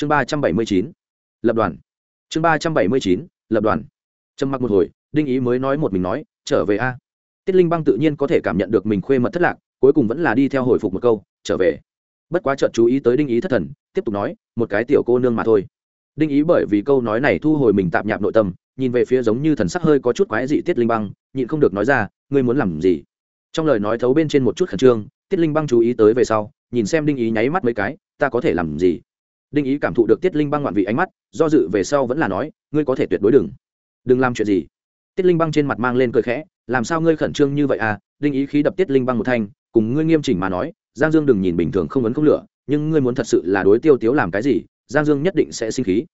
chương ba trăm bảy mươi chín, lập đoàn. Chương ba trăm bảy mươi chín, lập đoàn. Trầm mặc một hồi, đinh ý mới nói một mình nói, trở về a. Tiết linh băng tự nhiên có thể cảm nhận được mình khuê mật thất lạc, cuối cùng vẫn là đi theo hồi phục một câu, trở về. Bất quá chợt chú ý tới đinh ý thất thần, tiếp tục nói, một cái tiểu cô nương mà thôi. Đinh ý bởi vì câu nói này thu hồi mình tạm nhạp nội tâm, nhìn về phía giống như thần sắc hơi có chút quái dị tiết linh băng, nhịn không được nói ra, ngươi muốn làm gì? Trong lời nói thấu bên trên một chút khẩn trương, tiết linh băng chú ý tới về sau, nhìn xem đinh ý nháy mắt mấy cái, ta có thể làm gì? Đinh ý cảm thụ được tiết linh băng ngoạn vị ánh mắt, do dự về sau vẫn là nói, ngươi có thể tuyệt đối đừng. Đừng làm chuyện gì. Tiết linh băng trên mặt mang lên cười khẽ, làm sao ngươi khẩn trương như vậy à? Đinh ý khí đập tiết linh băng một thanh, cùng ngươi nghiêm chỉnh mà nói, giang dương đừng nhìn bình thường không ấn không lửa, nhưng ngươi muốn thật sự là đối tiêu tiếu làm cái gì, giang dương nhất định sẽ sinh khí.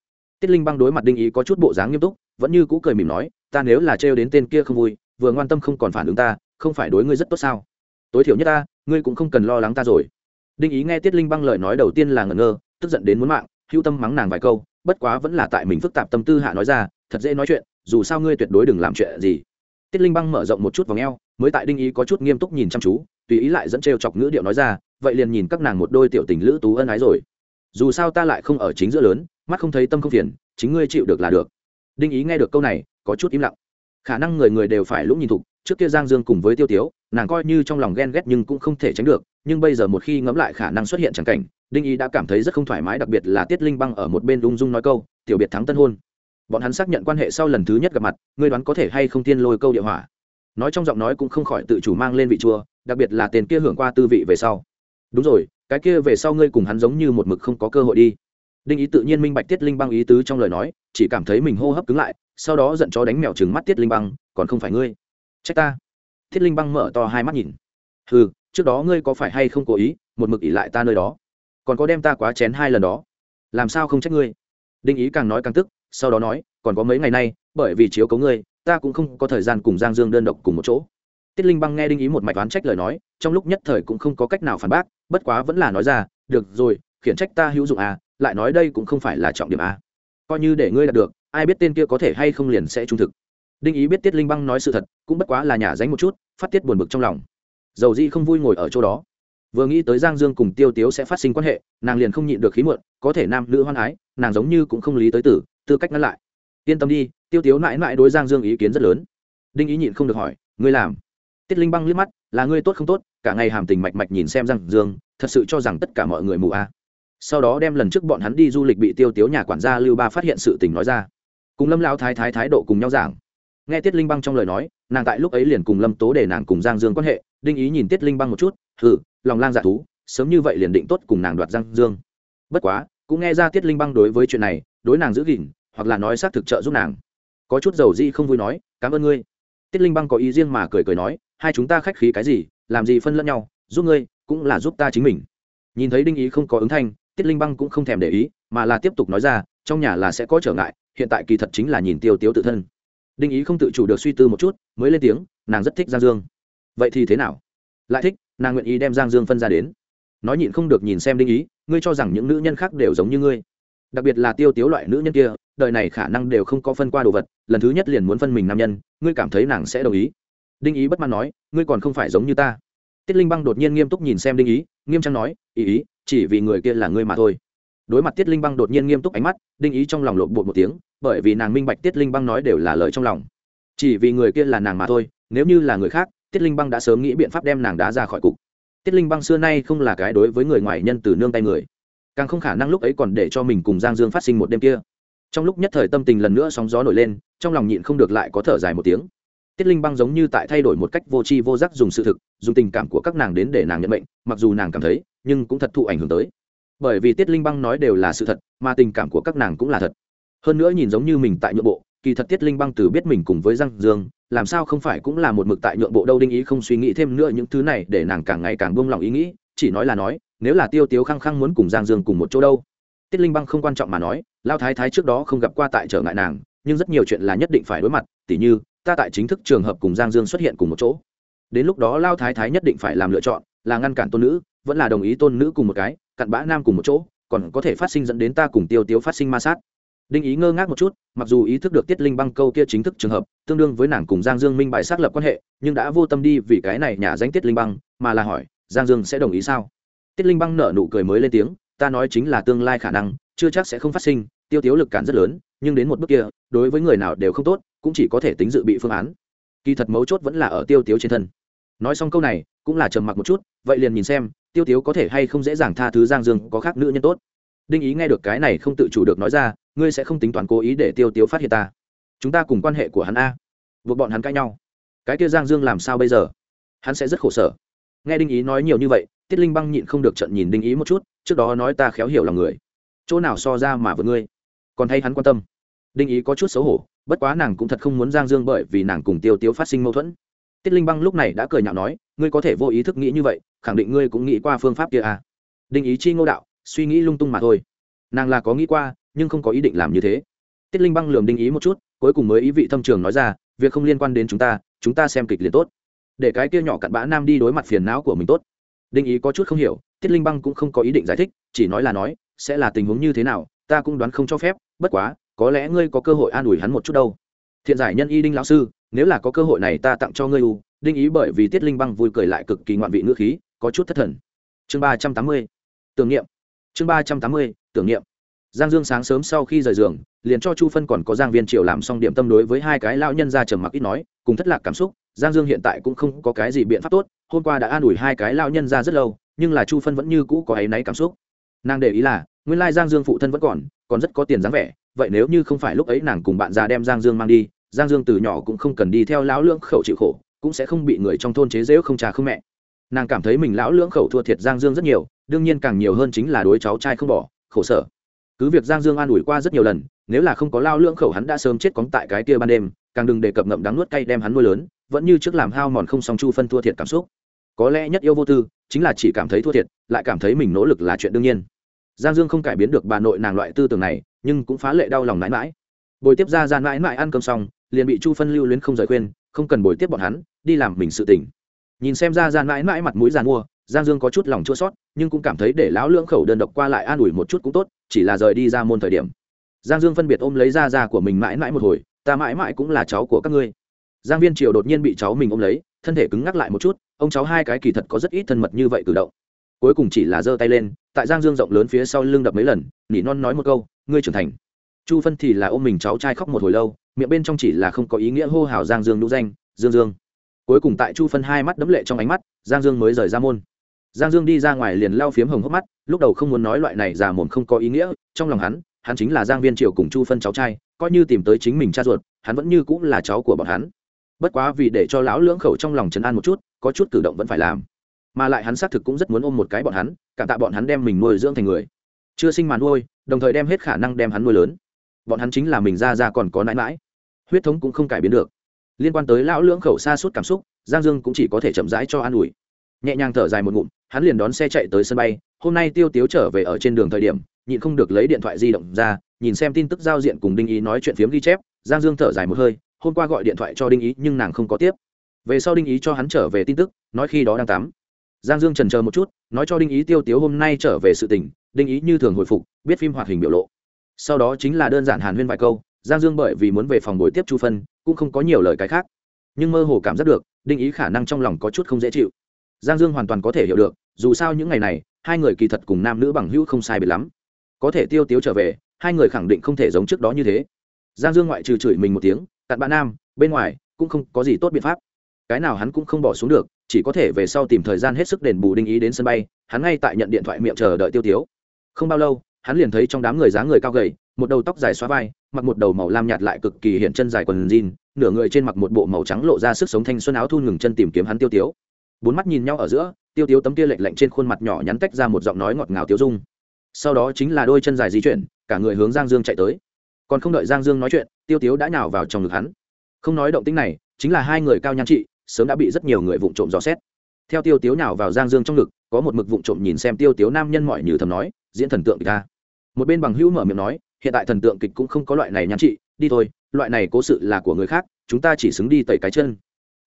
Tiết linh băng đối mặt đinh ý có chút bộ dáng nghiêm túc, vẫn như cũ cười mỉm nói, ta nếu là trêu đến tên kia không vui, vừa ngoan tâm không còn phản ứng ta, không phải đối ngươi rất tốt sao? Tối thiểu nhất ta, ngươi cũng không cần lo lắng ta rồi. Đinh ý nghe tiết linh băng lời nói đầu tiên là ngẩn ngơ tức giận đến muốn mạng hữu tâm mắng nàng vài câu, bất quá vẫn là tại mình phức tạp tâm tư hạ nói ra, thật dễ nói chuyện, dù sao ngươi tuyệt đối đừng làm chuyện gì. Tiết linh băng mở rộng một chút vòng eo, mới tại đinh ý có chút nghiêm túc nhìn chăm chú, tùy ý lại dẫn trêu chọc ngữ điệu nói ra, vậy liền nhìn các nàng một đôi tiểu tình lữ tú ân ái rồi. Dù sao ta lại không ở chính giữa lớn, mắt không thấy tâm không phiền, chính ngươi chịu được là được. Đinh ý nghe được câu này, có chút im lặng. Khả năng người người đều phải lúc nhìn thục, trước kia giang dương cùng với tiêu tiếu, nàng coi như trong lòng ghen ghét nhưng cũng không thể tránh được, nhưng bây giờ một khi ngẫm lại khả năng xuất hiện chẳng cảnh đinh ý đã cảm thấy rất không thoải mái, đặc biệt là tiết linh băng ở một bên lung dung nói câu, tiểu biệt thắng tân hôn. Bọn hắn xác nhận quan hệ sau lần thứ nhất gặp mặt, ngươi đoán có thể hay không tiên lôi câu địa hỏa? Nói trong giọng nói cũng không khỏi tự chủ mang lên vị chua, đặc biệt là tiền kia hưởng qua tư vị về sau. Đúng rồi, cái kia về sau ngươi cùng hắn giống như một mực không có cơ hội đi. Đinh ý tự nhiên minh bạch tiết linh băng ý tứ trong lời nói, chỉ cảm thấy mình hô hấp cứng lại, sau đó giận chó đánh mèo trừng mắt tiết linh băng, còn không phải ngươi? Trách ta. Tiết linh băng mở to hai mắt nhìn. Ừ trước đó ngươi có phải hay không cố ý, một mực ỉ lại ta nơi đó? Còn có đem ta quá chén hai lần đó. Làm sao không trách ngươi? Đinh ý càng nói càng tức, sau đó nói, còn có mấy ngày nay, bởi vì chiếu cấu ngươi, ta cũng không có thời gian cùng giang dương đơn độc cùng một chỗ. Tiết linh băng nghe đinh ý một mạch đoán trách lời nói, trong lúc nhất thời cũng không có cách nào phản bác, bất quá vẫn là nói ra, được rồi, khiển trách ta hữu dụng à lại nói đây cũng không phải là trọng điểm à. Coi như để ngươi đạt được, ai biết tên kia có thể hay không liền sẽ trung thực. Đinh ý biết tiết linh băng nói sự thật, cũng bất quá là nhả dánh một chút, phát tiết buồn bực trong lòng. Dầu di không vui ngồi ở chỗ đó vừa nghĩ tới giang dương cùng tiêu tiếu sẽ phát sinh quan hệ, nàng liền không nhịn được khí muộn, có thể nam nữ hoan ái, nàng giống như cũng không lý tới tử tư cách ngăn lại. Yên tâm đi, tiêu tiếu mãi mãi đối giang dương ý kiến rất lớn. Đinh ý nhịn không được hỏi, ngươi làm? Tiết linh băng liếc mắt, là ngươi tốt không tốt, cả ngày hàm tình mạch mạch nhìn xem giang dương, thật sự cho rằng tất cả mọi người mù a. À. sau đó đem lần trước bọn hắn đi du lịch bị tiêu tiếu nhà quản gia lưu ba phát hiện sự tình nói ra. Cùng lâm lao thái thái thái độ cùng nhau giảng. Nghe tiết linh băng trong lời nói, nàng tại lúc ấy liền cùng lâm tố để nàng cùng giang dương quan hệ, đinh ý nhìn tiết linh băng một chút hừ, lòng lang dạ thú, sớm như vậy liền định tốt cùng nàng đoạt giang dương. Bất quá, cũng nghe ra tiết linh băng đối với chuyện này, đối nàng giữ gìn, hoặc là nói xác thực trợ giúp nàng. Có chút dầu di không vui nói, cảm ơn ngươi. Tiết linh băng có ý riêng mà cười cười nói, hai chúng ta khách khí cái gì, làm gì phân lẫn nhau, giúp ngươi, cũng là giúp ta chính mình. Nhìn thấy đinh ý không có ứng thanh, tiết linh băng cũng không thèm để ý, mà là tiếp tục nói ra, trong nhà là sẽ có trở ngại, hiện tại kỳ thật chính là nhìn tiêu tiếu tự thân. Đinh ý không tự chủ được suy tư một chút, mới lên tiếng, nàng rất thích giang dương. Vậy thì thế nào? Lại thích nàng nguyện ý đem giang dương phân ra đến. Nói nhịn không được nhìn xem đinh ý, ngươi cho rằng những nữ nhân khác đều giống như ngươi. Đặc biệt là tiêu tiếu loại nữ nhân kia, đời này khả năng đều không có phân qua đồ vật, lần thứ nhất liền muốn phân mình nam nhân, ngươi cảm thấy nàng sẽ đồng ý. Đinh ý bất mãn nói, ngươi còn không phải giống như ta. Tiết linh băng đột nhiên nghiêm túc nhìn xem đinh ý, nghiêm trang nói, ý ý, chỉ vì người kia là ngươi mà thôi. Đối mặt tiết linh băng đột nhiên nghiêm túc ánh mắt, đinh ý trong lòng lộn bột một tiếng, bởi vì nàng minh bạch tiết linh băng nói đều là lời trong lòng. Chỉ vì người kia là nàng mà thôi, nếu như là người khác tiết linh băng đã sớm nghĩ biện pháp đem nàng đá ra khỏi cục. Tiết linh băng xưa nay không là cái đối với người ngoài nhân từ nương tay người. Càng không khả năng lúc ấy còn để cho mình cùng giang dương phát sinh một đêm kia. Trong lúc nhất thời tâm tình lần nữa sóng gió nổi lên, trong lòng nhịn không được lại có thở dài một tiếng. Tiết linh băng giống như tại thay đổi một cách vô tri vô giác dùng sự thực, dùng tình cảm của các nàng đến để nàng nhận bệnh mặc dù nàng cảm thấy, nhưng cũng thật thụ ảnh hưởng tới. Bởi vì tiết linh băng nói đều là sự thật, mà tình cảm của các nàng cũng là thật. Hơn nữa nhìn giống như mình tại nhượng bộ, kỳ thật tiết linh băng từ biết mình cùng với giang dương làm sao không phải cũng là một mực tại nhượng bộ đâu đinh ý không suy nghĩ thêm nữa những thứ này để nàng càng ngày càng buông lòng ý nghĩ, chỉ nói là nói, nếu là tiêu tiếu khăng khăng muốn cùng giang dương cùng một chỗ đâu. Tiết linh băng không quan trọng mà nói, lao thái thái trước đó không gặp qua tại trở ngại nàng, nhưng rất nhiều chuyện là nhất định phải đối mặt, tỉ như, ta tại chính thức trường hợp cùng giang dương xuất hiện cùng một chỗ. Đến lúc đó lao thái thái nhất định phải làm lựa chọn, là ngăn cản tôn nữ, vẫn là đồng ý tôn nữ cùng một cái, cặn bã nam cùng một chỗ, còn có thể phát sinh dẫn đến ta cùng tiêu tiếu phát sinh ma sát đinh ý ngơ ngác một chút, mặc dù ý thức được tiết linh băng câu kia chính thức trường hợp, tương đương với nàng cùng giang dương minh bài xác lập quan hệ, nhưng đã vô tâm đi vì cái này nhà danh tiết linh băng, mà là hỏi, giang dương sẽ đồng ý sao? Tiết linh băng nở nụ cười mới lên tiếng, ta nói chính là tương lai khả năng, chưa chắc sẽ không phát sinh, tiêu tiếu lực cản rất lớn, nhưng đến một bước kia, đối với người nào đều không tốt, cũng chỉ có thể tính dự bị phương án. Kỳ thật mấu chốt vẫn là ở tiêu tiếu trên thân. Nói xong câu này, cũng là trầm mặc một chút, vậy liền nhìn xem, tiêu tiếu có thể hay không dễ dàng tha thứ giang dương, có khác nữ nhân tốt. Đinh ý nghe được cái này không tự chủ được nói ra ngươi sẽ không tính toán cố ý để tiêu tiếu phát hiện ta. Chúng ta cùng quan hệ của hắn a. Buộc bọn hắn cãi nhau. Cái kia giang dương làm sao bây giờ? Hắn sẽ rất khổ sở. Nghe đinh ý nói nhiều như vậy, tiết linh băng nhịn không được trận nhìn đinh ý một chút, trước đó nói ta khéo hiểu lòng người. Chỗ nào so ra mà vượt ngươi? Còn hay hắn quan tâm. Đinh ý có chút xấu hổ, bất quá nàng cũng thật không muốn giang dương bởi vì nàng cùng tiêu tiếu phát sinh mâu thuẫn. Tiết linh băng lúc này đã cười nhạo nói, ngươi có thể vô ý thức nghĩ như vậy, khẳng định ngươi cũng nghĩ qua phương pháp kia à đinh ý chi ngô đạo, suy nghĩ lung tung mà thôi. Nàng là có nghĩ qua nhưng không có ý định làm như thế. Tiết linh băng lườm đinh ý một chút, cuối cùng mới ý vị thâm trường nói ra, việc không liên quan đến chúng ta chúng ta xem kịch liền tốt. Để cái kia nhỏ cặn bã nam đi đối mặt phiền não của mình tốt. Đinh ý có chút không hiểu, tiết linh băng cũng không có ý định giải thích, chỉ nói là nói, sẽ là tình huống như thế nào, ta cũng đoán không cho phép, bất quá, có lẽ ngươi có cơ hội an ủi hắn một chút đâu. Thiện giải nhân y đinh lão sư, nếu là có cơ hội này ta tặng cho ngươi u. Đinh ý bởi vì tiết linh băng vui cười lại cực kỳ ngoạn vị ngữ khí, có chút thất thần. Chương ba trăm tám mươi, tưởng niệm. Chương ba trăm tám mươi, tưởng niệm giang dương sáng sớm sau khi rời giường, liền cho chu phân còn có giang viên triều làm xong điểm tâm đối với hai cái lao nhân ra trầm mặc ít nói, cùng thất lạc cảm xúc, giang dương hiện tại cũng không có cái gì biện pháp tốt, hôm qua đã an ủi hai cái lao nhân ra rất lâu, nhưng là chu phân vẫn như cũ có áy náy cảm xúc. Nàng để ý là, nguyên lai giang dương phụ thân vẫn còn còn rất có tiền dáng vẻ, vậy nếu như không phải lúc ấy nàng cùng bạn già đem giang dương mang đi, giang dương từ nhỏ cũng không cần đi theo lão lưỡng khẩu chịu khổ, cũng sẽ không bị người trong thôn chế dễu không cha không mẹ. Nàng cảm thấy mình lão lưỡng khẩu thua thiệt giang dương rất nhiều, đương nhiên càng nhiều hơn chính là đối cháu trai không bỏ, khổ sở cứ việc giang dương an ủi qua rất nhiều lần, nếu là không có lao lưỡng khẩu hắn đã sớm chết cóng tại cái kia ban đêm, càng đừng đề cập ngậm đắng nuốt cay đem hắn nuôi lớn, vẫn như trước làm hao mòn không song chu phân thua thiệt cảm xúc. Có lẽ nhất yêu vô tư, chính là chỉ cảm thấy thua thiệt, lại cảm thấy mình nỗ lực là chuyện đương nhiên. Giang dương không cải biến được bà nội nàng loại tư tưởng này, nhưng cũng phá lệ đau lòng mãi mãi. Bồi tiếp ra ra mãi mãi ăn cơm xong, liền bị chu phân lưu luyến không rời khuyên, không cần bồi tiếp bọn hắn, đi làm mình sự tỉnh nhìn xem ra ra mãi mãi mặt mũi giàn mua giang dương có chút lòng chua sót, nhưng cũng cảm thấy để lão lưỡng khẩu đơn độc qua lại an ủi một chút cũng tốt, chỉ là rời đi ra môn thời điểm. Giang dương phân biệt ôm lấy ra ra của mình mãi mãi một hồi, ta mãi mãi cũng là cháu của các ngươi. Giang viên triều đột nhiên bị cháu mình ôm lấy, thân thể cứng ngắc lại một chút, ông cháu hai cái kỳ thật có rất ít thân mật như vậy cử động. Cuối cùng chỉ là giơ tay lên, tại giang dương rộng lớn phía sau lưng đập mấy lần, nỉ non nói một câu, ngươi trưởng thành. Chu phân thì là ôm mình cháu trai khóc một hồi lâu, miệng bên trong chỉ là không có ý nghĩa hô hào giang dương đũ danh, dương dương. Cuối cùng tại chu phân hai mắt đấm lệ trong ánh mắt, giang dương mới rời ra môn giang dương đi ra ngoài liền lao phiếm hồng hốc mắt, lúc đầu không muốn nói loại này già mồm không có ý nghĩa, trong lòng hắn hắn chính là giang viên triều cùng chu phân cháu trai, coi như tìm tới chính mình cha ruột, hắn vẫn như cũng là cháu của bọn hắn. Bất quá vì để cho lão lưỡng khẩu trong lòng trấn an một chút, có chút cử động vẫn phải làm. Mà lại hắn xác thực cũng rất muốn ôm một cái bọn hắn, cảm tạ bọn hắn đem mình nuôi dưỡng thành người. Chưa sinh mà nuôi, đồng thời đem hết khả năng đem hắn nuôi lớn. Bọn hắn chính là mình ra ra còn có nãi mãi. Huyết thống cũng không cải biến được. Liên quan tới lão lưỡng khẩu xa suốt cảm xúc, giang dương cũng chỉ có thể chậm rãi cho an ủi nhẹ nhàng thở dài một ngụm, hắn liền đón xe chạy tới sân bay. Hôm nay tiêu tiếu trở về ở trên đường thời điểm, nhịn không được lấy điện thoại di động ra, nhìn xem tin tức giao diện cùng đinh ý nói chuyện phiếm ghi chép. Giang dương thở dài một hơi, hôm qua gọi điện thoại cho đinh ý nhưng nàng không có tiếp. Về sau đinh ý cho hắn trở về tin tức, nói khi đó đang tắm. Giang dương trần chờ một chút, nói cho đinh ý tiêu tiếu hôm nay trở về sự tình. Đinh ý như thường hồi phục, biết phim hoạt hình biểu lộ. Sau đó chính là đơn giản hàn huyên vài câu. Giang dương bởi vì muốn về phòng buổi tiếp chu phân, cũng không có nhiều lời cái khác. Nhưng mơ hồ cảm giác được, đinh ý khả năng trong lòng có chút không dễ chịu giang dương hoàn toàn có thể hiểu được, dù sao những ngày này, hai người kỳ thật cùng nam nữ bằng hữu không sai biệt lắm. Có thể tiêu tiếu trở về, hai người khẳng định không thể giống trước đó như thế. Giang dương ngoại trừ chửi mình một tiếng, cặn bạn nam, bên ngoài, cũng không có gì tốt biện pháp. Cái nào hắn cũng không bỏ xuống được, chỉ có thể về sau tìm thời gian hết sức đền bù đinh ý đến sân bay, hắn ngay tại nhận điện thoại miệng chờ đợi tiêu tiếu. Không bao lâu, hắn liền thấy trong đám người dáng người cao gầy, một đầu tóc dài xóa vai, mặc một đầu màu lam nhạt lại cực kỳ hiện chân dài quần jean, nửa người trên mặc một bộ màu trắng lộ ra sức sống thanh xuân áo thun ngừng chân tìm kiếm hắn tiêu tiếu bốn mắt nhìn nhau ở giữa, tiêu tiếu tấm kia lệnh lệnh trên khuôn mặt nhỏ nhắn tách ra một giọng nói ngọt ngào tiêu dung. Sau đó chính là đôi chân dài di chuyển, cả người hướng giang dương chạy tới. Còn không đợi giang dương nói chuyện, tiêu tiếu đã nhào vào trong ngực hắn. Không nói động tính này, chính là hai người cao nhan trị sớm đã bị rất nhiều người vụng trộm dò xét. Theo tiêu tiếu nhào vào giang dương trong ngực, có một mực vụng trộm nhìn xem tiêu tiếu nam nhân mọi như thầm nói, diễn thần tượng kịch ta. Một bên bằng hữu mở miệng nói, hiện tại thần tượng kịch cũng không có loại này nhan trị đi thôi, loại này cố sự là của người khác, chúng ta chỉ xứng đi tẩy cái chân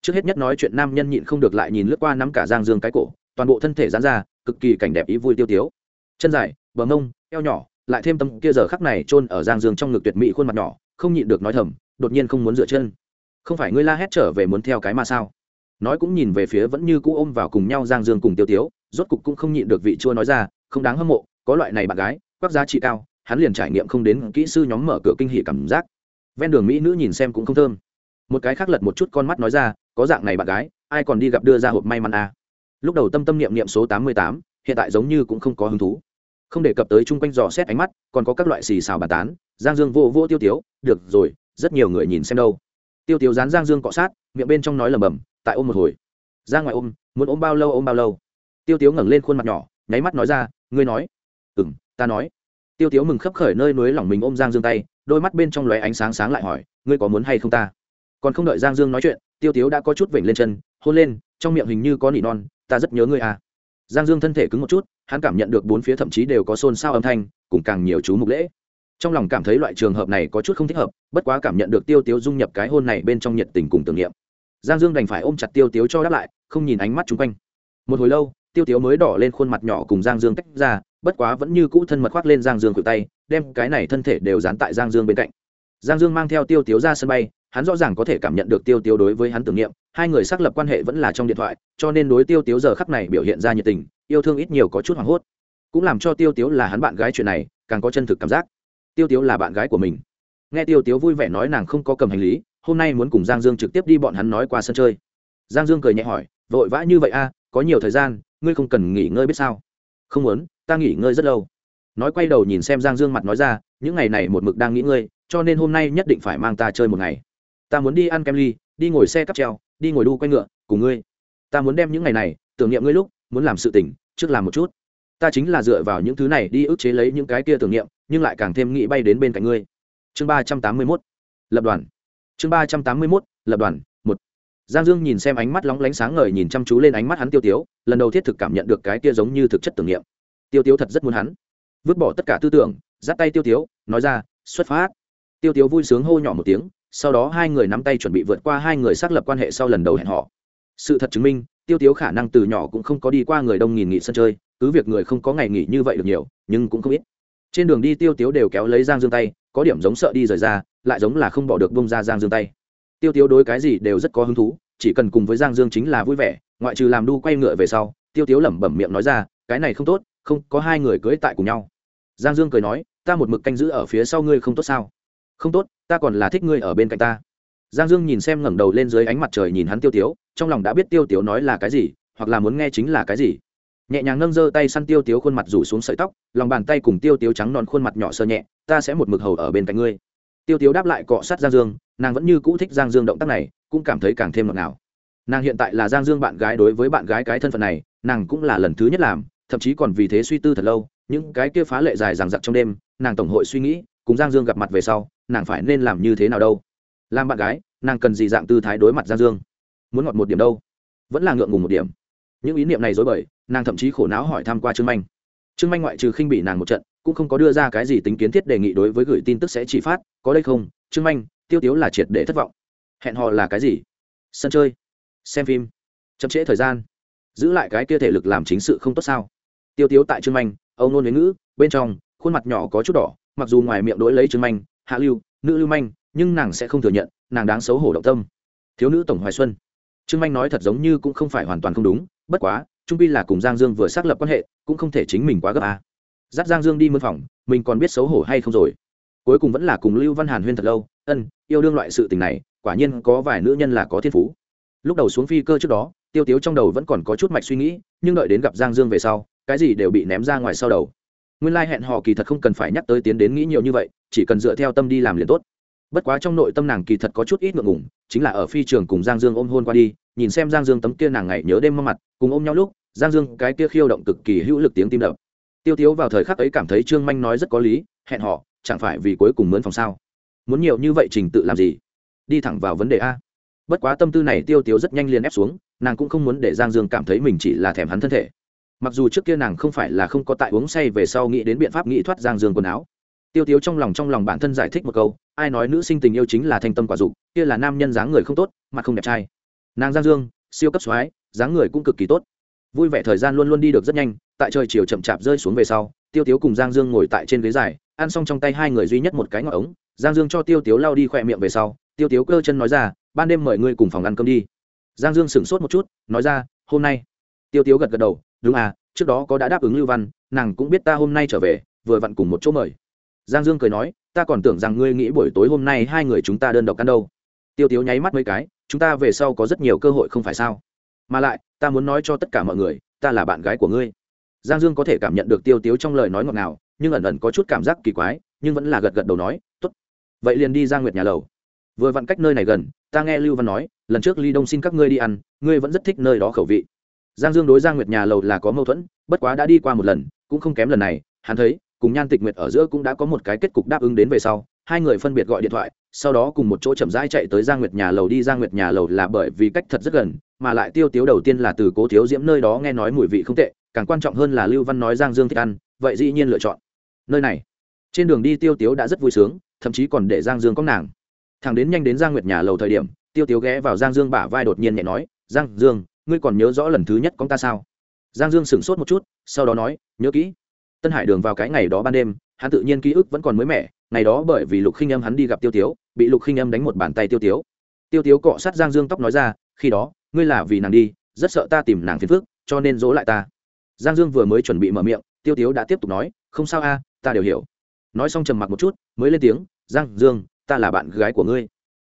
trước hết nhất nói chuyện nam nhân nhịn không được lại nhìn lướt qua nắm cả giang dương cái cổ, toàn bộ thân thể dán ra, cực kỳ cảnh đẹp ý vui tiêu tiếu. Chân dài, bờ mông, eo nhỏ, lại thêm tâm kia giờ khắc này chôn ở giang dương trong ngực tuyệt mỹ khuôn mặt nhỏ, không nhịn được nói thầm, đột nhiên không muốn dựa chân. Không phải ngươi la hét trở về muốn theo cái mà sao? Nói cũng nhìn về phía vẫn như cũ ôm vào cùng nhau giang dương cùng tiêu tiếu, rốt cục cũng không nhịn được vị chua nói ra, không đáng hâm mộ, có loại này bạn gái, quắc giá trị cao, hắn liền trải nghiệm không đến kỹ sư nhóm mở cửa kinh hỉ cảm giác. Ven đường mỹ nữ nhìn xem cũng không thơm một cái khác lật một chút con mắt nói ra, có dạng này bạn gái, ai còn đi gặp đưa ra hộp may mắn à. lúc đầu tâm tâm niệm niệm số tám mươi tám, hiện tại giống như cũng không có hứng thú. Không đề cập tới chung quanh dò xét ánh mắt, còn có các loại xì xào bàn tán, giang dương vô vô tiêu tiếu, được rồi, rất nhiều người nhìn xem đâu. Tiêu tiếu dán giang dương cọ sát, miệng bên trong nói lầm bầm tại ôm một hồi. Ra ngoài ôm, muốn ôm bao lâu ôm bao lâu. Tiêu tiếu ngẩng lên khuôn mặt nhỏ, nháy mắt nói ra, ngươi nói. Ừ m ta nói. Tiêu tiếu mừng khấp khởi nơi núi lỏng mình ôm giang dương tay, đôi mắt bên trong lóe ánh sáng sáng lại hỏi, ngươi có muốn hay không ta? Còn không đợi giang dương nói chuyện, tiêu tiếu đã có chút vểnh lên chân, hôn lên, trong miệng hình như có nỉ non, ta rất nhớ ngươi à. Giang dương thân thể cứng một chút, hắn cảm nhận được bốn phía thậm chí đều có xôn xao âm thanh, cùng càng nhiều chú mục lễ. Trong lòng cảm thấy loại trường hợp này có chút không thích hợp, bất quá cảm nhận được tiêu tiếu dung nhập cái hôn này bên trong nhiệt tình cùng tưởng niệm. Giang dương đành phải ôm chặt tiêu tiếu cho đáp lại, không nhìn ánh mắt chung quanh. Một hồi lâu, tiêu tiếu mới đỏ lên khuôn mặt nhỏ cùng giang dương tách ra, bất quá vẫn như cũ thân mật khoác lên giang dương cự tay, đem cái này thân thể đều dán tại giang dương bên cạnh. Giang dương mang theo tiêu tiếu ra sân bay hắn rõ ràng có thể cảm nhận được tiêu Tiêu đối với hắn tưởng niệm, hai người xác lập quan hệ vẫn là trong điện thoại, cho nên đối tiêu tiếu giờ khắc này biểu hiện ra nhiệt tình, yêu thương ít nhiều có chút hoảng hốt. Cũng làm cho tiêu tiếu là hắn bạn gái chuyện này, càng có chân thực cảm giác. Tiêu tiếu là bạn gái của mình. Nghe tiêu tiếu vui vẻ nói nàng không có cầm hành lý, hôm nay muốn cùng giang dương trực tiếp đi bọn hắn nói qua sân chơi. Giang dương cười nhẹ hỏi, vội vã như vậy a có nhiều thời gian, ngươi không cần nghỉ ngơi biết sao? Không muốn, ta nghỉ ngơi rất lâu. Nói quay đầu nhìn xem giang dương mặt nói ra, những ngày này một mực đang nghĩ ngơi, cho nên hôm nay nhất định phải mang ta chơi một ngày ta muốn đi ăn kem ly, đi ngồi xe cắp treo, đi ngồi đu quay ngựa, cùng ngươi. Ta muốn đem những ngày này, tưởng niệm ngươi lúc, muốn làm sự tỉnh trước làm một chút. Ta chính là dựa vào những thứ này đi ức chế lấy những cái kia tưởng niệm, nhưng lại càng thêm nghĩ bay đến bên cạnh ngươi. Chương ba trăm tám mươi mốt, lập đoàn. Chương ba trăm tám mươi mốt, lập đoàn, một. Giang dương nhìn xem ánh mắt lóng lánh sáng ngời nhìn chăm chú lên ánh mắt hắn tiêu tiếu, lần đầu thiết thực cảm nhận được cái kia giống như thực chất tưởng niệm. Tiêu tiếu thật rất muốn hắn. Vứt bỏ tất cả tư tưởng dắt tay tiêu tiếu, nói ra, xuất phát. Tiêu tiếu vui sướng hô nhỏ một tiếng sau đó hai người nắm tay chuẩn bị vượt qua hai người xác lập quan hệ sau lần đầu hẹn họ sự thật chứng minh, tiêu tiếu khả năng từ nhỏ cũng không có đi qua người đông nghìn nghị sân chơi, cứ việc người không có ngày nghỉ như vậy được nhiều, nhưng cũng không ít. Trên đường đi tiêu tiếu đều kéo lấy giang dương tay, có điểm giống sợ đi rời ra, lại giống là không bỏ được bông ra giang dương tay. Tiêu tiếu đối cái gì đều rất có hứng thú, chỉ cần cùng với giang dương chính là vui vẻ, ngoại trừ làm đu quay ngựa về sau, tiêu tiếu lẩm bẩm miệng nói ra, cái này không tốt, không, có hai người cưới tại cùng nhau. Giang dương cười nói, ta một mực canh giữ ở phía sau ngươi không tốt sao? Không tốt, ta còn là thích ngươi ở bên cạnh ta. Giang dương nhìn xem ngẩng đầu lên dưới ánh mặt trời nhìn hắn tiêu tiếu, trong lòng đã biết tiêu tiếu nói là cái gì, hoặc là muốn nghe chính là cái gì. Nhẹ nhàng nâng giơ tay săn tiêu tiếu khuôn mặt rủ xuống sợi tóc, lòng bàn tay cùng tiêu tiếu trắng non khuôn mặt nhỏ sơ nhẹ, ta sẽ một mực hầu ở bên cạnh ngươi. Tiêu tiếu đáp lại cọ sát giang dương, nàng vẫn như cũ thích giang dương động tác này, cũng cảm thấy càng thêm ngọt ngào. Nàng hiện tại là giang dương bạn gái đối với bạn gái cái thân phận này, nàng cũng là lần thứ nhất làm, thậm chí còn vì thế suy tư thật lâu, những cái kia phá lệ dài dằng dặc trong đêm, nàng tổng hội suy nghĩ, cùng giang dương gặp mặt về sau nàng phải nên làm như thế nào đâu? Làm bạn gái, nàng cần gì dạng tư thái đối mặt giang dương? Muốn ngọt một điểm đâu? Vẫn là ngượng ngùng một điểm. Những ý niệm này dối bời, nàng thậm chí khổ não hỏi tham q u a trương manh. Trương manh ngoại trừ khinh bị nàng một trận, cũng không có đưa ra cái gì tính kiến thiết đề nghị đối với gửi tin tức sẽ chỉ phát, có đây không? Trương manh, tiêu tiếu là triệt để thất vọng. Hẹn hò là cái gì? Sân chơi, xem phim. Chậm trễ thời gian. Giữ lại cái kia thể lực làm chính sự không tốt sao? Tiêu tiếu tại trương manh âu nôn với ngữ, bên trong, khuôn mặt nhỏ có chút đỏ, mặc dù ngoài miệng đối lấy trương manh hạ lưu, nữ lưu manh, nhưng nàng sẽ không thừa nhận, nàng đáng xấu hổ động tâm. Thiếu nữ tổng hoài xuân. Trương manh nói thật giống như cũng không phải hoàn toàn không đúng, bất quá, trung pi là cùng giang dương vừa xác lập quan hệ, cũng không thể chính mình quá gấp à? dắt giang dương đi mân phòng, mình còn biết xấu hổ hay không rồi. Cuối cùng vẫn là cùng lưu văn hàn huyên thật lâu, ân, yêu đương loại sự tình này, quả nhiên có vài nữ nhân là có thiên phú. Lúc đầu xuống phi cơ trước đó, tiêu tiếu trong đầu vẫn còn có chút mạch suy nghĩ, nhưng đợi đến gặp giang dương về sau, cái gì đều bị ném ra ngoài sau đầu. Nguyên lai hẹn hò kỳ thật không cần phải nhắc tới tiến đến nghĩ nhiều như vậy chỉ cần dựa theo tâm đi làm liền tốt. Bất quá trong nội tâm nàng kỳ thật có chút ít ngượng ngùng, chính là ở phi trường cùng giang dương ôm hôn qua đi, nhìn xem giang dương tấm kia nàng ngày nhớ đêm mong mặt, cùng ôm nhau lúc, giang dương cái kia khiêu động cực kỳ hữu lực tiếng tim đập. Tiêu tiếu vào thời khắc ấy cảm thấy trương manh nói rất có lý, hẹn họ chẳng phải vì cuối cùng mướn phòng sao? Muốn nhiều như vậy trình tự làm gì? Đi thẳng vào vấn đề a. Bất quá tâm tư này tiêu tiếu rất nhanh liền ép xuống, nàng cũng không muốn để giang dương cảm thấy mình chỉ là thèm hắn thân thể. Mặc dù trước kia nàng không phải là không có tại uống say về sau nghĩ đến biện pháp nghĩ thoát giang dương quần áo tiêu tiếu trong lòng trong lòng bản thân giải thích một câu, ai nói nữ sinh tình yêu chính là thanh tâm quả dục, kia là nam nhân dáng người không tốt, mặt không đẹp trai. Nàng giang dương, siêu cấp soái, dáng người cũng cực kỳ tốt. Vui vẻ thời gian luôn luôn đi được rất nhanh, tại trời chiều chậm chạp rơi xuống về sau, tiêu tiếu cùng giang dương ngồi tại trên ghế dài, ăn xong trong tay hai người duy nhất một cái ngọn ống. Giang dương cho tiêu tiếu lao đi khỏe miệng về sau, tiêu tiếu cơ chân nói ra, ban đêm mời ngươi cùng phòng ăn cơm đi. Giang dương sửng sốt một chút, nói ra, hôm nay. Tiêu tiếu gật gật đầu, đúng à trước đó có đã đáp ứng lưu văn, nàng cũng biết ta hôm nay trở về, vừa vặn cùng một chỗ mời giang dương cười nói, ta còn tưởng rằng ngươi nghĩ buổi tối hôm nay hai người chúng ta đơn độc ăn đâu. Tiêu tiếu nháy mắt mấy cái, chúng ta về sau có rất nhiều cơ hội không phải sao? Mà lại, ta muốn nói cho tất cả mọi người, ta là bạn gái của ngươi. Giang dương có thể cảm nhận được tiêu tiếu trong lời nói ngọt ngào, nhưng ẩn ẩn có chút cảm giác kỳ quái, nhưng vẫn là gật gật đầu nói t ố t vậy liền đi ra nguyệt nhà lầu. Vừa vặn cách nơi này gần, ta nghe lưu văn nói, lần trước ly đông xin các ngươi đi ăn, ngươi vẫn rất thích nơi đó khẩu vị. Giang dương đối giang nguyệt nhà lầu là có mâu thuẫn, bất quá đã đi qua một lần, cũng không kém lần này, hắn thấy cùng nhan tịch nguyệt ở giữa cũng đã có một cái kết cục đáp ứng đến về sau, hai người phân biệt gọi điện thoại, sau đó cùng một chỗ chậm rãi chạy tới giang nguyệt nhà lầu đi. Giang nguyệt nhà lầu là bởi vì cách thật rất gần, mà lại tiêu tiếu đầu tiên là từ cố thiếu diễm nơi đó nghe nói mùi vị không tệ, càng quan trọng hơn là lưu văn nói giang dương thích ăn, vậy dĩ nhiên lựa chọn nơi này. Trên đường đi tiêu tiếu đã rất vui sướng, thậm chí còn để giang dương có nàng. Thằng đến nhanh đến giang nguyệt nhà lầu thời điểm, tiêu tiếu ghé vào giang dương bả vai đột nhiên nhẹ nói, giang dương, ngươi còn nhớ rõ lần thứ nhất con ta sao? Giang dương sửng sốt một chút, sau đó nói, nhớ kỹ tân hải đường vào cái ngày đó ban đêm, hắn tự nhiên ký ức vẫn còn mới mẻ, ngày đó bởi vì lục khinh âm hắn đi gặp tiêu tiếu, bị lục khinh âm đánh một bàn tay tiêu tiếu. Tiêu tiếu cọ sát giang dương tóc nói ra, khi đó, ngươi là vì nàng đi, rất sợ ta tìm nàng phiền phước cho nên dỗ lại ta. Giang dương vừa mới chuẩn bị mở miệng, tiêu tiếu đã tiếp tục nói, không sao a, ta đều hiểu. Nói xong trầm mặc một chút, mới lên tiếng, giang dương, ta là bạn gái của ngươi.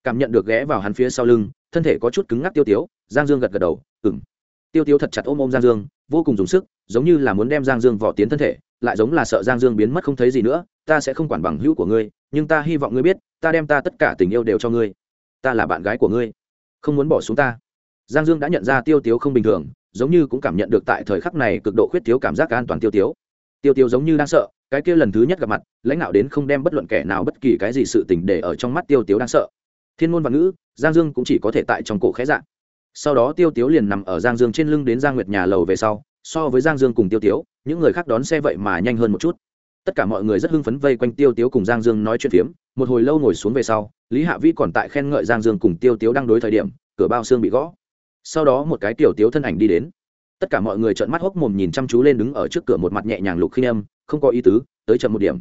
Cảm nhận được ghé vào hắn phía sau lưng, thân thể có chút cứng ngắc tiêu tiếu, giang dương gật gật đầu ừng tiêu tiếu thật chặt ôm ôm giang dương, vô cùng dùng sức, giống như là muốn đem giang dương vỏ tiến thân thể lại giống là sợ giang dương biến mất không thấy gì nữa, ta sẽ không quản bằng hữu của ngươi, nhưng ta hy vọng ngươi biết, ta đem ta tất cả tình yêu đều cho ngươi. Ta là bạn gái của ngươi, không muốn bỏ xuống ta. Giang dương đã nhận ra tiêu tiếu không bình thường, giống như cũng cảm nhận được tại thời khắc này cực độ khuyết thiếu cảm giác an toàn tiêu tiếu. Tiêu Tiếu giống như đang sợ, cái kia lần thứ nhất gặp mặt, lãnh đạo đến không đem bất luận kẻ nào bất kỳ cái gì sự tình để ở trong mắt tiêu tiếu đang sợ. Thiên ngôn và ngữ, giang dương cũng chỉ có thể tại trong cổ khẽ dạng sau đó tiêu tiếu liền nằm ở giang dương trên lưng đến giang nguyệt nhà lầu về sau so với giang dương cùng tiêu tiếu, những người khác đón xe vậy mà nhanh hơn một chút. Tất cả mọi người rất hưng phấn vây quanh tiêu tiếu cùng giang dương nói chuyện phiếm, một hồi lâu ngồi xuống về sau, lý hạ vĩ còn tại khen ngợi giang dương cùng tiêu tiếu đang đối thời điểm, cửa bao xương bị gõ. Sau đó một cái tiểu tiếu thân ảnh đi đến. Tất cả mọi người trợn mắt hốc mồm nhìn chăm chú lên đứng ở trước cửa một mặt nhẹ nhàng lục khinh âm, không có ý tứ, tới chậm một điểm.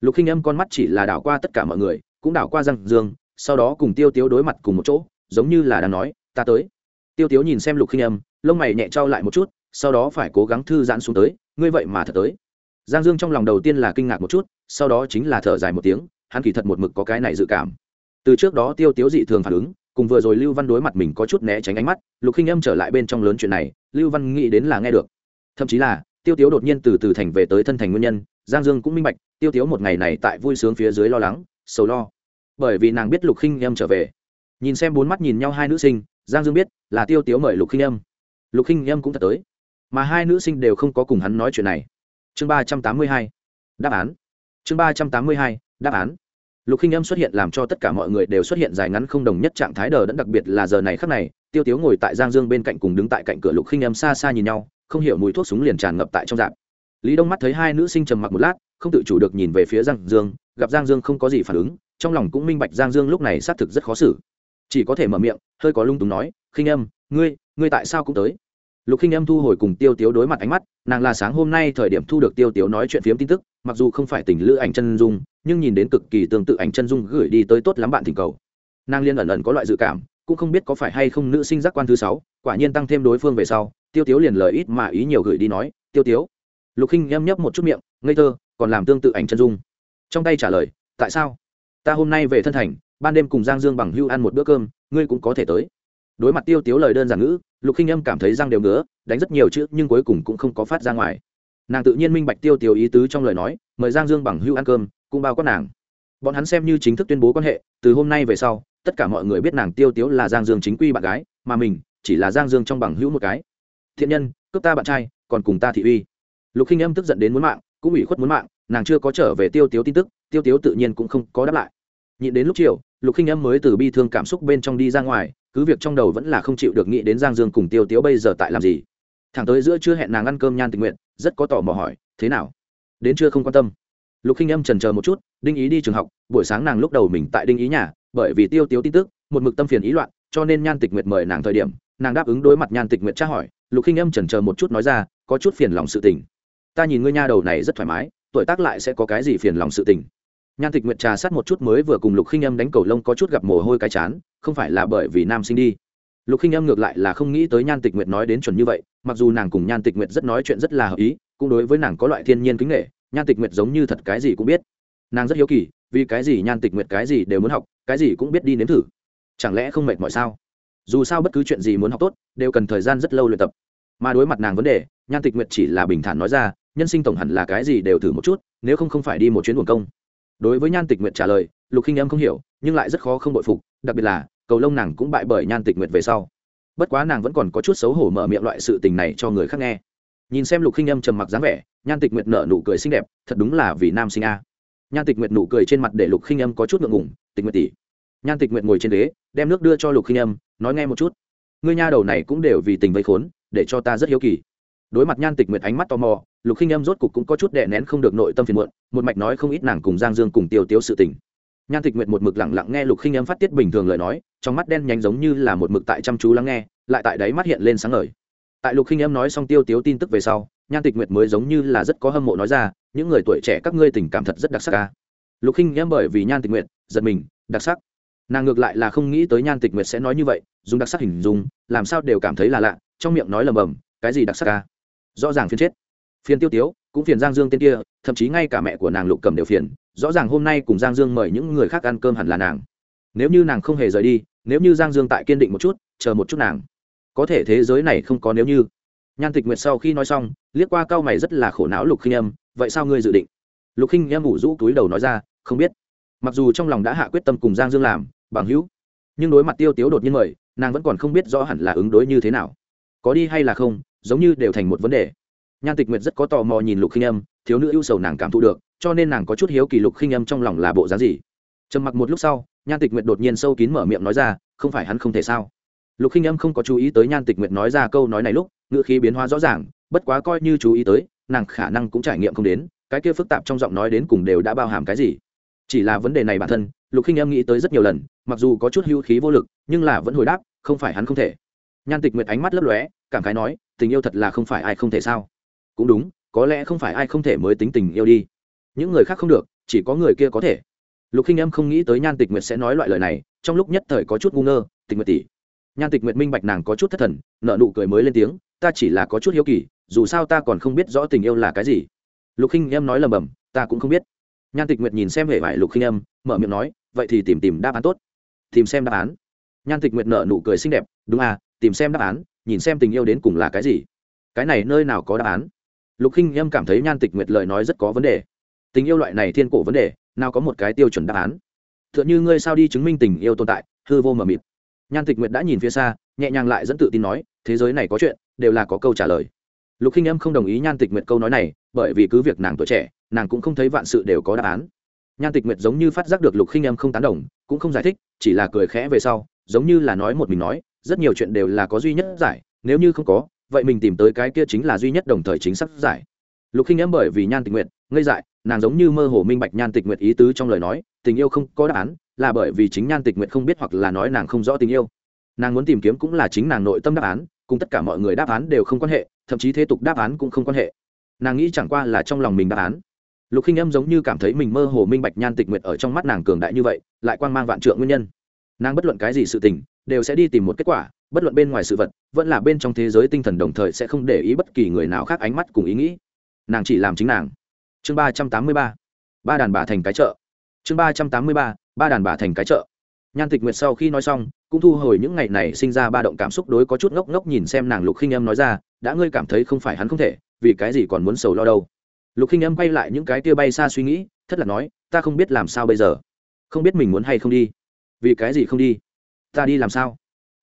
Lục khinh âm con mắt chỉ là đảo qua tất cả mọi người, cũng đảo qua Giang dương, sau đó cùng tiêu tiếu đối mặt cùng một chỗ, giống như là đang nói, ta tới. Tiêu tiếu nhìn xem lục khinh âm, lông mày nhẹ trao lại một chút sau đó phải cố gắng thư giãn xuống tới, ngươi vậy mà thật tới. Giang dương trong lòng đầu tiên là kinh ngạc một chút, sau đó chính là thở dài một tiếng, hắn kỳ thật một mực có cái này dự cảm. Từ trước đó tiêu tiếu dị thường phản ứng, cùng vừa rồi lưu văn đối mặt mình có chút né tránh ánh mắt, lục khinh âm trở lại bên trong lớn chuyện này, lưu văn nghĩ đến là nghe được. Thậm chí là, tiêu tiếu đột nhiên từ từ thành về tới thân thành nguyên nhân, giang dương cũng minh bạch, tiêu tiếu một ngày này tại vui sướng phía dưới lo lắng, sầu lo. Bởi vì nàng biết lục khinh âm trở về. Nhìn xem bốn mắt nhìn nhau hai nữ sinh, giang dương biết là tiêu tiếu mời lục khinh âm. Lục khinh âm cũng thật tới mà hai nữ sinh đều không có cùng hắn nói chuyện này. Chương ba trăm tám mươi hai, đáp án. Chương ba trăm tám mươi hai, đáp án. Lục khinh âm xuất hiện làm cho tất cả mọi người đều xuất hiện dài ngắn không đồng nhất trạng thái đờ đẫn đặc biệt là giờ này khắc này, tiêu tiếu ngồi tại giang dương bên cạnh cùng đứng tại cạnh cửa lục khinh âm xa xa nhìn nhau, không hiểu mùi thuốc súng liền tràn ngập tại trong dạp lý đông mắt thấy hai nữ sinh trầm mặc một lát, không tự chủ được nhìn về phía giang dương, gặp giang dương không có gì phản ứng, trong lòng cũng minh bạch giang dương lúc này xác thực rất khó xử. Chỉ có thể mở miệng, hơi có lung túng nói, khinh âm, ngươi ngươi tại sao cũng tới? Lục khinh âm thu hồi cùng tiêu tiếu đối mặt ánh mắt, nàng là sáng hôm nay thời điểm thu được tiêu tiếu nói chuyện phiếm tin tức, mặc dù không phải tình lữ ảnh chân dung, nhưng nhìn đến cực kỳ tương tự ảnh chân dung gửi đi tới tốt lắm bạn thỉnh cầu. Nàng liên ẩn ẩn có loại dự cảm, cũng không biết có phải hay không nữ sinh giác quan thứ sáu, quả nhiên tăng thêm đối phương về sau, tiêu tiếu liền lời ít mà ý nhiều gửi đi nói, tiêu tiếu. Lục khinh em nhấp một chút miệng, ngây thơ, còn làm tương tự ảnh chân dung. Trong tay trả lời, tại sao? Ta hôm nay về thân thành, ban đêm cùng giang dương bằng hưu ăn một bữa cơm, ngươi cũng có thể tới đối mặt tiêu tiếu lời đơn giản ngữ, lục khinh âm cảm thấy răng đều ngứa, đánh rất nhiều chữ nhưng cuối cùng cũng không có phát ra ngoài. Nàng tự nhiên minh bạch tiêu tiếu ý tứ trong lời nói, mời giang dương bằng hưu ăn cơm, cũng bao quát nàng. Bọn hắn xem như chính thức tuyên bố quan hệ, từ hôm nay về sau, tất cả mọi người biết nàng tiêu tiếu là giang dương chính quy bạn gái, mà mình chỉ là giang dương trong bằng hữu một cái. Thiện nhân, cướp ta bạn trai, còn cùng ta thị uy. Lục khinh âm tức giận đến muốn mạng, cũng ủy khuất muốn mạng, nàng chưa có trở về tiêu tiếu tin tức, tiêu tiếu tự nhiên cũng không có đáp lại. Nhịn đến lúc chiều, lục khinh âm mới từ bi thương cảm xúc bên trong đi ra ngoài cứ việc trong đầu vẫn là không chịu được nghĩ đến giang dương cùng tiêu tiếu bây giờ tại làm gì. Thẳng tới giữa chưa hẹn nàng ăn cơm nhan tình nguyện rất có tò mò hỏi, thế nào? Đến chưa không quan tâm. Lục khinh âm trần chờ một chút, đinh ý đi trường học, buổi sáng nàng lúc đầu mình tại đinh ý nhà, bởi vì tiêu tiếu tin tức, một mực tâm phiền ý loạn, cho nên nhan tịch nguyệt mời nàng thời điểm, nàng đáp ứng đối mặt nhan tịch nguyệt tra hỏi, lục khinh âm trần chờ một chút nói ra, có chút phiền lòng sự tình. Ta nhìn ngươi nha đầu này rất thoải mái, tuổi tác lại sẽ có cái gì phiền lòng sự tình nhan tịch nguyệt trà sát một chút mới vừa cùng lục khinh âm đánh cầu lông có chút gặp mồ hôi cái chán, không phải là bởi vì nam sinh đi. Lục khinh âm ngược lại là không nghĩ tới nhan tịch nguyệt nói đến chuẩn như vậy, mặc dù nàng cùng nhan tịch nguyệt rất nói chuyện rất là hợp ý, cũng đối với nàng có loại thiên nhiên kính nghệ nhan tịch nguyệt giống như thật cái gì cũng biết. Nàng rất hiếu kỳ, vì cái gì nhan tịch nguyệt cái gì đều muốn học, cái gì cũng biết đi nếm thử. Chẳng lẽ không mệt mỏi sao? Dù sao bất cứ chuyện gì muốn học tốt, đều cần thời gian rất lâu luyện tập. Mà đối mặt nàng vấn đề, nhan tịch nguyệt chỉ là bình thản nói ra, nhân sinh tổng hẳn là cái gì đều thử một chút, nếu không không phải đi một chuyến buồn công đối với nhan tịch nguyệt trả lời, lục khinh em không hiểu, nhưng lại rất khó không bội phục, đặc biệt là, cầu lông nàng cũng bại bởi nhan tịch nguyệt về sau. Bất quá nàng vẫn còn có chút xấu hổ mở miệng loại sự tình này cho người khác nghe. Nhìn xem lục khinh âm trầm mặc dáng vẻ, nhan tịch nguyệt nở nụ cười xinh đẹp, thật đúng là vì nam sinh a. Nhan tịch nguyệt nụ cười trên mặt để lục khinh âm có chút ngượng ngủng tịch nguyệt tỷ. Nhan tịch nguyệt ngồi trên ghế, đem nước đưa cho lục khinh âm, nói nghe một chút. Ngươi nha đầu này cũng đều vì tình vây khốn, để cho ta rất hiếu kỳ. Đối mặt nhan tịch nguyệt ánh mắt tò mò lục khinh âm rốt cục cũng có chút đè nén không được nội tâm phiền muộn, một mạch nói không ít nàng cùng giang dương cùng tiêu tiếu sự tình. Nhan tịch nguyệt một mực lẳng lặng nghe lục khinh âm phát tiết bình thường lời nói, trong mắt đen nhánh giống như là một mực tại chăm chú lắng nghe, lại tại đấy mắt hiện lên sáng ngời. Tại lục khinh âm nói xong tiêu tiếu tin tức về sau, nhan tịch nguyệt mới giống như là rất có hâm mộ nói ra, những người tuổi trẻ các ngươi tình cảm thật rất đặc sắc ca lục khinh âm bởi vì nhan tịch nguyệt, giật mình, đặc sắc. Nàng ngược lại là không nghĩ tới nhan tịch nguyệt sẽ nói như vậy, dùng đặc sắc hình dung, làm sao đều cảm thấy là lạ, trong miệng nói lầm bầm, cái gì đặc sắc ca rõ ràng phiên chết phiền tiêu tiếu, cũng phiền giang dương tên kia, thậm chí ngay cả mẹ của nàng lục cầm đều phiền, rõ ràng hôm nay cùng giang dương mời những người khác ăn cơm hẳn là nàng. Nếu như nàng không hề rời đi, nếu như giang dương tại kiên định một chút, chờ một chút nàng. Có thể thế giới này không có nếu như. Nhan tịch nguyệt sau khi nói xong, liếc qua cao mày rất là khổ não lục khinh âm, vậy sao ngươi dự định? Lục khinh âm ngủ rũ túi đầu nói ra, không biết. Mặc dù trong lòng đã hạ quyết tâm cùng giang dương làm, bằng hữu, nhưng đối mặt tiêu tiếu đột nhiên mời, nàng vẫn còn không biết rõ hẳn là ứng đối như thế nào. Có đi hay là không, giống như đều thành một vấn đề nhan tịch nguyệt rất có tò mò nhìn lục khinh âm, thiếu nữ ưu sầu nàng cảm thụ được, cho nên nàng có chút hiếu kỳ lục khinh âm trong lòng là bộ dáng gì. Trầm mặc một lúc sau, nhan tịch nguyệt đột nhiên sâu kín mở miệng nói ra, không phải hắn không thể sao? Lục khinh âm không có chú ý tới nhan tịch nguyệt nói ra câu nói này lúc, ngữ khí biến hóa rõ ràng, bất quá coi như chú ý tới, nàng khả năng cũng trải nghiệm không đến, cái kia phức tạp trong giọng nói đến cùng đều đã bao hàm cái gì. Chỉ là vấn đề này bản thân, lục khinh âm nghĩ tới rất nhiều lần, mặc dù có chút hữu khí vô lực, nhưng là vẫn hồi đáp, không phải hắn không thể. Nhan tịch nguyệt ánh mắt lấp lóe, cảm khái nói, tình yêu thật là không phải ai không thể sao? Cũng đúng có lẽ không phải ai không thể mới tính tình yêu đi. Những người khác không được chỉ có người kia có thể. Lục khinh em không nghĩ tới nhan tịch nguyệt sẽ nói loại lời này trong lúc nhất thời có chút ngu ngơ tịch nguyệt tỷ. Nhan tịch nguyệt minh bạch nàng có chút thất thần nợ nụ cười mới lên tiếng ta chỉ là có chút hiếu kỳ dù sao ta còn không biết rõ tình yêu là cái gì. Lục khinh em nói lầm bầm ta cũng không biết. Nhan tịch nguyệt nhìn xem hệ vải lục khinh em, mở miệng nói vậy thì tìm tìm đáp án tốt. Tìm xem đáp án. Nhan tịch nguyệt nợ nụ cười xinh đẹp đúng à tìm xem đáp án nhìn xem tình yêu đến cùng là cái gì. Cái này nơi nào có đáp án? Lục khinh Em cảm thấy nhan tịch nguyệt lời nói rất có vấn đề. Tình yêu loại này thiên cổ vấn đề, nào có một cái tiêu chuẩn đáp án? T h ư ợ n h ư ngươi sao đi chứng minh tình yêu tồn tại, hư vô mờ mịt. Nhan tịch nguyệt đã nhìn phía xa, nhẹ nhàng lại dẫn tự tin nói, thế giới này có chuyện, đều là có câu trả lời. Lục khinh Em không đồng ý nhan tịch nguyệt câu nói này, bởi vì cứ việc nàng tuổi trẻ, nàng cũng không thấy vạn sự đều có đáp án. Nhan tịch nguyệt giống như phát giác được lục khinh Em không tán đồng, cũng không giải thích, chỉ là cười khẽ về sau, giống như là nói một mình nói, rất nhiều chuyện đều là có duy nhất giải, nếu như không có vậy mình tìm tới cái kia chính là duy nhất đồng thời chính xác giải. Lục khinh em bởi vì nhan tịch nguyện ngây dại, nàng giống như mơ hồ minh bạch nhan tịch nguyện ý tứ trong lời nói, tình yêu không có đáp án, là bởi vì chính nhan tịch nguyện không biết hoặc là nói nàng không rõ tình yêu. Nàng muốn tìm kiếm cũng là chính nàng nội tâm đáp án, cùng tất cả mọi người đáp án đều không quan hệ, thậm chí thế tục đáp án cũng không quan hệ. Nàng nghĩ chẳng qua là trong lòng mình đáp án. Lục khinh em giống như cảm thấy mình mơ hồ minh bạch nhan tịch nguyện ở trong mắt nàng cường đại như vậy, lại quan mang vạn trượng nguyên nhân. Nàng bất luận cái gì sự tình, đều sẽ đi tìm một kết quả bất luận bên ngoài sự vật, vẫn là bên trong thế giới tinh thần đồng thời sẽ không để ý bất kỳ người nào khác ánh mắt cùng ý nghĩ. Nàng chỉ làm chính nàng. Chương ba trăm tám mươi ba. Ba đàn bà thành cái chợ. Chương ba trăm tám mươi ba ba đàn bà thành cái chợ. Nhan tịch nguyệt sau khi nói xong, cũng thu hồi những ngày này sinh ra ba động cảm xúc đối có chút ngốc ngốc nhìn xem nàng lục khinh em nói ra, đã ngươi cảm thấy không phải hắn không thể, vì cái gì còn muốn sầu lo đâu? Lục khinh em quay lại những cái tia bay xa suy nghĩ, thất là nói, ta không biết làm sao bây giờ. Không biết mình muốn hay không đi. Vì cái gì không đi? Ta đi làm sao?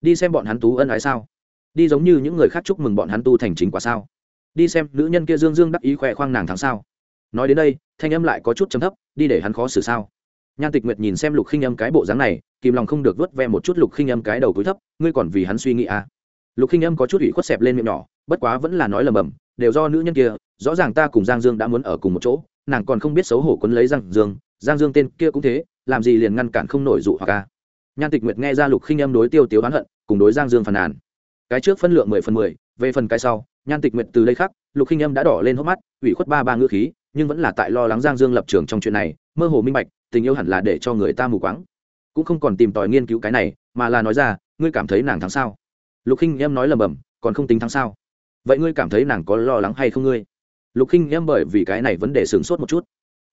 Đi xem bọn hắn tú ân ái sao? Đi giống như những người khác chúc mừng bọn hắn tu thành chính quả sao? Đi xem nữ nhân kia dương dương đắc ý khoe khoang nàng thắng sao? Nói đến đây, thanh âm lại có chút chấm thấp, đi để hắn khó xử sao? Nhan tịch nguyệt nhìn xem lục khinh âm cái bộ dáng này, kìm lòng không được vớt ve một chút lục khinh âm cái đầu túi thấp, ngươi còn vì hắn suy nghĩ à. lục khinh âm có chút ủy khuất xẹp lên miệng nhỏ, bất quá vẫn là nói lầm bầm, đều do nữ nhân kia, rõ ràng ta cùng giang dương đã muốn ở cùng một chỗ, nàng còn không biết xấu hổ quấn lấy giang dương giang dương tên kia cũng thế, làm gì liền ngăn cản không nổi dụ hoặc ca nhan tịch nguyệt nghe ra lục khinh âm đối tiêu tiếu oán hận cùng đối giang dương phàn nàn. Cái trước phân lượng mười phần mười, về phần cái sau, nhan tịch nguyệt từ đây khắc lục khinh âm đã đỏ lên hốc mắt, ủy khuất ba ba ngữ khí, nhưng vẫn là tại lo lắng giang dương lập trường trong chuyện này, mơ hồ minh bạch, tình yêu hẳn là để cho người ta mù quáng. Cũng không còn tìm tòi nghiên cứu cái này, mà là nói ra, ngươi cảm thấy nàng thắng sao? Lục khinh em nói lầm bầm còn không tính thắng sao? Vậy ngươi cảm thấy nàng có lo lắng hay không ngươi? Lục khinh em bởi vì cái này vấn đề sửng sốt một chút.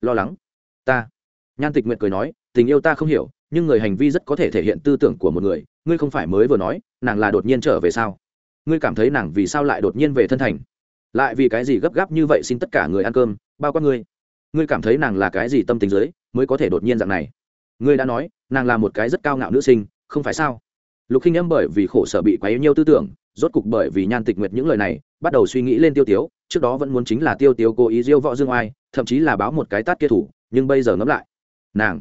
Lo lắng? Ta? Nhan tịch nguyệt cười nói, tình yêu ta không hiểu nhưng người hành vi rất có thể thể hiện tư tưởng của một người, ngươi không phải mới vừa nói, nàng là đột nhiên trở về sao? Ngươi cảm thấy nàng vì sao lại đột nhiên về thân thành? Lại vì cái gì gấp gáp như vậy xin tất cả người ăn cơm, bao quát ngươi? Ngươi cảm thấy nàng là cái gì tâm tính giới mới có thể đột nhiên dạng này? Ngươi đã nói, nàng là một cái rất cao ngạo nữ sinh, không phải sao? Lục khinh em bởi vì khổ sở bị quấy nhiêu tư tưởng, rốt cục bởi vì nhan tịch nguyệt những lời này, bắt đầu suy nghĩ lên tiêu tiếu, trước đó vẫn muốn chính là tiêu tiếu cố ý diêu võ dương oai, thậm chí là báo một cái tát kia thủ, nhưng bây giờ ngẫm lại, nàng,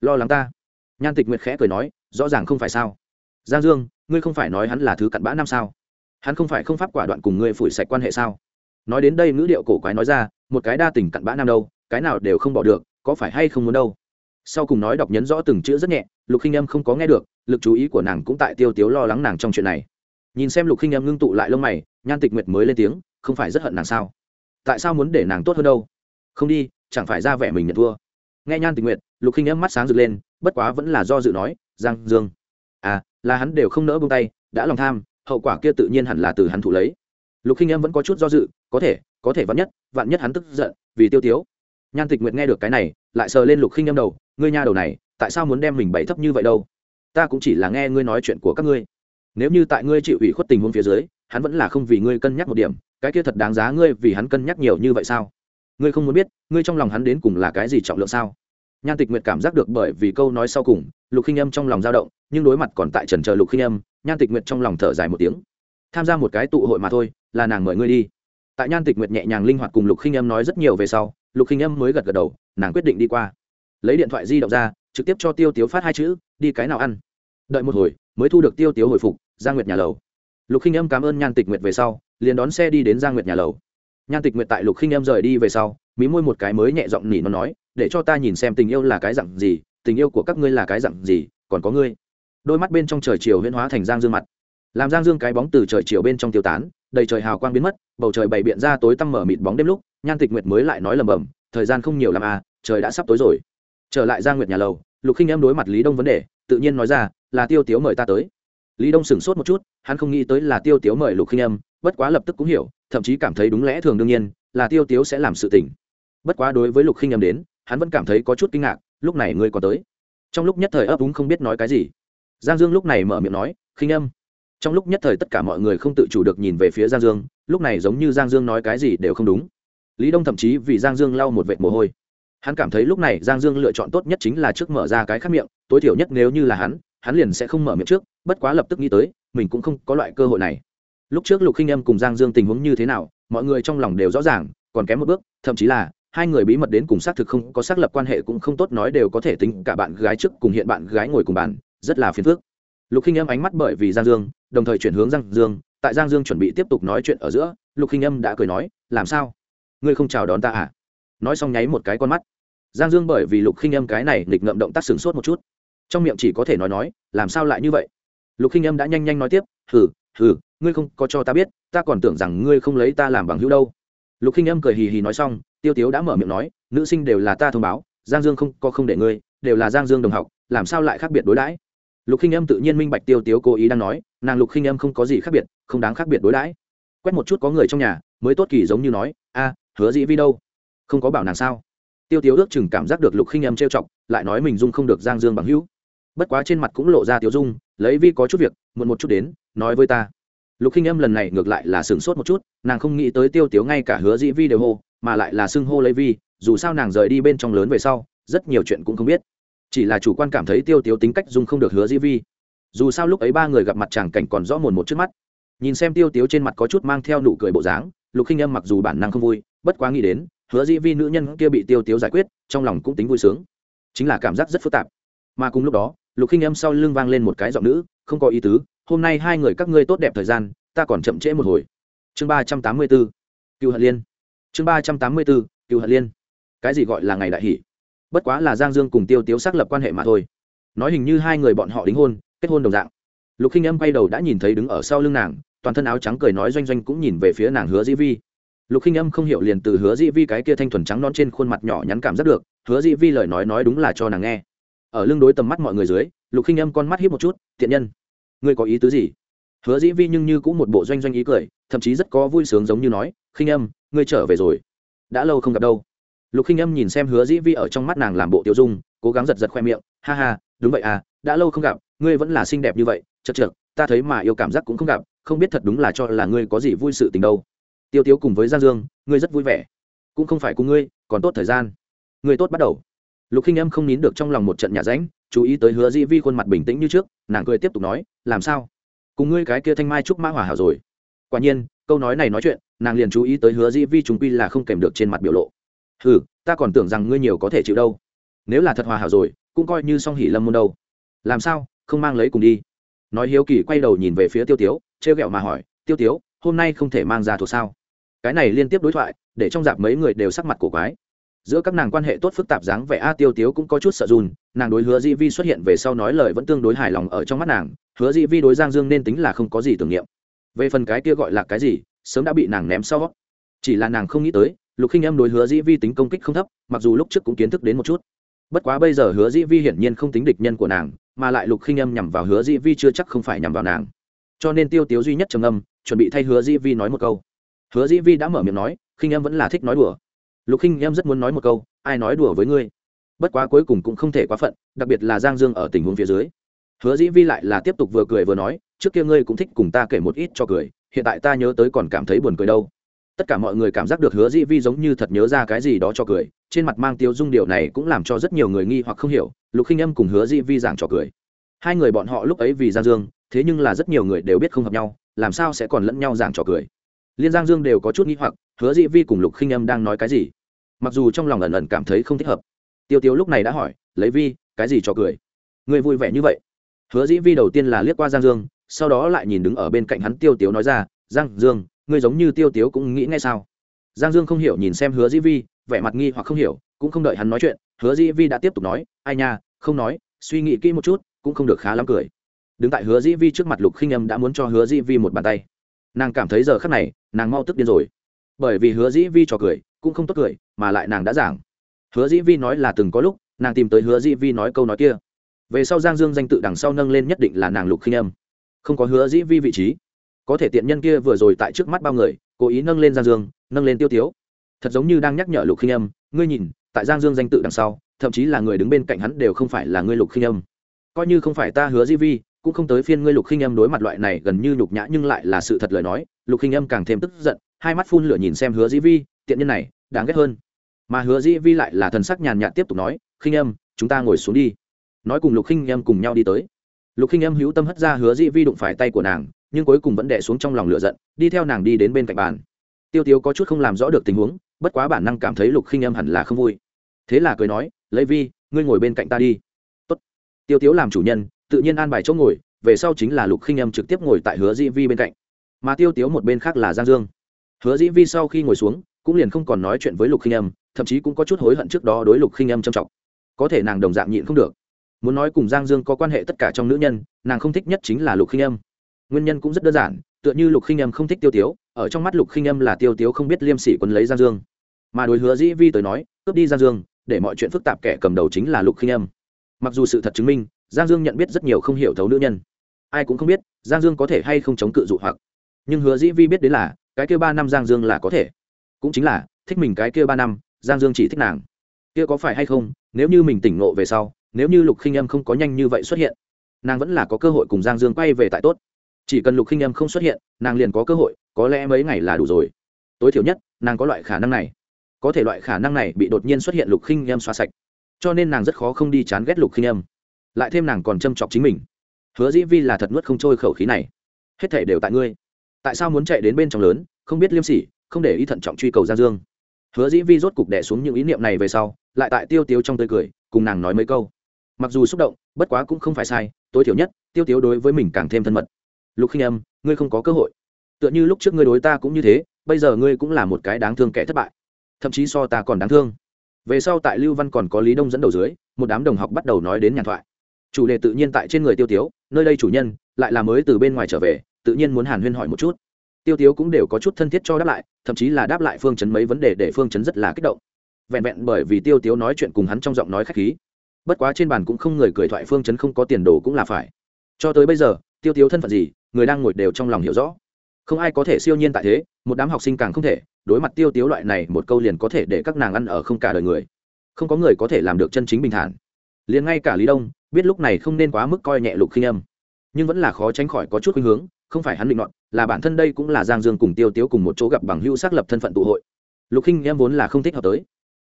lo lắng ta nhan tịch nguyệt khẽ cười nói, rõ ràng không phải sao? Giang dương, ngươi không phải nói hắn là thứ cặn bã năm sao? Hắn không phải không pháp quả đoạn cùng ngươi phủi sạch quan hệ sao? Nói đến đây ngữ điệu cổ quái nói ra, một cái đa tình cặn bã nam đâu, cái nào đều không bỏ được, có phải hay không muốn đâu? Sau cùng nói đọc nhấn rõ từng chữ rất nhẹ, lục khinh âm không có nghe được, lực chú ý của nàng cũng tại tiêu tiếu lo lắng nàng trong chuyện này. Nhìn xem lục khinh âm ngưng tụ lại lông mày, nhan tịch nguyệt mới lên tiếng, không phải rất hận nàng sao? Tại sao muốn để nàng tốt hơn đâu? Không đi, chẳng phải ra vẻ mình nhận thua. Nghe nhan tịch nguyệt lục khinh em mắt sáng rực lên, bất quá vẫn là do dự nói, giang dương à là hắn đều không nỡ buông tay, đã lòng tham, hậu quả kia tự nhiên hẳn là từ hắn thụ lấy. Lục khinh em vẫn có chút do dự, có thể có thể vạn nhất vạn nhất hắn tức giận, vì tiêu tiếu. Nhan tịch nguyệt nghe được cái này, lại sờ lên lục khinh em đầu, ngươi nha đầu này, tại sao muốn đem mình bày thấp như vậy đâu? Ta cũng chỉ là nghe ngươi nói chuyện của các ngươi. Nếu như tại ngươi chịu ủy khuất tình huống phía dưới, hắn vẫn là không vì ngươi cân nhắc một điểm, cái kia thật đáng giá ngươi vì hắn cân nhắc nhiều như vậy sao? Ngươi không muốn biết, ngươi trong lòng hắn đến cùng là cái gì trọng lượng sao? Nhan tịch nguyệt cảm giác được bởi vì câu nói sau cùng, lục khinh âm trong lòng dao động, nhưng đối mặt còn tại trần chờ lục khinh âm, nhan tịch nguyệt trong lòng thở dài một tiếng. Tham gia một cái tụ hội mà thôi, là nàng mời ngươi đi. Tại nhan tịch nguyệt nhẹ nhàng linh hoạt cùng lục khinh âm nói rất nhiều về sau, lục khinh âm mới gật gật đầu, nàng quyết định đi qua. Lấy điện thoại di động ra, trực tiếp cho tiêu tiếu phát hai chữ, đi cái nào ăn? Đợi một hồi, mới thu được tiêu tiếu hồi phục gia nguyệt nhà lầu. Lục khinh âm cảm ơn nhan tịch nguyệt về sau, liền đón xe đi đến gia nguyệt nhà lầu. Nhan tịch nguyệt tại lục khinh âm rời đi về sau, mí môi một cái mới nhẹ giọng nỉ nó nói để cho ta nhìn xem tình yêu là cái dặn gì, tình yêu của các ngươi là cái dặn gì, còn có ngươi. Đôi mắt bên trong trời chiều huyễn hóa thành giang dương mặt. Làm giang dương cái bóng từ trời chiều bên trong tiêu tán, đầy trời hào quang biến mất, bầu trời bày biện ra tối tăm mở mịt bóng đêm lúc, nhan tịch nguyệt mới lại nói lầm bầm thời gian không nhiều lắm à trời đã sắp tối rồi. Trở lại giang nguyệt nhà lầu, lục khinh em đối mặt lý đông vấn đề, tự nhiên nói ra, là tiêu tiếu mời ta tới. Lý đông sửng sốt một chút, hắn không nghĩ tới là tiêu tiếu mời lục khinh em, bất quá lập tức cũng hiểu, thậm chí cảm thấy đúng lẽ thường đương nhiên, là tiêu tiếu sẽ làm sự tình. Bất quá đối với lục khinh em đến hắn vẫn cảm thấy có chút kinh ngạc, lúc này ngươi có tới. Trong lúc nhất thời ấp úng không biết nói cái gì. Giang dương lúc này mở miệng nói, khinh âm. Trong lúc nhất thời tất cả mọi người không tự chủ được nhìn về phía giang dương, lúc này giống như giang dương nói cái gì đều không đúng. Lý đông thậm chí vì giang dương lau một vệt mồ hôi. Hắn cảm thấy lúc này giang dương lựa chọn tốt nhất chính là trước mở ra cái khác miệng, tối thiểu nhất nếu như là hắn hắn liền sẽ không mở miệng trước, bất quá lập tức nghĩ tới, mình cũng không có loại cơ hội này. Lúc trước lục khinh âm cùng giang dương tình huống như thế nào, mọi người trong lòng đều rõ ràng, còn kém một bước, thậm chí là hai người bí mật đến cùng xác thực không có xác lập quan hệ cũng không tốt nói đều có thể tính cả bạn gái trước cùng hiện bạn gái ngồi cùng bàn, rất là phiền phức. Lục khinh âm ánh mắt bởi vì giang dương, đồng thời chuyển hướng giang dương, tại giang dương chuẩn bị tiếp tục nói chuyện ở giữa, lục khinh âm đã cười nói, làm sao? Ngươi không chào đón ta à? Nói xong nháy một cái con mắt. Giang dương bởi vì lục khinh âm cái này nghịch ngợm động tác sửng sốt một chút. Trong miệng chỉ có thể nói nói, làm sao lại như vậy? Lục khinh âm đã nhanh nhanh nói tiếp, hừ hừ, ngươi không có cho ta biết, ta còn tưởng rằng ngươi không lấy ta làm bằng hữu đâu lục khinh âm cười hì hì nói xong, tiêu tiếu đã mở miệng nói, nữ sinh đều là ta thông báo, giang dương không, có không để ngươi, đều là giang dương đồng học, làm sao lại khác biệt đối đãi? Lục khinh âm tự nhiên minh bạch tiêu tiếu cố ý đang nói, nàng lục khinh âm không có gì khác biệt, không đáng khác biệt đối đãi. Quét một chút có người trong nhà, mới tốt kỳ giống như nói, a, hứa dĩ vi đâu? Không có bảo nàng sao? Tiêu tiếu ước chừng cảm giác được lục khinh âm trêu chọc, lại nói mình dung không được giang dương bằng hữu. Bất quá trên mặt cũng lộ ra tiêu dung, lấy vi có chút việc, muộn một chút đến, nói với ta lục khinh âm lần này ngược lại là sửng sốt một chút, nàng không nghĩ tới tiêu tiếu ngay cả hứa dĩ vi đều hô, mà lại là xưng hô lấy vi, dù sao nàng rời đi bên trong lớn về sau, rất nhiều chuyện cũng không biết. Chỉ là chủ quan cảm thấy tiêu tiếu tính cách dung không được hứa dĩ vi. Dù sao lúc ấy ba người gặp mặt chàng cảnh còn rõ mồn một trước mắt. Nhìn xem tiêu tiếu trên mặt có chút mang theo nụ cười bộ dáng, lục khinh âm mặc dù bản năng không vui, bất quá nghĩ đến, hứa dĩ vi nữ nhân kia bị tiêu tiếu giải quyết, trong lòng cũng tính vui sướng. Chính là cảm giác rất phức tạp. Mà cùng lúc đó, lục khinh âm sau lưng vang lên một cái giọng nữ, không có ý tứ hôm nay hai người các ngươi tốt đẹp thời gian, ta còn chậm trễ một hồi. Chương ba trăm tám mươi b ố cựu hận liên. Chương ba trăm tám mươi b ố cựu hận liên. Cái gì gọi là ngày đại hỷ? Bất quá là giang dương cùng tiêu tiếu xác lập quan hệ mà thôi. Nói hình như hai người bọn họ đính hôn, kết hôn đồng dạng. Lục khinh âm quay đầu đã nhìn thấy đứng ở sau lưng nàng, toàn thân áo trắng cười nói doanh doanh cũng nhìn về phía nàng hứa dĩ vi. Lục khinh âm không hiểu liền từ hứa dĩ vi cái kia thanh thuần trắng non trên khuôn mặt nhỏ nhắn cảm giác được, hứa dĩ vi lời nói nói đúng là cho nàng nghe. Ở lưng đối tầm mắt mọi người dưới, lục khinh âm con mắt hiếp một chút, tiện nhân ngươi có ý tứ gì? Hứa dĩ vi nhưng như cũng một bộ doanh doanh ý cười, thậm chí rất có vui sướng giống như nói, khinh âm, ngươi trở về rồi. Đã lâu không gặp đâu. Lục khinh âm nhìn xem hứa dĩ vi ở trong mắt nàng làm bộ tiêu dung, cố gắng giật giật khoe miệng, ha ha, đúng vậy à đã lâu không gặp, ngươi vẫn là xinh đẹp như vậy, chật chật ta thấy mà yêu cảm giác cũng không gặp, không biết thật đúng là cho là ngươi có gì vui sự tình đâu. Tiêu tiếu cùng với giang dương, ngươi rất vui vẻ. Cũng không phải cùng ngươi, còn tốt thời gian. Ngươi tốt bắt đầu. Lục khinh em không nín được trong lòng một trận nhà ránh chú ý tới hứa dĩ vi khuôn mặt bình tĩnh như trước, nàng cười tiếp tục nói, làm sao? Cùng ngươi cái kia thanh mai trúc mã hòa hảo rồi. Quả nhiên, câu nói này nói chuyện, nàng liền chú ý tới hứa dĩ vi chúng quy là không kèm được trên mặt biểu lộ. Ừ ta còn tưởng rằng ngươi nhiều có thể chịu đâu. Nếu là thật hòa hảo rồi, cũng coi như song hỉ lâm môn đâu. Làm sao? Không mang lấy cùng đi. Nói hiếu kỳ quay đầu nhìn về phía tiêu tiếu, trêu ghẹo mà hỏi, tiêu tiếu, hôm nay không thể mang ra thuộc sao? Cái này liên tiếp đối thoại, để trong dạp mấy người đều sắc mặt cổ quái giữa các nàng quan hệ tốt phức tạp dáng vẻ, a tiêu tiếu cũng có chút sợ dùn nàng đối hứa di vi xuất hiện về sau nói lời vẫn tương đối hài lòng ở trong mắt nàng, hứa di vi đối giang dương nên tính là không có gì tưởng niệm. Về phần cái kia gọi là cái gì, sớm đã bị nàng ném sau. Chỉ là nàng không nghĩ tới, lục khinh em đối hứa di vi tính công kích không thấp, mặc dù lúc trước cũng kiến thức đến một chút. Bất quá bây giờ hứa di vi hiển nhiên không tính địch nhân của nàng, mà lại lục khinh em nhằm vào hứa di vi chưa chắc không phải nhằm vào nàng. Cho nên tiêu tiếu duy nhất trầm âm chuẩn bị thay hứa di vi nói một câu. Hứa di vi đã mở miệng nói, khinh em vẫn là thích nói đùa lục khinh Em rất muốn nói một câu, ai nói đùa với ngươi? Bất quá cuối cùng cũng không thể quá phận, đặc biệt là giang dương ở tình huống phía dưới. Hứa dĩ vi lại là tiếp tục vừa cười vừa nói, trước kia ngươi cũng thích cùng ta kể một ít cho cười, hiện tại ta nhớ tới còn cảm thấy buồn cười đâu. Tất cả mọi người cảm giác được hứa dĩ vi giống như thật nhớ ra cái gì đó cho cười, trên mặt mang tiêu dung điều này cũng làm cho rất nhiều người nghi hoặc không hiểu, lục khinh âm cùng hứa dĩ vi giảng trò cười. Hai người bọn họ lúc ấy vì giang dương, thế nhưng là rất nhiều người đều biết không hợp nhau, làm sao sẽ còn lẫn nhau giảng trò cười. Liên giang dương đều có chút nghi hoặc, hứa dĩ vi cùng lục khinh âm đang nói cái gì? Mặc dù trong lòng ẩn ẩn cảm thấy không thích hợp. Tiêu tiêu lúc này đã hỏi, lấy vi, cái gì cho cười? Người vui vẻ như vậy? Hứa dĩ vi đầu tiên là liếc qua giang dương, sau đó lại nhìn đứng ở bên cạnh hắn tiêu tiếu nói ra, giang dương, ngươi giống như tiêu tiếu cũng nghĩ ngay sao? Giang dương không hiểu nhìn xem hứa dĩ vi, vẻ mặt nghi hoặc không hiểu, cũng không đợi hắn nói chuyện, hứa dĩ vi đã tiếp tục nói, ai nha, không nói, suy nghĩ kỹ một chút, cũng không được khá lắm cười. Đứng tại hứa dĩ vi trước mặt lục khinh âm đã muốn cho hứa dĩ vi một bàn tay. Nàng cảm thấy giờ khắc này, nàng mau tức điên rồi. Bởi vì hứa dĩ vi trò cười cũng không tốt cười, mà lại nàng đã giảng. Hứa dĩ vi nói là từng có lúc, nàng tìm tới hứa dĩ vi nói câu nói kia. Về sau giang dương danh tự đằng sau nâng lên nhất định là nàng lục khinh âm. Không có hứa dĩ vi vị trí. Có thể tiện nhân kia vừa rồi tại trước mắt bao người, cố ý nâng lên giang dương, nâng lên tiêu tiếu. Thật giống như đang nhắc nhở lục khinh âm, ngươi nhìn, tại giang dương danh tự đằng sau, thậm chí là người đứng bên cạnh hắn đều không phải là ngươi lục khinh âm. Coi như không phải ta hứa dĩ vi, cũng không tới phiên ngươi lục khinh âm đối mặt loại này gần như nhục nhã nhưng lại là sự thật lời nói, lục khinh âm càng thêm tức giận hai mắt phun lửa nhìn xem hứa dĩ vi, tiện nhân này, đáng ghét hơn. Mà hứa dĩ vi lại là thần sắc nhàn nhạt tiếp tục nói, khinh âm, chúng ta ngồi xuống đi. Nói cùng lục khinh âm cùng nhau đi tới. Lục khinh âm hữu tâm hất ra hứa dĩ vi đụng phải tay của nàng, nhưng cuối cùng vẫn đẻ xuống trong lòng lửa giận, đi theo nàng đi đến bên cạnh bàn. Tiêu tiếu có chút không làm rõ được tình huống, bất quá bản năng cảm thấy lục khinh âm hẳn là không vui. Thế là cười nói, lấy vi, ngươi ngồi bên cạnh ta đi. Tốt. tiêu tiếu làm chủ nhân, tự nhiên an bài chỗ ngồi, về sau chính là lục khinh âm trực tiếp ngồi tại hứa dĩ vi bên cạnh. Mà tiêu tiếu một bên khác là giang dương hứa dĩ vi sau khi ngồi xuống, cũng liền không còn nói chuyện với lục khinh âm, thậm chí cũng có chút hối hận trước đó đối lục khinh âm trầm trọng có thể nàng đồng dạng nhịn không được. Muốn nói cùng giang dương có quan hệ tất cả trong nữ nhân, nàng không thích nhất chính là lục khinh âm. Nguyên nhân cũng rất đơn giản, tựa như lục khinh âm không thích tiêu tiếu, ở trong mắt lục khinh âm là tiêu tiếu không biết liêm sỉ quân lấy giang dương. Mà đối hứa dĩ vi tới nói, cướp đi giang dương, để mọi chuyện phức tạp kẻ cầm đầu chính là lục khinh âm. Mặc dù sự thật chứng minh, giang dương nhận biết rất nhiều không hiểu thấu nữ nhân. Ai cũng không biết, giang dương có thể hay không chống cự dụ hoặc nhưng hứa dĩ vi biết đến là cái kia ba năm giang dương là có thể. Cũng chính là, thích mình cái kia ba năm, giang dương chỉ thích nàng. Kia có phải hay không, nếu như mình tỉnh ngộ về sau, nếu như lục khinh em không có nhanh như vậy xuất hiện, nàng vẫn là có cơ hội cùng giang dương quay về tại tốt. Chỉ cần lục khinh em không xuất hiện, nàng liền có cơ hội, có lẽ mấy ngày là đủ rồi. Tối thiểu nhất, nàng có loại khả năng này. Có thể loại khả năng này bị đột nhiên xuất hiện lục khinh em xóa sạch. Cho nên nàng rất khó không đi chán ghét lục khinh em lại thêm nàng còn châm chọc chính mình. Hứa dĩ vi là thật nuốt không trôi khẩu khí này. Hết thể đều tại ngươi tại sao muốn chạy đến bên trong lớn, không biết liêm sỉ, không để ý thận trọng truy cầu giang dương. Hứa dĩ vi rốt cục đẻ xuống những ý niệm này về sau, lại tại tiêu tiếu trong tươi cười, cùng nàng nói mấy câu. Mặc dù xúc động, bất quá cũng không phải sai, tối thiểu nhất, tiêu tiếu đối với mình càng thêm thân mật. Lục khinh âm, ngươi không có cơ hội. Tựa như lúc trước ngươi đối ta cũng như thế, bây giờ ngươi cũng là một cái đáng thương kẻ thất bại. Thậm chí so ta còn đáng thương. Về sau tại lưu văn còn có lý đông dẫn đầu dưới, một đám đồng học bắt đầu nói đến nhàn thoại. Chủ đề tự nhiên tại trên người tiêu tiếu, nơi đây chủ nhân, lại là mới từ bên ngoài trở về tự nhiên muốn hàn huyên hỏi một chút. Tiêu tiếu cũng đều có chút thân thiết cho đáp lại, thậm chí là đáp lại phương chấn mấy vấn đề để phương chấn rất là kích động. Vẹn vẹn bởi vì tiêu tiếu nói chuyện cùng hắn trong giọng nói khách khí. Bất quá trên bàn cũng không người cười thoại phương chấn không có tiền đồ cũng là phải. Cho tới bây giờ, tiêu tiếu thân phận gì, người đang ngồi đều trong lòng hiểu rõ. Không ai có thể siêu nhiên tại thế, một đám học sinh càng không thể, đối mặt tiêu tiếu loại này một câu liền có thể để các nàng ăn ở không cả đời người. Không có người có thể làm được chân chính bình thản. Liền ngay cả lý đông, biết lúc này không nên quá mức coi nhẹ lục khinh âm. Nhưng vẫn là khó tránh khỏi có chút khuynh hướng không phải hắn định luận là bản thân đây cũng là giang dương cùng tiêu tiếu cùng một chỗ gặp bằng hữu xác lập thân phận tụ hội. Lục khinh em vốn là không thích hợp tới.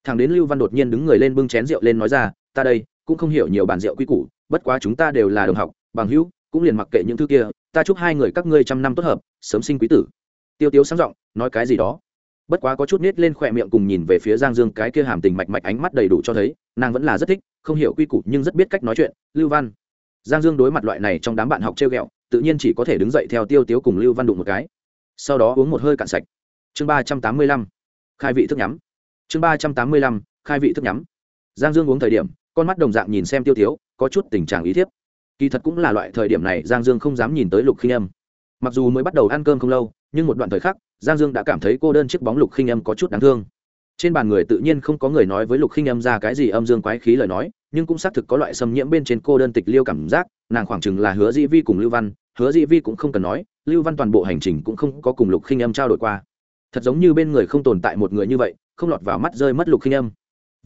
Thằng đến lưu văn đột nhiên đứng người lên bưng chén rượu lên nói ra, ta đây, cũng không hiểu nhiều bản rượu quy củ, bất quá chúng ta đều là đồng học, bằng hữu, cũng liền mặc kệ những thứ kia, ta chúc hai người các ngươi trăm năm tốt hợp, sớm sinh quý tử. Tiêu tiếu sáng giọng, nói cái gì đó? Bất quá có chút nít lên khỏe miệng cùng nhìn về phía giang dương, cái kia hàm tình mạch mạch ánh mắt đầy đủ cho thấy, nàng vẫn là rất thích, không hiểu quy củ nhưng rất biết cách nói chuyện. Lưu văn. Giang dương đối mặt loại này trong đám bạn học treo ghẹo tự nhiên chỉ có thể đứng dậy theo tiêu tiếu cùng lưu văn đụng một cái. Sau đó uống một hơi cạn sạch. Chương ba trăm tám mươi lăm. Khai vị thức nhắm. Chương ba trăm tám mươi lăm. Khai vị thức nhắm. Giang dương uống thời điểm, con mắt đồng dạng nhìn xem tiêu tiếu, có chút tình trạng ý thiếp. Kỳ thật cũng là loại thời điểm này giang dương không dám nhìn tới lục khinh âm. Mặc dù mới bắt đầu ăn cơm không lâu, nhưng một đoạn thời khắc, giang dương đã cảm thấy cô đơn chiếc bóng lục khinh âm có chút đáng thương trên bàn người tự nhiên không có người nói với lục khinh âm ra cái gì âm dương quái khí lời nói, nhưng cũng xác thực có loại xâm nhiễm bên trên cô đơn tịch liêu cảm giác, nàng khoảng chừng là hứa dĩ vi cùng lưu văn, hứa dĩ vi cũng không cần nói, lưu văn toàn bộ hành trình cũng không có cùng lục khinh âm trao đổi qua. Thật giống như bên người không tồn tại một người như vậy, không lọt vào mắt rơi mất lục khinh âm.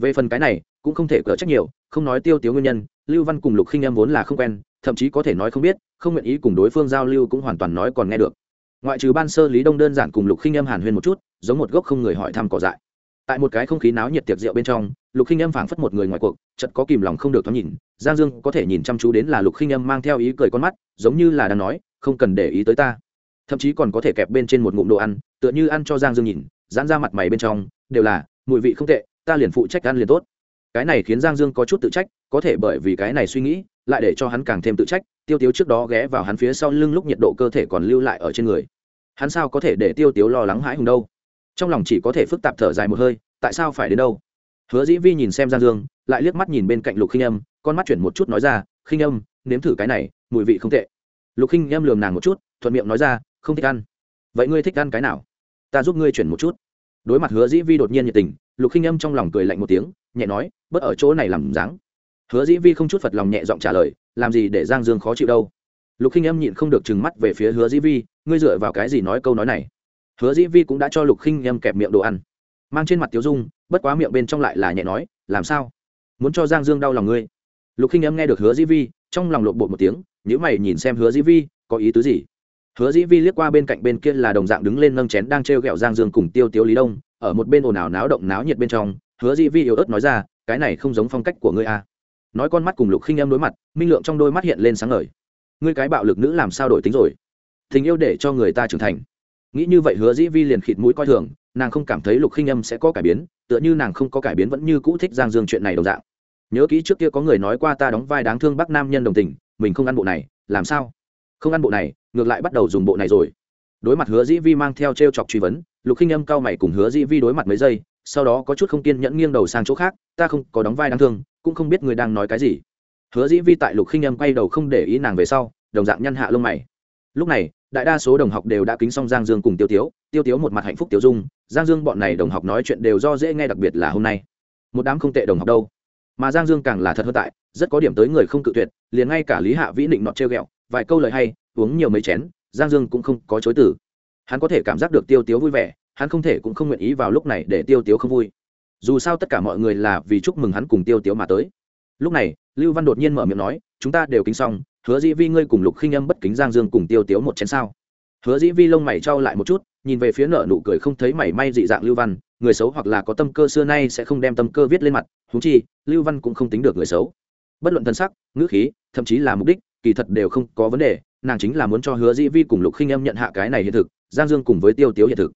Về phần cái này, cũng không thể cỡ trách nhiều, không nói tiêu tiếu nguyên nhân, lưu văn cùng lục khinh âm vốn là không quen, thậm chí có thể nói không biết, không nguyện ý cùng đối phương giao lưu cũng hoàn toàn nói còn nghe được. Ngoại trừ ban sơ lý đông đơn giản cùng lục khinh âm hàn huyên một chút, giống một gốc không người hỏi thăm cỏ dại tại một cái không khí náo nhiệt tiệc rượu bên trong, lục khinh âm phảng phất một người ngoài cuộc chật có kìm lòng không được thoáng nhìn, giang dương có thể nhìn chăm chú đến là lục khinh âm mang theo ý cười con mắt, giống như là đang nói, không cần để ý tới ta. Thậm chí còn có thể kẹp bên trên một ngụm đồ ăn, tựa như ăn cho giang dương nhìn, giãn ra mặt mày bên trong, đều là, mùi vị không tệ, ta liền phụ trách ăn liền tốt. Cái này khiến giang dương có chút tự trách, có thể bởi vì cái này suy nghĩ, lại để cho hắn càng thêm tự trách, tiêu tiếu trước đó ghé vào hắn phía sau lưng lúc nhiệt độ cơ thể còn lưu lại ở trên người. Hắn sao có thể để tiêu tiếu lo lắng hãi hùng đâu? Trong lòng chỉ có thể phức tạp thở dài một hơi, tại sao phải đến đâu? Hứa dĩ vi nhìn xem giang dương, lại liếc mắt nhìn bên cạnh lục khinh âm, con mắt chuyển một chút nói ra, khinh âm, nếm thử cái này, mùi vị không tệ. Lục khinh âm lườm nàng một chút, thuận miệng nói ra, không thích ăn. Vậy ngươi thích ăn cái nào? Ta giúp ngươi chuyển một chút. Đối mặt hứa dĩ vi đột nhiên nhiệt tình, lục khinh âm trong lòng cười lạnh một tiếng, nhẹ nói bớt ở chỗ này làm dáng. Hứa dĩ vi không chút phật lòng nhẹ giọng trả lời, làm gì để giang dương khó chịu đâu? Lục khinh âm nhịn không được trừng mắt về phía hứa dĩ vi, ngươi dựa vào cái gì nói câu nói này? Hứa dĩ vi cũng đã cho lục khinh Em kẹp miệng đồ ăn. Mang trên mặt tiếu dung, bất quá miệng bên trong lại là nhẹ nói, làm sao? Muốn cho giang dương đau lòng ngươi? Lục khinh Em nghe được hứa dĩ vi, trong lòng lộn bột một tiếng nhữ mày nhìn xem hứa dĩ vi, có ý tứ gì? Hứa dĩ vi liếc qua bên cạnh bên kia là đồng dạng đứng lên nâng chén đang t r e o g ẹ o giang dương cùng tiêu tiếu lý đông, ở một bên ồn ào náo động náo nhiệt bên trong, hứa dĩ vi yếu ớt nói ra, cái này không giống phong cách của ngươi à. nói con mắt cùng lục khinh Em đối mặt, minh lượng trong đôi mắt hiện lên sáng ngời. Ngươi cái bạo lực nữ làm sao đổi tính rồi? Tình yêu để cho người ta trưởng thành nghĩ như vậy hứa dĩ vi liền khịt mũi coi thường, nàng không cảm thấy lục khinh âm sẽ có cải biến, tựa như nàng không có cải biến vẫn như cũ thích giang dương chuyện này đồng dạng. Nhớ kỹ trước kia có người nói qua ta đóng vai đáng thương bắc nam nhân đồng tình, mình không ăn bộ này, làm sao? Không ăn bộ này, ngược lại bắt đầu dùng bộ này rồi. Đối mặt hứa dĩ vi mang theo t r e o chọc truy vấn, lục khinh âm cao mày cùng hứa dĩ vi đối mặt mấy giây, sau đó có chút không kiên nhẫn nghiêng đầu sang chỗ khác, ta không có đóng vai đáng thương, cũng không biết người đang nói cái gì. Hứa dĩ vi tại lục khinh âm quay đầu không để ý nàng về sau, đồng dạng nhăn hạ lông mày. Lúc này đại đa số đồng học đều đã kính xong giang dương cùng tiêu tiếu tiêu tiếu một mặt hạnh phúc tiêu dung, giang dương bọn này đồng học nói chuyện đều do dễ nghe đặc biệt là hôm nay. Một đám không tệ đồng học đâu. Mà giang dương càng là thật hơn tại, rất có điểm tới người không cự tuyệt, liền ngay cả lý hạ vĩ định nọt treo ghẹo, vài câu lời hay, uống nhiều mấy chén, giang dương cũng không có chối tử hắn có thể cảm giác được tiêu tiếu vui vẻ, hắn không thể cũng không nguyện ý vào lúc này để tiêu tiếu không vui. Dù sao tất cả mọi người là vì chúc mừng hắn cùng tiêu tiếu mà tới. Lúc này, lưu văn đột nhiên mở miệng nói chúng ta đều kính xong, hứa dĩ vi ngươi cùng lục khinh âm bất kính giang dương cùng tiêu tiếu một chén sao? Hứa dĩ vi lông mày trao lại một chút, nhìn về phía nợ nụ cười không thấy mảy may dị dạng lưu văn, người xấu hoặc là có tâm cơ xưa nay sẽ không đem tâm cơ viết lên mặt thú chi, lưu văn cũng không tính được người xấu. Bất luận thân sắc, ngữ khí, thậm chí là mục đích, kỳ thật đều không có vấn đề, nàng chính là muốn cho hứa dĩ vi cùng lục khinh âm nhận hạ cái này hiện thực, giang dương cùng với tiêu tiếu hiện thực.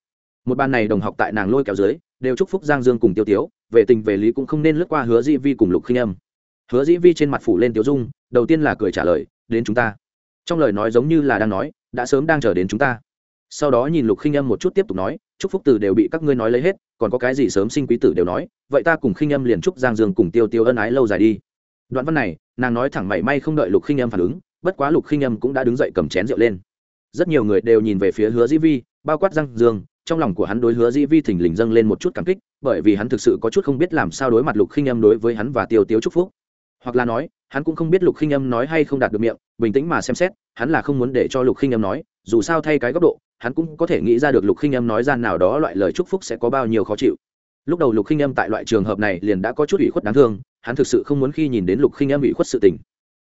Một ban này đồng học tại nàng lôi kéo dưới, đều chúc phúc giang dương cùng tiêu tiếu, về tình về lý cũng không nên lướt qua hứa dĩ vi cùng lục khinh âm hứa dĩ vi trên mặt phủ lên tiêu dung, đầu tiên là cười trả lời, đến chúng ta. Trong lời nói giống như là đang nói, đã sớm đang chờ đến chúng ta. Sau đó nhìn lục khinh âm một chút tiếp tục nói, chúc phúc từ đều bị các ngươi nói lấy hết, còn có cái gì sớm sinh quý tử đều nói, vậy ta cùng khinh âm liền chúc giang dương cùng tiêu tiêu ân ái lâu dài đi. Đoạn văn này, nàng nói thẳng mảy may không đợi lục khinh âm phản ứng, bất quá lục khinh âm cũng đã đứng dậy cầm chén rượu lên. Rất nhiều người đều nhìn về phía hứa dĩ vi, bao quát giang dương, trong lòng của hắn đối hứa dĩ vi thỉnh lình dâng lên một chút cảm kích, bởi vì hắn thực sự có chút không biết làm sao đối mặt lục khinh âm đối với hắn và tiêu tiêu chúc phúc hoặc là nói, hắn cũng không biết lục khinh âm nói hay không đạt được miệng, bình tĩnh mà xem xét, hắn là không muốn để cho lục khinh âm nói, dù sao thay cái góc độ, hắn cũng có thể nghĩ ra được lục khinh âm nói ra nào đó loại lời chúc phúc sẽ có bao nhiêu khó chịu. Lúc đầu lục khinh âm tại loại trường hợp này liền đã có chút ủy khuất đáng thương, hắn thực sự không muốn khi nhìn đến lục khinh Âm bị khuất sự tình.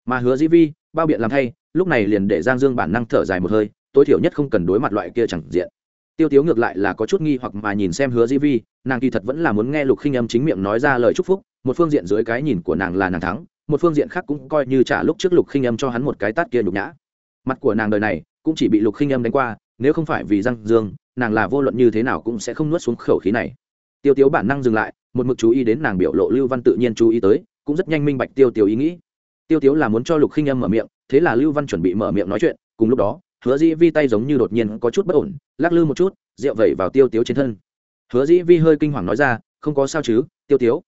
Mà hứa dĩ vi, bao biện làm thay, lúc này liền để giang dương bản năng thở dài một hơi, tối thiểu nhất không cần đối mặt loại kia chẳng diện. Tiêu tiếu ngược lại là có chút nghi hoặc mà nhìn xem hứa dĩ vi, nàng kỳ thật vẫn là muốn nghe lục khinh âm chính miệng nói ra lời chúc phúc một phương diện dưới cái nhìn của nàng là nàng thắng, một phương diện khác cũng coi như trả lúc trước lục khinh âm cho hắn một cái tát kia nhục nhã. Mặt của nàng đời này cũng chỉ bị lục khinh âm đánh qua, nếu không phải vì răng dương, nàng là vô luận như thế nào cũng sẽ không nuốt xuống khẩu khí này. Tiêu tiếu bản năng dừng lại, một mực chú ý đến nàng biểu lộ lưu văn tự nhiên chú ý tới, cũng rất nhanh minh bạch tiêu tiêu ý nghĩ. Tiêu tiếu là muốn cho lục khinh âm mở miệng, thế là lưu văn chuẩn bị mở miệng nói chuyện, cùng lúc đó, hứa dĩ vi tay giống như đột nhiên có chút bất ổn, lắc lư một chút, rượu vẩy vào tiêu tiếu trên thân. Hứa dĩ vi hơi kinh hoàng nói ra, không có sao chứ, tiêu tiếu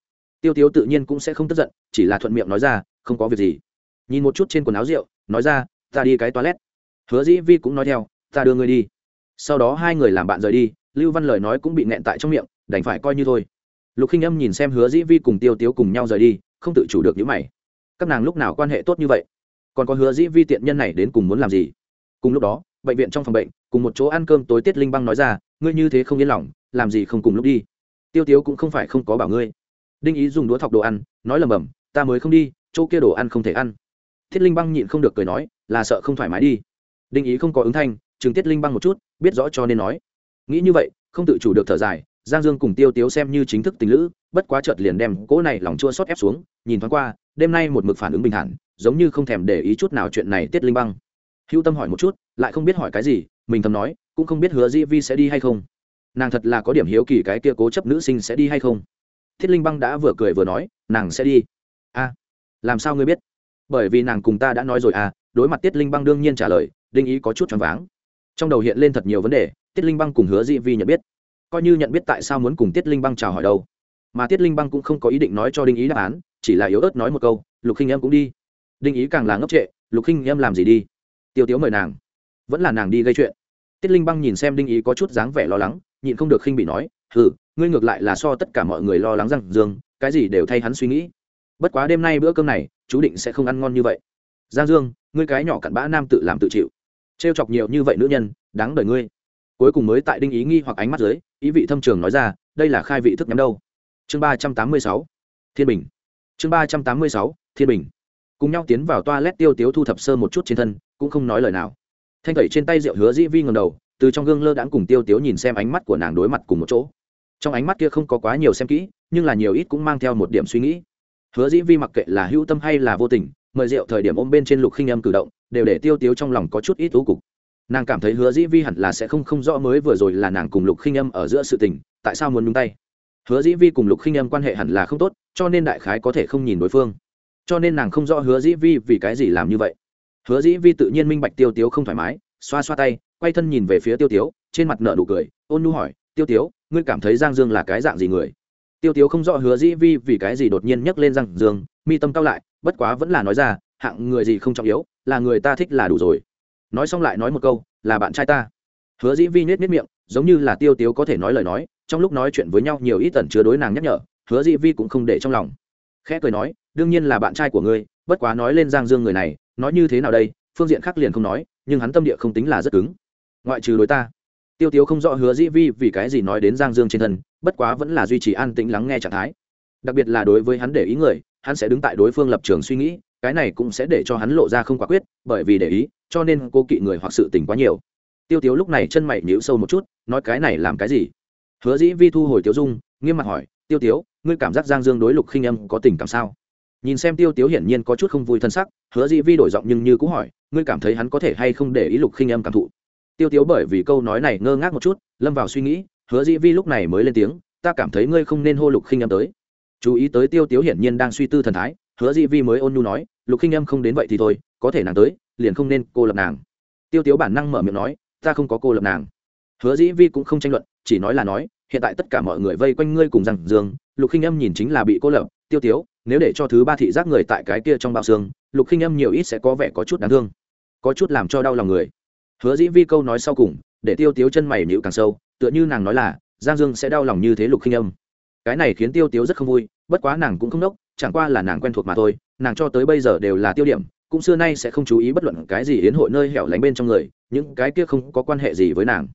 tiêu tiếu tự nhiên cũng sẽ không tức giận, chỉ là thuận miệng nói ra, không có việc gì. Nhìn một chút trên quần áo rượu, nói ra, ta đi cái toilet. Hứa dĩ vi cũng nói theo, ta đưa ngươi đi. Sau đó hai người làm bạn rời đi, lưu văn lời nói cũng bị nẹn tại trong miệng, đành phải coi như thôi. Lục khinh âm nhìn xem hứa dĩ vi cùng tiêu tiếu cùng nhau rời đi, không tự chủ được những mày. Các nàng lúc nào quan hệ tốt như vậy? Còn có hứa dĩ vi tiện nhân này đến cùng muốn làm gì? Cùng lúc đó, bệnh viện trong phòng bệnh, cùng một chỗ ăn cơm tối tiết linh băng nói ra, ngươi như thế không yên lòng, làm gì không cùng lúc đi? Tiêu tiếu cũng không phải không có bảo ngươi đinh ý dùng đũa thọc đồ ăn, nói lầm bầm, ta mới không đi, chỗ kia đồ ăn không thể ăn. Thiết linh băng nhịn không được cười nói, là sợ không thoải mái đi. Đinh ý không có ứng thanh chừng tiết linh băng một chút, biết rõ cho nên nói. Nghĩ như vậy, không tự chủ được thở dài, giang dương cùng tiêu tiếu xem như chính thức tình lữ, bất quá chợt liền đem cỗ này lòng chua xót ép xuống, nhìn thoáng qua, đêm nay một mực phản ứng bình thản, giống như không thèm để ý chút nào chuyện này tiết linh băng. Hữu tâm hỏi một chút, lại không biết hỏi cái gì, mình thầm nói, cũng không biết hứa di vi sẽ đi hay không. Nàng thật là có điểm hiếu kỳ cái kia cố chấp nữ sinh sẽ đi hay không thiết linh băng đã vừa cười vừa nói, nàng sẽ đi. A, làm sao ngươi biết? Bởi vì nàng cùng ta đã nói rồi à. Đối mặt tiết linh băng đương nhiên trả lời, đinh ý có chút choáng váng. Trong đầu hiện lên thật nhiều vấn đề tiết linh băng cùng hứa di vi nhận biết. Coi như nhận biết tại sao muốn cùng tiết linh băng chào hỏi đâu. Mà tiết linh băng cũng không có ý định nói cho đinh ý đáp án, chỉ là yếu ớt nói một câu, lục khinh em cũng đi. Đinh ý càng là ngốc trệ, lục khinh em làm gì đi? Tiêu tiếu mời nàng. Vẫn là nàng đi gây chuyện. Tiết linh băng nhìn xem đinh ý có chút dáng vẻ lo lắng, nhịn không được khinh bị nói, hừ ngươi ngược lại là so tất cả mọi người lo lắng rằng dương cái gì đều thay hắn suy nghĩ. Bất quá đêm nay bữa cơm này, chú định sẽ không ăn ngon như vậy. Giang dương, ngươi cái nhỏ cặn bã nam tự làm tự chịu. Trêu chọc nhiều như vậy nữ nhân, đáng đời ngươi. Cuối cùng mới tại đinh ý nghi hoặc ánh mắt dưới, ý vị thâm trường nói ra, đây là khai vị thức nhắm đâu. Chương ba trăm tám mươi sáu, thiên bình. Chương ba trăm tám mươi sáu, thiên bình. Cùng nhau tiến vào toa lét tiêu tiếu thu thập sơ một chút trên thân, cũng không nói lời nào. Thanh tẩy trên tay rượu hứa dĩ vi ngầm đầu, từ trong gương lơ đãng cùng tiêu tiếu nhìn xem ánh mắt của nàng đối mặt cùng một chỗ trong ánh mắt kia không có quá nhiều xem kỹ, nhưng là nhiều ít cũng mang theo một điểm suy nghĩ. Hứa dĩ vi mặc kệ là hữu tâm hay là vô tình, mời rượu thời điểm ôm bên trên lục khinh âm cử động, đều để tiêu tiếu trong lòng có chút ít thú cục. Nàng cảm thấy hứa dĩ vi hẳn là sẽ không không rõ mới vừa rồi là nàng cùng lục khinh âm ở giữa sự tình, tại sao muốn nhúng tay. Hứa dĩ vi cùng lục khinh âm quan hệ hẳn là không tốt, cho nên đại khái có thể không nhìn đối phương. Cho nên nàng không rõ hứa dĩ vi vì cái gì làm như vậy. Hứa dĩ vi tự nhiên minh bạch tiêu tiếu không thoải mái, xoa xoa tay, quay thân nhìn về phía tiêu tiếu, trên mặt nợ nụ cười, ôn nu hỏi, tiêu tiếu ngươi cảm thấy giang dương là cái dạng gì người? Tiêu tiếu không rõ hứa dĩ vi vì cái gì đột nhiên nhấc lên giang dương, mi tâm cao lại, bất quá vẫn là nói ra, hạng người gì không trọng yếu, là người ta thích là đủ rồi. Nói xong lại nói một câu, là bạn trai ta. Hứa dĩ vi nhét nhét miệng, giống như là tiêu tiếu có thể nói lời nói, trong lúc nói chuyện với nhau nhiều ít tẩn chứa đối nàng nhắc nhở, hứa dĩ vi cũng không để trong lòng. Khẽ cười nói, đương nhiên là bạn trai của ngươi, bất quá nói lên giang dương người này, nói như thế nào đây, phương diện khác liền không nói, nhưng hắn tâm địa không tính là rất cứng. Ngoại trừ đối ta tiêu tiếu không rõ hứa dĩ vi vì cái gì nói đến giang dương trên thân, bất quá vẫn là duy trì an tĩnh lắng nghe trạng thái. Đặc biệt là đối với hắn để ý người, hắn sẽ đứng tại đối phương lập trường suy nghĩ, cái này cũng sẽ để cho hắn lộ ra không quả quyết, bởi vì để ý, cho nên cô kỵ người hoặc sự tình quá nhiều. Tiêu tiếu lúc này chân mày nhíu sâu một chút, nói cái này làm cái gì? Hứa dĩ vi thu hồi tiêu dung, nghiêm mặt hỏi, tiêu tiếu, ngươi cảm giác giang dương đối lục khinh âm có tình cảm sao? Nhìn xem tiêu tiếu hiển nhiên có chút không vui thân sắc, hứa dĩ vi đổi giọng nhưng như cũng hỏi, ngươi cảm thấy hắn có thể hay không để ý lục khinh âm cảm thụ? Tiêu tiếu bởi vì câu nói này ngơ ngác một chút, lâm vào suy nghĩ, hứa dĩ vi lúc này mới lên tiếng, ta cảm thấy ngươi không nên hô lục khinh em tới. Chú ý tới tiêu tiếu hiển nhiên đang suy tư thần thái, hứa dĩ vi mới ôn nhu nói, lục khinh em không đến vậy thì thôi, có thể nàng tới, liền không nên cô lập nàng. Tiêu tiếu bản năng mở miệng nói, ta không có cô lập nàng. Hứa dĩ vi cũng không tranh luận, chỉ nói là nói, hiện tại tất cả mọi người vây quanh ngươi cùng rằng dương lục khinh em nhìn chính là bị cô lập. Tiêu tiếu, nếu để cho thứ ba thị giác người tại cái kia trong bao xương, lục khinh em nhiều ít sẽ có vẻ có chút đáng thương, có chút làm cho đau lòng người hứa dĩ vi câu nói sau cùng, để tiêu tiếu chân mày nhịu càng sâu, tựa như nàng nói là, giang dương sẽ đau lòng như thế lục khinh âm. Cái này khiến tiêu tiếu rất không vui, bất quá nàng cũng không đốc, chẳng qua là nàng quen thuộc mà thôi, nàng cho tới bây giờ đều là tiêu điểm, cũng xưa nay sẽ không chú ý bất luận cái gì yến hội nơi hẻo lánh bên trong người, những cái kia không có quan hệ gì với nàng.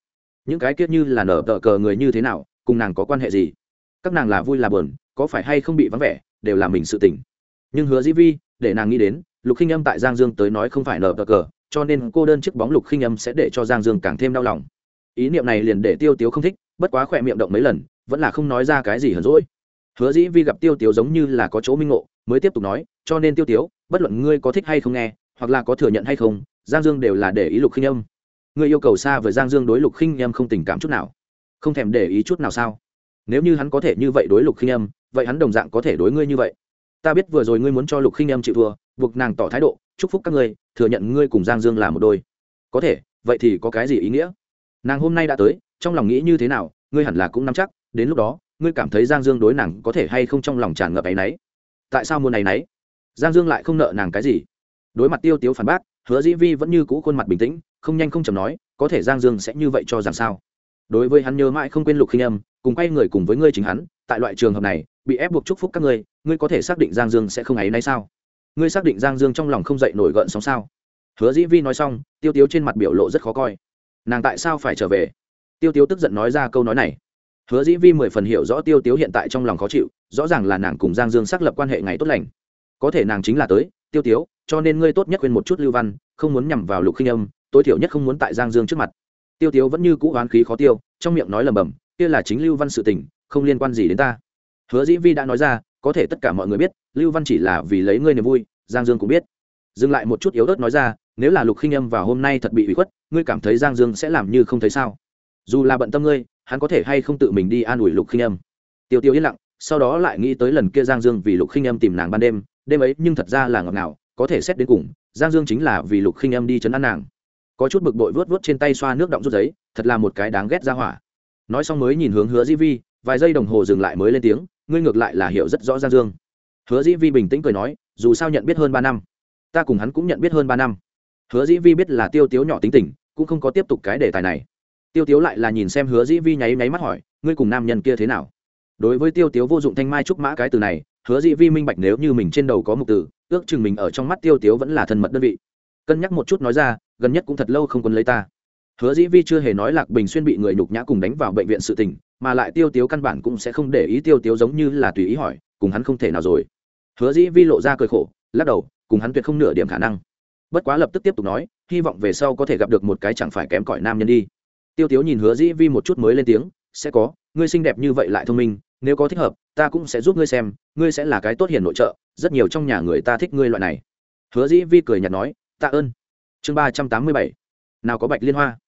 Những cái kia như là nở tờ cờ người như thế nào, cùng nàng có quan hệ gì? Các nàng là vui là buồn, có phải hay không bị vắng vẻ, đều là mình sự tỉnh nhưng hứa dĩ vi, để nàng nghĩ đến, lục khinh âm tại giang dương tới nói không phải nở tờ cờ cho nên cô đơn chiếc bóng lục khinh âm sẽ để cho giang dương càng thêm đau lòng. Ý niệm này liền để tiêu tiếu không thích, bất quá khỏe miệng động mấy lần, vẫn là không nói ra cái gì hờn rỗi hứa dĩ vi gặp tiêu tiếu giống như là có chỗ minh ngộ, mới tiếp tục nói, cho nên tiêu tiếu, bất luận ngươi có thích hay không nghe, hoặc là có thừa nhận hay không, giang dương đều là để ý lục khinh âm. Ngươi yêu cầu xa với giang dương đối lục khinh âm không tình cảm chút nào. Không thèm để ý chút nào sao? Nếu như hắn có thể như vậy đối lục khinh âm, vậy hắn đồng dạng có thể đối ngươi như vậy. Ta biết vừa rồi ngươi muốn cho lục khinh âm chịu thua, buộc nàng tỏ thái độ, chúc phúc các ngươi thừa nhận ngươi cùng giang dương là một đôi. Có thể, vậy thì có cái gì ý nghĩa? Nàng hôm nay đã tới, trong lòng nghĩ như thế nào, ngươi hẳn là cũng nắm chắc, đến lúc đó, ngươi cảm thấy giang dương đối nàng có thể hay không trong lòng tràn ngập áy náy? Tại sao muốn áy náy? Giang dương lại không nợ nàng cái gì. Đối mặt tiêu tiếu phản bác, hứa dĩ vi vẫn như cũ khuôn mặt bình tĩnh, không nhanh không chầm nói, có thể giang dương sẽ như vậy cho rằng sao? Đối với hắn nhớ mãi không quên lục khinh âm, cùng quay người cùng với ngươi chính hắn, tại loại trường hợp này, bị ép buộc chúc phúc các ngươi ngươi có thể xác định giang dương sẽ không ấy nay sao? Ngươi xác định giang dương trong lòng không dậy nổi gợn sóng sao? Hứa dĩ vi nói xong, tiêu tiếu trên mặt biểu lộ rất khó coi. Nàng tại sao phải trở về? Tiêu tiếu tức giận nói ra câu nói này. Hứa dĩ vi mười phần hiểu rõ tiêu tiếu hiện tại trong lòng khó chịu, rõ ràng là nàng cùng giang dương xác lập quan hệ ngày tốt lành. Có thể nàng chính là tới, tiêu tiếu, cho nên ngươi tốt nhất quên một chút lưu văn, không muốn nhằm vào lục khinh âm, tối thiểu nhất không muốn tại giang dương trước mặt. Tiêu tiếu vẫn như cũ oán khí khó tiêu, trong miệng nói lầm bầm, kia là chính lưu văn sự tình, không liên quan gì đến ta. Hứa dĩ vi đã nói ra có thể tất cả mọi người biết, lưu văn chỉ là vì lấy ngươi niềm vui, giang dương cũng biết. Dừng lại một chút yếu ớt nói ra, nếu là lục khinh âm vào hôm nay thật bị ủy khuất, ngươi cảm thấy giang dương sẽ làm như không thấy sao? Dù là bận tâm ngươi, hắn có thể hay không tự mình đi an ủi lục khinh âm? Tiêu tiêu yên lặng, sau đó lại nghĩ tới lần kia giang dương vì lục khinh âm tìm nàng ban đêm đêm ấy nhưng thật ra là ngọt ngào, có thể xét đến cùng, giang dương chính là vì lục khinh âm đi chấn an nàng. Có chút bực bội vớt vớt trên tay xoa nước động rút giấy, thật là một cái đáng ghét ra hỏa. Nói xong mới nhìn hướng hứa Di vi vài giây đồng hồ dừng lại mới lên tiếng, ngươi ngược lại là hiểu rất rõ giang dương. Hứa dĩ vi bình tĩnh cười nói, dù sao nhận biết hơn ba năm, ta cùng hắn cũng nhận biết hơn ba năm. Hứa dĩ vi biết là tiêu tiếu nhỏ tính tình, cũng không có tiếp tục cái đề tài này. Tiêu tiếu lại là nhìn xem hứa dĩ vi nháy nháy mắt hỏi, ngươi cùng nam nhân kia thế nào? Đối với tiêu tiếu vô dụng thanh mai trúc mã cái từ này, hứa dĩ vi minh bạch nếu như mình trên đầu có mục từ ước chừng mình ở trong mắt tiêu tiếu vẫn là thân mật đơn vị. Cân nhắc một chút nói ra, gần nhất cũng thật lâu không quân lấy ta hứa dĩ vi chưa hề nói lạc bình xuyên bị người nhục nhã cùng đánh vào bệnh viện sự tình, mà lại tiêu tiếu căn bản cũng sẽ không để ý tiêu tiếu giống như là tùy ý hỏi, cùng hắn không thể nào rồi. Hứa dĩ vi lộ ra cười khổ, lắc đầu, cùng hắn tuyệt không nửa điểm khả năng. Bất quá lập tức tiếp tục nói, hy vọng về sau có thể gặp được một cái chẳng phải kém cỏi nam nhân đi. Tiêu tiếu nhìn hứa dĩ vi một chút mới lên tiếng, sẽ có, ngươi xinh đẹp như vậy lại thông minh, nếu có thích hợp, ta cũng sẽ giúp ngươi xem, ngươi sẽ là cái tốt hiền nội trợ, rất nhiều trong nhà người ta thích ngươi loại này. Hứa dĩ vi cười nhạt nói, tạ ơn. Chương ba trăm tám mươi bảy. Nào có bạch liên hoa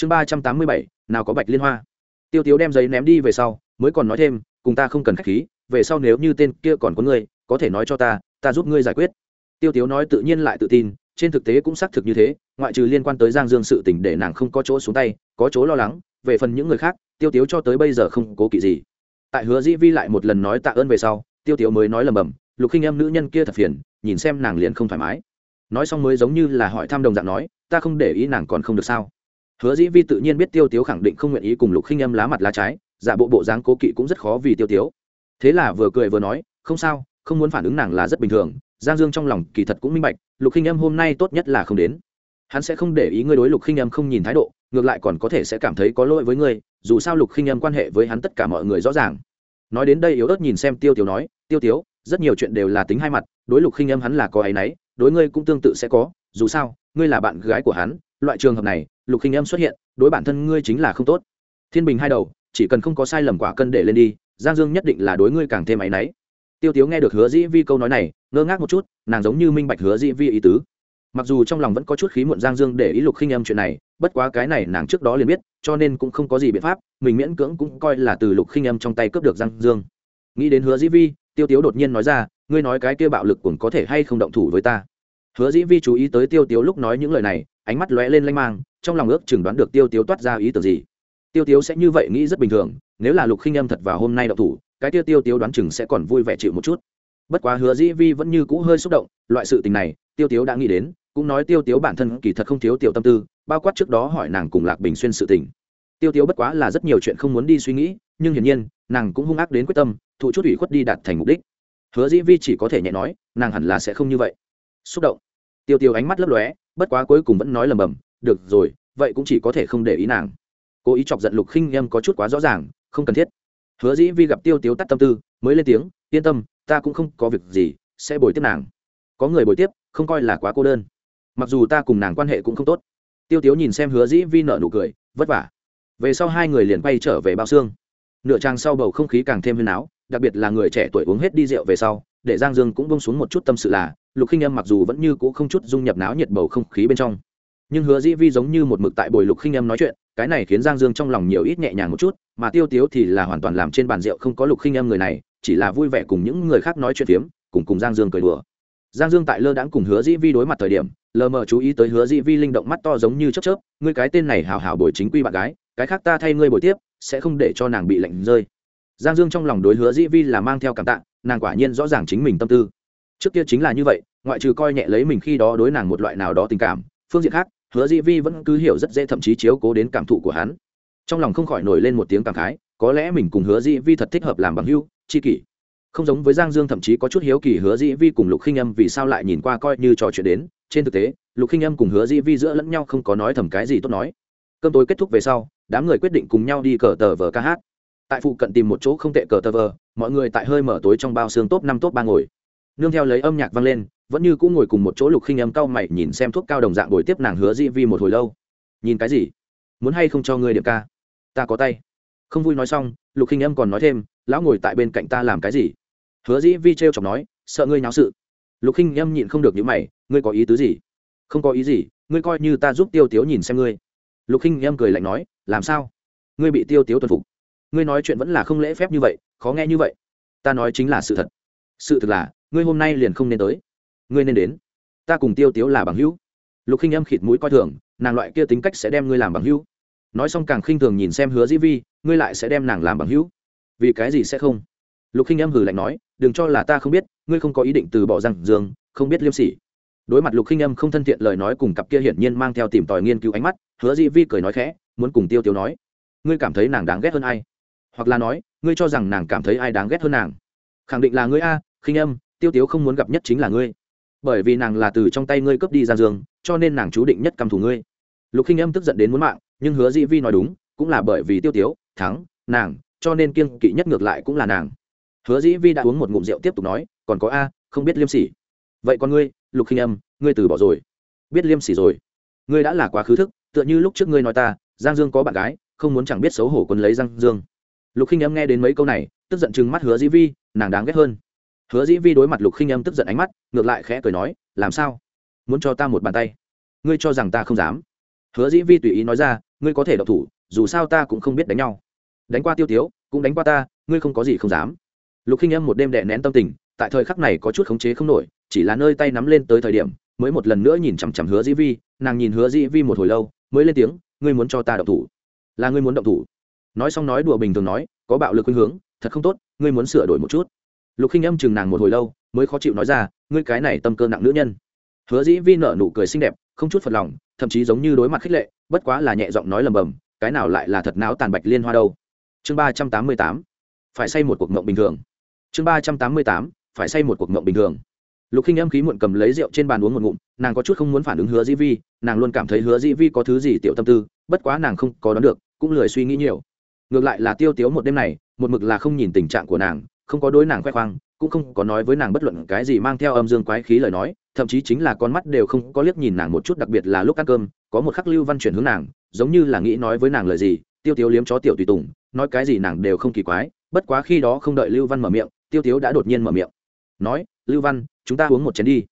chương ba trăm tám mươi bảy, nào có bạch liên hoa. Tiêu tiếu đem giấy ném đi về sau, mới còn nói thêm, cùng ta không cần k h á c h khí, về sau nếu như tên kia còn có ngươi có thể nói cho ta ta giúp ngươi giải quyết. Tiêu tiếu nói tự nhiên lại tự tin, trên thực tế cũng xác thực như thế, ngoại trừ liên quan tới giang dương sự t ì n h để nàng không có chỗ xuống tay, có chỗ lo lắng, về phần những người khác, tiêu tiếu cho tới bây giờ không cố kỵ gì. Tại hứa dĩ vi lại một lần nói tạ ơn về sau, tiêu tiếu mới nói lầm bầm, lục khinh em nữ nhân kia thật phiền, nhìn xem nàng liền không thoải mái. Nói xong mới giống như là hỏi thăm đồng dạng nói, ta không để ý nàng còn không được sao? Hứa dĩ vi tự nhiên biết tiêu tiếu khẳng định không nguyện ý cùng lục khinh em lá mặt lá trái, giả bộ bộ dáng cố kỵ cũng rất khó vì tiêu tiếu. Thế là vừa cười vừa nói, không sao, không muốn phản ứng nàng là rất bình thường, giang dương trong lòng kỳ thật cũng minh bạch, lục khinh âm hôm nay tốt nhất là không đến. Hắn sẽ không để ý ngươi đối lục khinh âm không nhìn thái độ, ngược lại còn có thể sẽ cảm thấy có lỗi với ngươi, dù sao lục khinh âm quan hệ với hắn tất cả mọi người rõ ràng. Nói đến đây yếu ớt nhìn xem tiêu tiếu nói, tiêu tiếu, rất nhiều chuyện đều là tính hai mặt, đối lục khinh âm hắn là có áy náy, đối ngươi cũng tương tự sẽ có, dù sao, ngươi là bạn gái của hắn, loại trường hợp này lục khinh âm xuất hiện, đối bản thân ngươi chính là không tốt. Thiên bình hai đầu, chỉ cần không có sai lầm quả cân để lên đi, giang dương nhất định là đối ngươi càng thêm áy náy. Tiêu tiếu nghe được hứa dĩ vi câu nói này, ngơ ngác một chút, nàng giống như minh bạch hứa dĩ vi ý tứ. Mặc dù trong lòng vẫn có chút khí muộn giang dương để ý lục khinh âm chuyện này, bất quá cái này nàng trước đó liền biết, cho nên cũng không có gì biện pháp, mình miễn cưỡng cũng coi là từ lục khinh âm trong tay cướp được giang dương. Nghĩ đến hứa dĩ vi, tiêu tiếu đột nhiên nói ra, ngươi nói cái kia bạo lực cũng có thể hay không động thủ với ta? Hứa dĩ vi chú ý tới tiêu tiếu lúc nói những lời này, ánh mắt lóe lên lanh mang trong lòng ước chừng đoán được tiêu tiếu toát ra ý tưởng gì. Tiêu tiếu sẽ như vậy nghĩ rất bình thường, nếu là lục khinh âm thật vào hôm nay đậu thủ, cái tiêu tiêu tiếu đoán chừng sẽ còn vui vẻ chịu một chút. Bất quá hứa dĩ vi vẫn như cũ hơi xúc động, loại sự tình này, tiêu tiếu đã nghĩ đến, cũng nói tiêu tiếu bản thân kỳ thật không thiếu tiểu tâm tư, bao quát trước đó hỏi nàng cùng lạc bình xuyên sự tình. Tiêu tiếu bất quá là rất nhiều chuyện không muốn đi suy nghĩ, nhưng hiển nhiên, nàng cũng hung ác đến quyết tâm, thụ chút ủy khuất đi đạt thành mục đích. Hứa dĩ vi chỉ có thể nhẹ nói, nàng hẳn là sẽ không như vậy. Xúc động. Tiêu tiêu ánh mắt lấp lóe, bất quá cuối cùng vẫn nói lầm bầm được rồi, vậy cũng chỉ có thể không để ý nàng. Cố ý chọc giận lục khinh em có chút quá rõ ràng, không cần thiết. Hứa dĩ vi gặp tiêu tiếu tắt tâm tư, mới lên tiếng, yên tâm, ta cũng không có việc gì, sẽ bồi tiếp nàng. Có người bồi tiếp, không coi là quá cô đơn. Mặc dù ta cùng nàng quan hệ cũng không tốt. Tiêu tiếu nhìn xem hứa dĩ vi nợ nụ cười, vất vả. Về sau hai người liền quay trở về bao xương. Nửa trang sau bầu không khí càng thêm huyền áo, đặc biệt là người trẻ tuổi uống hết đi rượu về sau, để giang dương cũng bông xuống một chút tâm sự là, lục khinh âm mặc dù vẫn như c ũ không chút dung nhập náo nhiệt bầu không khí bên trong nhưng hứa dĩ vi giống như một mực tại bồi lục khinh âm nói chuyện, cái này khiến giang dương trong lòng nhiều ít nhẹ nhàng một chút, mà tiêu tiếu thì là hoàn toàn làm trên bàn rượu không có lục khinh âm người này, chỉ là vui vẻ cùng những người khác nói chuyện phiếm, cùng cùng giang dương cười đùa. Giang dương tại lơ đãng cùng hứa dĩ vi đối mặt thời điểm, lờ mờ chú ý tới hứa dĩ vi linh động mắt to giống như chớp chớp, ngươi cái tên này hào hào bồi chính quy bạn gái, cái khác ta thay ngươi bồi tiếp, sẽ không để cho nàng bị lạnh rơi. Giang dương trong lòng đối hứa dĩ vi là mang theo cảm tạ, nàng quả nhiên rõ ràng chính mình tâm tư. Trước kia chính là như vậy, ngoại trừ coi nhẹ lấy mình khi đó đối nàng một loại nào đó tình cảm, phương diện khác hứa dĩ vi vẫn cứ hiểu rất dễ thậm chí chiếu cố đến cảm thụ của hắn. Trong lòng không khỏi nổi lên một tiếng cảm khái, có lẽ mình cùng hứa dĩ vi thật thích hợp làm bằng hưu chi kỷ. Không giống với giang dương thậm chí có chút hiếu kỳ hứa dĩ vi cùng lục khinh âm vì sao lại nhìn qua coi như trò chuyện đến. Trên thực tế, lục khinh âm cùng hứa dĩ vi giữa lẫn nhau không có nói thầm cái gì tốt nói. Cơm tối kết thúc về sau, đám người quyết định cùng nhau đi cờ tờ vờ ca hát. Tại phụ cận tìm một chỗ không tệ cờ tờ vờ, mọi người tại hơi mở tối trong bao xương top năm top ba ngồi. Nương theo lấy âm nhạc vang lên vẫn như cũng ngồi cùng một chỗ lục khinh âm cao mày nhìn xem thuốc cao đồng dạng buổi tiếp nàng hứa dĩ vi một hồi lâu. Nhìn cái gì? Muốn hay không cho ngươi điểm ca? Ta có tay. Không vui nói xong, lục khinh âm còn nói thêm, lão ngồi tại bên cạnh ta làm cái gì? Hứa dĩ vi t r chọc nói, sợ ngươi nháo sự. Lục khinh âm nhịn không được những mày, ngươi có ý tứ gì? Không có ý gì, ngươi coi như ta giúp tiêu tiếu nhìn xem ngươi. Lục khinh âm cười lạnh nói, làm sao? Ngươi bị tiêu tiếu tuần phục. Ngươi nói chuyện vẫn là không lễ phép như vậy, khó nghe như vậy. Ta nói chính là sự thật. Sự thật là, ngươi hôm nay liền không nên tới ngươi nên đến. Ta cùng tiêu tiếu là bằng hữu. Lục khinh âm khịt mũi coi thường, nàng loại kia tính cách sẽ đem ngươi làm bằng hữu. Nói xong càng khinh thường nhìn xem hứa dĩ vi, ngươi lại sẽ đem nàng làm bằng hữu. Vì cái gì sẽ không? Lục khinh âm hử lạnh nói, đừng cho là ta không biết, ngươi không có ý định từ bỏ rằng dương không biết liêm sỉ. Đối mặt lục khinh âm không thân thiện lời nói cùng cặp kia hiển nhiên mang theo tìm tòi nghiên cứu ánh mắt, hứa dĩ vi cười nói khẽ, muốn cùng tiêu tiêu nói. Ngươi cảm thấy nàng đáng ghét hơn ai? Hoặc là nói, ngươi cho rằng nàng cảm thấy ai đáng ghét hơn nàng? Khẳng định là ngươi a, khinh âm, tiêu tiếu không muốn gặp nhất chính là ngươi bởi vì nàng là từ trong tay ngươi cướp đi Giang Dương, cho nên nàng chú định nhất căm thù ngươi. Lục khinh âm tức giận đến muốn mạng nhưng hứa dĩ vi nói đúng cũng là bởi vì tiêu tiếu thắng nàng cho nên kiêng kỵ nhất ngược lại cũng là nàng. Hứa dĩ vi đã uống một ngụm rượu tiếp tục nói còn có a không biết liêm sỉ. Vậy còn ngươi lục khinh âm ngươi từ bỏ rồi. Biết liêm sỉ rồi. Ngươi đã là quá khứ thức tựa như lúc trước ngươi nói ta giang dương có bạn gái không muốn chẳng biết xấu hổ quân lấy giang dương. Lục khinh âm nghe đến mấy câu này tức giận chừng mắt hứa dĩ vi nàng đáng ghét hơn hứa dĩ vi đối mặt lục khinh âm tức giận ánh mắt, ngược lại khẽ cười nói, làm sao? Muốn cho ta một bàn tay? Ngươi cho rằng ta không dám? Hứa dĩ vi tùy ý nói ra, ngươi có thể độc thủ, dù sao ta cũng không biết đánh nhau. Đánh qua tiêu tiếu, cũng đánh qua ta, ngươi không có gì không dám. Lục khinh âm một đêm đè nén tâm tình, tại thời khắc này có chút khống chế không nổi, chỉ là nơi tay nắm lên tới thời điểm, mới một lần nữa nhìn chằm chằm hứa dĩ vi, nàng nhìn hứa dĩ vi một hồi lâu, mới lên tiếng, ngươi muốn cho ta động thủ? Là ngươi muốn động thủ. Nói xong nói đùa bình thường nói, có bạo lực khuynh hướng, thật không tốt, ngươi muốn sửa đổi một chút lục khinh âm chừng nàng một hồi lâu, mới khó chịu nói ra, ngươi cái này tâm cơ nặng nữ nhân. Hứa dĩ vi nở nụ cười xinh đẹp, không chút phật lòng, thậm chí giống như đối mặt khích lệ, bất quá là nhẹ giọng nói lầm bầm, cái nào lại là thật não tàn bạch liên hoa đâu. Chương ba trăm tám mươi tám, phải xây một cuộc mộng bình thường. Chương ba trăm tám mươi tám, phải xây một cuộc mộng bình thường. Lục khinh âm khí muộn cầm lấy rượu trên bàn uống một ngụm, nàng có chút không muốn phản ứng hứa dĩ vi, nàng luôn cảm thấy hứa dĩ vi có thứ gì tiểu tâm tư, bất quá nàng không có đón được, cũng lười suy nghĩ nhiều. Ngược lại là tiêu tiếu một đêm này, một mực là không nhìn tình trạng của nàng không có đối nàng khoe khoang, cũng không có nói với nàng bất luận cái gì mang theo âm dương quái khí lời nói, thậm chí chính là con mắt đều không có liếc nhìn nàng một chút, đặc biệt là lúc ăn cơm, có một khắc lưu văn chuyển hướng nàng, giống như là nghĩ nói với nàng lời gì, tiêu tiếu liếm chó tiểu tùy tùng, nói cái gì nàng đều không kỳ quái, bất quá khi đó không đợi lưu văn mở miệng, tiêu tiếu đã đột nhiên mở miệng. Nói, lưu văn, chúng ta uống một chén đi.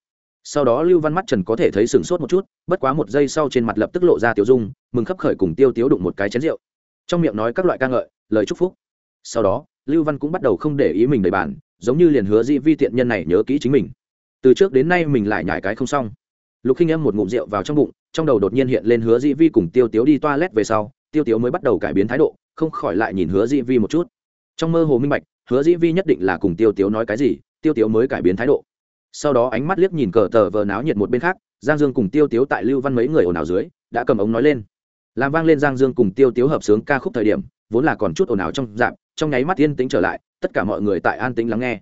Sau đó lưu văn mắt trần có thể thấy sừng sốt một chút, bất quá một giây sau trên mặt lập tức lộ ra tiểu dung, mừng khấp khởi cùng tiêu tiếu đụng một cái chén rượu. Trong miệng nói các loại ca ngợi, lời chúc phúc. Sau đó lưu văn cũng bắt đầu không để ý mình đầy bản giống như liền hứa di vi tiện nhân này nhớ kỹ chính mình. Từ trước đến nay mình lại nhải cái không xong. Lục khinh em một ngụm rượu vào trong bụng, trong đầu đột nhiên hiện lên hứa di vi cùng tiêu tiếu đi toilet về sau, tiêu tiếu mới bắt đầu cải biến thái độ, không khỏi lại nhìn hứa di vi một chút. Trong mơ hồ minh bạch, hứa di vi nhất định là cùng tiêu tiếu nói cái gì, tiêu tiếu mới cải biến thái độ. Sau đó ánh mắt liếc nhìn cờ tờ vờ náo nhiệt một bên khác, giang dương cùng tiêu tiếu tại lưu văn mấy người ồn ào dưới, đã cầm ống nói lên. Làm vang lên giang dương cùng tiêu tiếu hợp sướng ca khúc thời điểm, vốn là còn chút ồn ào trong dạp trong nháy mắt yên tĩnh trở lại, tất cả mọi người tại an tĩnh lắng nghe.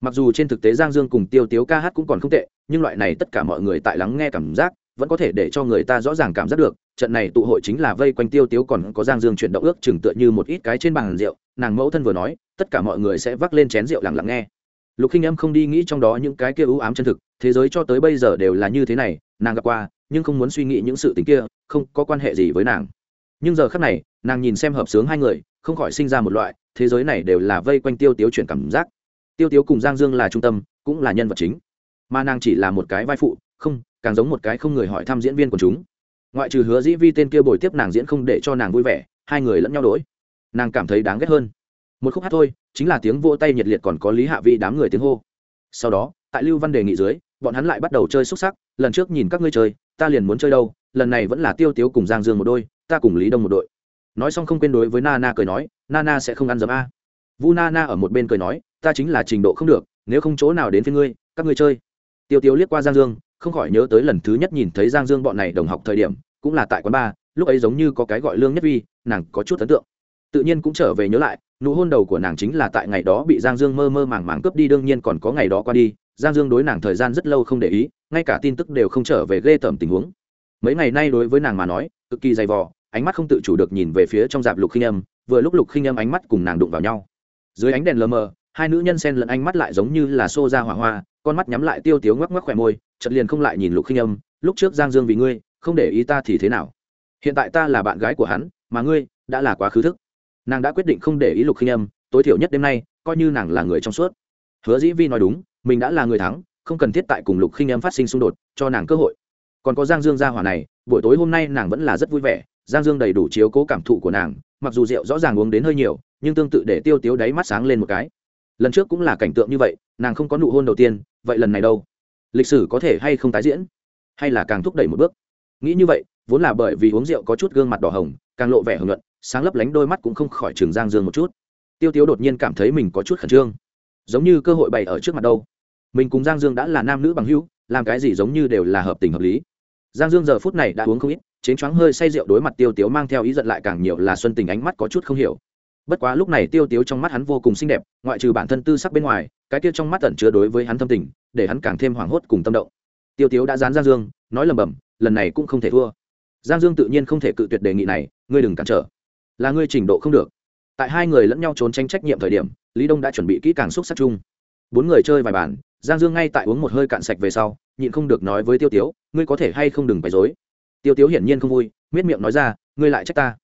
Mặc dù trên thực tế giang dương cùng tiêu tiếu ca hát cũng còn không tệ, nhưng loại này tất cả mọi người tại lắng nghe cảm giác, vẫn có thể để cho người ta rõ ràng cảm giác được, trận này tụ hội chính là vây quanh tiêu tiếu còn có giang dương chuyển động ước chừng tựa như một ít cái trên bàn rượu, nàng mẫu thân vừa nói, tất cả mọi người sẽ vác lên chén rượu lặng lặng nghe. Lục khinh em không đi nghĩ trong đó những cái kia ưu ám chân thực, thế giới cho tới bây giờ đều là như thế này, nàng gặp qua, nhưng không muốn suy nghĩ những sự tình kia, không có quan hệ gì với nàng. Nhưng giờ khắc này, nàng nhìn xem hợp sướng hai người, không khỏi sinh ra một loại thế giới này đều là vây quanh tiêu tiếu chuyển cảm giác. Tiêu tiếu cùng giang dương là trung tâm, cũng là nhân vật chính. Mà nàng chỉ là một cái vai phụ, không, càng giống một cái không người hỏi thăm diễn viên của chúng. Ngoại trừ hứa dĩ vi tên kia bồi tiếp nàng diễn không để cho nàng vui vẻ, hai người lẫn nhau đ ố i nàng cảm thấy đáng ghét hơn. Một khúc hát thôi, chính là tiếng vỗ tay nhiệt liệt còn có lý hạ vị đám người tiếng hô. Sau đó, tại lưu văn đề nghị dưới, bọn hắn lại bắt đầu chơi xúc sắc, lần trước nhìn các ngươi chơi, ta liền muốn chơi đâu, lần này vẫn là tiêu tiếu cùng giang dương một đôi, ta cùng lý đông một đội nói xong không quên đối với Nana cười nói, Nana sẽ không ăn dấm a. Vu Nana ở một bên cười nói, ta chính là trình độ không được, nếu không chỗ nào đến với ngươi, các ngươi chơi. Tiêu tiêu liếc qua giang dương, không khỏi nhớ tới lần thứ nhất nhìn thấy giang dương bọn này đồng học thời điểm, cũng là tại quán bar, lúc ấy giống như có cái gọi lương nhất vi, nàng có chút ấn tượng. Tự nhiên cũng trở về nhớ lại, nụ hôn đầu của nàng chính là tại ngày đó bị giang dương mơ mơ màng màng cướp đi, đương nhiên còn có ngày đó qua đi, giang dương đối nàng thời gian rất lâu không để ý, ngay cả tin tức đều không trở về ghê tởm tình huống. Mấy ngày nay đối với nàng mà nói, cực kỳ dày vò ánh mắt không tự chủ được nhìn về phía trong dạp lục khinh âm, vừa lúc lục khinh âm ánh mắt cùng nàng đụng vào nhau. Dưới ánh đèn lờ mờ, hai nữ nhân xen lẫn ánh mắt lại giống như là xô ra hỏa hoa, con mắt nhắm lại tiêu tiếu ngoắc ngoắc khỏe môi chật liền không lại nhìn lục khinh âm, lúc trước giang dương vì ngươi, không để ý ta thì thế nào? Hiện tại ta là bạn gái của hắn, mà ngươi đã là quá khứ thức. Nàng đã quyết định không để ý lục khinh âm, tối thiểu nhất đêm nay, coi như nàng là người trong suốt. Hứa dĩ vi nói đúng, mình đã là người thắng, không cần thiết tại cùng lục khinh âm phát sinh xung đột, cho nàng cơ hội. Còn có giang dương gia hỏa này, buổi tối hôm nay nàng vẫn là rất vui vẻ giang dương đầy đủ chiếu cố cảm thụ của nàng, mặc dù rượu rõ ràng uống đến hơi nhiều, nhưng tương tự để tiêu tiếu đáy mắt sáng lên một cái. Lần trước cũng là cảnh tượng như vậy, nàng không có nụ hôn đầu tiên, vậy lần này đâu? Lịch sử có thể hay không tái diễn? Hay là càng thúc đẩy một bước? Nghĩ như vậy, vốn là bởi vì uống rượu có chút gương mặt đỏ hồng, càng lộ vẻ hưởng luận, sáng lấp lánh đôi mắt cũng không khỏi trường giang dương một chút. Tiêu tiếu đột nhiên cảm thấy mình có chút khẩn trương. Giống như cơ hội bày ở trước mặt đâu. Mình cùng giang dương đã là nam nữ bằng hữu, làm cái gì giống như đều là hợp tình hợp lý. Giang dương giờ phút này đã uống không ít chén choáng hơi say rượu đối mặt tiêu tiếu mang theo ý giận lại càng nhiều là xuân tình ánh mắt có chút không hiểu. Bất quá lúc này tiêu tiếu trong mắt hắn vô cùng xinh đẹp ngoại trừ bản thân tư sắc bên ngoài cái kia trong mắt tẩn chứa đối với hắn thâm tình để hắn càng thêm hoảng hốt cùng tâm động. Tiêu tiếu đã dán giang dương nói lầm bầm lần này cũng không thể thua. Giang dương tự nhiên không thể cự tuyệt đề nghị này ngươi đừng cản trở. Là ngươi trình độ không được. Tại hai người lẫn nhau trốn tranh trách nhiệm thời điểm lý đông đã chuẩn bị kỹ càng xúc sắc chung. Bốn người chơi vài bàn, giang dương ngay tại uống một hơi cạn sạch về sau nhịn không được nói với tiêu tiếu ngươi có thể hay không đừng bày dối tiêu tiếu hiển nhiên không vui, miết miệng nói ra, ngươi lại trách ta.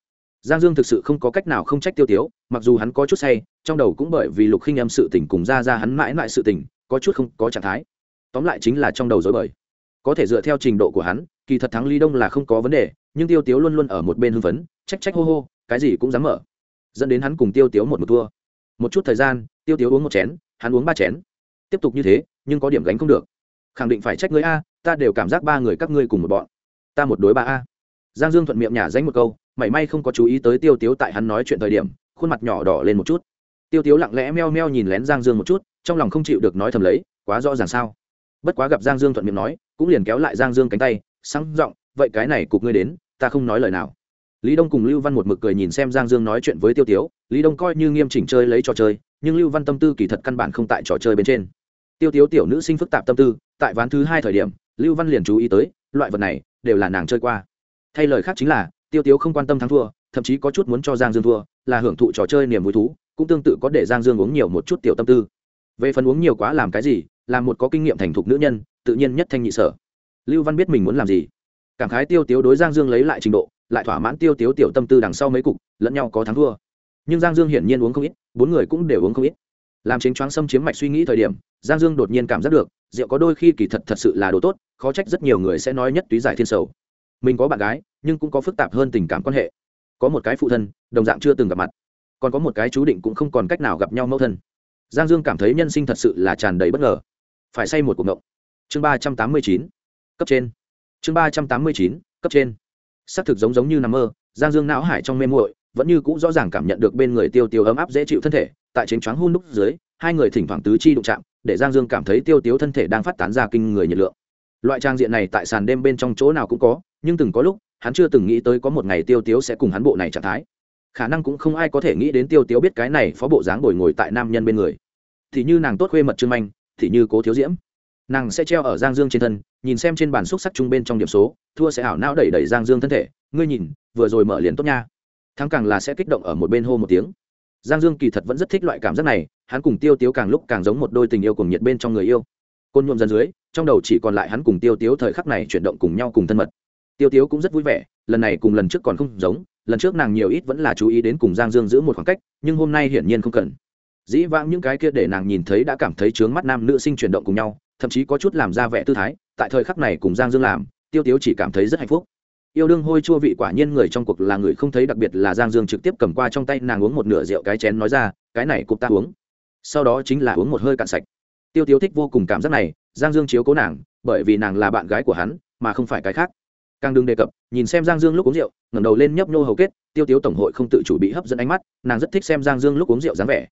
Giang dương thực sự không có cách nào không trách tiêu tiếu, mặc dù hắn có chút say, trong đầu cũng bởi vì lục khinh âm sự tình cùng ra ra hắn mãi mãi sự tình, có chút không có trạng thái. Tóm lại chính là trong đầu dối bời. Có thể dựa theo trình độ của hắn, kỳ thật thắng ly đông là không có vấn đề, nhưng tiêu tiếu luôn luôn ở một bên hưng phấn, trách trách hô hô, cái gì cũng dám mở. Dẫn đến hắn cùng tiêu tiếu một một thua. Một chút thời gian, tiêu tiếu uống một chén, hắn uống ba chén. Tiếp tục như thế, nhưng có điểm gánh không được. Khẳng định phải trách ngươi a, ta đều cảm giác ba người các ngươi cùng một bọn ta một đối ba a. Giang dương thuận miệng nhả danh một câu, mảy may không có chú ý tới tiêu tiếu tại hắn nói chuyện thời điểm, khuôn mặt nhỏ đỏ lên một chút. Tiêu tiếu lặng lẽ meo meo nhìn lén giang dương một chút, trong lòng không chịu được nói thầm lấy, quá rõ ràng sao? Bất quá gặp giang dương thuận miệng nói, cũng liền kéo lại giang dương cánh tay sáng giọng, vậy cái này cục ngươi đến, ta không nói lời nào. Lý đông cùng lưu văn một mực cười nhìn xem giang dương nói chuyện với tiêu tiếu, lý đông coi như nghiêm chỉnh chơi lấy trò chơi, nhưng lưu văn tâm tư kỳ thật căn bản không tại trò chơi bên trên. Tiêu tiếu tiểu nữ sinh phức tạp tâm tư, tại ván thứ hai thời điểm lưu văn liền chú ý tới, loại vật này đều là nàng chơi qua. Thay lời khác chính là, tiêu tiếu không quan tâm thắng thua, thậm chí có chút muốn cho giang dương thua, là hưởng thụ trò chơi niềm vui thú, cũng tương tự có để giang dương uống nhiều một chút tiểu tâm tư. Về phần uống nhiều quá làm cái gì, là một có kinh nghiệm thành thục nữ nhân, tự nhiên nhất thanh nhị sở. Lưu văn biết mình muốn làm gì. Cảm khái tiêu tiếu đối giang dương lấy lại trình độ, lại thỏa mãn tiêu tiếu tiểu tâm tư đằng sau mấy cục, lẫn nhau có thắng thua. Nhưng giang dương hiển nhiên uống không ít, bốn người cũng đều uống không ít làm chính choáng xâm chiếm mạch suy nghĩ thời điểm, giang dương đột nhiên cảm giác được, rượu có đôi khi kỳ thật thật sự là đồ tốt, khó trách rất nhiều người sẽ nói nhất túy giải thiên sầu. Mình có bạn gái, nhưng cũng có phức tạp hơn tình cảm quan hệ. Có một cái phụ thân, đồng dạng chưa từng gặp mặt. Còn có một cái chú định cũng không còn cách nào gặp nhau mẫu thân. Giang dương cảm thấy nhân sinh thật sự là tràn đầy bất ngờ. Phải say một cuộc ngộng. Chương ba trăm tám mươi chín. Cấp trên. Chương ba trăm tám mươi chín. Cấp trên. Xác thực giống giống như nằm mơ, giang dương não hải trong mê muội, vẫn như cũ rõ ràng cảm nhận được bên người tiêu tiêu ấm áp dễ chịu thân thể tại chiến choáng hun đúc dưới, hai người thỉnh thoảng tứ chi đụng chạm, để giang dương cảm thấy tiêu tiếu thân thể đang phát tán ra kinh người nhiệt lượng. Loại trang diện này tại sàn đêm bên trong chỗ nào cũng có, nhưng từng có lúc, hắn chưa từng nghĩ tới có một ngày tiêu tiếu sẽ cùng hắn bộ này trạng thái. Khả năng cũng không ai có thể nghĩ đến tiêu tiếu biết cái này phó bộ dáng ngồi ngồi tại nam nhân bên người. Thì như nàng tốt khuê mật trương manh, thì như cố thiếu diễm. Nàng sẽ treo ở giang dương trên thân, nhìn xem trên bàn xúc sắc chung bên trong điểm số, thua sẽ ảo não đẩy đẩy giang dương thân thể. Ngươi nhìn, vừa rồi mở liền tốt nha. Thắng càng là sẽ kích động ở một bên hô một tiếng giang dương kỳ thật vẫn rất thích loại cảm giác này, hắn cùng tiêu tiếu càng lúc càng giống một đôi tình yêu cùng nhiệt bên trong người yêu. Côn nhuộm dần dưới, trong đầu chỉ còn lại hắn cùng tiêu tiếu thời khắc này chuyển động cùng nhau cùng thân mật. Tiêu tiếu cũng rất vui vẻ, lần này cùng lần trước còn không giống, lần trước nàng nhiều ít vẫn là chú ý đến cùng giang dương giữ một khoảng cách, nhưng hôm nay hiển nhiên không cần. Dĩ vãng những cái kia để nàng nhìn thấy đã cảm thấy trướng mắt nam nữ sinh chuyển động cùng nhau, thậm chí có chút làm ra vẻ tư thái, tại thời khắc này cùng giang dương làm, tiêu tiếu chỉ cảm thấy rất hạnh phúc yêu đương hôi chua vị quả nhiên người trong cuộc là người không thấy đặc biệt là giang dương trực tiếp cầm qua trong tay nàng uống một nửa rượu cái chén nói ra, cái này cục ta uống. Sau đó chính là uống một hơi cạn sạch. Tiêu tiếu thích vô cùng cảm giác này, giang dương chiếu cố nàng, bởi vì nàng là bạn gái của hắn, mà không phải cái khác. Càng đừng đề cập, nhìn xem giang dương lúc uống rượu, ngẩng đầu lên nhấp nhô hầu kết, tiêu tiếu tổng hội không tự chủ bị hấp dẫn ánh mắt, nàng rất thích xem giang dương lúc uống rượu dáng vẻ.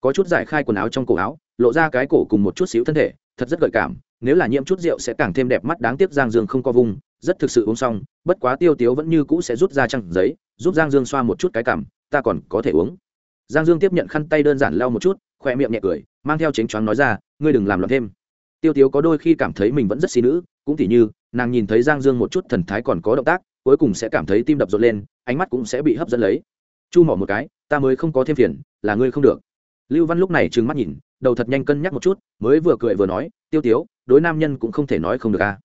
Có chút giải khai quần áo trong cổ áo, lộ ra cái cổ cùng một chút xíu thân thể, thật rất gợi cảm, nếu là nhiễm chút rượu sẽ càng thêm đẹp mắt, đáng tiếc giang dương không co vùng rất thực sự uống xong, bất quá tiêu tiếu vẫn như cũ sẽ rút ra trăng giấy, giúp giang dương xoa một chút cái cảm, ta còn có thể uống. Giang dương tiếp nhận khăn tay đơn giản lau một chút khoe miệng nhẹ cười, mang theo chính choáng nói ra, ngươi đừng làm loạn thêm. Tiêu tiếu có đôi khi cảm thấy mình vẫn rất xí nữ, cũng tỉ như, nàng nhìn thấy giang dương một chút thần thái còn có động tác, cuối cùng sẽ cảm thấy tim đập rộn lên, ánh mắt cũng sẽ bị hấp dẫn lấy. Chu mỏ một cái, ta mới không có thêm phiền, là ngươi không được. Lưu văn lúc này trừng mắt nhìn, đầu thật nhanh cân nhắc một chút, mới vừa cười vừa nói, tiêu tiếu, đối nam nhân cũng không thể nói không được à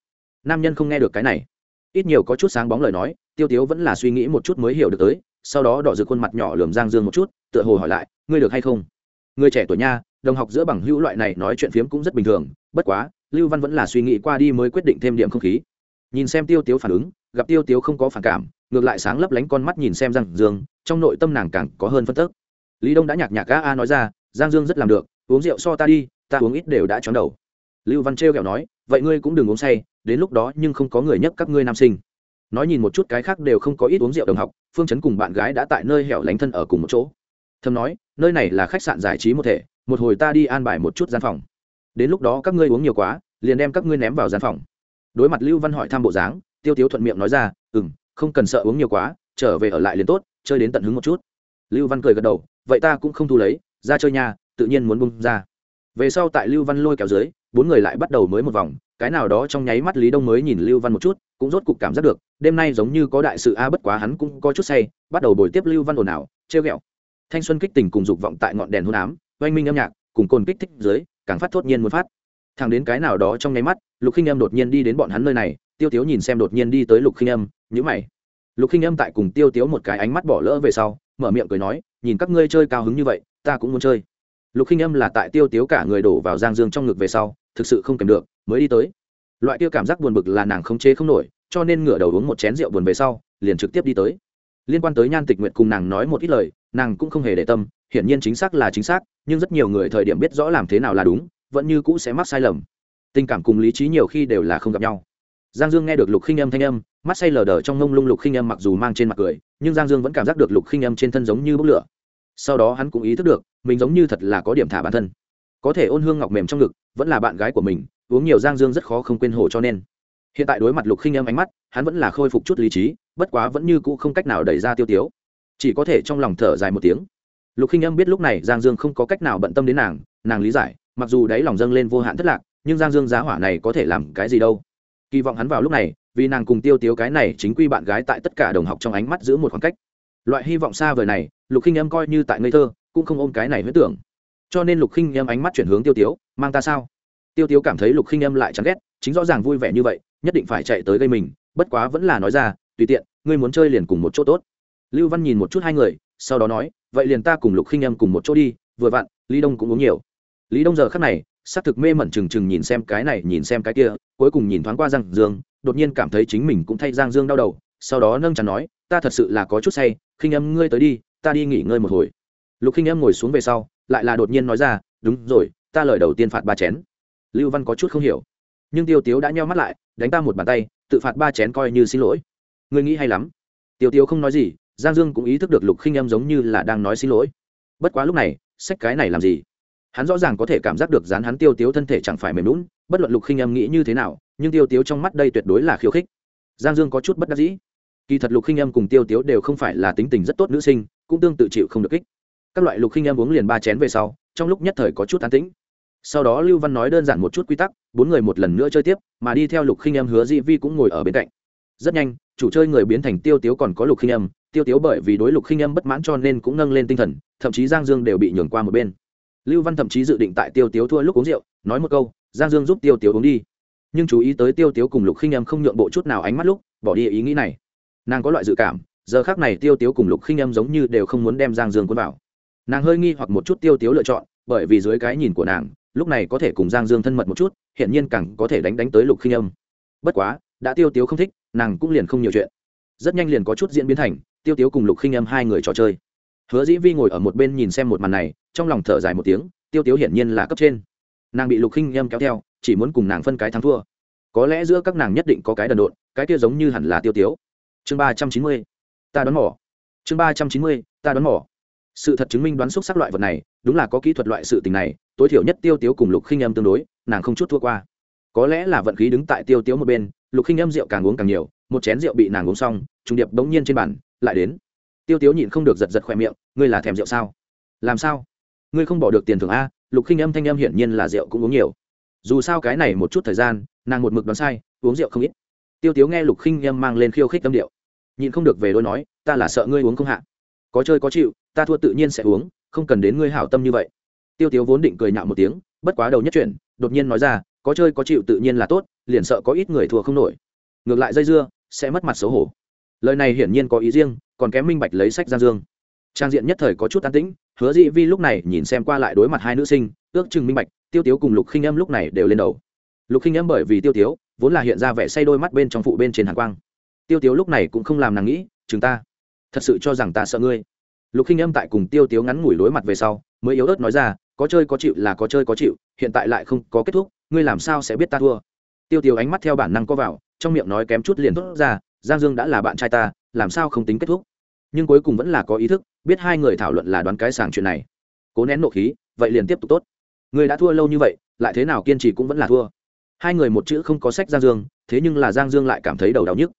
nam nhân không nghe được cái này. Ít nhiều có chút sáng bóng lời nói, tiêu tiếu vẫn là suy nghĩ một chút mới hiểu được tới, sau đó đỏ rực khuôn mặt nhỏ lườm giang dương một chút, tựa hồ hỏi lại, ngươi được hay không? Người trẻ tuổi nha, đồng học giữa bằng hữu loại này nói chuyện phiếm cũng rất bình thường, bất quá, lưu văn vẫn là suy nghĩ qua đi mới quyết định thêm điểm không khí. Nhìn xem tiêu tiếu phản ứng, gặp tiêu tiếu không có phản cảm, ngược lại sáng lấp lánh con mắt nhìn xem giang dương, trong nội tâm nàng càng có hơn phân tức. Lý đông đã nhạc nhạc a a nói ra, giang dương rất làm được, uống rượu so ta đi, ta uống ít đều đã chóng đầu. Lưu văn trêu kẹo nói, vậy ngươi cũng đừng uống say đến lúc đó nhưng không có người nhấc các ngươi nam sinh. Nói nhìn một chút cái khác đều không có ít uống rượu đồng học, phương chấn cùng bạn gái đã tại nơi hẻo lánh thân ở cùng một chỗ. Thầm nói, nơi này là khách sạn giải trí một thể, một hồi ta đi an bài một chút gian phòng. Đến lúc đó các ngươi uống nhiều quá, liền đem các ngươi ném vào gian phòng. Đối mặt lưu văn hỏi thăm bộ dáng, tiêu tiếu thuận miệng nói ra ừ m không cần sợ uống nhiều quá, trở về ở lại liền tốt, chơi đến tận hứng một chút. Lưu văn cười gật đầu, vậy ta cũng không thu lấy, ra chơi nhà tự nhiên muốn bung ra. Về sau tại lưu văn lôi kéo dưới, bốn người lại bắt đầu mới một vòng cái nào đó trong nháy mắt lý đông mới nhìn lưu văn một chút, cũng rốt cục cảm giác được, đêm nay giống như có đại sự a bất quá hắn cũng có chút say, bắt đầu bồi tiếp lưu văn ồn ào, trêu ghẹo. Thanh xuân kích tình cùng dục vọng tại ngọn đèn hôn ám, oanh minh âm nhạc, cùng cồn kích thích dưới, càng phát thốt nhiên muốn phát. Thằng đến cái nào đó trong nháy mắt, lục khinh âm đột nhiên đi đến bọn hắn nơi này, tiêu tiếu nhìn xem đột nhiên đi tới lục khinh âm nhữ mày. Lục khinh âm tại cùng tiêu tiếu một cái ánh mắt bỏ lỡ về sau, mở miệng cười nói, nhìn các ngươi chơi cao hứng như vậy, ta cũng muốn chơi. Lục khinh âm là tại tiêu tiếu cả người đổ vào giang dương trong ngực về sau thực sự không kèm được, mới đi tới. Loại kia cảm giác buồn bực là nàng không chế không nổi, cho nên ngửa đầu uống một chén rượu buồn về sau, liền trực tiếp đi tới. Liên quan tới nhan tịch nguyện cùng nàng nói một ít lời, nàng cũng không hề để tâm, hiển nhiên chính xác là chính xác, nhưng rất nhiều người thời điểm biết rõ làm thế nào là đúng, vẫn như cũ sẽ mắc sai lầm. Tình cảm cùng lý trí nhiều khi đều là không gặp nhau. Giang dương nghe được lục khinh âm thanh âm, mắt say lờ đờ trong ngông lung lục khinh âm mặc dù mang trên mặt cười, nhưng giang dương vẫn cảm giác được lục khinh âm trên thân giống như bốc lửa. Sau đó hắn cũng ý thức được, mình giống như thật là có điểm thả bản thân có thể ôn hương ngọc mềm trong ngực, vẫn là bạn gái của mình, uống nhiều giang dương rất khó không quên hồ cho nên. Hiện tại đối mặt lục khinh em ánh mắt, hắn vẫn là khôi phục chút lý trí, bất quá vẫn như cũ không cách nào đẩy ra tiêu tiếu. Chỉ có thể trong lòng thở dài một tiếng. Lục khinh em biết lúc này giang dương không có cách nào bận tâm đến nàng nàng lý giải, mặc dù đáy lòng dâng lên vô hạn thất lạc, nhưng giang dương giá hỏa này có thể làm cái gì đâu. Kỳ vọng hắn vào lúc này, vì nàng cùng tiêu tiếu cái này chính quy bạn gái tại tất cả đồng học trong ánh mắt giữ một khoảng cách. Loại hy vọng xa vời này, lục khinh em coi như tại ngây thơ, cũng không ôm cái này huyết tưởng cho nên lục khinh em ánh mắt chuyển hướng tiêu tiếu, mang ta sao? Tiêu tiếu cảm thấy lục khinh em lại chán ghét, chính rõ ràng vui vẻ như vậy, nhất định phải chạy tới gây mình, bất quá vẫn là nói ra, tùy tiện, ngươi muốn chơi liền cùng một chỗ tốt. Lưu văn nhìn một chút hai người, sau đó nói, vậy liền ta cùng lục khinh em cùng một chỗ đi, vừa vặn, lý đông cũng uống nhiều. Lý đông giờ khắc này xác thực mê mẩn trừng trừng nhìn xem cái này, nhìn xem cái kia, cuối cùng nhìn thoáng qua giang dương, đột nhiên cảm thấy chính mình cũng thay giang dương đau đầu, sau đó nâng chắn nói, ta thật sự là có chút say, khinh em ngươi tới đi, ta đi nghỉ ngơi một hồi. Lục khinh em ngồi xuống về sau lại là đột nhiên nói ra, đúng rồi, ta lời đầu tiên phạt ba chén. Lưu văn có chút không hiểu. Nhưng tiêu tiếu đã nheo mắt lại, đánh ta một bàn tay, tự phạt ba chén coi như xin lỗi. Người nghĩ hay lắm. Tiêu tiếu không nói gì, giang dương cũng ý thức được lục khinh Em giống như là đang nói xin lỗi. Bất quá lúc này, sách cái này làm gì? Hắn rõ ràng có thể cảm giác được dán hắn tiêu tiếu thân thể chẳng phải mềm lún bất luận lục khinh Em nghĩ như thế nào, nhưng tiêu tiếu trong mắt đây tuyệt đối là khiêu khích. Giang dương có chút bất đắc dĩ. Kỳ thật lục khinh Em cùng tiêu tiếu đều không phải là tính tình rất tốt nữ sinh, cũng tương tự chịu không được kích các loại lục khinh em uống liền ba chén về sau, trong lúc nhất thời có chút an tĩnh. Sau đó lưu văn nói đơn giản một chút quy tắc, bốn người một lần nữa chơi tiếp, mà đi theo lục khinh em hứa di vi cũng ngồi ở bên cạnh. Rất nhanh, chủ chơi người biến thành tiêu tiếu còn có lục khinh em, tiêu tiếu bởi vì đối lục khinh em bất mãn cho nên cũng nâng lên tinh thần, thậm chí giang dương đều bị nhường qua một bên. Lưu văn thậm chí dự định tại tiêu tiếu thua lúc uống rượu, nói một câu, giang dương giúp tiêu tiếu uống đi. Nhưng chú ý tới tiêu tiếu cùng lục khinh em không nhượng bộ chút nào ánh mắt lúc, bỏ đi ý nghĩ này. Nàng có loại dự cảm, giờ khác này tiêu tiếu cùng lục khinh em giống như đều không muốn đem giang dương cuốn vào nàng hơi nghi hoặc một chút tiêu tiếu lựa chọn, bởi vì dưới cái nhìn của nàng, lúc này có thể cùng giang dương thân mật một chút hiện nhiên càng có thể đánh đánh tới lục khinh âm. Bất quá, đã tiêu tiếu không thích, nàng cũng liền không nhiều chuyện. Rất nhanh liền có chút diễn biến thành, tiêu tiếu cùng lục khinh âm hai người trò chơi. Hứa dĩ vi ngồi ở một bên nhìn xem một màn này, trong lòng thở dài một tiếng, tiêu tiếu hiển nhiên là cấp trên. Nàng bị lục khinh âm kéo theo, chỉ muốn cùng nàng phân cái thắng thua. Có lẽ giữa các nàng nhất định có cái đần độn, cái kia giống như hẳn là tiêu tiếu. Chương ba trăm chín mươi, ta đoán mỏ. Chương ba trăm chín mươi, ta đoán mỏ sự thật chứng minh đoán xúc sắc loại vật này, đúng là có kỹ thuật loại sự tình này, tối thiểu nhất tiêu tiếu cùng lục khinh âm tương đối, nàng không chút thua qua. Có lẽ là vận khí đứng tại tiêu tiếu một bên, lục khinh âm rượu càng uống càng nhiều, một chén rượu bị nàng uống xong, trùng điệp bỗng nhiên trên bàn, lại đến. Tiêu tiếu nhịn không được giật giật khỏe miệng, ngươi là thèm rượu sao? Làm sao? Ngươi không bỏ được tiền thưởng a? Lục khinh âm thanh âm hiển nhiên là rượu cũng uống nhiều. Dù sao cái này một chút thời gian, nàng một mực đoán sai, uống rượu không ít. Tiêu tiếu nghe lục khinh âm mang lên khiêu khích tâm điệu, nhịn không được về đôi nói, ta là sợ ngươi uống không hạ. Có chơi có chịu ta thua tự nhiên sẽ uống, không cần đến ngươi hảo tâm như vậy. Tiêu tiếu vốn định cười nhạo một tiếng, bất quá đầu nhất chuyển, đột nhiên nói ra, có chơi có chịu tự nhiên là tốt, liền sợ có ít người thua không nổi. Ngược lại dây dưa, sẽ mất mặt xấu hổ. Lời này hiển nhiên có ý riêng, còn kém minh bạch lấy sách giang dương. Trang diện nhất thời có chút an tĩnh, hứa dị vi lúc này nhìn xem qua lại đối mặt hai nữ sinh, ước chừng minh bạch, tiêu tiếu cùng lục khinh âm lúc này đều lên đầu. Lục khinh âm bởi vì tiêu tiếu, vốn là hiện ra vẻ say đôi mắt bên trong phụ bên trên hàng quang. Tiêu tiếu lúc này cũng không làm nàng nghĩ, chừng ta, thật sự cho rằng ta sợ ngươi lục khinh âm tại cùng tiêu tiếu ngắn ngủi đối mặt về sau, mới yếu ớt nói ra, có chơi có chịu là có chơi có chịu, hiện tại lại không có kết thúc, ngươi làm sao sẽ biết ta thua? Tiêu tiếu ánh mắt theo bản năng có vào, trong miệng nói kém chút liền thốt ra, giang dương đã là bạn trai ta, làm sao không tính kết thúc? Nhưng cuối cùng vẫn là có ý thức, biết hai người thảo luận là đoán cái sàng chuyện này. Cố nén nộ khí, vậy liền tiếp tục tốt. Người đã thua lâu như vậy, lại thế nào kiên trì cũng vẫn là thua. Hai người một chữ không có sách giang dương, thế nhưng là giang dương lại cảm thấy đầu đau nhức.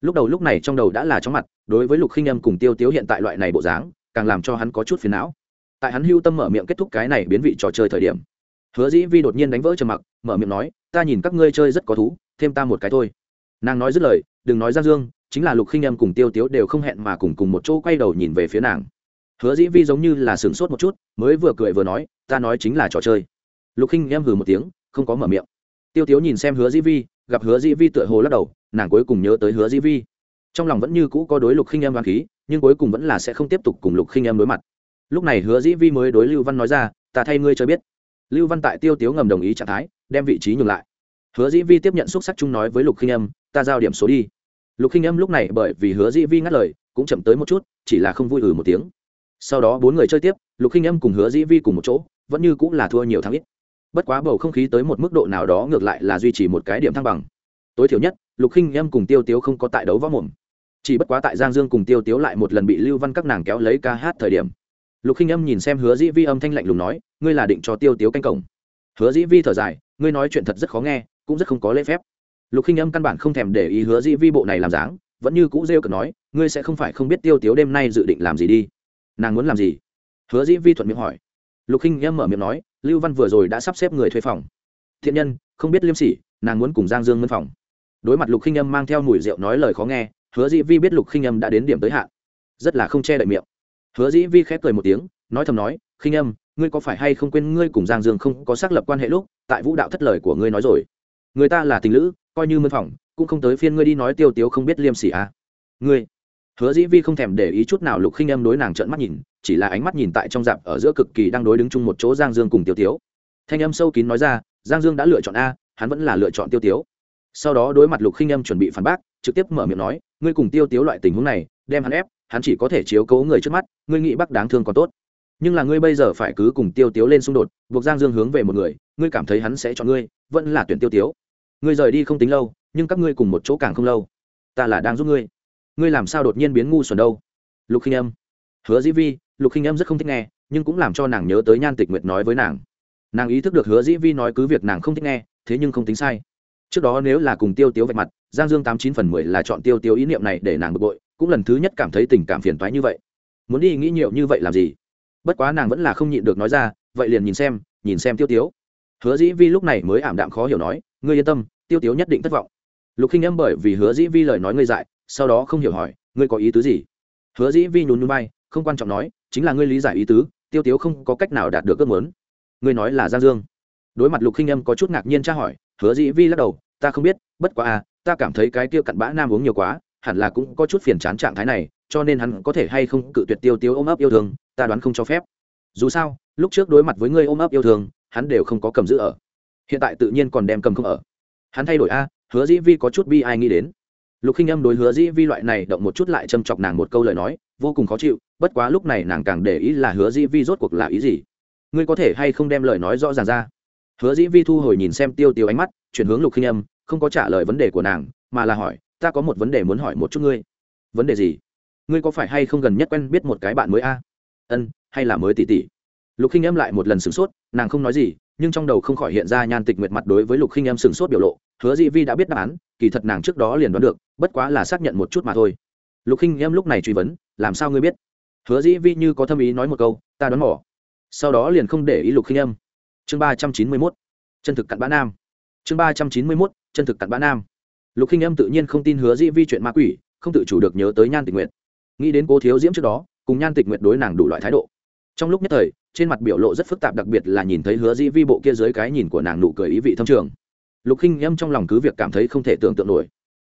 Lúc đầu lúc này trong đầu đã là chóng mặt, đối với lục khinh âm cùng tiêu tiếu hiện tại loại này bộ dáng càng làm cho hắn có chút phiền não. Tại hắn hưu tâm mở miệng kết thúc cái này biến vị trò chơi thời điểm, hứa dĩ vi đột nhiên đánh vỡ trầm mặc, mở miệng nói, ta nhìn các ngươi chơi rất có thú, thêm ta một cái thôi. Nàng nói dứt lời, đừng nói giang dương, chính là lục khinh Em cùng tiêu tiếu đều không hẹn mà cùng cùng một chỗ quay đầu nhìn về phía nàng. Hứa dĩ vi giống như là sửng sốt một chút, mới vừa cười vừa nói, ta nói chính là trò chơi. Lục khinh em hừ một tiếng, không có mở miệng. Tiêu tiếu nhìn xem hứa dĩ vi, gặp hứa dĩ vi tựa hồ lắc đầu, nàng cuối cùng nhớ tới hứa dĩ vi. Trong lòng vẫn như cũ có đối lục khinh em oán khí nhưng cuối cùng vẫn là sẽ không tiếp tục cùng lục khinh em đối mặt. Lúc này hứa dĩ vi mới đối lưu văn nói ra, ta thay ngươi cho biết. Lưu văn tại tiêu tiếu ngầm đồng ý trạng thái, đem vị trí nhường lại. Hứa dĩ vi tiếp nhận xúc sắc chung nói với lục khinh em, ta giao điểm số đi. Lục khinh em lúc này bởi vì hứa dĩ vi ngắt lời, cũng chậm tới một chút, chỉ là không vui ừ một tiếng. Sau đó bốn người chơi tiếp, lục khinh em cùng hứa dĩ vi cùng một chỗ, vẫn như cũng là thua nhiều thắng ít. Bất quá bầu không khí tới một mức độ nào đó ngược lại là duy trì một cái điểm thăng bằng. Tối thiểu nhất, lục khinh em cùng tiêu tiếu không có tại đấu võ mồm chỉ bất quá tại giang dương cùng tiêu tiếu lại một lần bị lưu văn các nàng kéo lấy ca hát thời điểm. Lục khinh âm nhìn xem hứa dĩ vi âm thanh lạnh lùng nói, ngươi là định cho tiêu tiếu canh cổng. Hứa dĩ vi thở dài, ngươi nói chuyện thật rất khó nghe, cũng rất không có lễ phép. Lục khinh âm căn bản không thèm để ý hứa dĩ vi bộ này làm dáng, vẫn như cũ rêu cực nói, ngươi sẽ không phải không biết tiêu tiếu đêm nay dự định làm gì đi. Nàng muốn làm gì? Hứa dĩ vi thuận miệng hỏi. Lục khinh âm mở miệng nói, lưu văn vừa rồi đã sắp xếp người thuê phòng. Thiện nhân, không biết liêm sỉ, nàng muốn cùng giang dương mân phòng. Đối mặt lục khinh âm mang theo mùi rượu nói lời khó nghe hứa dĩ vi biết lục khinh âm đã đến điểm tới hạn, rất là không che đậy miệng. Hứa dĩ vi khép cười một tiếng, nói thầm nói, khinh âm, ngươi có phải hay không quên ngươi cùng giang dương không có xác lập quan hệ lúc, tại vũ đạo thất lời của ngươi nói rồi? Người ta là tình lữ, coi như mân phòng cũng không tới phiên ngươi đi nói tiêu tiếu không biết liêm sỉ à. ngươi? Hứa dĩ vi không thèm để ý chút nào lục khinh âm đối nàng trợn mắt nhìn, chỉ là ánh mắt nhìn tại trong dạp ở giữa cực kỳ đang đối đứng chung một chỗ giang dương cùng tiêu tiếu. Thanh âm sâu kín nói ra, giang dương đã lựa chọn a, hắn vẫn là lựa chọn tiêu tiếu. Sau đó đối mặt lục khinh âm chuẩn bị phản bác trực tiếp mở miệng nói, ngươi cùng tiêu tiếu loại tình huống này, đem hắn ép, hắn chỉ có thể chiếu cố người trước mắt, ngươi nghĩ bắc đáng thương còn tốt. Nhưng là ngươi bây giờ phải cứ cùng tiêu tiếu lên xung đột, buộc giang dương hướng về một người, ngươi cảm thấy hắn sẽ chọn ngươi, vẫn là tuyển tiêu tiếu. Ngươi rời đi không tính lâu, nhưng các ngươi cùng một chỗ càng không lâu. Ta là đang giúp ngươi. Ngươi làm sao đột nhiên biến ngu xuẩn đâu? Lục khinh âm. Hứa dĩ vi, lục khinh âm rất không thích nghe, nhưng cũng làm cho nàng nhớ tới nhan tịch nguyệt nói với nàng. Nàng ý thức được hứa dĩ vi nói cứ việc nàng không thích nghe, thế nhưng không tính sai trước đó nếu là cùng tiêu tiếu vạch mặt, giang dương tám chín phần mười là chọn tiêu tiêu ý niệm này để nàng bực bội, cũng lần thứ nhất cảm thấy tình cảm phiền toái như vậy. Muốn đi nghĩ nhiều như vậy làm gì? Bất quá nàng vẫn là không nhịn được nói ra, vậy liền nhìn xem nhìn xem tiêu tiếu. Hứa dĩ vi lúc này mới ảm đạm khó hiểu nói, ngươi yên tâm, tiêu tiếu nhất định thất vọng. Lục khinh em bởi vì hứa dĩ vi lời nói ngươi dại, sau đó không hiểu hỏi, ngươi có ý tứ gì? Hứa dĩ vi nhún núi bay không quan trọng nói, chính là ngươi lý giải ý tứ, tiêu tiếu không có cách nào đạt được ước muốn. Ngươi nói là giang dương. Đối mặt lục khinh em có chút ngạc nhiên tra hỏi hứa dĩ vi lắc đầu, ta không biết, bất quá à ta cảm thấy cái tiêu cặn bã nam uống nhiều quá, hẳn là cũng có chút phiền chán trạng thái này, cho nên hắn có thể hay không cự tuyệt tiêu tiêu ôm ấp yêu thương, ta đoán không cho phép. Dù sao, lúc trước đối mặt với ngươi ôm ấp yêu thương, hắn đều không có cầm giữ ở. Hiện tại tự nhiên còn đem cầm không ở. Hắn thay đổi, a, hứa dĩ vi có chút bi ai nghĩ đến. Lục khinh âm đối hứa dĩ vi loại này động một chút lại châm chọc nàng một câu lời nói, vô cùng khó chịu, bất quá lúc này nàng càng để ý là hứa dĩ vi rốt cuộc là ý gì. Ngươi có thể hay không đem lời nói rõ ràng ra? Hứa dĩ vi thu hồi nhìn xem tiêu tiêu ánh mắt, chuyển hướng lục khinh âm, không có trả lời vấn đề của nàng, mà là hỏi, ta có một vấn đề muốn hỏi một chút ngươi. Vấn đề gì? Ngươi có phải hay không gần nhất quen biết một cái bạn mới a? Ân, hay là mới tỷ tỷ? Lục khinh âm lại một lần sửng sốt, nàng không nói gì, nhưng trong đầu không khỏi hiện ra nhan tịch nguyệt mặt đối với lục khinh âm sửng sốt biểu lộ. Hứa dĩ vi đã biết đáp án, kỳ thật nàng trước đó liền đoán được, bất quá là xác nhận một chút mà thôi. Lục khinh âm lúc này truy vấn, làm sao ngươi biết? Hứa dĩ vi như có thâm ý nói một câu, ta đoán mỏ sau đó liền không để ý lục khinh âm chương ba trăm chín mươi mốt, chân thực cặn bã nam. Chương ba trăm chín mươi mốt, chân thực cặn bã nam. Lục khinh âm tự nhiên không tin hứa dĩ vi chuyện ma quỷ, không tự chủ được nhớ tới nhan tịch nguyệt. Nghĩ đến cố thiếu diễm trước đó, cùng nhan tịch nguyệt đối nàng đủ loại thái độ. Trong lúc nhất thời, trên mặt biểu lộ rất phức tạp đặc biệt là nhìn thấy hứa dĩ vi bộ kia dưới cái nhìn của nàng nụ cười ý vị thâm trường. Lục khinh âm trong lòng cứ việc cảm thấy không thể tưởng tượng nổi.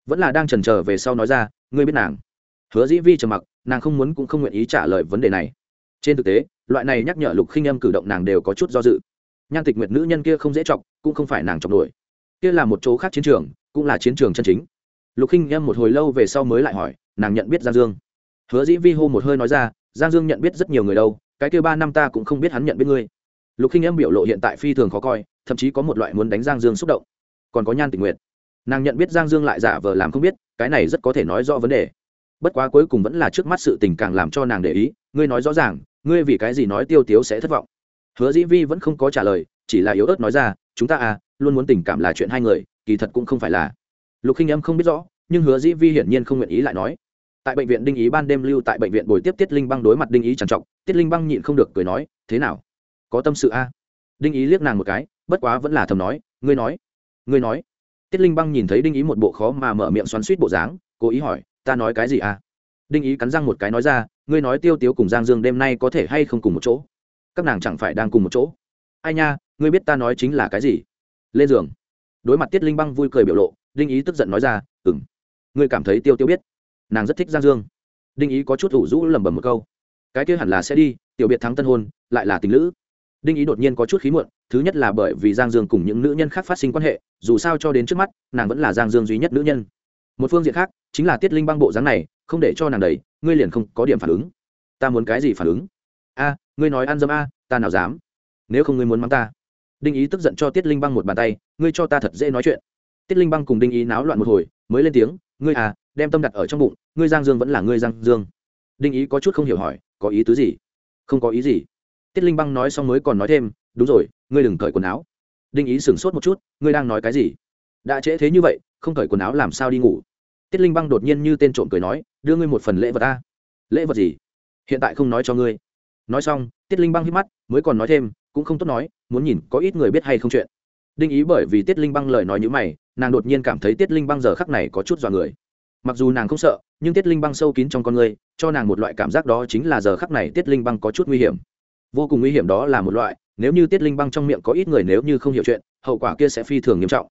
Vẫn là đang trần trờ về sau nói ra, ngươi biết nàng? Hứa dĩ vi trầm mặc, nàng không muốn cũng không nguyện ý trả lời vấn đề này. Trên thực tế, loại này nhắc nhở lục khinh âm cử động nàng đều có chút do dự nhan tịch nguyệt nữ nhân kia không dễ chọc, cũng không phải nàng chọc nổi. Kia là một chỗ khác chiến trường, cũng là chiến trường chân chính. Lục khinh em một hồi lâu về sau mới lại hỏi, nàng nhận biết giang dương. Hứa dĩ vi hô một hơi nói ra, giang dương nhận biết rất nhiều người đâu, cái kia ba năm ta cũng không biết hắn nhận biết ngươi. Lục khinh em biểu lộ hiện tại phi thường khó coi, thậm chí có một loại muốn đánh giang dương xúc động. Còn có nhan tình nguyện nàng nhận biết giang dương lại giả vờ làm không biết, cái này rất có thể nói rõ vấn đề. Bất quá cuối cùng vẫn là trước mắt sự tình càng làm cho nàng để ý, ngươi nói rõ ràng, ngươi vì cái gì nói tiêu tiếu sẽ thất vọng? Hứa dĩ vi vẫn không có trả lời, chỉ là yếu ớt nói ra, chúng ta à luôn muốn tình cảm là chuyện hai người, kỳ thật cũng không phải là. Lục khinh âm không biết rõ, nhưng hứa dĩ vi hiển nhiên không nguyện ý lại nói. Tại bệnh viện đinh ý ban đêm lưu tại bệnh viện bồi tiếp tiết linh băng đối mặt đinh ý trằn trọc, tiết linh băng nhịn không được cười nói, thế nào? Có tâm sự a à? đinh ý liếc nàng một cái, bất quá vẫn là thầm nói, ngươi nói ngươi nói. Tiết linh băng nhìn thấy đinh ý một bộ khó mà mở miệng xoắn suýt bộ dáng, cố ý hỏi, ta nói cái gì à? Đinh ý cắn răng một cái nói ra, ngươi nói tiêu tiếu cùng giang dương đêm nay có thể hay không cùng một chỗ? Các nàng chẳng phải đang cùng một chỗ. Ai nha, ngươi biết ta nói chính là cái gì? Lên giường. Đối mặt tiết linh băng vui cười biểu lộ, đinh ý tức giận nói ra ừ m ngươi cảm thấy tiêu tiêu biết? Nàng rất thích giang dương. Đinh ý có chút ủ rũ lẩm bẩm một câu. Cái kia hẳn là sẽ đi, tiểu biệt thắng tân hôn, lại là tình lữ. Đinh ý đột nhiên có chút khí muộn, thứ nhất là bởi vì giang dương cùng những nữ nhân khác phát sinh quan hệ, dù sao cho đến trước mắt, nàng vẫn là giang dương duy nhất nữ nhân. Một phương diện khác, chính là tiết linh băng bộ dáng này, không để cho nàng đầy ngươi liền không có điểm phản ứng. Ta muốn cái gì phản ứng? A, ngươi nói ăn dâm a, ta nào dám. Nếu không ngươi muốn mắng ta. Đinh ý tức giận cho tiết linh băng một bàn tay, ngươi cho ta thật dễ nói chuyện. Tiết linh băng cùng đinh ý náo loạn một hồi, mới lên tiếng, ngươi à đem tâm đặt ở trong bụng, ngươi giang dương vẫn là ngươi giang dương. Đinh ý có chút không hiểu hỏi, có ý tứ gì? Không có ý gì. Tiết linh băng nói xong mới còn nói thêm, đúng rồi, ngươi đừng cởi quần áo. Đinh ý sửng sốt một chút, ngươi đang nói cái gì? Đã trễ thế như vậy, không cởi quần áo làm sao đi ngủ? Tiết linh băng đột nhiên như tên trộm cười nói, đưa ngươi một phần lễ vật ta lễ vật gì? Hiện tại không nói cho ngươi nói xong, tiết linh băng hít mắt, mới còn nói thêm, cũng không tốt nói, muốn nhìn có ít người biết hay không chuyện. Đinh ý bởi vì tiết linh băng lời nói như mày, nàng đột nhiên cảm thấy tiết linh băng giờ khắc này có chút dọa người. Mặc dù nàng không sợ, nhưng tiết linh băng sâu kín trong con người, cho nàng một loại cảm giác đó chính là giờ khắc này tiết linh băng có chút nguy hiểm. Vô cùng nguy hiểm đó là một loại, nếu như tiết linh băng trong miệng có ít người nếu như không hiểu chuyện, hậu quả kia sẽ phi thường nghiêm trọng.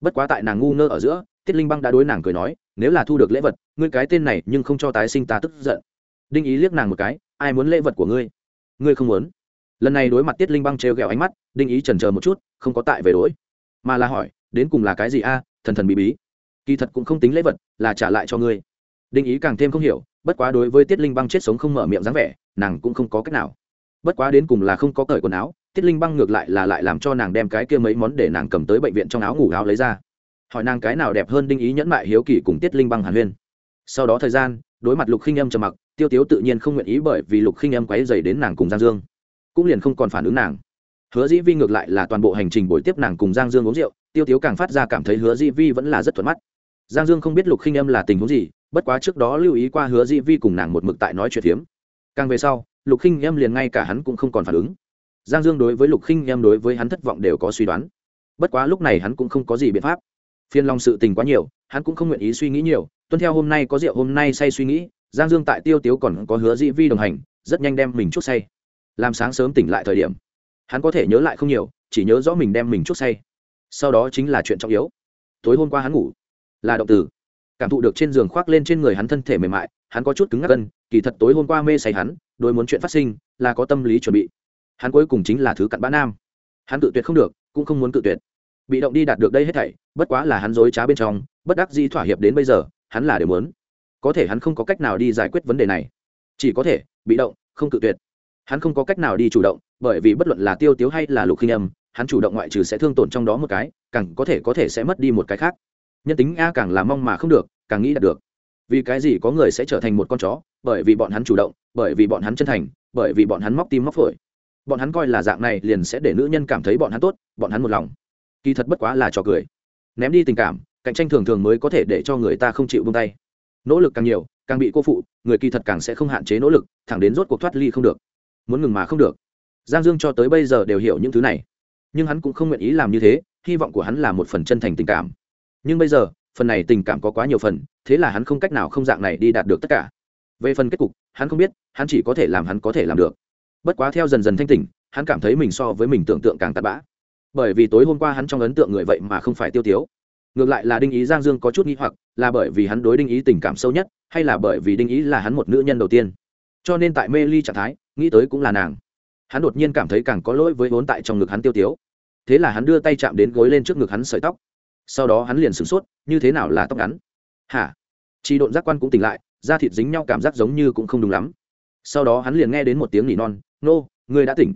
Bất quá tại nàng ngu ngơ ở giữa, tiết linh băng đã đối nàng cười nói, nếu là thu được lễ vật, ngươi cái tên này nhưng không cho tái sinh ta tức giận. Đinh ý liếc nàng một cái ai muốn lễ vật của ngươi? Ngươi không muốn. Lần này đối mặt tiết linh băng trêu ghẹo ánh mắt, đinh ý trần chờ một chút, không có tại về đối. Mà là hỏi, đến cùng là cái gì a? À, thần thần bí bí. Kỳ thật cũng không tính lễ vật, là trả lại cho ngươi. Đinh ý càng thêm không hiểu, bất quá đối với tiết linh băng chết sống không mở miệng dáng vẻ, nàng cũng không có cách nào. Bất quá đến cùng là không có cởi quần áo, tiết linh băng ngược lại là lại làm cho nàng đem cái kia mấy món để nàng cầm tới bệnh viện trong áo ngủ áo lấy ra. Hỏi nàng cái nào đẹp hơn đinh ý nhẫn mại hiếu kỳ cùng tiết linh băng hàn huyên. Sau đó thời gian, đối mặt lục khinh âm trầm mặc tiêu tiếu tự nhiên không nguyện ý bởi vì lục khinh Em quáy dày đến nàng cùng giang dương, cũng liền không còn phản ứng nàng. Hứa dĩ vi ngược lại là toàn bộ hành trình buổi tiếp nàng cùng giang dương uống rượu, tiêu tiếu càng phát ra cảm thấy hứa dĩ vi vẫn là rất thuận mắt. Giang dương không biết lục khinh Em là tình huống gì, bất quá trước đó lưu ý qua hứa dĩ vi cùng nàng một mực tại nói chuyện phiếm. Càng về sau, lục khinh Em liền ngay cả hắn cũng không còn phản ứng. Giang dương đối với lục khinh Em đối với hắn thất vọng đều có suy đoán. Bất quá lúc này hắn cũng không có gì biện pháp. Phiên lòng sự tình quá nhiều, hắn cũng không nguyện ý suy nghĩ nhiều. Tuân theo hôm nay có rượu hôm nay say suy nghĩ giang dương tại tiêu tiếu còn có hứa dĩ vi đồng hành, rất nhanh đem mình chút say. Làm sáng sớm tỉnh lại thời điểm, hắn có thể nhớ lại không nhiều, chỉ nhớ rõ mình đem mình chút say. Sau đó chính là chuyện trọng yếu. Tối hôm qua hắn ngủ, là động từ. Cảm thụ được trên giường khoác lên trên người hắn thân thể mềm mại, hắn có chút cứng ngắc cân kỳ thật tối hôm qua mê say hắn đôi muốn chuyện phát sinh, là có tâm lý chuẩn bị. Hắn cuối cùng chính là thứ cặn bã nam. Hắn tự tuyệt không được, cũng không muốn tự tuyệt. Bị động đi đạt được đây hết thảy, bất quá là hắn dối trá bên trong, bất đắc dĩ thỏa hiệp đến bây giờ, hắn là đều muốn có thể hắn không có cách nào đi giải quyết vấn đề này. Chỉ có thể, bị động, không cự tuyệt. Hắn không có cách nào đi chủ động, bởi vì bất luận là tiêu tiếu hay là lục khinh âm, hắn chủ động ngoại trừ sẽ thương tổn trong đó một cái, càng có thể có thể sẽ mất đi một cái khác. Nhân tính a càng là mong mà không được, càng nghĩ đạt được. Vì cái gì có người sẽ trở thành một con chó? Bởi vì bọn hắn chủ động, bởi vì bọn hắn chân thành, bởi vì bọn hắn móc tim móc phổi. Bọn hắn coi là dạng này liền sẽ để nữ nhân cảm thấy bọn hắn tốt, bọn hắn một lòng. Kỳ thật bất quá là trò cười. Ném đi tình cảm, cạnh tranh thường thường mới có thể để cho người ta không chịu buông tay nỗ lực càng nhiều, càng bị cô phụ, người kỳ thật càng sẽ không hạn chế nỗ lực, thẳng đến rốt cuộc thoát ly không được. Muốn ngừng mà không được. Giang dương cho tới bây giờ đều hiểu những thứ này. Nhưng hắn cũng không nguyện ý làm như thế, hy vọng của hắn là một phần chân thành tình cảm. Nhưng bây giờ, phần này tình cảm có quá nhiều phần, thế là hắn không cách nào không dạng này đi đạt được tất cả. Về phần kết cục, hắn không biết, hắn chỉ có thể làm hắn có thể làm được. Bất quá theo dần dần thanh tỉnh, hắn cảm thấy mình so với mình tưởng tượng càng tạt bã. Bởi vì tối hôm qua hắn trong ấn tượng người vậy mà không phải tiêu tiếu. Ngược lại là đinh ý giang dương có chút nghĩ hoặc là bởi vì hắn đối đinh ý tình cảm sâu nhất, hay là bởi vì đinh ý là hắn một nữ nhân đầu tiên. Cho nên tại mê ly trạng thái, nghĩ tới cũng là nàng. Hắn đột nhiên cảm thấy càng có lỗi với vốn tại trong ngực hắn tiêu tiếu. Thế là hắn đưa tay chạm đến gối lên trước ngực hắn sợi tóc. Sau đó hắn liền sửng sốt, như thế nào là tóc ngắn? Hả? Chị độn giác quan cũng tỉnh lại, da thịt dính nhau cảm giác giống như cũng không đúng lắm. Sau đó hắn liền nghe đến một tiếng nỉ non, nô, ngươi đã tỉnh.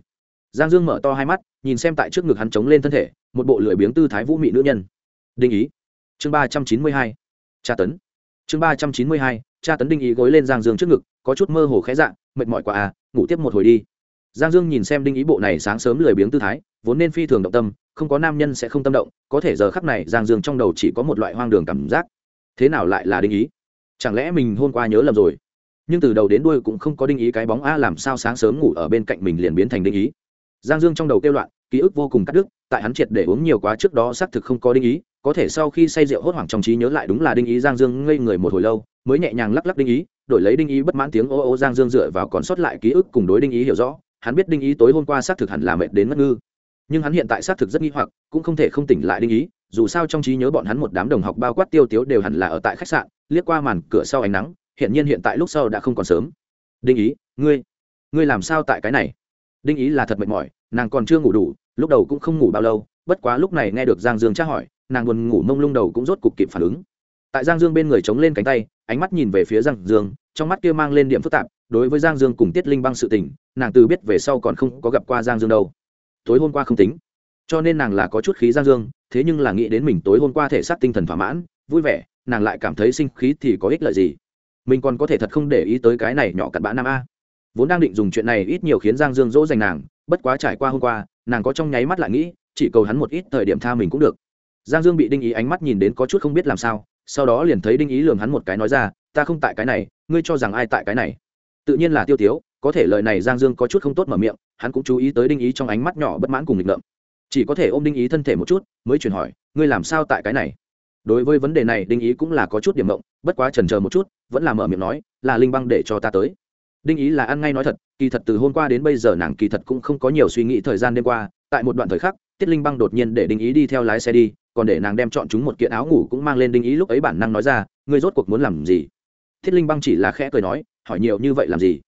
Giang dương mở to hai mắt, nhìn xem tại trước ngực hắn chống lên thân thể, một bộ lười biếng tư thái vũ mị nữ nhân. Đinh ý. Chương ba trăm chín mươi hai tra tấn. Chương ba trăm chín mươi hai, tra tấn đinh ý gối lên giang dương trước ngực, có chút mơ hồ khẽ dạng mệt mỏi quá à ngủ tiếp một hồi đi. Giang dương nhìn xem đinh ý bộ này sáng sớm lười biếng tư thái, vốn nên phi thường động tâm, không có nam nhân sẽ không tâm động, có thể giờ khắc này giang dương trong đầu chỉ có một loại hoang đường cảm giác. Thế nào lại là đinh ý? Chẳng lẽ mình hôm qua nhớ lầm rồi? Nhưng từ đầu đến đuôi cũng không có đinh ý cái bóng a làm sao sáng sớm ngủ ở bên cạnh mình liền biến thành đinh ý? Giang dương trong đầu kêu loạn, ký ức vô cùng cắt đứt, tại hắn triệt để uống nhiều quá trước đó xác thực không có đinh ý có thể sau khi say rượu hốt hoảng trong trí nhớ lại đúng là đinh ý giang dương ngây người một hồi lâu, mới nhẹ nhàng lắc lắc đinh ý, đổi lấy đinh ý bất mãn tiếng ô ô giang dương dựa vào còn sót lại ký ức cùng đối đinh ý hiểu rõ, hắn biết đinh ý tối hôm qua xác thực hẳn là mệt đến ngất ngư. Nhưng hắn hiện tại xác thực rất nghi hoặc, cũng không thể không tỉnh lại đinh ý, dù sao trong trí nhớ bọn hắn một đám đồng học bao quát tiêu tiếu đều hẳn là ở tại khách sạn, liếc qua màn cửa sau ánh nắng hiện nhiên hiện tại lúc sau đã không còn sớm. Đinh ý, ngươi ngươi làm sao tại cái này? Đinh ý là thật mệt mỏi, nàng còn chưa ngủ đủ, lúc đầu cũng không ngủ bao lâu, bất quá lúc này nghe được giang dương tra hỏi nàng buồn ngủ mông lung đầu cũng rốt cục kịp phản ứng. Tại giang dương bên người chống lên cánh tay, ánh mắt nhìn về phía giang dương, trong mắt kia mang lên điểm phức tạp, đối với giang dương cùng tiết linh băng sự tình, nàng từ biết về sau còn không có gặp qua giang dương đâu. Tối hôm qua không tính, cho nên nàng là có chút khí giang dương, thế nhưng là nghĩ đến mình tối hôm qua thể xác tinh thần thỏa mãn, vui vẻ, nàng lại cảm thấy sinh khí thì có ích lợi gì. Mình còn có thể thật không để ý tới cái này nhỏ cặn bã nam a. Vốn đang định dùng chuyện này ít nhiều khiến giang dương dỗ dành nàng, bất quá trải qua hôm qua, nàng có trong nháy mắt lại nghĩ, chỉ cầu hắn một ít thời điểm tha mình cũng được giang dương bị đinh ý ánh mắt nhìn đến có chút không biết làm sao, sau đó liền thấy đinh ý lường hắn một cái nói ra, ta không tại cái này, ngươi cho rằng ai tại cái này? Tự nhiên là tiêu tiếu, có thể lời này giang dương có chút không tốt mở miệng, hắn cũng chú ý tới đinh ý trong ánh mắt nhỏ bất mãn cùng nghịch ngợm. Chỉ có thể ôm đinh ý thân thể một chút, mới chuyển hỏi, ngươi làm sao tại cái này? Đối với vấn đề này, đinh ý cũng là có chút điểm mộng bất quá trần chờ một chút, vẫn là mở miệng nói, là linh băng để cho ta tới. Đinh ý là ăn ngay nói thật, kỳ thật từ hôm qua đến bây giờ nàng kỳ thật cũng không có nhiều suy nghĩ thời gian đêm qua, tại một đoạn thời khắc, tiết linh băng đột nhiên để đinh ý đi theo lái xe đi còn để nàng đem chọn chúng một kiện áo ngủ cũng mang lên đinh ý lúc ấy bản năng nói ra, ngươi rốt cuộc muốn làm gì? Thiết linh băng chỉ là khẽ cười nói, hỏi nhiều như vậy làm gì?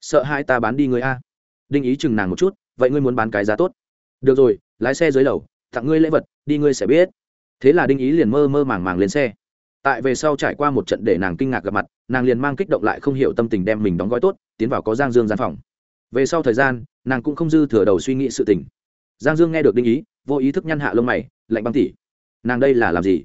Sợ hai ta bán đi người a. Đinh ý chừng nàng một chút, vậy ngươi muốn bán cái giá tốt? Được rồi, lái xe dưới lầu, tặng ngươi lễ vật, đi ngươi sẽ biết. Thế là đinh ý liền mơ mơ màng màng lên xe. Tại về sau trải qua một trận để nàng kinh ngạc gặp mặt, nàng liền mang kích động lại không hiểu tâm tình đem mình đóng gói tốt, tiến vào có giang dương gian phòng. Về sau thời gian, nàng cũng không dư thừa đầu suy nghĩ sự tình. Giang dương nghe được đinh ý, vô ý thức nhăn hạ lông mày, lạnh băng tỉ nàng đây là làm gì?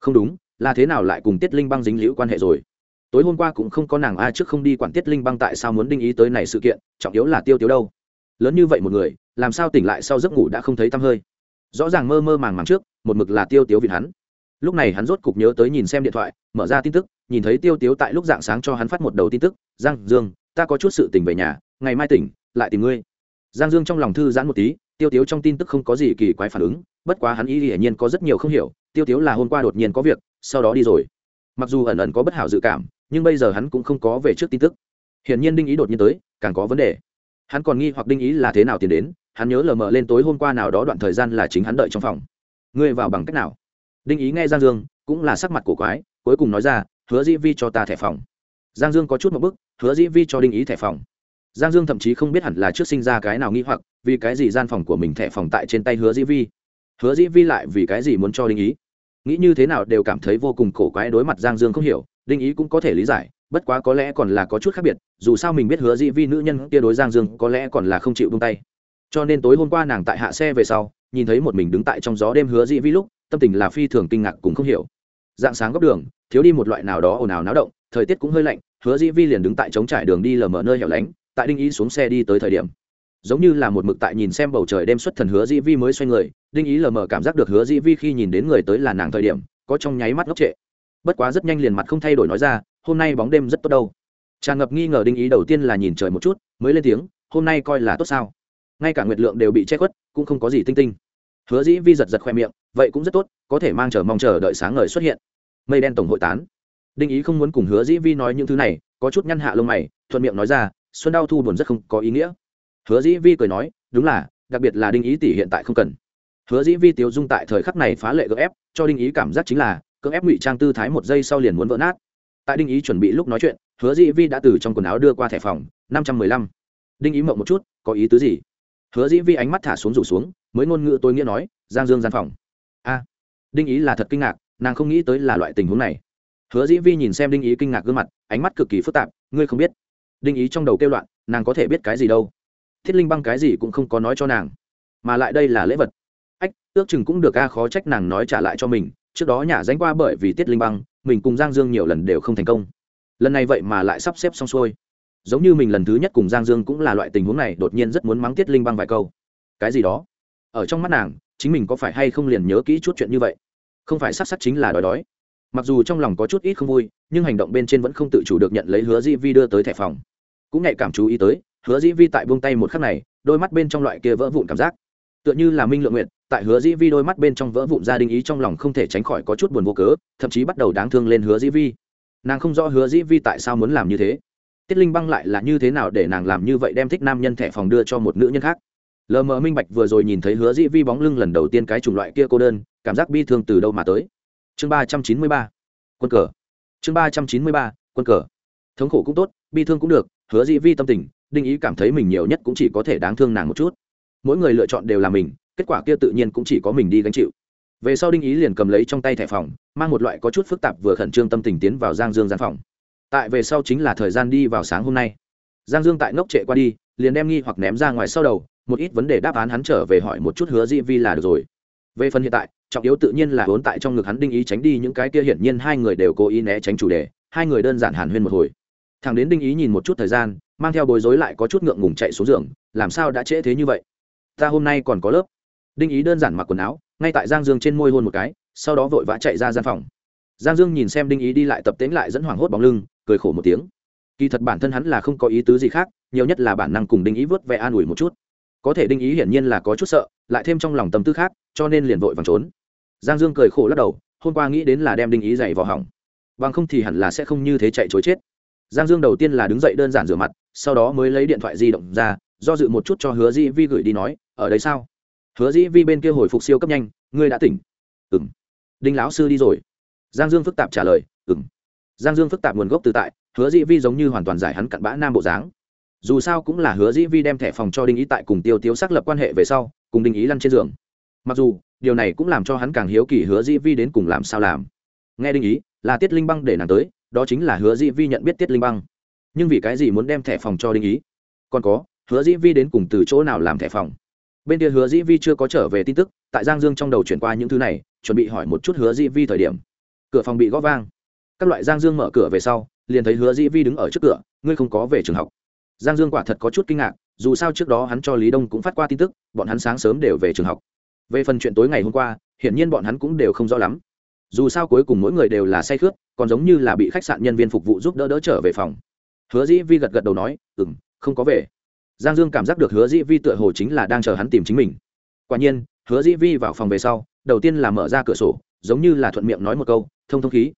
Không đúng, là thế nào lại cùng tiết linh băng dính liễu quan hệ rồi? Tối hôm qua cũng không có nàng a trước không đi quản tiết linh băng tại sao muốn đinh ý tới này sự kiện, trọng yếu là tiêu tiếu đâu? Lớn như vậy một người, làm sao tỉnh lại sau giấc ngủ đã không thấy tăm hơi? Rõ ràng mơ mơ màng màng trước, một mực là tiêu tiếu vì hắn. Lúc này hắn rốt cục nhớ tới nhìn xem điện thoại, mở ra tin tức, nhìn thấy tiêu tiếu tại lúc dạng sáng cho hắn phát một đầu tin tức, giang dương, ta có chút sự tình về nhà, ngày mai tỉnh, lại tìm ngươi. Giang dương trong lòng thư giãn một tí tiêu tiếu trong tin tức không có gì kỳ quái phản ứng, bất quá hắn ý hiển nhiên có rất nhiều không hiểu, tiêu tiếu là hôm qua đột nhiên có việc, sau đó đi rồi. Mặc dù ẩn ẩn có bất hảo dự cảm, nhưng bây giờ hắn cũng không có về trước tin tức. Hiển nhiên đinh ý đột nhiên tới, càng có vấn đề. Hắn còn nghi hoặc đinh ý là thế nào tiến đến, hắn nhớ lờ mờ lên tối hôm qua nào đó đoạn thời gian là chính hắn đợi trong phòng. Ngươi vào bằng cách nào? Đinh ý nghe giang dương, cũng là sắc mặt của quái, cuối cùng nói ra, hứa dĩ vi cho ta thẻ phòng. Giang dương có chút một bức, hứa dĩ vi cho đinh ý thẻ phòng. Giang dương thậm chí không biết hẳn là trước sinh ra cái nào nghi hoặc vì cái gì gian phòng của mình thẻ phòng tại trên tay hứa dĩ vi? Hứa dĩ vi lại vì cái gì muốn cho đinh ý? Nghĩ như thế nào đều cảm thấy vô cùng cổ quái đối mặt giang dương không hiểu, đinh ý cũng có thể lý giải, bất quá có lẽ còn là có chút khác biệt, dù sao mình biết hứa dĩ vi nữ nhân kia đối giang dương có lẽ còn là không chịu buông tay. Cho nên tối hôm qua nàng tại hạ xe về sau, nhìn thấy một mình đứng tại trong gió đêm hứa dĩ vi lúc, tâm tình là phi thường kinh ngạc cũng không hiểu. Dạng sáng góc đường, thiếu đi một loại nào đó ồn ào náo động, thời tiết cũng hơi lạnh, hứa dĩ vi liền đứng tại trống trải đường đi lờ mờ nơi hẻo lánh, tại đinh ý xuống xe đi tới thời điểm giống như là một mực tại nhìn xem bầu trời đêm xuất thần hứa dĩ vi mới xoay người, đinh ý lờ mờ cảm giác được hứa dĩ vi khi nhìn đến người tới là nàng thời điểm, có trong nháy mắt ngốc trệ. Bất quá rất nhanh liền mặt không thay đổi nói ra, hôm nay bóng đêm rất tốt đâu. Tràn ngập nghi ngờ đinh ý đầu tiên là nhìn trời một chút, mới lên tiếng, hôm nay coi là tốt sao. Ngay cả nguyệt lượng đều bị che khuất, cũng không có gì tinh tinh. Hứa dĩ vi giật giật khoe miệng, vậy cũng rất tốt, có thể mang chờ mong chờ đợi sáng ngời xuất hiện. Mây đen tổng hội tán. Đinh ý không muốn cùng hứa dĩ vi nói những thứ này, có chút nhăn hạ lông mày, thuận miệng nói ra, xuân đau thu buồn rất không có ý nghĩa hứa dĩ vi cười nói, đúng là, đặc biệt là đinh ý tỷ hiện tại không cần. Hứa dĩ vi tiêu dung tại thời khắc này phá lệ gỡ ép, cho đinh ý cảm giác chính là, cưỡng ép ngụy trang tư thái một giây sau liền muốn vỡ nát. Tại đinh ý chuẩn bị lúc nói chuyện, hứa dĩ vi đã từ trong quần áo đưa qua thẻ phòng, năm trăm mười lăm. Đinh ý mộng một chút, có ý tứ gì? Hứa dĩ vi ánh mắt thả xuống rủ xuống, mới ngôn ngữ tôi nghĩa nói, giang dương gian phòng. A. Đinh ý là thật kinh ngạc, nàng không nghĩ tới là loại tình huống này. Hứa dĩ vi nhìn xem đinh ý kinh ngạc gương mặt, ánh mắt cực kỳ phức tạp, ngươi không biết. Đinh ý trong đầu kêu loạn, nàng có thể biết cái gì đâu? Thiết linh băng cái gì cũng không có nói cho nàng, mà lại đây là lễ vật. Ách, ước chừng cũng được a, khó trách nàng nói trả lại cho mình, trước đó nhà danh qua bởi vì tiết linh băng, mình cùng giang dương nhiều lần đều không thành công. Lần này vậy mà lại sắp xếp xong xuôi. Giống như mình lần thứ nhất cùng giang dương cũng là loại tình huống này, đột nhiên rất muốn mắng tiết linh băng vài câu. Cái gì đó? Ở trong mắt nàng, chính mình có phải hay không liền nhớ kỹ chút chuyện như vậy? Không phải sắc sắc chính là đói đói. Mặc dù trong lòng có chút ít không vui, nhưng hành động bên trên vẫn không tự chủ được nhận lấy hứa di vi đưa tới thẻ phòng. Cũng nhạy cảm chú ý tới hứa dĩ vi tại buông tay một khắc này, đôi mắt bên trong loại kia vỡ vụn cảm giác. Tựa như là minh lượng nguyện tại hứa dĩ vi đôi mắt bên trong vỡ vụn gia đình ý trong lòng không thể tránh khỏi có chút buồn vô cớ, thậm chí bắt đầu đáng thương lên hứa dĩ vi. Nàng không rõ hứa dĩ vi tại sao muốn làm như thế. Tiết linh băng lại là như thế nào để nàng làm như vậy đem thích nam nhân thẻ phòng đưa cho một nữ nhân khác? Lờ mờ minh bạch vừa rồi nhìn thấy hứa dĩ vi bóng lưng lần đầu tiên cái chủng loại kia cô đơn, cảm giác bi thương từ đâu mà tới? Chương ba trăm chín mươi ba, quân cờ. Chương ba trăm chín mươi ba, quân cờ. Thống khổ cũng tốt, bi thương cũng được, hứa dĩ vi tâm tình đinh ý cảm thấy mình nhiều nhất cũng chỉ có thể đáng thương nàng một chút. Mỗi người lựa chọn đều là mình, kết quả kia tự nhiên cũng chỉ có mình đi gánh chịu. Về sau đinh ý liền cầm lấy trong tay thẻ phòng, mang một loại có chút phức tạp vừa khẩn trương tâm tình tiến vào giang dương gian phòng. Tại về sau chính là thời gian đi vào sáng hôm nay. Giang dương tại ngốc trệ qua đi, liền đem nghi hoặc ném ra ngoài sau đầu, một ít vấn đề đáp án hắn trở về hỏi một chút hứa di vi là được rồi. Về phần hiện tại, trọng yếu tự nhiên là vốn tại trong ngực hắn đinh ý tránh đi những cái kia hiển nhiên hai người đều cố ý né tránh chủ đề, hai người đơn giản hàn huyên một hồi. Thằng đến đinh ý nhìn một chút thời gian mang theo bối rối lại có chút ngượng ngùng chạy xuống giường, làm sao đã trễ thế như vậy? Ta hôm nay còn có lớp. Đinh ý đơn giản mặc quần áo, ngay tại giang dương trên môi hôn một cái, sau đó vội vã chạy ra gian phòng. Giang dương nhìn xem đinh ý đi lại tập tễnh lại dẫn hoảng hốt bóng lưng, cười khổ một tiếng. Kỳ thật bản thân hắn là không có ý tứ gì khác, nhiều nhất là bản năng cùng đinh ý vớt vẻ an ủi một chút. Có thể đinh ý hiển nhiên là có chút sợ, lại thêm trong lòng tâm tư khác, cho nên liền vội vàng trốn. Giang dương cười khổ lắc đầu, hôm qua nghĩ đến là đem đinh ý dày vào hỏng. Bằng không thì hẳn là sẽ không như thế chạy chối chết giang dương đầu tiên là đứng dậy đơn giản rửa mặt, sau đó mới lấy điện thoại di động ra, do dự một chút cho hứa dĩ vi gửi đi nói, ở đây sao? Hứa dĩ vi bên kia hồi phục siêu cấp nhanh, ngươi đã tỉnh. Ừ m đinh lão sư đi rồi. Giang dương phức tạp trả lời ừ m giang dương phức tạp nguồn gốc từ tại, hứa dĩ vi giống như hoàn toàn giải hắn cặn bã nam bộ dáng. Dù sao cũng là hứa dĩ vi đem thẻ phòng cho đinh ý tại cùng tiêu tiêu xác lập quan hệ về sau, cùng đinh ý lăn trên giường. Mặc dù, điều này cũng làm cho hắn càng hiếu kỳ hứa dĩ vi đến cùng làm sao làm. Nghe đinh ý, là tiết linh băng để nàng tới đó chính là hứa dĩ vi nhận biết tiết linh băng. Nhưng vì cái gì muốn đem thẻ phòng cho đinh ý? Còn có, hứa dĩ vi đến cùng từ chỗ nào làm thẻ phòng? Bên kia hứa dĩ vi chưa có trở về tin tức, tại giang dương trong đầu chuyển qua những thứ này, chuẩn bị hỏi một chút hứa dĩ vi thời điểm. Cửa phòng bị gõ vang. Các loại giang dương mở cửa về sau, liền thấy hứa dĩ vi đứng ở trước cửa, ngươi không có về trường học. Giang dương quả thật có chút kinh ngạc, dù sao trước đó hắn cho lý đông cũng phát qua tin tức, bọn hắn sáng sớm đều về trường học. Về phần chuyện tối ngày hôm qua, hiển nhiên bọn hắn cũng đều không rõ lắm dù sao cuối cùng mỗi người đều là say khướt, còn giống như là bị khách sạn nhân viên phục vụ giúp đỡ đỡ trở về phòng. Hứa dĩ vi gật gật đầu nói ừ m không có về. Giang dương cảm giác được hứa dĩ vi tựa hồ chính là đang chờ hắn tìm chính mình. Quả nhiên, hứa dĩ vi vào phòng về sau, đầu tiên là mở ra cửa sổ, giống như là thuận miệng nói một câu, thông thông khí.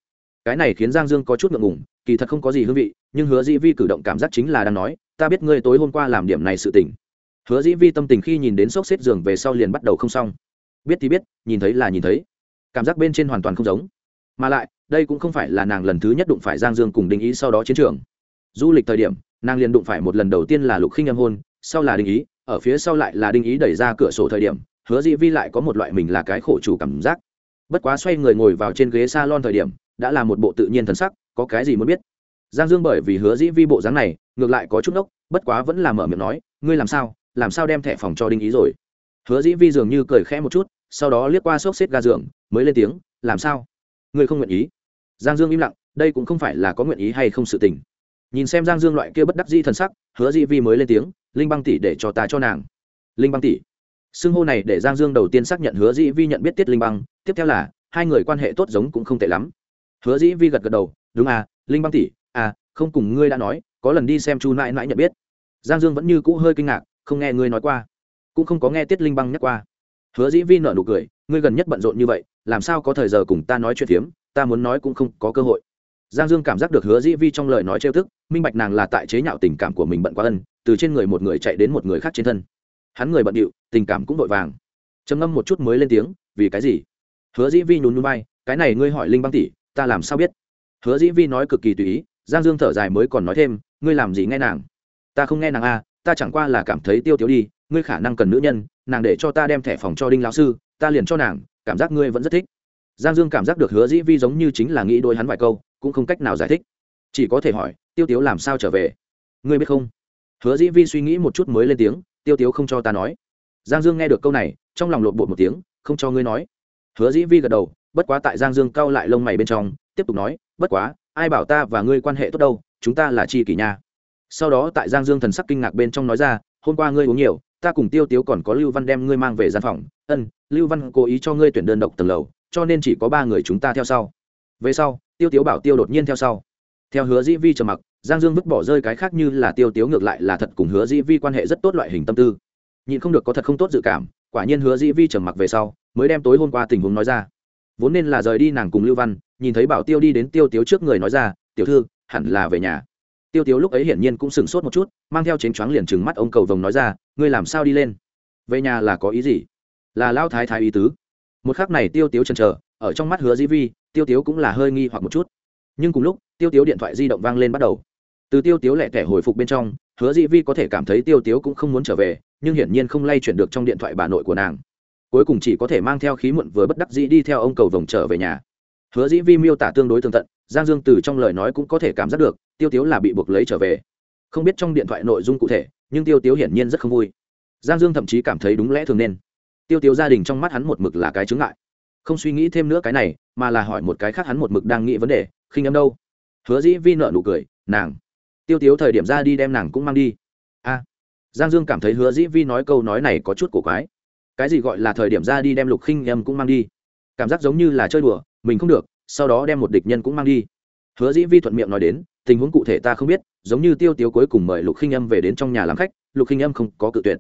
Cái này khiến giang dương có chút ngượng ngùng, kỳ thật không có gì hương vị, nhưng hứa dĩ vi cử động cảm giác chính là đang nói, ta biết ngươi tối hôm qua làm điểm này sự tình. Hứa dĩ vi tâm tình khi nhìn đến sốc xếp giường về sau liền bắt đầu không xong. Biết thì biết, nhìn thấy là nhìn thấy cảm giác bên trên hoàn toàn không giống. Mà lại, đây cũng không phải là nàng lần thứ nhất đụng phải giang dương cùng đinh ý sau đó chiến trường. Du lịch thời điểm, nàng liền đụng phải một lần đầu tiên là lục khinh âm hôn, sau là đinh ý, ở phía sau lại là đinh ý đẩy ra cửa sổ thời điểm, hứa dĩ vi lại có một loại mình là cái khổ chủ cảm giác. Bất quá xoay người ngồi vào trên ghế s a lon thời điểm, đã là một bộ tự nhiên thần sắc, có cái gì muốn biết? Giang dương bởi vì hứa dĩ vi bộ dáng này, ngược lại có chút nốc, bất quá vẫn là mở miệng nói, ngươi làm sao? Làm sao đem thẻ phòng cho đinh ý rồi? Hứa dĩ vi dường như cười khẽ một chút sau đó liếc qua xốc xếp ga giường, mới lên tiếng, làm sao? Ngươi không nguyện ý? Giang dương im lặng, đây cũng không phải là có nguyện ý hay không sự tình. Nhìn xem giang dương loại kia bất đắc di t sắc, hứa Di vi mới lên tiếng, linh băng tỷ để cho ta cho nàng. Linh băng tỷ? Xưng hô này để giang dương đầu tiên xác nhận hứa dĩ vi nhận biết tiết linh băng, tiếp theo là, hai người quan hệ tốt giống cũng không tệ lắm. Hứa dĩ vi gật gật đầu, đúng à linh băng tỷ à không cùng ngươi đã nói, có lần đi xem chu mãi mãi nhận biết. Giang dương vẫn như cũ hơi kinh ngạc, không nghe ngươi nói qua, cũng không có nghe tiết linh băng nhắc qua hứa dĩ vi nợ nụ cười, ngươi gần nhất bận rộn như vậy, làm sao có thời giờ cùng ta nói chuyện phiếm, ta muốn nói cũng không có cơ hội. Giang dương cảm giác được hứa dĩ vi trong lời nói trêu thức minh bạch nàng là tại chế nhạo tình cảm của mình bận quá ân, từ trên người một người chạy đến một người khác trên thân. Hắn người bận điệu, tình cảm cũng vội vàng. Trầm ngâm một chút mới lên tiếng, vì cái gì? Hứa dĩ vi nhún núi bay cái này ngươi hỏi linh băng tỷ, ta làm sao biết? Hứa dĩ vi nói cực kỳ tùy ý, giang dương thở dài mới còn nói thêm, ngươi làm gì nghe nàng? Ta không nghe nàng a ta chẳng qua là cảm thấy tiêu tiêu đi ngươi khả năng cần nữ nhân, nàng để cho ta đem thẻ phòng cho đinh lão sư, ta liền cho nàng, cảm giác ngươi vẫn rất thích. Giang dương cảm giác được hứa dĩ vi giống như chính là nghĩ đôi hắn vài câu, cũng không cách nào giải thích. Chỉ có thể hỏi, tiêu tiếu làm sao trở về? Ngươi biết không? Hứa dĩ vi suy nghĩ một chút mới lên tiếng, tiêu tiếu không cho ta nói. Giang dương nghe được câu này, trong lòng lộn bột một tiếng, không cho ngươi nói. Hứa dĩ vi gật đầu, bất quá tại giang dương cau lại lông mày bên trong, tiếp tục nói, bất quá, ai bảo ta và ngươi quan hệ tốt đâu, chúng ta là chi kỷ nha. Sau đó tại giang dương thần sắc kinh ngạc bên trong nói ra, hôm qua ngươi uống nhiều ta cùng tiêu tiếu còn có lưu văn đem ngươi mang về gian phòng. Ân, lưu văn cố ý cho ngươi tuyển đơn độc tầng lầu, cho nên chỉ có ba người chúng ta theo sau. Về sau, tiêu tiếu bảo tiêu đột nhiên theo sau. Theo hứa dĩ vi trầm mặc, giang dương vứt bỏ rơi cái khác như là tiêu tiếu ngược lại là thật cùng hứa dĩ vi quan hệ rất tốt loại hình tâm tư. Nhịn không được có thật không tốt dự cảm, quả nhiên hứa dĩ vi trầm mặc về sau, mới đem tối hôm qua tình huống nói ra. Vốn nên là rời đi nàng cùng lưu văn, nhìn thấy bảo tiêu đi đến tiêu tiếu trước người nói ra, tiểu thư, hẳn là về nhà tiêu tiếu lúc ấy hiển nhiên cũng sửng sốt một chút, mang theo chén choáng liền trừng mắt ông cầu vồng nói ra, ngươi làm sao đi lên? Về nhà là có ý gì? Là lao thái thái ý tứ. Một khắc này tiêu tiếu chần chờ, ở trong mắt hứa dĩ vi, tiêu tiếu cũng là hơi nghi hoặc một chút. Nhưng cùng lúc, tiêu tiếu điện thoại di động vang lên bắt đầu. Từ tiêu tiếu lẹ tẻ hồi phục bên trong, hứa dĩ vi có thể cảm thấy tiêu tiếu cũng không muốn trở về, nhưng hiển nhiên không lay chuyển được trong điện thoại bà nội của nàng. Cuối cùng chỉ có thể mang theo khí muộn vừa bất đắc dĩ đi theo ông cầu vồng trở về nhà. Hứa dĩ vi miêu tả tương đối tường tận giang dương từ trong lời nói cũng có thể cảm giác được, tiêu tiếu là bị buộc lấy trở về. Không biết trong điện thoại nội dung cụ thể, nhưng tiêu tiếu hiển nhiên rất không vui. Giang dương thậm chí cảm thấy đúng lẽ thường nên. Tiêu tiếu gia đình trong mắt hắn một mực là cái chứng ngại. Không suy nghĩ thêm nữa cái này, mà là hỏi một cái khác hắn một mực đang nghĩ vấn đề, khinh âm đâu? Hứa dĩ vi nợ nụ cười, nàng. Tiêu tiếu thời điểm ra đi đem nàng cũng mang đi. A. Giang dương cảm thấy hứa dĩ vi nói câu nói này có chút cổ quái. Cái gì gọi là thời điểm ra đi đem lục khinh em cũng mang đi? Cảm giác giống như là chơi đùa, mình không được sau đó đem một địch nhân cũng mang đi. Hứa dĩ vi thuận miệng nói đến, tình huống cụ thể ta không biết, giống như tiêu tiếu cuối cùng mời lục khinh âm về đến trong nhà làm khách, lục khinh âm không có cự tuyệt.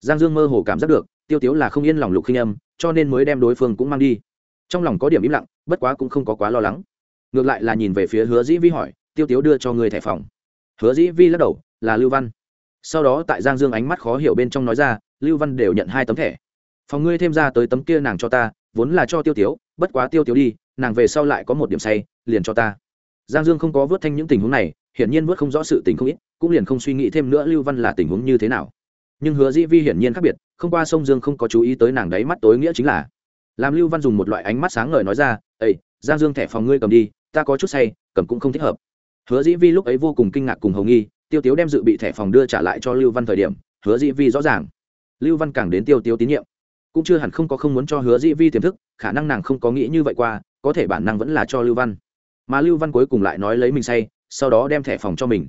Giang dương mơ hồ cảm giác được, tiêu tiếu là không yên lòng lục khinh âm, cho nên mới đem đối phương cũng mang đi. Trong lòng có điểm im lặng, bất quá cũng không có quá lo lắng. Ngược lại là nhìn về phía hứa dĩ vi hỏi, tiêu tiếu đưa cho người thẻ phòng? Hứa dĩ vi lắc đầu, là lưu văn. Sau đó tại giang dương ánh mắt khó hiểu bên trong nói ra, lưu văn đều nhận hai tấm thẻ. Phòng ngươi thêm ra tới tấm kia nàng cho ta, vốn là cho tiêu tiếu, bất quá tiêu tiếu đi nàng về sau lại có một điểm say, liền cho ta. Giang dương không có vớt thanh những tình huống này, hiển nhiên vớt không rõ sự tình không ít, cũng liền không suy nghĩ thêm nữa lưu văn là tình huống như thế nào. Nhưng hứa dĩ vi hiển nhiên khác biệt, không qua sông dương không có chú ý tới nàng đáy mắt tối nghĩa chính là. Làm lưu văn dùng một loại ánh mắt sáng ngời nói ra ây giang dương thẻ phòng ngươi cầm đi, ta có chút say, cầm cũng không thích hợp. Hứa dĩ vi lúc ấy vô cùng kinh ngạc cùng hầu nghi, tiêu tiếu đem dự bị thẻ phòng đưa trả lại cho lưu văn thời điểm, hứa dĩ vi rõ ràng. Lưu văn càng đến tiêu tiếu tín nhiệm. Cũng chưa hẳn không có không muốn cho hứa dĩ vi tiềm thức, khả năng nàng không có nghĩ như vậy qua có thể bản năng vẫn là cho lưu văn. Mà lưu văn cuối cùng lại nói lấy mình say, sau đó đem thẻ phòng cho mình.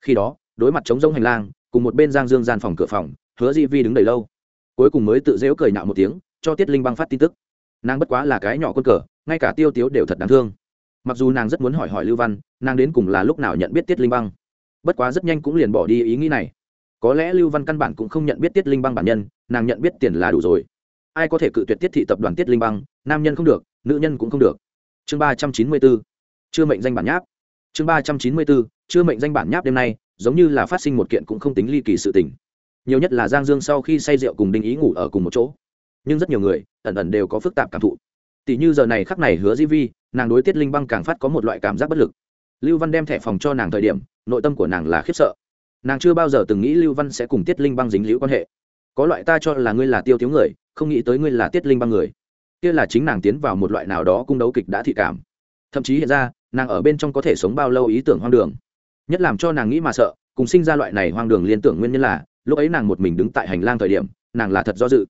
Khi đó, đối mặt chống giống hành lang, cùng một bên giang dương gian phòng cửa phòng, hứa Di vi đứng đầy lâu. Cuối cùng mới tự dễu cười nhạo một tiếng, cho tiết linh băng phát tin tức. Nàng bất quá là cái nhỏ con cờ, ngay cả tiêu tiếu đều thật đáng thương. Mặc dù nàng rất muốn hỏi hỏi lưu văn, nàng đến cùng là lúc nào nhận biết tiết linh băng. Bất quá rất nhanh cũng liền bỏ đi ý nghĩ này. Có lẽ lưu văn căn bản cũng không nhận biết tiết linh băng bản nhân, nàng nhận biết tiền là đủ rồi. Ai có thể cự tuyệt tiết thị tập đoàn tiết linh băng, nam nhân không được nữ nhân cũng không được. Chương ba trăm chín mươi bốn, chưa mệnh danh bản nháp. Chương ba trăm chín mươi bốn, chưa mệnh danh bản nháp đêm nay, giống như là phát sinh một kiện cũng không tính ly kỳ sự tình. Nhiều nhất là giang dương sau khi say rượu cùng đinh ý ngủ ở cùng một chỗ. Nhưng rất nhiều người, ẩn ẩn đều có phức tạp cảm thụ. Tỷ như giờ này khắc này hứa di vi, nàng đối tiết linh băng càng phát có một loại cảm giác bất lực. Lưu văn đem thẻ phòng cho nàng thời điểm, nội tâm của nàng là khiếp sợ. Nàng chưa bao giờ từng nghĩ lưu văn sẽ cùng tiết linh băng dính liễu quan hệ. Có loại ta cho là ngươi là tiêu thiếu người, không nghĩ tới ngươi là tiết linh băng người kia là chính nàng tiến vào một loại nào đó cung đấu kịch đã thị cảm. Thậm chí hiện ra, nàng ở bên trong có thể sống bao lâu ý tưởng hoang đường. Nhất làm cho nàng nghĩ mà sợ, cùng sinh ra loại này hoang đường liên tưởng nguyên nhân là, lúc ấy nàng một mình đứng tại hành lang thời điểm, nàng là thật do dự.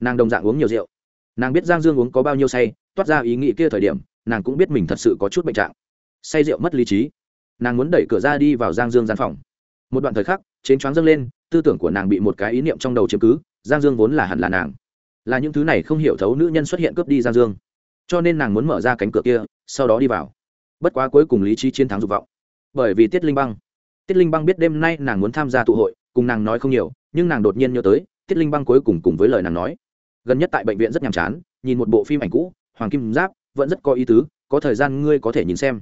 Nàng đồng dạng uống nhiều rượu. Nàng biết giang dương uống có bao nhiêu say, toát ra ý nghĩ kia thời điểm, nàng cũng biết mình thật sự có chút bệnh trạng. Say rượu mất lý trí. Nàng muốn đẩy cửa ra đi vào giang dương gian phòng. Một đoạn thời khắc chến choáng dâng lên, tư tưởng của nàng bị một cái ý niệm trong đầu chiếm cứ, giang dương vốn là hẳn là nàng là những thứ này không hiểu thấu nữ nhân xuất hiện cướp đi giang dương. Cho nên nàng muốn mở ra cánh cửa kia, sau đó đi vào. Bất quá cuối cùng lý trí chiến thắng dục vọng. Bởi vì tiết linh băng. Tiết linh băng biết đêm nay nàng muốn tham gia tụ hội, cùng nàng nói không nhiều, nhưng nàng đột nhiên nhớ tới, tiết linh băng cuối cùng cùng với lời nàng nói. Gần nhất tại bệnh viện rất nhàm chán, nhìn một bộ phim ảnh cũ, hoàng kim giáp, vẫn rất có ý tứ, có thời gian ngươi có thể nhìn xem.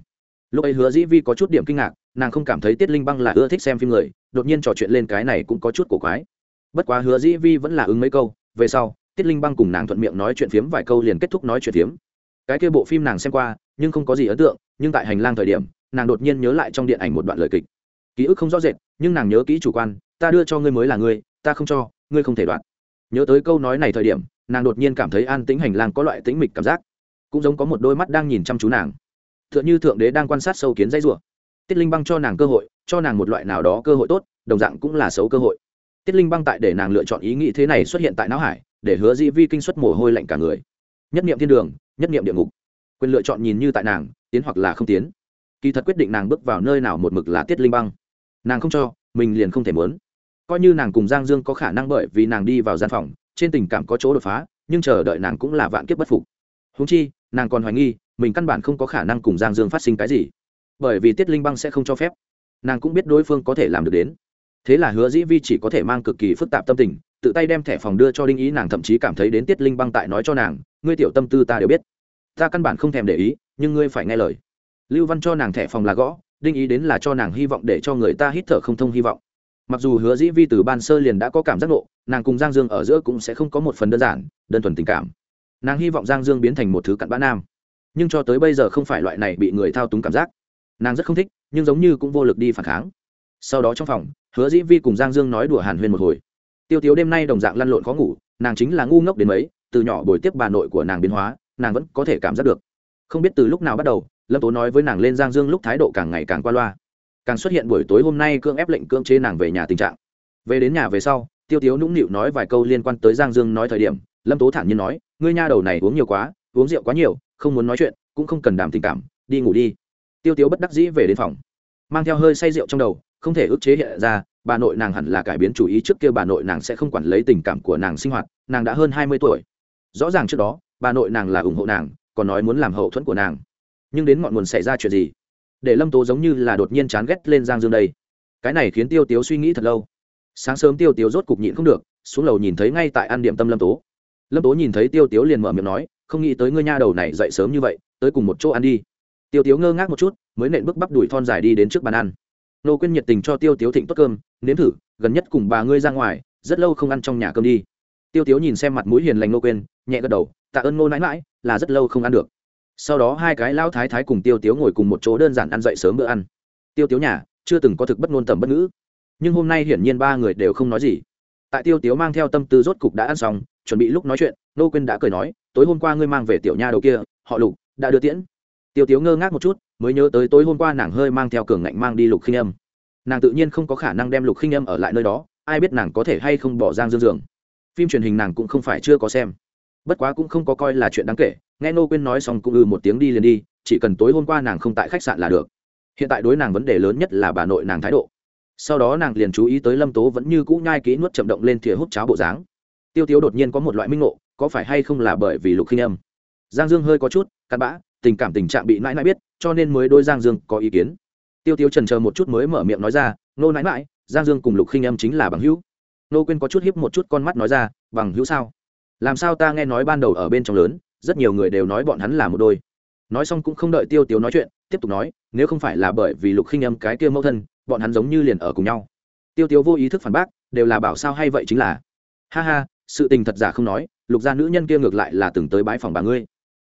Lúc ấy hứa dĩ vi có chút điểm kinh ngạc, nàng không cảm thấy tiết linh băng là ưa thích xem phim người, đột nhiên trò chuyện lên cái này cũng có chút cổ quái. Bất quá hứa dĩ vi vẫn là ứng mấy câu, về sau tiết linh băng cùng nàng thuận miệng nói chuyện phiếm vài câu liền kết thúc nói chuyện phiếm. Cái kia bộ phim nàng xem qua, nhưng không có gì ấn tượng, nhưng tại hành lang thời điểm, nàng đột nhiên nhớ lại trong điện ảnh một đoạn lời kịch. Ký ức không rõ rệt, nhưng nàng nhớ kỹ chủ quan, ta đưa cho ngươi mới là ngươi, ta không cho, ngươi không thể đoạn nhớ tới câu nói này thời điểm, nàng đột nhiên cảm thấy an tĩnh hành lang có loại tĩnh mịch cảm giác. Cũng giống có một đôi mắt đang nhìn chăm chú nàng. T h ư ợ n h ư thượng đế đang quan sát sâu kiến dãy rủa. Tiết linh băng cho nàng cơ hội, cho nàng một loại nào đó cơ hội tốt, đồng dạng cũng là xấu cơ hội. Tiết linh băng tại để nàng lựa chọn ý nghĩ thế này xuất hiện tại não hải để hứa dĩ vi kinh xuất mồ hôi lạnh cả người. Nhất nghiệm thiên đường, nhất nghiệm địa ngục. Quyền lựa chọn nhìn như tại nàng, tiến hoặc là không tiến. Kỳ thật quyết định nàng bước vào nơi nào một mực là tiết linh băng. Nàng không cho, mình liền không thể muốn. Coi như nàng cùng giang dương có khả năng bởi vì nàng đi vào gian phòng, trên tình cảm có chỗ đột phá, nhưng chờ đợi nàng cũng là vạn kiếp bất phục. Húng chi, nàng còn hoài nghi, mình căn bản không có khả năng cùng giang dương phát sinh cái gì. Bởi vì tiết linh băng sẽ không cho phép. Nàng cũng biết đối phương có thể làm được đến. Thế là hứa dĩ vi chỉ có thể mang cực kỳ phức tạp tâm tình tự tay đem thẻ phòng đưa cho đinh ý, nàng thậm chí cảm thấy đến tiết linh băng tại nói cho nàng, ngươi tiểu tâm tư ta đều biết. Ta căn bản không thèm để ý, nhưng ngươi phải nghe lời. Lưu văn cho nàng thẻ phòng là gõ, đinh ý đến là cho nàng hy vọng để cho người ta hít thở không thông hy vọng. Mặc dù hứa dĩ vi từ ban sơ liền đã có cảm giác nộ nàng cùng giang dương ở giữa cũng sẽ không có một phần đơn giản, đơn thuần tình cảm. Nàng hy vọng giang dương biến thành một thứ cặn bã nam. Nhưng cho tới bây giờ không phải loại này bị người thao túng cảm giác. Nàng rất không thích, nhưng giống như cũng vô lực đi phản kháng. Sau đó trong phòng, hứa dĩ vi cùng giang dương nói đùa hàn huyên một hồi tiêu tiếu đêm nay đồng dạng lăn lộn khó ngủ, nàng chính là ngu ngốc đến mấy, từ nhỏ bồi tiếp bà nội của nàng biến hóa, nàng vẫn có thể cảm giác được. Không biết từ lúc nào bắt đầu, lâm tố nói với nàng lên giang dương lúc thái độ càng ngày càng qua loa. Càng xuất hiện buổi tối hôm nay cưỡng ép lệnh cưỡng chế nàng về nhà tình trạng. Về đến nhà về sau, tiêu tiếu nũng nịu nói vài câu liên quan tới giang dương nói thời điểm, lâm tố thản nhiên nói, ngươi nha đầu này uống nhiều quá, uống rượu quá nhiều, không muốn nói chuyện, cũng không cần đảm tình cảm, đi ngủ đi. Tiêu tiếu bất đắc dĩ về đến phòng, mang theo hơi say rượu trong đầu, không thể ức chế hiện ra bà nội nàng hẳn là cải biến chủ ý trước kia bà nội nàng sẽ không quản lấy tình cảm của nàng sinh hoạt, nàng đã hơn hai mươi tuổi. Rõ ràng trước đó, bà nội nàng là ủng hộ nàng, còn nói muốn làm hậu thuẫn của nàng. Nhưng đến ngọn nguồn xảy ra chuyện gì? Để lâm tố giống như là đột nhiên chán ghét lên giang dương đây. Cái này khiến tiêu tiếu suy nghĩ thật lâu. Sáng sớm tiêu tiếu rốt cục nhịn không được, xuống lầu nhìn thấy ngay tại ăn điểm tâm lâm tố. Lâm tố nhìn thấy tiêu tiếu liền mở miệng nói, không nghĩ tới ngươi nha đầu này dậy sớm như vậy, tới cùng một chỗ ăn đi. Tiêu tiếu ngơ ngác một chút, mới nện bước bắp đùi thon dài đi đến trước bàn ăn nô quyên nhiệt tình cho tiêu tiếu thịnh tốt cơm, nếm thử, gần nhất cùng bà ngươi ra ngoài, rất lâu không ăn trong nhà cơm đi. Tiêu tiếu nhìn xem mặt mũi hiền lành nô quyên, nhẹ gật đầu, tạ ơn Nô nãi mãi là rất lâu không ăn được. Sau đó hai cái lão thái thái cùng tiêu tiếu ngồi cùng một chỗ đơn giản ăn dậy sớm bữa ăn. Tiêu tiếu nhà, chưa từng có thực bất ngôn tầm bất ngữ. Nhưng hôm nay hiển nhiên ba người đều không nói gì. Tại tiêu tiếu mang theo tâm tư rốt cục đã ăn xong, chuẩn bị lúc nói chuyện, nô quyên đã cười nói, tối hôm qua ngươi mang về tiểu nha đầu kia, họ lục, đã đưa tiễn. Tiêu tiếu ngơ ngác một chút mới nhớ tới tối hôm qua nàng hơi mang theo cường ngạnh mang đi lục khinh âm. Nàng tự nhiên không có khả năng đem lục khinh âm ở lại nơi đó, ai biết nàng có thể hay không bỏ giang dương giường. Phim truyền hình nàng cũng không phải chưa có xem. Bất quá cũng không có coi là chuyện đáng kể, nghe nô quyên nói xong cũng ư một tiếng đi liền đi, chỉ cần tối hôm qua nàng không tại khách sạn là được. Hiện tại đối nàng vấn đề lớn nhất là bà nội nàng thái độ. Sau đó nàng liền chú ý tới lâm tố vẫn như cũ nhai kỹ nuốt chậm động lên thìa hút cháo bộ dáng. Tiêu tiếu đột nhiên có một loại minh ngộ, có phải hay không là bởi vì lục khinh âm? Giang dương hơi có chút, cặn bã tình cảm tình trạng bị nãi nãi biết, cho nên mới đôi giang dương có ý kiến. Tiêu tiêu trần chờ một chút mới mở miệng nói ra, nô nãi nãi, giang dương cùng lục khinh em chính là bằng hữu. Nô quên có chút hiếp một chút con mắt nói ra, bằng hữu sao? Làm sao ta nghe nói ban đầu ở bên trong lớn, rất nhiều người đều nói bọn hắn là một đôi. Nói xong cũng không đợi tiêu tiêu nói chuyện, tiếp tục nói, nếu không phải là bởi vì lục khinh em cái kia mẫu thân, bọn hắn giống như liền ở cùng nhau. Tiêu tiêu vô ý thức phản bác, đều là bảo sao hay vậy chính là? Ha ha, sự tình thật giả không nói, lục gia nữ nhân kia ngược lại là từng tới bãi phòng bà ngươi.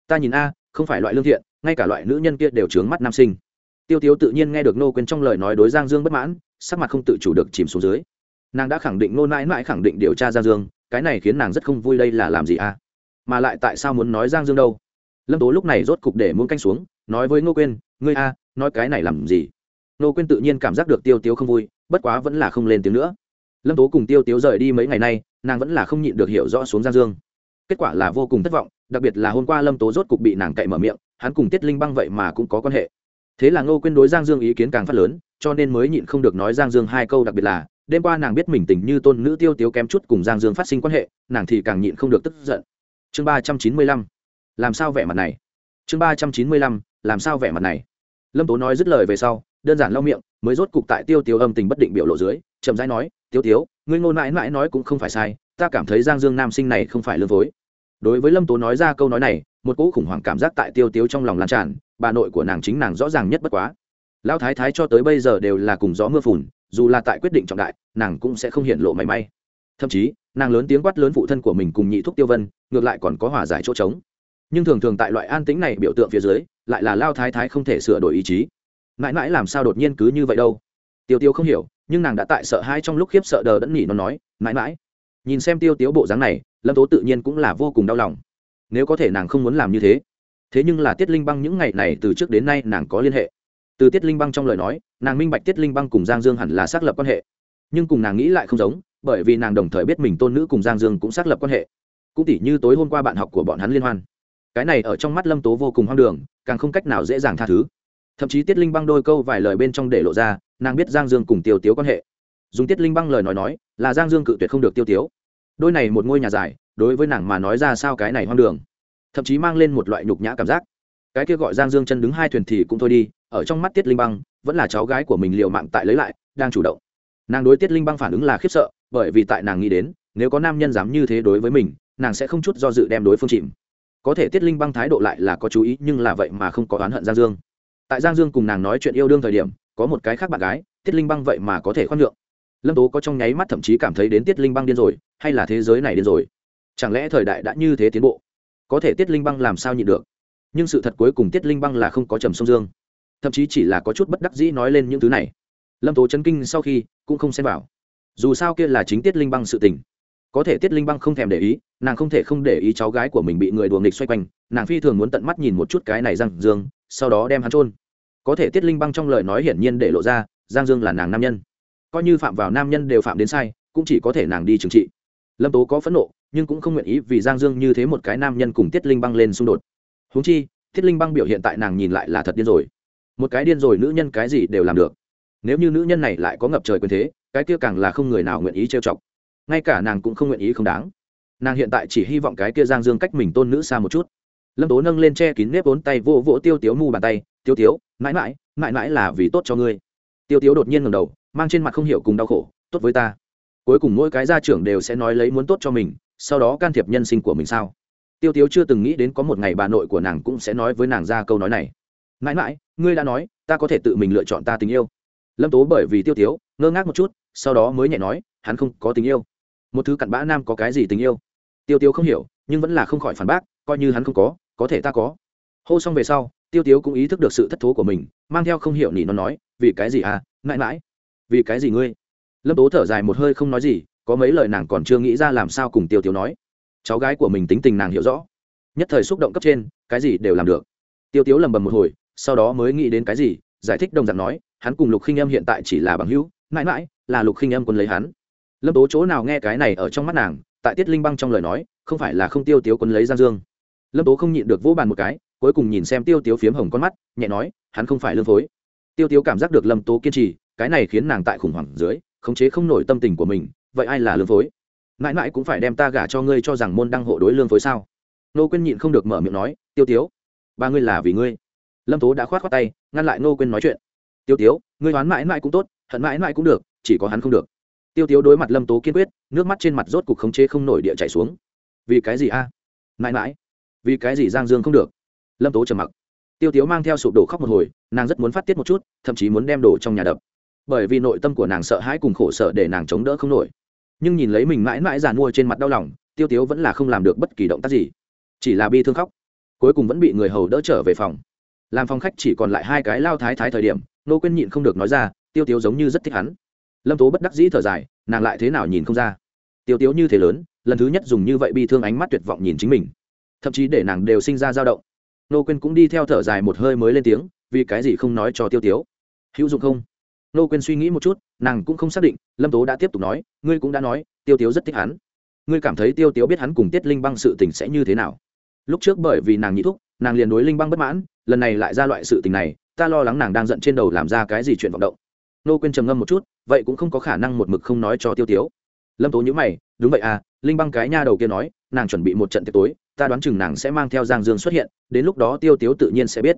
Ta nhìn a không phải loại lương thiện, ngay cả loại nữ nhân kia đều trướng mắt nam sinh. Tiêu tiếu tự nhiên nghe được nô quên trong lời nói đối giang dương bất mãn, sắc mặt không tự chủ được chìm xuống dưới. Nàng đã khẳng định nô Nãi mãi khẳng định điều tra giang dương, cái này khiến nàng rất không vui đây là làm gì a mà lại tại sao muốn nói giang dương đâu? Lâm tố lúc này rốt cục để muốn canh xuống, nói với ngô quên ngươi a nói cái này làm gì? Ngô quên tự nhiên cảm giác được tiêu tiếu không vui, bất quá vẫn là không lên tiếng nữa. Lâm tố cùng tiêu tiếu rời đi mấy ngày nay, nàng vẫn là không nhịn được hiểu rõ xuống giang dương. Kết quả là vô cùng thất vọng đặc biệt là hôm qua lâm tố rốt cục bị nàng cậy mở miệng, hắn cùng tiết linh băng vậy mà cũng có quan hệ. Thế là ngô quên đối giang dương ý kiến càng phát lớn, cho nên mới nhịn không được nói giang dương hai câu đặc biệt là, đêm qua nàng biết mình tình như tôn nữ tiêu tiếu kém chút cùng giang dương phát sinh quan hệ, nàng thì càng nhịn không được tức giận. Chương ba trăm chín mươi lăm, làm sao vẻ mặt này? Chương ba trăm chín mươi lăm, làm sao vẻ mặt này? Lâm tố nói dứt lời về sau, đơn giản lau miệng, mới rốt cục tại tiêu tiếu âm tình bất định biểu lộ dưới, chậm rãi nói tiêu tiếu, ngươi ngôn mãi mãi nói cũng không phải sai, ta cảm thấy giang dương nam sinh này không phải lương phối đối với lâm tố nói ra câu nói này, một cỗ khủng hoảng cảm giác tại tiêu tiếu trong lòng lan tràn, bà nội của nàng chính nàng rõ ràng nhất bất quá. Lão thái thái cho tới bây giờ đều là cùng gió mưa phùn, dù là tại quyết định trọng đại, nàng cũng sẽ không hiện lộ mảy may. Thậm chí, nàng lớn tiếng quát lớn phụ thân của mình cùng nhị thúc tiêu vân, ngược lại còn có hòa giải chỗ trống. Nhưng thường thường tại loại an tĩnh này biểu tượng phía dưới, lại là lao thái thái không thể sửa đổi ý chí. Mãi mãi làm sao đột nhiên cứ như vậy đâu? Tiêu tiêu không hiểu, nhưng nàng đã tại sợ hai trong lúc khiếp sợ đờ đẫn nhỉ nó nói, mãi mãi nhìn xem tiêu tiếu bộ dáng này, lâm tố tự nhiên cũng là vô cùng đau lòng. Nếu có thể nàng không muốn làm như thế thế nhưng là tiết linh băng những ngày này từ trước đến nay nàng có liên hệ. Từ tiết linh băng trong lời nói, nàng minh bạch tiết linh băng cùng giang dương hẳn là xác lập quan hệ. Nhưng cùng nàng nghĩ lại không giống, bởi vì nàng đồng thời biết mình tôn nữ cùng giang dương cũng xác lập quan hệ. Cũng tỉ như tối hôm qua bạn học của bọn hắn liên hoan. Cái này ở trong mắt lâm tố vô cùng hoang đường, càng không cách nào dễ dàng tha thứ. Thậm chí tiết linh băng đôi câu vài lời bên trong để lộ ra, nàng biết giang dương cùng tiêu tiếu quan hệ. Dùng tiết linh băng lời nói nói là giang dương cự tuyệt không được tiêu tiếu. Đôi này một ngôi nhà dài, đối với nàng mà nói ra sao cái này hoang đường. Thậm chí mang lên một loại nhục nhã cảm giác. Cái kia gọi giang dương chân đứng hai thuyền thì cũng thôi đi, ở trong mắt tiết linh băng, vẫn là cháu gái của mình liều mạng tại lấy lại, đang chủ động. Nàng đối tiết linh băng phản ứng là khiếp sợ, bởi vì tại nàng nghĩ đến, nếu có nam nhân dám như thế đối với mình, nàng sẽ không chút do dự đem đối phương chìm. Có thể tiết linh băng thái độ lại là có chú ý, nhưng là vậy mà không có oán hận giang dương. Tại giang dương cùng nàng nói chuyện yêu đương thời điểm, có một cái khác bạn gái, tiết linh băng vậy mà có thể khoan nhượng lâm tố có trong nháy mắt thậm chí cảm thấy đến tiết linh băng điên rồi, hay là thế giới này điên rồi? Chẳng lẽ thời đại đã như thế tiến bộ? Có thể tiết linh băng làm sao nhịn được? Nhưng sự thật cuối cùng tiết linh băng là không có trầm sông dương. Thậm chí chỉ là có chút bất đắc dĩ nói lên những thứ này. Lâm tố chấn kinh sau khi, cũng không xem vào. Dù sao kia là chính tiết linh băng sự tình. Có thể tiết linh băng không thèm để ý, nàng không thể không để ý cháu gái của mình bị người đùa nghịch xoay quanh. Nàng phi thường muốn tận mắt nhìn một chút cái này giang dương, sau đó đem hắn trôn có thể tiết linh băng trong lời nói hiển nhiên để lộ ra, giang dương là nàng nam nhân coi như phạm vào nam nhân đều phạm đến sai, cũng chỉ có thể nàng đi trừng trị. Lâm tố có phẫn nộ, nhưng cũng không nguyện ý vì giang dương như thế một cái nam nhân cùng tiết linh băng lên xung đột. Húng chi, tiết linh băng biểu hiện tại nàng nhìn lại là thật điên rồi. Một cái điên rồi nữ nhân cái gì đều làm được. Nếu như nữ nhân này lại có ngập trời quyền thế, cái kia càng là không người nào nguyện ý trêu chọc. Ngay cả nàng cũng không nguyện ý không đáng. Nàng hiện tại chỉ hy vọng cái kia giang dương cách mình tôn nữ xa một chút. Lâm tố nâng lên che kín nếp vốn tay vô vỗ tiêu tiếu mu bàn tay. Tiêu tiếu, mãi mãi mãi mãi là vì tốt cho ngươi. Tiêu tiếu đột nhiên ngầm đầu mang trên mặt không hiểu cùng đau khổ, tốt với ta. Cuối cùng mỗi cái gia trưởng đều sẽ nói lấy muốn tốt cho mình, sau đó can thiệp nhân sinh của mình sao? Tiêu tiếu chưa từng nghĩ đến có một ngày bà nội của nàng cũng sẽ nói với nàng ra câu nói này. Mãi mãi, ngươi đã nói, ta có thể tự mình lựa chọn ta tình yêu. Lâm tố bởi vì tiêu tiếu, ngơ ngác một chút, sau đó mới nhẹ nói, hắn không có tình yêu. Một thứ cặn bã nam có cái gì tình yêu? Tiêu tiếu không hiểu, nhưng vẫn là không khỏi phản bác, coi như hắn không có có thể ta có. Hô xong về sau, tiêu tiếu cũng ý thức được sự thất thố của mình, mang theo không hiểu nỉ nó nói, vì cái gì à mãi mãi? Vì cái gì ngươi? Lâm tố thở dài một hơi không nói gì, có mấy lời nàng còn chưa nghĩ ra làm sao cùng tiêu tiếu nói. Cháu gái của mình tính tình nàng hiểu rõ. Nhất thời xúc động cấp trên, cái gì đều làm được. Tiêu tiếu lầm bầm một hồi, sau đó mới nghĩ đến cái gì, giải thích đồng giản nói, hắn cùng lục khinh em hiện tại chỉ là bằng hữu, mãi mãi là lục khinh em quân lấy hắn. Lâm tố chỗ nào nghe cái này ở trong mắt nàng, tại tiết linh băng trong lời nói, không phải là không tiêu tiếu quân lấy giang dương. Lâm tố không nhịn được vỗ bàn một cái, cuối cùng nhìn xem tiêu tiếu phiếm hồng con mắt, nhẹ nói, hắn không phải lương phối. Tiêu tiếu cảm giác được lâm tố kiên trì cái này khiến nàng tại khủng hoảng dưới, khống chế không nổi tâm tình của mình, vậy ai là lương phối? Mãi mãi cũng phải đem ta gả cho ngươi cho rằng môn đăng hộ đối lương phối sao? Nô quên nhịn không được mở miệng nói, tiêu tiếu, ba ngươi là vì ngươi. Lâm tố đã khoát khoát tay, ngăn lại nô quên nói chuyện, tiêu tiếu, ngươi đoán mãi mãi cũng tốt, hận mãi mãi cũng được, chỉ có hắn không được. Tiêu tiếu đối mặt lâm tố kiên quyết, nước mắt trên mặt rốt cục khống chế không nổi địa chảy xuống. Vì cái gì a? Mãi mãi, vì cái gì giang dương không được? Lâm tố trầm mặc. Tiêu tiếu mang theo sụp đổ khóc một hồi, nàng rất muốn phát tiết một chút, thậm chí muốn đem đồ trong nhà đập bởi vì nội tâm của nàng sợ hãi cùng khổ sở để nàng chống đỡ không nổi. Nhưng nhìn lấy mình mãi mãi giàn mua trên mặt đau lòng, tiêu tiếu vẫn là không làm được bất kỳ động tác gì. Chỉ là bi thương khóc. Cuối cùng vẫn bị người hầu đỡ trở về phòng. Làm phòng khách chỉ còn lại hai cái lao thái thái thời điểm, nô quên nhịn không được nói ra, tiêu tiếu giống như rất thích hắn. Lâm tố bất đắc dĩ thở dài, nàng lại thế nào nhìn không ra? Tiêu tiếu như thế lớn, lần thứ nhất dùng như vậy bi thương ánh mắt tuyệt vọng nhìn chính mình. Thậm chí để nàng đều sinh ra dao động. Nô quên cũng đi theo thở dài một hơi mới lên tiếng, vì cái gì không nói cho tiêu tiếu? Hữu dụng không? Nô quên suy nghĩ một chút, nàng cũng không xác định, lâm tố đã tiếp tục nói, ngươi cũng đã nói, tiêu tiếu rất thích hắn. Ngươi cảm thấy tiêu tiếu biết hắn cùng tiết linh băng sự tình sẽ như thế nào? Lúc trước bởi vì nàng nhị thúc, nàng liền đối linh băng bất mãn, lần này lại ra loại sự tình này, ta lo lắng nàng đang giận trên đầu làm ra cái gì chuyện vọng động. Nô quên trầm ngâm một chút, vậy cũng không có khả năng một mực không nói cho tiêu tiếu. Lâm tố nhữ mày, đúng vậy à linh băng cái nha đầu kia nói, nàng chuẩn bị một trận tiệc tối, ta đoán chừng nàng sẽ mang theo giang dương xuất hiện, đến lúc đó tiêu tiếu tự nhiên sẽ biết.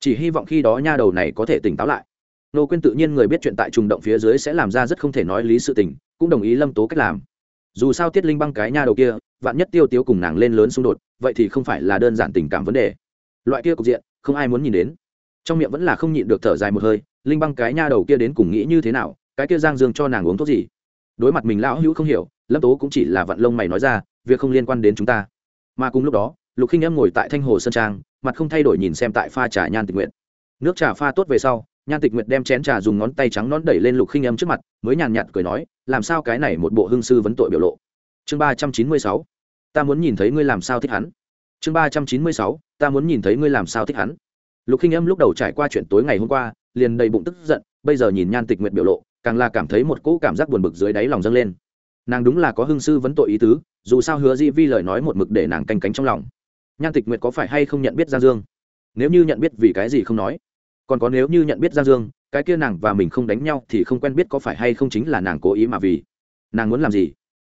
Chỉ hy vọng khi đó nha đầu này có thể tỉnh táo lại nô quên tự nhiên người biết chuyện tại trùng động phía dưới sẽ làm ra rất không thể nói lý sự tình, cũng đồng ý lâm tố cách làm. Dù sao tiết linh băng cái nha đầu kia, vạn nhất tiêu tiếu cùng nàng lên lớn xung đột, vậy thì không phải là đơn giản tình cảm vấn đề. Loại kia cục diện, không ai muốn nhìn đến. Trong miệng vẫn là không nhịn được thở dài một hơi, linh băng cái nha đầu kia đến cùng nghĩ như thế nào, cái kia giang dương cho nàng uống thuốc gì? Đối mặt mình lão hữu không hiểu, lâm tố cũng chỉ là vận lông mày nói ra, việc không liên quan đến chúng ta. Mà cùng lúc đó, lục khinh em ngồi tại thanh hồ sơn trang, mặt không thay đổi nhìn xem tại pha trà nhan tình nguyện. Nước trà pha tốt về sau nhan tịch nguyệt đem chén trà dùng ngón tay trắng nón đẩy lên lục khinh âm trước mặt, mới nhàn nhạt cười nói, làm sao cái này một bộ hương sư vấn tội biểu lộ? Chương ba trăm chín mươi sáu, ta muốn nhìn thấy ngươi làm sao thích hắn. Chương ba trăm chín mươi sáu, ta muốn nhìn thấy ngươi làm sao thích hắn. Lục khinh âm lúc đầu trải qua chuyện tối ngày hôm qua, liền đầy bụng tức giận, bây giờ nhìn nhan tịch nguyệt biểu lộ, càng là cảm thấy một cỗ cảm giác buồn bực dưới đáy lòng dâng lên. Nàng đúng là có hương sư vấn tội ý tứ, dù sao hứa di vi lời nói một mực để nàng canh cánh trong lòng. Nhan tịch nguyệt có phải hay không nhận biết giang dương? Nếu như nhận biết vì cái gì không nói? Còn có nếu như nhận biết giang dương, cái kia nàng và mình không đánh nhau thì không quen biết có phải hay không chính là nàng cố ý mà vì. Nàng muốn làm gì?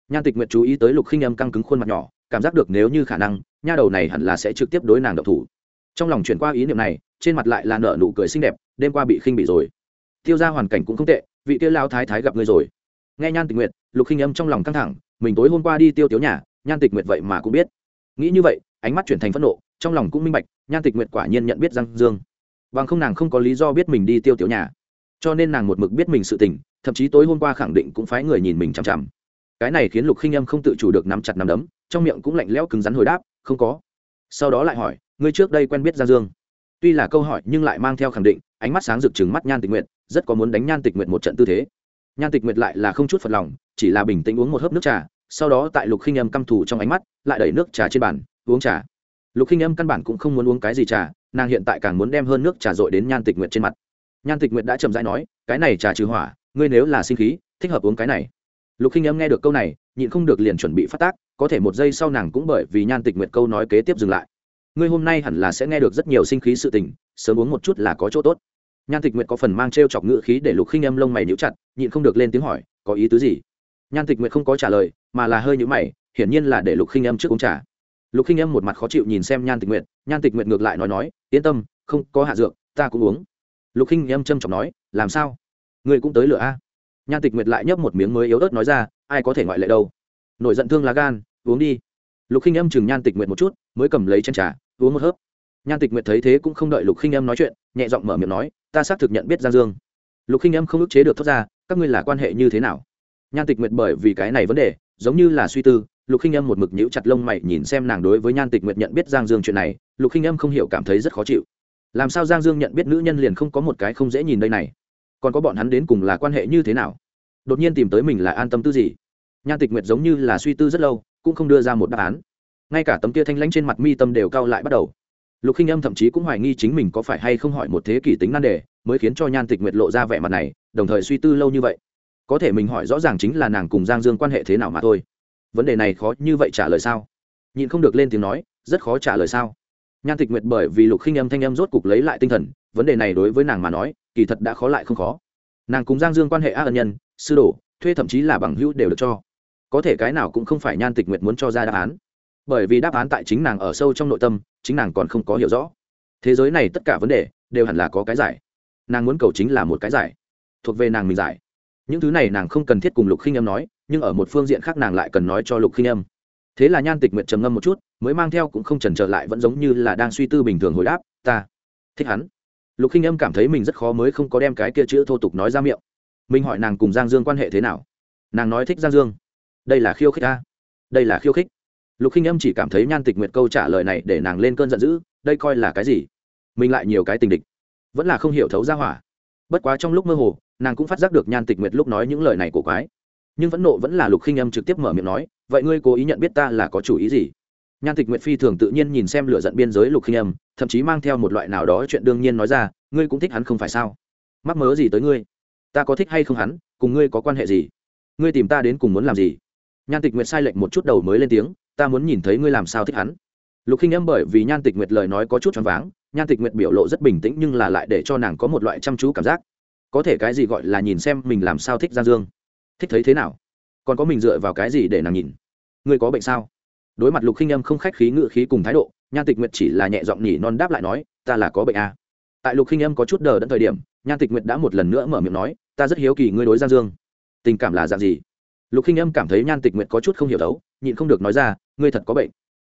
Nhan tịch nguyệt chú ý tới lục khinh âm căng cứng khuôn mặt nhỏ, cảm giác được nếu như khả năng, nha đầu này hẳn là sẽ trực tiếp đối nàng độc thủ. Trong lòng chuyển qua ý niệm này, trên mặt lại là nở nụ cười xinh đẹp, đêm qua bị khinh bị rồi. Tiêu ra hoàn cảnh cũng không tệ, vị tiêu lao thái thái gặp ngươi rồi. Nghe nhan tịch nguyệt, lục khinh âm trong lòng căng thẳng, mình tối hôm qua đi tiêu tiếu nhà, nhan tịch nguyệt vậy mà cũng biết. Nghĩ như vậy, ánh mắt chuyển thành phẫn nộ, trong lòng cũng minh bạch, nhan tịch nguyệt quả nhiên nhận biết giang dương bằng không nàng không có lý do biết mình đi tiêu tiểu nhà. Cho nên nàng một mực biết mình sự tình, thậm chí tối hôm qua khẳng định cũng phái người nhìn mình chằm chằm. Cái này khiến lục khinh âm không tự chủ được nắm chặt nắm đấm, trong miệng cũng lạnh lẽo cứng rắn hồi đáp, không có. Sau đó lại hỏi, ngươi trước đây quen biết giang dương? Tuy là câu hỏi nhưng lại mang theo khẳng định, ánh mắt sáng rực trừng mắt nhan tịch nguyện rất có muốn đánh nhan tịch nguyện một trận tư thế. Nhan tịch nguyện lại là không chút phật lòng, chỉ là bình tĩnh uống một hớp nước trà, sau đó tại lục khinh âm căm thù trong ánh mắt, lại đẩy nước trà trên bàn, uống trà lục khinh âm căn bản cũng không muốn uống cái gì trà, nàng hiện tại càng muốn đem hơn nước trà dội đến nhan tịch nguyệt trên mặt. Nhan tịch nguyệt đã chậm rãi nói, cái này trà trừ hỏa, ngươi nếu là sinh khí, thích hợp uống cái này. Lục khinh âm nghe được câu này, nhịn không được liền chuẩn bị phát tác, có thể một giây sau nàng cũng bởi vì nhan tịch nguyệt câu nói kế tiếp dừng lại. Ngươi hôm nay hẳn là sẽ nghe được rất nhiều sinh khí sự tình, sớm uống một chút là có chỗ tốt. Nhan tịch nguyệt có phần mang t r e o chọc ngự khí để lục khinh âm lông mày níu chặt, nhịn không được lên tiếng hỏi, có ý tứ gì? Nhan tịch nguyệt không có trả lời, mà là hơi nhũ mày, hiển nhiên là để lục khinh âm trước uống trà lục khinh Em một mặt khó chịu nhìn xem nhan tịch nguyệt, nhan tịch nguyệt ngược lại nói nói, yên tâm, không có hạ dược, ta cũng uống. Lục khinh Em trâm trọng nói, làm sao? Người cũng tới lửa a? Nhan tịch nguyệt lại nhấp một miếng mới yếu ớt nói ra, ai có thể ngoại lệ đâu. Nổi giận thương lá gan, uống đi. Lục khinh Em chừng nhan tịch nguyệt một chút, mới cầm lấy chân trà, uống một hớp. Nhan tịch nguyệt thấy thế cũng không đợi lục khinh Em nói chuyện, nhẹ giọng mở miệng nói, ta xác thực nhận biết giang dương. Lục khinh Em không ức chế được thoát ra, các ngươi là quan hệ như thế nào? Nhan tịch nguyệt bởi vì cái này vấn đề, giống như là suy tư lục khinh âm một mực nhíu chặt lông mày nhìn xem nàng đối với nhan tịch nguyệt nhận biết giang dương chuyện này, lục khinh âm không hiểu cảm thấy rất khó chịu. Làm sao giang dương nhận biết nữ nhân liền không có một cái không dễ nhìn đây này? Còn có bọn hắn đến cùng là quan hệ như thế nào? Đột nhiên tìm tới mình là an tâm tư gì? Nhan tịch nguyệt giống như là suy tư rất lâu, cũng không đưa ra một đáp án. Ngay cả tấm kia thanh lãnh trên mặt mi tâm đều cao lại bắt đầu. Lục khinh âm thậm chí cũng hoài nghi chính mình có phải hay không hỏi một thế kỷ tính nan đề, mới khiến cho nhan tịch nguyệt lộ ra vẻ mặt này, đồng thời suy tư lâu như vậy. Có thể mình hỏi rõ ràng chính là nàng cùng giang dương quan hệ thế nào mà thôi vấn đề này khó như vậy trả lời sao? Nhìn không được lên tiếng nói, rất khó trả lời sao? Nhan tịch nguyệt bởi vì lục khinh âm thanh âm rốt cục lấy lại tinh thần, vấn đề này đối với nàng mà nói, kỳ thật đã khó lại không khó. Nàng cùng giang dương quan hệ a ân nhân, sư đồ, thuê thậm chí là bằng hữu đều được cho. Có thể cái nào cũng không phải nhan tịch nguyệt muốn cho ra đáp án. Bởi vì đáp án tại chính nàng ở sâu trong nội tâm, chính nàng còn không có hiểu rõ. Thế giới này tất cả vấn đề, đều hẳn là có cái giải. Nàng muốn cầu chính là một cái giải. Thuộc về nàng mình giải. Những thứ này nàng không cần thiết cùng lục khinh âm nói nhưng ở một phương diện khác nàng lại cần nói cho lục khinh âm. Thế là nhan tịch nguyện trầm ngâm một chút, mới mang theo cũng không trần trở lại, vẫn giống như là đang suy tư bình thường hồi đáp, ta thích hắn. Lục khinh âm cảm thấy mình rất khó mới không có đem cái kia chữ thô tục nói ra miệng. Mình hỏi nàng cùng giang dương quan hệ thế nào? Nàng nói thích giang dương. Đây là khiêu khích ta đây là khiêu khích. Lục khinh âm chỉ cảm thấy nhan tịch nguyệt câu trả lời này để nàng lên cơn giận dữ, đây coi là cái gì? Mình lại nhiều cái tình địch. Vẫn là không hiểu thấu ra hỏa. Bất quá trong lúc mơ hồ, nàng cũng phát giác được nhan tịch nguyệt lúc nói những lời này của quái nhưng vẫn nộ vẫn là lục khinh âm trực tiếp mở miệng nói, vậy ngươi cố ý nhận biết ta là có chủ ý gì? Nhan tịch nguyệt phi thường tự nhiên nhìn xem lửa giận biên giới lục khinh âm, thậm chí mang theo một loại nào đó chuyện đương nhiên nói ra, ngươi cũng thích hắn không phải sao? Mắc mớ gì tới ngươi? Ta có thích hay không hắn? Cùng ngươi có quan hệ gì? Ngươi tìm ta đến cùng muốn làm gì? Nhan tịch nguyệt sai lệnh một chút đầu mới lên tiếng, ta muốn nhìn thấy ngươi làm sao thích hắn. Lục khinh âm bởi vì nhan tịch nguyệt lời nói có chút choáng váng, nhan tịch nguyệt biểu lộ rất bình tĩnh nhưng là lại để cho nàng có một loại chăm chú cảm giác. Có thể cái gì gọi là nhìn xem mình làm sao thích giang dương? Thích thấy thế nào? Còn có mình dựa vào cái gì để nàng nhìn? Ngươi có bệnh sao? Đối mặt lục khinh âm không khách khí ngự khí cùng thái độ, nhan tịch nguyệt chỉ là nhẹ giọng nhỉ non đáp lại nói, ta là có bệnh à. tại lục khinh âm có chút đờ đẫn thời điểm, nhan tịch nguyệt đã một lần nữa mở miệng nói, ta rất hiếu kỳ ngươi đối giang dương. Tình cảm là dạng gì? Lục khinh âm cảm thấy nhan tịch nguyệt có chút không hiểu đấu, nhịn không được nói ra, ngươi thật có bệnh.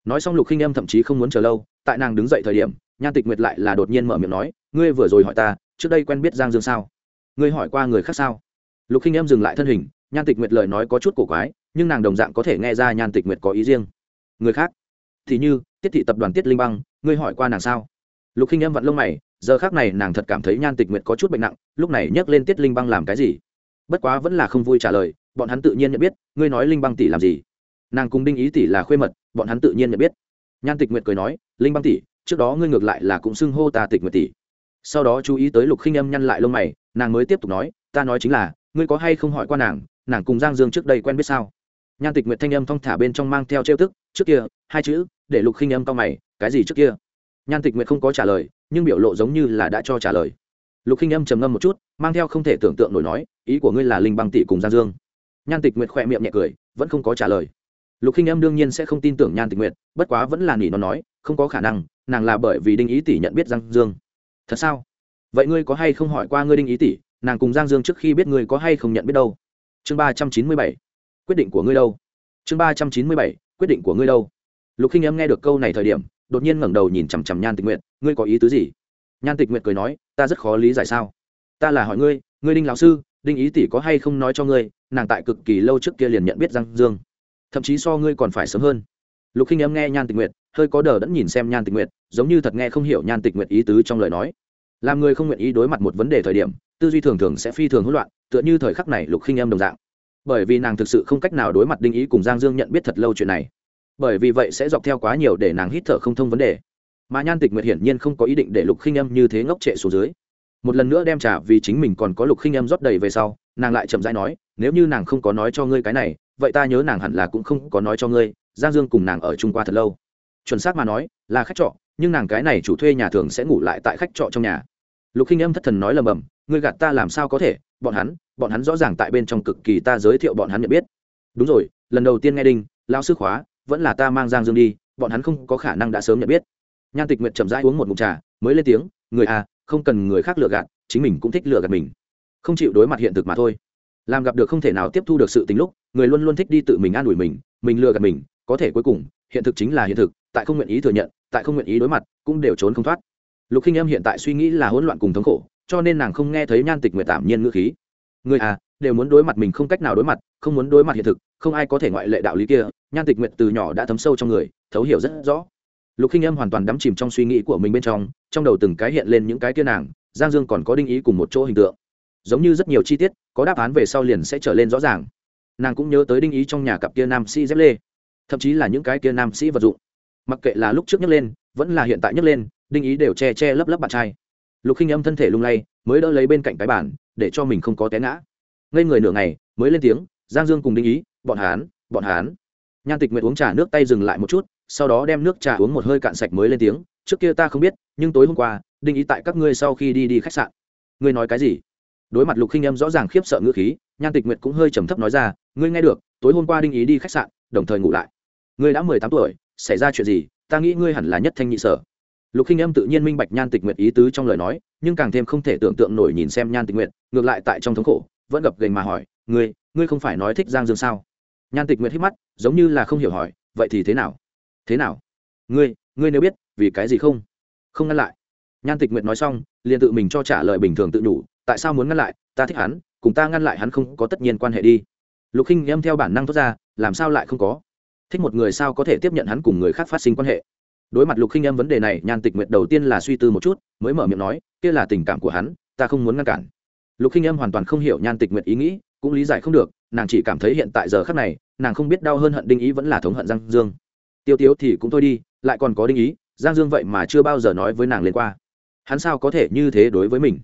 Nói xong lục khinh âm thậm chí không muốn chờ lâu, tại nàng đứng dậy thời điểm, nhan tịch nguyệt lại là đột nhiên mở miệng nói, ngươi vừa rồi hỏi ta, trước đây quen biết giang dương sao? Ngươi hỏi qua người khác sao? Lục khinh âm dừng lại thân hình nhan tịch nguyệt lời nói có chút cổ quái, nhưng nàng đồng dạng có thể nghe ra nhan tịch nguyệt có ý riêng. Người khác? Thì như, tiết thị tập đoàn tiết linh băng, ngươi hỏi qua nàng sao? Lục khinh Em vặn lông mày, giờ khác này nàng thật cảm thấy nhan tịch nguyệt có chút bệnh nặng, lúc này nhắc lên tiết linh băng làm cái gì? Bất quá vẫn là không vui trả lời, bọn hắn tự nhiên nhận biết, ngươi nói linh băng tỷ làm gì? Nàng cùng đinh ý tỷ là khuê mật, bọn hắn tự nhiên nhận biết. Nhan tịch nguyệt cười nói, linh băng tỷ, trước đó ngươi ngược lại là cũng xưng hô ta tịch nguyệt tỷ. Sau đó chú ý tới lục khinh Em nhăn lại lông mày, nàng mới tiếp tục nói, ta nói chính là, ngươi có hay không hỏi qua nàng nàng cùng giang dương trước đây quen biết sao? Nhan tịch nguyệt thanh âm thong thả bên trong mang theo trêu tức, trước kia, hai chữ, để lục khinh âm cao mày, cái gì trước kia? Nhan tịch nguyệt không có trả lời, nhưng biểu lộ giống như là đã cho trả lời. Lục khinh âm trầm ngâm một chút, mang theo không thể tưởng tượng nổi nói, ý của ngươi là linh băng tỷ cùng giang dương. Nhan tịch nguyệt khỏe miệng nhẹ cười, vẫn không có trả lời. Lục khinh âm đương nhiên sẽ không tin tưởng nhan tịch nguyệt, bất quá vẫn là nỉ nó nói, không có khả năng, nàng là bởi vì đinh ý tỷ nhận biết giang dương. Thật sao? Vậy ngươi có hay không hỏi qua ngươi đinh ý tỷ, nàng cùng giang dương trước khi biết ngươi có hay không nhận biết đâu? Chương ba trăm chín mươi bảy. Quyết định của ngươi đâu? Chương ba trăm chín mươi bảy, quyết định của ngươi đâu? Lục khinh Em nghe được câu này thời điểm, đột nhiên ngẩng đầu nhìn chằm chằm nhan tịch nguyện ngươi có ý tứ gì? Nhan tịch nguyện cười nói, ta rất khó lý giải sao. Ta là hỏi ngươi ngươi đinh lão sư, đinh ý tỷ có hay không nói cho ngươi, nàng tại cực kỳ lâu trước kia liền nhận biết giang dương. Thậm chí so ngươi còn phải sớm hơn. Lục khinh Em nghe nhan tịch nguyện hơi có đờ đẫn nhìn xem nhan tịch nguyện giống như thật nghe không hiểu nhan tịch nguyện ý tứ trong lời nói làm người không nguyện ý đối mặt một vấn đề thời điểm, tư duy thường thường sẽ phi thường hỗn loạn, tựa như thời khắc này lục khinh em đồng dạng. Bởi vì nàng thực sự không cách nào đối mặt đinh ý cùng giang dương nhận biết thật lâu chuyện này. Bởi vì vậy sẽ dọc theo quá nhiều để nàng hít thở không thông vấn đề. Mà nhan tịch nguyệt hiển nhiên không có ý định để lục khinh em như thế ngốc trệ xuống dưới. Một lần nữa đem trả vì chính mình còn có lục khinh em rót đầy về sau, nàng lại chậm rãi nói, nếu như nàng không có nói cho ngươi cái này, vậy ta nhớ nàng hẳn là cũng không có nói cho ngươi, giang dương cùng nàng ở chung qua thật lâu. Chuẩn xác mà nói, là khách trọ nhưng nàng cái này chủ thuê nhà thường sẽ ngủ lại tại khách trọ trong nhà. Lục khinh âm thất thần nói lầm bầm, ngươi gạt ta làm sao có thể? Bọn hắn bọn hắn rõ ràng tại bên trong cực kỳ ta giới thiệu bọn hắn nhận biết. Đúng rồi, lần đầu tiên nghe đinh lao sư khóa, vẫn là ta mang giang dương đi, bọn hắn không có khả năng đã sớm nhận biết. Nhan tịch nguyệt chậm rãi uống một mụt trà, mới lên tiếng, người à không cần người khác lừa gạt, chính mình cũng thích lừa gạt mình. Không chịu đối mặt hiện thực mà thôi. Làm gặp được không thể nào tiếp thu được sự tính lúc, người luôn luôn thích đi tự mình an ủi mình mình lừa gạt mình, có thể cuối cùng, hiện thực chính là hiện thực, tại không nguyện ý thừa nhận tại không nguyện ý đối mặt, cũng đều trốn không thoát. Lục khinh em hiện tại suy nghĩ là hỗn loạn cùng thống khổ, cho nên nàng không nghe thấy nhan tịch nguyệt tạm nhiên ngữ khí. Người à đều muốn đối mặt mình không cách nào đối mặt, không muốn đối mặt hiện thực, không ai có thể ngoại lệ đạo lý kia, nhan tịch nguyệt từ nhỏ đã thấm sâu trong người, thấu hiểu rất rõ. Lục khinh Em hoàn toàn đắm chìm trong suy nghĩ của mình bên trong trong đầu từng cái hiện lên những cái kia nàng, giang dương còn có đinh ý cùng một chỗ hình tượng. Giống như rất nhiều chi tiết, có đáp án về sau liền sẽ trở lên rõ ràng. Nàng cũng nhớ tới đinh ý trong nhà cặp kia nam sĩ dép lê, thậm chí là những cái kia nam sĩ vật dụng mặc kệ là lúc trước nhấc lên, vẫn là hiện tại nhấc lên, đinh ý đều che che lấp lấp bạn trai. Lục khinh âm thân thể lung lay, mới đỡ lấy bên cạnh cái bàn, để cho mình không có té ngã. Ngây người nửa ngày, mới lên tiếng, giang dương cùng đinh ý, bọn hán bọn hán. Nhan tịch nguyện uống trà nước tay dừng lại một chút, sau đó đem nước trà uống một hơi cạn sạch mới lên tiếng, trước kia ta không biết, nhưng tối hôm qua, đinh ý tại các ngươi sau khi đi đi khách sạn. Ngươi nói cái gì? Đối mặt lục khinh âm rõ ràng khiếp sợ ngữ khí, nhan tịch nguyệt cũng hơi trầm thấp nói ra, ngươi nghe được, tối hôm qua đinh ý đi khách sạn, đồng thời ngủ lại. Ngươi đã mười tám tuổi xảy ra chuyện gì ta nghĩ ngươi hẳn là nhất thanh nhị sở. Lục khinh âm tự nhiên minh bạch nhan tịch nguyện ý tứ trong lời nói nhưng càng thêm không thể tưởng tượng nổi nhìn xem nhan tịch nguyện, ngược lại tại trong thống khổ vẫn gập gành mà hỏi ngươi ngươi không phải nói thích giang dương sao? Nhan tịch nguyện hít mắt giống như là không hiểu hỏi vậy thì thế nào? Thế nào? Ngươi ngươi nếu biết vì cái gì không? Không ngăn lại. Nhan tịch nguyện nói xong liền tự mình cho trả lời bình thường tự đủ tại sao muốn ngăn lại? Ta thích hắn cùng ta ngăn lại hắn không có tất nhiên quan hệ đi. Lục khinh âm theo bản năng thoát ra làm sao lại không có? Thích một người sao có thể tiếp nhận hắn cùng người khác phát sinh quan hệ. Đối mặt lục khinh em vấn đề này, nhan tịch nguyệt đầu tiên là suy tư một chút, mới mở miệng nói, kia là tình cảm của hắn, ta không muốn ngăn cản. Lục khinh em hoàn toàn không hiểu nhan tịch nguyệt ý nghĩ, cũng lý giải không được, nàng chỉ cảm thấy hiện tại giờ khác này, nàng không biết đau hơn hận đinh ý vẫn là thống hận giang dương. Tiêu tiếu thì cũng thôi đi, lại còn có đinh ý, giang dương vậy mà chưa bao giờ nói với nàng lên qua. Hắn sao có thể như thế đối với mình?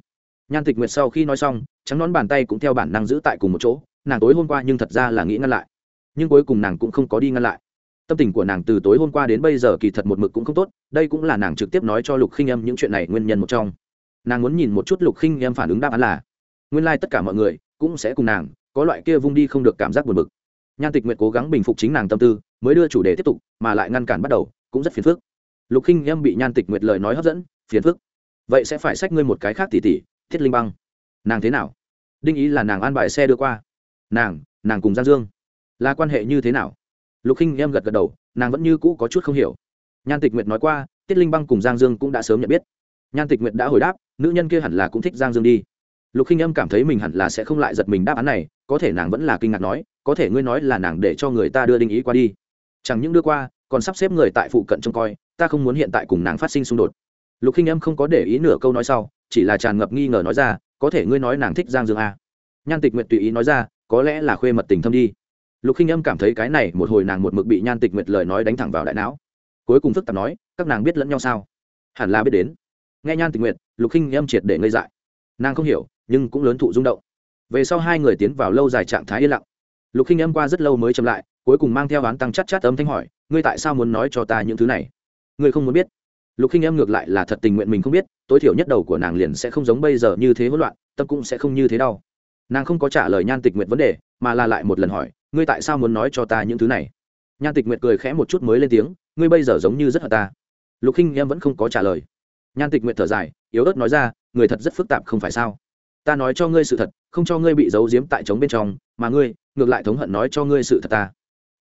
Nhan tịch nguyệt sau khi nói xong, trắng nón bàn tay cũng theo bản năng giữ tại cùng một chỗ, nàng tối hôm qua nhưng thật ra là nghĩ ngăn lại nhưng cuối cùng nàng cũng không có đi ngăn lại. Tâm tình của nàng từ tối hôm qua đến bây giờ kỳ thật một mực cũng không tốt, đây cũng là nàng trực tiếp nói cho lục khinh em những chuyện này nguyên nhân một trong. Nàng muốn nhìn một chút lục khinh em phản ứng đáp án là, nguyên lai、like、tất cả mọi người cũng sẽ cùng nàng, có loại kia vung đi không được cảm giác buồn bực. Nhan tịch nguyện cố gắng bình phục chính nàng tâm tư, mới đưa chủ đề tiếp tục, mà lại ngăn cản bắt đầu, cũng rất phiền phức. Lục khinh em bị nhan tịch nguyện lời nói hấp dẫn, phiền phức. Vậy sẽ phải xách ngươi một cái khác tỉ tỉ, thiết linh băng. Nàng thế nào? Đinh ý là nàng an bài xe đưa qua. Nàng nàng cùng giang dương là quan hệ như thế nào? Lục khinh em gật gật đầu, nàng vẫn như cũ có chút không hiểu. Nhan tịch nguyệt nói qua, tiết linh băng cùng giang dương cũng đã sớm nhận biết. Nhan tịch nguyệt đã hồi đáp, nữ nhân kia hẳn là cũng thích giang dương đi. Lục khinh em cảm thấy mình hẳn là sẽ không lại giật mình đáp án này, có thể nàng vẫn là kinh ngạc nói, có thể ngươi nói là nàng để cho người ta đưa đinh ý qua đi. Chẳng những đưa qua, còn sắp xếp người tại phụ cận trông coi, ta không muốn hiện tại cùng nàng phát sinh xung đột. Lục khinh em không có để ý nửa câu nói sau, chỉ là tràn ngập nghi ngờ nói ra, có thể ngươi nói nàng thích giang dương à. nhan tịch nguyệt tùy ý nói ra, có lẽ là khuê mật tình thâm đi lục khinh âm cảm thấy cái này một hồi nàng một mực bị nhan tịch nguyệt lời nói đánh thẳng vào đại não. Cuối cùng phức tạp nói, các nàng biết lẫn nhau sao? Hẳn là biết đến. Nghe nhan tịch nguyệt, lục khinh âm triệt để ngây dại. Nàng không hiểu, nhưng cũng lớn thụ rung động. Về sau hai người tiến vào lâu dài trạng thái yên lặng. Lục khinh âm qua rất lâu mới chậm lại, cuối cùng mang theo đoán tăng chắc chắc âm thanh hỏi, ngươi tại sao muốn nói cho ta những thứ này? Ngươi không muốn biết. Lục khinh âm ngược lại là thật tình nguyện mình không biết, tối thiểu nhất đầu của nàng liền sẽ không giống bây giờ như thế hỗn loạn, tâm cũng sẽ không như thế đau. Nàng không có trả lời nhan tịch nguyện vấn đề, mà là lại một lần hỏi ngươi tại sao muốn nói cho ta những thứ này? Nhan tịch nguyệt cười khẽ một chút mới lên tiếng, ngươi bây giờ giống như rất hận ta. Lục khinh em vẫn không có trả lời. Nhan tịch nguyệt thở dài, yếu ớt nói ra, người thật rất phức tạp không phải sao? Ta nói cho ngươi sự thật, không cho ngươi bị giấu giếm tại trống bên trong, mà ngươi, ngược lại thống hận nói cho ngươi sự thật ta.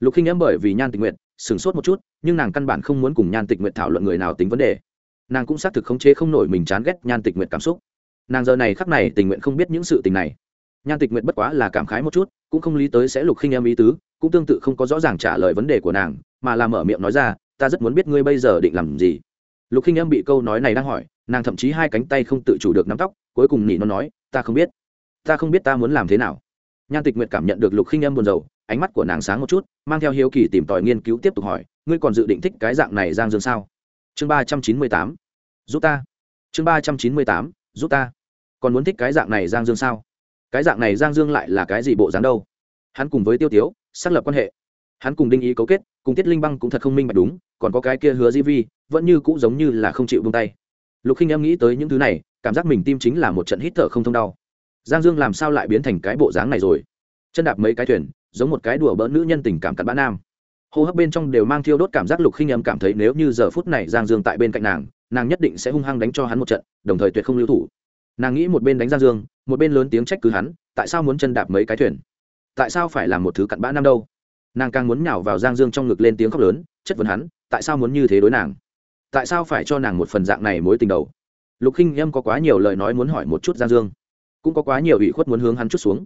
Lục khinh em bởi vì nhan tịch nguyệt, sửng sốt một chút, nhưng nàng căn bản không muốn cùng nhan tịch nguyệt thảo luận người nào tính vấn đề. Nàng cũng xác thực khống chế không nổi mình chán ghét nhan tịch nguyệt cảm xúc. Nàng giờ này khắc này tình nguyện không biết những sự tình này nhan tịch nguyện bất quá là cảm khái một chút, cũng không lý tới sẽ lục khinh em ý tứ, cũng tương tự không có rõ ràng trả lời vấn đề của nàng, mà là mở miệng nói ra, ta rất muốn biết ngươi bây giờ định làm gì? Lục khinh em bị câu nói này đang hỏi, nàng thậm chí hai cánh tay không tự chủ được nắm tóc, cuối cùng nỉ nó nói, ta không biết, ta không biết ta muốn làm thế nào. Nhan tịch nguyện cảm nhận được lục khinh em buồn rầu, ánh mắt của nàng sáng một chút, mang theo hiếu kỳ tìm tòi nghiên cứu tiếp tục hỏi, ngươi còn dự định thích cái dạng này giang dương sao? Chương ba trăm chín mươi tám, giúp ta. Chương ba trăm chín mươi tám, giúp ta. Còn muốn thích cái dạng này giang dương sao? Cái dạng này giang dương lại là cái gì bộ dáng đâu? Hắn cùng với tiêu tiếu, xác lập quan hệ. Hắn cùng đinh ý cấu kết, cùng tiết linh băng cũng thật không minh bạch đúng, còn có cái kia hứa di vi, vẫn như cũng giống như là không chịu buông tay. Lục khinh em nghĩ tới những thứ này, cảm giác mình tim chính là một trận hít thở không thông đau. Giang dương làm sao lại biến thành cái bộ dáng này rồi? Chân đạp mấy cái thuyền, giống một cái đùa bỡn nữ nhân tình cảm cặn bã nam. Hô hấp bên trong đều mang thiêu đốt cảm giác lục khinh em cảm thấy nếu như giờ phút này giang dương tại bên cạnh nàng nàng nhất định sẽ hung hăng đánh cho hắn một trận, đồng thời tuyệt không lưu thủ. Nàng nghĩ một bên đánh giang dương một bên lớn tiếng trách cứ hắn, tại sao muốn chân đạp mấy cái thuyền? Tại sao phải làm một thứ cặn bã năm đâu? Nàng càng muốn nhào vào giang dương trong ngực lên tiếng khóc lớn, chất vấn hắn, tại sao muốn như thế đối nàng? Tại sao phải cho nàng một phần dạng này mối tình đầu? Lục khinh em có quá nhiều lời nói muốn hỏi một chút giang dương, cũng có quá nhiều ủy khuất muốn hướng hắn chút xuống.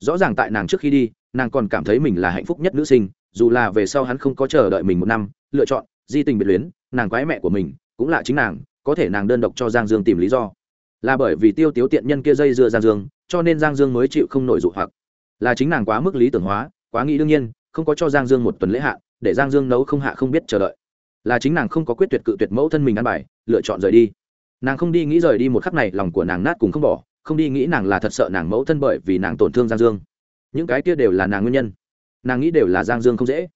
Rõ ràng tại nàng trước khi đi, nàng còn cảm thấy mình là hạnh phúc nhất nữ sinh, dù là về sau hắn không có chờ đợi mình một năm, lựa chọn, di tình biệt luyến, nàng quái mẹ của mình, cũng là chính nàng, có thể nàng đơn độc cho giang dương tìm lý do là bởi vì tiêu tiếu tiện nhân kia dây dưa giang dương, cho nên giang dương mới chịu không nổi dụ hoặc. Là chính nàng quá mức lý tưởng hóa, quá nghĩ đương nhiên, không có cho giang dương một tuần lễ hạ để giang dương nấu không hạ không biết chờ đợi. Là chính nàng không có quyết tuyệt cự tuyệt mẫu thân mình ăn bài, lựa chọn rời đi. Nàng không đi nghĩ rời đi một khắc này, lòng của nàng nát cùng không bỏ, không đi nghĩ nàng là thật sợ nàng mẫu thân bởi vì nàng tổn thương giang dương. Những cái kia đều là nàng nguyên nhân. Nàng nghĩ đều là giang dương không dễ.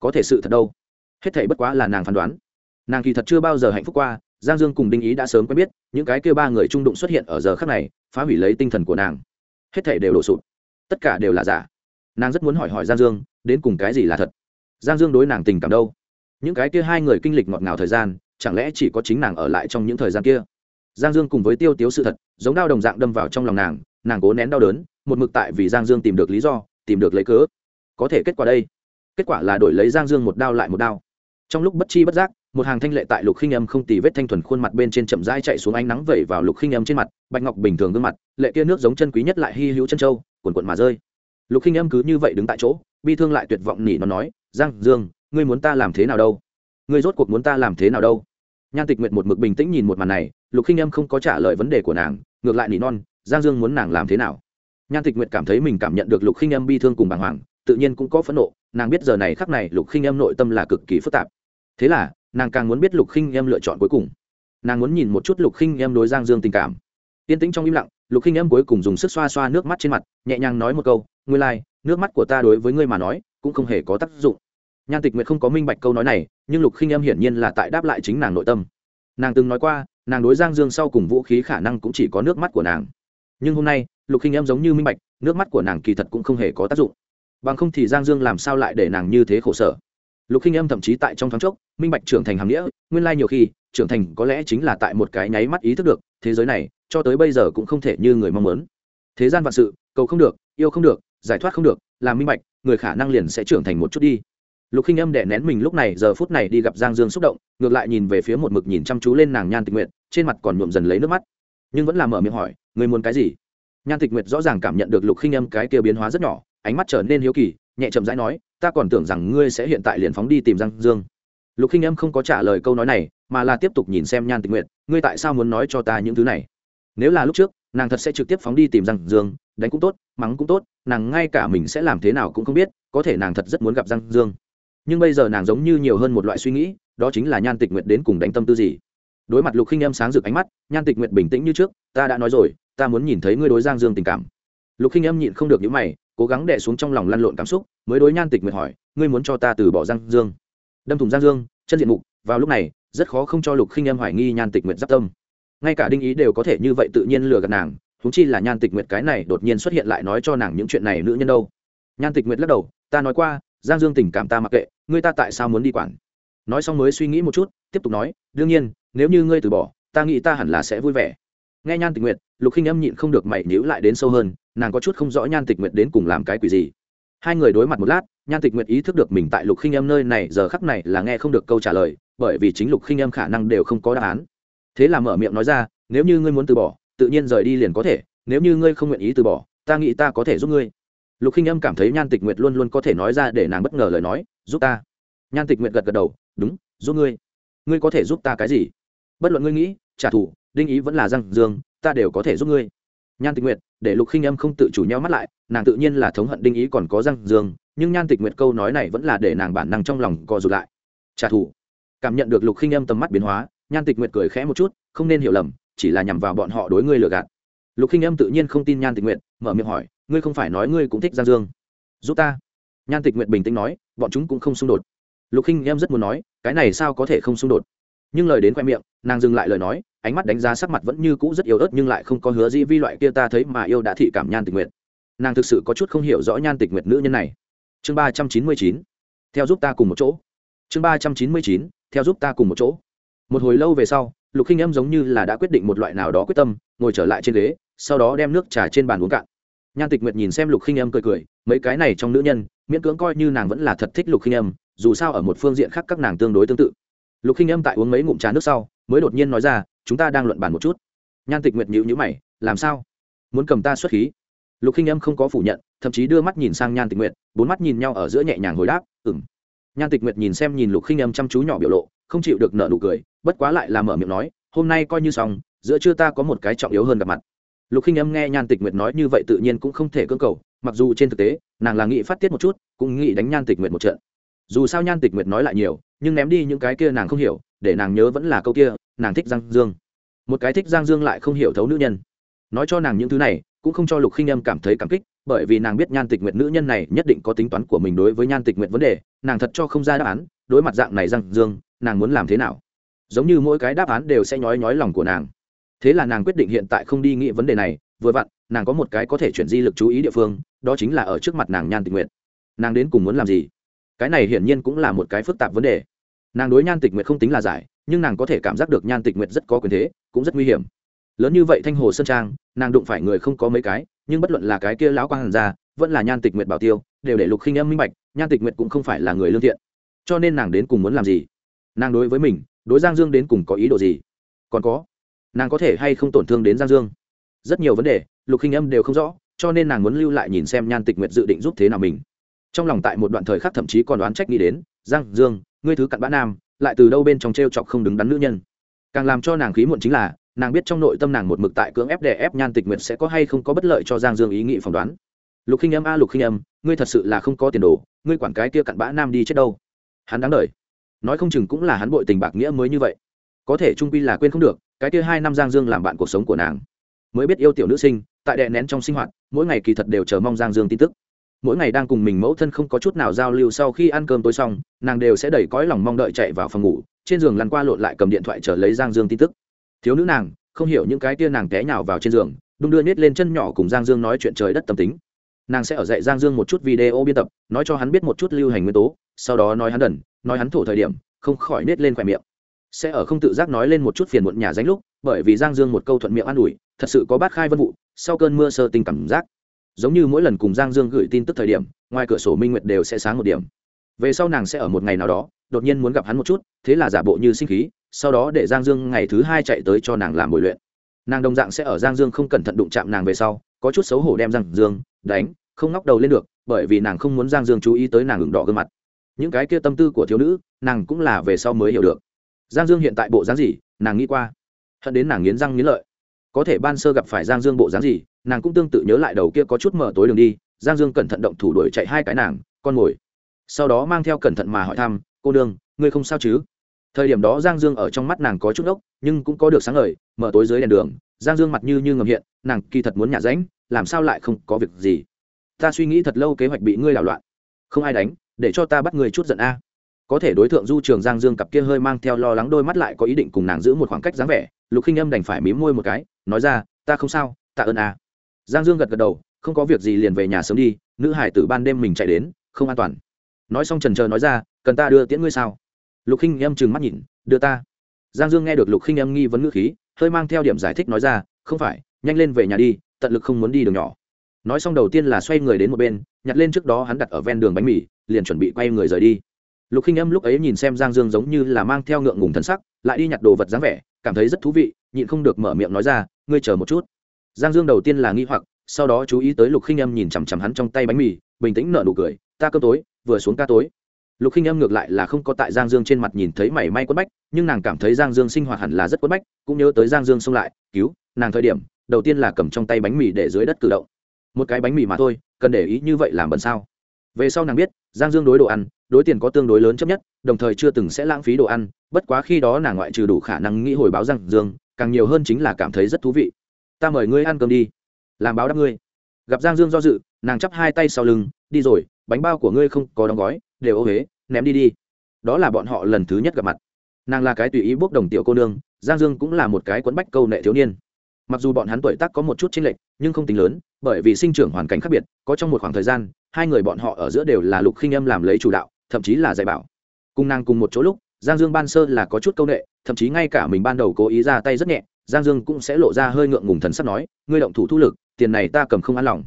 Có thể sự thật đâu. Hết thảy bất quá là nàng phán đoán. Nàng kỳ thật chưa bao giờ hạnh phúc qua giang dương cùng đinh ý đã sớm quen biết, những cái kêu ba người trung đụng xuất hiện ở giờ khắc này, phá hủy lấy tinh thần của nàng. Hết thể đều đổ sụp. Tất cả đều là giả. Nàng rất muốn hỏi hỏi giang dương, đến cùng cái gì là thật? Giang dương đối nàng tình cảm đâu? Những cái kia hai người kinh lịch ngọt ngào thời gian, chẳng lẽ chỉ có chính nàng ở lại trong những thời gian kia? Giang dương cùng với tiêu tiếu sự thật, giống đau đồng dạng đâm vào trong lòng nàng nàng cố nén đau đớn, một mực tại vì giang dương tìm được lý do, tìm được lấy cớ. Có thể kết quả đây? Kết quả là đổi lấy giang dương một đao lại một đao trong lúc bất chi bất giác, một hàng thanh lệ tại lục khinh âm không tì vết thanh thuần khuôn mặt bên trên chậm rãi chạy xuống ánh nắng vẩy vào lục khinh âm trên mặt, bạch ngọc bình thường gương mặt, lệ kia nước giống chân quý nhất lại hy hữu chân trâu quần quần mà rơi. Lục khinh âm cứ như vậy đứng tại chỗ, bi thương lại tuyệt vọng nỉ nó nói, giang dương, ngươi muốn ta làm thế nào đâu? Ngươi rốt cuộc muốn ta làm thế nào đâu? Nhan tịch nguyện một mực bình tĩnh nhìn một màn này, lục khinh âm không có trả lời vấn đề của nàng, ngược lại nỉ non, giang dương muốn nàng làm thế nào? Nhan tịch nguyện cảm thấy mình cảm nhận được lục khinh âm bi thương cùng bàng hoàng, tự nhiên cũng có phẫn nộ, nàng biết giờ này khắc này lục khinh âm nội tâm là cực kỳ phức tạp thế là nàng càng muốn biết lục khinh em lựa chọn cuối cùng. Nàng muốn nhìn một chút lục khinh em đối giang dương tình cảm. Yên tĩnh trong im lặng lục khinh em cuối cùng dùng sức xoa xoa nước mắt trên mặt nhẹ nhàng nói một câu ngươi lai、like, nước mắt của ta đối với ngươi mà nói cũng không hề có tác dụng. Nhan tịch nguyệt không có minh bạch câu nói này nhưng lục khinh em hiển nhiên là tại đáp lại chính nàng nội tâm. Nàng từng nói qua nàng đối giang dương sau cùng vũ khí khả năng cũng chỉ có nước mắt của nàng. Nhưng hôm nay lục khinh em giống như minh bạch nước mắt của nàng kỳ thật cũng không hề có tác dụng. Bằng không thì giang dương làm sao lại để nàng như thế khổ sở? Lục khinh âm thậm chí tại trong thoáng chốc, minh bạch trưởng thành hàm nghĩa, nguyên lai nhiều khi, trưởng thành có lẽ chính là tại một cái nháy mắt ý thức được, thế giới này, cho tới bây giờ cũng không thể như người mong muốn. Thế gian vạn sự, cầu không được, yêu không được, giải thoát không được, làm minh bạch, người khả năng liền sẽ trưởng thành một chút đi. Lục khinh âm đẻ nén mình lúc này, giờ phút này đi gặp giang dương xúc động, ngược lại nhìn về phía một mực nhìn chăm chú lên nàng nhan tịch nguyện trên mặt còn nhuộm dần lấy nước mắt. Nhưng vẫn là mở miệng hỏi người muốn cái gì? Nhan tịch nguyệt rõ ràng cảm nhận được lục khinh âm cái kia biến hóa rất nhỏ, ánh mắt trở nên hiếu kỳ nhẹ chậm rãi nói, ta còn tưởng rằng ngươi sẽ hiện tại liền phóng đi tìm giang dương. Lục khinh âm không có trả lời câu nói này, mà là tiếp tục nhìn xem nhan tình nguyện ngươi tại sao muốn nói cho ta những thứ này? Nếu là lúc trước, nàng thật sẽ trực tiếp phóng đi tìm giang dương, đánh cũng tốt, mắng cũng tốt, nàng ngay cả mình sẽ làm thế nào cũng không biết, có thể nàng thật rất muốn gặp giang dương. Nhưng bây giờ nàng giống như nhiều hơn một loại suy nghĩ, đó chính là nhan tịch Nguyệt đến cùng đánh tâm tư gì. Đối mặt lục khinh âm sáng rực ánh mắt, nhan tịch Nguyệt bình tĩnh như trước, ta đã nói rồi, ta muốn nhìn thấy ngươi đối giang dương tình cảm. Lục khinh âm nhịn không được những mày cố gắng đè xuống trong lòng lăn lộn cảm xúc, mới đối nhan tịch nguyệt hỏi, ngươi muốn cho ta từ bỏ giang dương? Đâm thùng giang dương, chân diện mục, vào lúc này, rất khó không cho lục khinh em hoài nghi nhan tịch nguyệt giáp tâm. Ngay cả đinh ý đều có thể như vậy tự nhiên lừa gạt nàng thúng chi là nhan tịch nguyệt cái này đột nhiên xuất hiện lại nói cho nàng những chuyện này nữ nhân đâu. Nhan tịch nguyệt lắc đầu, ta nói qua, giang dương tình cảm ta mặc kệ, ngươi ta tại sao muốn đi quản? Nói xong mới suy nghĩ một chút, tiếp tục nói, đương nhiên, nếu như ngươi từ bỏ, ta nghĩ ta hẳn là sẽ vui vẻ. Nghe nhan tịch nguyệt, lục khinh âm nhịn không được mày nhữ lại đến sâu hơn nàng có chút không rõ nhan tịch nguyệt đến cùng làm cái quỷ gì. Hai người đối mặt một lát, nhan tịch nguyệt ý thức được mình tại lục khinh âm nơi này giờ khắc này là nghe không được câu trả lời, bởi vì chính lục khinh âm khả năng đều không có đáp án. Thế là mở miệng nói ra, nếu như ngươi muốn từ bỏ, tự nhiên rời đi liền có thể, nếu như ngươi không nguyện ý từ bỏ, ta nghĩ ta có thể giúp ngươi. Lục khinh âm cảm thấy nhan tịch nguyệt luôn luôn có thể nói ra để nàng bất ngờ lời nói, giúp ta. Nhan tịch nguyệt gật gật đầu, đúng, giúp ngươi. Ngươi có thể giúp ta cái gì? Bất luận ngươi nghĩ, trả thù, đinh ý vẫn là răng dương, ta đều có thể giúp ngươi nhan tịch nguyệt, để lục khinh âm không tự chủ nhau mắt lại, nàng tự nhiên là thống hận đinh ý còn có răng dương, nhưng nhan tịch nguyệt câu nói này vẫn là để nàng bản năng trong lòng co rụt lại. Trả thù. Cảm nhận được lục khinh âm tầm mắt biến hóa, nhan tịch nguyệt cười khẽ một chút, không nên hiểu lầm, chỉ là nhằm vào bọn họ đối ngươi lừa gạt. Lục khinh âm tự nhiên không tin nhan tịch nguyệt, mở miệng hỏi, ngươi không phải nói ngươi cũng thích giang dương? Giúp ta. Nhan tịch nguyệt bình tĩnh nói, bọn chúng cũng không xung đột. Lục khinh em rất muốn nói, cái này sao có thể không xung đột? Nhưng lời đến khoe miệng nàng dừng lại lời nói ánh mắt đánh giá sắc mặt vẫn như cũ rất yếu ớt nhưng lại không có hứa gì vi loại kia ta thấy mà yêu đã thị cảm nhan tịch nguyệt. Nàng thực sự có chút không hiểu rõ nhan tịch nguyệt nữ nhân này. Chương ba trăm chín mươi chín theo giúp ta cùng một chỗ. Chương ba trăm chín mươi chín theo giúp ta cùng một chỗ. Một hồi lâu về sau lục khinh em giống như là đã quyết định một loại nào đó quyết tâm ngồi trở lại trên ghế sau đó đem nước trà trên bàn uống cạn. Nhan tịch nguyệt nhìn xem lục khinh em cười cười mấy cái này trong nữ nhân miễn cưỡng coi như nàng vẫn là thật thích lục khinh em, dù sao ở một phương diện khác các nàng tương đối tương tự lục khinh âm tại uống mấy ngụm trà nước sau, mới đột nhiên nói ra, chúng ta đang luận bàn một chút. Nhan tịch nguyệt nhữ nhữ mày, làm sao? Muốn cầm ta xuất khí? Lục khinh âm không có phủ nhận, thậm chí đưa mắt nhìn sang nhan tịch nguyệt, bốn mắt nhìn nhau ở giữa nhẹ nhàng hồi đáp ừng nhan tịch nguyệt nhìn xem nhìn lục khinh âm chăm chú nhỏ biểu lộ, không chịu được nợ nụ cười, bất quá lại là mở miệng nói, hôm nay coi như xong, giữa chưa ta có một cái trọng yếu hơn gặp mặt. Lục khinh âm nghe nhan tịch nguyệt nói như vậy tự nhiên cũng không thể cưỡng cầu, mặc dù trên thực tế, nàng là nghĩ phát tiết một chút, cũng nghĩ đánh nhan tịch nguyệt một trận dù sao nhan tịch nguyệt nói lại nhiều, nhưng ném đi những cái kia nàng không hiểu, để nàng nhớ vẫn là câu kia, nàng thích giang dương. Một cái thích giang dương lại không hiểu thấu nữ nhân. Nói cho nàng những thứ này, cũng không cho lục khinh âm cảm thấy cảm kích, bởi vì nàng biết nhan tịch nguyệt nữ nhân này nhất định có tính toán của mình đối với nhan tịch nguyệt vấn đề, nàng thật cho không ra đáp án, đối mặt dạng này giang dương, nàng muốn làm thế nào? Giống như mỗi cái đáp án đều sẽ nhói nhói lòng của nàng. Thế là nàng quyết định hiện tại không đi nghĩ vấn đề này, vừa vặn, nàng có một cái có thể chuyển di lực chú ý địa phương, đó chính là ở trước mặt nàng nhan tịch nguyệt. Nàng đến cùng muốn làm gì? Cái này hiển nhiên cũng là một cái phức tạp vấn đề. Nàng đối nhan tịch nguyệt không tính là giải, nhưng nàng có thể cảm giác được nhan tịch nguyệt rất có quyền thế, cũng rất nguy hiểm. Lớn như vậy thanh hồ sơn trang, nàng đụng phải người không có mấy cái, nhưng bất luận là cái kia lão quang hàn ra vẫn là nhan tịch nguyệt bảo tiêu, đều để lục khinh âm minh bạch, nhan tịch nguyệt cũng không phải là người lương thiện. Cho nên nàng đến cùng muốn làm gì? Nàng đối với mình, đối giang dương đến cùng có ý đồ gì? Còn có, nàng có thể hay không tổn thương đến giang dương? Rất nhiều vấn đề, lục khinh âm đều không rõ, cho nên nàng muốn lưu lại nhìn xem nhan tịch nguyệt dự định giúp thế nào mình trong lòng tại một đoạn thời khắc thậm chí còn đoán trách nghĩ đến, giang dương, ngươi thứ cặn bã nam, lại từ đâu bên trong t r e o chọc không đứng đắn nữ nhân? Càng làm cho nàng khí muộn chính là, nàng biết trong nội tâm nàng một mực tại cưỡng ép đè ép nhan tịch nguyệt sẽ có hay không có bất lợi cho giang dương ý nghị phỏng đoán. Lục khinh âm a, lục khinh âm, ngươi thật sự là không có tiền đồ, ngươi quản cái kia cặn bã nam đi chết đâu. Hắn đáng đ nói không chừng cũng là hắn bội tình bạc nghĩa mới như vậy. Có thể trung quy là quên không được, cái kia hai năm giang dương làm bạn cuộc sống của nàng. Mới biết yêu tiểu nữ sinh, tại đè nén trong sinh hoạt, mỗi ngày kỳ thật đều chờ mong giang dương tin tức mỗi ngày đang cùng mình mẫu thân không có chút nào giao lưu sau khi ăn cơm tối xong, nàng đều sẽ đẩy cõi lòng mong đợi chạy vào phòng ngủ, trên giường lăn qua lộn lại cầm điện thoại chờ lấy giang dương tin tức. Thiếu nữ nàng, không hiểu những cái tia nàng té nhào vào trên giường, đung đưa nhét lên chân nhỏ cùng giang dương nói chuyện trời đất tâm tính. Nàng sẽ ở dạy giang dương một chút video biên tập, nói cho hắn biết một chút lưu hành nguyên tố, sau đó nói hắn đần, nói hắn thổ thời điểm, không khỏi nết lên khỏe miệng. Sẽ ở không tự giác nói lên một chút phiền muộn nhà danh lúc, bởi vì giang dương một câu thuận miệng an ủi, thật sự có bát khai vân vụ, sau cơn mưa sơ tình cảm giác giống như mỗi lần cùng giang dương gửi tin tức thời điểm, ngoài cửa sổ minh nguyệt đều sẽ sáng một điểm. Về sau nàng sẽ ở một ngày nào đó, đột nhiên muốn gặp hắn một chút, thế là giả bộ như sinh khí, sau đó để giang dương ngày thứ hai chạy tới cho nàng làm bồi luyện. Nàng đồng dạng sẽ ở giang dương không cẩn thận đụng chạm nàng về sau, có chút xấu hổ đem giang dương đánh, không ngóc đầu lên được, bởi vì nàng không muốn giang dương chú ý tới nàng ửng đỏ gương mặt. Những cái kia tâm tư của thiếu nữ, nàng cũng là về sau mới hiểu được. Giang dương hiện tại bộ dáng gì, nàng nghĩ qua. Hận đến nàng nghiến răng nghiến lợi có thể ban sơ gặp phải giang dương bộ dáng gì, nàng cũng tương tự nhớ lại đầu kia có chút mở tối đường đi, giang dương cẩn thận động thủ đuổi chạy hai cái nàng, con mồi sau đó mang theo cẩn thận mà hỏi thăm, cô đương ngươi không sao chứ? Thời điểm đó giang dương ở trong mắt nàng có chút ốc nhưng cũng có được sáng ngời, mở tối dưới đèn đường, giang dương mặt như như ngầm hiện, nàng kỳ thật muốn nhả ránh, làm sao lại không có việc gì? Ta suy nghĩ thật lâu kế hoạch bị ngươi đảo loạn. Không ai đánh, để cho ta bắt người chút giận a. Có thể đối tượng du trường giang dương cặp kia hơi mang theo lo lắng đôi mắt lại có ý định cùng nàng giữ một khoảng cách dáng vẻ, lục khinh âm đành phải mím môi một cái nói ra, ta không sao, tạ ơn a. Giang dương gật gật đầu, không có việc gì liền về nhà sớm đi, nữ hải tử ban đêm mình chạy đến, không an toàn. Nói xong trần trờ nói ra, cần ta đưa tiễn ngươi sao? Lục khinh Em trừng mắt nhìn, đưa ta. Giang dương nghe được lục khinh Em nghi vấn ngữ khí, hơi mang theo điểm giải thích nói ra, không phải, nhanh lên về nhà đi, tận lực không muốn đi đường nhỏ. Nói xong đầu tiên là xoay người đến một bên, nhặt lên trước đó hắn đặt ở ven đường bánh mì, liền chuẩn bị quay người rời đi. Lục khinh Em lúc ấy nhìn xem giang dương giống như là mang theo ngượng ngùng thân sắc, lại đi nhặt đồ vật dáng vẻ, cảm thấy rất thú vị, nhịn không được mở miệng nói ra ngươi chờ một chút. Giang dương đầu tiên là nghi hoặc, sau đó chú ý tới lục khinh âm nhìn chằm chằm hắn trong tay bánh mì, bình tĩnh nở nụ cười, ta cơm tối, vừa xuống ca tối. Lục khinh âm ngược lại là không có tại giang dương trên mặt nhìn thấy mảy may quất bách, nhưng nàng cảm thấy giang dương sinh hoạt hẳn là rất quất bách, cũng nhớ tới giang dương xông lại, cứu, nàng thời điểm, đầu tiên là cầm trong tay bánh mì để dưới đất cử động. Một cái bánh mì mà thôi, cần để ý như vậy làm bận sao? Về sau nàng biết, giang dương đối đồ ăn, đối tiền có tương đối lớn chấp nhất, đồng thời chưa từng sẽ lãng phí đồ ăn, bất quá khi đó nàng ngoại trừ đủ khả năng nghĩ hồi báo giang dương càng nhiều hơn chính là cảm thấy rất thú vị. Ta mời ngươi ăn cơm đi. Làm báo đáp ngươi. Gặp giang dương do dự, nàng chắp hai tay sau lưng, đi rồi, bánh bao của ngươi không có đóng gói, đều ô huế ném đi đi. Đó là bọn họ lần thứ nhất gặp mặt. Nàng là cái tùy ý bốc đồng tiểu cô nương, giang dương cũng là một cái quấn bách câu nệ thiếu niên. Mặc dù bọn hắn tuổi tác có một chút chênh lệch, nhưng không tính lớn, bởi vì sinh trưởng hoàn cảnh khác biệt, có trong một khoảng thời gian, hai người bọn họ ở giữa đều là lục khinh âm làm lấy chủ đạo, thậm chí là dạy bảo. Cùng nàng cùng một chỗ lúc, giang dương ban sơ là có chút câu nệ thậm chí ngay cả mình ban đầu cố ý ra tay rất nhẹ, giang dương cũng sẽ lộ ra hơi ngượng ngùng thần sắp nói, ngươi động thủ thu lực, tiền này ta cầm không an lòng.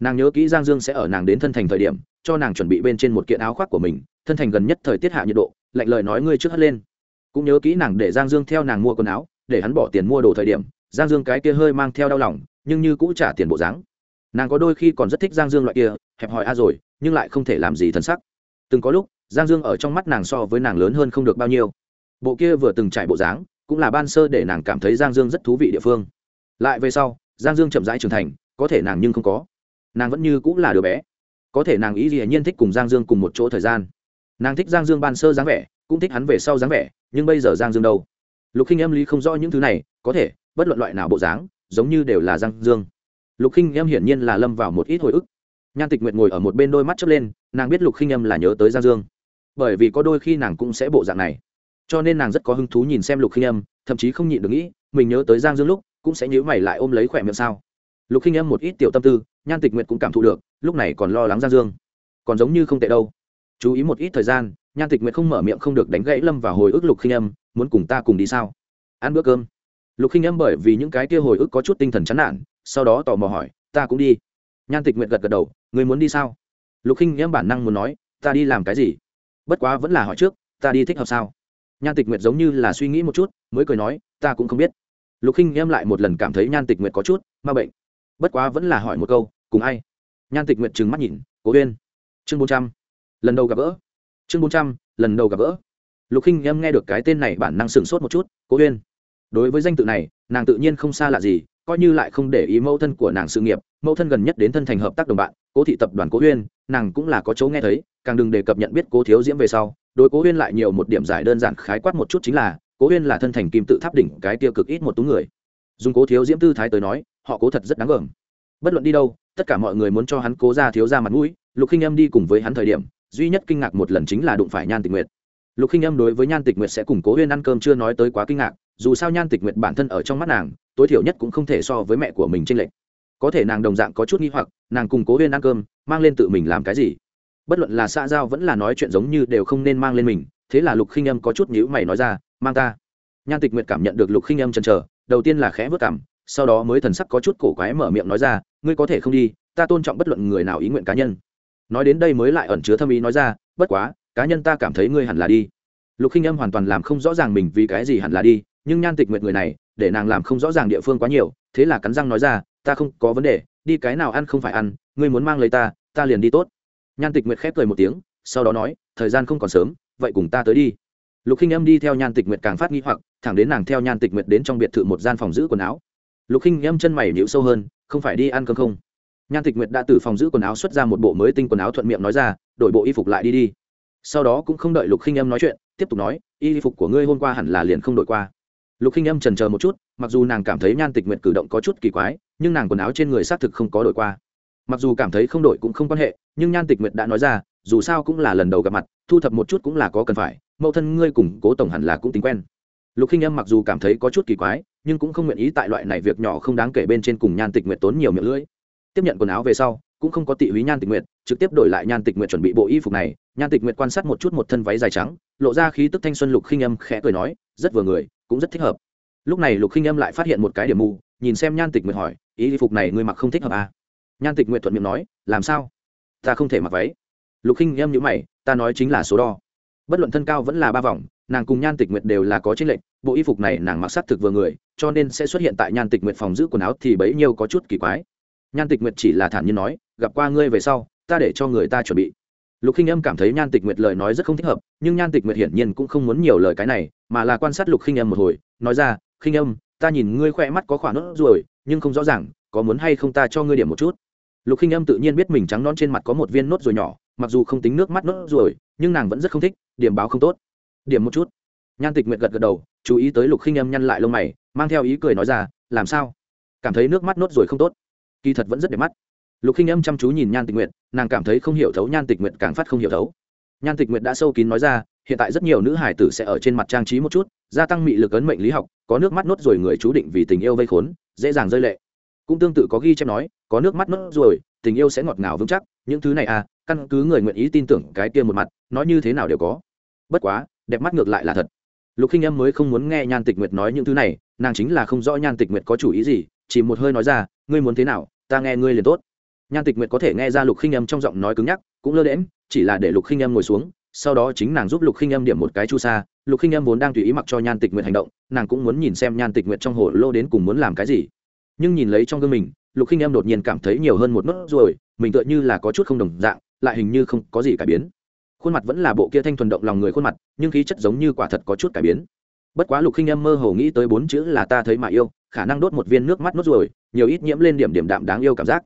Nàng nhớ kỹ giang dương sẽ ở nàng đến thân thành thời điểm, cho nàng chuẩn bị bên trên một kiện áo khoác của mình, thân thành gần nhất thời tiết hạ nhiệt độ, lạnh lời nói ngươi trước hất lên. Cũng nhớ kỹ nàng để giang dương theo nàng mua quần áo, để hắn bỏ tiền mua đồ thời điểm, giang dương cái kia hơi mang theo đau lòng, nhưng như cũ trả tiền bộ dáng. Nàng có đôi khi còn rất thích giang dương loại kia, hẹp hòi a rồi, nhưng lại không thể làm gì thân sắc. Từng có lúc, giang dương ở trong mắt nàng so với nàng lớn hơn không được bao nhiêu bộ kia vừa từng trải bộ dáng, cũng là ban sơ để nàng cảm thấy giang dương rất thú vị địa phương. Lại về sau, giang dương chậm rãi trưởng thành, có thể nàng nhưng không có. Nàng vẫn như cũng là đứa bé. Có thể nàng ý gì nhiên thích cùng giang dương cùng một chỗ thời gian. Nàng thích giang dương ban sơ dáng vẻ, cũng thích hắn về sau dáng vẻ, nhưng bây giờ giang dương đâu? Lục khinh em lý không rõ những thứ này, có thể, bất luận loại nào bộ dáng, giống như đều là giang dương. Lục khinh em hiển nhiên là lâm vào một ít hồi ức. Nhan tịch nguyệt ngồi ở một bên đôi mắt chớp lên, nàng biết lục khinh em là nhớ tới giang dương. Bởi vì có đôi khi nàng cũng sẽ bộ dạng này cho nên nàng rất có hứng thú nhìn xem lục khinh âm, thậm chí không nhịn được nghĩ mình nhớ tới giang dương lúc cũng sẽ nhớ mày lại ôm lấy khỏe miệng sao. Lục khinh âm một ít tiểu tâm tư nhan tịch nguyệt cũng cảm thụ được lúc này còn lo lắng giang dương. Còn giống như không tệ đâu. Chú ý một ít thời gian nhan tịch nguyệt không mở miệng không được đánh gãy lâm và hồi ức lục khinh âm, muốn cùng ta cùng đi sao? Ăn bữa cơm. Lục khinh âm bởi vì những cái kia hồi ức có chút tinh thần chán nản sau đó tò mò hỏi ta cũng đi. Nhan tịch nguyện gật gật đầu người muốn đi sao? Lục khinh âm bản năng muốn nói ta đi làm cái gì? Bất quá vẫn là hỏi trước ta đi thích hợp sao? Nhan tịch nguyệt giống như là suy nghĩ một chút, mới cười nói, ta cũng không biết. Lục khinh em lại một lần cảm thấy nhan tịch nguyệt có chút ma bệnh. Bất quá vẫn là hỏi một câu, cùng ai? Nhan tịch nguyệt trừng mắt nhìn, cố huyên chương bốn trăm. Lần đầu gặp gỡ. Chương bốn trăm, lần đầu gặp gỡ. Lục khinh em nghe được cái tên này bản năng sửng sốt một chút, cố huyên đối với danh tự này, nàng tự nhiên không xa lạ gì, coi như lại không để ý mẫu thân của nàng sự nghiệp, mẫu thân gần nhất đến thân thành hợp tác đồng bạn, cố thị tập đoàn cố huyên nàng cũng là có chỗ nghe thấy, càng đừng đề cập nhận biết cố thiếu diễm về sau đối cố huyên lại nhiều một điểm giải đơn giản khái quát một chút chính là, cố huyên là thân thành kim tự tháp đỉnh cái tiêu cực ít một tú người. Dùng cố thiếu diễm tư thái tới nói, họ cố thật rất đáng gờm. Bất luận đi đâu, tất cả mọi người muốn cho hắn cố ra thiếu ra mặt mũi, lục khinh âm đi cùng với hắn thời điểm, duy nhất kinh ngạc một lần chính là đụng phải nhan tịch nguyệt. Lục khinh âm đối với nhan tịch nguyệt sẽ cùng cố huyên ăn cơm chưa nói tới quá kinh ngạc, dù sao nhan tịch nguyệt bản thân ở trong mắt nàng, tối thiểu nhất cũng không thể so với mẹ của mình tranh lệch. Có thể nàng đồng dạng có chút nghi hoặc, nàng cùng cố huyên ăn cơm, mang lên tự mình làm cái gì? Bất luận là xã giao vẫn là nói chuyện giống như đều không nên mang lên mình, thế là lục khinh âm có chút nhữ mày nói ra, mang ta. Nhan tịch nguyệt cảm nhận được lục khinh âm chần chờ, đầu tiên là khẽ vớt cảm sau đó mới thần sắc có chút cổ quái mở miệng nói ra, ngươi có thể không đi, ta tôn trọng bất luận người nào ý nguyện cá nhân. Nói đến đây mới lại ẩn chứa thâm ý nói ra, bất quá, cá nhân ta cảm thấy ngươi hẳn là đi. Lục khinh âm hoàn toàn làm không rõ ràng mình vì cái gì hẳn là đi, nhưng nhan tịch nguyệt người này, để nàng làm không rõ ràng địa phương quá nhiều, thế là cắn răng nói ra, ta không có vấn đề, đi cái nào ăn không phải ăn, ngươi muốn mang lấy ta ta liền đi tốt nhan tịch nguyệt khép cười một tiếng, sau đó nói, thời gian không còn sớm, vậy cùng ta tới đi. Lục khinh âm đi theo nhan tịch nguyệt càng phát nghi hoặc, thẳng đến nàng theo nhan tịch nguyệt đến trong biệt thự một gian phòng giữ quần áo. Lục khinh âm chân mày nhịu sâu hơn, không phải đi ăn cơm không? Nhan tịch nguyệt đã từ phòng giữ quần áo xuất ra một bộ mới tinh quần áo thuận miệng nói ra, đổi bộ y phục lại đi đi. Sau đó cũng không đợi lục khinh âm nói chuyện, tiếp tục nói, y phục của ngươi hôm qua hẳn là liền không đổi qua. Lục khinh âm trần chờ một chút, mặc dù nàng cảm thấy nhan tịch nguyệt cử động có chút kỳ quái, nhưng nàng quần áo trên người xác thực không có đổi qua. Mặc dù cảm thấy không đổi cũng không quan hệ nhưng nhan tịch nguyệt đã nói ra, dù sao cũng là lần đầu gặp mặt, thu thập một chút cũng là có cần phải, mẫu thân ngươi cùng cố tổng hẳn là cũng tính quen. Lục khinh âm mặc dù cảm thấy có chút kỳ quái, nhưng cũng không nguyện ý tại loại này việc nhỏ không đáng kể bên trên cùng nhan tịch nguyệt tốn nhiều miệng lưỡi. Tiếp nhận quần áo về sau, cũng không có tị húy nhan tịch nguyệt, trực tiếp đổi lại nhan tịch nguyệt chuẩn bị bộ y phục này. Nhan tịch nguyệt quan sát một chút một thân váy dài trắng, lộ ra khí tức thanh xuân lục khinh âm khẽ cười nói, rất vừa người, cũng rất thích hợp. Lúc này lục khinh âm lại phát hiện một cái điểm mù, nhìn xem nhan tịch nguyệt hỏi y phục này ngươi mặc không thích hợp à? nhan tịch nguyệt thuận miệng nói, làm sao? Ta không thể mặc váy. Lục khinh âm nhữ mày, ta nói chính là số đo. Bất luận thân cao vẫn là ba vòng, nàng cùng nhan tịch nguyệt đều là có tranh lệch, bộ y phục này nàng mặc s á c thực vừa người, cho nên sẽ xuất hiện tại nhan tịch nguyệt phòng giữ quần áo thì bấy nhiêu có chút kỳ quái. Nhan tịch nguyệt chỉ là thản nhiên nói, gặp qua ngươi về sau, ta để cho người ta chuẩn bị. Lục khinh âm cảm thấy nhan tịch nguyệt lời nói rất không thích hợp, nhưng nhan tịch nguyệt hiển nhiên cũng không muốn nhiều lời cái này, mà là quan sát lục khinh âm một hồi, nói ra khinh âm, ta nhìn ngươi khỏe mắt có khoảng nốt ruồi, nhưng không rõ ràng, có muốn hay không ta cho ngươi điểm một chút? Lục khinh âm tự nhiên biết mình trắng non trên mặt có một viên nốt ruồi nhỏ, mặc dù không tính nước mắt nốt ruồi, nhưng nàng vẫn rất không thích, điểm báo không tốt. Điểm một chút. Nhan tịch nguyệt gật gật đầu, chú ý tới lục khinh âm nhăn lại lông mày, mang theo ý cười nói ra, làm sao? Cảm thấy nước mắt nốt ruồi không tốt? Kỳ thật vẫn rất đẹp mắt. Lục khinh âm chăm chú nhìn nhan tịch nguyệt, nàng cảm thấy không hiểu thấu nhan tịch nguyệt càng phát không hiểu thấu. Nhan tịch nguyệt đã sâu kín nói ra, hiện tại rất nhiều nữ hải tử sẽ ở trên mặt trang trí một chút, gia tăng mị lực ấn mệnh lý học, có nước mắt nốt ruồi người chú định vì tình yêu vây khốn, dễ dàng rơi lệ cũng tương tự có ghi chép nói, có nước mắt nốt ruồi tình yêu sẽ ngọt ngào vững chắc, những thứ này à căn cứ người nguyện ý tin tưởng cái kia một mặt, nói như thế nào đều có. Bất quá, đẹp mắt ngược lại là thật. Lục khinh em mới không muốn nghe nhan tịch nguyệt nói những thứ này, nàng chính là không rõ nhan tịch nguyệt có chủ ý gì, chỉ một hơi nói ra, ngươi muốn thế nào, ta nghe ngươi liền tốt. Nhan tịch nguyệt có thể nghe ra lục khinh em trong giọng nói cứng nhắc, cũng lơ đễm chỉ là để lục khinh em ngồi xuống, sau đó chính nàng giúp lục khinh em điểm một cái chu sa. Lục khinh em vốn đang tùy ý mặc cho nhan tịch nguyệt hành động, nàng cũng muốn nhìn xem nhan tịch nguyệt trong hồ lô đến cùng muốn làm cái gì nhưng nhìn lấy trong gương mình, lục khinh em đột nhiên cảm thấy nhiều hơn một nốt rồi mình tựa như là có chút không đồng dạng, lại hình như không có gì cải biến. Khuôn mặt vẫn là bộ kia thanh thuần động lòng người khuôn mặt, nhưng khí chất giống như quả thật có chút cải biến. Bất quá lục khinh em mơ hồ nghĩ tới bốn chữ là ta thấy mà yêu, khả năng đốt một viên nước mắt nốt rồi nhiều ít nhiễm lên điểm điểm đạm đáng yêu cảm giác.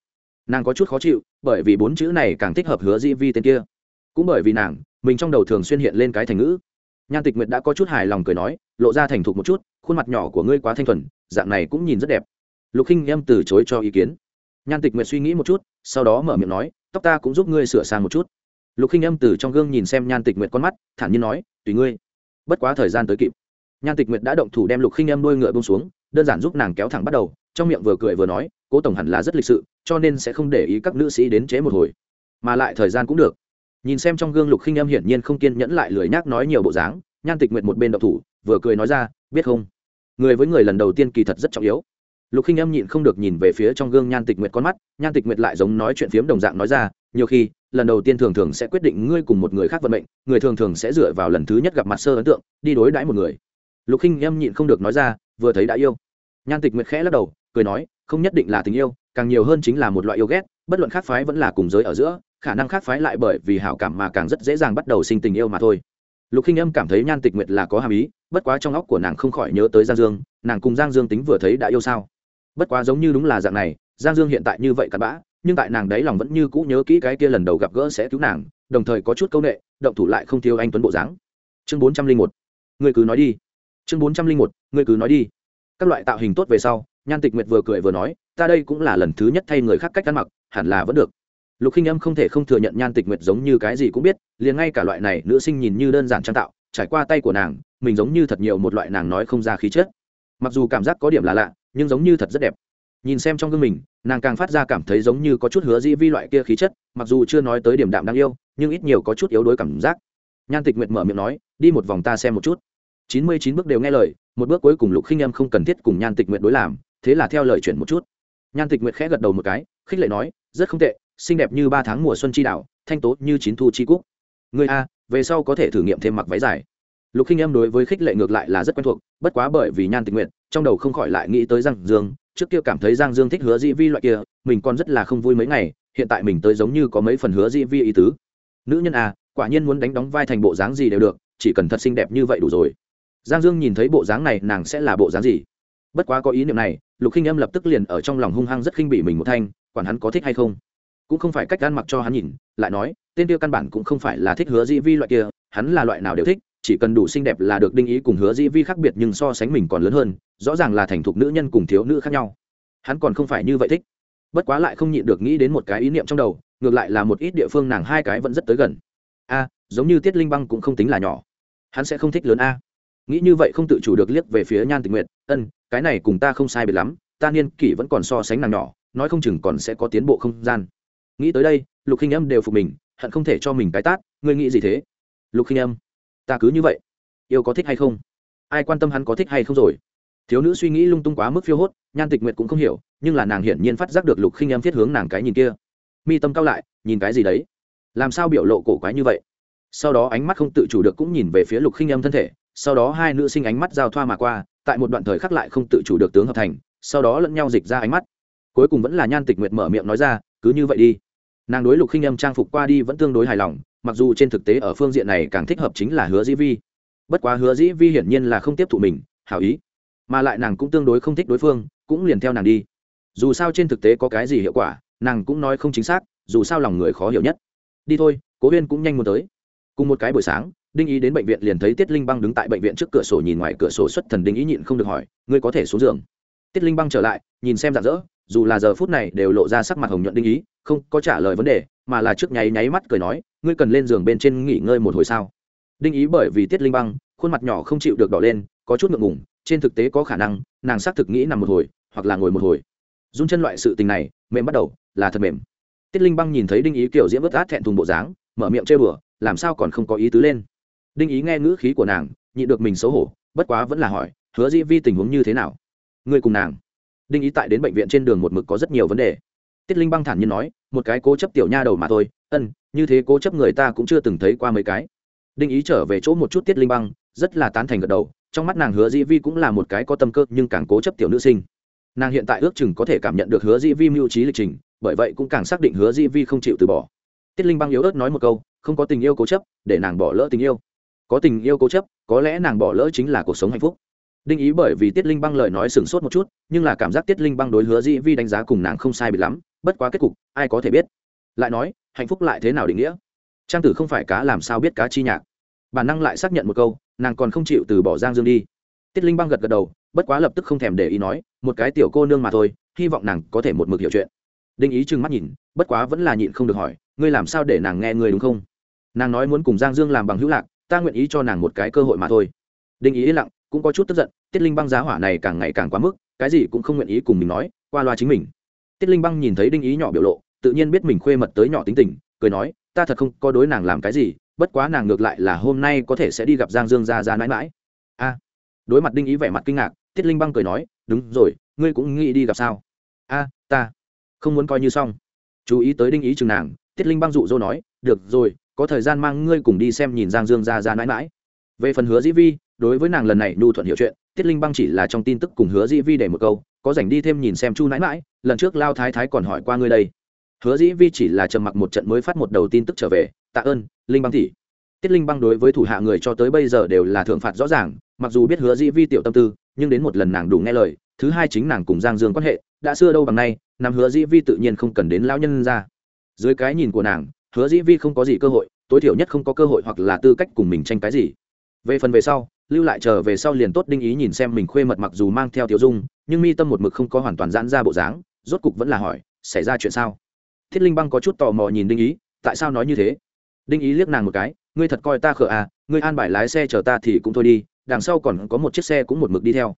Nàng có chút khó chịu, bởi vì bốn chữ này càng thích hợp hứa di vi tên kia. Cũng bởi vì nàng, mình trong đầu thường xuyên hiện lên cái thành ngữ. Nhan tịch nguyệt đã có chút hài lòng cười nói, lộ ra thành thục một chút, khuôn mặt nhỏ của ngươi quá thanh thuần, dạng này cũng nhìn rất đẹp lục khinh em từ chối cho ý kiến. Nhan tịch nguyệt suy nghĩ một chút, sau đó mở miệng nói, tóc ta cũng giúp ngươi sửa sang một chút. Lục khinh em từ trong gương nhìn xem nhan tịch nguyệt con mắt, thản nhiên nói, tùy ngươi. Bất quá thời gian tới kịp. Nhan tịch nguyệt đã động thủ đem lục khinh em đuôi ngựa bông xuống, đơn giản giúp nàng kéo thẳng bắt đầu, trong miệng vừa cười vừa nói, cố tổng hẳn là rất lịch sự, cho nên sẽ không để ý các nữ sĩ đến chế một hồi. Mà lại thời gian cũng được. Nhìn xem trong gương lục khinh em hiển nhiên không kiên nhẫn lại lười nhác nói nhiều bộ dáng, nhan tịch nguyệt một bên động thủ, vừa cười nói ra, biết không? Người với người lần đầu tiên kỳ thật rất trọng yếu lục khinh âm nhịn không được nhìn về phía trong gương nhan tịch nguyệt con mắt, nhan tịch nguyệt lại giống nói chuyện phiếm đồng dạng nói ra, nhiều khi, lần đầu tiên thường thường sẽ quyết định ngươi cùng một người khác vận mệnh, người thường thường sẽ dựa vào lần thứ nhất gặp mặt sơ ấn tượng, đi đối đãi một người. Lục khinh em nhịn không được nói ra, vừa thấy đã yêu. Nhan tịch nguyệt khẽ lắc đầu, cười nói, không nhất định là tình yêu, càng nhiều hơn chính là một loại yêu ghét, bất luận khác phái vẫn là cùng giới ở giữa, khả năng khác phái lại bởi vì hảo cảm mà càng rất dễ dàng bắt đầu sinh tình yêu mà thôi. Lục khinh âm cảm thấy nhan tịch nguyệt là có hàm ý, bất quá trong óc của nàng không khỏi nhớ tới giang dương, nàng cùng giang dương tính vừa thấy đã yêu sao? Bất quá giống như đúng là dạng này, giang dương hiện tại như vậy cặn bã, nhưng tại nàng đấy lòng vẫn như cũ nhớ kỹ cái kia lần đầu gặp gỡ sẽ cứu nàng, đồng thời có chút c â u n ệ động thủ lại không thiếu anh tuấn bộ dáng. Chương bốn trăm linh một, người cứ nói đi. Chương bốn trăm linh một, người cứ nói đi. Các loại tạo hình tốt về sau, nhan tịch nguyệt vừa cười vừa nói, ta đây cũng là lần thứ nhất thay người khác cách ăn mặc, hẳn là vẫn được. Lục khinh âm không thể không thừa nhận nhan tịch nguyệt giống như cái gì cũng biết, liền ngay cả loại này nữ sinh nhìn như đơn giản trang tạo, trải qua tay của nàng, mình giống như thật nhiều một loại nàng nói không ra khí chất mặc dù cảm giác có điểm là lạ, nhưng giống như thật rất đẹp. Nhìn xem trong gương mình, nàng càng phát ra cảm thấy giống như có chút hứa dĩ vi loại kia khí chất, mặc dù chưa nói tới điểm đạm đáng yêu, nhưng ít nhiều có chút yếu đuối cảm giác. Nhan tịch nguyệt mở miệng nói, đi một vòng ta xem một chút. Chín mươi chín bước đều nghe lời, một bước cuối cùng lục khinh em không cần thiết cùng nhan tịch nguyệt đối làm, thế là theo lời chuyển một chút. Nhan tịch nguyệt khẽ gật đầu một cái, khích lệ nói, rất không tệ, xinh đẹp như ba tháng mùa xuân chi đạo thanh tố như chín thu chi cúc. Người a, về sau có thể thử nghiệm thêm mặc váy dài lục khinh em đối với khích lệ ngược lại là rất quen thuộc, bất quá bởi vì nhan tình nguyện trong đầu không khỏi lại nghĩ tới giang dương, trước kia cảm thấy giang dương thích hứa dĩ vi loại kia, mình còn rất là không vui mấy ngày, hiện tại mình tới giống như có mấy phần hứa dĩ vi ý tứ. Nữ nhân à quả nhiên muốn đánh đóng vai thành bộ dáng gì đều được, chỉ cần thật xinh đẹp như vậy đủ rồi. Giang dương nhìn thấy bộ dáng này, nàng sẽ là bộ dáng gì? Bất quá có ý niệm này, lục khinh âm lập tức liền ở trong lòng hung hăng rất khinh bị mình một thanh, quản hắn có thích hay không? Cũng không phải cách ăn mặc cho hắn nhìn, lại nói, tên tiêu căn bản cũng không phải là thích hứa dĩ vi loại kia, hắn là loại nào đều thích chỉ cần đủ xinh đẹp là được đinh ý cùng hứa dĩ vi khác biệt nhưng so sánh mình còn lớn hơn, rõ ràng là thành thục nữ nhân cùng thiếu nữ khác nhau. Hắn còn không phải như vậy thích. Bất quá lại không nhịn được nghĩ đến một cái ý niệm trong đầu, ngược lại là một ít địa phương nàng hai cái vẫn rất tới gần. A, giống như tiết linh băng cũng không tính là nhỏ. Hắn sẽ không thích lớn a. Nghĩ như vậy không tự chủ được liếc về phía nhan tình nguyện ân, cái này cùng ta không sai biệt lắm, ta niên kỷ vẫn còn so sánh nàng nhỏ, nói không chừng còn sẽ có tiến bộ không gian. Nghĩ tới đây, lục khinh âm đều phục mình, hận không thể cho mình cái tát, ngươi nghĩ gì thế? Lục khinh âm ta cứ như vậy. Yêu có thích hay không? Ai quan tâm hắn có thích hay không rồi? Thiếu nữ suy nghĩ lung tung quá mức phiêu hốt, nhan tịch nguyệt cũng không hiểu, nhưng là nàng hiển nhiên phát giác được lục khinh em thiết hướng nàng cái nhìn kia. Mi tâm cao lại, nhìn cái gì đấy? Làm sao biểu lộ cổ quái như vậy? Sau đó ánh mắt không tự chủ được cũng nhìn về phía lục khinh em thân thể, sau đó hai nữ sinh ánh mắt giao thoa mà qua, tại một đoạn thời khắc lại không tự chủ được tướng hợp thành, sau đó lẫn nhau dịch ra ánh mắt. Cuối cùng vẫn là nhan tịch nguyệt mở miệng nói ra, cứ như vậy đi nàng đối lục khinh em trang phục qua đi vẫn tương đối hài lòng, mặc dù trên thực tế ở phương diện này càng thích hợp chính là hứa dĩ vi. Bất quá hứa dĩ vi hiển nhiên là không tiếp thụ mình, hảo ý. Mà lại nàng cũng tương đối không thích đối phương, cũng liền theo nàng đi. Dù sao trên thực tế có cái gì hiệu quả, nàng cũng nói không chính xác, dù sao lòng người khó hiểu nhất. Đi thôi, cố huyên cũng nhanh muốn tới. Cùng một cái buổi sáng, đinh ý đến bệnh viện liền thấy tiết linh băng đứng tại bệnh viện trước cửa sổ nhìn ngoài cửa sổ xuất thần đinh ý nhịn không được hỏi, ngươi có thể xuống giường? Tiết linh băng trở lại, nhìn xem rạng rỡ dù là giờ phút này đều lộ ra sắc mặt hồng nhuận đinh ý, không có trả lời vấn đề, mà là trước nháy nháy mắt cười nói, ngươi cần lên giường bên trên nghỉ ngơi một hồi sao? Đinh ý bởi vì tiết linh băng, khuôn mặt nhỏ không chịu được đỏ lên, có chút ngượng ngùng, trên thực tế có khả năng, nàng xác thực nghĩ nằm một hồi, hoặc là ngồi một hồi. Dung chân loại sự tình này, mềm bắt đầu, là thật mềm. Tiết linh băng nhìn thấy đinh ý kiểu diễm vớt át thẹn thùng bộ dáng, mở miệng chơi bừa làm sao còn không có ý tứ lên? Đinh ý nghe ngữ khí của nàng nhị được mình xấu hổ, bất quá vẫn là hỏi, hứa dĩ vi tình huống như thế nào? Ngươi cùng nàng? Đinh ý tại đến bệnh viện trên đường một mực có rất nhiều vấn đề. Tiết linh băng thản nhiên nói, một cái cố chấp tiểu nha đầu mà thôi, ân, như thế cố chấp người ta cũng chưa từng thấy qua mấy cái. Đinh ý trở về chỗ một chút tiết linh băng, rất là tán thành gật đầu, trong mắt nàng hứa dĩ vi cũng là một cái có tâm cơ nhưng càng cố chấp tiểu nữ sinh. Nàng hiện tại ước chừng có thể cảm nhận được hứa dĩ vi mưu trí lịch trình, bởi vậy cũng càng xác định hứa dĩ vi không chịu từ bỏ. Tiết linh băng yếu ớt nói một câu, không có tình yêu cố chấp, để nàng bỏ lỡ tình yêu. Có tình yêu cố chấp, có lẽ nàng bỏ lỡ chính là cuộc sống hạnh phúc đinh ý bởi vì tiết linh băng lời nói sửng sốt một chút, nhưng là cảm giác tiết linh băng đối hứa dĩ vi đánh giá cùng nàng không sai biệt lắm, bất quá kết cục, ai có thể biết. Lại nói, hạnh phúc lại thế nào định nghĩa? Trang tử không phải cá làm sao biết cá chi nhạc? Bản năng lại xác nhận một câu, nàng còn không chịu từ bỏ giang dương đi. Tiết linh băng gật gật đầu, bất quá lập tức không thèm để ý nói, một cái tiểu cô nương mà thôi, hy vọng nàng có thể một mực hiểu chuyện. Đinh ý trừng mắt nhìn, bất quá vẫn là nhịn không được hỏi, ngươi làm sao để nàng nghe ngươi đúng không? Nàng nói muốn cùng giang dương làm bằng hữu lạc, ta nguyện ý cho nàng một cái cơ hội mà thôi. Đinh ý yên lặng cũng có chút tức giận, tiết linh băng giá hỏa này càng ngày càng quá mức, cái gì cũng không nguyện ý cùng mình nói, qua loa chính mình. Tiết linh băng nhìn thấy đinh ý nhỏ biểu lộ, tự nhiên biết mình khuê mật tới nhỏ tính tình, cười nói, ta thật không có đối nàng làm cái gì, bất quá nàng ngược lại là hôm nay có thể sẽ đi gặp giang dương ra ra mãi mãi. A. Đối mặt đinh ý vẻ mặt kinh ngạc, tiết linh băng cười nói, đúng rồi, ngươi cũng nghĩ đi gặp sao? A, ta không muốn coi như xong. Chú ý tới đinh ý chừng nàng, tiết linh băng dụ dỗ nói, được rồi, có thời gian mang ngươi cùng đi xem nhìn giang dương ra ra mãi mãi về phần hứa dĩ vi, đối với nàng lần này nhu thuận hiểu chuyện, tiết linh băng chỉ là trong tin tức cùng hứa dĩ vi để một câu, có dành đi thêm nhìn xem chu Nãi mãi lần trước lao thái thái còn hỏi qua ngươi đây. Hứa dĩ vi chỉ là trầm mặc một trận mới phát một đầu tin tức trở về, tạ ơn, linh băng tỷ. Tiết linh băng đối với thủ hạ người cho tới bây giờ đều là thượng phạt rõ ràng, mặc dù biết hứa dĩ vi tiểu tâm tư, nhưng đến một lần nàng đủ nghe lời, thứ hai chính nàng cùng giang dương quan hệ, đã xưa đâu bằng nay nằm hứa dĩ vi tự nhiên không cần đến lão nhân ra. Dưới cái nhìn của nàng, hứa dĩ vi không có gì cơ hội, tối thiểu nhất không có cơ hội hoặc là tư cách cùng mình tranh cái gì về phần về sau, lưu lại chờ về sau liền tốt đinh ý nhìn xem mình khuê mật mặc dù mang theo tiểu dung, nhưng mi tâm một mực không có hoàn toàn giãn ra bộ dáng, rốt cục vẫn là hỏi, xảy ra chuyện sao? Thiết linh băng có chút tò mò nhìn đinh ý, tại sao nói như thế? Đinh ý liếc nàng một cái, ngươi thật coi ta khờ à ngươi an bài lái xe chờ ta thì cũng thôi đi, đằng sau còn có một chiếc xe cũng một mực đi theo.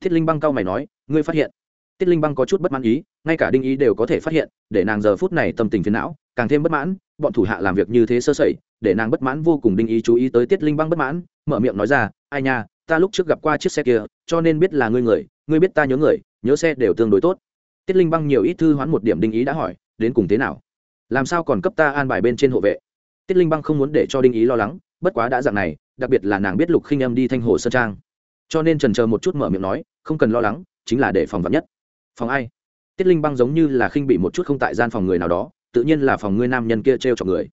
Thiết linh băng cau mày nói, ngươi phát hiện? Tiết linh băng có chút bất mãn ý, ngay cả đinh ý đều có thể phát hiện, để nàng giờ phút này tâm tình phiền não, càng thêm bất mãn, bọn thủ hạ làm việc như thế sơ sẩy, để nàng bất mãn vô cùng đinh ý chú ý tới tiết linh băng bất mãn mở miệng nói ra, ai nha, ta lúc trước gặp qua chiếc xe kia, cho nên biết là ngươi người, ngươi biết ta nhớ người, nhớ xe đều tương đối tốt. Tiết linh băng nhiều ít thư hoán một điểm đinh ý đã hỏi, đến cùng thế nào? Làm sao còn cấp ta an bài bên trên hộ vệ? Tiết linh băng không muốn để cho đinh ý lo lắng, bất quá đã dạng này, đặc biệt là nàng biết lục khinh âm đi thanh hồ sơn trang. Cho nên trần chờ một chút mở miệng nói, không cần lo lắng, chính là để phòng vật nhất. Phòng ai? Tiết linh băng giống như là khinh bị một chút không tại gian phòng người nào đó, tự nhiên là phòng ngươi nam nhân kia t r e o chọc người.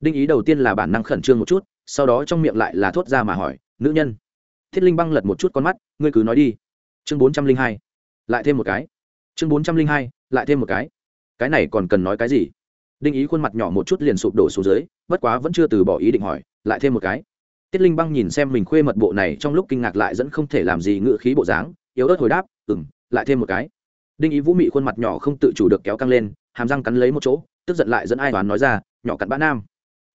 Đinh ý đầu tiên là bản năng khẩn trương một chút sau đó trong miệng lại là thốt ra mà hỏi, nữ nhân. Thiết linh băng lật một chút con mắt, ngươi cứ nói đi. Chương bốn trăm linh hai, lại thêm một cái. Chương bốn trăm linh hai, lại thêm một cái. Cái này còn cần nói cái gì? Đinh ý khuôn mặt nhỏ một chút liền sụp đổ xuống dưới, bất quá vẫn chưa từ bỏ ý định hỏi, lại thêm một cái. Tiết linh băng nhìn xem mình khuê mật bộ này trong lúc kinh ngạc lại dẫn không thể làm gì ngự khí bộ dáng, yếu ớt hồi đáp ừ m lại thêm một cái. Đinh ý vũ mị khuôn mặt nhỏ không tự chủ được kéo căng lên, hàm răng cắn lấy một chỗ, tức giận lại dẫn ai đoán nói ra, nhỏ cặn bã nam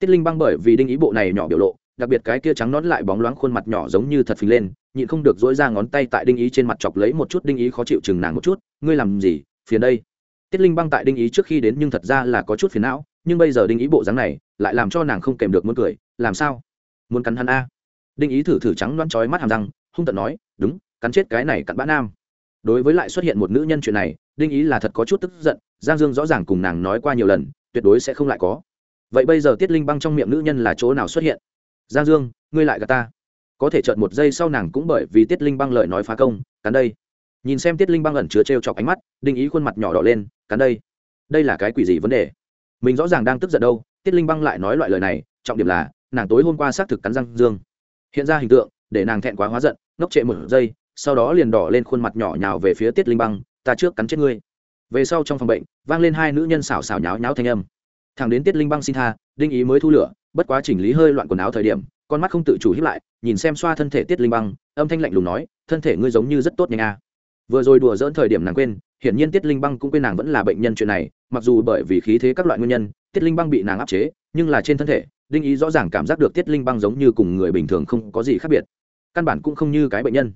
tiết linh băng bởi vì đinh ý bộ này nhỏ biểu lộ, đặc biệt cái kia trắng nón lại bóng loáng khuôn mặt nhỏ giống như thật phình lên, nhịn không được dỗi ra ngón tay tại đinh ý trên mặt chọc lấy một chút, đinh ý khó chịu chừng nàng một chút, ngươi làm gì? Phiền đây. Tiết linh băng tại đinh ý trước khi đến nhưng thật ra là có chút phiền não, nhưng bây giờ đinh ý bộ dáng này lại làm cho nàng không kèm được muốn cười, làm sao? Muốn cắn hắn a? Đinh ý thử thử trắng loăn trói mắt hàm răng, hung tận nói, đúng, cắn chết cái này cặn bã nam. Đối với lại xuất hiện một nữ nhân chuyện này, đinh ý là thật có chút tức giận, giang dương rõ ràng cùng nàng nói qua nhiều lần, tuyệt đối sẽ không lại có vậy bây giờ tiết linh băng trong miệng nữ nhân là chỗ nào xuất hiện? Giang dương, ngươi lại gà ta. Có thể chợt một giây sau nàng cũng bởi vì tiết linh băng lời nói phá công, cắn đây. Nhìn xem tiết linh băng ẩn chứa t r e o chọc ánh mắt, đinh ý khuôn mặt nhỏ đỏ lên, cắn đây. Đây là cái quỷ gì vấn đề? Mình rõ ràng đang tức giận đâu, tiết linh băng lại nói loại lời này, trọng điểm là, nàng tối hôm qua xác thực cắn răng dương. Hiện ra hình tượng, để nàng thẹn quá hóa giận, ngốc trệ một giây, sau đó liền đỏ lên khuôn mặt nhỏ nhào về phía tiết linh băng, ta trước cắn chết ngươi. Về sau trong phòng bệnh, vang lên hai nữ nhân xào xào nháo nháo thanh âm thằng đến tiết linh băng xin tha, đinh ý mới thu lửa, bất quá chỉnh lý hơi loạn quần áo thời điểm, con mắt không tự chủ hiếp lại, nhìn xem xoa thân thể tiết linh băng, âm thanh lạnh lùng nói, thân thể ngươi giống như rất tốt nhanh a vừa rồi đùa dỡn thời điểm nàng quên, hiển nhiên tiết linh băng cũng quên nàng vẫn là bệnh nhân chuyện này, mặc dù bởi vì khí thế các loại nguyên nhân, tiết linh băng bị nàng áp chế, nhưng là trên thân thể, đinh ý rõ ràng cảm giác được tiết linh băng giống như cùng người bình thường không có gì khác biệt, căn bản cũng không như cái bệnh nhân.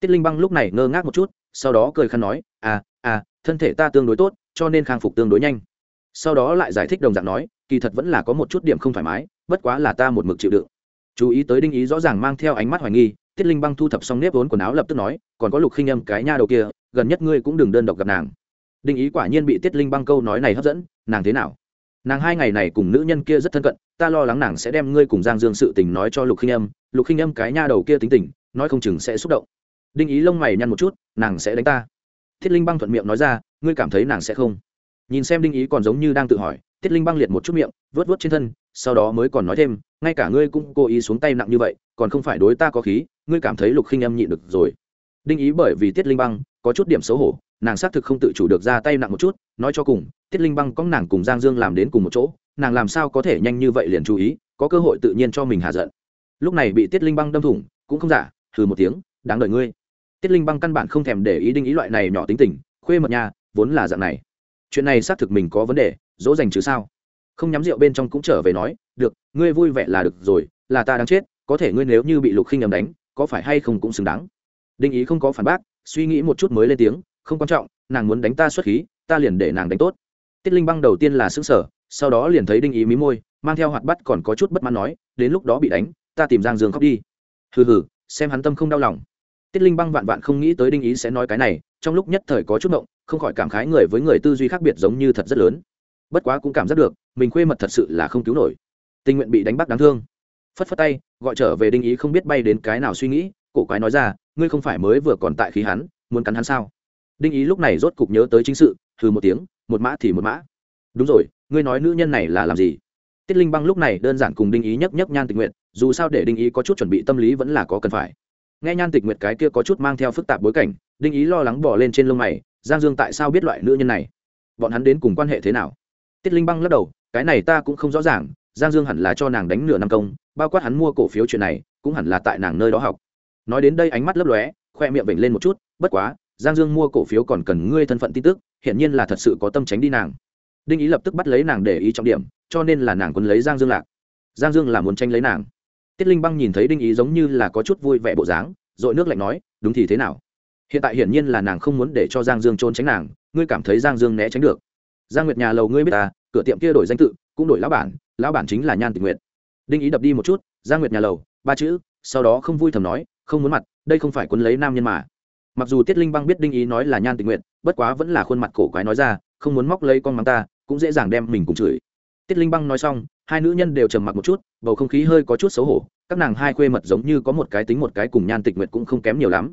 Tiết linh băng lúc này ngơ ngác một chút, sau đó cười khăn nói à à thân thể ta tương đối tốt, cho nên khang phục tương đối nhanh sau đó lại giải thích đồng dạng nói, kỳ thật vẫn là có một chút điểm không thoải mái, bất quá là ta một mực chịu đựng. Chú ý tới đinh ý rõ ràng mang theo ánh mắt hoài nghi, tiết linh băng thu thập xong nếp vốn quần áo lập tức nói, còn có lục khinh âm cái nha đầu kia, gần nhất ngươi cũng đừng đơn độc gặp nàng. Đinh ý quả nhiên bị tiết linh băng câu nói này hấp dẫn, nàng thế nào? Nàng hai ngày này cùng nữ nhân kia rất thân cận, ta lo lắng nàng sẽ đem ngươi cùng giang dương sự tình nói cho lục khinh âm, lục khinh âm cái nha đầu kia tính tình, nói không chừng sẽ xúc động. Đinh ý lông mày nhăn một chút, nàng sẽ đánh ta. Thiết linh băng thuận miệng nói ra, ngươi cảm thấy nàng sẽ không? Nhìn xem đinh ý còn giống như đang tự hỏi, tiết linh băng liệt một chút miệng, vớt vớt trên thân, sau đó mới còn nói thêm, ngay cả ngươi cũng cố ý xuống tay nặng như vậy, còn không phải đối ta có khí, ngươi cảm thấy lục khinh em nhịn được rồi. Đinh ý bởi vì tiết linh băng, có chút điểm xấu hổ, nàng xác thực không tự chủ được ra tay nặng một chút, nói cho cùng, tiết linh băng có nàng cùng giang dương làm đến cùng một chỗ, nàng làm sao có thể nhanh như vậy liền chú ý, có cơ hội tự nhiên cho mình hạ giận. Lúc này bị tiết linh băng đâm thủng, cũng không giả thừ một tiếng, đáng đợi ngươi. Tiết linh băng căn bản không thèm để ý đinh ý loại này nhỏ tính tình, khuê mật nhà vốn là dạng này chuyện này xác thực mình có vấn đề, dỗ dành chứ sao? Không nhắm rượu bên trong cũng trở về nói, được, ngươi vui vẻ là được rồi, là ta đang chết, có thể ngươi nếu như bị lục khinh nhầm đánh, có phải hay không cũng xứng đáng. Đinh ý không có phản bác, suy nghĩ một chút mới lên tiếng, không quan trọng, nàng muốn đánh ta xuất khí, ta liền để nàng đánh tốt. Tiết linh băng đầu tiên là xứng sở sau đó liền thấy đinh ý mí môi, mang theo hoạt bắt còn có chút bất mãn nói, đến lúc đó bị đánh, ta tìm giang dương khóc đi. Hừ hừ, xem hắn tâm không đau lòng. Tiết linh băng vạn vạn không nghĩ tới đinh ý sẽ nói cái này, trong lúc nhất thời có chút mộng không khỏi cảm khái người với người tư duy khác biệt giống như thật rất lớn. Bất quá cũng cảm giác được, mình khuê mật thật sự là không cứu nổi. Tình nguyện bị đánh bắt đáng thương. Phất phất tay, gọi trở về đinh ý không biết bay đến cái nào suy nghĩ, cổ quái nói ra, ngươi không phải mới vừa còn tại khí hắn, muốn cắn hắn sao? Đinh ý lúc này rốt cục nhớ tới chính sự, hừ một tiếng, một mã thì một mã. Đúng rồi, ngươi nói nữ nhân này là làm gì? Tiết linh băng lúc này đơn giản cùng đinh ý nhấc nhấc nhan tình nguyện dù sao để đinh ý có chút chuẩn bị tâm lý vẫn là có cần phải. Nghe nhan tịch nguyệt cái kia có chút mang theo phức tạp bối cảnh, đinh ý lo lắng bỏ lên trên lông mày giang dương tại sao biết loại nữ nhân này? Bọn hắn đến cùng quan hệ thế nào? Tiết linh băng lắc đầu, cái này ta cũng không rõ ràng, giang dương hẳn là cho nàng đánh nửa năm công, bao quát hắn mua cổ phiếu chuyện này, cũng hẳn là tại nàng nơi đó học. Nói đến đây ánh mắt lấp lóe, khoe miệng vểnh lên một chút, bất quá, giang dương mua cổ phiếu còn cần ngươi thân phận tin tức, hiển nhiên là thật sự có tâm tránh đi nàng. Đinh ý lập tức bắt lấy nàng để ý trọng điểm, cho nên là nàng quân lấy giang dương lạc. Giang dương là muốn tranh lấy nàng. Tiết linh băng nhìn thấy đinh ý giống như là có chút vui vẻ bộ dáng r ồ i nước lạnh nói, đúng thì thế nào? Hiện tại hiển nhiên là nàng không muốn để cho giang dương trốn tránh nàng, ngươi cảm thấy giang dương né tránh được. Giang nguyệt nhà lầu ngươi biết ta, cửa tiệm kia đổi danh tự, cũng đổi lão bản lão bản chính là nhan tình nguyện đinh ý đập đi một chút, giang nguyệt nhà lầu, ba chữ, sau đó không vui thầm nói, không muốn mặt, đây không phải quấn lấy nam nhân mà. Mặc dù tiết linh băng biết đinh ý nói là nhan tình nguyện bất quá vẫn là khuôn mặt cổ quái nói ra, không muốn móc lấy con mắng ta, cũng dễ dàng đem mình cùng chửi. Tiết linh băng nói xong, hai nữ nhân đều trầm mặc một chút, bầu không khí hơi có chút xấu hổ, các nàng hai khuê mật giống như có một cái tính một cái cùng nhan tịch nguyệt cũng không kém nhiều lắm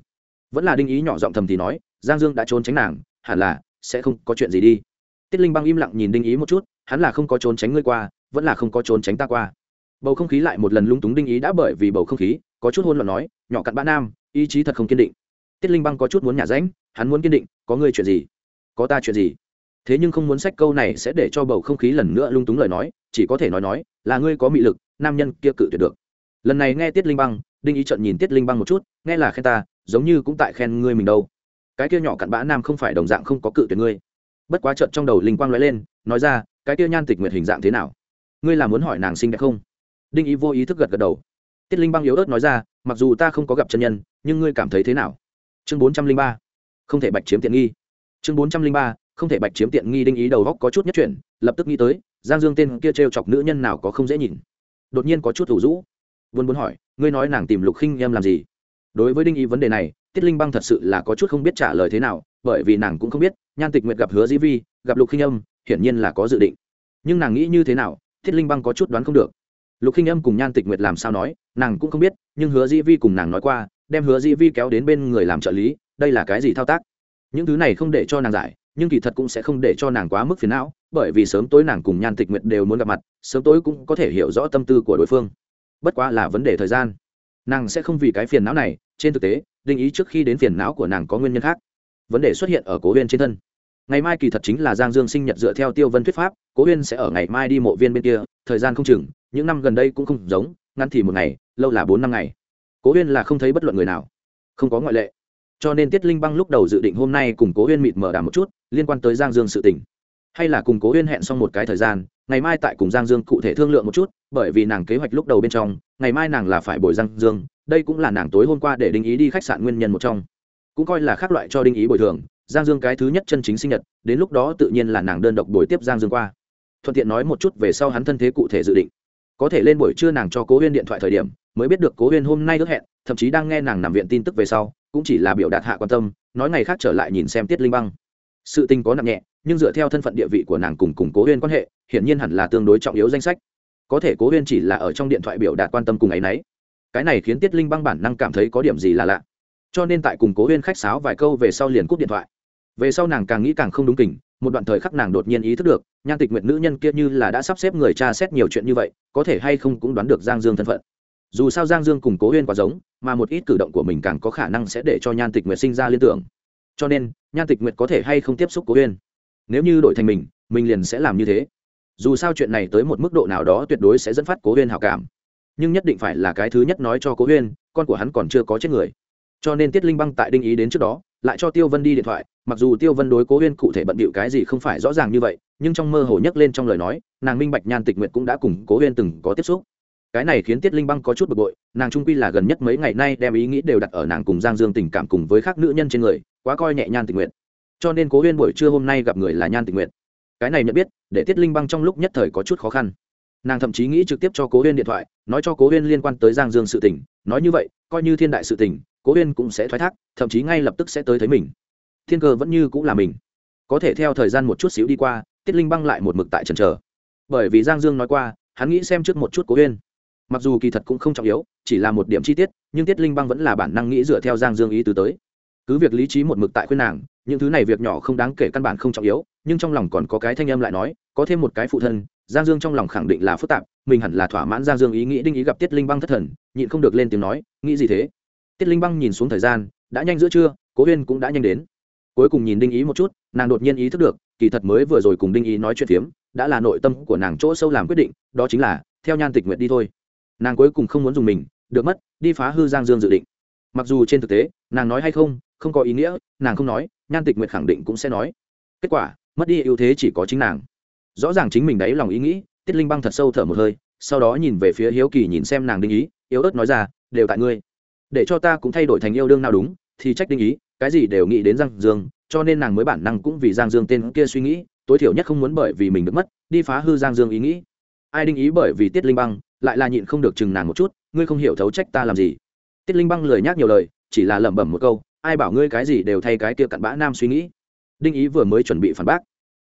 vẫn là đinh ý nhỏ giọng thầm thì nói, giang dương đã trốn tránh nàng, hẳn là sẽ không có chuyện gì đi. Tiết linh băng im lặng nhìn đinh ý một chút, hắn là không có trốn tránh ngươi qua, vẫn là không có trốn tránh ta qua. Bầu không khí lại một lần lung túng đinh ý đã bởi vì bầu không khí, có chút hôn luận nói, nhỏ cặn bã nam, ý chí thật không kiên định. Tiết linh băng có chút muốn nhả ránh, hắn muốn kiên định, có ngươi chuyện gì? Có ta chuyện gì? Thế nhưng không muốn sách câu này sẽ để cho bầu không khí lần nữa lung túng lời nói, chỉ có thể nói nói, là ngươi có mị lực, nam nhân kia cự tuyệt được. Lần này nghe tiết linh băng, đinh ý trận nhìn tiết linh băng một chút, nghe là khen ta giống như cũng tại khen ngươi mình đâu. Cái kia nhỏ cặn bã nam không phải đồng dạng không có cự tuyệt ngươi. Bất quá chợt trong đầu linh quang lóe lên, nói ra, cái kia nhan tịch nguyệt hình dạng thế nào? Ngươi là muốn hỏi nàng xinh đẹp không? Đinh ý vô ý thức gật gật đầu. Tiết linh băng yếu ớt nói ra, mặc dù ta không có gặp chân nhân, nhưng ngươi cảm thấy thế nào? Chương bốn trăm linh ba, không thể bạch chiếm tiện nghi. Chương bốn trăm linh ba, không thể bạch chiếm tiện nghi đinh ý đầu góc có chút nhất chuyển, lập tức nghĩ tới, giang dương tên kia t r e o chọc nữ nhân nào có không dễ nhìn. Đột nhiên có chút thủ rũ. Vốn muốn hỏi, ngươi nói nàng tìm lục khinh em làm gì? Đối với đinh ý vấn đề này, tiết linh băng thật sự là có chút không biết trả lời thế nào, bởi vì nàng cũng không biết, nhan tịch nguyệt gặp hứa dĩ vi, gặp lục khinh âm, hiển nhiên là có dự định. Nhưng nàng nghĩ như thế nào, tiết linh băng có chút đoán không được. Lục khinh âm cùng nhan tịch nguyệt làm sao nói, nàng cũng không biết, nhưng hứa dĩ vi cùng nàng nói qua, đem hứa dĩ vi kéo đến bên người làm trợ lý, đây là cái gì thao tác? Những thứ này không để cho nàng giải, nhưng kỳ thật cũng sẽ không để cho nàng quá mức phiền não, bởi vì sớm tối nàng cùng nhan tịch nguyệt đều muốn gặp mặt, sớm tối cũng có thể hiểu rõ tâm tư của đối phương. Bất quá là vấn đề thời gian. Nàng sẽ không vì cái phiền não này trên thực tế, định ý trước khi đến phiền não của nàng có nguyên nhân khác. Vấn đề xuất hiện ở cố huyên trên thân. Ngày mai kỳ thật chính là giang dương sinh nhật dựa theo tiêu vân thuyết pháp, cố huyên sẽ ở ngày mai đi mộ viên bên kia, thời gian không chừng, những năm gần đây cũng không giống, ngắn thì một ngày, lâu là bốn năm ngày. Cố huyên là không thấy bất luận người nào. Không có ngoại lệ. Cho nên tiết linh băng lúc đầu dự định hôm nay cùng cố huyên mịt mở đàm một chút, liên quan tới giang dương sự tình. Hay là cùng cố huyên hẹn xong một cái thời gian, ngày mai tại cùng giang dương cụ thể thương lượng một chút, bởi vì nàng kế hoạch lúc đầu bên trong, ngày mai nàng là phải bồi giang dương đây cũng là nàng tối hôm qua để đinh ý đi khách sạn nguyên nhân một trong. Cũng coi là khác loại cho đinh ý bồi thường, giang dương cái thứ nhất chân chính sinh nhật, đến lúc đó tự nhiên là nàng đơn độc bồi tiếp giang dương qua. Thuận tiện nói một chút về sau hắn thân thế cụ thể dự định. Có thể lên buổi trưa nàng cho cố huyên điện thoại thời điểm, mới biết được cố huyên hôm nay ước hẹn, thậm chí đang nghe nàng nằm viện tin tức về sau, cũng chỉ là biểu đạt hạ quan tâm, nói ngày khác trở lại nhìn xem tiết linh băng. Sự tình có nặng nhẹ, nhưng dựa theo thân phận địa vị của nàng cùng cùng cố huyên quan hệ, hiển nhiên hẳn là tương đối trọng yếu danh sách. Có thể cố huyên chỉ là ở trong điện thoại biểu đạt quan tâm cùng ấ y n ấ y cái này khiến tiết linh băng bản năng cảm thấy có điểm gì là lạ. Cho nên tại cùng cố huyên khách sáo vài câu về sau liền cúp điện thoại. Về sau nàng càng nghĩ càng không đúng kỉnh một đoạn thời khắc nàng đột nhiên ý thức được, nhan tịch Nguyệt nữ nhân kia như là đã sắp xếp người cha xét nhiều chuyện như vậy, có thể hay không cũng đoán được giang dương thân phận. Dù sao giang dương cùng cố huyên quá giống, mà một ít cử động của mình càng có khả năng sẽ để cho nhan tịch nguyệt sinh ra liên tưởng. Cho nên, nhan tịch nguyệt có thể hay không tiếp xúc cố huyên? Nếu như đổi thành mình mình liền sẽ làm như thế. Dù sao chuyện này tới một mức độ nào đó tuyệt đối sẽ dẫn phát cố huyên hào cảm nhưng nhất định phải là cái thứ nhất nói cho cố huyên, con của hắn còn chưa có chết người. Cho nên tiết linh băng tại đinh ý đến trước đó, lại cho tiêu vân đi điện thoại, mặc dù tiêu vân đối cố huyên cụ thể bận bịu cái gì không phải rõ ràng như vậy, nhưng trong mơ hồ nhấc lên trong lời nói, nàng minh bạch nhan tịch nguyệt cũng đã cùng cố huyên từng có tiếp xúc. Cái này khiến tiết linh băng có chút bực bội, nàng trung quy là gần nhất mấy ngày nay đem ý nghĩ đều đặt ở nàng cùng giang dương tình cảm cùng với các nữ nhân trên người, quá coi nhẹ nhan tình nguyện cho nên cố huyên buổi trưa hôm nay gặp người là nhan tình nguyện cái này nhận biết, để tiết linh băng trong lúc nhất thời có chút khó khăn nàng thậm chí nghĩ trực tiếp cho cố huyên điện thoại, nói cho cố huyên liên quan tới giang dương sự tình. Nói như vậy, coi như thiên đại sự tình, cố huyên cũng sẽ thoái thác, thậm chí ngay lập tức sẽ tới thấy mình. Thiên cơ vẫn như cũng là mình. Có thể theo thời gian một chút xíu đi qua, tiết linh băng lại một mực tại trần trờ bởi vì giang dương nói qua, hắn nghĩ xem trước một chút cố huyên. Mặc dù kỳ thật cũng không trọng yếu, chỉ là một điểm chi tiết, nhưng tiết linh băng vẫn là bản năng nghĩ dựa theo giang dương ý tứ tới. Cứ việc lý trí một mực tại khuyên nàng, những thứ này việc nhỏ không đáng kể căn bản không trọng yếu, nhưng trong lòng còn có cái thanh âm lại nói, có thêm một cái phụ thân giang dương trong lòng khẳng định là phức tạp, mình hẳn là thỏa mãn giang dương ý nghĩ đinh ý gặp tiết linh băng thất thần, nhịn không được lên tiếng nói, nghĩ gì thế? Tiết linh băng nhìn xuống thời gian, đã nhanh giữa trưa, cố huyên cũng đã nhanh đến. Cuối cùng nhìn đinh ý một chút, nàng đột nhiên ý thức được, kỳ thật mới vừa rồi cùng đinh ý nói chuyện phiếm, đã là nội tâm của nàng chỗ sâu làm quyết định, đó chính là, theo nhan tịch nguyện đi thôi. Nàng cuối cùng không muốn dùng mình, được mất, đi phá hư giang dương dự định. Mặc dù trên thực tế, nàng nói hay không không có ý nghĩa, nàng không nói, nhan tịch nguyện khẳng định cũng sẽ nói. Kết quả, mất đi ưu thế chỉ có chính nàng rõ ràng chính mình đáy lòng ý nghĩ, tiết linh băng thật sâu thở một hơi, sau đó nhìn về phía hiếu kỳ nhìn xem nàng đinh ý, yếu ớt nói ra, đều tại ngươi. Để cho ta cũng thay đổi thành yêu đương nào đúng, thì trách đinh ý, cái gì đều nghĩ đến giang dương, cho nên nàng mới bản năng cũng vì giang dương tên kia suy nghĩ, tối thiểu nhất không muốn bởi vì mình được mất, đi phá hư giang dương ý nghĩ. Ai đinh ý bởi vì tiết linh băng, lại là nhịn không được chừng nàng một chút, ngươi không hiểu thấu trách ta làm gì. Tiết linh băng lười nhác nhiều lời, chỉ là lẩm bẩm một câu, ai bảo ngươi cái gì đều thay cái kia cặn bã nam suy nghĩ. Đinh ý vừa mới chuẩn bị phản bác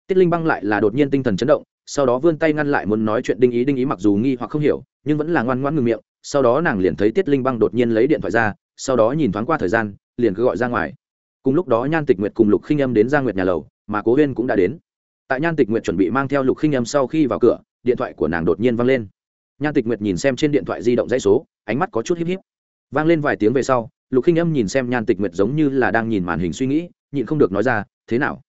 tiết linh băng lại là đột nhiên tinh thần chấn động, sau đó vươn tay ngăn lại muốn nói chuyện đinh ý đinh ý mặc dù nghi hoặc không hiểu, nhưng vẫn là ngoan ngoan ngừng miệng, sau đó nàng liền thấy tiết linh băng đột nhiên lấy điện thoại ra, sau đó nhìn thoáng qua thời gian, liền cứ gọi ra ngoài. Cùng lúc đó nhan tịch nguyệt cùng lục khinh âm đến Giang nguyệt nhà lầu, mà cố huyên cũng đã đến. Tại nhan tịch nguyệt chuẩn bị mang theo lục khinh âm sau khi vào cửa, điện thoại của nàng đột nhiên văng lên. Nhan tịch nguyệt nhìn xem trên điện thoại di động dãy số, ánh mắt có chút híp híp. Vang lên vài tiếng về sau, lục khinh âm nhìn xem nhan tịch nguyệt giống như là đang nhìn màn hình suy nghĩ, nhịn không được nói ra, thế nào?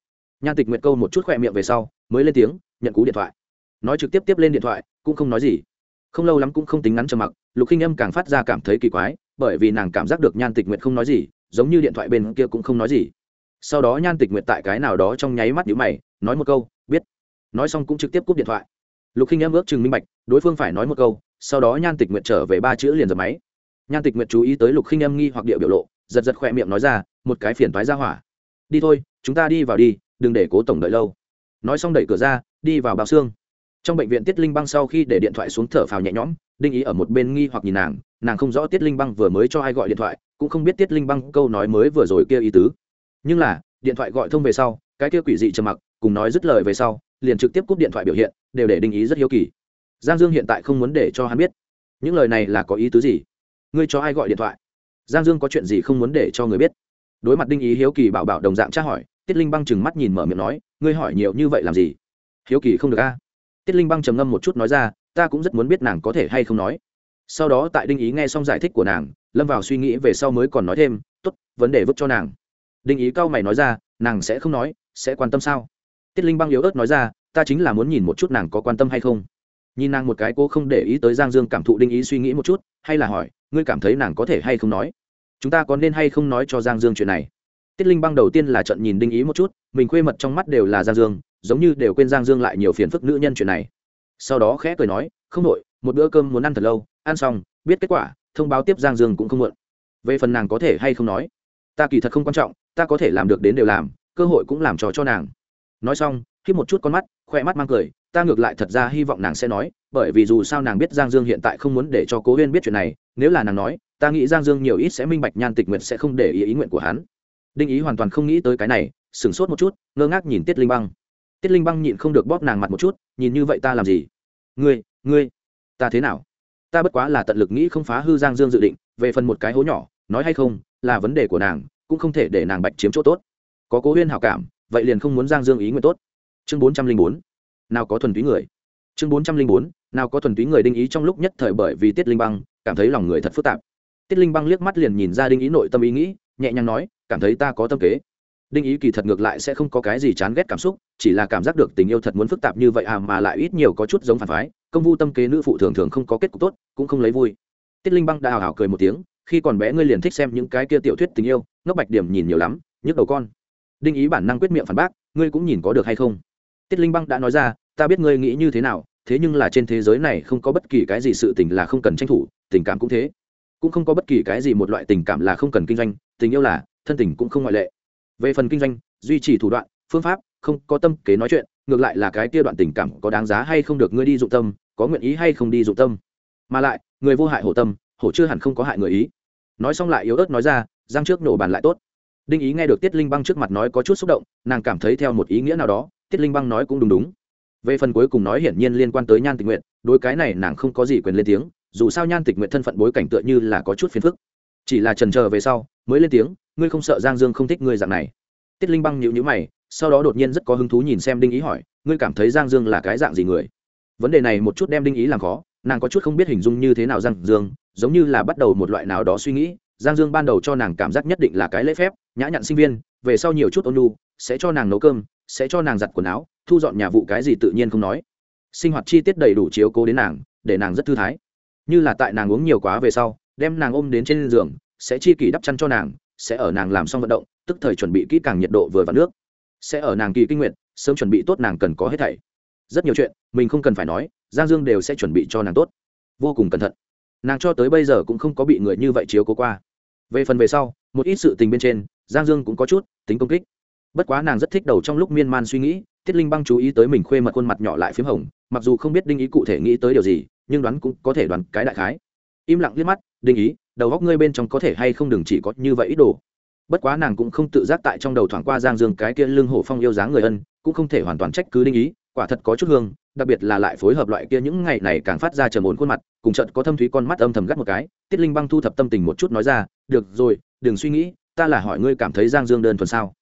Nhan tịch nguyệt câu một chút khỏe miệng về sau, mới lên tiếng, nhận cú điện thoại. Nói trực tiếp tiếp lên điện thoại, cũng không nói gì. Không lâu lắm cũng không tính ngắn trầm mặc, lục khinh âm càng phát ra cảm thấy kỳ quái, bởi vì nàng cảm giác được nhan tịch nguyệt không nói gì, giống như điện thoại bên kia cũng không nói gì. Sau đó nhan tịch nguyệt tại cái nào đó trong nháy mắt nhữ mày, nói một câu, biết. Nói xong cũng trực tiếp cúp điện thoại. Lục khinh âm ước chừng minh bạch, đối phương phải nói một câu, sau đó nhan tịch nguyệt trở về ba chữ liền dập máy. Nhan tịch nguyệt chú ý tới lục khinh âm nghi hoặc địa biểu lộ, giật giật khỏe miệng nói ra, một cái phiền thoái ra hỏa. Đi thôi, chúng ta đi vào đi đừng để cố tổng đợi lâu. Nói xong đẩy cửa ra, đi vào bao xương. Trong bệnh viện tiết linh băng sau khi để điện thoại xuống thở phào nhẹ nhõm, đinh ý ở một bên nghi hoặc nhìn nàng nàng không rõ tiết linh băng vừa mới cho ai gọi điện thoại, cũng không biết tiết linh băng câu nói mới vừa rồi kia ý tứ. Nhưng là, điện thoại gọi thông về sau, cái kia quỷ dị trầm mặc, cùng nói dứt lời về sau, liền trực tiếp cúp điện thoại biểu hiện, đều để đinh ý rất hiếu kỳ. Giang dương hiện tại không muốn để cho hắn biết. Những lời này là có ý tứ gì? Ngươi cho ai gọi điện thoại? Giang dương có chuyện gì không muốn để cho người biết? Đối mặt đinh ý hiếu kỳ bảo bảo đồng dạng tra hỏi tiết linh băng chừng mắt nhìn mở miệng nói, ngươi hỏi nhiều như vậy làm gì? Hiếu kỳ không được a. Tiết linh băng trầm ngâm một chút nói ra, ta cũng rất muốn biết nàng có thể hay không nói. Sau đó tại đinh ý nghe xong giải thích của nàng, lâm vào suy nghĩ về sau mới còn nói thêm t ố t vấn đề vứt cho nàng. Đinh ý cao mày nói ra, nàng sẽ không nói, sẽ quan tâm sao? Tiết linh băng yếu ớt nói ra, ta chính là muốn nhìn một chút nàng có quan tâm hay không. Nhìn nàng một cái cô không để ý tới giang dương cảm thụ đinh ý suy nghĩ một chút, hay là hỏi, ngươi cảm thấy nàng có thể hay không nói? Chúng ta có nên hay không nói cho giang dương chuyện này? Tiết linh băng đầu tiên là trận nhìn đinh ý một chút, mình khuê mật trong mắt đều là giang dương, giống như đều quên giang dương lại nhiều phiền phức nữ nhân chuyện này. Sau đó khẽ cười nói, không đội một bữa cơm muốn ăn thật lâu, ăn xong, biết kết quả, thông báo tiếp giang dương cũng không muộn. Về phần nàng có thể hay không nói, ta kỳ thật không quan trọng, ta có thể làm được đến đều làm, cơ hội cũng làm trò cho nàng. Nói xong khi một chút con mắt, khoe mắt mang cười, ta ngược lại thật ra hy vọng nàng sẽ nói, bởi vì dù sao nàng biết giang dương hiện tại không muốn để cho cố huyên biết chuyện này, nếu là nàng nói, ta nghĩ giang dương nhiều ít sẽ minh bạch nhan tịch nguyện sẽ không để ý ý nguyện của hắn đinh ý hoàn toàn không nghĩ tới cái này, sửng sốt một chút, ngơ ngác nhìn tiết linh băng. Tiết linh băng nhịn không được bóp nàng mặt một chút, nhìn như vậy ta làm gì? Ngươi ngươi, ta thế nào? Ta bất quá là tận lực nghĩ không phá hư giang dương dự định, về phần một cái hố nhỏ, nói hay không, là vấn đề của nàng, cũng không thể để nàng bạch chiếm chỗ tốt. Có cố huyên hảo cảm, vậy liền không muốn giang dương ý nguyện tốt. Chương bốn trăm linh bốn. Nào có thuần túy người. Chương bốn trăm linh bốn. Nào có thuần túy người đinh ý trong lúc nhất thời bởi vì tiết linh băng, cảm thấy lòng người thật phức tạp. Tiết linh băng liếc mắt liền nhìn ra đinh ý nội tâm ý nghĩ nhẹ nhàng nói, cảm thấy ta có tâm kế. Đinh ý kỳ thật ngược lại sẽ không có cái gì chán ghét cảm xúc, chỉ là cảm giác được tình yêu thật muốn phức tạp như vậy à mà lại ít nhiều có chút giống phản phái. Công vu tâm kế nữ phụ thường thường không có kết cục tốt, cũng không lấy vui. Tiết linh băng đã hào hào cười một tiếng, khi còn bé ngươi liền thích xem những cái kia tiểu thuyết tình yêu, ngốc bạch điểm nhìn nhiều lắm, nhức đầu con. Đinh ý bản năng quyết miệng phản bác, ngươi cũng nhìn có được hay không? Tiết linh băng đã nói ra, ta biết ngươi nghĩ như thế nào, thế nhưng là trên thế giới này không có bất kỳ cái gì sự tình là không cần tranh thủ, tình cảm cũng thế cũng không có bất kỳ cái gì một loại tình cảm là không cần kinh doanh, tình yêu là, thân tình cũng không ngoại lệ. Về phần kinh doanh, duy trì thủ đoạn, phương pháp, không có tâm kế nói chuyện, ngược lại là cái kia đoạn tình cảm có đáng giá hay không được ngươi đi dụng tâm, có nguyện ý hay không đi dụng tâm. Mà lại, người vô hại hổ tâm, hổ chưa hẳn không có hại người ý. Nói xong lại yếu ớt nói ra giang trước nổ bàn lại tốt. Đinh ý nghe được tiết linh băng trước mặt nói có chút xúc động, nàng cảm thấy theo một ý nghĩa nào đó, tiết linh băng nói cũng đúng đúng. Về phần cuối cùng nói hiển nhiên liên quan tới nhan tình nguyện đối cái này nàng không có gì quyền lên tiếng dù sao nhan tịch nguyện thân phận bối cảnh tựa như là có chút phiền phức. Chỉ là trần trờ về sau, mới lên tiếng, ngươi không sợ giang dương không thích ngươi dạng này? Tiết linh băng nhịu nhữ mày, sau đó đột nhiên rất có hứng thú nhìn xem đinh ý hỏi, ngươi cảm thấy giang dương là cái dạng gì người? Vấn đề này một chút đem đinh ý làm khó, nàng có chút không biết hình dung như thế nào giang dương, giống như là bắt đầu một loại nào đó suy nghĩ. Giang dương ban đầu cho nàng cảm giác nhất định là cái lễ phép, nhã nhặn sinh viên, về sau nhiều chút ôn lu sẽ cho nàng nấu cơm, sẽ cho nàng giặt quần áo, thu dọn nhà vụ cái gì tự nhiên không nói. Sinh hoạt chi tiết đầy đủ chiếu cố đến nàng, để nàng rất thư thái như là tại nàng uống nhiều quá về sau, đem nàng ôm đến trên giường, sẽ chi kỷ đắp chăn cho nàng, sẽ ở nàng làm xong vận động, tức thời chuẩn bị kỹ càng nhiệt độ vừa và nước. Sẽ ở nàng kỳ kinh nguyện sớm chuẩn bị tốt nàng cần có hết thảy. Rất nhiều chuyện, mình không cần phải nói, giang dương đều sẽ chuẩn bị cho nàng tốt. Vô cùng cẩn thận. Nàng cho tới bây giờ cũng không có bị người như vậy chiếu cố qua. Về phần về sau, một ít sự tình bên trên, giang dương cũng có chút tính công kích. Bất quá nàng rất thích đầu trong lúc miên man suy nghĩ tiết linh băng chú ý tới mình khuê mật khuôn mặt nhỏ lại p h í m hồng mặc dù không biết đinh ý cụ thể nghĩ tới điều gì, nhưng đoán cũng có thể đoán cái đại khái. Im lặng liếc mắt, đinh ý, đầu góc ngươi bên trong có thể hay không đừng chỉ có như vậy ít đồ? Bất quá nàng cũng không tự giác tại trong đầu thoảng qua giang dương cái kia lưng hổ phong yêu dáng người ân, cũng không thể hoàn toàn trách cứ đinh ý, quả thật có chút hương, đặc biệt là lại phối hợp loại kia những ngày này càng phát ra trầm ổn khuôn mặt, cùng trận có thâm thúy con mắt âm thầm gắt một cái, tiết linh băng thu thập tâm tình một chút nói ra, được rồi, đừng suy nghĩ, ta là hỏi ngươi cảm thấy giang dương đơn thuần sao?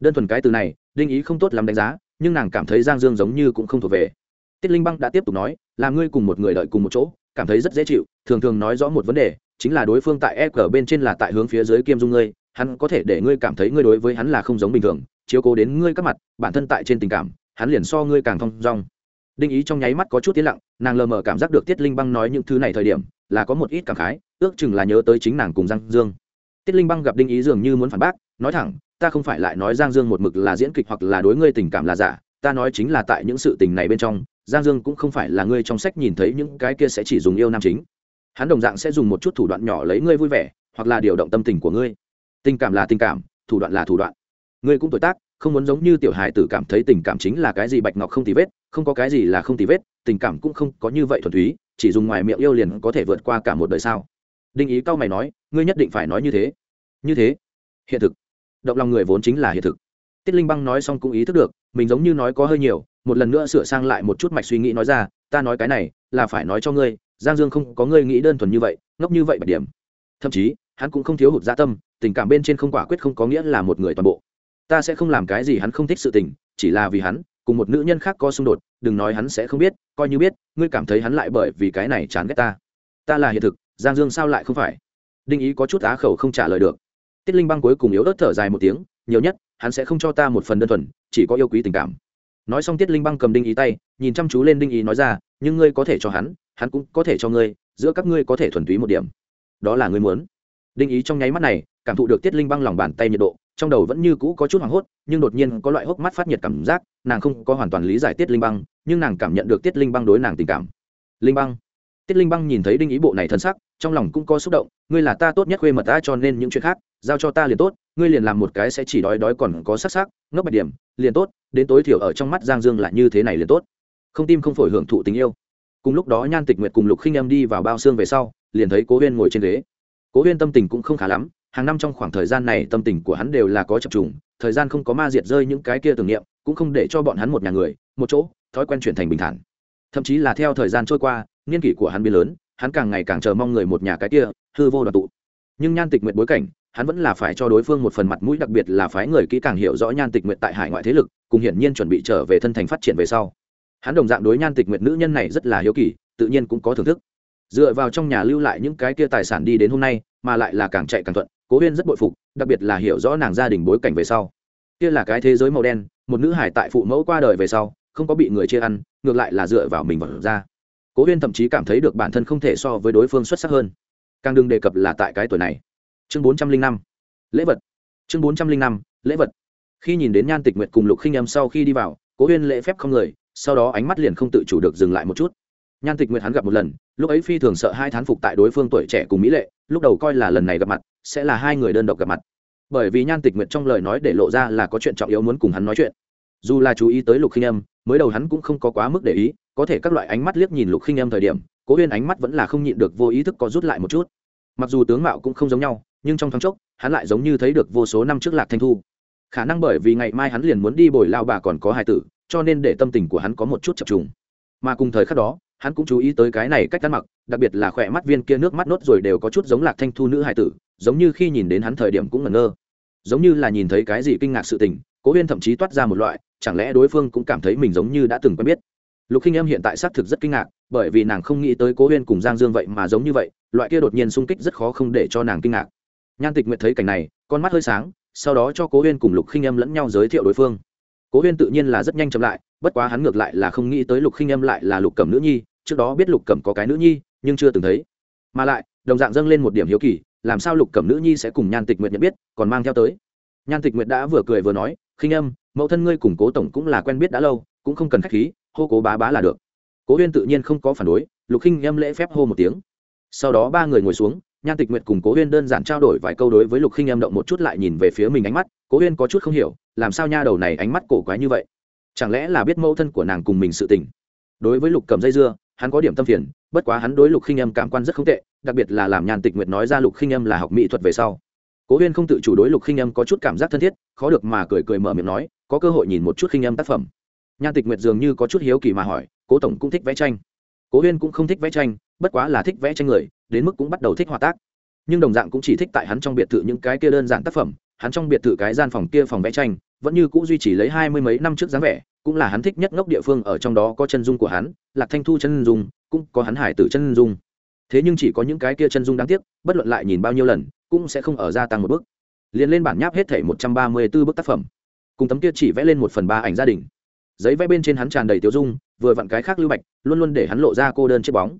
Đơn thuần cái từ này, đinh ý không tốt lắm đánh giá, nhưng nàng cảm thấy giang dương giống như cũng không thuộc về tiết linh băng đã tiếp tục nói, là ngươi cùng một người đợi cùng một chỗ, cảm thấy rất dễ chịu, thường thường nói rõ một vấn đề, chính là đối phương tại e cờ bên trên là tại hướng phía dưới kiêm dung ngươi, hắn có thể để ngươi cảm thấy ngươi đối với hắn là không giống bình thường, chiếu cố đến ngươi các mặt, bản thân tại trên tình cảm, hắn liền so ngươi càng thong dong. Đinh ý trong nháy mắt có chút tiến lặng, nàng lờ mờ cảm giác được tiết linh băng nói những thứ này thời điểm, là có một ít cảm khái, ước chừng là nhớ tới chính nàng cùng giang dương. Tiết linh băng gặp đinh ý dường như muốn phản bác, nói thẳng, ta không phải lại nói giang dương một mực là diễn kịch hoặc là đối ngươi tình cảm là giả, ta nói chính là tại những sự tình này bên trong giang dương cũng không phải là ngươi trong sách nhìn thấy những cái kia sẽ chỉ dùng yêu nam chính. Hắn đồng dạng sẽ dùng một chút thủ đoạn nhỏ lấy ngươi vui vẻ, hoặc là điều động tâm tình của ngươi. Tình cảm là tình cảm, thủ đoạn là thủ đoạn. Ngươi cũng tuổi tác, không muốn giống như tiểu hài tử cảm thấy tình cảm chính là cái gì bạch ngọc không tì vết, không có cái gì là không tì vết, tình cảm cũng không có như vậy thuần túy, chỉ dùng ngoài miệng yêu liền có thể vượt qua cả một đời sao? Đinh ý cao mày nói, ngươi nhất định phải nói như thế. Như thế? Hiện thực. Động lòng người vốn chính là hiện thực. Tiết linh băng nói xong cũng ý thức được, mình giống như nói có hơi nhiều một lần nữa sửa sang lại một chút mạch suy nghĩ nói ra, ta nói cái này là phải nói cho ngươi, giang dương không có ngươi nghĩ đơn thuần như vậy, ngốc như vậy bạch điểm. Thậm chí, hắn cũng không thiếu hụt gia tâm, tình cảm bên trên không quả quyết không có nghĩa là một người toàn bộ. Ta sẽ không làm cái gì hắn không thích sự tình, chỉ là vì hắn, cùng một nữ nhân khác có xung đột, đừng nói hắn sẽ không biết, coi như biết, ngươi cảm thấy hắn lại bởi vì cái này chán ghét ta. Ta là hiện thực, giang dương sao lại không phải? Đinh ý có chút á khẩu không trả lời được. Tiết linh băng cuối cùng yếu ớt thở dài một tiếng, nhiều nhất, hắn sẽ không cho ta một phần đơn thuần, chỉ có yêu quý tình cảm nói xong tiết linh băng cầm đinh ý tay, nhìn chăm chú lên đinh ý nói ra, nhưng ngươi có thể cho hắn hắn cũng có thể cho ngươi, giữa các ngươi có thể thuần túy một điểm. Đó là ngươi muốn. Đinh ý trong nháy mắt này, cảm thụ được tiết linh băng lòng bàn tay nhiệt độ, trong đầu vẫn như cũ có chút hoảng hốt, nhưng đột nhiên có loại hốc mắt phát nhiệt cảm giác, nàng không có hoàn toàn lý giải tiết linh băng, nhưng nàng cảm nhận được tiết linh băng đối nàng tình cảm. Linh băng. Tiết linh băng nhìn thấy đinh ý bộ này thân sắc, trong lòng cũng có xúc động, ngươi là ta tốt nhất khuê mật ta, cho nên những chuyện khác, giao cho ta liền tốt, ngươi liền làm một cái sẽ chỉ đói đói còn có sắc sắc, ngốc bạch điểm liền tốt, đến tối thiểu ở trong mắt giang dương là như thế này liền tốt. Không tim không phổi hưởng thụ tình yêu. Cùng lúc đó nhan tịch nguyệt cùng lục khinh em đi vào bao xương về sau, liền thấy cố huyên ngồi trên ghế. Cố huyên tâm tình cũng không khá lắm, hàng năm trong khoảng thời gian này tâm tình của hắn đều là có chập trùng, thời gian không có ma diệt rơi những cái kia tưởng niệm, cũng không để cho bọn hắn một nhà người, một chỗ, thói quen chuyển thành bình thản. Thậm chí là theo thời gian trôi qua, niên kỷ của hắn biến lớn, hắn càng ngày càng chờ mong người một nhà cái kia, hư vô đoàn tụ. Nhưng nhan tịch nguyện bối cảnh hắn vẫn là phải cho đối phương một phần mặt mũi, đặc biệt là phái người kỹ càng hiểu rõ nhan tịch nguyện tại hải ngoại thế lực, cùng hiển nhiên chuẩn bị trở về thân thành phát triển về sau. Hắn đồng dạng đối nhan tịch nguyện nữ nhân này rất là hiếu kỳ, tự nhiên cũng có thưởng thức. Dựa vào trong nhà lưu lại những cái kia tài sản đi đến hôm nay, mà lại là càng chạy càng thuận, cố huyên rất bội phục, đặc biệt là hiểu rõ nàng gia đình bối cảnh về sau. Kia là cái thế giới màu đen, một nữ hải tại phụ mẫu qua đời về sau, không có bị người chia ăn, ngược lại là dựa vào mình vật ra. Cố huyên thậm chí cảm thấy được bản thân không thể so với đối phương xuất sắc hơn. Càng đừng đề cập là tại cái tuổi này chương bốn trăm linh năm, lễ vật. Chương bốn trăm linh năm, lễ vật. Khi nhìn đến nhan tịch nguyệt cùng lục khinh em sau khi đi vào, cố huyên lễ phép không người, sau đó ánh mắt liền không tự chủ được dừng lại một chút. Nhan tịch nguyệt hắn gặp một lần, lúc ấy phi thường sợ hai thán phục tại đối phương tuổi trẻ cùng mỹ lệ, lúc đầu coi là lần này gặp mặt, sẽ là hai người đơn độc gặp mặt. Bởi vì nhan tịch nguyệt trong lời nói để lộ ra là có chuyện trọng yếu muốn cùng hắn nói chuyện. Dù là chú ý tới lục khinh âm, mới đầu hắn cũng không có quá mức để ý, có thể các loại ánh mắt liếc nhìn lục khinh âm thời điểm, cố huyên ánh mắt vẫn là không nhịn được vô ý thức có rút lại một chút. Mặc dù tướng mạo cũng không giống nhau nhưng trong thoáng chốc, hắn lại giống như thấy được vô số năm trước lạc thanh thu. Khả năng bởi vì ngày mai hắn liền muốn đi bồi lao bà còn có hai tử, cho nên để tâm tình của hắn có một chút chập trùng. Mà cùng thời khắc đó, hắn cũng chú ý tới cái này cách ăn mặc, đặc biệt là khỏe mắt viên kia nước mắt nốt rồi đều có chút giống lạc thanh thu nữ hài tử, giống như khi nhìn đến hắn thời điểm cũng ngẩn ngơ. Giống như là nhìn thấy cái gì kinh ngạc sự tình, cố huyên thậm chí toát ra một loại, chẳng lẽ đối phương cũng cảm thấy mình giống như đã từng quen biết. Lục khinh em hiện tại xác thực rất kinh ngạc, bởi vì nàng không nghĩ tới cố huyên cùng giang dương vậy mà giống như vậy, loại kia đột nhiên sung kích rất khó không để cho nàng kinh ngạc nhan tịch nguyệt thấy cảnh này, con mắt hơi sáng, sau đó cho cố huyên cùng lục khinh em lẫn nhau giới thiệu đối phương. Cố huyên tự nhiên là rất nhanh chậm lại, bất quá hắn ngược lại là không nghĩ tới lục khinh em lại là lục cẩm nữ nhi, trước đó biết lục cẩm có cái nữ nhi, nhưng chưa từng thấy. Mà lại, đồng dạng dâng lên một điểm hiếu kỳ, làm sao lục cẩm nữ nhi sẽ cùng nhan tịch nguyệt nhận biết, còn mang theo tới. Nhan tịch nguyệt đã vừa cười vừa nói, khinh âm, mẫu thân ngươi cùng cố tổng cũng là quen biết đã lâu, cũng không cần k h á c h khí, hô cố bá bá là được. Cố huyên tự nhiên không có phản đối, lục khinh âm lễ phép hô một tiếng. Sau đó ba người ngồi xuống nhan tịch nguyệt cùng cố huyên đơn giản trao đổi vài câu đối với lục khinh Em động một chút lại nhìn về phía mình ánh mắt, cố huyên có chút không hiểu, làm sao nha đầu này ánh mắt cổ quái như vậy? Chẳng lẽ là biết mẫu thân của nàng cùng mình sự tình? Đối với lục cầm dây dưa, hắn có điểm tâm phiền, bất quá hắn đối lục khinh Em cảm quan rất không tệ, đặc biệt là làm nhàn tịch nguyệt nói ra lục khinh Em là học mỹ thuật về sau. Cố huyên không tự chủ đối lục khinh Em có chút cảm giác thân thiết, khó được mà cười cười mở miệng nói, có cơ hội nhìn một chút khinh Em tác phẩm. Nhan tịch nguyệt dường như có chút hiếu kỳ mà hỏi, cố tổng cũng thích vẽ tranh? Cố huyên cũng không thích vẽ tranh, bất quá là thích vẽ tranh người đến mức cũng bắt đầu thích hòa tác. Nhưng đồng dạng cũng chỉ thích tại hắn trong biệt thự những cái kia đơn giản tác phẩm, hắn trong biệt thự cái gian phòng kia phòng vẽ tranh, vẫn như cũ duy trì lấy hai mươi mấy năm trước dáng vẻ, cũng là hắn thích nhất ngốc địa phương ở trong đó có chân dung của hắn, lạc thanh thu chân dung, cũng có hắn hải tử chân dung. Thế nhưng chỉ có những cái kia chân dung đáng tiếc, bất luận lại nhìn bao nhiêu lần, cũng sẽ không ở gia tăng một bước. Liền lên bản nháp hết thể một trăm ba mươi 134 bức tác phẩm. Cùng tấm kia chỉ vẽ lên một phần ba ảnh gia đình. Giấy vẽ bên trên hắn tràn đầy tiêu dung, vừa vặn cái khác lưu bạch, luôn luôn để hắn lộ ra cô đơn chiếc bóng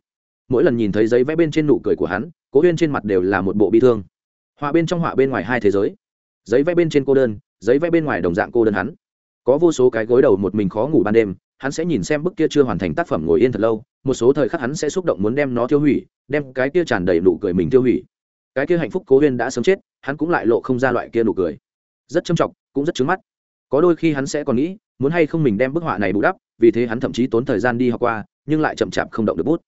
mỗi lần nhìn thấy giấy vẽ bên trên nụ cười của hắn, cố huyên trên mặt đều là một bộ bi thương. Họa bên trong họa bên ngoài hai thế giới. Giấy vẽ bên trên cô đơn, giấy vẽ bên ngoài đồng dạng cô đơn hắn. Có vô số cái gối đầu một mình khó ngủ ban đêm, hắn sẽ nhìn xem bức kia chưa hoàn thành tác phẩm ngồi yên thật lâu, một số thời khắc hắn sẽ xúc động muốn đem nó tiêu hủy, đem cái kia tràn đầy nụ cười mình tiêu hủy. Cái kia hạnh phúc cố huyên đã sớm chết, hắn cũng lại lộ không ra loại kia nụ cười. Rất châm trọng, cũng rất trứng mắt. Có đôi khi hắn sẽ còn nghĩ, muốn hay không mình đem bức họa này bù đắp, vì thế hắn thậm chí tốn thời gian đi học qua, nhưng lại chậm chạp không động được bút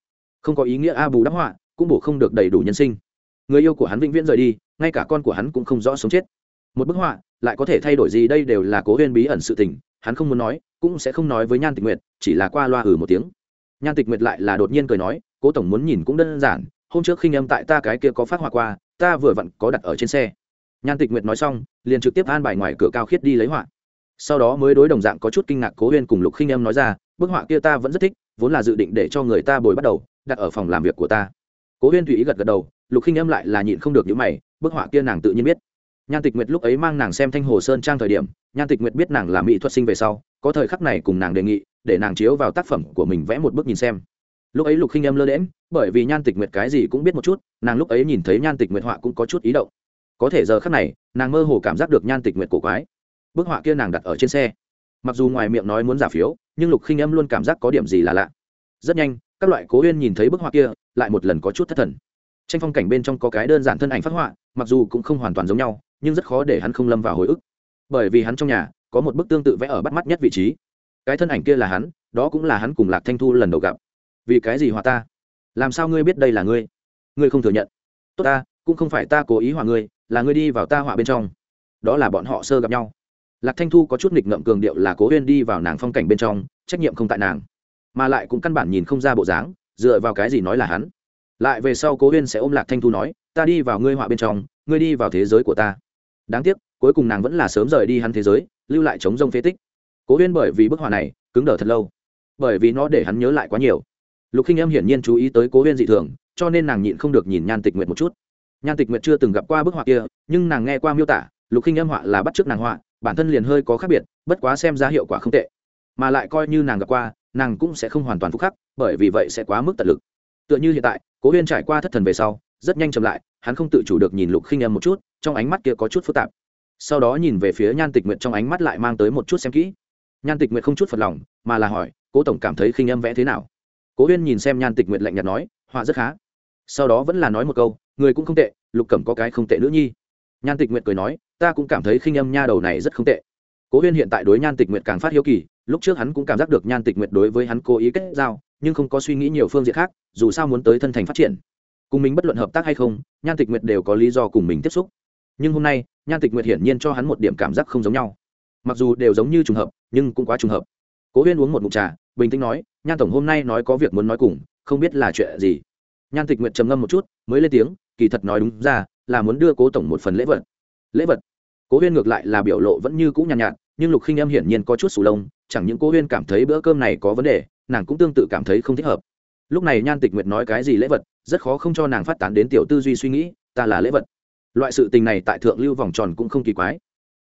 không có ý nghĩa a bù đắp họa, cũng bổ không được đầy đủ nhân sinh. Người yêu của hắn vĩnh viễn rời đi, ngay cả con của hắn cũng không rõ sống chết. Một bức họa, lại có thể thay đổi gì đây đều là cố huyên bí ẩn sự tình, hắn không muốn nói, cũng sẽ không nói với nhan tịch nguyệt, chỉ là qua loa ừ một tiếng. Nhan tịch nguyệt lại là đột nhiên cười nói, cố tổng muốn nhìn cũng đơn giản, hôm trước khi âm tại ta cái kia có phát họa qua, ta vừa vặn có đặt ở trên xe. Nhan tịch nguyệt nói xong, liền trực tiếp an bài ngoài cửa cao khiết đi lấy họa. Sau đó mới đối đồng dạng có chút kinh ngạc cố huyên cùng lục khinh âm nói ra, bức họa kia ta vẫn rất thích, vốn là dự định để cho người ta bồi bắt đầu đặt ở phòng làm việc của ta. Cố huyên tùy ý gật gật đầu, lục khinh âm lại là nhịn không được những mày, bức họa kia nàng tự nhiên biết. Nhan tịch nguyệt lúc ấy mang nàng xem thanh hồ sơn trang thời điểm, nhan tịch nguyệt biết nàng là mỹ thuật sinh về sau, có thời khắc này cùng nàng đề nghị, để nàng chiếu vào tác phẩm của mình vẽ một bức nhìn xem. Lúc ấy lục khinh Âm lơ đễm bởi vì nhan tịch nguyệt cái gì cũng biết một chút, nàng lúc ấy nhìn thấy nhan tịch nguyệt họa cũng có chút ý động. Có thể giờ khắc này, nàng mơ hồ cảm giác được nhan tịch nguyệt cổ quái. Bức họa kia nàng đặt ở trên xe. Mặc dù ngoài miệng nói muốn giả phiếu, nhưng lục khinh Âm luôn cảm giác có điểm gì là lạ. Rất nhanh các loại cố huyên nhìn thấy bức họa kia, lại một lần có chút thất thần. Tranh phong cảnh bên trong có cái đơn giản thân ảnh phát họa, mặc dù cũng không hoàn toàn giống nhau, nhưng rất khó để hắn không lâm vào hồi ức. Bởi vì hắn trong nhà, có một bức tương tự vẽ ở bắt mắt nhất vị trí. Cái thân ảnh kia là hắn, đó cũng là hắn cùng lạc thanh thu lần đầu gặp. Vì cái gì họa ta? Làm sao ngươi biết đây là ngươi? Ngươi không thừa nhận. Tốt ta, cũng không phải ta cố ý họa ngươi, là ngươi đi vào ta họa bên trong. Đó là bọn họ sơ gặp nhau. Lạc thanh thu có chút nghịch ngợm cường điệu là cố huyên đi vào nàng phong cảnh bên trong, trách nhiệm không tại nàng mà lại cũng căn bản nhìn không ra bộ dáng, dựa vào cái gì nói là hắn. Lại về sau cố huyên sẽ ôm lạc thanh thu nói, ta đi vào ngươi họa bên trong, ngươi đi vào thế giới của ta. Đáng tiếc, cuối cùng nàng vẫn là sớm rời đi hắn thế giới, lưu lại chống rông phế tích. Cố huyên bởi vì bức họa này, cứng đờ thật lâu. Bởi vì nó để hắn nhớ lại quá nhiều. Lục khinh em hiển nhiên chú ý tới cố huyên dị thường, cho nên nàng nhịn không được nhìn nhan tịch nguyệt một chút. Nhan tịch nguyệt chưa từng gặp qua bức họa kia, nhưng nàng nghe qua miêu tả, lục khinh em họa là bắt t r ư ớ c nàng họa, bản thân liền hơi có khác biệt, bất quá xem ra hiệu quả không tệ. Mà lại coi như nàng gặp qua nàng cũng sẽ không hoàn toàn phúc khắc, bởi vì vậy sẽ quá mức tận lực. Tựa như hiện tại, cố huyên trải qua thất thần về sau, rất nhanh chậm lại, hắn không tự chủ được nhìn lục khinh em một chút, trong ánh mắt kia có chút phức tạp. Sau đó nhìn về phía nhan tịch nguyệt trong ánh mắt lại mang tới một chút xem kỹ. Nhan tịch nguyệt không chút phật lòng, mà là hỏi, cố tổng cảm thấy khinh âm vẽ thế nào? Cố huyên nhìn xem nhan tịch nguyệt lạnh nhạt nói, họa rất khá. Sau đó vẫn là nói một câu, người cũng không tệ, lục cẩm có cái không tệ nữ nhi. Nhan tịch nguyệt cười nói, ta cũng cảm thấy khinh âm nha đầu này rất không tệ. Cố huyên hiện tại đối nhan tịch nguyệt càng phát hiếu kỳ lúc trước hắn cũng cảm giác được nhan tịch nguyệt đối với hắn cố ý kết giao nhưng không có suy nghĩ nhiều phương diện khác dù sao muốn tới thân thành phát triển. Cùng mình bất luận hợp tác hay không nhan tịch nguyệt đều có lý do cùng mình tiếp xúc. Nhưng hôm nay nhan tịch nguyệt hiển nhiên cho hắn một điểm cảm giác không giống nhau. Mặc dù đều giống như trùng hợp nhưng cũng quá trùng hợp. Cố huyên uống một mụt trà bình tĩnh nói nhan tổng hôm nay nói có việc muốn nói cùng không biết là chuyện gì. Nhan tịch Nguyệt trầm ngâm một chút mới lên tiếng kỳ thật nói đúng ra là muốn đưa cố tổng một phần lễ vật. Lễ vật? Cố huyên ngược lại là biểu lộ vẫn như cũ nhàn nhạt, nhạt nhưng lục khinh em hiển nhiên có chút sù lông chẳng những cố huyên cảm thấy bữa cơm này có vấn đề, nàng cũng tương tự cảm thấy không thích hợp. Lúc này nhan tịch nguyệt nói cái gì lễ vật, rất khó không cho nàng phát tán đến tiểu tư duy suy nghĩ, ta là lễ vật. Loại sự tình này tại thượng lưu vòng tròn cũng không kỳ quái.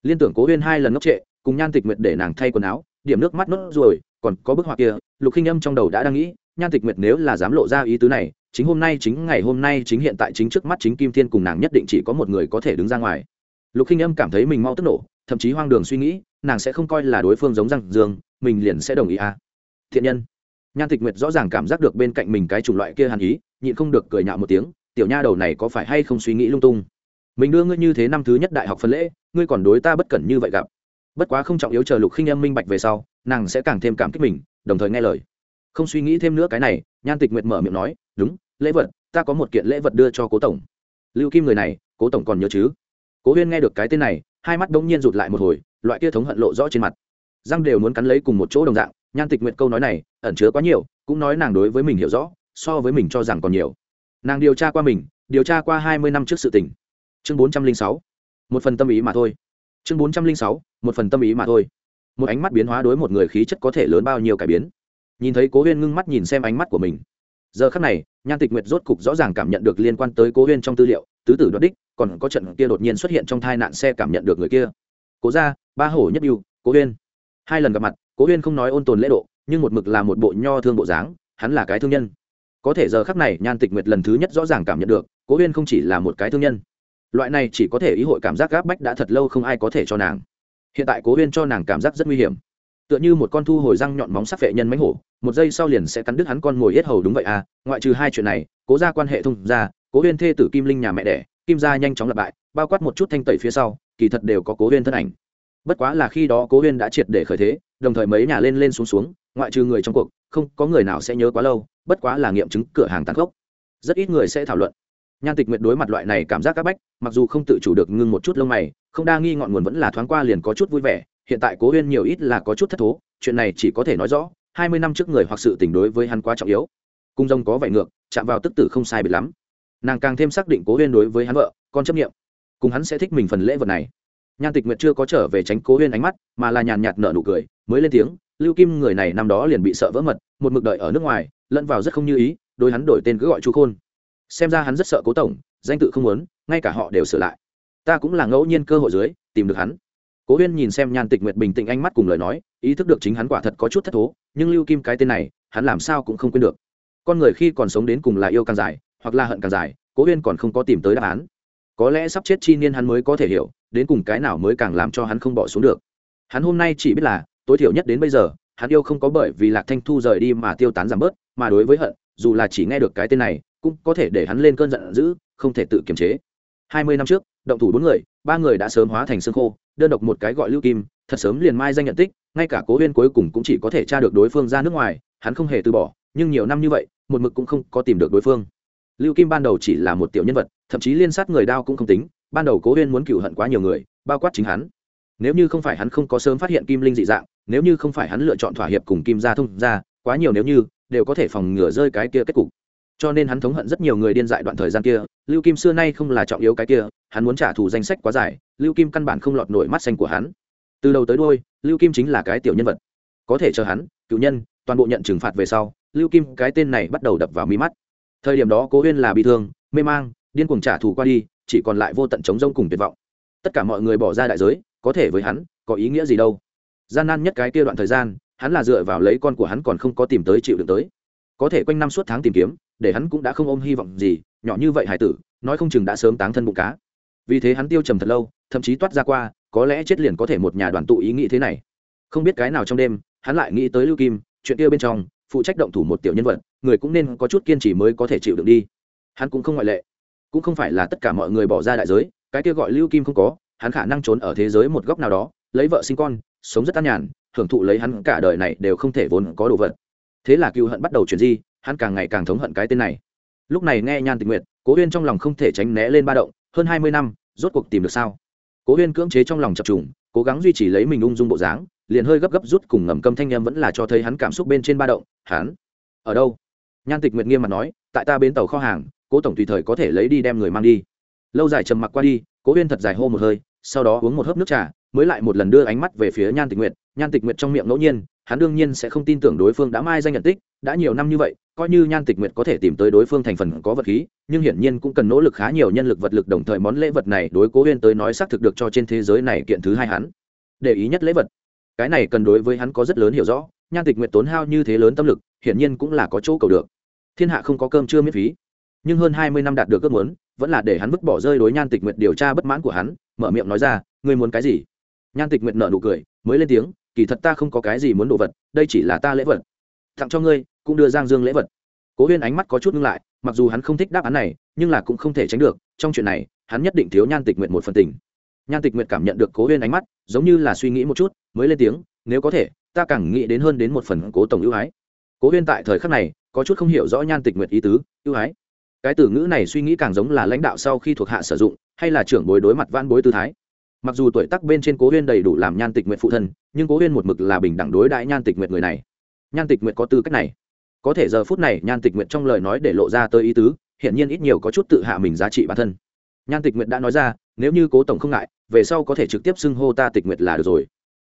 Liên tưởng cố huyên hai lần ngốc trệ, cùng nhan tịch nguyệt để nàng thay quần áo, điểm nước mắt nốt rồi còn có bức họa kia, lục khinh âm trong đầu đã đang nghĩ, nhan tịch nguyệt nếu là dám lộ ra ý tứ này, chính hôm nay chính ngày hôm nay chính hiện tại chính trước mắt chính kim thiên cùng nàng nhất định chỉ có một người có thể đứng ra ngoài lục khinh âm cảm thấy mình mau tức nổ, thậm chí hoang đường suy nghĩ, nàng sẽ không coi là đối phương giống răng dương, mình liền sẽ đồng ý à. thiện nhân. Nhan tịch nguyệt rõ ràng cảm giác được bên cạnh mình cái chủng loại kia hàn ý, nhịn không được cười nhạo một tiếng, tiểu nha đầu này có phải hay không suy nghĩ lung tung? Mình đưa ngươi như thế năm thứ nhất đại học phân lễ, ngươi còn đối ta bất cẩn như vậy gặp. Bất quá không trọng yếu chờ lục khinh âm minh bạch về sau, nàng sẽ càng thêm cảm kích mình, đồng thời nghe lời. Không suy nghĩ thêm nữa cái này, nhan tịch nguyệt mở miệng nói, đúng, lễ vật, ta có một kiện lễ vật đưa cho cố tổng. Lưu kim người này, cố tổng còn nhớ chứ? Cố huyên nghe được cái tên này, hai mắt bỗng nhiên rụt lại một hồi, loại kia thống hận lộ rõ trên mặt. Răng đều muốn cắn lấy cùng một chỗ đồng dạng, nhan tịch nguyện câu nói này, ẩn chứa quá nhiều, cũng nói nàng đối với mình hiểu rõ, so với mình cho rằng còn nhiều. Nàng điều tra qua mình, điều tra qua hai mươi năm trước sự tình. Chương bốn trăm linh sáu, một phần tâm ý mà thôi. Chương bốn trăm linh sáu, một phần tâm ý mà thôi. Một ánh mắt biến hóa đối một người khí chất có thể lớn bao nhiêu cải biến. Nhìn thấy cố huyên ngưng mắt nhìn xem ánh mắt của mình. Giờ khắc này, nhan tịch nguyệt rốt cục rõ ràng cảm nhận được liên quan tới cố huyên trong tư liệu, tứ tử đoạt đích còn có trận kia đột nhiên xuất hiện trong thai nạn xe cảm nhận được người kia. Cố ra ba hổ nhất yêu, cố huyên. Hai lần gặp mặt, cố huyên không nói ôn tồn lễ độ, nhưng một mực là một bộ nho thương bộ dáng, hắn là cái thương nhân. Có thể giờ khắc này, nhan tịch nguyệt lần thứ nhất rõ ràng cảm nhận được, cố huyên không chỉ là một cái thương nhân. Loại này chỉ có thể ý hội cảm giác gáp bách đã thật lâu không ai có thể cho nàng. Hiện tại cố huyên cho nàng cảm giác rất nguy hiểm. Tựa như một con thu hồi răng nhọn móng sắc vệ nhân mánh hổ, một giây sau liền sẽ cắn đứt hắn con ngồi hết hầu đúng vậy à ngoại trừ hai chuyện này, cố ra quan hệ thông ra cố huyên thê tử kim linh nhà mẹ đẻ kim gia nhanh chóng lặp bại bao quát một chút thanh tẩy phía sau, kỳ thật đều có cố huyên thân ảnh. Bất quá là khi đó cố huyên đã triệt để khởi thế, đồng thời mấy nhà lên lên xuống xuống, ngoại trừ người trong cuộc, không có người nào sẽ nhớ quá lâu, bất quá là nghiệm chứng cửa hàng tàn khốc. Rất ít người sẽ thảo luận. Nhan tịch nguyệt đối mặt loại này cảm giác các bách, mặc dù không tự chủ được ngưng một chút lông mày, không đa nghi ngọn nguồn vẫn là thoáng qua liền có chút vui vẻ, hiện tại cố huyên nhiều ít là có chút thất thố, chuyện này chỉ có thể nói rõ, hai mươi năm trước người hoặc sự tình đối với hắn quá trọng yếu. Cung rông có vẻ ngược, chạm vào tức tử không sai biệt lắm nàng càng thêm xác định cố huyên đối với hắn vợ, con chấp nghiệm cùng hắn sẽ thích mình phần lễ vật này. Nhan tịch nguyệt chưa có trở về tránh cố huyên ánh mắt, mà là nhàn nhạt nở nụ cười, mới lên tiếng, lưu kim người này năm đó liền bị sợ vỡ mật, một mực đợi ở nước ngoài, lẫn vào rất không như ý đôi hắn đổi tên cứ gọi chú khôn. Xem ra hắn rất sợ cố tổng, danh tự không muốn, ngay cả họ đều sửa lại. Ta cũng là ngẫu nhiên cơ hội dưới, tìm được hắn. Cố huyên nhìn xem nhan tịch nguyệt bình tĩnh ánh mắt cùng lời nói, ý thức được chính hắn quả thật có chút thất thố, nhưng lưu kim cái tên này, hắn làm sao cũng không quên được. Con người khi còn sống đến cùng là yêu càng dài hoặc là hận càng dài, cố huyên còn không có tìm tới đáp án. Có lẽ sắp chết chi niên hắn mới có thể hiểu, đến cùng cái nào mới càng làm cho hắn không bỏ xuống được. Hắn hôm nay chỉ biết là, tối thiểu nhất đến bây giờ, hắn yêu không có bởi vì lạc thanh thu rời đi mà tiêu tán giảm bớt, mà đối với hận, dù là chỉ nghe được cái tên này, cũng có thể để hắn lên cơn giận dữ, không thể tự kiềm chế. Hai mươi năm trước, động thủ bốn người, ba người đã sớm hóa thành xương khô, đơn độc một cái gọi lưu kim, thật sớm liền mai danh nhận tích, ngay cả cố huyên cuối cùng cũng chỉ có thể tra được đối phương ra nước ngoài, hắn không hề từ bỏ, nhưng nhiều năm như vậy, một mực cũng không có tìm được đối phương lưu kim ban đầu chỉ là một tiểu nhân vật, thậm chí liên sát người đao cũng không tính, ban đầu cố huyên muốn cựu hận quá nhiều người, bao quát chính hắn. Nếu như không phải hắn không có sớm phát hiện kim linh dị dạng, nếu như không phải hắn lựa chọn thỏa hiệp cùng kim gia thông ra quá nhiều nếu như, đều có thể phòng ngừa rơi cái kia kết cục. Cho nên hắn thống hận rất nhiều người điên dại đoạn thời gian kia, lưu kim xưa nay không là trọng yếu cái kia, hắn muốn trả thù danh sách quá dài, lưu kim căn bản không lọt nổi mắt xanh của hắn. Từ đầu tới đôi lưu kim chính là cái tiểu nhân vật. Có thể chờ hắn, cựu nhân, toàn bộ nhận trừng phạt về sau, lưu kim cái tên này bắt đầu đập vào mi mắt thời điểm đó cố huyên là bị thương, mê mang, điên cuồng trả thù qua đi, chỉ còn lại vô tận chống rông cùng tuyệt vọng. Tất cả mọi người bỏ ra đại giới, có thể với hắn, có ý nghĩa gì đâu. Gian nan nhất cái kia đoạn thời gian, hắn là dựa vào lấy con của hắn còn không có tìm tới chịu đựng tới. Có thể quanh năm suốt tháng tìm kiếm, để hắn cũng đã không ôm hy vọng gì, nhỏ như vậy hải tử, nói không chừng đã sớm táng thân bụng cá. Vì thế hắn tiêu trầm thật lâu, thậm chí toát ra qua, có lẽ chết liền có thể một nhà đoàn tụ ý nghĩ thế này. Không biết cái nào trong đêm, hắn lại nghĩ tới lưu kim, chuyện kia bên trong phụ trách động thủ một tiểu nhân vật, người cũng nên có chút kiên trì mới có thể chịu đựng đi. Hắn cũng không ngoại lệ. Cũng không phải là tất cả mọi người bỏ ra đại giới, cái kia gọi lưu kim không có, hắn khả năng trốn ở thế giới một góc nào đó, lấy vợ sinh con, sống rất an nhàn, hưởng thụ lấy hắn cả đời này đều không thể vốn có đồ vật. Thế là cựu hận bắt đầu chuyển di, hắn càng ngày càng thống hận cái tên này. Lúc này nghe nhan tình nguyện cố huyên trong lòng không thể tránh né lên ba động, hơn hai mươi năm, rốt cuộc tìm được sao? Cố huyên cưỡng chế trong lòng chập trùng, cố gắng duy trì lấy mình ung dung bộ dáng liền hơi gấp gấp rút cùng ngầm câm thanh em vẫn là cho thấy hắn cảm xúc bên trên ba động, hắn, ở đâu? Nhan tịch nguyệt nghiêm mặt nói, tại ta bến tàu kho hàng, cố tổng tùy thời có thể lấy đi đem người mang đi. Lâu dài trầm mặc qua đi, cố huyên thật dài hô một hơi, sau đó uống một hớp nước trà, mới lại một lần đưa ánh mắt về phía nhan tịch nguyệt. Nhan tịch nguyệt trong miệng ngẫu nhiên, hắn đương nhiên sẽ không tin tưởng đối phương đã mai danh nhận tích, đã nhiều năm như vậy, coi như nhan tịch nguyệt có thể tìm tới đối phương thành phần có vật khí, nhưng hiển nhiên cũng cần nỗ lực khá nhiều nhân lực vật lực đồng thời món lễ vật này đối cố huyên tới nói xác thực được cho trên thế giới này kiện thứ hai hắn. Để ý nhất lễ vật cái này cần đối với hắn có rất lớn hiểu rõ, nhan tịch nguyện tốn hao như thế lớn tâm lực, hiển nhiên cũng là có chỗ cầu được. Thiên hạ không có cơm chưa miễn phí. Nhưng hơn hai mươi năm đạt được ước muốn, vẫn là để hắn vứt bỏ rơi đối nhan tịch nguyện điều tra bất mãn của hắn, mở miệng nói ra, ngươi muốn cái gì? Nhan tịch nguyện nợ nụ cười, mới lên tiếng, kỳ thật ta không có cái gì muốn đồ vật, đây chỉ là ta lễ vật. Tặng cho ngươi, cũng đưa giang dương lễ vật. Cố huyên ánh mắt có chút ngưng lại, mặc dù hắn không thích đáp án này, nhưng là cũng không thể tránh được, trong chuyện này, hắn nhất định thiếu nhan tịch nguyện một phần tình nhan tịch Nguyệt cảm nhận được cố huyên ánh mắt, giống như là suy nghĩ một chút, mới lên tiếng, nếu có thể, ta càng nghĩ đến hơn đến một phần cố tổng ưu ái. Cố huyên tại thời khắc này, có chút không hiểu rõ nhan tịch Nguyệt ý tứ, ưu ái? Cái từ ngữ này suy nghĩ càng giống là lãnh đạo sau khi thuộc hạ sử dụng, hay là trưởng bối đối mặt van bối tư thái. Mặc dù tuổi tác bên trên cố huyên đầy đủ làm nhan tịch nguyện phụ thân, nhưng cố huyên một mực là bình đẳng đối đãi nhan tịch nguyện người này. Nhan tịch nguyện có tư cách này. Có thể giờ phút này, nhan tịch nguyện trong lời nói để lộ ra tới ý tứ hiện nhiên ít nhiều có chút tự hạ mình giá trị bản thân. Nhan tịch nguyện đã nói ra nếu như cố tổng không ngại, về sau có thể trực tiếp xưng hô ta tịch nguyện là được rồi.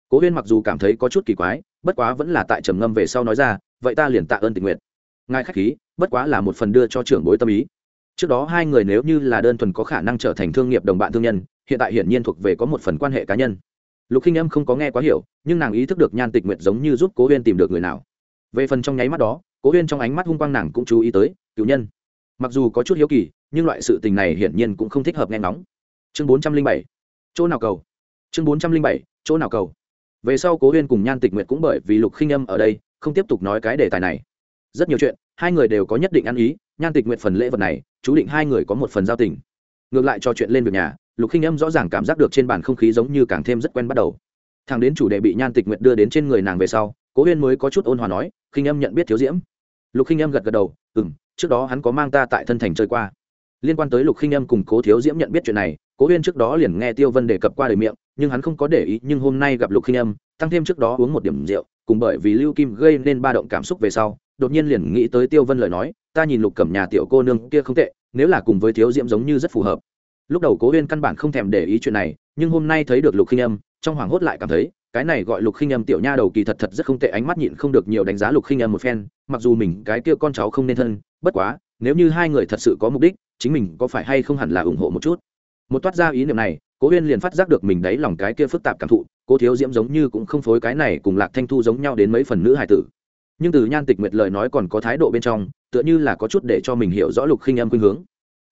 Cố huyên mặc dù cảm thấy có chút kỳ quái, bất quá vẫn là tại trầm ngâm về sau nói ra, vậy ta liền tạ ơn tịch nguyện ngài khách khí, bất quá là một phần đưa cho trưởng bối tâm ý. Trước đó hai người nếu như là đơn thuần có khả năng trở thành thương nghiệp đồng bạn thương nhân, hiện tại hiển nhiên thuộc về có một phần quan hệ cá nhân. Lục khinh âm không có nghe quá hiểu, nhưng nàng ý thức được nhan tịch nguyệt giống như giúp cố huyên tìm được người nào. Về phần trong nháy mắt đó, cố huyên trong ánh mắt hung quang nàng cũng chú ý tới, cựu nhân. Mặc dù có chút hiếu kỳ, nhưng loại sự tình này hiển nhiên cũng không thích hợp nghe ngóng chương bốn trăm linh bảy, chỗ nào cầu? Chương bốn trăm linh bảy, chỗ nào cầu? Về sau cố huyên cùng nhan tịch nguyệt cũng bởi vì lục khinh âm ở đây, không tiếp tục nói cái đề tài này. Rất nhiều chuyện, hai người đều có nhất định ăn ý, nhan tịch nguyệt phần lễ vật này, chú định hai người có một phần giao tình. Ngược lại cho chuyện lên việc nhà, lục khinh âm rõ ràng cảm giác được trên bàn không khí giống như càng thêm rất quen bắt đầu. Thằng đến chủ đề bị nhan tịch nguyệt đưa đến trên người nàng về sau, cố huyên mới có chút ôn hòa nói, khinh âm nhận biết thiếu diễm. Lục khinh âm gật gật đầu ừ m trước đó hắn có mang ta tại thân thành chơi qua. Liên quan tới lục khinh âm cùng cố thiếu diễm nhận biết chuyện này cố huyên trước đó liền nghe tiêu vân đề cập qua đời miệng, nhưng hắn không có để ý, nhưng hôm nay gặp lục khinh âm, tăng thêm trước đó uống một điểm rượu, cùng bởi vì lưu kim gây nên ba động cảm xúc về sau, đột nhiên liền nghĩ tới tiêu vân lời nói, ta nhìn lục cẩm nhà tiểu cô nương kia không tệ, nếu là cùng với thiếu diễm giống như rất phù hợp. Lúc đầu cố huyên căn bản không thèm để ý chuyện này, nhưng hôm nay thấy được lục khinh âm, trong hoàng hốt lại cảm thấy, cái này gọi lục khinh âm tiểu nha đầu kỳ thật thật rất không tệ, ánh mắt nhịn không được nhiều đánh giá lục khinh âm một phen, mặc dù mình cái kia con cháu không nên thân, bất quá, nếu như hai người thật sự có mục đích, chính mình có phải hay không hẳn là ủng hộ một chút một toát ra ý niệm này, cố huyên liền phát giác được mình đáy lòng cái kia phức tạp cảm thụ, cố thiếu diễm giống như cũng không phối cái này cùng lạc thanh thu giống nhau đến mấy phần nữ hài tử. Nhưng từ nhan tịch nguyệt lời nói còn có thái độ bên trong, tựa như là có chút để cho mình hiểu rõ lục khinh âm khuynh hướng.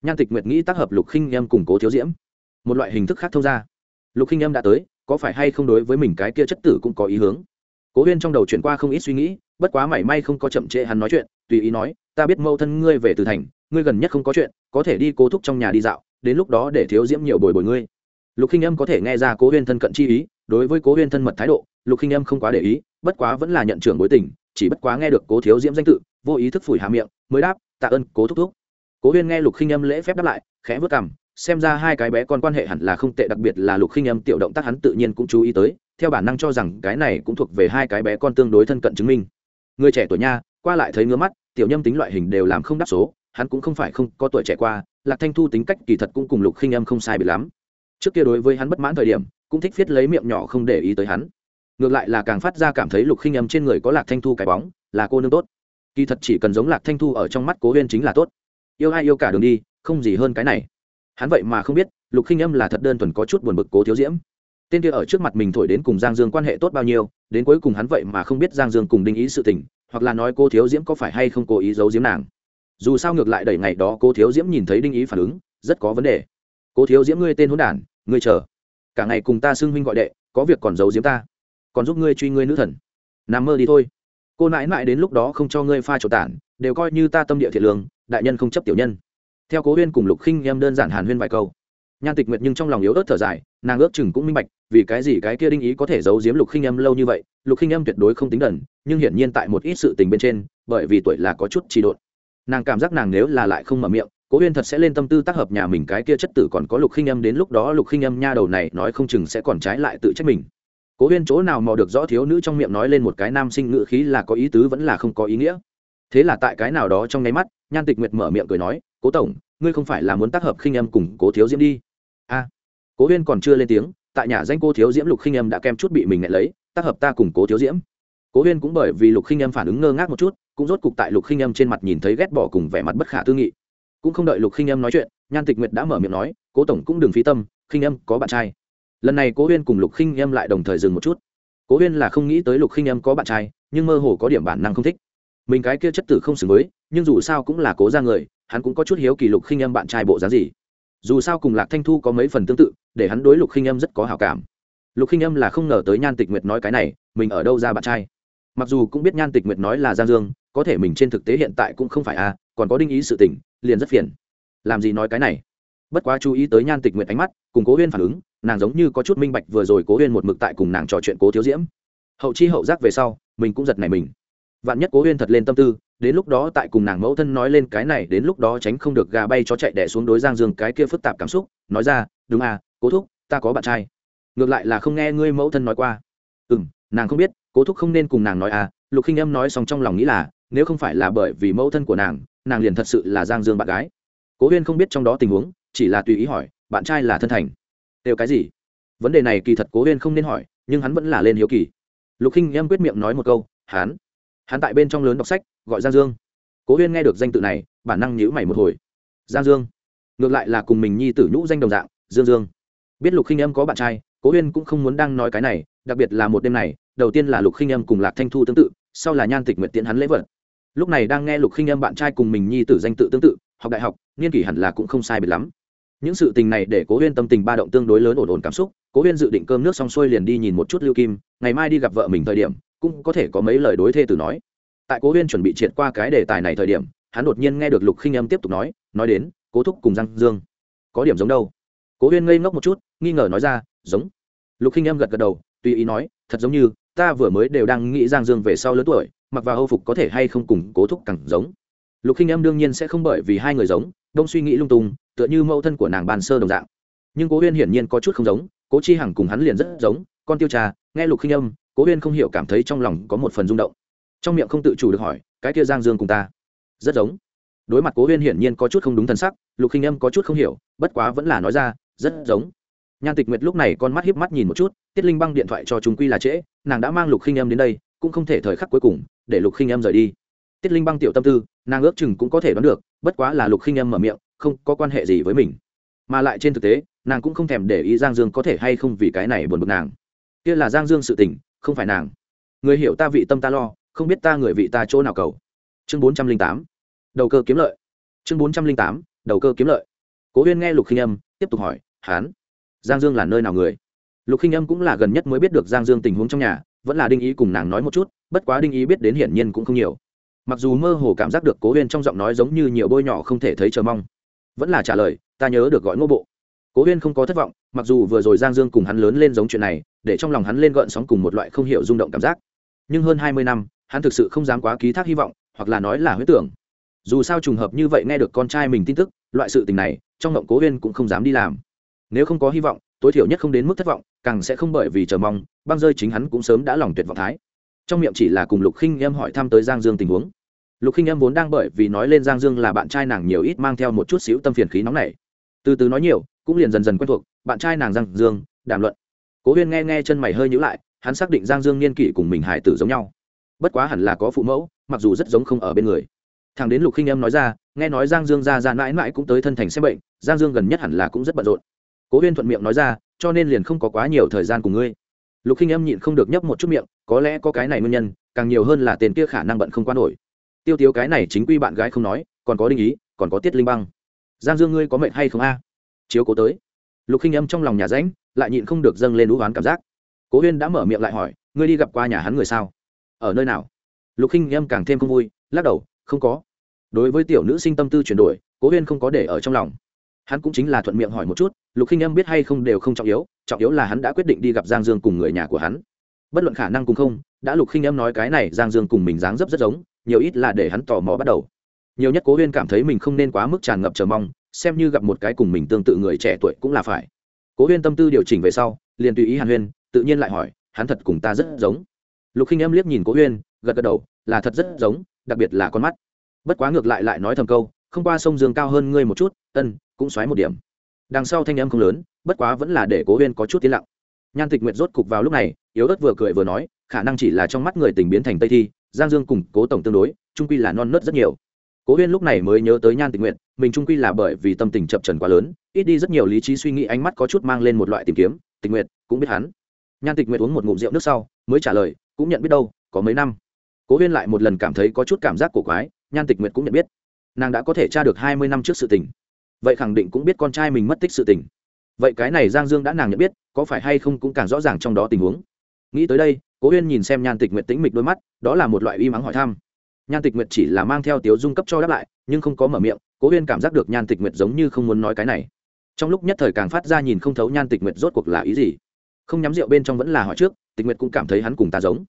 Nhan tịch nguyệt nghĩ tác hợp lục khinh âm cùng cố thiếu diễm. Một loại hình thức khác thông ra. Lục khinh âm đã tới, có phải hay không đối với mình cái kia chất tử cũng có ý hướng? Cố huyên trong đầu chuyển qua không ít suy nghĩ, bất quá mảy may không có chậm trễ hắn nói chuyện, tùy ý nói, ta biết mâu thân ngươi về từ thành, ngươi gần nhất không có chuyện, có thể đi cố thúc trong nhà đi dạo đến lúc đó để thiếu diễm nhiều bồi bồi ngươi. Lục khinh âm có thể nghe ra cố huyên thân cận chi ý, đối với cố huyên thân mật thái độ, lục khinh âm không quá để ý, bất quá vẫn là nhận trưởng bối tình, chỉ bất quá nghe được cố thiếu diễm danh tự, vô ý thức phủi hà miệng, mới đáp, tạ ơn, cố thúc thúc. Cố huyên nghe lục khinh âm lễ phép đáp lại, khẽ vớt cằm, xem ra hai cái bé con quan hệ hẳn là không tệ, đặc biệt là lục khinh âm tiểu động tác hắn tự nhiên cũng chú ý tới, theo bản năng cho rằng cái này cũng thuộc về hai cái bé con tương đối thân cận chứng minh. Người trẻ tuổi nha, qua lại thấy ngứa mắt, tiểu nhâm tính loại hình đều làm không đáp số hắn cũng không phải không có tuổi trẻ qua, lạc thanh thu tính cách kỳ thật cũng cùng lục khinh âm không sai bị lắm. Trước kia đối với hắn bất mãn thời điểm, cũng thích viết lấy miệng nhỏ không để ý tới hắn. Ngược lại là càng phát ra cảm thấy lục khinh âm trên người có lạc thanh thu cái bóng, là cô nương tốt. Kỳ thật chỉ cần giống lạc thanh thu ở trong mắt cố huyên chính là tốt. Yêu ai yêu cả đường đi, không gì hơn cái này. Hắn vậy mà không biết, lục khinh âm là thật đơn thuần có chút buồn bực cố thiếu diễm. Tên kia ở trước mặt mình thổi đến cùng giang dương quan hệ tốt bao nhiêu, đến cuối cùng hắn vậy mà không biết giang dương cùng đinh ý sự tình, hoặc là nói cô thiếu diễm có phải hay không cố ý giấu diếm nàng dù sao ngược lại đẩy ngày đó cô thiếu diễm nhìn thấy đinh ý phản ứng, rất có vấn đề. Cô thiếu diễm ngươi tên hôn đản, ngươi chờ. Cả ngày cùng ta xưng huynh gọi đệ, có việc còn giấu diễm ta. Còn giúp ngươi truy ngươi nữ thần. Nằm mơ đi thôi. Cô nãi nãi đến lúc đó không cho ngươi pha trộn tản, đều coi như ta tâm địa thiện lương, đại nhân không chấp tiểu nhân. Theo cố huyên cùng lục khinh em đơn giản hàn huyên vài câu. Nhan tịch nguyệt nhưng trong lòng yếu ớt thở dài, nàng ước chừng cũng minh bạch, vì cái gì cái kia đinh ý có thể giấu giếm lục khinh em lâu như vậy, lục khinh em tuyệt đối không tính đần, nhưng hiển nhiên tại một ít sự tình bên trên, bởi vì tuổi là có chút trì độn nàng cảm giác nàng nếu là lại không mở miệng, cố huyên thật sẽ lên tâm tư tác hợp nhà mình cái kia chất tử còn có lục khinh em đến lúc đó lục khinh em nha đầu này nói không chừng sẽ còn trái lại tự trách mình. Cố huyên chỗ nào mò được rõ thiếu nữ trong miệng nói lên một cái nam sinh ngự khí là có ý tứ vẫn là không có ý nghĩa. Thế là tại cái nào đó trong nháy mắt, nhan tịch nguyệt mở miệng cười nói, cố tổng, ngươi không phải là muốn tác hợp khinh âm cùng cố thiếu diễm đi? A. Cố huyên còn chưa lên tiếng, tại nhà danh cô thiếu diễm lục khinh âm đã kem chút bị mình ngại lấy, tác hợp ta cùng cố thiếu diễm. Cố huyên cũng bởi vì lục khinh âm phản ứng ngơ ngác một chút cũng rốt cục tại lục khinh âm trên mặt nhìn thấy ghét bỏ cùng vẻ mặt bất khả tư nghị. Cũng không đợi lục khinh âm nói chuyện, nhan tịch nguyệt đã mở miệng nói, cố tổng cũng đừng phí tâm, khinh âm có bạn trai. Lần này cố huyên cùng lục khinh âm lại đồng thời dừng một chút. Cố huyên là không nghĩ tới lục khinh âm có bạn trai, nhưng mơ hồ có điểm bản năng không thích. Mình cái kia chất tử không xứng với, nhưng dù sao cũng là cố ra người, hắn cũng có chút hiếu kỳ lục khinh âm bạn trai bộ dáng gì. Dù sao cùng lạc thanh thu có mấy phần tương tự, để hắn đối lục khinh âm rất có hào cảm. Lục khinh âm là không ngờ tới nhan tịch nguyệt nói cái này, mình ở đâu ra bạn trai? Mặc dù cũng biết nhan tịch nguyệt nói là giang dương có thể mình trên thực tế hiện tại cũng không phải a à, còn có đinh ý sự tỉnh liền rất phiền. Làm gì nói cái này? Bất quá chú ý tới nhan tịch nguyệt ánh mắt cùng cố huyên phản ứng nàng giống như có chút minh bạch vừa rồi cố huyên một mực tại cùng nàng trò chuyện cố thiếu diễm. Hậu chi hậu giác về sau mình cũng giật này mình. Vạn nhất cố huyên thật lên tâm tư đến lúc đó tại cùng nàng mẫu thân nói lên cái này đến lúc đó tránh không được gà bay chó chạy đẻ xuống đối giang dương cái kia phức tạp cảm xúc nói ra đúng à cố thúc ta có bạn trai. Ngược lại là không nghe ngươi mẫu thân nói qua. Ừ m nàng không biết cố thúc không nên cùng nàng nói à lục khinh âm nói xong trong lòng nghĩ là, nếu không phải là bởi vì mẫu thân của nàng nàng liền thật sự là giang dương bạn gái. Cố huyên không biết trong đó tình huống, chỉ là tùy ý hỏi, bạn trai là thân thành. Đều cái gì? Vấn đề này kỳ thật cố huyên không nên hỏi, nhưng hắn vẫn là lên hiếu kỳ. Lục khinh âm quyết miệng nói một câu, hắn hắn tại bên trong lớn đọc sách, gọi giang dương. Cố huyên nghe được danh tự này, bản năng nhữ mày một hồi. Giang dương. Ngược lại là cùng mình nhi tử nhũ danh đồng dạng, dương dương. Biết lục khinh âm có bạn trai, cố huyên cũng không muốn đang nói cái này, đặc biệt là một đêm này đầu tiên là lục khinh âm cùng lạc thanh thu tương tự, sau là nhan tịch nguyện tiễn hắn lễ vật. Lúc này đang nghe lục khinh âm bạn trai cùng mình nhi tử danh tự tương tự, học đại học, niên kỷ hẳn là cũng không sai biệt lắm. Những sự tình này để cố huyên tâm tình ba động tương đối lớn ổn ổn cảm xúc, cố huyên dự định cơm nước xong xuôi liền đi nhìn một chút lưu kim, ngày mai đi gặp vợ mình thời điểm, cũng có thể có mấy lời đối thê từ nói. Tại cố huyên chuẩn bị triệt qua cái đề tài này thời điểm, hắn đột nhiên nghe được lục khinh âm tiếp tục nói nói đến, cố thúc cùng giang dương, có điểm giống đâu. Cố huyên ngây ngốc một chút, nghi ngờ nói ra, giống. Lục khinh âm gật gật đầu, tùy ý nói, thật giống như ta vừa mới đều đang nghĩ giang dương về sau lớn tuổi, mặc vào hâu phục có thể hay không cùng cố thúc càng giống. Lục khinh âm đương nhiên sẽ không bởi vì hai người giống, đông suy nghĩ lung tung, tựa như mẫu thân của nàng bàn sơ đồng dạng. Nhưng cố huyên hiển nhiên có chút không giống, cố chi hằng cùng hắn liền rất giống, con tiêu trà nghe lục khinh âm, cố huyên không hiểu cảm thấy trong lòng có một phần rung động. Trong miệng không tự chủ được hỏi, cái kia giang dương cùng ta? Rất giống. Đối mặt cố huyên hiển nhiên có chút không đúng thân sắc, lục khinh âm có chút không hiểu, bất quá vẫn là nói ra, rất giống. Nhan tịch nguyệt lúc này con mắt hiếp mắt nhìn một chút, tiết linh băng điện thoại cho chúng quy là trễ nàng đã mang lục khinh âm đến đây, cũng không thể thời khắc cuối cùng để lục khinh âm rời đi. Tiết linh băng tiểu tâm tư, nàng ước chừng cũng có thể đoán được, bất quá là lục khinh âm mở miệng, không có quan hệ gì với mình. Mà lại trên thực tế, nàng cũng không thèm để ý giang dương có thể hay không vì cái này buồn bực nàng. Kia là giang dương sự tình, không phải nàng. Người hiểu ta vị tâm ta lo, không biết ta người vị ta chỗ nào cầu. Chương bốn trăm linh tám. Đầu cơ kiếm lợi. Chương bốn trăm linh tám. Đầu cơ kiếm lợi. Cố huyên nghe lục khinh âm tiếp tục hỏi, hán, giang dương là nơi nào người? Lục khinh âm cũng là gần nhất mới biết được giang dương tình huống trong nhà, vẫn là đinh ý cùng nàng nói một chút, bất quá đinh ý biết đến hiển nhiên cũng không nhiều. Mặc dù mơ hồ cảm giác được cố huyên trong giọng nói giống như nhiều bôi nhỏ không thể thấy chờ mong, vẫn là trả lời, ta nhớ được gọi ngô bộ. Cố huyên không có thất vọng, mặc dù vừa rồi giang dương cùng hắn lớn lên giống chuyện này, để trong lòng hắn lên gợn sóng cùng một loại không hiểu rung động cảm giác. Nhưng hơn hai mươi năm, hắn thực sự không dám quá ký thác hy vọng, hoặc là nói là huyết tưởng. Dù sao trùng hợp như vậy nghe được con trai mình tin tức, loại sự tình này, trong ngộng cố huyên cũng không dám đi làm. Nếu không có hy vọng tối thiểu nhất không đến mức thất vọng, càng sẽ không bởi vì chờ mong, băng rơi chính hắn cũng sớm đã lòng tuyệt vọng thái. Trong miệng chỉ là cùng lục khinh em hỏi thăm tới giang dương tình huống. Lục khinh em vốn đang bởi vì nói lên giang dương là bạn trai nàng nhiều ít mang theo một chút xíu tâm phiền khí nóng này từ từ nói nhiều, cũng liền dần dần quen thuộc, bạn trai nàng giang dương, đàm luận. Cố huyên nghe nghe chân mày hơi nhữ lại, hắn xác định giang dương niên kỷ cùng mình hải tử giống nhau. Bất quá hẳn là có phụ mẫu, mặc dù rất giống không ở bên người. Thằng đến lục khinh em nói ra, nghe nói giang dương ra ra mãi mãi cũng tới thân thành xem bệnh, giang dương gần nhất hẳn là cũng rất bận rộn cố huyên thuận miệng nói ra, cho nên liền không có quá nhiều thời gian cùng ngươi. Lục khinh em nhịn không được nhấp một chút miệng, có lẽ có cái này nguyên nhân, càng nhiều hơn là tiền kia khả năng bận không qua nổi. Tiêu tiếu cái này chính quy bạn gái không nói, còn có đinh ý, còn có tiết linh băng. Giang dương ngươi có mệnh hay không a? Chiếu cố tới. Lục khinh âm trong lòng nhà ránh lại nhịn không được dâng lên đũ oán cảm giác. Cố huyên đã mở miệng lại hỏi, ngươi đi gặp qua nhà hắn người sao? Ở nơi nào? Lục khinh âm càng thêm không vui, lắc đầu, không có. Đối với tiểu nữ sinh tâm tư chuyển đổi, cố huyên không có để ở trong lòng hắn cũng chính là thuận miệng hỏi một chút, lục khinh âm biết hay không đều không trọng yếu trọng yếu là hắn đã quyết định đi gặp giang dương cùng người nhà của hắn. Bất luận khả năng cùng không, đã lục khinh âm nói cái này, giang dương cùng mình dáng dấp rất giống, nhiều ít là để hắn tò mò bắt đầu. Nhiều nhất cố huyên cảm thấy mình không nên quá mức tràn ngập chờ mong, xem như gặp một cái cùng mình tương tự người trẻ tuổi cũng là phải. Cố huyên tâm tư điều chỉnh về sau, liền tùy ý hàn huyên, tự nhiên lại hỏi, hắn thật cùng ta rất giống. Lục khinh em liếc nhìn cố huyên, gật gật đầu, là thật rất giống, đặc biệt là con mắt. Bất quá ngược lại lại nói thầm câu, không qua sông dương cao hơn ngươi một chút, ân cũng xoáy một điểm. Đằng sau thanh âm không lớn, bất quá vẫn là để cố huyên có chút tiến lặng. Nhan tịch nguyệt rốt cục vào lúc này, yếu ớt vừa cười vừa nói, khả năng chỉ là trong mắt người tình biến thành tây thi, giang dương cùng cố tổng tương đối, trung quy là non nớt rất nhiều. Cố huyên lúc này mới nhớ tới nhan tịch nguyệt, mình trung quy là bởi vì tâm tình chập trần quá lớn, ít đi rất nhiều lý trí suy nghĩ ánh mắt có chút mang lên một loại tìm kiếm, tịch nguyệt cũng biết hắn. Nhan tịch nguyệt uống một ngụm rượu nước sau, mới trả lời, cũng nhận biết đâu, có mấy năm. Cố huyên lại một lần cảm thấy có chút cảm giác cổ quái, nhan tịch nguyệt cũng nhận biết. Nàng đã có thể tra được hai mươi năm trước sự tình vậy khẳng định cũng biết con trai mình mất tích sự tình. Vậy cái này giang dương đã nàng nhận biết, có phải hay không cũng càng rõ ràng trong đó tình huống. Nghĩ tới đây, cố huyên nhìn xem nhan tịch nguyệt tĩnh mịch đôi mắt, đó là một loại uy mắng hỏi thăm. Nhan tịch nguyệt chỉ là mang theo tiếu dung cấp cho đáp lại, nhưng không có mở miệng, cố huyên cảm giác được nhan tịch nguyệt giống như không muốn nói cái này. Trong lúc nhất thời càng phát ra nhìn không thấu nhan tịch nguyệt rốt cuộc là ý gì. Không nhắm rượu bên trong vẫn là hỏi trước, tịch nguyệt cũng cảm thấy hắn cùng ta giống.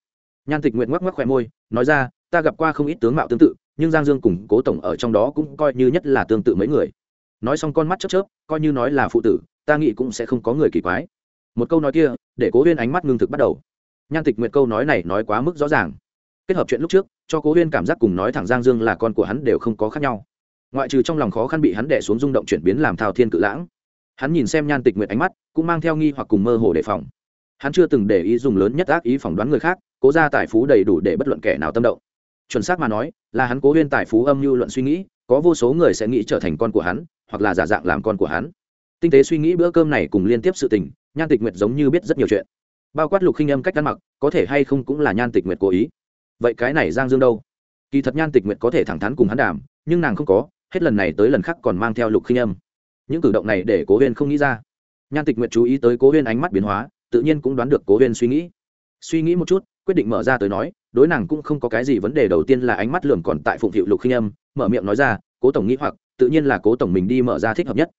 Nhan tịch nguyệt ngoắc ngoắc khỏe môi, nói ra, ta gặp qua không ít tướng mạo tương tự, nhưng giang dương cùng cố tổng ở trong đó cũng coi như nhất là tương tự mấy người nói xong con mắt chớp chớp, coi như nói là phụ tử, ta nghĩ cũng sẽ không có người kỳ quái. Một câu nói kia, để cố huyên ánh mắt ngưng thực bắt đầu. Nhan tịch nguyệt câu nói này nói quá mức rõ ràng. Kết hợp chuyện lúc trước, cho cố huyên cảm giác cùng nói thẳng giang dương là con của hắn đều không có khác nhau. Ngoại trừ trong lòng khó khăn bị hắn đẻ xuống rung động chuyển biến làm thao thiên cự lãng. Hắn nhìn xem nhan tịch nguyệt ánh mắt, cũng mang theo nghi hoặc cùng mơ hồ đề phòng. Hắn chưa từng để ý dùng lớn nhất ác ý phỏng đoán người khác, cố ra tài phú đầy đủ để bất luận kẻ nào tâm động. Chuẩn xác mà nói, là hắn cố huyên tài phú âm mưu luận suy nghĩ, có vô số người sẽ nghĩ trở thành con của hắn hoặc là giả dạng làm con của hắn. Tinh tế suy nghĩ bữa cơm này cùng liên tiếp sự tình, nhan tịch nguyệt giống như biết rất nhiều chuyện. Bao quát lục khinh âm cách ăn mặc, có thể hay không cũng là nhan tịch nguyệt cố ý. Vậy cái này giang dương đâu? Kỳ thật nhan tịch nguyệt có thể thẳng thắn cùng hắn đàm, nhưng nàng không có, hết lần này tới lần khác còn mang theo lục khinh âm. Những cử động này để cố huyên không nghĩ ra. Nhan tịch nguyệt chú ý tới cố huyên ánh mắt biến hóa, tự nhiên cũng đoán được cố huyên suy nghĩ. Suy nghĩ một chút, quyết định mở ra tới nói, đối nàng cũng không có cái gì vấn đề, đầu tiên là ánh mắt lường còn tại phụng hiệu lục khinh âm, mở miệng nói ra cố tổng nghĩ hoặc, tự nhiên là cố tổng mình đi mở ra thích hợp nhất.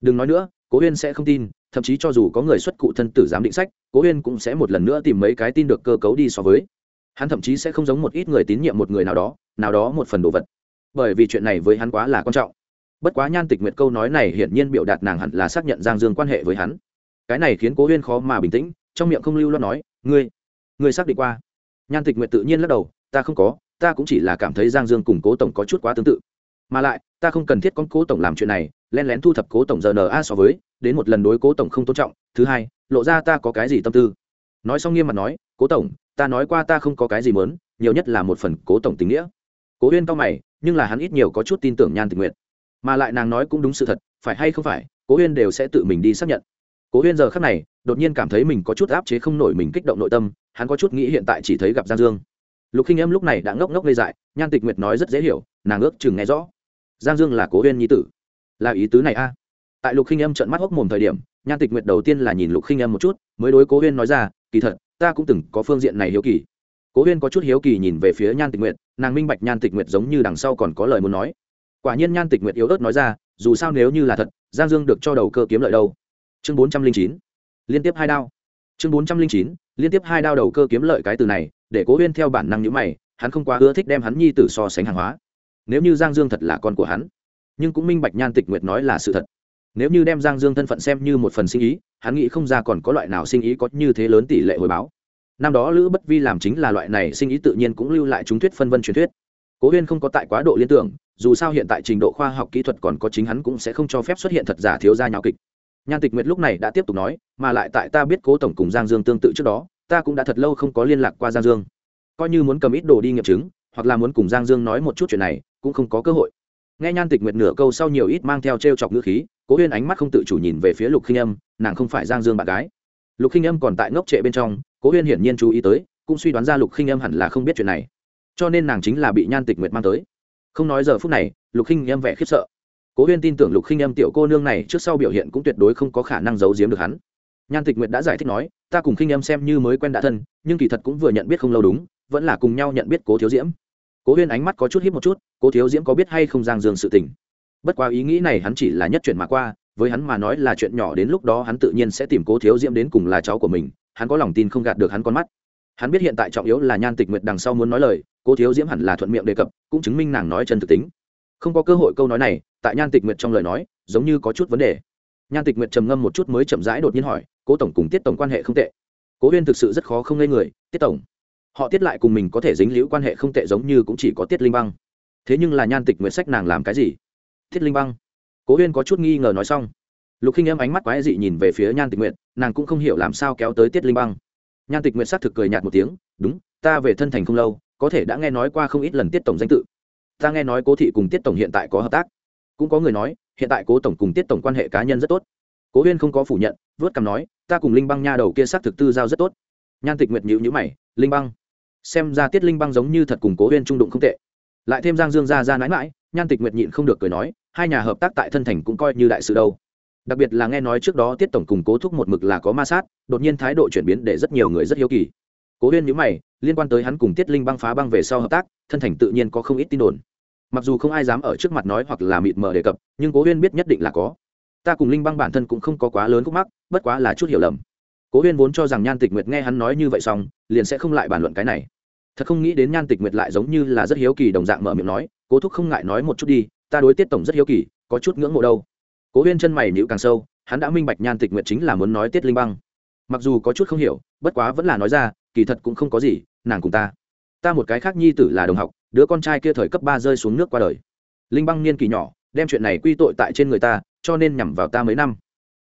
Đừng nói nữa, cố huyên sẽ không tin, thậm chí cho dù có người xuất cụ thân tử giám định sách, cố huyên cũng sẽ một lần nữa tìm mấy cái tin được cơ cấu đi so với. Hắn thậm chí sẽ không giống một ít người tín nhiệm một người nào đó nào đó một phần đồ vật. Bởi vì chuyện này với hắn quá là quan trọng. Bất quá nhan tịch nguyệt câu nói này hiển nhiên biểu đạt nàng hẳn là xác nhận giang dương quan hệ với hắn. Cái này khiến cố huyên khó mà bình tĩnh, trong miệng không lưu lo nói, ngươi ngươi xác định qua? Nhan tịch nguyệt tự nhiên lắc đầu, ta không có, ta cũng chỉ là cảm thấy giang dương cùng cố tổng có chút quá tương tự mà lại, ta không cần thiết con cố tổng làm chuyện này len lén thu thập cố tổng giờ na so với, đến một lần đối cố tổng không tôn trọng. Thứ hai, lộ ra ta có cái gì tâm tư? Nói xong nghiêm mặt nói, cố tổng, ta nói qua ta không có cái gì mớn nhiều nhất là một phần cố tổng tình nghĩa. Cố huyên cao mày, nhưng là hắn ít nhiều có chút tin tưởng nhan tình nguyện mà lại nàng nói cũng đúng sự thật, phải hay không phải, cố huyên đều sẽ tự mình đi xác nhận. Cố huyên giờ khắc này, đột nhiên cảm thấy mình có chút áp chế không nổi mình kích động nội tâm, hắn có chút nghĩ hiện tại chỉ thấy gặp giang dương. Lục khinh em lúc này đã ngốc ngốc gây dại, nhan tịch nguyệt nói rất dễ hiểu, nàng ước chừng nghe rõ giang dương là cố huyên nhi tử. Là ý tứ này a. Tại lục khinh em trận mắt hốc mồm thời điểm, nhan tịch nguyệt đầu tiên là nhìn lục khinh em một chút, mới đối cố huyên nói ra, kỳ thật, ta cũng từng có phương diện này hiếu kỳ. Cố huyên có chút hiếu kỳ nhìn về phía nhan tịch nguyệt, nàng minh bạch nhan tịch nguyệt giống như đằng sau còn có lời muốn nói. Quả nhiên nhan tịch nguyệt yếu ớt nói ra, dù sao nếu như là thật, giang dương được cho đầu cơ kiếm lợi đâu? Chương bốn trăm linh chín, liên tiếp hai đao. Chương bốn trăm linh chín, liên tiếp hai đao đầu cơ kiếm lợi cái từ này, để cố huyên theo bản năng nhữ mày, hắn không quá ưa thích đem hắn nhi tử so sánh hàng hóa nếu như giang dương thật là con của hắn, nhưng cũng minh bạch nhan tịch nguyệt nói là sự thật. Nếu như đem giang dương thân phận xem như một phần sinh ý, hắn nghĩ không ra còn có loại nào sinh ý có như thế lớn tỷ lệ hồi báo. Năm đó lữ bất vi làm chính là loại này sinh ý tự nhiên cũng lưu lại chúng thuyết phân vân truyền thuyết. Cố huyên không có tại quá độ liên tưởng, dù sao hiện tại trình độ khoa học kỹ thuật còn có chính hắn cũng sẽ không cho phép xuất hiện thật giả thiếu gia nhào kịch. Nhan tịch nguyệt lúc này đã tiếp tục nói, mà lại tại ta biết cố tổng cùng giang dương tương tự trước đó, ta cũng đã thật lâu không có liên lạc qua giang dương. Coi như muốn cầm ít đồ đi nghiệm chứng, hoặc là muốn cùng giang dương nói một chút chuyện này cũng không có cơ hội. Nghe nhan tịch nguyệt nửa câu sau nhiều ít mang theo t r e o chọc ngữ khí, cố huyên ánh mắt không tự chủ nhìn về phía lục khinh âm, nàng không phải giang dương bạn gái. Lục khinh âm còn tại ngốc trệ bên trong, cố huyên hiển nhiên chú ý tới, cũng suy đoán ra lục khinh âm hẳn là không biết chuyện này. Cho nên nàng chính là bị nhan tịch nguyệt mang tới. Không nói giờ phút này, lục khinh âm vẻ khiếp sợ. Cố huyên tin tưởng lục khinh âm tiểu cô nương này trước sau biểu hiện cũng tuyệt đối không có khả năng giấu giếm được hắn. Nhan tịch nguyệt đã giải thích nói, ta cùng khinh âm xem như mới quen đã thân, nhưng kỳ thật cũng vừa nhận biết không lâu đúng, vẫn là cùng nhau nhận biết cố thiếu diễm cố huyên ánh mắt có chút hiếp một chút, cố thiếu diễm có biết hay không giang dương sự tình? Bất quá ý nghĩ này hắn chỉ là nhất chuyện mà qua, với hắn mà nói là chuyện nhỏ đến lúc đó hắn tự nhiên sẽ tìm cố thiếu diễm đến cùng là cháu của mình, hắn có lòng tin không gạt được hắn con mắt. Hắn biết hiện tại trọng yếu là nhan tịch nguyệt đằng sau muốn nói lời, cố thiếu diễm hẳn là thuận miệng đề cập, cũng chứng minh nàng nói chân thực tính. Không có cơ hội câu nói này, tại nhan tịch nguyệt trong lời nói, giống như có chút vấn đề. Nhan tịch nguyệt trầm ngâm một chút mới chậm rãi đột nhiên hỏi, cố tổng cùng tiết tổng quan hệ không tệ? Cố huyên thực sự rất khó không ngây người, tiết tổng họ tiết lại cùng mình có thể dính liễu quan hệ không tệ giống như cũng chỉ có tiết linh băng. Thế nhưng là nhan tịch nguyện sách nàng làm cái gì? Tiết linh băng. Cố huyên có chút nghi ngờ nói xong. Lục khinh em ánh mắt quái dị nhìn về phía nhan tịch nguyện nàng cũng không hiểu làm sao kéo tới tiết linh băng. Nhan tịch nguyện xác thực cười nhạt một tiếng, đúng, ta về thân thành không lâu, có thể đã nghe nói qua không ít lần tiết tổng danh tự. Ta nghe nói cố thị cùng tiết tổng hiện tại có hợp tác. Cũng có người nói, hiện tại cố tổng cùng tiết tổng quan hệ cá nhân rất tốt. Cố huyên không có phủ nhận, vớt cằm nói, ta cùng linh băng nha đầu kia xác thực tư giao rất tốt. Nhan tịch nguyệt nhữ nhữ mày, linh băng xem ra tiết linh băng giống như thật cùng cố huyên trung đụng không tệ. Lại thêm giang dương ra ra mãi mãi nhan tịch nguyệt nhịn không được cười nói, hai nhà hợp tác tại thân thành cũng coi như đại sự đâu. Đặc biệt là nghe nói trước đó tiết tổng cùng cố thúc một mực là có ma sát, đột nhiên thái độ chuyển biến để rất nhiều người rất hiếu kỳ. Cố huyên nhữ mày, liên quan tới hắn cùng tiết linh băng phá băng về sau hợp tác, thân thành tự nhiên có không ít tin đồn. Mặc dù không ai dám ở trước mặt nói hoặc là mịt mờ đề cập, nhưng cố huyên biết nhất định là có. Ta cùng linh băng bản thân cũng không có quá lớn khúc mắc, bất quá là chút hiểu lầm. Cố huyên vốn cho rằng nhan tịch nguyệt nghe hắn nói như vậy xong, liền sẽ không lại bàn luận cái này thật không nghĩ đến nhan tịch nguyệt lại giống như là rất hiếu kỳ đồng dạng mở miệng nói, cố thúc không ngại nói một chút đi, ta đối tiết tổng rất hiếu kỳ, có chút ngưỡng mộ đâu. Cố huyên chân mày nhữ càng sâu, hắn đã minh bạch nhan tịch nguyệt chính là muốn nói tiết linh băng. Mặc dù có chút không hiểu, bất quá vẫn là nói ra, kỳ thật cũng không có gì, nàng cùng ta. Ta một cái khác nhi tử là đồng học, đứa con trai kia thời cấp ba rơi xuống nước qua đời. Linh băng niên kỳ nhỏ, đem chuyện này quy tội tại trên người ta, cho nên nhằm vào ta mấy năm.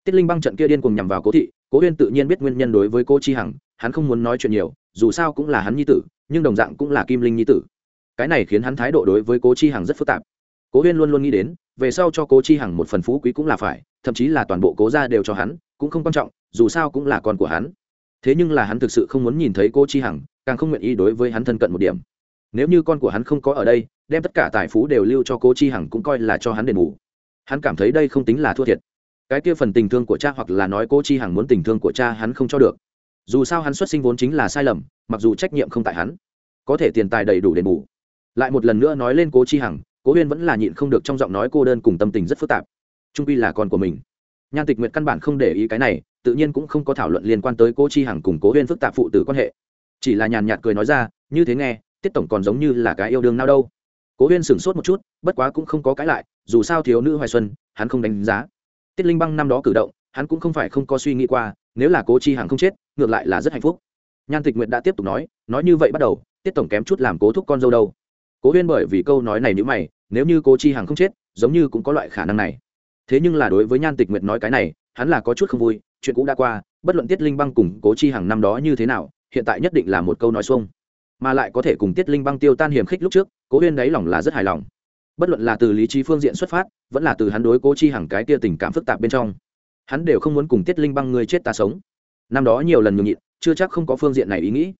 Tiết linh băng trận kia điên cùng nhằm vào cố thị, cố huyên tự nhiên biết nguyên nhân đối với cô chi hằng, hắn không muốn nói chuyện nhiều, dù sao cũng là hắn nhi tử nhưng đồng dạng cũng là kim linh nhi tử. Cái này khiến hắn thái độ đối với cố chi hằng rất phức tạp. Cố huyên luôn luôn nghĩ đến, về sau cho cố chi hằng một phần phú quý cũng là phải, thậm chí là toàn bộ cố gia đều cho hắn, cũng không quan trọng, dù sao cũng là con của hắn. Thế nhưng là hắn thực sự không muốn nhìn thấy cô chi hằng, càng không nguyện ý đối với hắn thân cận một điểm. Nếu như con của hắn không có ở đây, đem tất cả tài phú đều lưu cho cô chi hằng cũng coi là cho hắn đền bù. Hắn cảm thấy đây không tính là thua thiệt. Cái kia phần tình thương của cha hoặc là nói cô chi hằng muốn tình thương của cha hắn không cho được dù sao hắn xuất sinh vốn chính là sai lầm, mặc dù trách nhiệm không tại hắn, có thể tiền tài đầy đủ đền bù. Lại một lần nữa nói lên cố chi hằng, cố huyên vẫn là nhịn không được trong giọng nói cô đơn cùng tâm tình rất phức tạp. Trung pi là con của mình. Nhan tịch nguyện căn bản không để ý cái này, tự nhiên cũng không có thảo luận liên quan tới cố chi hằng cùng cố huyên phức tạp phụ tử quan hệ. Chỉ là nhàn nhạt cười nói ra, như thế nghe, tiết tổng còn giống như là cái yêu đương nào đâu. Cố huyên sửng sốt một chút, bất quá cũng không có cãi lại, dù sao thiếu nữ hoài xuân, hắn không đánh giá. Tiết linh băng năm đó cử động, hắn cũng không phải không có suy nghĩ qua nếu là cố chi hằng không chết, ngược lại là rất hạnh phúc. Nhan tịch nguyện đã tiếp tục nói nói như vậy bắt đầu, tiết tổng kém chút làm cố thúc con dâu đâu. Cố huyên bởi vì câu nói này nếu mày, nếu như cố chi hằng không chết, giống như cũng có loại khả năng này. Thế nhưng là đối với nhan tịch nguyện nói cái này, hắn là có chút không vui, chuyện cũ đã qua, bất luận tiết linh băng cùng cố chi hằng năm đó như thế nào, hiện tại nhất định là một câu nói xuông. Mà lại có thể cùng tiết linh băng tiêu tan hiểm khích lúc trước, cố huyên đáy lòng là rất hài lòng. Bất luận là từ lý trí phương diện xuất phát, vẫn là từ hắn đối cố chi hằng cái tia tình cảm phức tạp bên trong hắn đều không muốn cùng tiết linh băng người chết ta sống. Năm đó nhiều lần nhường nhịn, chưa chắc không có phương diện này ý nghĩ.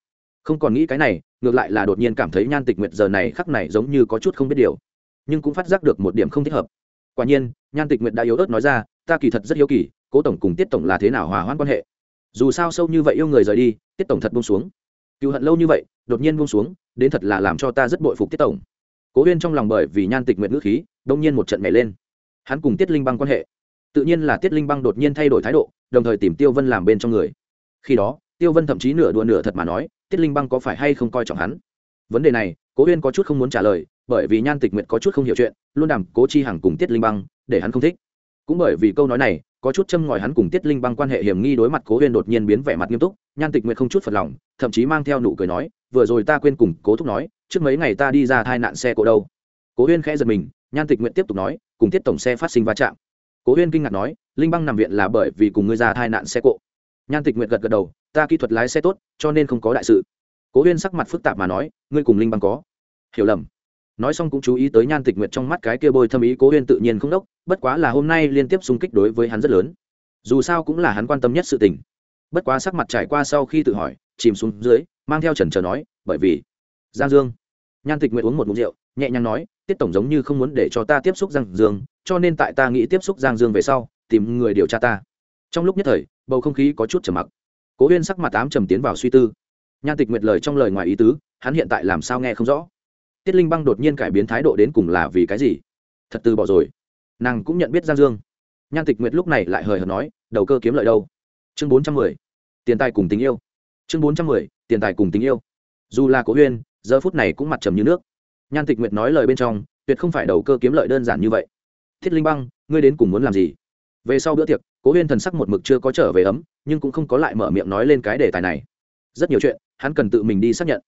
Không còn nghĩ cái này, ngược lại là đột nhiên cảm thấy nhan tịch nguyệt giờ này khắc này giống như có chút không biết điều. Nhưng cũng phát giác được một điểm không thích hợp. Quả nhiên, nhan tịch nguyệt đã yếu ớt nói ra, ta kỳ thật rất hiếu kỳ, cố tổng cùng tiết tổng là thế nào hòa hoãn quan hệ. Dù sao sâu như vậy yêu người rời đi, tiết tổng thật buông xuống. Cựu hận lâu như vậy, đột nhiên buông xuống, đến thật là làm cho ta rất bội phục tiết tổng. Cố huyên trong lòng bởi vì nhan tịch nguyện ngữ khí đông nhiên một trận mẻ lên. Hắn cùng tiết linh băng quan hệ tự nhiên là tiết linh băng đột nhiên thay đổi thái độ, đồng thời tìm tiêu vân làm bên trong người. Khi đó, tiêu vân thậm chí nửa đùa nửa thật mà nói, tiết linh băng có phải hay không coi trọng hắn? Vấn đề này, cố huyên có chút không muốn trả lời, bởi vì nhan tịch nguyệt có chút không hiểu chuyện, luôn đàm cố chi hằng cùng tiết linh băng, để hắn không thích. Cũng bởi vì câu nói này, có chút châm ngòi hắn cùng tiết linh băng quan hệ hiểm nghi đối mặt cố huyên đột nhiên biến vẻ mặt nghiêm túc, nhan tịch nguyệt không chút phật lòng, thậm chí mang theo nụ cười nói, vừa rồi ta quên cùng cố thúc nói, trước mấy ngày ta đi ra thai nạn xe cộ đâu. Cố huyên khẽ giật mình, nhan tịch nguyện tiếp tục nói, cùng tiết tổng xe phát sinh va chạm cố huyên kinh ngạc nói, linh băng nằm viện là bởi vì cùng ngươi ra tai nạn xe cộ. Nhan tịch Nguyệt gật gật đầu, ta kỹ thuật lái xe tốt, cho nên không có đại sự. Cố huyên sắc mặt phức tạp mà nói, ngươi cùng linh băng có? Hiểu lầm. Nói xong cũng chú ý tới nhan tịch nguyệt trong mắt cái kia bôi thâm ý, cố huyên tự nhiên không đốc, bất quá là hôm nay liên tiếp xung kích đối với hắn rất lớn. Dù sao cũng là hắn quan tâm nhất sự tình. Bất quá sắc mặt trải qua sau khi tự hỏi, chìm xuống dưới, mang theo trần trờ nói, bởi vì, giang dương. Nhan tịch nguyệt uống một mụn rượu, nhẹ nhàng nói, tiết tổng giống như không muốn để cho ta tiếp xúc giang dương cho nên tại ta nghĩ tiếp xúc giang dương về sau, tìm người điều tra ta. Trong lúc nhất thời, bầu không khí có chút trầm mặc. Cố huyên sắc mặt tám trầm tiến vào suy tư. Nhan tịch nguyệt lời trong lời ngoài ý tứ, hắn hiện tại làm sao nghe không rõ? Tiết linh băng đột nhiên cải biến thái độ đến cùng là vì cái gì? Thật từ bỏ rồi. Nàng cũng nhận biết giang dương. Nhan tịch nguyệt lúc này lại hời hợt nói, đầu cơ kiếm lợi đâu? Chương bốn trăm mười, tiền tài cùng tình yêu. Chương bốn trăm mười, tiền tài cùng tình yêu. Dù là cố huyên giờ phút này cũng mặt trầm như nước. Nhan tịch nguyệt nói lời bên trong, tuyệt không phải đầu cơ kiếm lợi đơn giản như vậy thiết linh băng, ngươi đến cùng muốn làm gì? Về sau bữa tiệc, cố huyên thần sắc một mực chưa có trở về ấm, nhưng cũng không có lại mở miệng nói lên cái đề tài này. Rất nhiều chuyện, hắn cần tự mình đi xác nhận.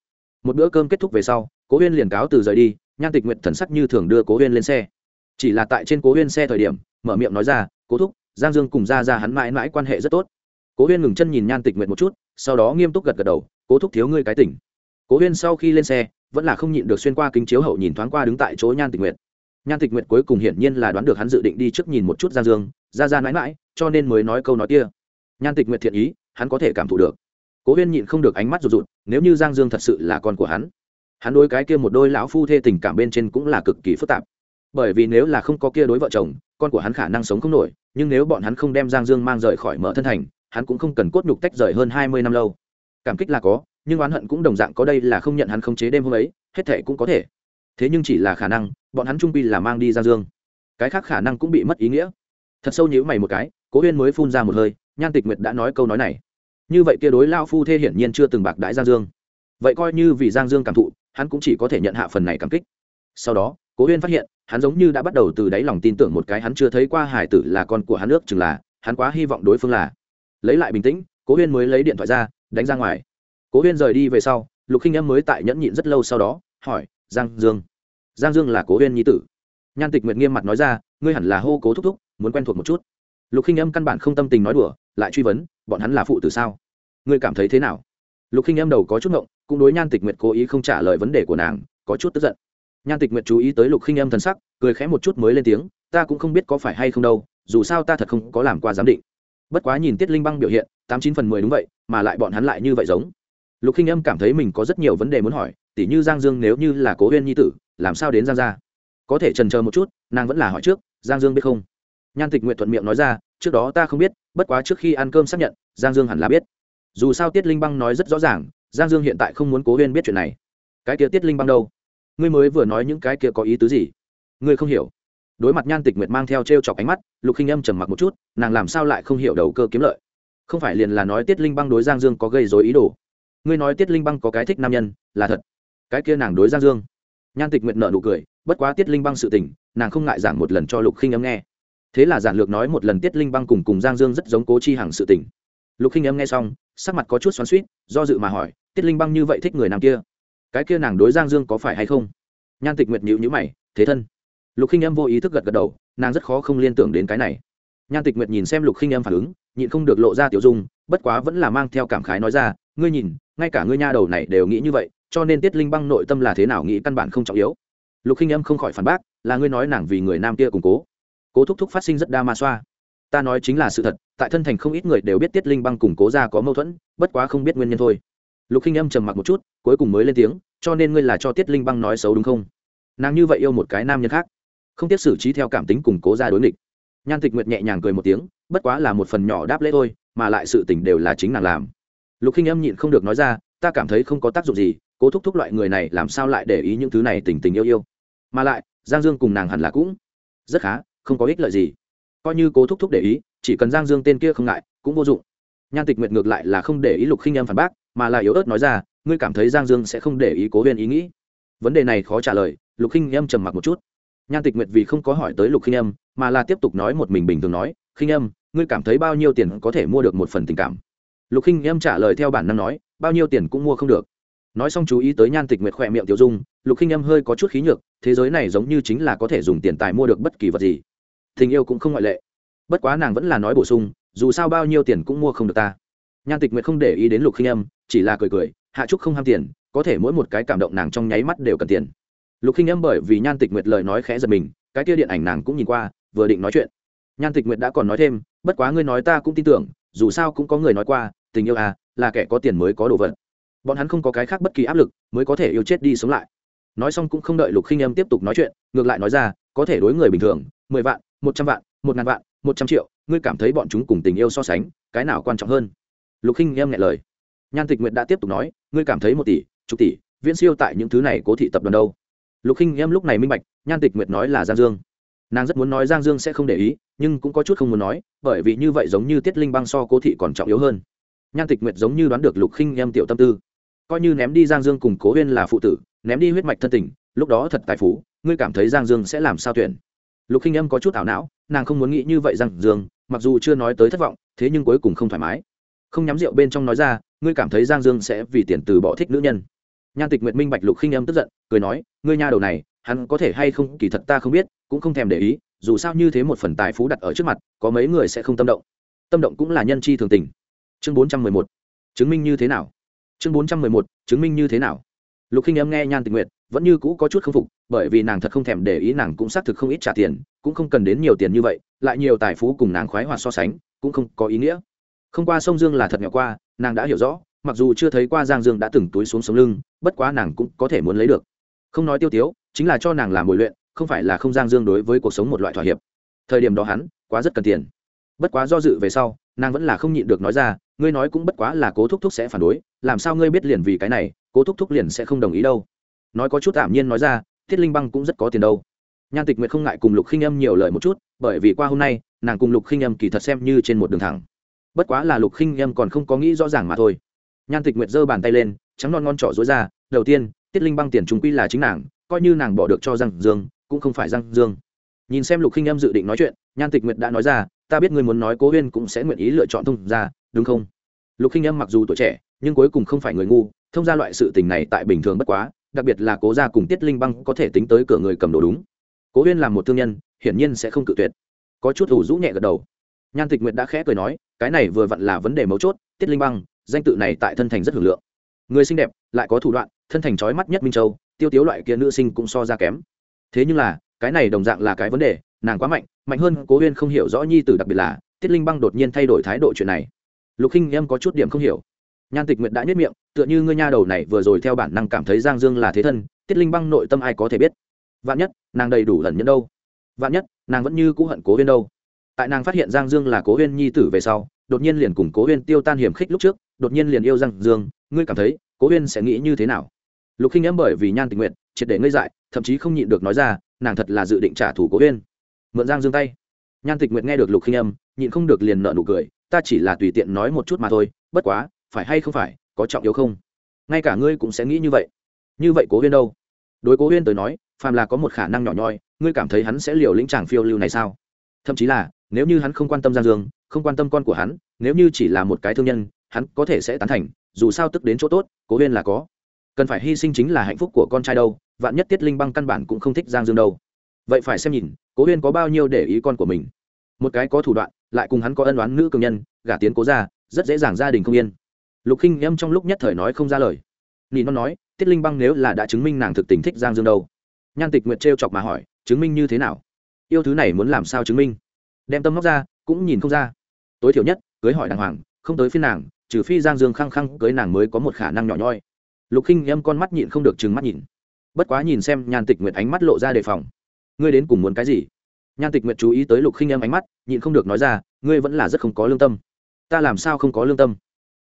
Một bữa cơm kết thúc về sau, cố huyên liền cáo từ rời đi, nhan tịch nguyện thần sắc như thường đưa cố huyên lên xe. Chỉ là tại trên cố huyên xe thời điểm, mở miệng nói ra, cố thúc, giang dương cùng ra ra hắn mãi mãi quan hệ rất tốt. Cố huyên ngừng chân nhìn nhan tịch nguyện một chút, sau đó nghiêm túc gật gật đầu, cố thúc thiếu ngươi cái tỉnh. Cố huyên sau khi lên xe, vẫn là không nhịn được xuyên qua kính chiếu hậu nhìn thoáng qua đứng tại chỗ nhan tịch nguyện nhan tịch nguyện cuối cùng hiển nhiên là đoán được hắn dự định đi trước nhìn một chút giang dương, ra ra mãi mãi, cho nên mới nói câu nói kia. Nhan tịch nguyện thiện ý, hắn có thể cảm thụ được. Cố huyên nhịn không được ánh mắt rụt rụt, nếu như giang dương thật sự là con của hắn hắn đối cái kia một đôi lão phu thê tình cảm bên trên cũng là cực kỳ phức tạp. Bởi vì nếu là không có kia đối vợ chồng, con của hắn khả năng sống không nổi, nhưng nếu bọn hắn không đem giang dương mang rời khỏi mở thân thành, hắn cũng không cần cốt nhục tách rời hơn hai mươi năm lâu. Cảm kích là có, nhưng oán hận cũng đồng dạng có đây là không nhận hắn khống chế đêm hôm ấy, hết thệ cũng có thể. Thế nhưng chỉ là khả năng bọn hắn trung pi là mang đi giang dương. Cái khác khả năng cũng bị mất ý nghĩa. Thật sâu nhữ mày một cái, cố huyên mới phun ra một hơi, nhan tịch nguyệt đã nói câu nói này. Như vậy kia đối lao phu thê hiển nhiên chưa từng bạc đãi giang dương. Vậy coi như vì giang dương cảm thụ, hắn cũng chỉ có thể nhận hạ phần này cảm kích. Sau đó, cố huyên phát hiện, hắn giống như đã bắt đầu từ đáy lòng tin tưởng một cái hắn chưa thấy qua hải tử là con của hắn ước chừng là, hắn quá hy vọng đối phương là. Lấy lại bình tĩnh, cố huyên mới lấy điện thoại ra, đánh ra ngoài. Cố huyên rời đi về sau, lục khinh em mới tại nhẫn nhịn rất lâu sau đó, hỏi, giang dương giang dương là cố huyên nhi tử. Nhan tịch nguyệt nghiêm mặt nói ra, ngươi hẳn là hô cố thúc thúc, muốn quen thuộc một chút. Lục khinh âm căn bản không tâm tình nói đùa, lại truy vấn, bọn hắn là phụ tử sao? Ngươi cảm thấy thế nào? Lục khinh âm đầu có chút ngộng, cũng đối nhan tịch nguyệt cố ý không trả lời vấn đề của nàng, có chút tức giận. Nhan tịch nguyệt chú ý tới lục khinh âm thần sắc, cười khẽ một chút mới lên tiếng, ta cũng không biết có phải hay không đâu, dù sao ta thật không có làm qua giám định. Bất quá nhìn tiết linh băng biểu hiện, tám chín phần mười đúng vậy, mà lại bọn hắn lại như vậy giống. Lục khinh âm cảm thấy mình có rất nhiều vấn đề muốn hỏi, tỉ như giang dương nếu như là cố huyên nhi tử làm sao đến giang gia? Có thể trần chờ một chút, nàng vẫn là hỏi trước, giang dương biết không? Nhan tịch nguyện thuận miệng nói ra, trước đó ta không biết, bất quá trước khi ăn cơm xác nhận, giang dương hẳn là biết. Dù sao tiết linh băng nói rất rõ ràng, giang dương hiện tại không muốn cố huyên biết chuyện này. Cái kia tiết linh băng đâu? Ngươi mới vừa nói những cái kia có ý tứ gì? Ngươi không hiểu. Đối mặt nhan tịch nguyệt mang theo t r e o chọc ánh mắt, lục khinh âm trầm mặc một chút, nàng làm sao lại không hiểu đầu cơ kiếm lợi? Không phải liền là nói tiết linh băng đối giang dương có gây dối ý đồ. Ngươi nói tiết linh băng có cái thích nam nhân, là thật. Cái kia nàng đối giang dương nhan tịch nguyện nợ nụ cười, bất quá tiết linh băng sự tình, nàng không ngại giảng một lần cho lục khinh âm nghe. Thế là giản lược nói một lần tiết linh băng cùng cùng giang dương rất giống cố chi hằng sự tình. Lục khinh âm nghe xong, sắc mặt có chút xoắn suýt do dự mà hỏi, tiết linh băng như vậy thích người nam kia? Cái kia nàng đối giang dương có phải hay không? Nhan tịch nguyệt nhịu nhữ mày, thế thân. Lục khinh âm vô ý thức gật gật đầu, nàng rất khó không liên tưởng đến cái này. Nhan tịch nguyệt nhìn xem lục khinh âm phản ứng, nhịn không được lộ ra tiểu dung, bất quá vẫn là mang theo cảm khái nói ra ngươi nhìn, ngay cả ngươi nha đầu này đều nghĩ như vậy, cho nên tiết linh băng nội tâm là thế nào nghĩ căn bản không trọng yếu. Lục khinh âm không khỏi phản bác, là ngươi nói nàng vì người nam kia củng cố. Cố thúc thúc phát sinh rất đa ma xoa. Ta nói chính là sự thật, tại thân thành không ít người đều biết tiết linh băng củng cố ra có mâu thuẫn, bất quá không biết nguyên nhân thôi. Lục khinh âm trầm mặc một chút, cuối cùng mới lên tiếng, cho nên ngươi là cho tiết linh băng nói xấu đúng không? Nàng như vậy yêu một cái nam nhân khác, không tiếp xử trí theo cảm tính củng cố ra đối nghịch. Nhan tịch nguyệt nhẹ nhàng cười một tiếng, bất quá là một phần nhỏ đáp lễ thôi, mà lại sự tình đều là chính nàng làm lục khinh âm nhịn không được nói ra, ta cảm thấy không có tác dụng gì, cố thúc thúc loại người này làm sao lại để ý những thứ này tình tình yêu yêu. Mà lại, giang dương cùng nàng hẳn là cũng rất khá, không có ích lợi gì. Coi như cố thúc thúc để ý, chỉ cần giang dương tên kia không ngại, cũng vô dụng. Nhan tịch nguyệt ngược lại là không để ý lục khinh em phản bác, mà là yếu ớt nói ra, ngươi cảm thấy giang dương sẽ không để ý cố huyên ý nghĩ? Vấn đề này khó trả lời, lục khinh em trầm mặc một chút. Nhan tịch nguyệt vì không có hỏi tới lục khinh em mà là tiếp tục nói một mình bình thường nói, khinh em ngươi cảm thấy bao nhiêu tiền có thể mua được một phần tình cảm? Lục khinh em trả lời theo bản năng nói, bao nhiêu tiền cũng mua không được. Nói xong chú ý tới nhan tịch nguyệt khỏe miệng tiểu dung, lục khinh em hơi có chút khí nhược, thế giới này giống như chính là có thể dùng tiền tài mua được bất kỳ vật gì. Tình yêu cũng không ngoại lệ. Bất quá nàng vẫn là nói bổ sung, dù sao bao nhiêu tiền cũng mua không được ta. Nhan tịch nguyệt không để ý đến lục khinh em, chỉ là cười cười, hạ trúc không ham tiền, có thể mỗi một cái cảm động nàng trong nháy mắt đều cần tiền. Lục khinh em bởi vì nhan tịch nguyệt lời nói khẽ giật mình, cái kia điện ảnh nàng cũng nhìn qua, vừa định nói chuyện. Nhan tịch nguyệt đã còn nói thêm, bất quá ngươi nói ta cũng tin tưởng, dù sao cũng có người nói qua tình yêu à là kẻ có tiền mới có đồ vật. Bọn hắn không có cái khác bất kỳ áp lực, mới có thể yêu chết đi sống lại. Nói xong cũng không đợi lục khinh em tiếp tục nói chuyện, ngược lại nói ra, có thể đối người bình thường, mười vạn, một trăm vạn, một ngàn vạn, một trăm triệu, ngươi cảm thấy bọn chúng cùng tình yêu so sánh, cái nào quan trọng hơn? Lục khinh em nghe lời. Nhan tịch nguyện đã tiếp tục nói, ngươi cảm thấy một tỷ, chục tỷ, viễn siêu tại những thứ này cố thị tập đoàn đâu? Lục khinh em lúc này minh bạch, nhan tịch nguyệt nói là giang dương. Nàng rất muốn nói giang dương sẽ không để ý, nhưng cũng có chút không muốn nói, bởi vì như vậy giống như tiết linh băng so cố thị còn trọng yếu hơn nhan tịch nguyệt giống như đoán được lục khinh em tiểu tâm tư. Coi như ném đi giang dương cùng cố huyên là phụ tử, ném đi huyết mạch thân tình, lúc đó thật tài phú, ngươi cảm thấy giang dương sẽ làm sao tuyển? Lục khinh Em có chút ảo não, nàng không muốn nghĩ như vậy giang dương, mặc dù chưa nói tới thất vọng, thế nhưng cuối cùng không thoải mái. Không nhắm rượu bên trong nói ra, ngươi cảm thấy giang dương sẽ vì tiền từ bỏ thích nữ nhân. Nhan tịch nguyệt minh bạch lục khinh em tức giận, cười nói, ngươi nha đầu này, hắn có thể hay không, kỳ thật ta không biết, cũng không thèm để ý, dù sao như thế một phần tài phú đặt ở trước mặt, có mấy người sẽ không tâm động. Tâm động cũng là nhân chi thường tình chương bốn trăm mười một. Chứng minh như thế nào? Chương bốn trăm mười một, chứng minh như thế nào? Lục khinh em nghe nhan tình nguyệt, vẫn như cũ có chút k phục, bởi vì nàng thật không thèm để ý nàng cũng xác thực không ít trả tiền, cũng không cần đến nhiều tiền như vậy, lại nhiều tài phú cùng nàng khoái hoạt so sánh, cũng không có ý nghĩa. Không qua sông dương là thật nhỏ qua, nàng đã hiểu rõ, mặc dù chưa thấy qua giang dương đã từng túi xuống sống lưng, bất quá nàng cũng có thể muốn lấy được. Không nói tiêu tiếu, chính là cho nàng làm bồi luyện, không phải là không giang dương đối với cuộc sống một loại thỏa hiệp. Thời điểm đó hắn, quá rất cần tiền. Bất quá do dự về sau, nàng vẫn là không nhịn được nói ra ngươi nói cũng bất quá là cố thúc thúc sẽ phản đối, làm sao ngươi biết liền vì cái này, cố thúc thúc liền sẽ không đồng ý đâu. Nói có chút tạm nhiên nói ra, thiết linh băng cũng rất có tiền đâu. Nhan tịch nguyệt không ngại cùng lục khinh âm nhiều lời một chút, bởi vì qua hôm nay, nàng cùng lục khinh âm kỳ thật xem như trên một đường thẳng. Bất quá là lục khinh âm còn không có nghĩ rõ ràng mà thôi. Nhan tịch nguyệt giơ bàn tay lên, trắng non ngon trỏ dối ra, đầu tiên tiết linh băng tiền chúng quy là chính nàng, coi như nàng bỏ được cho răng dương, cũng không phải răng dương. Nhìn xem lục khinh âm dự định nói chuyện, nhan tịch nguyệt đã nói ra ta biết ngươi muốn nói cố huyên cũng sẽ nguyện ý lựa chọn thông ra đúng không? Lục khinh âm mặc dù tuổi trẻ, nhưng cuối cùng không phải người ngu, thông ra loại sự tình này tại bình thường bất quá, đặc biệt là cố gia cùng tiết linh băng có thể tính tới cửa người cầm đồ đúng. Cố huyên là một thương nhân, hiển nhiên sẽ không cự tuyệt. Có chút ủ rũ nhẹ gật đầu. Nhan tịch nguyệt đã khẽ cười nói, cái này vừa vặn là vấn đề mấu chốt, tiết linh băng, danh tự này tại thân thành rất hưởng lượng. Người xinh đẹp, lại có thủ đoạn, thân thành trói mắt nhất minh châu, tiêu tiếu loại kia nữ sinh cũng so ra kém. Thế nhưng là, cái này đồng dạng là cái vấn đề nàng quá mạnh mạnh hơn cố huyên không hiểu rõ nhi tử đặc biệt là, tiết linh băng đột nhiên thay đổi thái độ chuyện này. Lục khinh em có chút điểm không hiểu. Nhan tịch nguyện đã nhất miệng, tựa như ngươi nha đầu này vừa rồi theo bản năng cảm thấy giang dương là thế thân, tiết linh băng nội tâm ai có thể biết? Vạn nhất, nàng đầy đủ lần nhân đâu? Vạn nhất, nàng vẫn như cũ hận cố huyên đâu? Tại nàng phát hiện giang dương là cố huyên nhi tử về sau, đột nhiên liền cùng cố huyên tiêu tan hiểm khích lúc trước, đột nhiên liền yêu giang dương, ngươi cảm thấy, cố huyên sẽ nghĩ như thế nào? Lục khinh em bởi vì nhan tình nguyện triệt để ngây dại, thậm chí không nhịn được nói ra, nàng thật là dự định trả thù cố huyên mượn giang dương tay. Nhan tịch Nguyệt nghe được lục khinh âm, nhịn không được liền nợ nụ cười, ta chỉ là tùy tiện nói một chút mà thôi, bất quá, phải hay không phải, có trọng yếu không? Ngay cả ngươi cũng sẽ nghĩ như vậy. Như vậy cố huyên đâu? Đối cố huyên tới nói, phàm là có một khả năng nhỏ nhoi, ngươi cảm thấy hắn sẽ liều lĩnh chàng phiêu lưu này sao? Thậm chí là, nếu như hắn không quan tâm giang dương, không quan tâm con của hắn, nếu như chỉ là một cái thương nhân, hắn có thể sẽ tán thành, dù sao tức đến chỗ tốt, cố huyên là có. Cần phải hy sinh chính là hạnh phúc của con trai đâu, vạn nhất tiết linh băng căn bản cũng không thích giang dương đâu vậy phải xem nhìn, cố huyên có bao nhiêu để ý con của mình. Một cái có thủ đoạn, lại cùng hắn có ân đoán nữ cường nhân, gả tiến cố ra rất dễ dàng gia đình không yên. Lục khinh em trong lúc nhất thời nói không ra lời. Nị non nói, tiết linh băng nếu là đã chứng minh nàng thực tình thích giang dương đâu? Nhan tịch nguyệt trêu chọc mà hỏi, chứng minh như thế nào? Yêu thứ này muốn làm sao chứng minh? Đem tâm móc ra, cũng nhìn không ra. Tối thiểu nhất, cưới hỏi đàng hoàng, không tới phiên nàng, trừ phi giang dương khăng khăng cưới nàng mới có một khả năng nhỏ nhoi. Lục khinh em con mắt nhịn không được chừng mắt nhìn. Bất quá nhìn xem nhan tịch nguyệt ánh mắt lộ ra đề phòng ngươi đến cùng muốn cái gì? Nhan tịch nguyệt chú ý tới lục khinh em ánh mắt, nhịn không được nói ra, ngươi vẫn là rất không có lương tâm. Ta làm sao không có lương tâm?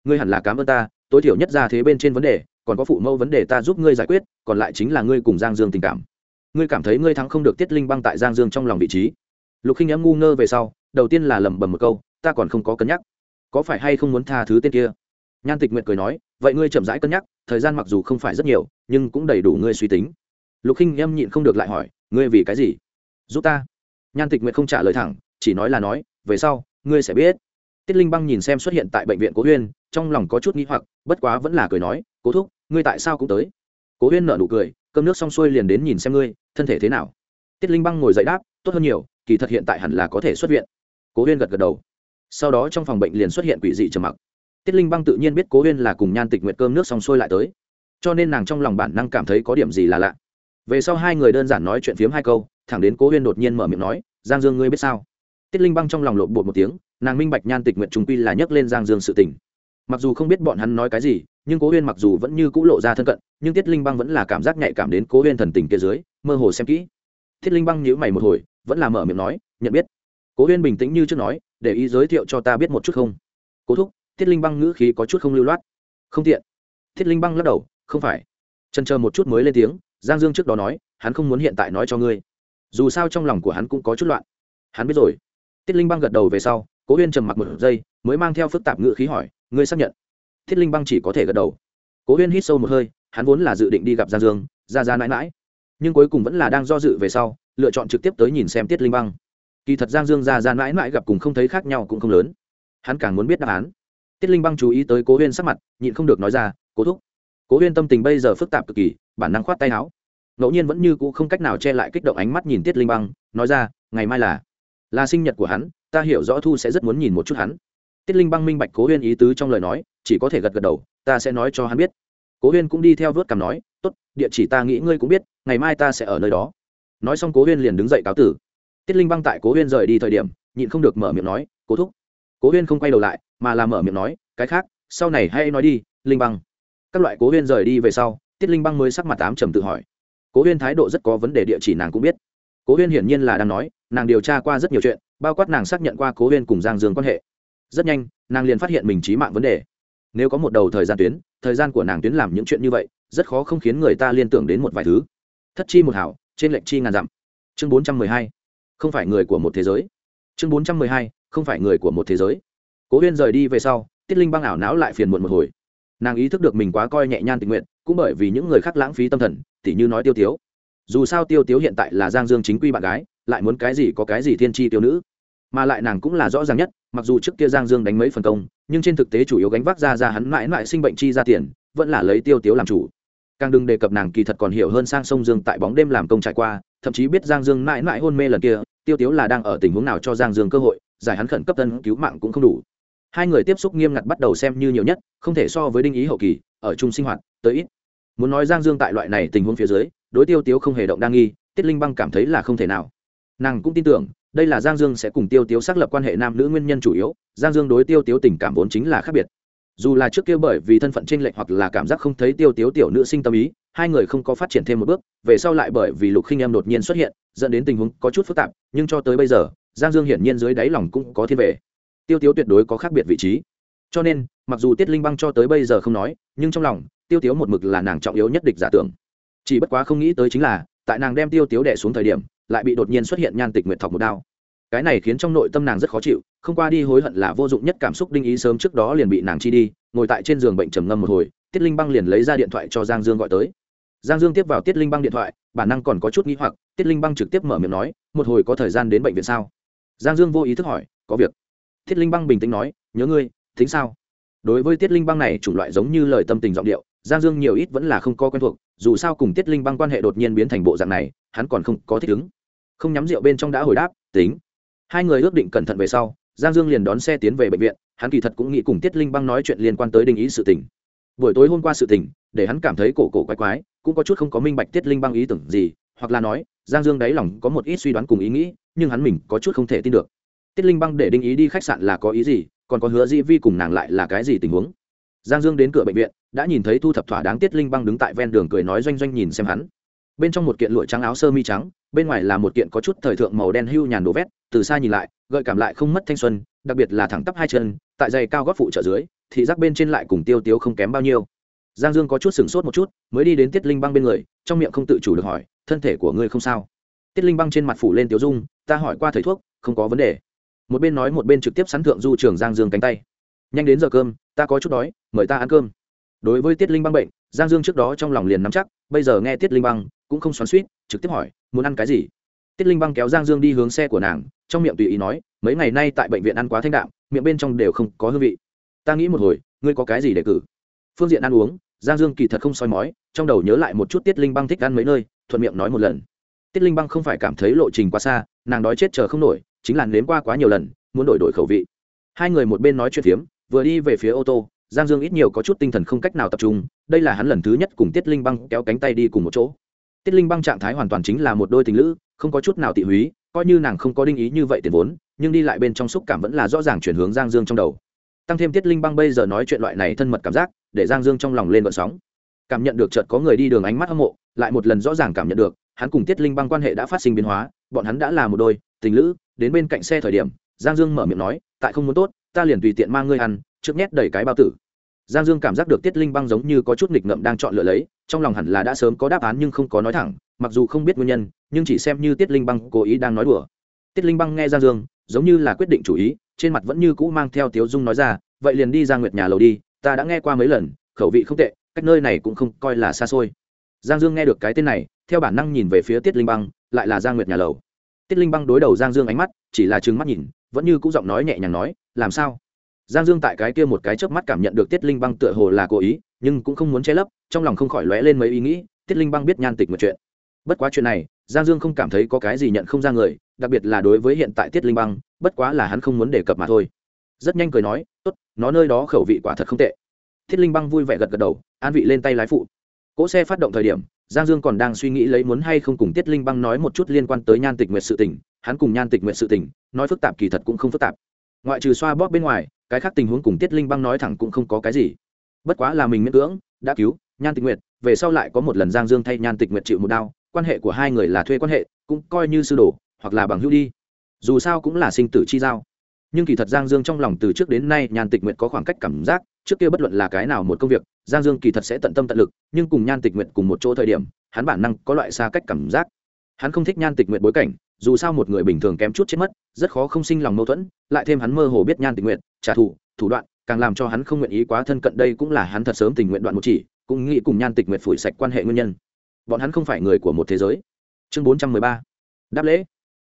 Ngươi hẳn là cảm ơn ta, tối thiểu nhất ra thế bên trên vấn đề, còn có phụ mẫu vấn đề ta giúp ngươi giải quyết, còn lại chính là ngươi cùng giang dương tình cảm. Ngươi cảm thấy ngươi thắng không được tiết linh băng tại giang dương trong lòng vị trí. Lục khinh em ngu ngơ về sau, đầu tiên là lẩm bẩm một câu, ta còn không có cân nhắc. Có phải hay không muốn tha thứ tên kia? Nhan tịch nguyệt cười nói, vậy ngươi chậm rãi cân nhắc, thời gian mặc dù không phải rất nhiều, nhưng cũng đầy đủ ngươi suy tính. Lục khinh em nhịn không được lại hỏi ngươi vì cái gì? Giúp ta. Nhan tịch nguyệt không trả lời thẳng, chỉ nói là nói, về sau, ngươi sẽ biết. Tiết linh băng nhìn xem xuất hiện tại bệnh viện cố huyên, trong lòng có chút n g h i hoặc, bất quá vẫn là cười nói, cố thúc, ngươi tại sao cũng tới? Cố huyên nợ nụ cười, cơm nước xong xuôi liền đến nhìn xem ngươi, thân thể thế nào? Tiết linh băng ngồi dậy đáp, tốt hơn nhiều, kỳ thật hiện tại hẳn là có thể xuất viện. Cố huyên gật gật đầu. Sau đó trong phòng bệnh liền xuất hiện quỷ dị trầm mặc. Tiết linh băng tự nhiên biết cố huyên là cùng nhan tịch nguyệt cơm nước xong xuôi lại tới. Cho nên nàng trong lòng bản năng cảm thấy có điểm gì là lạ về sau hai người đơn giản nói chuyện phiếm hai câu, thẳng đến cố huyên đột nhiên mở miệng nói, giang dương ngươi biết sao? Tiết linh băng trong lòng lộn bột một tiếng, nàng minh bạch nhan tịch nguyện trung quy là nhấc lên giang dương sự tình. Mặc dù không biết bọn hắn nói cái gì, nhưng cố huyên mặc dù vẫn như cũ lộ ra thân cận, nhưng tiết linh băng vẫn là cảm giác nhạy cảm đến cố huyên thần tình kia dưới, mơ hồ xem kỹ. Thiết linh băng nhíu mày một hồi, vẫn là mở miệng nói, nhận biết. Cố huyên bình tĩnh như trước nói, để ý giới thiệu cho ta biết một chút không? Cố thúc. Thiết linh băng ngữ khí có chút không lưu loát. Không tiện. Thiết linh băng lắc đầu, không phải. Trần chờ một chút mới lên tiếng giang dương trước đó nói, hắn không muốn hiện tại nói cho ngươi. Dù sao trong lòng của hắn cũng có chút loạn. Hắn biết rồi. Tiết linh băng gật đầu về sau, cố huyên trầm mặc một giây, mới mang theo phức tạp ngữ khí hỏi, ngươi xác nhận? Thiết linh băng chỉ có thể gật đầu. Cố huyên hít sâu một hơi, hắn vốn là dự định đi gặp giang dương, ra ra mãi mãi. Nhưng cuối cùng vẫn là đang do dự về sau, lựa chọn trực tiếp tới nhìn xem tiết linh băng. Kỳ thật giang dương ra ra mãi mãi gặp cùng không thấy khác nhau cũng không lớn. Hắn càng muốn biết đáp án. Tiết linh băng chú ý tới cố huyên sắc mặt, nhịn không được nói ra, cố thúc cố huyên tâm tình bây giờ phức tạp cực kỳ, bản năng khoát tay áo. Ngẫu nhiên vẫn như cũ không cách nào che lại kích động ánh mắt nhìn tiết linh băng, nói ra, ngày mai là là sinh nhật của hắn, ta hiểu rõ thu sẽ rất muốn nhìn một chút hắn. Tiết linh băng minh bạch cố huyên ý tứ trong lời nói, chỉ có thể gật gật đầu, ta sẽ nói cho hắn biết. Cố huyên cũng đi theo vớt cằm nói, tốt, địa chỉ ta nghĩ ngươi cũng biết, ngày mai ta sẽ ở nơi đó. Nói xong cố huyên liền đứng dậy cáo tử. Tiết linh băng tại cố huyên rời đi thời điểm, nhịn không được mở miệng nói, cố thúc. Cố huyên không quay đầu lại, mà là mở miệng nói, cái khác, sau này hay nói đi, linh băng các loại cố huyên rời đi về sau, tiết linh băng mới sắc mặt ám trầm tự hỏi. Cố huyên thái độ rất có vấn đề địa chỉ nàng cũng biết. Cố huyên hiển nhiên là đang nói, nàng điều tra qua rất nhiều chuyện, bao quát nàng xác nhận qua cố huyên cùng giang dương quan hệ. Rất nhanh, nàng liền phát hiện mình trí mạng vấn đề. Nếu có một đầu thời gian tuyến, thời gian của nàng tuyến làm những chuyện như vậy, rất khó không khiến người ta liên tưởng đến một vài thứ. Thất chi một hảo, trên lệnh chi ngàn dặm. Chương bốn trăm mười hai. Không phải người của một thế giới. Chương bốn trăm mười hai. Không phải người của một thế giới. Cố huyên rời đi về sau, tiết linh băng ảo não lại phiền muộn một hồi nàng ý thức được mình quá coi nhẹ nhan tình nguyện, cũng bởi vì những người khác lãng phí tâm thần, tỉ như nói tiêu tiếu. Dù sao tiêu tiếu hiện tại là giang dương chính quy bạn gái, lại muốn cái gì có cái gì thiên tri tiêu nữ. Mà lại nàng cũng là rõ ràng nhất, mặc dù trước kia giang dương đánh mấy phần công, nhưng trên thực tế chủ yếu gánh vác ra ra hắn mãi mãi sinh bệnh chi ra tiền, vẫn là lấy tiêu tiếu làm chủ. Càng đừng đề cập nàng kỳ thật còn hiểu hơn sang sông dương tại bóng đêm làm công trải qua, thậm chí biết giang dương mãi mãi hôn mê lần kia, tiêu tiếu là đang ở tình huống nào cho giang dương cơ hội, giải hắn khẩn cấp tân cứu mạng cũng không đủ hai người tiếp xúc nghiêm ngặt bắt đầu xem như nhiều nhất, không thể so với đinh ý hậu kỳ, ở chung sinh hoạt, tới ít. Muốn nói giang dương tại loại này tình huống phía dưới, đối tiêu tiếu không hề động đa nghi, tiết linh băng cảm thấy là không thể nào. Nàng cũng tin tưởng, đây là giang dương sẽ cùng tiêu tiếu xác lập quan hệ nam nữ nguyên nhân chủ yếu, giang dương đối tiêu tiếu tình cảm vốn chính là khác biệt. Dù là trước kia bởi vì thân phận t r ê n lệch hoặc là cảm giác không thấy tiêu tiếu tiểu nữ sinh tâm ý, hai người không có phát triển thêm một bước, về sau lại bởi vì lục khinh em đột nhiên xuất hiện, dẫn đến tình huống có chút phức tạp, nhưng cho tới bây giờ, giang dương hiển nhiên dưới đáy lòng cũng có thiên về tiêu tiếu tuyệt đối có khác biệt vị trí. Cho nên, mặc dù tiết linh băng cho tới bây giờ không nói, nhưng trong lòng, tiêu tiếu một mực là nàng trọng yếu nhất địch giả tưởng. Chỉ bất quá không nghĩ tới chính là, tại nàng đem tiêu tiếu đẻ xuống thời điểm, lại bị đột nhiên xuất hiện nhan tịch nguyện thọc một đao. Cái này khiến trong nội tâm nàng rất khó chịu, không qua đi hối hận là vô dụng nhất cảm xúc đinh ý sớm trước đó liền bị nàng chi đi, ngồi tại trên giường bệnh trầm ngâm một hồi, tiết linh băng liền lấy ra điện thoại cho giang dương gọi tới. Giang dương tiếp vào tiết linh băng điện thoại, bản năng còn có chút n g h i hoặc, tiết linh băng trực tiếp mở miệng nói, một hồi có thời gian đến bệnh viện sao? Giang dương vô ý thức hỏi, có việc tiết linh băng bình tĩnh nói, nhớ ngươi, tính sao? Đối với tiết linh băng này chủng loại giống như lời tâm tình giọng điệu, giang dương nhiều ít vẫn là không có quen thuộc, dù sao cùng tiết linh băng quan hệ đột nhiên biến thành bộ dạng này, hắn còn không có thích ứng. Không nhắm rượu bên trong đã hồi đáp, tính. Hai người ước định cẩn thận về sau, giang dương liền đón xe tiến về bệnh viện, hắn kỳ thật cũng nghĩ cùng tiết linh băng nói chuyện liên quan tới đình ý sự tình. Buổi tối hôm qua sự tình, để hắn cảm thấy cổ cổ quái quái, cũng có chút không có minh bạch tiết linh băng ý tưởng gì, hoặc là nói, giang dương đáy lòng có một ít suy đoán cùng ý nghĩ, nhưng hắn mình có chút không thể tin được tiết linh băng để đinh ý đi khách sạn là có ý gì, còn có hứa dĩ vi cùng nàng lại là cái gì tình huống? Giang dương đến cửa bệnh viện, đã nhìn thấy thu thập thỏa đáng tiết linh băng đứng tại ven đường cười nói doanh doanh nhìn xem hắn. Bên trong một kiện lụa trắng áo sơ mi trắng, bên ngoài là một kiện có chút thời thượng màu đen hưu nhàn đồ vét, từ xa nhìn lại, gợi cảm lại không mất thanh xuân, đặc biệt là thẳng tắp hai chân, tại giày cao gót phụ trợ dưới thì rác bên trên lại cùng tiêu tiếu không kém bao nhiêu. Giang dương có chút sửng sốt một chút, mới đi đến tiết linh băng bên người, trong miệng không tự chủ được hỏi, thân thể của ngươi không sao? Tiết linh băng trên mặt phủ lên tiêu dung, ta hỏi qua thầy thuốc, không có vấn đề một bên nói một bên trực tiếp sắn thượng du trường giang dương cánh tay nhanh đến giờ cơm ta có chút đói mời ta ăn cơm đối với tiết linh băng bệnh giang dương trước đó trong lòng liền nắm chắc bây giờ nghe tiết linh băng cũng không xoắn suýt trực tiếp hỏi muốn ăn cái gì tiết linh băng kéo giang dương đi hướng xe của nàng trong miệng tùy ý nói mấy ngày nay tại bệnh viện ăn quá thanh đạm miệng bên trong đều không có hương vị ta nghĩ một hồi ngươi có cái gì để cử phương diện ăn uống giang dương kỳ thật không soi mói trong đầu nhớ lại một chút tiết linh băng thích ăn mấy nơi thuận miệng nói một lần tiết linh băng không phải cảm thấy lộ trình quá xa nàng đói chết chờ không nổi chính là nếm qua quá nhiều lần, muốn đổi đổi khẩu vị. Hai người một bên nói chuyện phiếm, vừa đi về phía ô tô, giang dương ít nhiều có chút tinh thần không cách nào tập trung, đây là hắn lần thứ nhất cùng tiết linh băng kéo cánh tay đi cùng một chỗ. Tiết linh băng trạng thái hoàn toàn chính là một đôi tình lữ, không có chút nào tị húy, coi như nàng không có đinh ý như vậy tiền vốn, nhưng đi lại bên trong xúc cảm vẫn là rõ ràng chuyển hướng giang dương trong đầu. Tăng thêm tiết linh băng bây giờ nói chuyện loại này thân mật cảm giác, để giang dương trong lòng lên vận sóng. Cảm nhận được chợt có người đi đường ánh mắt hâm mộ, lại một lần rõ ràng cảm nhận được, hắn cùng tiết linh băng quan hệ đã phát sinh biến hóa, bọn hắn đã là một đôi, tình lữ đến bên cạnh xe thời điểm, giang dương mở miệng nói, tại không muốn tốt, ta liền tùy tiện mang ngươi ăn, trước nhét đầy cái bao tử. Giang dương cảm giác được tiết linh băng giống như có chút nghịch ngợm đang chọn lựa lấy, trong lòng hẳn là đã sớm có đáp án nhưng không có nói thẳng, mặc dù không biết nguyên nhân, nhưng chỉ xem như tiết linh băng cố ý đang nói đùa. Tiết linh băng nghe giang dương, giống như là quyết định chủ ý, trên mặt vẫn như cũ mang theo tiếu dung nói ra, vậy liền đi ra nguyệt nhà lầu đi, ta đã nghe qua mấy lần, khẩu vị không tệ, cách nơi này cũng không coi là xa xôi. Giang dương nghe được cái tên này, theo bản năng nhìn về phía tiết linh băng, lại là giang nguyệt nhà lầu tiết linh băng đối đầu giang dương ánh mắt, chỉ là trừng mắt nhìn, vẫn như cũng giọng nói nhẹ nhàng nói, làm sao? Giang dương tại cái kia một cái chớp mắt cảm nhận được tiết linh băng tựa hồ là cố ý, nhưng cũng không muốn che lấp, trong lòng không khỏi lóe lên mấy ý nghĩ, tiết linh băng biết nhan tịch một chuyện. Bất quá chuyện này, giang dương không cảm thấy có cái gì nhận không ra người, đặc biệt là đối với hiện tại tiết linh băng, bất quá là hắn không muốn đề cập mà thôi. Rất nhanh cười nói, tốt, nó nơi đó khẩu vị quả thật không tệ. Thiết linh băng vui vẻ gật gật đầu, an vị lên tay lái phụ cỗ xe phát động thời điểm, giang dương còn đang suy nghĩ lấy muốn hay không cùng tiết linh băng nói một chút liên quan tới nhan tịch nguyệt sự tình, hắn cùng nhan tịch nguyệt sự tình, nói phức tạp kỳ thật cũng không phức tạp. Ngoại trừ xoa bóp bên ngoài, cái khác tình huống cùng tiết linh băng nói thẳng cũng không có cái gì. Bất quá là mình miễn cưỡng, đã cứu nhan tịch nguyệt, về sau lại có một lần giang dương thay nhan tịch nguyệt chịu một đau, quan hệ của hai người là thuê quan hệ, cũng coi như sư đồ, hoặc là bằng hữu đi. Dù sao cũng là sinh tử chi giao. Nhưng kỳ thật giang dương trong lòng từ trước đến nay nhan tịch nguyệt có khoảng cách cảm giác trước kia bất luận là cái nào một công việc, giang dương kỳ thật sẽ tận tâm tận lực, nhưng cùng nhan tịch nguyệt cùng một chỗ thời điểm, hắn bản năng có loại xa cách cảm giác. Hắn không thích nhan tịch nguyệt bối cảnh, dù sao một người bình thường kém chút chết mất, rất khó không sinh lòng mâu thuẫn, lại thêm hắn mơ hồ biết nhan tịch nguyệt, trả thù, thủ đoạn, càng làm cho hắn không nguyện ý quá thân cận đây cũng là hắn thật sớm tình nguyện đoạn một chỉ, cũng nghĩ cùng nhan tịch nguyệt phủi sạch quan hệ nguyên nhân. Bọn hắn không phải người của một thế giới. Chương bốn trăm mười ba. Đáp lễ.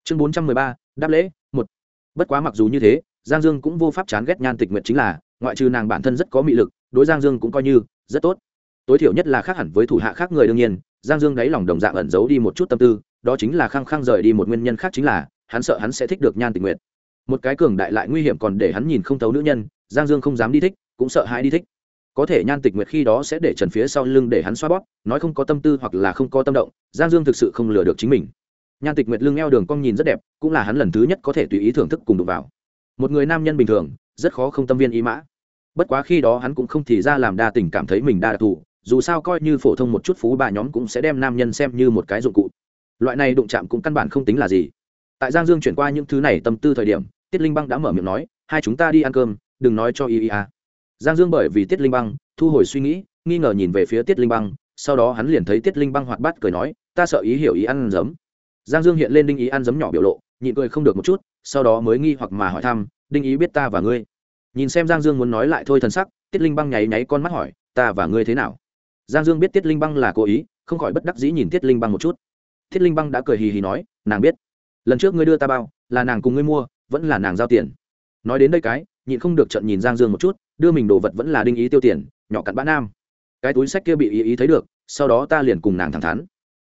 Chương bốn trăm mười ba. Đáp lễ. Một. Bất quá mặc dù như thế, giang dương cũng vô pháp chán ghét nhan tịch nguyệt chính là ngoại trừ nàng bản thân rất có mị lực, đối giang dương cũng coi như rất tốt. Tối thiểu nhất là khác hẳn với thủ hạ khác người đương nhiên, giang dương đáy lòng đồng dạng ẩn giấu đi một chút tâm tư, đó chính là khăng khăng rời đi một nguyên nhân khác chính là hắn sợ hắn sẽ thích được nhan tình nguyệt. Một cái cường đại lại nguy hiểm còn để hắn nhìn không thấu nữ nhân, giang dương không dám đi thích, cũng sợ hãi đi thích. Có thể nhan tịch nguyệt khi đó sẽ để trần phía sau lưng để hắn xoa bóp, nói không có tâm tư hoặc là không có tâm động, giang dương thực sự không lừa được chính mình. Nhan tịch nguyệt lưng eo đường cong nhìn rất đẹp, cũng là hắn lần thứ nhất có thể tùy ý thưởng thức cùng đụng vào. Một người nam nhân bình thường rất khó không tâm viên ý mã. Bất quá khi đó hắn cũng không thì ra làm đa tình cảm thấy mình đa đặc thù, dù sao coi như phổ thông một chút phú bà nhóm cũng sẽ đem nam nhân xem như một cái dụng cụ. Loại này đụng chạm cũng căn bản không tính là gì. Tại giang dương chuyển qua những thứ này tâm tư thời điểm, tiết linh băng đã mở miệng nói, hai chúng ta đi ăn cơm, đừng nói cho y y a giang dương bởi vì tiết linh băng, thu hồi suy nghĩ, nghi ngờ nhìn về phía tiết linh băng, sau đó hắn liền thấy tiết linh băng hoạt bát cười nói, ta sợ ý hiểu ý ăn giấm. Giang dương hiện lên đinh ý ăn giấm nhỏ biểu lộ, nhịn cười không được một chút, sau đó mới nghi hoặc mà hỏi thăm đinh ý biết ta và ngươi. Nhìn xem giang dương muốn nói lại thôi thần sắc, tiết linh băng nháy nháy con mắt hỏi, ta và ngươi thế nào? Giang dương biết tiết linh băng là cố ý, không khỏi bất đắc dĩ nhìn tiết linh băng một chút. Tiết linh băng đã cười hì hì nói, nàng biết. Lần trước ngươi đưa ta bao, là nàng cùng ngươi mua, vẫn là nàng giao tiền. Nói đến đây cái, nhịn không được trận nhìn giang dương một chút, đưa mình đồ vật vẫn là đinh ý tiêu tiền, nhỏ cặn bã nam. Cái túi sách kia bị ý ý thấy được, sau đó ta liền cùng nàng thẳng thắn.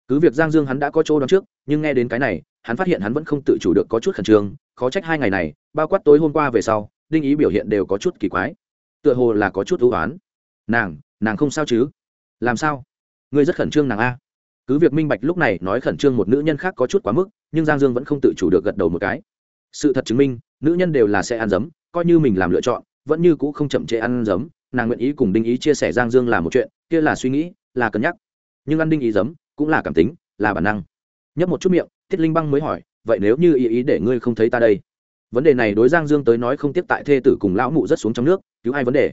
Cứ việc giang dương hắn đã có chỗ đón trước, nhưng nghe đến cái này hắn phát hiện hắn vẫn không tự chủ được có chút khẩn trương, khó trách hai ngày này, bao quát tối hôm qua về sau, đinh ý biểu hiện đều có chút kỳ quái. Tựa hồ là có chút ưu oán nàng nàng không sao chứ? Làm sao? Ngươi rất khẩn trương nàng a. Cứ việc minh bạch lúc này nói khẩn trương một nữ nhân khác có chút quá mức, nhưng giang dương vẫn không tự chủ được gật đầu một cái. Sự thật chứng minh, nữ nhân đều là sẽ ăn giấm coi như mình làm lựa chọn, vẫn như cũ không chậm trễ ăn giấm nàng nguyện ý cùng đinh ý chia sẻ giang dương là một chuyện, kia là suy nghĩ, là cân nhắc. Nhưng ăn đinh ý giấm cũng là cảm tính, là bản năng. Nhấp một chút miệng thiết linh băng mới hỏi, vậy nếu như ý ý để ngươi không thấy ta đây? Vấn đề này đối giang dương tới nói không tiếp tại thê tử cùng lão mụ rất xuống trong nước, cứu hai vấn đề.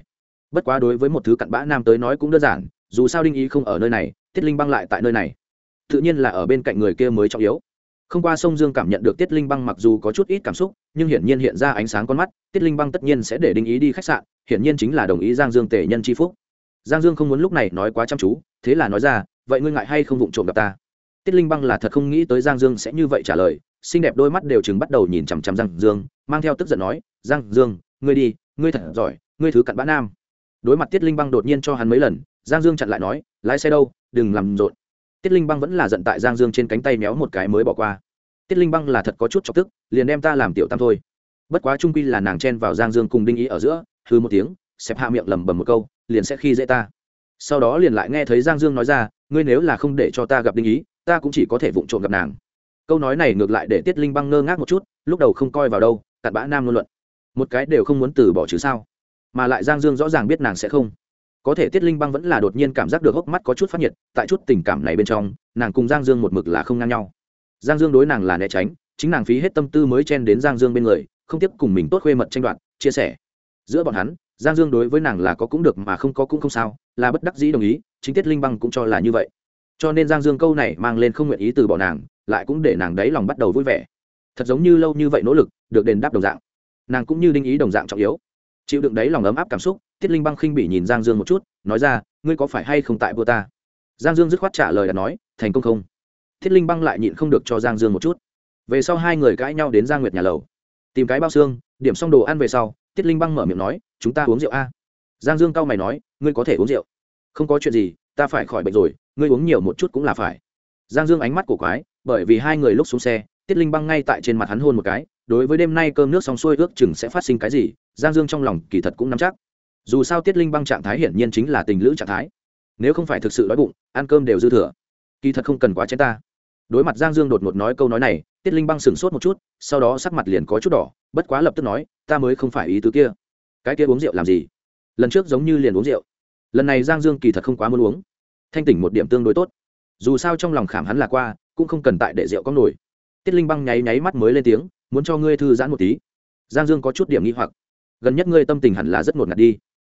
Bất quá đối với một thứ cặn bã nam tới nói cũng đơn giản, dù sao đinh ý không ở nơi này, tiết linh băng lại tại nơi này. Tự nhiên là ở bên cạnh người kia mới trọng yếu. Không qua sông dương cảm nhận được tiết linh băng mặc dù có chút ít cảm xúc, nhưng hiển nhiên hiện ra ánh sáng con mắt, tiết linh băng tất nhiên sẽ để đinh ý đi khách sạn, hiển nhiên chính là đồng ý giang dương tể nhân c phúc. Giang dương không muốn lúc này nói quá chăm chú, thế là nói ra, vậy ngươi ngại hay không vụng trộm gặp ta? Tiết linh băng là thật không nghĩ tới giang dương sẽ như vậy trả lời, xinh đẹp đôi mắt đều chừng bắt đầu nhìn chằm chằm giang dương, mang theo tức giận nói, giang dương, ngươi đi, ngươi thật giỏi, ngươi thứ cặn bã nam. Đối mặt tiết linh băng đột nhiên cho hắn mấy lần, giang dương chặn lại nói, lái xe đâu, đừng làm rộn. Tiết linh băng vẫn là giận tại giang dương trên cánh tay méo một cái mới bỏ qua. Tiết linh băng là thật có chút chọc tức, liền đem ta làm tiểu tam thôi. Bất quá trung quy là nàng chen vào giang dương cùng đinh ý ở giữa hư một tiếng, xẹp hạ miệng lầm bầm một câu, liền sẽ khi dễ ta. Sau đó liền lại nghe thấy giang dương nói ra, ngươi nếu là không để cho ta gặp đinh ý ta cũng chỉ có thể vụng trộm gặp nàng. Câu nói này ngược lại để tiết linh băng ngơ ngác một chút, lúc đầu không coi vào đâu, cặn bã nam luôn luận. Một cái đều không muốn từ bỏ chứ sao? Mà lại giang dương rõ ràng biết nàng sẽ không. Có thể tiết linh băng vẫn là đột nhiên cảm giác được hốc mắt có chút phát nhiệt, tại chút tình cảm này bên trong, nàng cùng giang dương một mực là không ngang nhau. Giang dương đối nàng là né tránh, chính nàng phí hết tâm tư mới chen đến giang dương bên người, không tiếp cùng mình tốt khuê mật tranh đoạt, chia sẻ. Giữa bọn hắn, giang dương đối với nàng là có cũng được mà không có cũng không sao, là bất đắc dĩ đồng ý, chính tiết linh băng cũng cho là như vậy cho nên giang dương câu này mang lên không nguyện ý từ bỏ nàng, lại cũng để nàng đấy lòng bắt đầu vui vẻ. Thật giống như lâu như vậy nỗ lực, được đền đáp đồng dạng. Nàng cũng như đinh ý đồng dạng trọng yếu. Chịu đựng đấy lòng ấm áp cảm xúc, tiết linh băng khinh bị nhìn giang dương một chút, nói ra, ngươi có phải hay không tại vua ta? Giang dương dứt khoát trả lời là nói, thành công không? Thiết linh băng lại nhịn không được cho giang dương một chút. Về sau hai người cãi nhau đến giang nguyệt nhà lầu. Tìm cái bao xương, điểm xong đồ ăn về sau, tiết linh băng mở miệng nói, chúng ta uống rượu a. Giang dương cau mày nói, ngươi có thể uống rượu. Không có chuyện gì ta phải khỏi bệnh rồi, ngươi uống nhiều một chút cũng là phải. Giang dương ánh mắt của quái, bởi vì hai người lúc xuống xe, tiết linh băng ngay tại trên mặt hắn hôn một cái, đối với đêm nay cơm nước xong xuôi ước chừng sẽ phát sinh cái gì, giang dương trong lòng kỳ thật cũng nắm chắc. Dù sao tiết linh băng trạng thái hiển nhiên chính là tình lữ trạng thái. Nếu không phải thực sự đói bụng, ăn cơm đều dư thừa. Kỳ thật không cần quá chén ta. Đối mặt giang dương đột ngột nói câu nói này, tiết linh băng sửng sốt một chút, sau đó sắc mặt liền có chút đỏ, bất quá lập tức nói, ta mới không phải ý tứ kia. Cái kia uống rượu làm gì? Lần trước giống như liền uống rượu lần này giang dương kỳ thật không quá muốn uống. Thanh tỉnh một điểm tương đối tốt. Dù sao trong lòng khảm hắn là qua, cũng không cần tại để rượu có nổi. Tiết linh băng nháy nháy mắt mới lên tiếng, muốn cho ngươi thư giãn một tí. Giang dương có chút điểm nghi hoặc. Gần nhất ngươi tâm tình hẳn là rất ngột ngạt đi.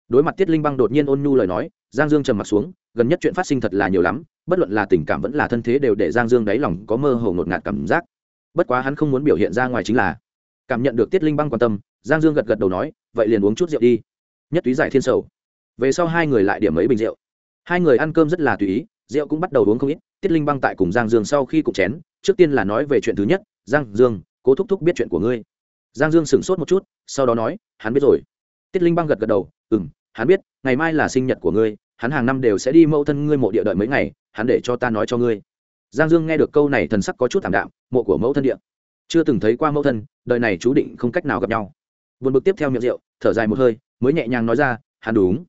Đối mặt tiết linh băng đột nhiên ôn nhu lời nói, giang dương trầm m ặ t xuống, gần nhất chuyện phát sinh thật là nhiều lắm, bất luận là tình cảm vẫn là thân thế đều để giang dương đáy lòng có mơ hồ ngột ngạt cảm giác. Bất quá hắn không muốn biểu hiện ra ngoài chính là cảm nhận được tiết linh băng quan tâm, giang dương gật gật đầu nói, vậy liền uống chút rượu đi. Nhất túy giải thiên sầu về sau hai người lại điểm mấy bình rượu. Hai người ăn cơm rất là tùy ý, rượu cũng bắt đầu uống không ít, tiết linh băng tại cùng giang dương sau khi cụng chén, trước tiên là nói về chuyện thứ nhất, giang dương, cố thúc thúc biết chuyện của ngươi. Giang dương sửng sốt một chút, sau đó nói, hắn biết rồi. Tiết linh băng gật gật đầu ừ m hắn biết, ngày mai là sinh nhật của ngươi, hắn hàng năm đều sẽ đi mẫu thân ngươi mộ địa đợi mấy ngày, hắn để cho ta nói cho ngươi. Giang dương nghe được câu này thần sắc có chút thảm đạm, mộ của mẫu thân địa. Chưa từng thấy qua mẫu thân, đời này chú định không cách nào gặp nhau. Vượt bực tiếp theo miệng rượu, thở dài một hơi, mới nhẹ nhàng nói ra, hắn đúng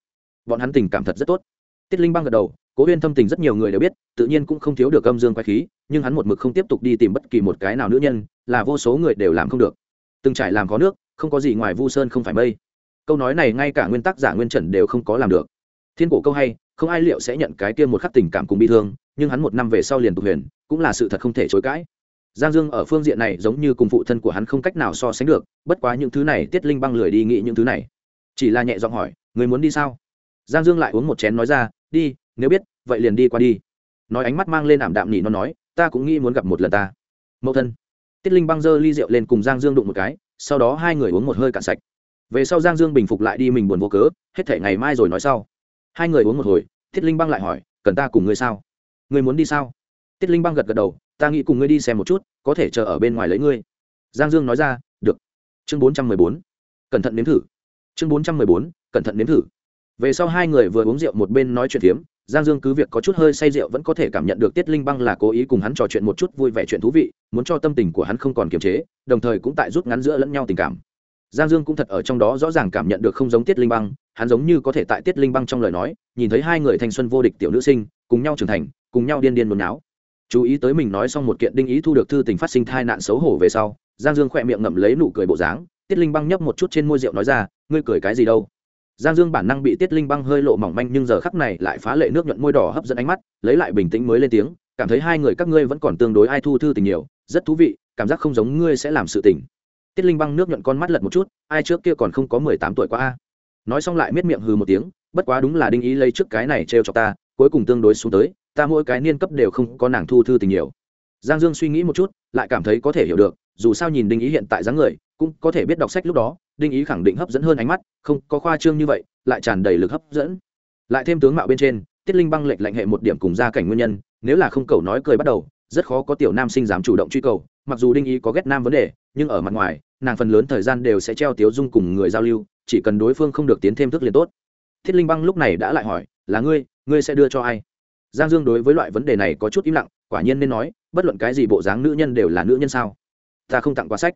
bọn hắn tình cảm thật rất tốt. Tiết linh băng gật đầu, cố huyên thâm tình rất nhiều người đều biết, tự nhiên cũng không thiếu được âm dương quay khí, nhưng hắn một mực không tiếp tục đi tìm bất kỳ một cái nào nữ nhân, là vô số người đều làm không được. Từng trải làm có nước, không có gì ngoài vu sơn không phải mây. Câu nói này ngay cả nguyên tắc giả nguyên trần đều không có làm được. Thiên cổ câu hay, không ai liệu sẽ nhận cái kia một khắc tình cảm cùng bi thương, nhưng hắn một năm về sau liền tục huyền, cũng là sự thật không thể chối cãi. Giang dương ở phương diện này giống như cùng phụ thân của hắn không cách nào so sánh được, bất quá những thứ này tiết linh băng lười đi nghĩ những thứ này. Chỉ là nhẹ giọng hỏi, người muốn đi sao? Giang dương lại uống một chén nói ra, đi, nếu biết, vậy liền đi qua đi. Nói ánh mắt mang lên ảm đạm nhỉ nó nói, ta cũng nghĩ muốn gặp một lần ta. Mẫu thân. Tiết linh băng dơ ly rượu lên cùng giang dương đụng một cái, sau đó hai người uống một hơi cạn sạch. Về sau giang dương bình phục lại đi mình buồn vô cớ, hết thể ngày mai rồi nói sau. Hai người uống một hồi, tiết linh băng lại hỏi, cần ta cùng ngươi sao? Ngươi muốn đi sao? Tiết linh băng gật gật đầu, ta nghĩ cùng ngươi đi xem một chút, có thể chờ ở bên ngoài lấy ngươi. Giang dương nói ra, được. Chương bốn trăm mười bốn. Cẩn thận nếm thử. Chương bốn trăm mười bốn, cẩn thận nếm thử về sau hai người vừa uống rượu một bên nói chuyện phiếm giang dương cứ việc có chút hơi say rượu vẫn có thể cảm nhận được tiết linh băng là cố ý cùng hắn trò chuyện một chút vui vẻ chuyện thú vị, muốn cho tâm tình của hắn không còn kiềm chế, đồng thời cũng tại rút ngắn giữa lẫn nhau tình cảm. Giang dương cũng thật ở trong đó rõ ràng cảm nhận được không giống tiết linh băng, hắn giống như có thể tại tiết linh băng trong lời nói, nhìn thấy hai người thanh xuân vô địch tiểu nữ sinh, cùng nhau trưởng thành, cùng nhau điên điên nôn náo. Chú ý tới mình nói xong một kiện đinh ý thu được thư tình phát sinh thai nạn xấu hổ về sau, giang dương khỏe miệng ngậm lấy nụ cười bộ dáng, tiết linh băng nhấp một chút trên môi rượu nói ra, ngươi cười cái gì đâu? Giang dương bản năng bị tiết linh băng hơi lộ mỏng manh nhưng giờ khắc này lại phá lệ nước nhuận môi đỏ hấp dẫn ánh mắt, lấy lại bình tĩnh mới lên tiếng, cảm thấy hai người các ngươi vẫn còn tương đối ai thu thư tình nhiều, rất thú vị, cảm giác không giống ngươi sẽ làm sự tình. Tiết linh băng nước nhuận con mắt lật một chút, ai trước kia còn không có mười tám tuổi qua a? Nói xong lại miết miệng hừ một tiếng, bất quá đúng là đinh ý lấy trước cái này trêu cho ta, cuối cùng tương đối xuống tới, ta mỗi cái niên cấp đều không có nàng thu thư tình nhiều. Giang dương suy nghĩ một chút, lại cảm thấy có thể hiểu được, dù sao nhìn đinh ý hiện tại dáng người, cũng có thể biết đọc sách lúc đó đinh ý khẳng định hấp dẫn hơn ánh mắt, không có khoa trương như vậy, lại tràn đầy lực hấp dẫn. Lại thêm tướng mạo bên trên, tiết linh băng lệch lạnh hệ một điểm cùng gia cảnh nguyên nhân, nếu là không cầu nói cười bắt đầu, rất khó có tiểu nam sinh dám chủ động truy cầu, mặc dù đinh ý có ghét nam vấn đề, nhưng ở mặt ngoài, nàng phần lớn thời gian đều sẽ treo tiếu dung cùng người giao lưu, chỉ cần đối phương không được tiến thêm thức liền tốt. Thiết linh băng lúc này đã lại hỏi, là ngươi ngươi sẽ đưa cho ai? Giang dương đối với loại vấn đề này có chút im lặng, quả nhiên nên nói, bất luận cái gì bộ dáng nữ nhân đều là nữ nhân sao? Ta không tặng quá sách.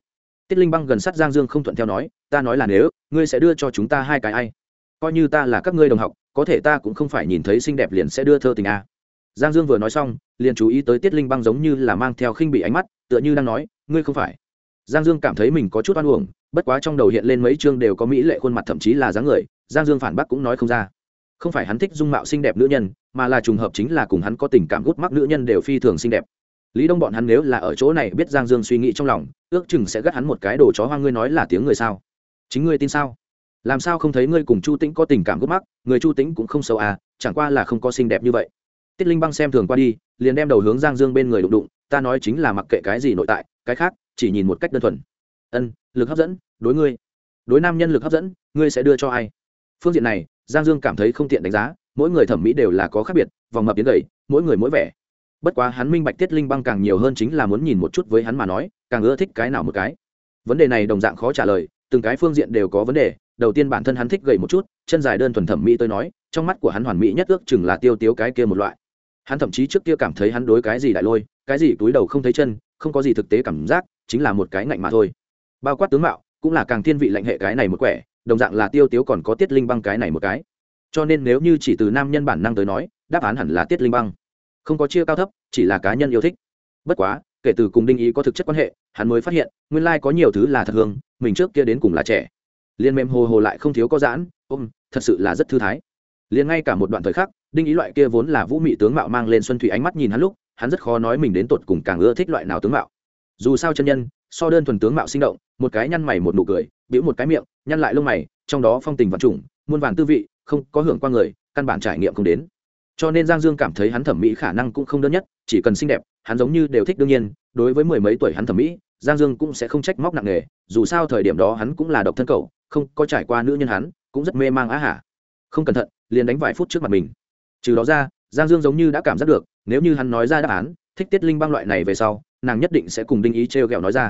Tiết linh băng gần sát giang dương không thuận theo nói ta nói là nếu, ngươi sẽ đưa cho chúng ta hai cái ai? Coi như ta là các ngươi đồng học, có thể ta cũng không phải nhìn thấy xinh đẹp liền sẽ đưa thơ tình a. Giang dương vừa nói xong, liền chú ý tới tiết linh băng giống như là mang theo khinh bị ánh mắt, tựa như đang nói, ngươi không phải. Giang dương cảm thấy mình có chút oan uổng, bất quá trong đầu hiện lên mấy chương đều có mỹ lệ khuôn mặt thậm chí là dáng người, giang dương phản bác cũng nói không ra. Không phải hắn thích dung mạo xinh đẹp nữ nhân, mà là trùng hợp chính là cùng hắn có tình cảm gút mắc nữ nhân đều phi thường xinh đẹp. Lý đông bọn hắn nếu là ở chỗ này biết giang dương suy nghĩ trong lòng, ước chừng sẽ gắt hắn một cái đồ chó hoang, ngươi nói là tiếng người sao? Chính ngươi tin sao? Làm sao không thấy ngươi cùng chu tĩnh có tình cảm gút mắc? Người chu tĩnh cũng không xấu à chẳng qua là không có xinh đẹp như vậy. Tiết linh băng xem thường qua đi, liền đem đầu hướng giang dương bên người đụng đụng, ta nói chính là mặc kệ cái gì nội tại, cái khác, chỉ nhìn một cách đơn thuần. Ân, lực hấp dẫn, đối ngươi. Đối nam nhân lực hấp dẫn, ngươi sẽ đưa cho ai? Phương diện này, giang dương cảm thấy không tiện đánh giá, mỗi người thẩm mỹ đều là có khác biệt, vòng mập tiến gầy, mỗi người mỗi vẻ. Bất quá hắn minh bạch tiết linh băng càng nhiều hơn chính là muốn nhìn một chút với hắn mà nói, càng ưa thích cái nào một cái. Vấn đề này đồng dạng khó trả lời từng cái phương diện đều có vấn đề, đầu tiên bản thân hắn thích gầy một chút, chân dài đơn thuần thẩm mỹ tôi nói, trong mắt của hắn hoàn mỹ nhất ước chừng là tiêu tiếu cái kia một loại. Hắn thậm chí trước kia cảm thấy hắn đối cái gì đại lôi, cái gì túi đầu không thấy chân, không có gì thực tế cảm giác, chính là một cái ngạnh mà thôi. Bao quát tướng mạo, cũng là càng thiên vị lệnh hệ cái này một quẻ, đồng dạng là tiêu tiếu còn có tiết linh băng cái này một cái. Cho nên nếu như chỉ từ nam nhân bản năng tới nói, đáp án hẳn là tiết linh băng. Không có chia cao thấp, chỉ là cá nhân yêu thích. Bất quá, kể từ cùng đinh ý có thực chất quan hệ, hắn mới phát hiện, nguyên lai có nhiều thứ là thật hương mình trước kia đến cùng là trẻ. Liên mềm hồ hồ lại không thiếu có giãn, ôm, thật sự là rất thư thái. Liền ngay cả một đoạn thời khắc, đinh ý loại kia vốn là vũ mị tướng mạo mang lên xuân thủy ánh mắt nhìn hắn lúc, hắn rất khó nói mình đến tột cùng càng ưa thích loại nào tướng mạo. Dù sao chân nhân, so đơn thuần tướng mạo sinh động, một cái nhăn mày một nụ cười biểu một cái miệng, nhăn lại lông mày, trong đó phong tình vật chủng, muôn vàn tư vị, không có hưởng qua người, căn bản trải nghiệm không đến cho nên giang dương cảm thấy hắn thẩm mỹ khả năng cũng không đơn nhất, chỉ cần xinh đẹp, hắn giống như đều thích đương nhiên, đối với mười mấy tuổi hắn thẩm mỹ, giang dương cũng sẽ không trách móc nặng nề, dù sao thời điểm đó hắn cũng là độc thân cậu, không có trải qua nữ nhân hắn, cũng rất mê mang á hả. Không cẩn thận, liền đánh vài phút trước mặt mình. Trừ đó ra, giang dương giống như đã cảm giác được, nếu như hắn nói ra đáp án, thích tiết linh băng loại này về sau, nàng nhất định sẽ cùng đinh ý t r e o g ẹ o nói ra.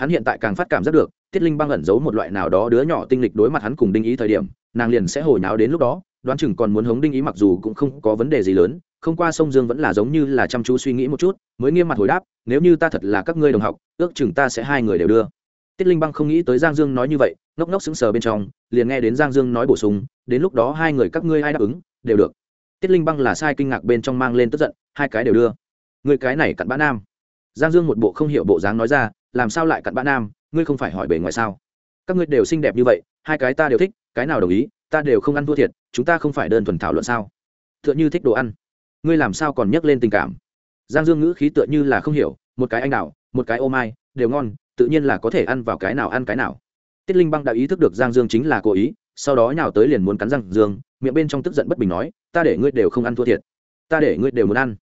Hắn hiện tại càng phát cảm giác được, tiết linh băng ẩn giấu một loại nào đó đứa nhỏ tinh lịch đối mặt hắn cùng đinh ý thời điểm nàng liền sẽ hồi náo đến lúc đó, đoán chừng còn muốn hống đinh ý mặc dù cũng không có vấn đề gì lớn, không qua sông dương vẫn là giống như là chăm chú suy nghĩ một chút, mới nghiêm mặt hồi đáp, nếu như ta thật là các ngươi đồng học, ước chừng ta sẽ hai người đều đưa. Tiết linh băng không nghĩ tới giang dương nói như vậy, ngốc ngốc sững sờ bên trong, liền nghe đến giang dương nói bổ sung, đến lúc đó hai người các ngươi ai đáp ứng, đều được. Tiết linh băng là sai kinh ngạc bên trong mang lên tức giận, hai cái đều đưa. Người cái này cặn bã nam. Giang dương một bộ không hiểu bộ dáng nói ra, làm sao lại cặn bã nam, ngươi không phải hỏi bề ngoài sao? Các ngươi đều xinh đẹp như vậy, hai cái ta đều thích cái nào đồng ý, ta đều không ăn thua thiệt, chúng ta không phải đơn thuần thảo luận sao? T h ư ợ n h ư thích đồ ăn. Ngươi làm sao còn nhắc lên tình cảm? Giang dương ngữ khí tựa như là không hiểu, một cái anh đào, một cái ô mai, đều ngon, tự nhiên là có thể ăn vào cái nào ăn cái nào. Tiết linh băng đã ý thức được giang dương chính là cố ý, sau đó nhào tới liền muốn cắn răng dương, miệng bên trong tức giận bất bình nói, ta để ngươi đều không ăn thua thiệt. Ta để ngươi đều muốn ăn.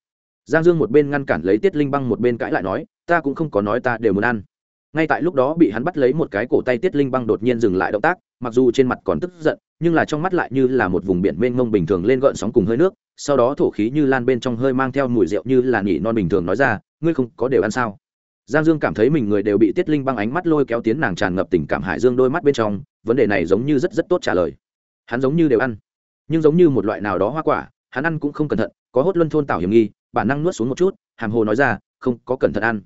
Giang dương một bên ngăn cản lấy tiết linh băng một bên cãi lại nói, ta cũng không có nói ta đều muốn ăn ngay tại lúc đó bị hắn bắt lấy một cái cổ tay tiết linh băng đột nhiên dừng lại động tác, mặc dù trên mặt còn tức giận, nhưng là trong mắt lại như là một vùng biển mênh mông bình thường lên gợn sóng cùng hơi nước, sau đó thổ khí như lan bên trong hơi mang theo mùi rượu như là nỉ non bình thường nói ra, ngươi không có đều ăn sao? Giang dương cảm thấy mình người đều bị tiết linh băng ánh mắt lôi kéo tiến nàng tràn ngập tình cảm hải dương đôi mắt bên trong, vấn đề này giống như rất rất tốt trả lời. Hắn giống như đều ăn, nhưng giống như một loại nào đó hoa quả, hắn ăn cũng không cẩn thận, có hốt luân thôn tảo hiểm nghi, bản năng nuốt xuống một chút, hàm hồ nói ra, không có cẩn thận ăn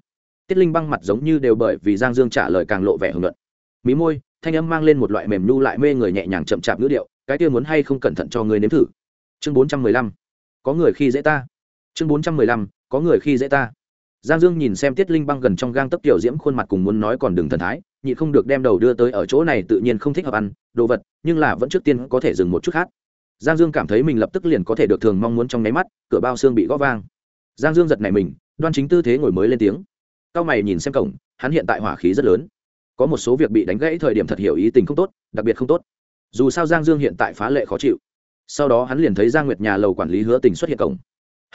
tiết linh băng mặt giống như đều bởi vì giang dương trả lời càng lộ vẻ hưởng luận. Mí môi, thanh âm mang lên một loại mềm nhu lại mê người nhẹ nhàng chậm chạp ngữ điệu, cái kia muốn hay không cẩn thận cho người nếm thử. Chương bốn trăm mười lăm. Có người khi dễ ta. Chương bốn trăm mười lăm. Có người khi dễ ta. Giang dương nhìn xem tiết linh băng gần trong gang tấp tiểu diễm khuôn mặt cùng muốn nói còn đừng thần thái, nhị không được đem đầu đưa tới ở chỗ này tự nhiên không thích hợp ăn, đồ vật, nhưng là vẫn trước tiên có thể dừng một chút khác. Giang dương cảm thấy mình lập tức liền có thể được thường mong muốn trong nháy mắt, cửa bao xương bị gõ vang. Giang dương giật này mình, đoan chính tư thế ngồi mới lên tiếng cao mày nhìn xem cổng, hắn hiện tại hỏa khí rất lớn. Có một số việc bị đánh gãy thời điểm thật hiểu ý tình không tốt, đặc biệt không tốt. Dù sao giang dương hiện tại phá lệ khó chịu. Sau đó hắn liền thấy giang nguyệt nhà lầu quản lý hứa tình xuất hiện cổng.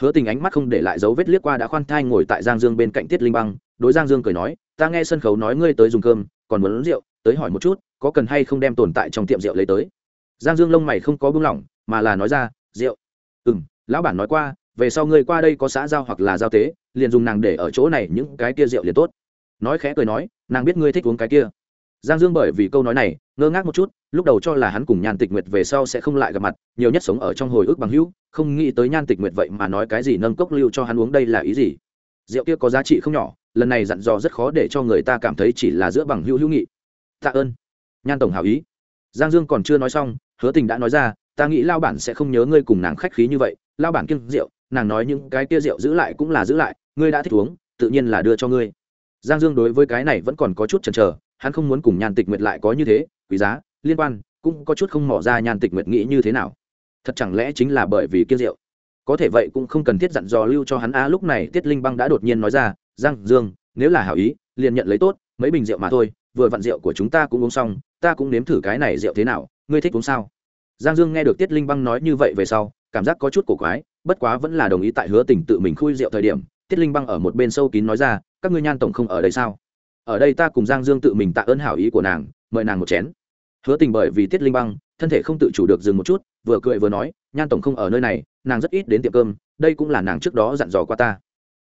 Hứa tình ánh mắt không để lại dấu vết liếc qua đã khoan thai ngồi tại giang dương bên cạnh tiết linh băng, đối giang dương cười nói, ta nghe sân khấu nói ngươi tới dùng cơm, còn muốn uống rượu, tới hỏi một chút, có cần hay không đem tồn tại trong tiệm rượu lấy tới? Giang dương lông mày không có buông lỏng, mà là nói ra, rượu. Ừ m lão bản nói qua về sau ngươi qua đây có xã giao hoặc là giao tế, liền dùng nàng để ở chỗ này những cái kia rượu liền tốt. Nói khẽ cười nói, nàng biết ngươi thích uống cái kia. Giang dương bởi vì câu nói này, ngơ ngác một chút, lúc đầu cho là hắn cùng nhan tịch nguyệt về sau sẽ không lại gặp mặt, nhiều nhất sống ở trong hồi ức bằng hữu, không nghĩ tới nhan tịch nguyệt vậy mà nói cái gì nâng cốc lưu cho hắn uống đây là ý gì. Rượu kia có giá trị không nhỏ, lần này dặn dò rất khó để cho người ta cảm thấy chỉ là giữa bằng hữu hữu nghị. Tạ ơn. Nhan tổng hảo ý. Giang dương còn chưa nói xong, hứa tình đã nói ra, ta nghĩ lao bản sẽ không nhớ ngươi cùng nàng khách khí như vậy, lao bản kiêng rượu nàng nói những cái kia rượu giữ lại cũng là giữ lại, ngươi đã thích uống, tự nhiên là đưa cho ngươi. Giang dương đối với cái này vẫn còn có chút chần chờ, hắn không muốn cùng nhan tịch nguyệt lại có như thế, quý giá, liên quan, cũng có chút không mỏ ra nhan tịch nguyệt nghĩ như thế nào. Thật chẳng lẽ chính là bởi vì kia rượu? Có thể vậy cũng không cần thiết dặn dò lưu cho hắn, a, lúc này tiết linh băng đã đột nhiên nói ra, giang dương, nếu là hảo ý, liền nhận lấy tốt, mấy bình rượu mà thôi, vừa vặn rượu của chúng ta cũng uống xong, ta cũng nếm thử cái này rượu thế nào, ngươi thích uống sao? Giang dương nghe được tiết linh băng nói như vậy về sau, cảm giác có chút cổ quái bất quá vẫn là đồng ý tại hứa tình tự mình khui rượu thời điểm, tiết linh băng ở một bên sâu kín nói ra, các ngươi nhan tổng không ở đây sao? Ở đây ta cùng giang dương tự mình tạ ơn hảo ý của nàng, mời nàng một chén. Hứa tình bởi vì tiết linh băng, thân thể không tự chủ được dừng một chút, vừa cười vừa nói, nhan tổng không ở nơi này, nàng rất ít đến tiệm cơm, đây cũng là nàng trước đó dặn dò qua ta.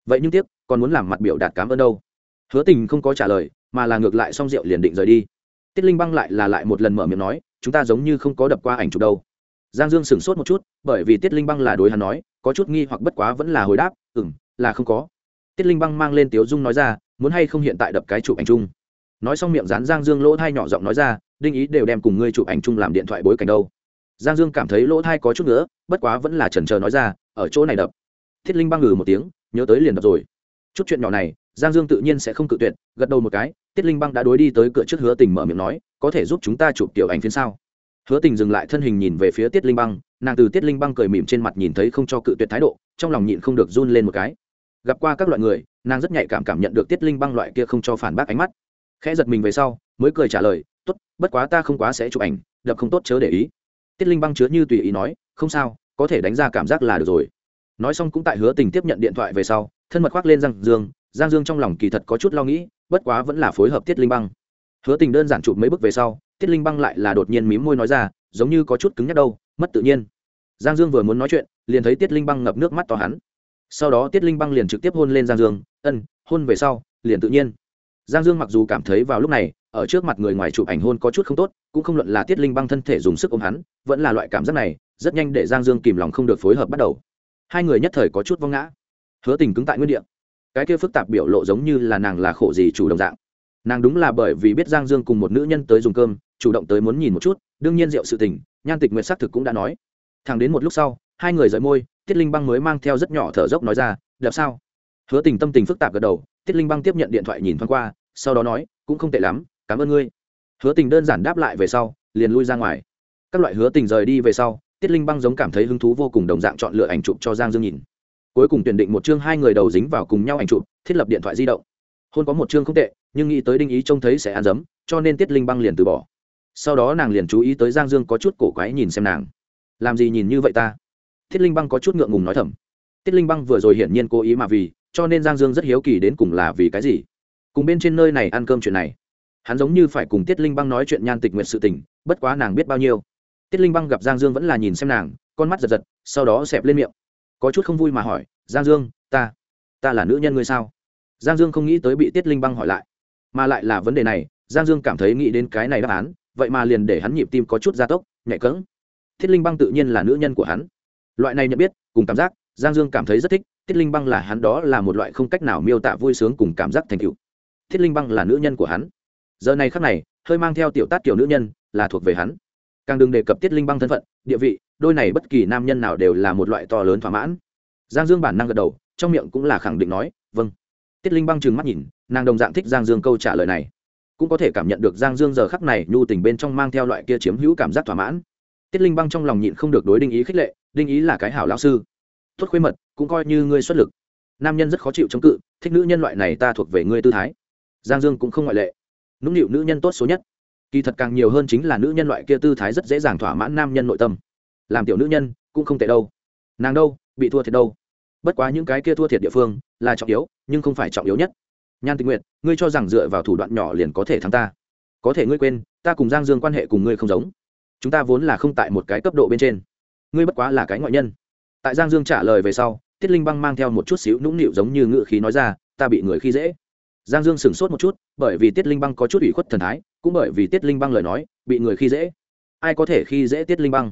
Vậy nhưng tiếc, còn muốn làm mặt biểu đạt cảm ơn đâu. Hứa tình không có trả lời, mà là ngược lại xong rượu liền định rời đi. Tiết linh băng lại là lại một lần mở miệng nói, chúng ta giống như không có đập qua ảnh chụp đâu giang dương sửng sốt một chút, bởi vì tiết linh băng là đối hắn nói, có chút nghi hoặc bất quá vẫn là hồi đáp ừ m là không có. Tiết linh băng mang lên tiếu dung nói ra, muốn hay không hiện tại đập cái chụp ảnh chung? Nói xong miệng dán giang dương lỗ thai nhỏ giọng nói ra, đinh ý đều đem cùng ngươi chụp ảnh chung làm điện thoại bối cảnh đâu. Giang dương cảm thấy lỗ thai có chút nữa, bất quá vẫn là chần chờ nói ra, ở chỗ này đập. Thiết linh băng ngừ một tiếng, nhớ tới liền đập rồi. Chút chuyện nhỏ này, giang dương tự nhiên sẽ không cự tuyệt, gật đầu một cái, tiết linh băng đã đối đi tới cửa trước hứa tình mở miệng nói, có thể giúp chúng ta chụp tiểu ảnh phiên sao? Hứa tình dừng lại thân hình nhìn về phía tiết linh băng, nàng từ tiết linh băng cười mỉm trên mặt nhìn thấy không cho cự tuyệt thái độ, trong lòng nhịn không được run lên một cái. Gặp qua các loại người, nàng rất nhạy cảm cảm nhận được tiết linh băng loại kia không cho phản bác ánh mắt. Khẽ giật mình về sau, mới cười trả lời, tốt, bất quá ta không quá sẽ chụp ảnh, đập không tốt chớ để ý. Tiết linh băng chứa như tùy ý nói, không sao, có thể đánh ra cảm giác là được rồi. Nói xong cũng tại hứa tình tiếp nhận điện thoại về sau, thân mật khoác lên giang dương giang dương trong lòng kỳ thật có chút lo nghĩ, bất quá vẫn là phối hợp tiết linh băng. Hứa tình đơn giản chụp mấy bước về sau tiết linh băng lại là đột nhiên mím môi nói ra giống như có chút cứng nhắc đâu mất tự nhiên. Giang dương vừa muốn nói chuyện liền thấy tiết linh băng ngập nước mắt to hắn. Sau đó tiết linh băng liền trực tiếp hôn lên giang dương ân hôn về sau liền tự nhiên. Giang dương mặc dù cảm thấy vào lúc này ở trước mặt người ngoài chụp ảnh hôn có chút không tốt cũng không luận là tiết linh băng thân thể dùng sức ôm hắn vẫn là loại cảm giác này rất nhanh để giang dương kìm lòng không được phối hợp bắt đầu. Hai người nhất thời có chút vong ngã. Hứa tình cứng tại nguyên địa, cái kia phức tạp biểu lộ giống như là nàng là khổ gì chủ động dạng. Nàng đúng là bởi vì biết giang dương cùng một nữ nhân tới dùng cơm chủ động tới muốn nhìn một chút, đương nhiên rượu sự tình, nhan tịch nguyệt xác thực cũng đã nói. Thằng đến một lúc sau, hai người rời môi, tiết linh băng mới mang theo rất nhỏ thở dốc nói ra, đẹp sao? Hứa tình tâm tình phức tạp gật đầu, tiết linh băng tiếp nhận điện thoại nhìn thoáng qua, sau đó nói, cũng không tệ lắm, cảm ơn ngươi. Hứa tình đơn giản đáp lại về sau, liền lui ra ngoài. Các loại hứa tình rời đi về sau, tiết linh băng giống cảm thấy hứng thú vô cùng đồng dạng chọn lựa ảnh chụp cho giang dương nhìn. Cuối cùng tuyển định một chương hai người đầu dính vào cùng nhau ảnh chụp, thiết lập điện thoại di động. Hôn có một chương không tệ, nhưng nghĩ tới đinh ý trông thấy sẽ ăn dấm, cho nên tiết linh băng liền từ bỏ sau đó nàng liền chú ý tới giang dương có chút cổ quái nhìn xem nàng làm gì nhìn như vậy ta thiết linh băng có chút ngượng ngùng nói thầm tiết linh băng vừa rồi hiển nhiên cố ý mà vì cho nên giang dương rất hiếu kỳ đến cùng là vì cái gì cùng bên trên nơi này ăn cơm chuyện này hắn giống như phải cùng tiết linh băng nói chuyện nhan tịch nguyện sự tình bất quá nàng biết bao nhiêu tiết linh băng gặp giang dương vẫn là nhìn xem nàng con mắt giật giật sau đó xẹp lên miệng có chút không vui mà hỏi giang dương ta ta là nữ nhân ngươi sao giang dương không nghĩ tới bị tiết linh băng hỏi lại mà lại là vấn đề này giang dương cảm thấy nghĩ đến cái này đáp án vậy mà liền để hắn nhịp tim có chút gia tốc nhạy cỡng thiết linh băng tự nhiên là nữ nhân của hắn. Loại này nhận biết, cùng cảm giác, giang dương cảm thấy rất thích, thiết linh băng là hắn đó là một loại không cách nào miêu tả vui sướng cùng cảm giác thành cựu thiết linh băng là nữ nhân của hắn. Giờ này khắc này, hơi mang theo tiểu tát kiểu nữ nhân là thuộc về hắn. Càng đừng đề cập tiết linh băng thân phận, địa vị, đôi này bất kỳ nam nhân nào đều là một loại to lớn thỏa mãn. Giang dương bản năng gật đầu, trong miệng cũng là khẳng định nói vâng. Tiết linh băng trừng mắt nhìn, nàng đồng dạng thích giang dương câu trả lời này cũng có thể cảm nhận được giang dương giờ khắc này nhu tình bên trong mang theo loại kia chiếm hữu cảm giác thỏa mãn. Tiết linh băng trong lòng nhịn không được đối đinh ý khích lệ, đinh ý là cái hảo lão sư. Tốt khuê mật, cũng coi như ngươi xuất lực. Nam nhân rất khó chịu chống cự, thích nữ nhân loại này ta thuộc về ngươi tư thái. Giang dương cũng không ngoại lệ. Nũng nịu nữ nhân tốt số nhất. Kỳ thật càng nhiều hơn chính là nữ nhân loại kia tư thái rất dễ dàng thỏa mãn nam nhân nội tâm. Làm tiểu nữ nhân, cũng không tệ đâu. Nàng đâu, bị thua thiệt đâu. Bất quá những cái kia thua thiệt địa phương là trọng yếu, nhưng không phải trọng yếu nhất nhan tình nguyện ngươi cho rằng dựa vào thủ đoạn nhỏ liền có thể thắng ta? Có thể ngươi quên, ta cùng giang dương quan hệ cùng ngươi không giống. Chúng ta vốn là không tại một cái cấp độ bên trên. Ngươi bất quá là cái ngoại nhân. Tại giang dương trả lời về sau tiết linh băng mang theo một chút xíu nũng nịu giống như ngự khí nói ra, ta bị người khi dễ. Giang dương sửng sốt một chút, bởi vì tiết linh băng có chút ủy khuất thần thái, cũng bởi vì tiết linh băng lời nói, bị người khi dễ. Ai có thể khi dễ tiết linh băng?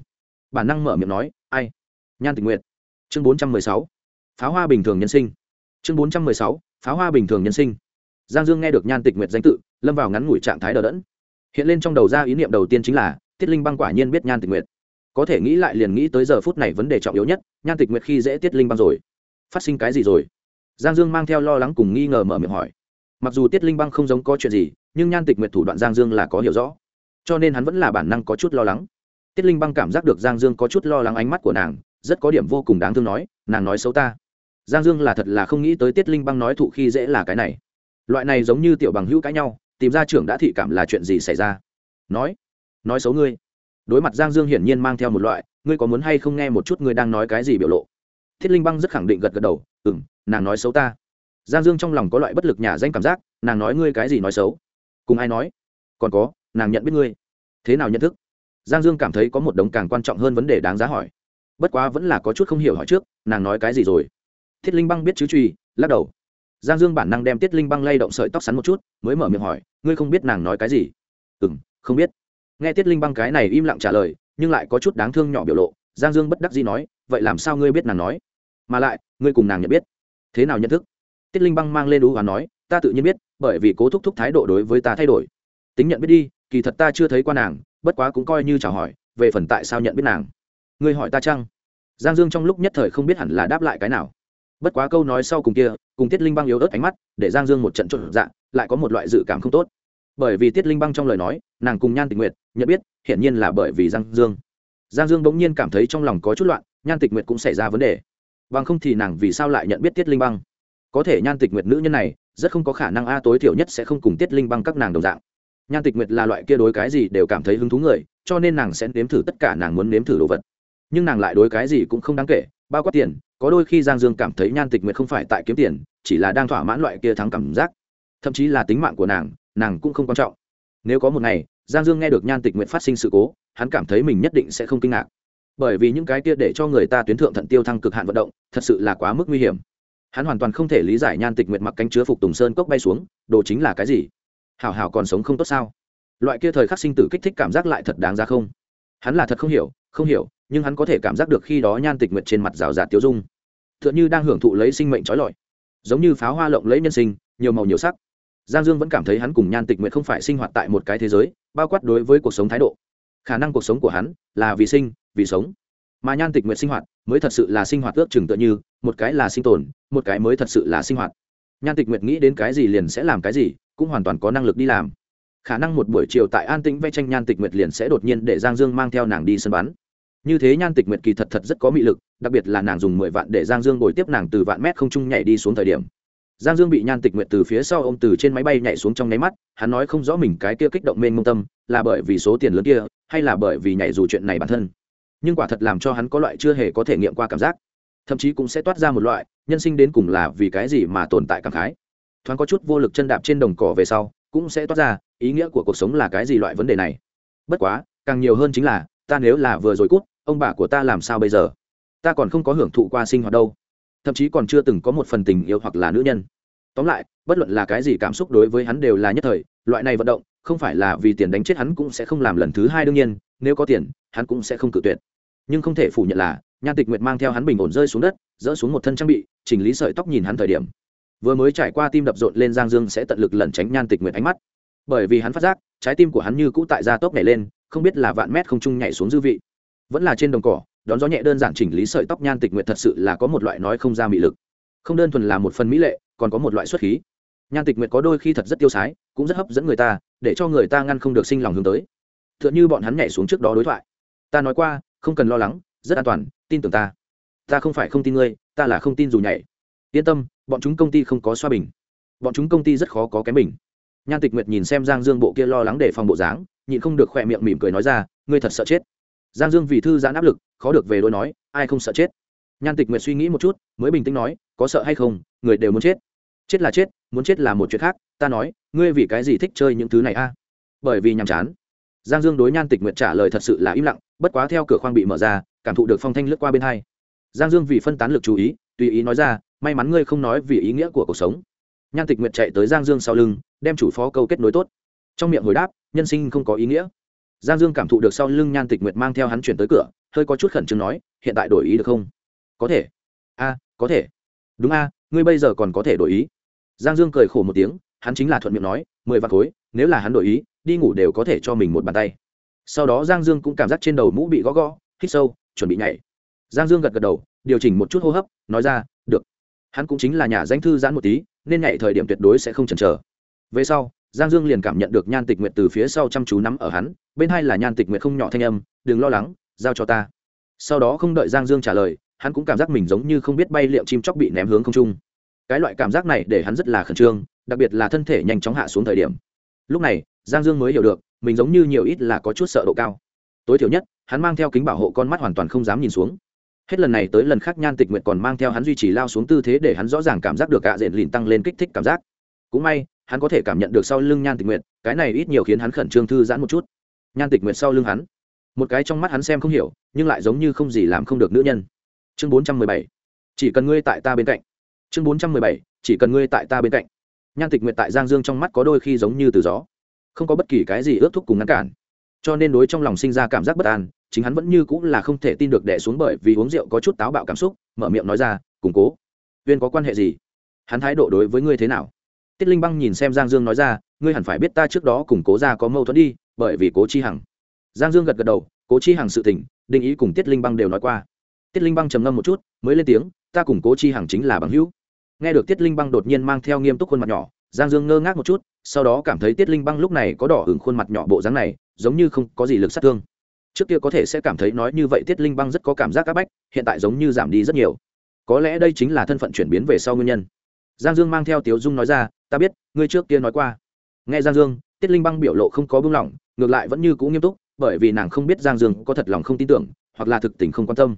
Bản năng mở miệng nói, ai? Nhan tình nguyện chương bốn trăm mười sáu. Pháo hoa bình thường nhân sinh. Chương bốn trăm mười sáu pháo hoa bình thường nhân sinh. Giang dương nghe được nhan tịch nguyệt danh tự, lâm vào ngắn ngủi trạng thái đờ đẫn. Hiện lên trong đầu ra ý niệm đầu tiên chính là tiết linh băng quả nhiên biết nhan tịch nguyệt. Có thể nghĩ lại liền nghĩ tới giờ phút này vấn đề trọng yếu nhất, nhan tịch nguyệt khi dễ tiết linh băng rồi. Phát sinh cái gì rồi? Giang dương mang theo lo lắng cùng nghi ngờ mở miệng hỏi. Mặc dù tiết linh băng không giống có chuyện gì, nhưng nhan tịch nguyệt thủ đoạn giang dương là có hiểu rõ. Cho nên hắn vẫn là bản năng có chút lo lắng. Tiết linh băng cảm giác được giang dương có chút lo lắng ánh mắt của nàng, rất có điểm vô cùng đáng thương nói, nàng nói xấu ta giang dương là thật là không nghĩ tới tiết linh băng nói thụ khi dễ là cái này. Loại này giống như tiểu bằng hữu cãi nhau, tìm ra trưởng đã thị cảm là chuyện gì xảy ra? Nói nói xấu ngươi. Đối mặt giang dương hiển nhiên mang theo một loại, ngươi có muốn hay không nghe một chút ngươi đang nói cái gì biểu lộ? Thiết linh băng rất khẳng định gật gật đầu ừ m nàng nói xấu ta. Giang dương trong lòng có loại bất lực nhà danh cảm giác, nàng nói ngươi cái gì nói xấu? Cùng ai nói? Còn có, nàng nhận biết ngươi. Thế nào nhận thức? Giang dương cảm thấy có một đống càng quan trọng hơn vấn đề đáng giá hỏi. Bất quá vẫn là có chút không hiểu hỏi trước, nàng nói cái gì rồi? Thiết linh băng biết chứ truy, lắc đầu. Giang dương bản năng đem tiết linh băng lay động sợi tóc sắn một chút, mới mở miệng hỏi, ngươi không biết nàng nói cái gì? Ừ m không biết. Nghe tiết linh băng cái này im lặng trả lời, nhưng lại có chút đáng thương nhỏ biểu lộ, giang dương bất đắc dĩ nói, vậy làm sao ngươi biết nàng nói? Mà lại, ngươi cùng nàng nhận biết. Thế nào nhận thức? Tiết linh băng mang lên đũ và nói, ta tự nhiên biết, bởi vì cố thúc thúc thái độ đối với ta thay đổi. Tính nhận biết đi, kỳ thật ta chưa thấy qua nàng, bất quá cũng coi như chào hỏi, về phần tại sao nhận biết nàng? Ngươi hỏi ta chăng? Giang dương trong lúc nhất thời không biết hẳn là đáp lại cái nào bất quá câu nói sau cùng kia, cùng tiết linh băng yếu ớt ánh mắt, để giang dương một trận trộn dạng lại có một loại dự cảm không tốt. Bởi vì tiết linh băng trong lời nói, nàng cùng nhan tịch nguyệt, nhận biết, hiển nhiên là bởi vì giang dương. Giang dương bỗng nhiên cảm thấy trong lòng có chút loạn, nhan tịch nguyệt cũng xảy ra vấn đề. Bằng không thì nàng vì sao lại nhận biết tiết linh băng? Có thể nhan tịch nguyệt nữ nhân này, rất không có khả năng a tối thiểu nhất sẽ không cùng tiết linh băng các nàng đồng dạng. Nhan tịch nguyệt là loại kia đối cái gì đều cảm thấy hứng thú người, cho nên nàng sẽ nếm thử tất cả nàng muốn nếm thử đồ vật. Nhưng nàng lại đối cái gì cũng không đáng kể, bao quát tiền có đôi khi giang dương cảm thấy nhan tịch nguyệt không phải tại kiếm tiền, chỉ là đang thỏa mãn loại kia thắng cảm giác. Thậm chí là tính mạng của nàng nàng cũng không quan trọng. Nếu có một ngày, giang dương nghe được nhan tịch nguyệt phát sinh sự cố, hắn cảm thấy mình nhất định sẽ không kinh ngạc. Bởi vì những cái kia để cho người ta tuyến thượng thận tiêu thăng cực hạn vận động, thật sự là quá mức nguy hiểm. Hắn hoàn toàn không thể lý giải nhan tịch nguyệt mặc cánh chứa phục tùng sơn cốc bay xuống, đồ chính là cái gì? Hảo hảo còn sống không tốt sao? Loại kia thời khắc sinh tử kích thích cảm giác lại thật đáng ra không? Hắn là thật không hiểu không hiểu nhưng hắn có thể cảm giác được khi đó nhan tịch nguyệt trên mặt rào rạt tiêu dung. T h ư ợ n như đang hưởng thụ lấy sinh mệnh trói lọi. Giống như pháo hoa lộng lấy nhân sinh, nhiều màu nhiều sắc. Giang dương vẫn cảm thấy hắn cùng nhan tịch nguyệt không phải sinh hoạt tại một cái thế giới, bao quát đối với cuộc sống thái độ. Khả năng cuộc sống của hắn là vì sinh, vì sống. Mà nhan tịch nguyệt sinh hoạt mới thật sự là sinh hoạt ước chừng tựa như, một cái là sinh tồn, một cái mới thật sự là sinh hoạt. Nhan tịch nguyệt nghĩ đến cái gì liền sẽ làm cái gì, cũng hoàn toàn có năng lực đi làm. Khả năng một buổi chiều tại an tĩnh vẽ tranh nhan tịch nguyệt liền sẽ đột nhiên để giang dương mang theo nàng đi sân bắn như thế nhan tịch nguyệt kỳ thật thật rất có mị lực, đặc biệt là nàng dùng mười vạn để giang dương ngồi tiếp nàng từ vạn mét không trung nhảy đi xuống thời điểm. Giang dương bị nhan tịch nguyệt từ phía sau ô m từ trên máy bay nhảy xuống trong nháy mắt, hắn nói không rõ mình cái kia kích động mênh mông tâm, là bởi vì số tiền lớn kia, hay là bởi vì nhảy dù chuyện này bản thân. Nhưng quả thật làm cho hắn có loại chưa hề có thể nghiệm qua cảm giác. Thậm chí cũng sẽ toát ra một loại, nhân sinh đến cùng là vì cái gì mà tồn tại cảm khái. Thoáng có chút vô lực chân đạp trên đồng cỏ về sau, cũng sẽ toát ra, ý nghĩa của cuộc sống là cái gì loại vấn đề này. Bất quá, càng nhiều hơn chính là, ta nếu là vừa rồi cút ông bà của ta làm sao bây giờ? Ta còn không có hưởng thụ qua sinh hoạt đâu. Thậm chí còn chưa từng có một phần tình yêu hoặc là nữ nhân. Tóm lại, bất luận là cái gì cảm xúc đối với hắn đều là nhất thời. Loại này vận động, không phải là vì tiền đánh chết hắn cũng sẽ không làm lần thứ hai đương nhiên. Nếu có tiền, hắn cũng sẽ không cự tuyệt. Nhưng không thể phủ nhận là, nhan tịch nguyệt mang theo hắn bình ổn rơi xuống đất dỡ xuống một thân trang bị, chỉnh lý sợi tóc nhìn hắn thời điểm. Vừa mới trải qua tim đập rộn lên giang dương sẽ tận lực lẩn tránh nhan tịch nguyệt ánh mắt. Bởi vì hắn phát giác, trái tim của hắn như cũ tại gia tốc nhảy lên, không biết là vạn mét không trung nhảy xuống dư vị vẫn là trên đồng cỏ, đón gió nhẹ đơn giản chỉnh lý sợi tóc nhan tịch nguyệt thật sự là có một loại nói không ra mị lực. Không đơn thuần là một phần mỹ lệ, còn có một loại xuất khí. Nhan tịch nguyệt có đôi khi thật rất tiêu sái, cũng rất hấp dẫn người ta, để cho người ta ngăn không được sinh lòng hướng tới. T h ư ợ n h bọn hắn nhảy xuống trước đó đối thoại. Ta nói qua, không cần lo lắng, rất an toàn, tin tưởng ta. Ta không phải không tin ngươi, ta là không tin dù nhảy. Yên tâm, bọn chúng công ty không có xoa bình. Bọn chúng công ty rất khó có kém bình. Nhan tịch nguyệt nhìn xem giang dương bộ kia lo lắng để phòng bộ dáng, nhịn không được khỏe miệng mỉm cười nói ra, ngươi thật sợ chết giang dương vì thư giãn áp lực, khó được về đôi nói, ai không sợ chết? Nhan tịch nguyệt suy nghĩ một chút, mới bình tĩnh nói, có sợ hay không, người đều muốn chết. Chết là chết, muốn chết là một chuyện khác, ta nói, ngươi vì cái gì thích chơi những thứ này a? Bởi vì nhàm chán. Giang dương đối nhan tịch nguyệt trả lời thật sự là im lặng, bất quá theo cửa khoang bị mở ra, cảm thụ được phong thanh lướt qua bên hai. Giang dương vì phân tán lực chú ý, tùy ý nói ra, may mắn ngươi không nói vì ý nghĩa của cuộc sống. Nhan tịch nguyệt chạy tới giang dương sau lưng, đem chủ phó câu kết nối tốt. Trong miệng hồi đáp, nhân sinh không có ý nghĩa giang dương cảm thụ được sau lưng nhan tịch nguyệt mang theo hắn chuyển tới cửa, hơi có chút khẩn trương nói, hiện tại đổi ý được không? Có thể. A, có thể. Đúng a, ngươi bây giờ còn có thể đổi ý. Giang dương cười khổ một tiếng, hắn chính là thuận miệng nói, mười vạn khối, nếu là hắn đổi ý, đi ngủ đều có thể cho mình một bàn tay. Sau đó giang dương cũng cảm giác trên đầu mũ bị gõ gõ, hít sâu, chuẩn bị nhảy. Giang dương gật gật đầu, điều chỉnh một chút hô hấp, nói ra, được. Hắn cũng chính là nhà danh thư giãn một tí, nên nhảy thời điểm tuyệt đối sẽ không chần chờ. Về sau giang dương liền cảm nhận được nhan tịch nguyệt từ phía sau chăm chú nắm ở hắn, bên hai là nhan tịch nguyệt không nhỏ thanh âm, đừng lo lắng, giao cho ta. Sau đó không đợi giang dương trả lời, hắn cũng cảm giác mình giống như không biết bay liệu chim chóc bị ném hướng không trung. Cái loại cảm giác này để hắn rất là khẩn trương, đặc biệt là thân thể nhanh chóng hạ xuống thời điểm. Lúc này, giang dương mới hiểu được, mình giống như nhiều ít là có chút sợ độ cao. Tối thiểu nhất, hắn mang theo kính bảo hộ con mắt hoàn toàn không dám nhìn xuống. Hết lần này tới lần khác nhan tịch nguyệt còn mang theo hắn duy trì lao xuống tư thế để hắn rõ ràng cảm giác được gạ diện lìn tăng lên kích thích cảm giác. Cũng may hắn có thể cảm nhận được sau lưng nhan tịch nguyệt, cái này ít nhiều khiến hắn khẩn trương thư giãn một chút. Nhan tịch nguyệt sau lưng hắn, một cái trong mắt hắn xem không hiểu, nhưng lại giống như không gì làm không được nữ nhân. Chương bốn trăm mười bảy, chỉ cần ngươi tại ta bên cạnh. Chương bốn trăm mười bảy, chỉ cần ngươi tại ta bên cạnh. Nhan tịch nguyện tại giang dương trong mắt có đôi khi giống như từ gió, không có bất kỳ cái gì ước thúc cùng ngăn cản. Cho nên đối trong lòng sinh ra cảm giác bất an, chính hắn vẫn như cũng là không thể tin được đẻ xuống bởi vì uống rượu có chút táo bạo cảm xúc, mở miệng nói ra, củng cố Viên có quan hệ gì? Hắn thái độ đối với ngươi thế nào? Tiết linh băng nhìn xem giang dương nói ra, ngươi hẳn phải biết ta trước đó cùng cố ra có mâu thuẫn đi, bởi vì cố chi hằng. Giang dương gật gật đầu, cố chi hằng sự tỉnh định ý cùng tiết linh băng đều nói qua. Tiết linh băng trầm ngâm một chút, mới lên tiếng, ta cùng cố chi hằng chính là bằng hữu. Nghe được tiết linh băng đột nhiên mang theo nghiêm túc khuôn mặt nhỏ, giang dương ngơ ngác một chút, sau đó cảm thấy tiết linh băng lúc này có đỏ hửng khuôn mặt nhỏ bộ dáng này, giống như không có gì lực sát thương. Trước kia có thể sẽ cảm thấy nói như vậy tiết linh băng rất có cảm giác áp bách, hiện tại giống như giảm đi rất nhiều. Có lẽ đây chính là thân phận chuyển biến về sau nguyên nhân. Giang dương mang theo tiếu dung nói ra ta biết, ngươi trước kia nói qua. Nghe giang dương, tiết linh băng biểu lộ không có bưng lỏng ngược lại vẫn như cũ nghiêm túc, bởi vì nàng không biết giang dương có thật lòng không tin tưởng, hoặc là thực tình không quan tâm.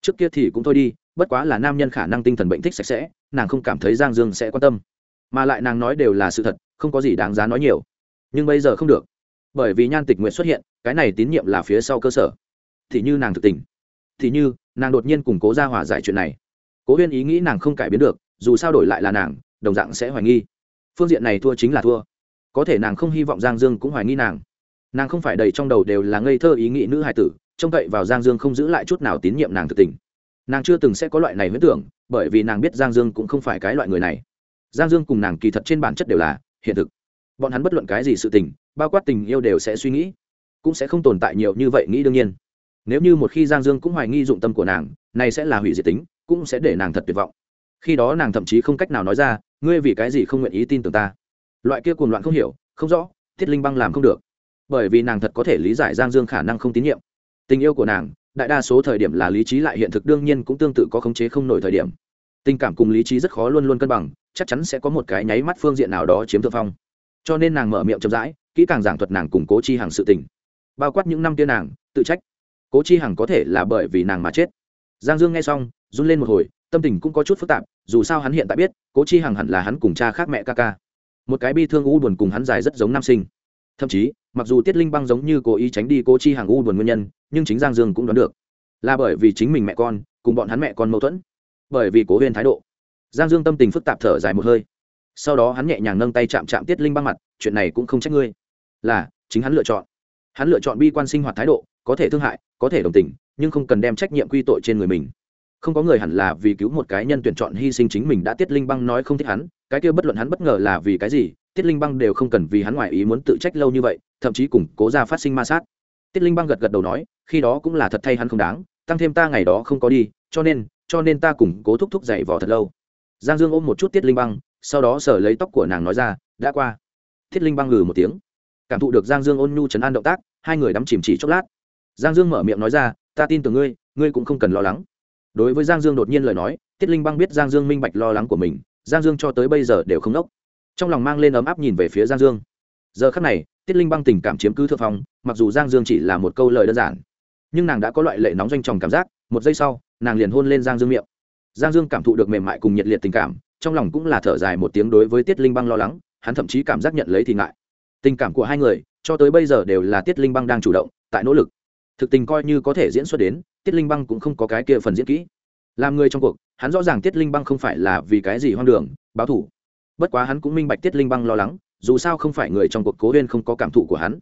Trước kia thì cũng thôi đi, bất quá là nam nhân khả năng tinh thần bệnh thích sạch sẽ, nàng không cảm thấy giang dương sẽ quan tâm. Mà lại nàng nói đều là sự thật, không có gì đáng giá nói nhiều. Nhưng bây giờ không được. Bởi vì nhan tịch nguyện xuất hiện, cái này tín nhiệm là phía sau cơ sở. Thì như nàng thực tình. Thì như, nàng đột nhiên củng cố ra hòa giải chuyện này. Cố huyên ý nghĩ nàng không cải biến được, dù sao đổi lại là nàng, đồng dạng sẽ hoài nghi phương diện này thua chính là thua. Có thể nàng không hy vọng giang dương cũng hoài nghi nàng. Nàng không phải đầy trong đầu đều là ngây thơ ý nghĩ nữ hài tử, trông cậy vào giang dương không giữ lại chút nào tín nhiệm nàng thực tình. Nàng chưa từng sẽ có loại này huyết tưởng, bởi vì nàng biết giang dương cũng không phải cái loại người này. Giang dương cùng nàng kỳ thật trên bản chất đều là hiện thực. Bọn hắn bất luận cái gì sự tình, bao quát tình yêu đều sẽ suy nghĩ, cũng sẽ không tồn tại nhiều như vậy nghĩ đương nhiên. Nếu như một khi giang dương cũng hoài nghi dụng tâm của nàng, này sẽ là hủy diệt tính, cũng sẽ để nàng thật tuyệt vọng khi đó nàng thậm chí không cách nào nói ra, ngươi vì cái gì không nguyện ý tin tưởng ta? Loại kia cuồng loạn không hiểu, không rõ thiết linh băng làm không được. Bởi vì nàng thật có thể lý giải giang dương khả năng không tín nhiệm. Tình yêu của nàng, đại đa số thời điểm là lý trí lại hiện thực, đương nhiên cũng tương tự có khống chế không nổi thời điểm. Tình cảm cùng lý trí rất khó luôn luôn cân bằng, chắc chắn sẽ có một cái nháy mắt phương diện nào đó chiếm thượng phong. Cho nên nàng mở miệng chậm rãi, kỹ càng giảng thuật nàng cùng cố chi hàng sự tình. Bao quát những năm tiên nàng, tự trách. Cố chi hằng có thể là bởi vì nàng mà chết. Giang dương nghe xong, run lên một hồi tâm tình cũng có chút phức tạp, dù sao hắn hiện tại biết, cố chi hằng hẳn là hắn cùng cha khác mẹ ca ca. Một cái bi thương u buồn cùng hắn dài rất giống nam sinh. Thậm chí, mặc dù tiết linh băng giống như cố ý tránh đi cố chi hằng u buồn nguyên nhân, nhưng chính giang dương cũng đoán được. Là bởi vì chính mình mẹ con, cùng bọn hắn mẹ con mâu thuẫn. Bởi vì cố huyên thái độ. Giang dương tâm tình phức tạp thở dài một hơi. Sau đó hắn nhẹ nhàng nâng tay chạm chạm tiết linh băng mặt, chuyện này cũng không trách ngươi. Là, chính hắn lựa chọn. Hắn lựa chọn bi quan sinh hoạt thái độ, có thể thương hại, có thể đồng tình, nhưng không cần đem trách nhiệm quy tội trên người mình không có người hẳn là vì cứu một cái nhân tuyển chọn hy sinh chính mình đã tiết linh băng nói không thích hắn, cái kia bất luận hắn bất ngờ là vì cái gì, tiết linh băng đều không cần vì hắn ngoài ý muốn tự trách lâu như vậy, thậm chí cùng cố ra phát sinh ma sát. Tiết linh băng gật gật đầu nói, khi đó cũng là thật thay hắn không đáng, tăng thêm ta ngày đó không có đi, cho nên cho nên ta cùng cố thúc thúc dậy vò thật lâu. Giang dương ôm một chút tiết linh băng, sau đó sở lấy tóc của nàng nói ra, đã qua. Tiết linh băng ngừ một tiếng. Cảm thụ được giang dương ôn nhu chấn an động tác, hai người đắm chìm chỉ chốc lát. Giang dương mở miệng nói ra, ta tin tưởng ngươi ngươi cũng không cần lo lắng đối với giang dương đột nhiên lời nói, tiết linh băng biết giang dương minh bạch lo lắng của mình, giang dương cho tới bây giờ đều không nốc. Trong lòng mang lên ấm áp nhìn về phía giang dương. Giờ khắc này, tiết linh băng tình cảm chiếm cứ thượng phong, mặc dù giang dương chỉ là một câu lời đơn giản, nhưng nàng đã có loại lệ nóng doanh tròng cảm giác, một giây sau, nàng liền hôn lên giang dương miệng. Giang dương cảm thụ được mềm mại cùng nhiệt liệt tình cảm, trong lòng cũng là thở dài một tiếng đối với tiết linh băng lo lắng, hắn thậm chí cảm giác nhận lấy thì ngại. Tình cảm của hai người, cho tới bây giờ đều là tiết linh băng đang chủ động, tại nỗ lực. Thực tình coi như có thể diễn xuất đến tiết linh băng cũng không có cái kia phần diễn kỹ. Làm người trong cuộc hắn rõ ràng tiết linh băng không phải là vì cái gì hoang đường báo thủ bất quá hắn cũng minh bạch tiết linh băng lo lắng dù sao không phải người trong cuộc cố huyên không có cảm thụ của hắn.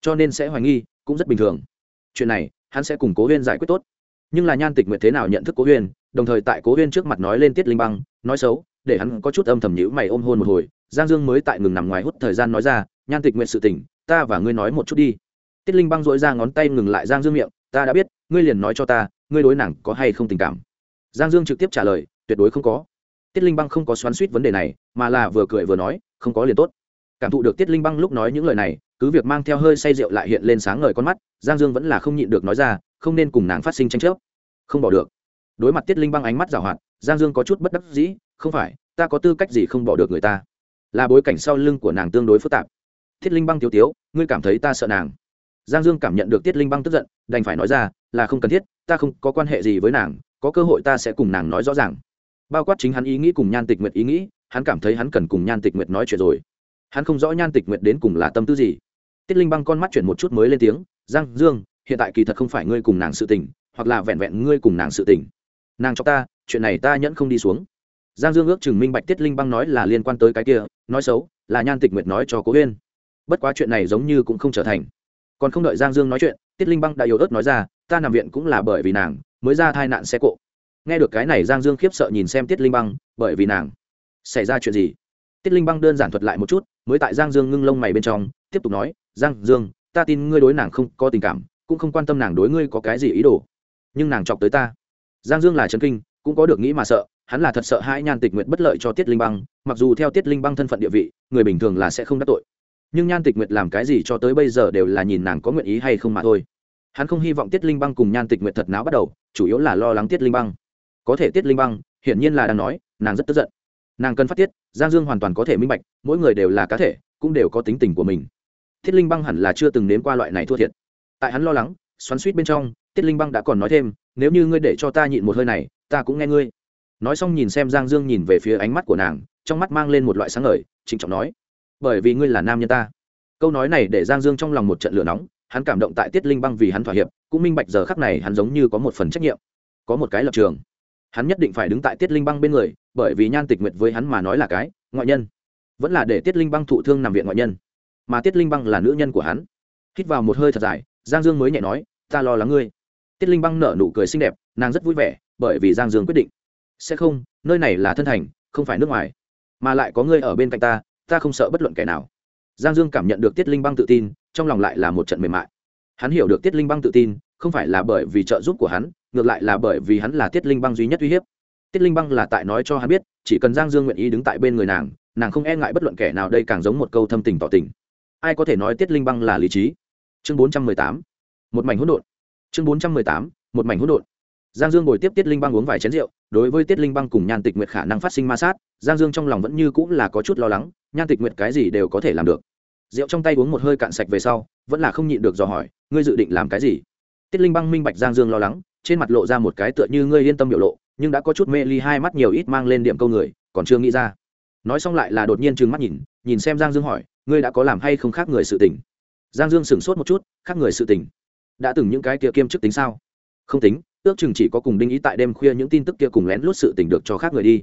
Cho nên sẽ hoài nghi cũng rất bình thường. Chuyện này hắn sẽ cùng cố huyên giải quyết tốt. Nhưng là nhan tịch nguyện thế nào nhận thức cố huyên đồng thời tại cố huyên trước mặt nói lên tiết linh băng nói xấu để hắn có chút âm thầm nhữ mày ôm hôn một hồi. Giang dương mới tại ngừng nằm ngoài hút thời gian nói ra nhan tịch nguyện sự tỉnh, ta và ngươi nói một chút đi. Tiết linh băng dội ra ngón tay ngừng lại giang dương miệng ta đã biết ngươi liền nói cho ta, ngươi đối nàng có hay không tình cảm? Giang dương trực tiếp trả lời, tuyệt đối không có. Tiết linh băng không có xoắn suýt vấn đề này, mà là vừa cười vừa nói, không có liền tốt. Cảm thụ được tiết linh băng lúc nói những lời này, cứ việc mang theo hơi say rượu lại hiện lên sáng ngời con mắt, giang dương vẫn là không nhịn được nói ra, không nên cùng nàng phát sinh tranh chấp. Không bỏ được. Đối mặt tiết linh băng ánh mắt giảo hoạt, giang dương có chút bất đắc dĩ, không phải, ta có tư cách gì không bỏ được người ta? Là bối cảnh sau lưng của nàng tương đối phức tạp. Thiết linh băng tiếu tiếu, ngươi cảm thấy ta sợ nàng. Giang dương cảm nhận được tiết linh băng tức giận, đành phải nói ra là không cần thiết, ta không có quan hệ gì với nàng, có cơ hội ta sẽ cùng nàng nói rõ ràng. Bao quát chính hắn ý nghĩ cùng nhan tịch nguyệt ý nghĩ, hắn cảm thấy hắn cần cùng nhan tịch nguyệt nói chuyện rồi. Hắn không rõ nhan tịch nguyệt đến cùng là tâm tư gì. Tiết linh băng con mắt chuyển một chút mới lên tiếng, giang dương, hiện tại kỳ thật không phải ngươi cùng nàng sự tình, hoặc là vẹn vẹn ngươi cùng nàng sự tình. Nàng cho ta, chuyện này ta nhẫn không đi xuống. Giang dương ước chừng minh bạch tiết linh băng nói là liên quan tới cái kia, nói xấu, là nhan tịch nguyệt nói cho cố huyên. Bất quá chuyện này giống như cũng không trở thành. Còn không đợi giang dương nói chuyện, tiết linh băng đã yếu ớt nói ra ta nằm viện cũng là bởi vì nàng, mới ra tai nạn xe cộ. Nghe được cái này, giang dương khiếp sợ nhìn xem tiết linh băng, bởi vì nàng. Xảy ra chuyện gì? Tiết linh băng đơn giản thuật lại một chút, mới tại giang dương ngưng lông mày bên trong, tiếp tục nói, giang dương, ta tin ngươi đối nàng không có tình cảm, cũng không quan tâm nàng đối ngươi có cái gì ý đồ. Nhưng nàng chọc tới ta. Giang dương là trấn kinh, cũng có được nghĩ mà sợ, hắn là thật sợ hai nhan tịch nguyện bất lợi cho tiết linh băng, mặc dù theo tiết linh băng thân phận địa vị, người bình thường là sẽ không đắc tội. Nhưng nhan tịch nguyệt làm cái gì cho tới bây giờ đều là nhìn nàng có nguyện ý hay không mà thôi hắn không hy vọng tiết linh băng cùng nhan tịch nguyệt thật náo bắt đầu, chủ yếu là lo lắng tiết linh băng. Có thể tiết linh băng, hiển nhiên là đang nói, nàng rất tức giận. Nàng cần phát tiết, giang dương hoàn toàn có thể minh bạch, mỗi người đều là cá thể, cũng đều có tính tình của mình. Tiết linh băng hẳn là chưa từng nếm qua loại này thua thiệt. Tại hắn lo lắng, xoắn suýt bên trong, tiết linh băng đã còn nói thêm, nếu như ngươi để cho ta nhịn một hơi này, ta cũng nghe ngươi. Nói xong nhìn xem giang dương nhìn về phía ánh mắt của nàng, trong mắt mang lên một loại sáng ngời, trịnh trọng nói, bởi vì ngươi là nam nhân ta. Câu nói này để giang dương trong lòng một trận lửa nóng hắn cảm động tại tiết linh băng vì hắn thỏa hiệp, cũng minh bạch giờ khắc này hắn giống như có một phần trách nhiệm, có một cái lập trường. Hắn nhất định phải đứng tại tiết linh băng bên người, bởi vì nhan tịch nguyệt với hắn mà nói là cái, ngoại nhân. Vẫn là để tiết linh băng thụ thương nằm viện ngoại nhân. Mà tiết linh băng là nữ nhân của hắn. Hít vào một hơi thật dài, giang dương mới nhẹ nói, ta lo lắng ngươi. Tiết linh băng nở nụ cười xinh đẹp, nàng rất vui vẻ, bởi vì giang dương quyết định. Sẽ không, nơi này là thân thành, không phải nước ngoài. Mà lại có ngươi ở bên cạnh ta ta không sợ bất luận kẻ nào. Giang dương cảm nhận được tiết linh băng tự tin trong lòng lại là một trận mềm mại. Hắn hiểu được tiết linh băng tự tin, không phải là bởi vì trợ giúp của hắn, ngược lại là bởi vì hắn là tiết linh băng duy nhất uy hiếp. Tiết linh băng là tại nói cho hắn biết, chỉ cần giang dương nguyện ý đứng tại bên người nàng nàng không e ngại bất luận kẻ nào đây càng giống một câu thâm tình tỏ tình. Ai có thể nói tiết linh băng là lý trí? Chương bốn trăm mười tám, một mảnh hỗn độn. Chương bốn trăm mười tám, một mảnh hỗn độn. Giang dương ngồi tiếp tiết linh băng uống vài chén rượu, đối với tiết linh băng cùng nhan tịch nguyệt khả năng phát sinh ma sát, giang dương trong lòng vẫn như cũng là có chút lo lắng, nhan tịch nguyệt cái gì đều có thể làm được rượu trong tay uống một hơi cạn sạch về sau, vẫn là không nhịn được dò hỏi, ngươi dự định làm cái gì? Tiết linh băng minh bạch giang dương lo lắng, trên mặt lộ ra một cái tựa như ngươi yên tâm biểu lộ, nhưng đã có chút mê ly hai mắt nhiều ít mang lên điểm câu người, còn chưa nghĩ ra. Nói xong lại là đột nhiên trừng mắt nhìn nhìn xem giang dương hỏi, ngươi đã có làm hay không khác người sự tình? Giang dương sửng sốt một chút, khác người sự tình? Đã từng những cái kia kiêm chức tính sao? Không tính, ước chừng chỉ có cùng đinh ý tại đêm khuya những tin tức kia cùng lén lút sự tình được cho khác người đi.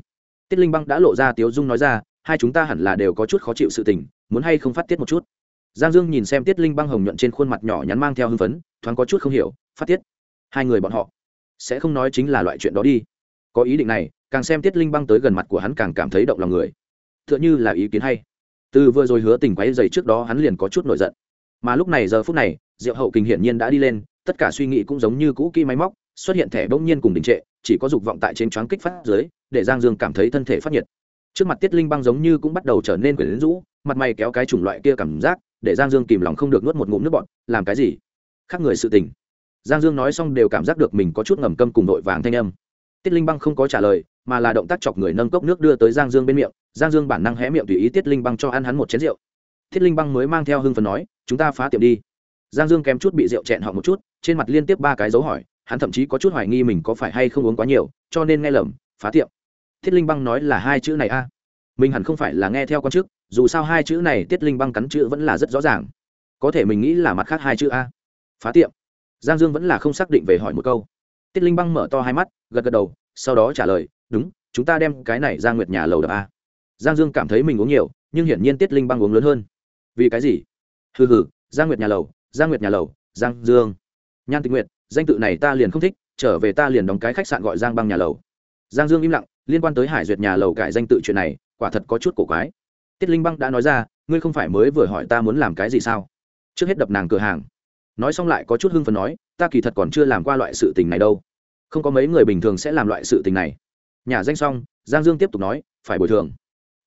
Tiết linh băng đã lộ ra tiếu dung nói ra hai chúng ta hẳn là đều có chút khó chịu sự tình, muốn hay không phát tiết một chút. Giang dương nhìn xem tiết linh băng hồng nhuận trên khuôn mặt nhỏ nhắn mang theo hưng phấn, thoáng có chút không hiểu, phát tiết. Hai người bọn họ sẽ không nói chính là loại chuyện đó đi. Có ý định này, càng xem tiết linh băng tới gần mặt của hắn càng cảm thấy động lòng người. T h ư ợ n h ư là ý kiến hay. Từ vừa rồi hứa tình quáy dày trước đó hắn liền có chút nổi giận. Mà lúc này giờ phút này, diệu hậu kình hiển nhiên đã đi lên, tất cả suy nghĩ cũng giống như cũ kỹ máy móc, xuất hiện thẻ bỗng nhiên cùng đình trệ, chỉ có dục vọng tại trên choáng kích phát dưới, để giang dương cảm thấy thân thể phát nhiệt trước mặt tiết linh băng giống như cũng bắt đầu trở nên quyển rũ, mặt mày kéo cái chủng loại kia cảm giác, để giang dương kìm lòng không được nuốt một ngụm nước bọn làm cái gì? Khác người sự tình. Giang dương nói xong đều cảm giác được mình có chút ngầm câm cùng nội vàng thanh âm. Tiết linh băng không có trả lời, mà là động tác chọc người nâng cốc nước đưa tới giang dương bên miệng. Giang dương bản năng hé miệng tùy ý tiết linh băng cho ăn hắn một chén rượu. Tiết linh băng mới mang theo hưng phần nói, chúng ta phá tiệm đi. Giang dương kém chút bị rượu chẹn họ một chút, trên mặt liên tiếp ba cái dấu hỏi, hắn thậm chí có chút hoài nghi mình có phải hay không uống quá nhiều, cho nên nghe lầm, phá tiệm thiết linh băng nói là hai chữ này a. Mình hẳn không phải là nghe theo con trước dù sao hai chữ này tiết linh băng cắn chữ vẫn là rất rõ ràng. Có thể mình nghĩ là mặt khác hai chữ a. Phá tiệm. Giang dương vẫn là không xác định về hỏi một câu. Tiết linh băng mở to hai mắt, gật gật đầu, sau đó trả lời, đúng, chúng ta đem cái này ra nguyệt nhà lầu đập a. Giang dương cảm thấy mình uống nhiều, nhưng hiển nhiên tiết linh băng uống lớn hơn. Vì cái gì? Hừ hừ giang nguyệt nhà lầu giang nguyệt nhà lầu, giang dương. Nhan tịch nguyệt, danh tự này ta liền không thích, trở về ta liền đóng cái khách sạn gọi giang băng nhà lầu. Giang dương im lặng liên quan tới hải duyệt nhà lầu cải danh tự chuyện này, quả thật có chút cổ quái. Tiết linh băng đã nói ra, ngươi không phải mới vừa hỏi ta muốn làm cái gì sao? Trước hết đập nàng cửa hàng. Nói xong lại có chút hưng phấn nói, ta kỳ thật còn chưa làm qua loại sự tình này đâu. Không có mấy người bình thường sẽ làm loại sự tình này. Nhà danh xong, giang dương tiếp tục nói, phải bồi thường.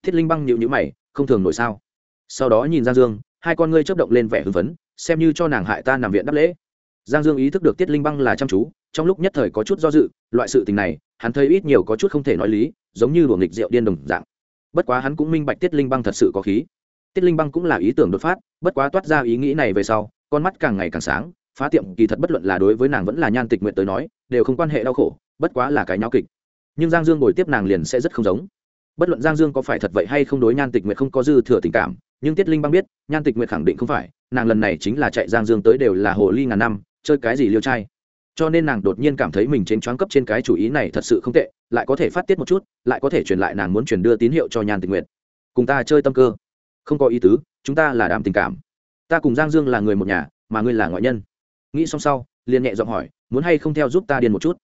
Thiết linh băng nhịu nhữ mày, không thường nổi sao? Sau đó nhìn giang dương, hai con ngươi chấp động lên vẻ hưng phấn, xem như cho nàng hại ta nằm viện đắp lễ giang dương ý thức được tiết linh băng là chăm chú, trong lúc nhất thời có chút do dự, loại sự tình này, hắn thấy ít nhiều có chút không thể nói lý, giống như luồng nghịch rượu điên đồng dạng. Bất quá hắn cũng minh bạch tiết linh băng thật sự có khí. Tiết linh băng cũng là ý tưởng đột phát, bất quá toát ra ý nghĩ này về sau, con mắt càng ngày càng sáng, phá tiệm kỳ thật bất luận là đối với nàng vẫn là nhan tịch nguyện tới nói, đều không quan hệ đau khổ, bất quá là cái nháo kịch. Nhưng giang dương bồi tiếp nàng liền sẽ rất không giống. Bất luận giang dương có phải thật vậy hay không đối nhan tịch nguyện không có dư thừa tình cảm, nhưng tiết linh băng biết, nhan tịch nguyện khẳng định không phải, nàng lần này chính là chạy giang dương tới đều là hồ ly ngàn năm chơi cái gì liêu trai. Cho nên nàng đột nhiên cảm thấy mình trên choáng cấp trên cái chủ ý này thật sự không tệ, lại có thể phát tiết một chút, lại có thể truyền lại nàng muốn truyền đưa tín hiệu cho nhan tình nguyện cùng ta chơi tâm cơ. Không có ý tứ, chúng ta là đàm tình cảm. Ta cùng giang dương là người một nhà, mà ngươi là ngoại nhân. Nghĩ xong sau, liền nhẹ giọng hỏi, muốn hay không theo giúp ta điên một chút?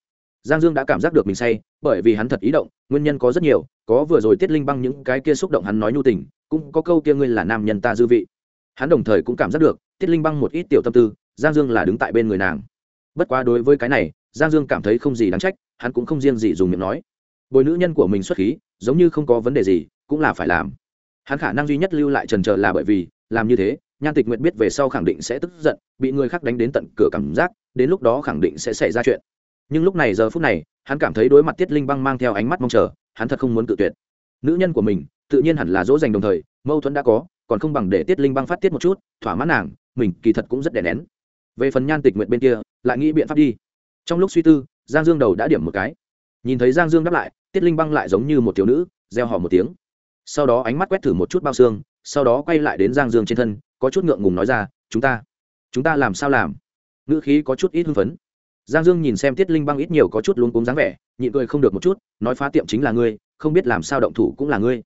Giang dương đã cảm giác được mình say, bởi vì hắn thật ý động, nguyên nhân có rất nhiều, có vừa rồi tiết linh băng những cái kia xúc động hắn nói nhu tình, cũng có câu kia ngươi là nam nhân ta dư vị. Hắn đồng thời cũng cảm giác được, tiết linh băng một ít tiểu tâm tư giang dương là đứng tại bên người nàng. Bất quá đối với cái này, giang dương cảm thấy không gì đáng trách, hắn cũng không riêng gì dùng miệng nói. Bồi nữ nhân của mình xuất khí, giống như không có vấn đề gì, cũng là phải làm. Hắn khả năng duy nhất lưu lại trần trờ là bởi vì, làm như thế, nhan tịch nguyện biết về sau khẳng định sẽ tức giận, bị người khác đánh đến tận cửa cảm giác, đến lúc đó khẳng định sẽ xảy ra chuyện. Nhưng lúc này giờ phút này, hắn cảm thấy đối mặt tiết linh băng mang theo ánh mắt mong chờ, hắn thật không muốn tự tuyệt. Nữ nhân của mình, tự nhiên hẳn là dỗ dành đồng thời, mâu thuẫn đã có, còn không bằng để tiết linh băng phát tiết một chút, thỏa mãn nàng, mình kỳ thật cũng rất đè nén về phần nhan tịch nguyện bên kia, lại nghĩ biện pháp đi. Trong lúc suy tư, giang dương đầu đã điểm một cái. Nhìn thấy giang dương đáp lại, tiết linh băng lại giống như một thiếu nữ gieo họ một tiếng. Sau đó ánh mắt quét thử một chút bao xương, sau đó quay lại đến giang dương trên thân, có chút ngượng ngùng nói ra, chúng ta chúng ta làm sao làm? Ngữ khí có chút ít hưng phấn. Giang dương nhìn xem tiết linh băng ít nhiều có chút luống cuống dáng vẻ, nhịn cười không được một chút, nói phá tiệm chính là ngươi, không biết làm sao động thủ cũng là ngươi.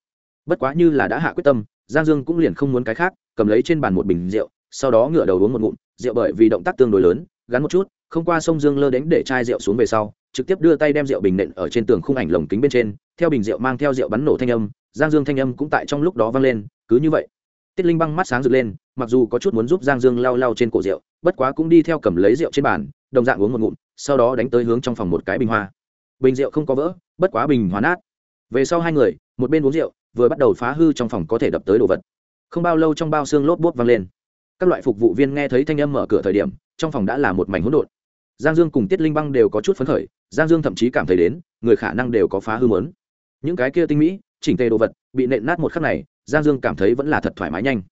Bất quá như là đã hạ quyết tâm, giang dương cũng liền không muốn cái khác, cầm lấy trên bàn một bình rượu, sau đó ngửa đầu uống một ngụm rượu bởi vì động tác tương đối lớn, gắn một chút, không qua sông dương lơ đánh để chai rượu xuống về sau, trực tiếp đưa tay đem rượu bình nện ở trên tường khung ảnh lồng kính bên trên, theo bình rượu mang theo rượu bắn nổ thanh âm, giang dương thanh âm cũng tại trong lúc đó vang lên, cứ như vậy. Tiết linh băng mắt sáng rực lên, mặc dù có chút muốn giúp giang dương lau lau trên cổ rượu, bất quá cũng đi theo cầm lấy rượu trên bàn, đồng dạng uống một ngụm, sau đó đánh tới hướng trong phòng một cái bình hoa. Bình rượu không có vỡ, bất quá bình hóa nát. Về sau hai người, một bên uống rượu, vừa bắt đầu phá hư trong phòng có thể đập tới đồ vật. Không bao lâu trong bao xương lốp bốt vang lên các loại phục vụ viên nghe thấy thanh âm mở cửa thời điểm, trong phòng đã là một mảnh hỗn độn. Giang dương cùng tiết linh băng đều có chút phấn khởi, giang dương thậm chí cảm thấy đến, người khả năng đều có phá hư mớn những cái kia tinh mỹ, chỉnh tề đồ vật, bị nện nát một khắc này, giang dương cảm thấy vẫn là thật thoải mái nhanh.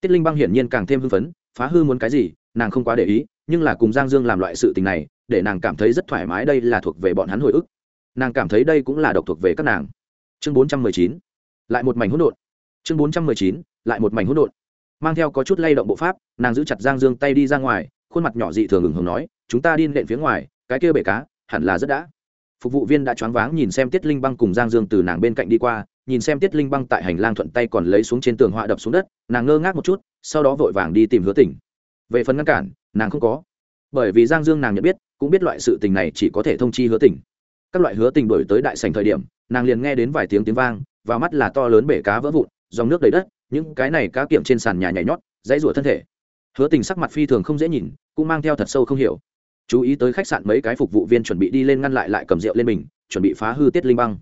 Tiết linh băng hiển nhiên càng thêm hưng phấn, phá hư muốn cái gì, nàng không quá để ý, nhưng là cùng giang dương làm loại sự tình này, để nàng cảm thấy rất thoải mái đây là thuộc về bọn hắn hồi ức. Nàng cảm thấy đây cũng là độc thuộc về các nàng. Chương bốn trăm mười chín, lại một mảnh hỗn độn. Chương bốn trăm mười chín, lại một mảnh hỗn độn mang theo có chút lay động bộ pháp, nàng giữ chặt giang dương tay đi ra ngoài, khuôn mặt nhỏ dị thường ngừng hồng nói, chúng ta đi nện phía ngoài, cái kia bể cá, hẳn là rất đã. Phục vụ viên đã choáng váng nhìn xem tiết linh băng cùng giang dương từ nàng bên cạnh đi qua, nhìn xem tiết linh băng tại hành lang thuận tay còn lấy xuống trên tường họa đập xuống đất, nàng ngơ ngác một chút, sau đó vội vàng đi tìm hứa tỉnh. Về phần ngăn cản, nàng không có. Bởi vì giang dương nàng nhận biết, cũng biết loại sự tình này chỉ có thể thông chi hứa tỉnh. Các loại hứa tình đổi tới đại sành thời điểm, nàng liền nghe đến vài tiếng tiếng vang và mắt là to lớn bể cá vỡ vụn, dòng nước đầy đất những cái này cá kiệm trên sàn nhà nhảy nhót dãy rủa thân thể. Hứa tình sắc mặt phi thường không dễ nhìn cũng mang theo thật sâu không hiểu. Chú ý tới khách sạn mấy cái phục vụ viên chuẩn bị đi lên ngăn lại lại cầm rượu lên mình chuẩn bị phá hư tiết linh băng.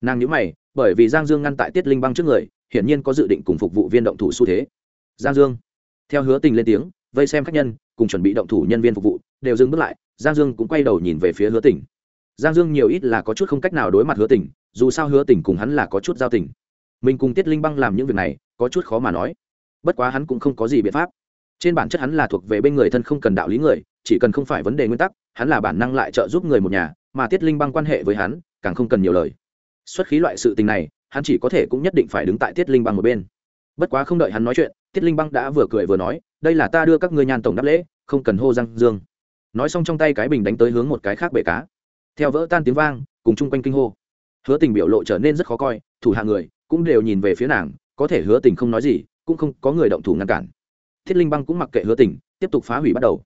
Nàng nhữ mày bởi vì giang dương ngăn tại tiết linh băng trước người hiển nhiên có dự định cùng phục vụ viên động thủ xu thế. Giang dương theo hứa tình lên tiếng vây xem khách nhân cùng chuẩn bị động thủ nhân viên phục vụ đều dừng bước lại giang dương cũng quay đầu nhìn về phía hứa tình. giang dương nhiều ít là có chút không cách nào đối mặt hứa tình, dù sao hứa tình cùng hắn là có chút giao tình. Mình cùng tiết linh băng làm những việc này có chút khó mà nói. Bất quá hắn cũng không có gì biện pháp. Trên bản chất hắn là thuộc về bên người thân không cần đạo lý người, chỉ cần không phải vấn đề nguyên tắc, hắn là bản năng lại trợ giúp người một nhà, mà tiết linh băng quan hệ với hắn, càng không cần nhiều lời. Xuất khí loại sự tình này, hắn chỉ có thể cũng nhất định phải đứng tại tiết linh băng một bên. Bất quá không đợi hắn nói chuyện, tiết linh băng đã vừa cười vừa nói, đây là ta đưa các ngươi nhan tổng đáp lễ, không cần hô răng dương. Nói xong trong tay cái bình đánh tới hướng một cái khác bể cá. Theo vỡ tan tiếng vang, cùng chung quanh kinh hô. Hứa tình biểu lộ trở nên rất khó coi, thủ hạ người cũng đều nhìn về phía nàng có thể hứa tình không nói gì, cũng không có người động thủ ngăn cản. Thiết linh băng cũng mặc kệ hứa tình, tiếp tục phá hủy bắt đầu.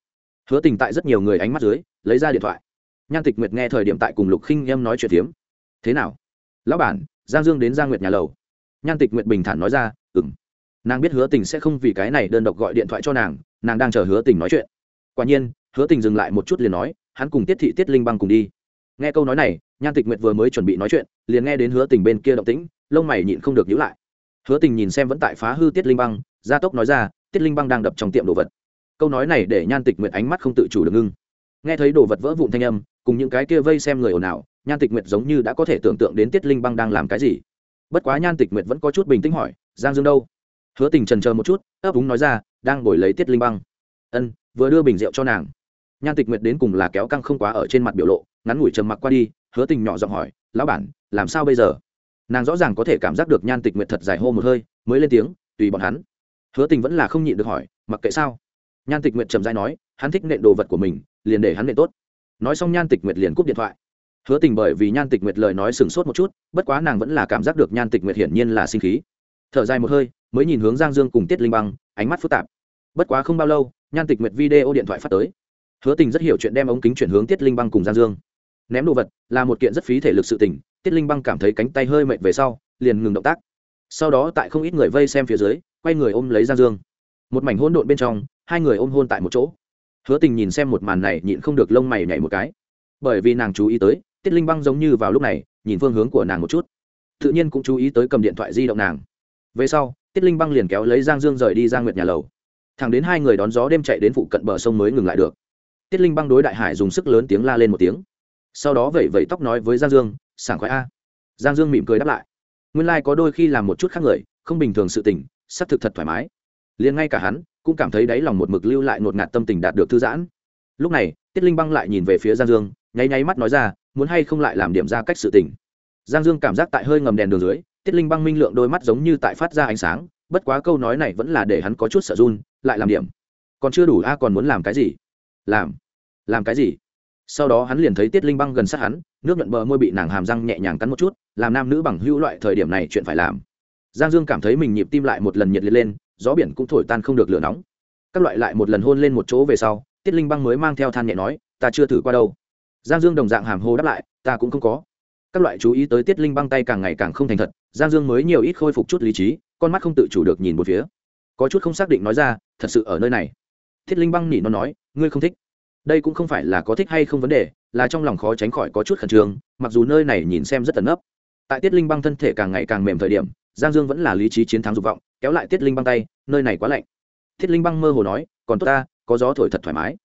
Hứa tình tại rất nhiều người ánh mắt dưới, lấy ra điện thoại. Nhan tịch nguyệt nghe thời điểm tại cùng lục khinh em nói chuyện tiếm thế nào? Lão bản, giang dương đến giang nguyệt nhà lầu. Nhan tịch nguyệt bình thản nói ra ừng nàng biết hứa tình sẽ không vì cái này đơn độc gọi điện thoại cho nàng nàng đang chờ hứa tình nói chuyện. Quả nhiên, hứa tình dừng lại một chút liền nói, hắn cùng tiết thị tiết linh băng cùng đi. Nghe câu nói này, nhan tịch nguyệt vừa mới chuẩn bị nói chuyện, liền nghe đến hứa tình bên kia động tĩnh, lông mày nhịn không được nhữ lại hứa tình nhìn xem vẫn tại phá hư tiết linh băng, gia tốc nói ra, tiết linh băng đang đập trong tiệm đồ vật. Câu nói này để nhan tịch nguyệt ánh mắt không tự chủ được ngưng. Nghe thấy đồ vật vỡ vụn thanh âm, cùng những cái kia vây xem người ồn ào, nhan tịch nguyệt giống như đã có thể tưởng tượng đến tiết linh băng đang làm cái gì. Bất quá nhan tịch nguyệt vẫn có chút bình tĩnh hỏi, giang dương đâu? Hứa tình trần chờ một chút, ấp úng nói ra, đang ngồi lấy tiết linh băng. Ân, vừa đưa bình rượu cho nàng. Nhan tịch nguyệt đến cùng là kéo căng không quá ở trên mặt biểu lộ, ngắn ngủi trầm mặc qua đi, hứa tình nhỏ giọng hỏi, lão bản, làm sao bây giờ? Nàng rõ ràng có thể cảm giác được nhan tịch nguyệt thật dài hô một hơi, mới lên tiếng, tùy bọn hắn. Hứa tình vẫn là không nhịn được hỏi, mặc kệ sao? Nhan tịch nguyệt trầm dai nói, hắn thích nện đồ vật của mình, liền để hắn nện tốt. Nói xong nhan tịch nguyệt liền cúp điện thoại. Hứa tình bởi vì nhan tịch nguyệt lời nói sừng sốt một chút, bất quá nàng vẫn là cảm giác được nhan tịch nguyệt hiển nhiên là sinh khí. Thở dài một hơi, mới nhìn hướng giang dương cùng tiết linh băng, ánh mắt phức tạp. Bất quá không bao lâu, nhan tịch nguyệt video điện thoại phát tới. Hứa tình rất hiểu chuyện đem ống kính chuyển hướng tiết linh băng cùng giang dương. Ném đồ vật là một kiện rất phí thể lực sự tình tiết linh băng cảm thấy cánh tay hơi mệt về sau, liền ngừng động tác. Sau đó tại không ít người vây xem phía dưới, quay người ôm lấy giang dương. Một mảnh hôn độn bên trong, hai người ôm hôn tại một chỗ. Hứa tình nhìn xem một màn này, nhịn không được lông mày nhảy một cái. Bởi vì nàng chú ý tới, tiết linh băng giống như vào lúc này, nhìn phương hướng của nàng một chút. Tự nhiên cũng chú ý tới cầm điện thoại di động nàng. Về sau, tiết linh băng liền kéo lấy giang dương rời đi ra nguyệt nhà lầu. Thẳng đến hai người đón gió đêm chạy đến phụ cận bờ sông mới ngừng lại được. Tiết linh băng đối đại hải dùng sức lớn tiếng la lên một tiếng. Sau đó vẩy vẩy tóc nói với giang dương sảng khoái a. Giang dương mỉm cười đáp lại. Nguyên lai、like、có đôi khi làm một chút khác người, không bình thường sự tình, xác thực thật thoải mái. Liền ngay cả hắn, cũng cảm thấy đáy lòng một mực lưu lại ngột ngạt tâm tình đạt được thư giãn. Lúc này, tiết linh băng lại nhìn về phía giang dương, nháy nháy mắt nói ra, muốn hay không lại làm điểm ra cách sự tình. Giang dương cảm giác tại hơi ngầm đèn đường dưới, tiết linh băng minh lượng đôi mắt giống như tại phát ra ánh sáng, bất quá câu nói này vẫn là để hắn có chút sợ run, lại làm điểm. Còn chưa đủ a, còn muốn làm cái gì? Làm. Làm cái gì? Sau đó hắn liền thấy tiết linh băng gần sát hắn, nước nhuận bờ môi bị nàng hàm răng nhẹ nhàng cắn một chút, làm nam nữ bằng hữu loại thời điểm này chuyện phải làm. Giang dương cảm thấy mình nhịp tim lại một lần nhiệt liệt lên, gió biển cũng thổi tan không được lửa nóng. Các loại lại một lần hôn lên một chỗ về sau, tiết linh băng mới mang theo than nhẹ nói, ta chưa thử qua đâu. Giang dương đồng dạng hàm hồ đáp lại, ta cũng không có. Các loại chú ý tới tiết linh băng tay càng ngày càng không thành thật, giang dương mới nhiều ít khôi phục chút lý trí, con mắt không tự chủ được nhìn một phía. Có chút không xác định nói ra, thật sự ở nơi này. Thiết linh băng nỉ nó nói, ngươi không thích đây cũng không phải là có thích hay không vấn đề, là trong lòng khó tránh khỏi có chút khẩn trương, mặc dù nơi này nhìn xem rất tấn ấp tại tiết linh băng thân thể càng ngày càng mềm thời điểm, giang dương vẫn là lý trí chiến thắng dục vọng, kéo lại tiết linh băng tay, nơi này quá lạnh. Tiết linh băng mơ hồ nói, còn tốt ta, có gió thổi thật thoải mái.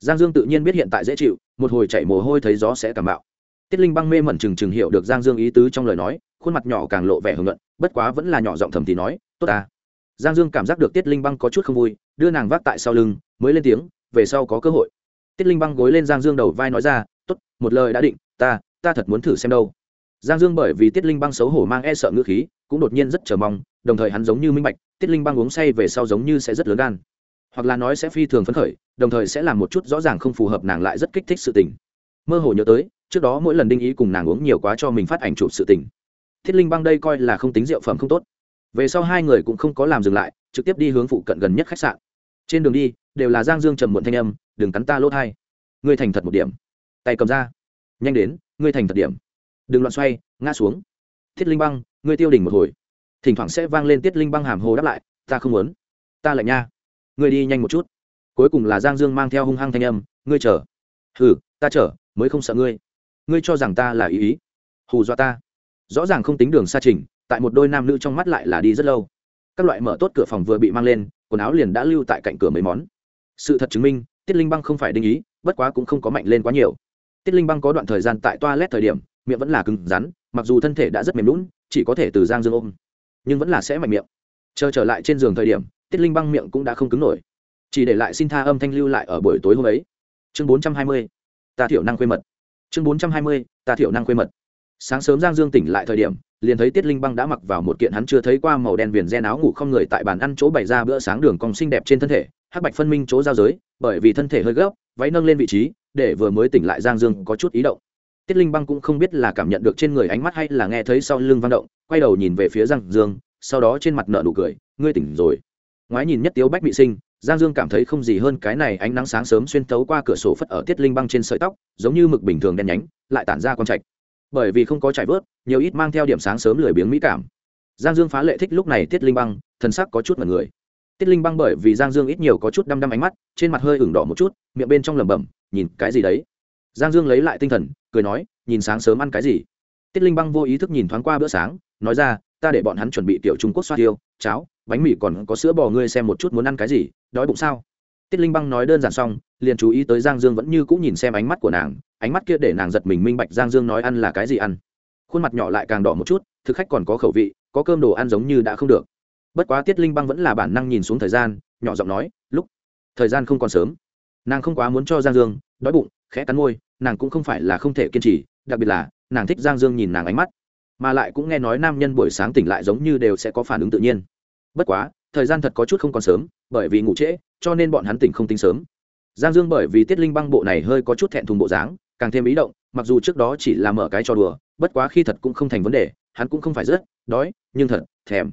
Giang dương tự nhiên biết hiện tại dễ chịu, một hồi chạy mồ hôi thấy gió sẽ cảm bạo. Tiết linh băng mê mẩn chừng chừng hiểu được giang dương ý tứ trong lời nói, khuôn mặt nhỏ càng lộ vẻ hưởng luận bất quá vẫn là nhỏ giọng thầm thì nói, tốt ta. Giang dương cảm giác được tiết linh băng có chút không vui, đưa nàng vác tại sau lưng, mới lên tiếng, về sau có cơ hội tiết linh băng gối lên giang dương đầu vai nói ra t ố t một lời đã định, ta ta thật muốn thử xem đâu. Giang dương bởi vì tiết linh băng xấu hổ mang e sợ ngữ khí, cũng đột nhiên rất chờ mong, đồng thời hắn giống như minh bạch, tiết linh băng uống say về sau giống như sẽ rất lớn gan. Hoặc là nói sẽ phi thường phấn khởi, đồng thời sẽ làm một chút rõ ràng không phù hợp nàng lại rất kích thích sự tình. Mơ hồ nhớ tới, trước đó mỗi lần đinh ý cùng nàng uống nhiều quá cho mình phát ảnh chụp sự tình. Thiết linh băng đây coi là không tính rượu phẩm không tốt. Về sau hai người cũng không có làm dừng lại, trực tiếp đi hướng phụ cận gần nhất khách sạn. Trên đường đi, đều là giang dương trầm muộn thanh âm đừng cắn ta lỗ thai. Ngươi thành thật một điểm. Tay cầm ra. Nhanh đến, ngươi thành thật điểm. Đừng loạn xoay, ngã xuống. Thiết linh băng, ngươi tiêu đỉnh một hồi. Thỉnh thoảng sẽ vang lên tiết linh băng hàm hồ đáp lại, ta không muốn. Ta lại nha. Ngươi đi nhanh một chút. Cuối cùng là giang dương mang theo hung hăng thanh âm, ngươi chờ. Hừ, ta chờ, mới không sợ ngươi. Ngươi cho rằng ta là ý ý. Hù dọa ta. Rõ ràng không tính đường xa trình, tại một đôi nam nữ trong mắt lại là đi rất lâu. Các loại mở tốt cửa phòng vừa bị mang lên, quần áo liền đã lưu tại cạnh cửa mấy món. Sự thật chứng minh tiết linh băng không phải đinh ý, bất quá cũng không có mạnh lên quá nhiều. Tiết linh băng có đoạn thời gian tại toilet thời điểm, miệng vẫn là cứng rắn, mặc dù thân thể đã rất mềm lún chỉ có thể từ giang dương ôm, nhưng vẫn là sẽ mạnh miệng. Chờ trở lại trên giường thời điểm, tiết linh băng miệng cũng đã không cứng nổi. Chỉ để lại xin tha âm thanh lưu lại ở buổi tối hôm ấy. Chương bốn trăm hai mươi, ta thiểu năng quê mật. Chương bốn trăm hai mươi, ta thiểu năng quê mật. Sáng sớm giang dương tỉnh lại thời điểm, liền thấy tiết linh băng đã mặc vào một kiện hắn chưa thấy qua màu đen viền gen áo ngủ không người tại bàn ăn chỗ bày ra bữa sáng đường cong xinh đẹp trên thân thể, hắc bạch phân minh chỗ giao giới bởi vì thân thể hơi gấp, váy nâng lên vị trí, để vừa mới tỉnh lại giang dương có chút ý động. Tiết linh băng cũng không biết là cảm nhận được trên người ánh mắt hay là nghe thấy sau lưng văn động, quay đầu nhìn về phía giang dương, sau đó trên mặt nợ nụ cười, ngươi tỉnh rồi. Ngoái nhìn nhất tiếu bách bị sinh, giang dương cảm thấy không gì hơn cái này ánh nắng sáng sớm xuyên tấu qua cửa sổ phất ở tiết linh băng trên sợi tóc, giống như mực bình thường đen nhánh, lại tản ra con trạch. Bởi vì không có trải vớt, nhiều ít mang theo điểm sáng sớm lười biếng mỹ cảm. Giang dương phá lệ thích lúc này tiết linh băng thân sắc có chút mật người tiết linh băng bởi vì giang dương ít nhiều có chút đăm đăm ánh mắt, trên mặt hơi ửng đỏ một chút, miệng bên trong lẩm bẩm, nhìn cái gì đấy? Giang dương lấy lại tinh thần, cười nói, nhìn sáng sớm ăn cái gì? Tiết linh băng vô ý thức nhìn thoáng qua bữa sáng, nói ra, ta để bọn hắn chuẩn bị tiểu trung quốc xoa tiêu, cháo, bánh mì còn có sữa bò ngươi xem một chút muốn ăn cái gì, đói bụng sao? Tiết linh băng nói đơn giản xong, liền chú ý tới giang dương vẫn như cũng nhìn xem ánh mắt của nàng, ánh mắt kia để nàng giật mình minh bạch giang dương nói ăn là cái gì ăn. Khuôn mặt nhỏ lại càng đỏ một chút, thực khách còn có khẩu vị, có cơm đồ ăn giống như đã không được bất quá tiết linh băng vẫn là bản năng nhìn xuống thời gian, nhỏ giọng nói, lúc, thời gian không còn sớm. Nàng không quá muốn cho giang dương đói bụng, khẽ cắn môi, nàng cũng không phải là không thể kiên trì, đặc biệt là, nàng thích giang dương nhìn nàng ánh mắt, mà lại cũng nghe nói nam nhân buổi sáng tỉnh lại giống như đều sẽ có phản ứng tự nhiên. Bất quá, thời gian thật có chút không còn sớm, bởi vì ngủ trễ, cho nên bọn hắn tỉnh không tính sớm. Giang dương bởi vì tiết linh băng bộ này hơi có chút thẹn thùng bộ dáng, càng thêm ý động, mặc dù trước đó chỉ là mở cái trò đùa, bất quá khi thật cũng không thành vấn đề, hắn cũng không phải rất đói, nhưng thật, thèm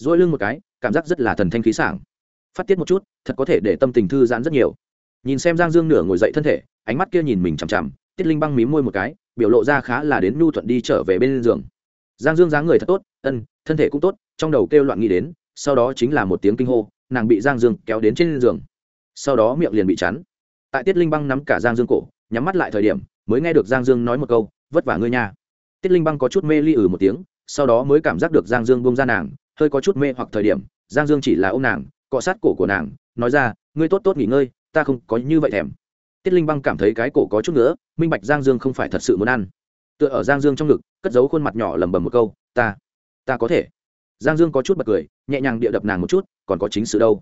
dỗi lưng một cái, cảm giác rất là thần thanh khí sảng. Phát tiết một chút, thật có thể để tâm tình thư giãn rất nhiều. Nhìn xem giang dương nửa ngồi dậy thân thể, ánh mắt kia nhìn mình chằm chằm, tiết linh băng mím môi một cái, biểu lộ ra khá là đến nhu thuận đi trở về bên giường. Giang dương dáng người thật tốt, ân, thân thể cũng tốt, trong đầu kêu loạn nghĩ đến, sau đó chính là một tiếng kinh hô, nàng bị giang dương kéo đến trên giường. Sau đó miệng liền bị chắn. Tại tiết linh băng nắm cả giang dương cổ, nhắm mắt lại thời điểm, mới nghe được giang dương nói một câu, vất vả ngươi nha. Tiết linh băng có chút mê ly ử một tiếng, sau đó mới cảm giác được giang dương bông ra nàng hơi có chút mê hoặc thời điểm, giang dương chỉ là ô m nàng, cọ sát cổ của nàng, nói ra, ngươi tốt tốt nghỉ ngơi, ta không có như vậy thèm. Tiết linh băng cảm thấy cái cổ có chút nữa minh bạch giang dương không phải thật sự muốn ăn. Tựa ở giang dương trong ngực, cất giấu khuôn mặt nhỏ lầm bầm một câu, ta ta có thể. Giang dương có chút bật cười, nhẹ nhàng địa đập nàng một chút, còn có chính sự đâu.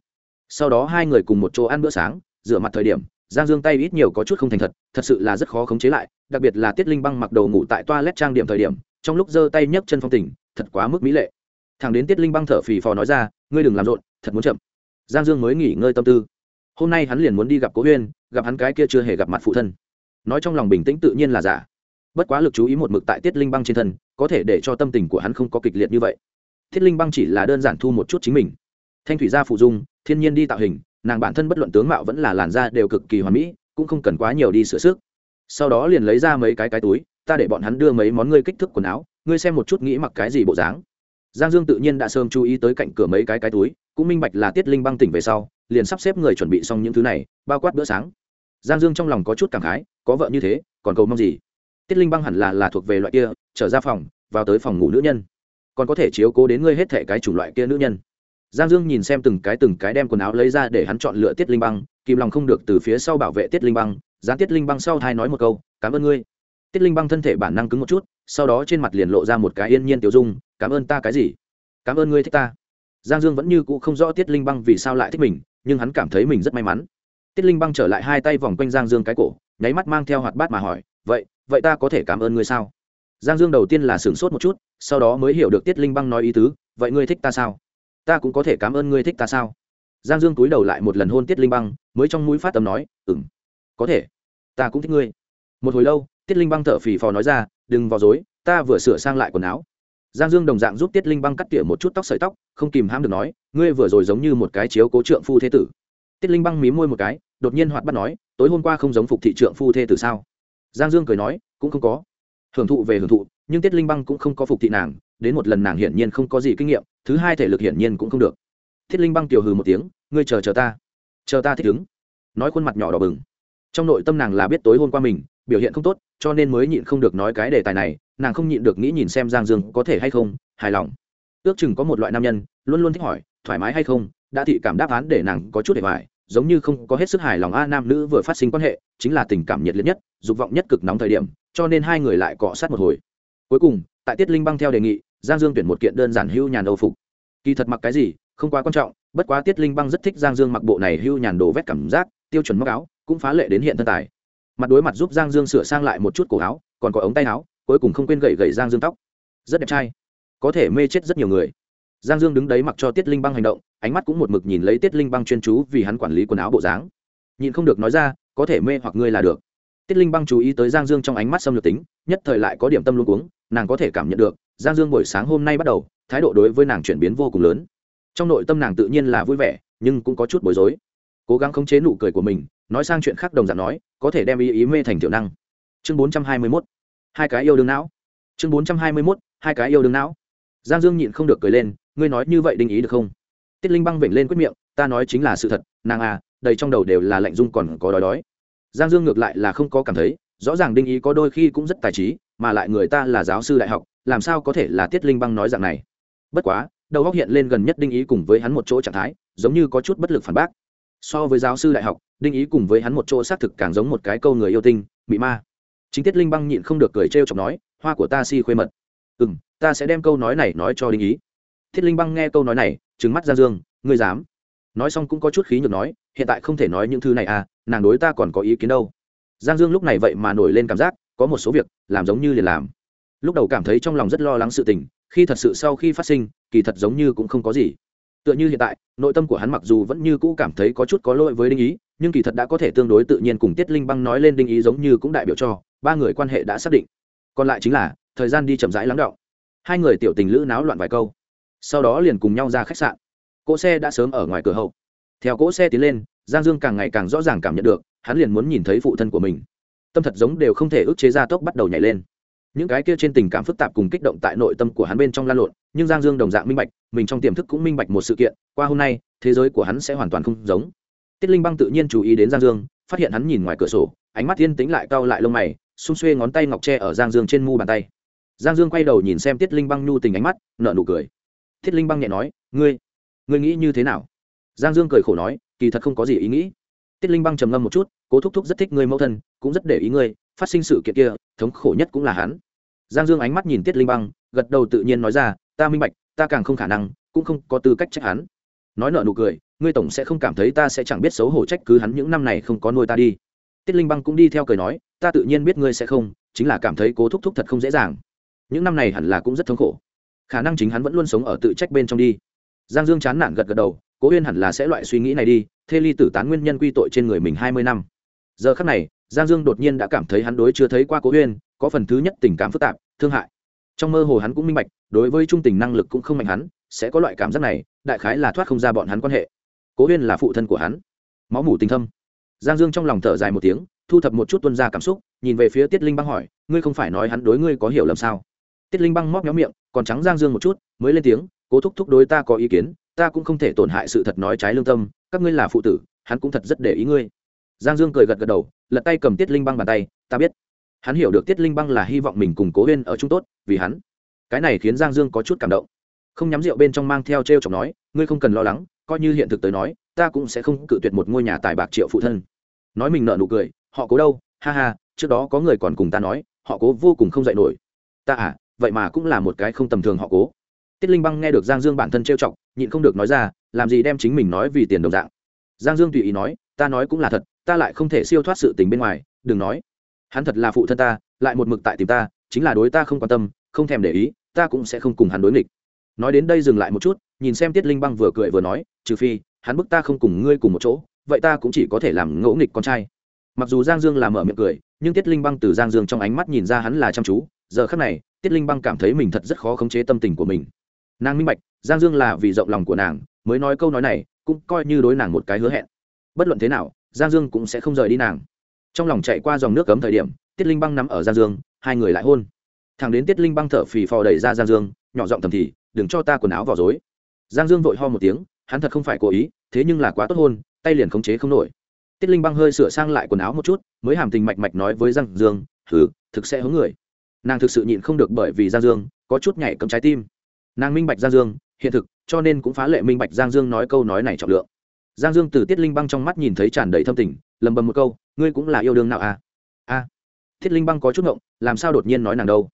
Sau đó hai người cùng một chỗ ăn bữa sáng, rửa mặt thời điểm, giang dương tay ít nhiều có chút không thành thật thật sự là rất khó khống chế lại, đặc biệt là tiết linh băng mặc đồ ngủ tại toa lét trang điểm thời điểm, trong lúc giơ tay nhấc chân phong tình, thật quá mức mỹ lệ thằng đến tiết linh băng thở phì phò nói ra, ngươi đừng làm rộn, thật muốn chậm. Giang dương mới nghỉ ngơi tâm tư. Hôm nay hắn liền muốn đi gặp cố huyên, gặp hắn cái kia chưa hề gặp mặt phụ thân. Nói trong lòng bình tĩnh tự nhiên là giả. Bất quá lực chú ý một mực tại tiết linh băng trên thân, có thể để cho tâm tình của hắn không có kịch liệt như vậy. Thiết linh băng chỉ là đơn giản thu một chút chính mình. Thanh thủy gia phụ dung, thiên nhiên đi tạo hình, nàng bản thân bất luận tướng mạo vẫn là làn da đều cực kỳ hoàn mỹ, cũng không cần quá nhiều đi sửa sức. Sau đó liền lấy ra mấy cái cái túi, ta để bọn hắn đưa mấy món ngươi kích thước quần áo, ngươi xem một chút nghĩ mặc cái gì bộ dáng giang dương tự nhiên đã sớm chú ý tới cạnh cửa mấy cái cái túi, cũng minh bạch là tiết linh băng tỉnh về sau, liền sắp xếp người chuẩn bị xong những thứ này, bao quát bữa sáng. Giang dương trong lòng có chút cảm khái, có vợ như thế, còn cầu mong gì? Tiết linh băng hẳn là là thuộc về loại kia, trở ra phòng, vào tới phòng ngủ nữ nhân. Còn có thể chiếu cố đến ngươi hết thảy cái chủng loại kia nữ nhân. Giang dương nhìn xem từng cái từng cái đem quần áo lấy ra để hắn chọn lựa tiết linh băng, kìm lòng không được từ phía sau bảo vệ tiết linh băng gián tiết linh băng sau thai nói một câu, cảm ơn ngươi tiết linh băng thân thể bản năng cứng một chút, sau đó trên mặt liền lộ ra một cái yên nhiên tiểu dung, cảm ơn ta cái gì? Cảm ơn ngươi thích ta. Giang dương vẫn như cũ không rõ tiết linh băng vì sao lại thích mình, nhưng hắn cảm thấy mình rất may mắn. Tiết linh băng trở lại hai tay vòng quanh giang dương cái cổ, nháy mắt mang theo hoạt bát mà hỏi, vậy vậy ta có thể cảm ơn ngươi sao? Giang dương đầu tiên là sửng sốt một chút, sau đó mới hiểu được tiết linh băng nói ý tứ, vậy ngươi thích ta sao? Ta cũng có thể cảm ơn ngươi thích ta sao? Giang dương cúi đầu lại một lần hôn tiết linh băng, mới trong mũi phát tầm nói ừ m có thể, ta cũng thích ngươi. Một hồi lâu tiết linh băng thở phì phò nói ra, đừng vào dối, ta vừa sửa sang lại quần áo. Giang dương đồng dạng giúp tiết linh băng cắt tỉa một chút tóc sợi tóc, không kìm hãm được nói, ngươi vừa rồi giống như một cái chiếu cố trượng phu thế tử. Tiết linh băng mí môi một cái, đột nhiên hoạt bắt nói, tối hôm qua không giống phục thị trượng phu thế tử sao? Giang dương cười nói, cũng không có. Hưởng thụ về hưởng thụ, nhưng tiết linh băng cũng không có phục thị nàng, đến một lần nàng hiển nhiên không có gì kinh nghiệm, thứ hai thể lực hiển nhiên cũng không được. Thiết linh băng tiểu hừ một tiếng, ngươi chờ chờ ta chờ ta thích ứng. Nói khuôn mặt nhỏ đỏ bừng. Trong nội tâm nàng là biết tối hôm qua mình biểu hiện không tốt cho nên mới nhịn không được nói cái đề tài này nàng không nhịn được nghĩ nhìn xem giang dương có thể hay không hài lòng. Ước chừng có một loại nam nhân luôn luôn thích hỏi thoải mái hay không đã thị cảm đáp án để nàng có chút để vải, giống như không có hết sức hài lòng a nam nữ vừa phát sinh quan hệ chính là tình cảm nhiệt liệt nhất dục vọng nhất cực nóng thời điểm cho nên hai người lại cọ sát một hồi. Cuối cùng tại tiết linh băng theo đề nghị giang dương tuyển một kiện đơn giản hưu nhàn âu phục. Kỳ thật mặc cái gì không quá quan trọng bất quá tiết linh băng rất thích giang dương mặc bộ này hưu nhàn đồ vét cảm giác tiêu chuẩn móc áo cũng phá lệ đến hiện thân tài mặt đối mặt giúp giang dương sửa sang lại một chút cổ áo, còn có ống tay áo, cuối cùng không quên gậy gậy giang dương tóc. Rất đẹp trai. Có thể mê chết rất nhiều người. Giang dương đứng đấy mặc cho tiết linh băng hành động, ánh mắt cũng một mực nhìn lấy tiết linh băng chuyên chú vì hắn quản lý quần áo bộ dáng. Nhìn không được nói ra, có thể mê hoặc ngươi là được. Tiết linh băng chú ý tới giang dương trong ánh mắt xâm lược tính, nhất thời lại có điểm tâm luôn uống nàng có thể cảm nhận được, giang dương buổi sáng hôm nay bắt đầu, thái độ đối với nàng chuyển biến vô cùng lớn. Trong nội tâm nàng tự nhiên là vui vẻ, nhưng cũng có chút bối rối. Cố gắng khống chế nụ cười của mình nói sang chuyện khác đồng dạng nói, có thể đem ý ý mê thành tiểu năng. Chương bốn trăm hai mươi mốt, hai cái yêu đương não. Chương bốn trăm hai mươi mốt, hai cái yêu đương não. Giang dương nhịn không được cười lên, ngươi nói như vậy đinh ý được không? Tiết linh băng vểnh lên quyết miệng, ta nói chính là sự thật, nàng à đầy trong đầu đều là lạnh dung còn có đói đói. Giang dương ngược lại là không có cảm thấy, rõ ràng đinh ý có đôi khi cũng rất tài trí, mà lại người ta là giáo sư đại học, làm sao có thể là tiết linh băng nói dạng này? Bất quá, đầu góc hiện lên gần nhất đinh ý cùng với hắn một chỗ trạng thái, giống như có chút bất lực phản bác so với giáo sư đại học, đinh ý cùng với hắn một chỗ xác thực càng giống một cái câu người yêu tinh bị ma. Chính tiết linh băng nhịn không được cười trêu chọc nói, hoa của ta si khuê mật. Ừ m ta sẽ đem câu nói này nói cho đinh ý. Thiết linh băng nghe câu nói này, trừng mắt ra dương, ngươi dám? Nói xong cũng có chút khí nhược nói, hiện tại không thể nói những thứ này à nàng đối ta còn có ý kiến đâu. Giang dương lúc này vậy mà nổi lên cảm giác, có một số việc, làm giống như liền làm. Lúc đầu cảm thấy trong lòng rất lo lắng sự tình, khi thật sự sau khi phát sinh, kỳ thật giống như cũng không có gì tựa như hiện tại, nội tâm của hắn mặc dù vẫn như cũ cảm thấy có chút có lỗi với đinh ý, nhưng kỳ thật đã có thể tương đối tự nhiên cùng tiết linh băng nói lên đinh ý giống như cũng đại biểu cho, ba người quan hệ đã xác định. Còn lại chính là, thời gian đi chậm rãi lắng động. Hai người tiểu tình lữ náo loạn vài câu. Sau đó liền cùng nhau ra khách sạn. Cỗ xe đã sớm ở ngoài cửa hậu. Theo cỗ xe tiến lên, giang dương càng ngày càng rõ ràng cảm nhận được, hắn liền muốn nhìn thấy phụ thân của mình. Tâm thật giống đều không thể ức chế ra tốc bắt đầu nhảy lên những cái kia trên tình cảm phức tạp cùng kích động tại nội tâm của hắn bên trong lan lộn, nhưng giang dương đồng dạng minh bạch, mình trong tiềm thức cũng minh bạch một sự kiện, qua hôm nay, thế giới của hắn sẽ hoàn toàn không giống. Tiết linh băng tự nhiên chú ý đến giang dương, phát hiện hắn nhìn ngoài cửa sổ, ánh mắt yên tĩnh lại cau lại lông mày, xung xuê ngón tay ngọc tre ở giang dương trên mu bàn tay. Giang dương quay đầu nhìn xem tiết linh băng nhu tình ánh mắt nợ nụ cười. Tiết linh băng nhẹ nói, ngươi ngươi nghĩ như thế nào? Giang dương cười khổ nói, kỳ thật không có gì ý nghĩ. Tiết linh băng trầm ngâm một chút, cố thúc thúc rất thích ngươi mẫu thân, cũng rất để ý ngươi, phát sinh sự kiện kia, thống khổ nhất cũng là hắn giang dương ánh mắt nhìn tiết linh băng, gật đầu tự nhiên nói ra, ta minh bạch, ta càng không khả năng, cũng không có tư cách trách hắn. Nói nợ nụ cười, ngươi tổng sẽ không cảm thấy ta sẽ chẳng biết xấu hổ trách cứ hắn những năm này không có nuôi ta đi. Tiết linh băng cũng đi theo cười nói, ta tự nhiên biết ngươi sẽ không, chính là cảm thấy cố thúc thúc thật không dễ dàng. Những năm này hẳn là cũng rất thống khổ. Khả năng chính hắn vẫn luôn sống ở tự trách bên trong đi. Giang dương chán nản gật gật đầu, cố huyên hẳn là sẽ loại suy nghĩ này đi, thê ly tử tán nguyên nhân quy tội trên người mình hai mươi năm. Giờ khắc này, giang dương đột nhiên đã cảm thấy hắn đối chưa thấy qua cố huyên có phần thứ nhất tình cảm phức tạp, thương hại. Trong mơ hồ hắn cũng minh bạch, đối với trung tình năng lực cũng không mạnh hắn, sẽ có loại cảm giác này, đại khái là thoát không ra bọn hắn quan hệ. Cố huyên là phụ thân của hắn. Máu mủ tình thâm. Giang dương trong lòng thở dài một tiếng, thu thập một chút tuân ra cảm xúc, nhìn về phía tiết linh băng hỏi, ngươi không phải nói hắn đối ngươi có hiểu lầm sao? Tiết linh băng móc nhóm miệng, còn trắng giang dương một chút, mới lên tiếng, cố thúc thúc đối ta có ý kiến, ta cũng không thể tổn hại sự thật nói trái lương tâm, các ngươi là phụ tử, hắn cũng thật rất để ý ngươi. Giang dương cười gật gật đầu, lật tay cầm tiết linh băng bàn tay, ta biết hắn hiểu được tiết linh băng là hy vọng mình cùng cố huyên ở chung tốt, vì hắn. Cái này khiến giang dương có chút cảm động. Không nhắm rượu bên trong mang theo t r e o chọc nói, ngươi không cần lo lắng, coi như hiện thực tới nói, ta cũng sẽ không cự tuyệt một ngôi nhà tài bạc triệu phụ thân. Nói mình nợ nụ cười, họ cố đâu? Ha ha, trước đó có người còn cùng ta nói, họ cố vô cùng không dạy nổi. Ta à vậy mà cũng là một cái không tầm thường họ cố. Tiết linh băng nghe được giang dương bản thân trêu chọc, nhịn không được nói ra, làm gì đem chính mình nói vì tiền đồng dạng? Giang dương tùy ý nói, ta nói cũng là thật, ta lại không thể siêu thoát sự tình bên ngoài, đừng nói hắn thật là phụ thân ta, lại một mực tại tìm ta, chính là đối ta không quan tâm, không thèm để ý, ta cũng sẽ không cùng hắn đối nghịch. Nói đến đây dừng lại một chút, nhìn xem tiết linh băng vừa cười vừa nói, trừ phi, hắn bức ta không cùng ngươi cùng một chỗ, vậy ta cũng chỉ có thể làm ngỗ nghịch con trai. Mặc dù giang dương làm mở miệng cười, nhưng tiết linh băng từ giang dương trong ánh mắt nhìn ra hắn là chăm chú, giờ khắc này, tiết linh băng cảm thấy mình thật rất khó khống chế tâm tình của mình. Nàng minh bạch, giang dương là vì rộng lòng của nàng, mới nói câu nói này, cũng coi như đối nàng một cái hứa hẹn. Bất luận thế nào, giang dương cũng sẽ không rời đi nàng trong lòng chạy qua dòng nước cấm thời điểm, tiết linh băng nằm ở giang dương, hai người lại hôn. Thằng đến tiết linh băng thở phì phò đẩy ra giang dương, nhỏ giọng thầm thì, đừng cho ta quần áo vào dối giang dương vội ho một tiếng, hắn thật không phải cố ý, thế nhưng là quá tốt hôn, tay liền khống chế không nổi. Tiết linh băng hơi sửa sang lại quần áo một chút, mới hàm tình mạch mạch nói với giang dương thử thực sẽ hướng người. Nàng thực sự nhịn không được bởi vì giang dương, có chút nhảy cầm trái tim. Nàng minh bạch giang dương, hiện thực, cho nên cũng phá lệ minh bạch giang dương nói câu nói này trọng lượng. Giang dương từ tiết linh băng trong mắt nhìn thấy tràn đầy thâm tình lầm bầm một câu, ngươi cũng là yêu đương nào à? A. À. thiết linh băng có chút ngộng, làm sao đột nhiên nói nàng đâu?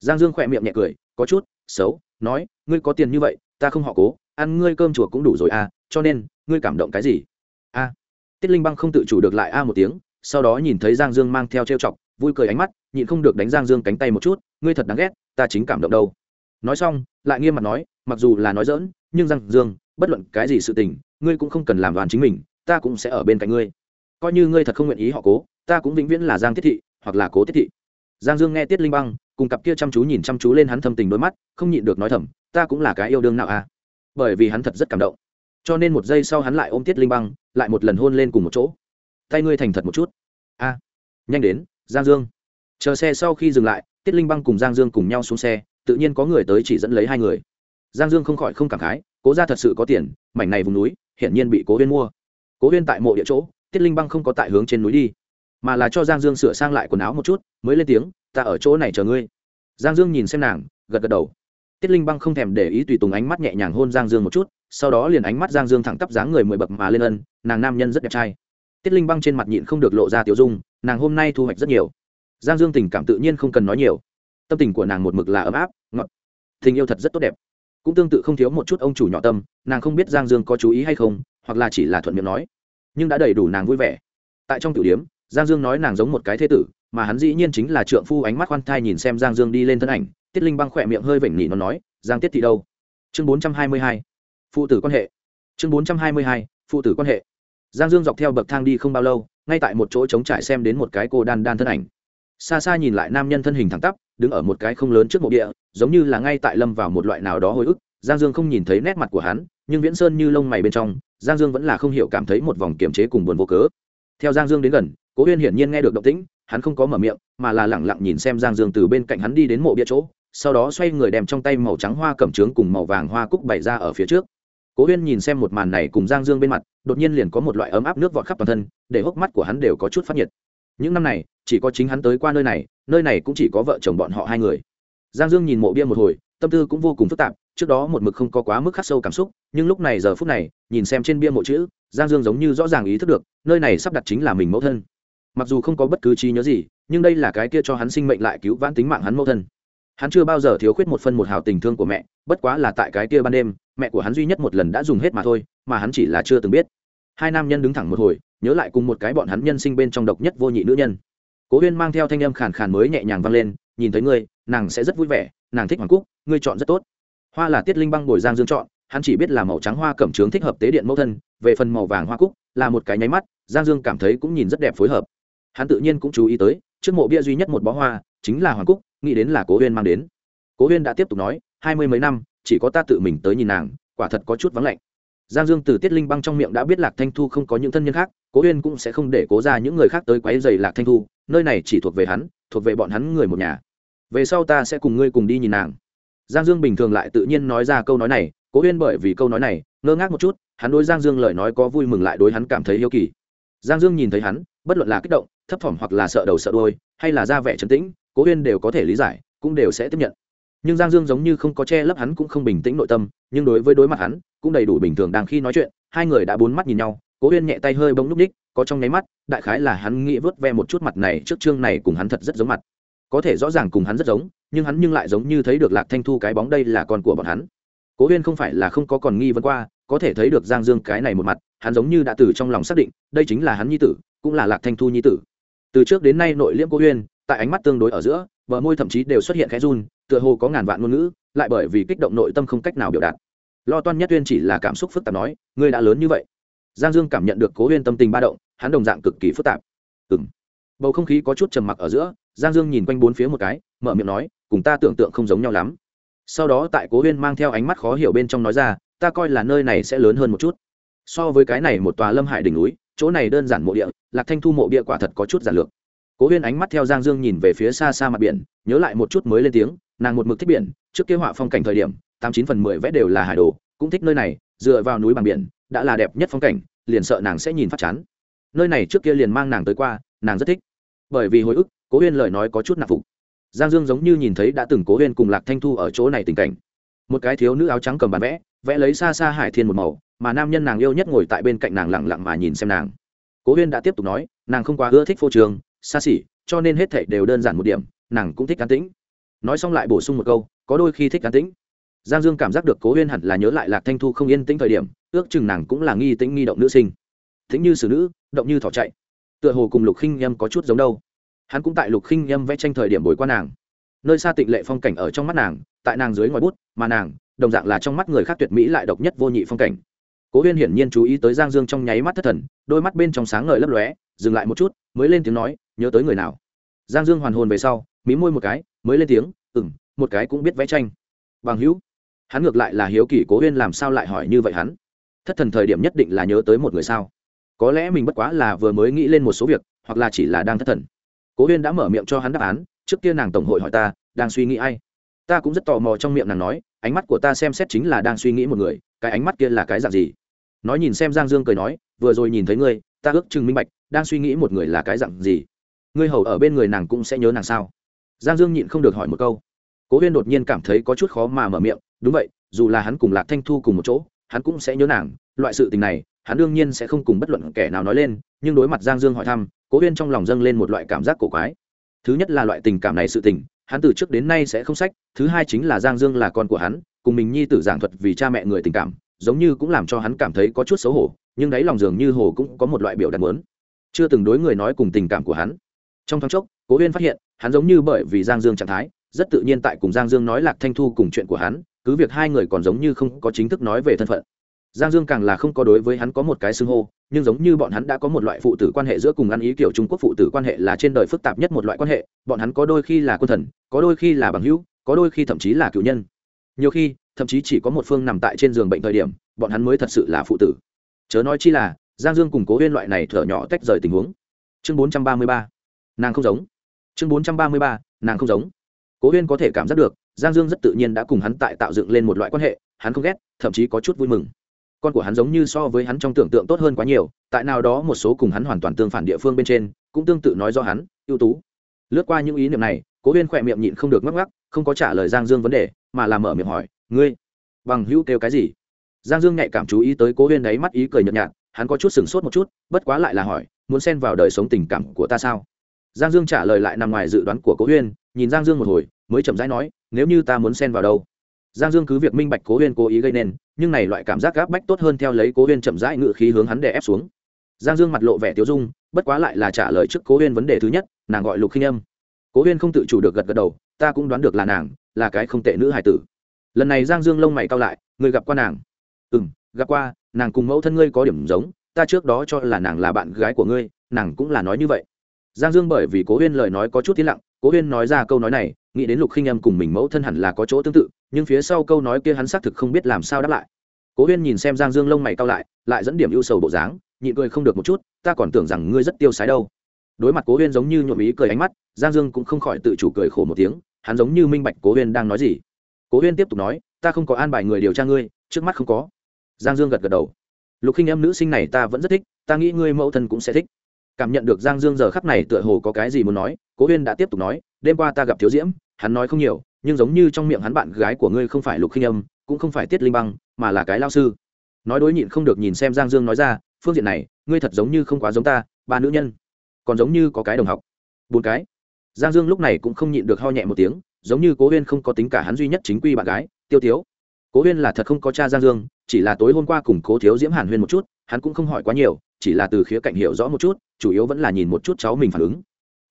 Giang dương khỏe miệng nhẹ cười, có chút, xấu, nói, ngươi có tiền như vậy, ta không họ cố, ăn ngươi cơm chùa cũng đủ rồi à cho nên, ngươi cảm động cái gì? A. À. tiết linh băng không tự chủ được lại a một tiếng, sau đó nhìn thấy giang dương mang theo trêu chọc, vui cười ánh mắt, nhịn không được đánh giang dương cánh tay một chút, ngươi thật đáng ghét, ta chính cảm động đâu. Nói xong, lại nghiêm mặt nói, mặc dù là nói dỡn nhưng giang dương, bất luận cái gì sự tình, ngươi cũng không cần làm đoàn chính mình, ta cũng sẽ ở bên cạnh ngươi coi như ngươi thật không nguyện ý họ cố, ta cũng vĩnh viễn là giang tiết thị, hoặc là cố tiết thị. Giang dương nghe tiết linh băng, cùng cặp kia chăm chú nhìn chăm chú lên hắn thâm tình đôi mắt, không nhịn được nói thầm, ta cũng là cái yêu đương nào à? Bởi vì hắn thật rất cảm động. Cho nên một giây sau hắn lại ôm tiết linh băng, lại một lần hôn lên cùng một chỗ. Tay ngươi thành thật một chút. A, nhanh đến, giang dương. Chờ xe sau khi dừng lại, tiết linh băng cùng giang dương cùng nhau xuống xe, tự nhiên có người tới chỉ dẫn lấy hai người. Giang dương không khỏi không cảm khái, cố ra thật sự có tiền, mảnh này vùng núi, hiển nhiên bị cố huyên mua. Cố huyên tại mộ địa chỗ tiết linh băng không có tại hướng trên núi đi, mà là cho giang dương sửa sang lại quần áo một chút, mới lên tiếng, ta ở chỗ này chờ ngươi. Giang dương nhìn xem nàng, gật gật đầu. Tiết linh băng không thèm để ý tùy tùng ánh mắt nhẹ nhàng hôn giang dương một chút, sau đó liền ánh mắt giang dương thẳng tắp dáng người mười bậc mà lên ân, nàng nam nhân rất đẹp trai. Tiết linh băng trên mặt nhịn không được lộ ra tiểu dung, nàng hôm nay thu hoạch rất nhiều. Giang dương tình cảm tự nhiên không cần nói nhiều. Tâm tình của nàng một mực là ấm áp, ngọt. Tình yêu thật rất tốt đẹp. Cũng tương tự không thiếu một chút ông chủ nhỏ tâm, nàng không biết giang dương có chú ý hay không, hoặc là chỉ là thuận miệng nói nhưng đã đầy đủ nàng vui vẻ. Tại trong tiểu điếm, giang dương nói nàng giống một cái thế tử, mà hắn dĩ nhiên chính là trượng phu ánh mắt khoan thai nhìn xem giang dương đi lên thân ảnh. Tiết linh băng khỏe miệng hơi vểnh nỉ nó nói, giang tiết thị đâu? Chương bốn trăm hai mươi hai, phụ tử quan hệ. Chương bốn trăm hai mươi hai, phụ tử quan hệ. Giang dương dọc theo bậc thang đi không bao lâu, ngay tại một chỗ trống trải xem đến một cái cô đan đan thân ảnh. Xa xa nhìn lại nam nhân thân hình thẳng tắp, đứng ở một cái không lớn trước mộ địa, giống như là ngay tại lâm vào một loại nào đó hồi ức. Giang dương không nhìn thấy nét mặt của hắn nhưng viễn sơn như lông mày bên trong, giang dương vẫn là không hiểu cảm thấy một vòng kiềm chế cùng buồn vô cớ. Theo giang dương đến gần, cố huyên hiển nhiên nghe được động tĩnh, hắn không có mở miệng, mà là lẳng lặng nhìn xem giang dương từ bên cạnh hắn đi đến mộ bia chỗ, sau đó xoay người đem trong tay màu trắng hoa cẩm trướng cùng màu vàng hoa cúc bày ra ở phía trước. Cố huyên nhìn xem một màn này cùng giang dương bên mặt, đột nhiên liền có một loại ấm áp nước vọt khắp toàn thân, để hốc mắt của hắn đều có chút phát nhiệt. Những năm này, chỉ có chính hắn tới qua nơi này nơi này cũng chỉ có vợ chồng bọn họ hai người. Giang dương nhìn mộ bia một hồi, tâm tư cũng vô cùng phức tạp trước đó một mực không có quá mức khắc sâu cảm xúc, nhưng lúc này giờ phút này, nhìn xem trên bia mộ chữ, giang dương giống như rõ ràng ý thức được, nơi này sắp đặt chính là mình mẫu thân. Mặc dù không có bất cứ trí nhớ gì, nhưng đây là cái kia cho hắn sinh mệnh lại cứu vãn tính mạng hắn mẫu thân. Hắn chưa bao giờ thiếu khuyết một phân một hào tình thương của mẹ, bất quá là tại cái kia ban đêm, mẹ của hắn duy nhất một lần đã dùng hết mà thôi, mà hắn chỉ là chưa từng biết. Hai nam nhân đứng thẳng một hồi, nhớ lại cùng một cái bọn hắn nhân sinh bên trong độc nhất vô nhị nữ nhân. Cố huyên mang theo thanh âm khàn khàn mới nhẹ nhàng vang lên, nhìn thấy ngươi, nàng sẽ rất vui vẻ, nàng thích hoàng cúc, ngươi chọn rất tốt hoa là tiết linh băng bồi giang dương chọn, hắn chỉ biết là màu trắng hoa cẩm trướng thích hợp tế điện mẫu thân, về phần màu vàng hoa cúc, là một cái nháy mắt, giang dương cảm thấy cũng nhìn rất đẹp phối hợp. Hắn tự nhiên cũng chú ý tới, trước mộ bia duy nhất một bó hoa, chính là hoàng cúc, nghĩ đến là cố huyên mang đến. Cố huyên đã tiếp tục nói, hai mươi mấy năm, chỉ có ta tự mình tới nhìn nàng, quả thật có chút vắng lạnh. Giang dương từ tiết linh băng trong miệng đã biết lạc thanh thu không có những thân nhân khác, cố huyên cũng sẽ không để cố ra những người khác tới quáy dày lạc thanh thu, nơi này chỉ thuộc về hắn, thuộc về bọn hắn người một nhà. Về sau ta sẽ cùng ngươi cùng đi nhìn nàng giang dương bình thường lại tự nhiên nói ra câu nói này, cố huyên bởi vì câu nói này, ngơ ngác một chút, hắn đối giang dương lời nói có vui mừng lại đối hắn cảm thấy yêu kỳ. Giang dương nhìn thấy hắn, bất luận là kích động, thấp thỏm hoặc là sợ đầu sợ đôi hay là ra vẻ trấn tĩnh, cố huyên đều có thể lý giải, cũng đều sẽ tiếp nhận. Nhưng giang dương giống như không có che lấp hắn cũng không bình tĩnh nội tâm, nhưng đối với đối mặt hắn, cũng đầy đủ bình thường đang khi nói chuyện, hai người đã bốn mắt nhìn nhau, cố huyên nhẹ tay hơi bông núp ních có trong nháy mắt, đại khái là hắn nghĩ vớt ve một chút mặt này trước chương này cùng hắn thật rất giống mặt có thể rõ ràng cùng hắn rất giống, nhưng hắn nhưng lại giống như thấy được lạc thanh thu cái bóng đây là con của bọn hắn. Cố huyên không phải là không có còn nghi vấn qua, có thể thấy được giang dương cái này một mặt, hắn giống như đã từ trong lòng xác định, đây chính là hắn nhi tử, cũng là lạc thanh thu nhi tử. Từ trước đến nay nội liễm cố huyên, tại ánh mắt tương đối ở giữa, bờ môi thậm chí đều xuất hiện khẽ run, tựa hồ có ngàn vạn ngôn ngữ, lại bởi vì kích động nội tâm không cách nào biểu đạt. Lo toan nhất tuyên chỉ là cảm xúc phức tạp nói, ngươi đã lớn như vậy. Giang dương cảm nhận được cố huyên tâm tình ba động, hắn đồng dạng cực kỳ phức tạp. Ừng bầu không khí có chút trầm mặc ở giữa giang dương nhìn quanh bốn phía một cái, mở miệng nói, cùng ta tưởng tượng không giống nhau lắm. Sau đó tại cố huyên mang theo ánh mắt khó hiểu bên trong nói ra, ta coi là nơi này sẽ lớn hơn một chút. So với cái này một tòa lâm hải đỉnh núi, chỗ này đơn giản mộ địa, lạc thanh thu mộ địa quả thật có chút giản lược. Cố huyên ánh mắt theo giang dương nhìn về phía xa xa mặt biển, nhớ lại một chút mới lên tiếng, nàng một mực thích biển, trước kế họa phong cảnh thời điểm, tám chín phần mười vẽ đều là hải đồ, cũng thích nơi này, dựa vào núi bằng biển, đã là đẹp nhất phong cảnh, liền sợ nàng sẽ nhìn phát chán. Nơi này trước kia liền mang nàng tới qua, nàng rất thích. Bởi vì hồi ức cố huyên lời nói có chút nạp phục. Giang dương giống như nhìn thấy đã từng cố huyên cùng lạc thanh thu ở chỗ này tình cảnh. Một cái thiếu nữ áo trắng cầm bàn vẽ vẽ lấy xa xa hải thiên một màu, mà nam nhân nàng yêu nhất ngồi tại bên cạnh nàng lặng lặng mà nhìn xem nàng. Cố huyên đã tiếp tục nói, nàng không quá ưa thích phô trường, xa xỉ, cho nên hết thảy đều đơn giản một điểm, nàng cũng thích cán tĩnh. Nói xong lại bổ sung một câu, có đôi khi thích cán tĩnh. Giang dương cảm giác được cố huyên hẳn là nhớ lại lạc thanh thu không yên tĩnh thời điểm, ước chừng nàng cũng là nghi tĩnh nghi động nữ sinh. Thính như xử nữ, động như thỏ chạy. Tựa hồ cùng lục khinh em có chút giống đâu hắn cũng tại lục khinh em vẽ tranh thời điểm bồi qua nàng. Nơi xa tịnh lệ phong cảnh ở trong mắt nàng, tại nàng dưới ngoài bút, mà nàng, đồng dạng là trong mắt người khác tuyệt mỹ lại độc nhất vô nhị phong cảnh. Cố huyên hiển nhiên chú ý tới giang dương trong nháy mắt thất thần, đôi mắt bên trong sáng ngời lấp lóe, dừng lại một chút, mới lên tiếng nói, nhớ tới người nào? Giang dương hoàn hồn về sau, mí môi một cái, mới lên tiếng ừ m một cái cũng biết vẽ tranh. Bằng hữu. Hắn ngược lại là hiếu kỳ cố huyên làm sao lại hỏi như vậy hắn. Thất thần thời điểm nhất định là nhớ tới một người sao. Có lẽ mình bất quá là vừa mới nghĩ lên một số việc, hoặc là chỉ là đang thất thần cố huyên đã mở miệng cho hắn đáp án, trước kia nàng tổng hội hỏi ta, đang suy nghĩ ai. Ta cũng rất tò mò trong miệng nàng nói, ánh mắt của ta xem xét chính là đang suy nghĩ một người, cái ánh mắt kia là cái dạng gì? Nói nhìn xem giang dương cười nói, vừa rồi nhìn thấy ngươi, ta ước chừng minh bạch, đang suy nghĩ một người là cái dạng gì. Ngươi hầu ở bên người nàng cũng sẽ nhớ nàng sao? Giang dương nhịn không được hỏi một câu. Cố huyên đột nhiên cảm thấy có chút khó mà mở miệng, đúng vậy, dù là hắn cùng lạc thanh thu cùng một chỗ, hắn cũng sẽ nhớ nàng, loại sự tình này, hắn đương nhiên sẽ không cùng bất luận kẻ nào nói lên, nhưng đối mặt giang dương hỏi thăm cố huyên trong lòng dâng lên một loại cảm giác cổ quái. Thứ nhất là loại tình cảm này sự tình, hắn từ trước đến nay sẽ không sách, thứ hai chính là giang dương là con của hắn, cùng mình nhi tử giảng thuật vì cha mẹ người tình cảm, giống như cũng làm cho hắn cảm thấy có chút xấu hổ, nhưng đáy lòng dường như hồ cũng có một loại biểu đạt lớn chưa từng đối người nói cùng tình cảm của hắn. Trong thoáng chốc, cố huyên phát hiện, hắn giống như bởi vì giang dương trạng thái, rất tự nhiên tại cùng giang dương nói lạc thanh thu cùng chuyện của hắn, cứ việc hai người còn giống như không có chính thức nói về thân phận. Giang dương càng là không có đối với hắn có một cái xưng hô nhưng giống như bọn hắn đã có một loại phụ tử quan hệ giữa cùng ăn ý kiểu trung quốc phụ tử quan hệ là trên đời phức tạp nhất một loại quan hệ, bọn hắn có đôi khi là quân thần, có đôi khi là bằng hữu, có đôi khi thậm chí là cựu nhân. Nhiều khi, thậm chí chỉ có một phương nằm tại trên giường bệnh thời điểm, bọn hắn mới thật sự là phụ tử. Chớ nói chi là, giang dương cùng cố huyên loại này thở nhỏ tách rời tình huống. Chương bốn trăm ba mươi ba, nàng không giống. Chương bốn trăm ba mươi ba, nàng không giống. Cố huyên có thể cảm giác được, giang dương rất tự nhiên đã cùng hắn tại tạo dựng lên một loại quan hệ, hắn không ghét, thậm chí có chút vui mừng con của hắn giống như so với hắn trong tưởng tượng tốt hơn quá nhiều, tại nào đó một số cùng hắn hoàn toàn tương phản địa phương bên trên, cũng tương tự nói do hắn, ưu tú. Lướt qua những ý niệm này, cố huyên khỏe miệng nhịn không được ngắc ngắc, không có trả lời giang dương vấn đề, mà làm mở miệng hỏi, ngươi, bằng hữu kêu cái gì? Giang dương nhạy cảm chú ý tới cố huyên đấy mắt ý cười nhợt nhạt, hắn có chút sửng sốt một chút, bất quá lại là hỏi, muốn xen vào đời sống tình cảm của ta sao? Giang dương trả lời lại nằm ngoài dự đoán của cố huyên nhìn giang dương một hồi, mới chậm rãi nói, nếu như ta muốn xen vào đâu? Giang dương cứ việc minh bạch cố huyên cố ý gây nên, nhưng này loại cảm giác gáp bách tốt hơn theo lấy cố huyên chậm rãi ngự khí hướng hắn đè ép xuống. Giang dương mặt lộ vẻ tiêu dung, bất quá lại là trả lời trước cố huyên vấn đề thứ nhất, nàng gọi lục khinh âm. Cố huyên không tự chủ được gật gật đầu, ta cũng đoán được là nàng, là cái không tệ nữ hải tử. Lần này giang dương lông mày cao lại người gặp qua nàng? Ừ m gặp qua, nàng cùng mẫu thân ngươi có điểm giống, ta trước đó cho là nàng là bạn gái của ngươi, nàng cũng là nói như vậy. Giang dương bởi vì cố huyên lời nói có chút t lặng, cố huyên nói ra câu nói này nghĩ đến lục khinh em cùng mình mẫu thân hẳn là có chỗ tương tự, nhưng phía sau câu nói kia hắn xác thực không biết làm sao đáp lại. Cố huyên nhìn xem giang dương lông mày cao lại lại dẫn điểm ưu sầu bộ dáng, nhịn cười không được một chút, ta còn tưởng rằng ngươi rất tiêu sái đâu. Đối mặt cố huyên giống như nhuộm ý cười ánh mắt, giang dương cũng không khỏi tự chủ cười khổ một tiếng, hắn giống như minh bạch cố huyên đang nói gì. Cố huyên tiếp tục nói, ta không có an bài người điều tra ngươi, trước mắt không có. Giang dương gật gật đầu. Lục khinh em nữ sinh này ta vẫn rất thích, ta nghĩ ngươi mẫu thân cũng sẽ thích. Cảm nhận được giang dương giờ khắp này tựa hồ có cái gì muốn nói cố huyên đã tiếp tục nói, đêm qua ta gặp thiếu diễm, hắn nói không nhiều, nhưng giống như trong miệng hắn bạn gái của ngươi không phải lục khinh âm, cũng không phải tiết linh băng, mà là cái lao sư. Nói đối nhịn không được nhìn xem giang dương nói ra, phương diện này, ngươi thật giống như không quá giống ta, ba nữ nhân, còn giống như có cái đồng học. Bốn cái. Giang dương lúc này cũng không nhịn được ho nhẹ một tiếng, giống như cố huyên không có tính cả hắn duy nhất chính quy bạn gái, tiêu tiếu. Cố huyên là thật không có cha giang dương, chỉ là tối hôm qua cùng cố thiếu diễm hàn huyên một chút, hắn cũng không hỏi quá nhiều, chỉ là từ khía cạnh hiểu rõ một chút, chủ yếu vẫn là nhìn một chút cháu mình phản ứng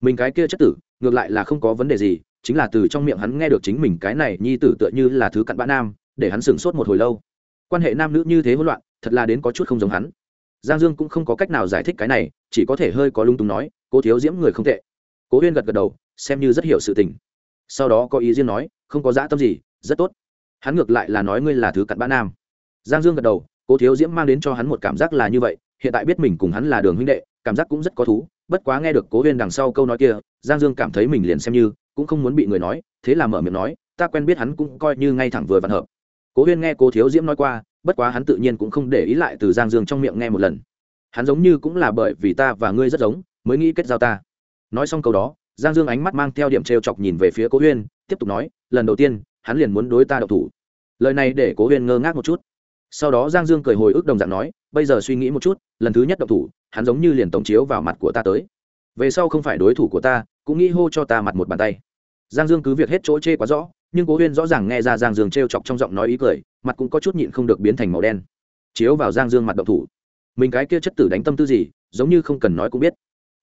mình cái kia chất tử, ngược lại là không có vấn đề gì, chính là từ trong miệng hắn nghe được chính mình cái này nhi tử tựa như là thứ cặn bã nam, để hắn sửng sốt một hồi lâu. Quan hệ nam nữ như thế hỗn loạn, thật là đến có chút không giống hắn. Giang dương cũng không có cách nào giải thích cái này, chỉ có thể hơi có lung túng nói, cố thiếu diễm người không tệ. Cố huyên gật gật đầu, xem như rất hiểu sự tình. Sau đó có ý riêng nói, không có dã tâm gì, rất tốt. Hắn ngược lại là nói ngươi là thứ cặn bã nam. Giang dương gật đầu, cố thiếu diễm mang đến cho hắn một cảm giác là như vậy, hiện tại biết mình cùng hắn là đường huynh đệ, cảm giác cũng rất có thú bất quá nghe được cố huyên đằng sau câu nói kia, giang dương cảm thấy mình liền xem như, cũng không muốn bị người nói, thế là mở miệng nói, ta quen biết hắn cũng coi như ngay thẳng vừa vặn hợp. Cố huyên nghe cố thiếu diễm nói qua, bất quá hắn tự nhiên cũng không để ý lại từ giang dương trong miệng nghe một lần. Hắn giống như cũng là bởi vì ta và ngươi rất giống, mới nghĩ kết giao ta. Nói xong câu đó, giang dương ánh mắt mang theo điểm t chọc nhìn về phía cố huyên tiếp tục nói, lần đầu tiên, hắn liền muốn đối ta đậu thủ. Lời này để cố huyên ngơ ngác một chút sau đó giang dương cười hồi ức đồng dạng nói, bây giờ suy nghĩ một chút, lần thứ nhất động thủ, hắn giống như liền tổng chiếu vào mặt của ta tới. Về sau không phải đối thủ của ta, cũng nghĩ hô cho ta mặt một bàn tay. Giang dương cứ việc hết chỗ chê quá rõ, nhưng cố huyên rõ ràng nghe ra giang dương t r e o chọc trong giọng nói ý cười, mặt cũng có chút nhịn không được biến thành màu đen. Chiếu vào giang dương mặt động thủ. Mình cái kia chất tử đánh tâm tư gì, giống như không cần nói cũng biết.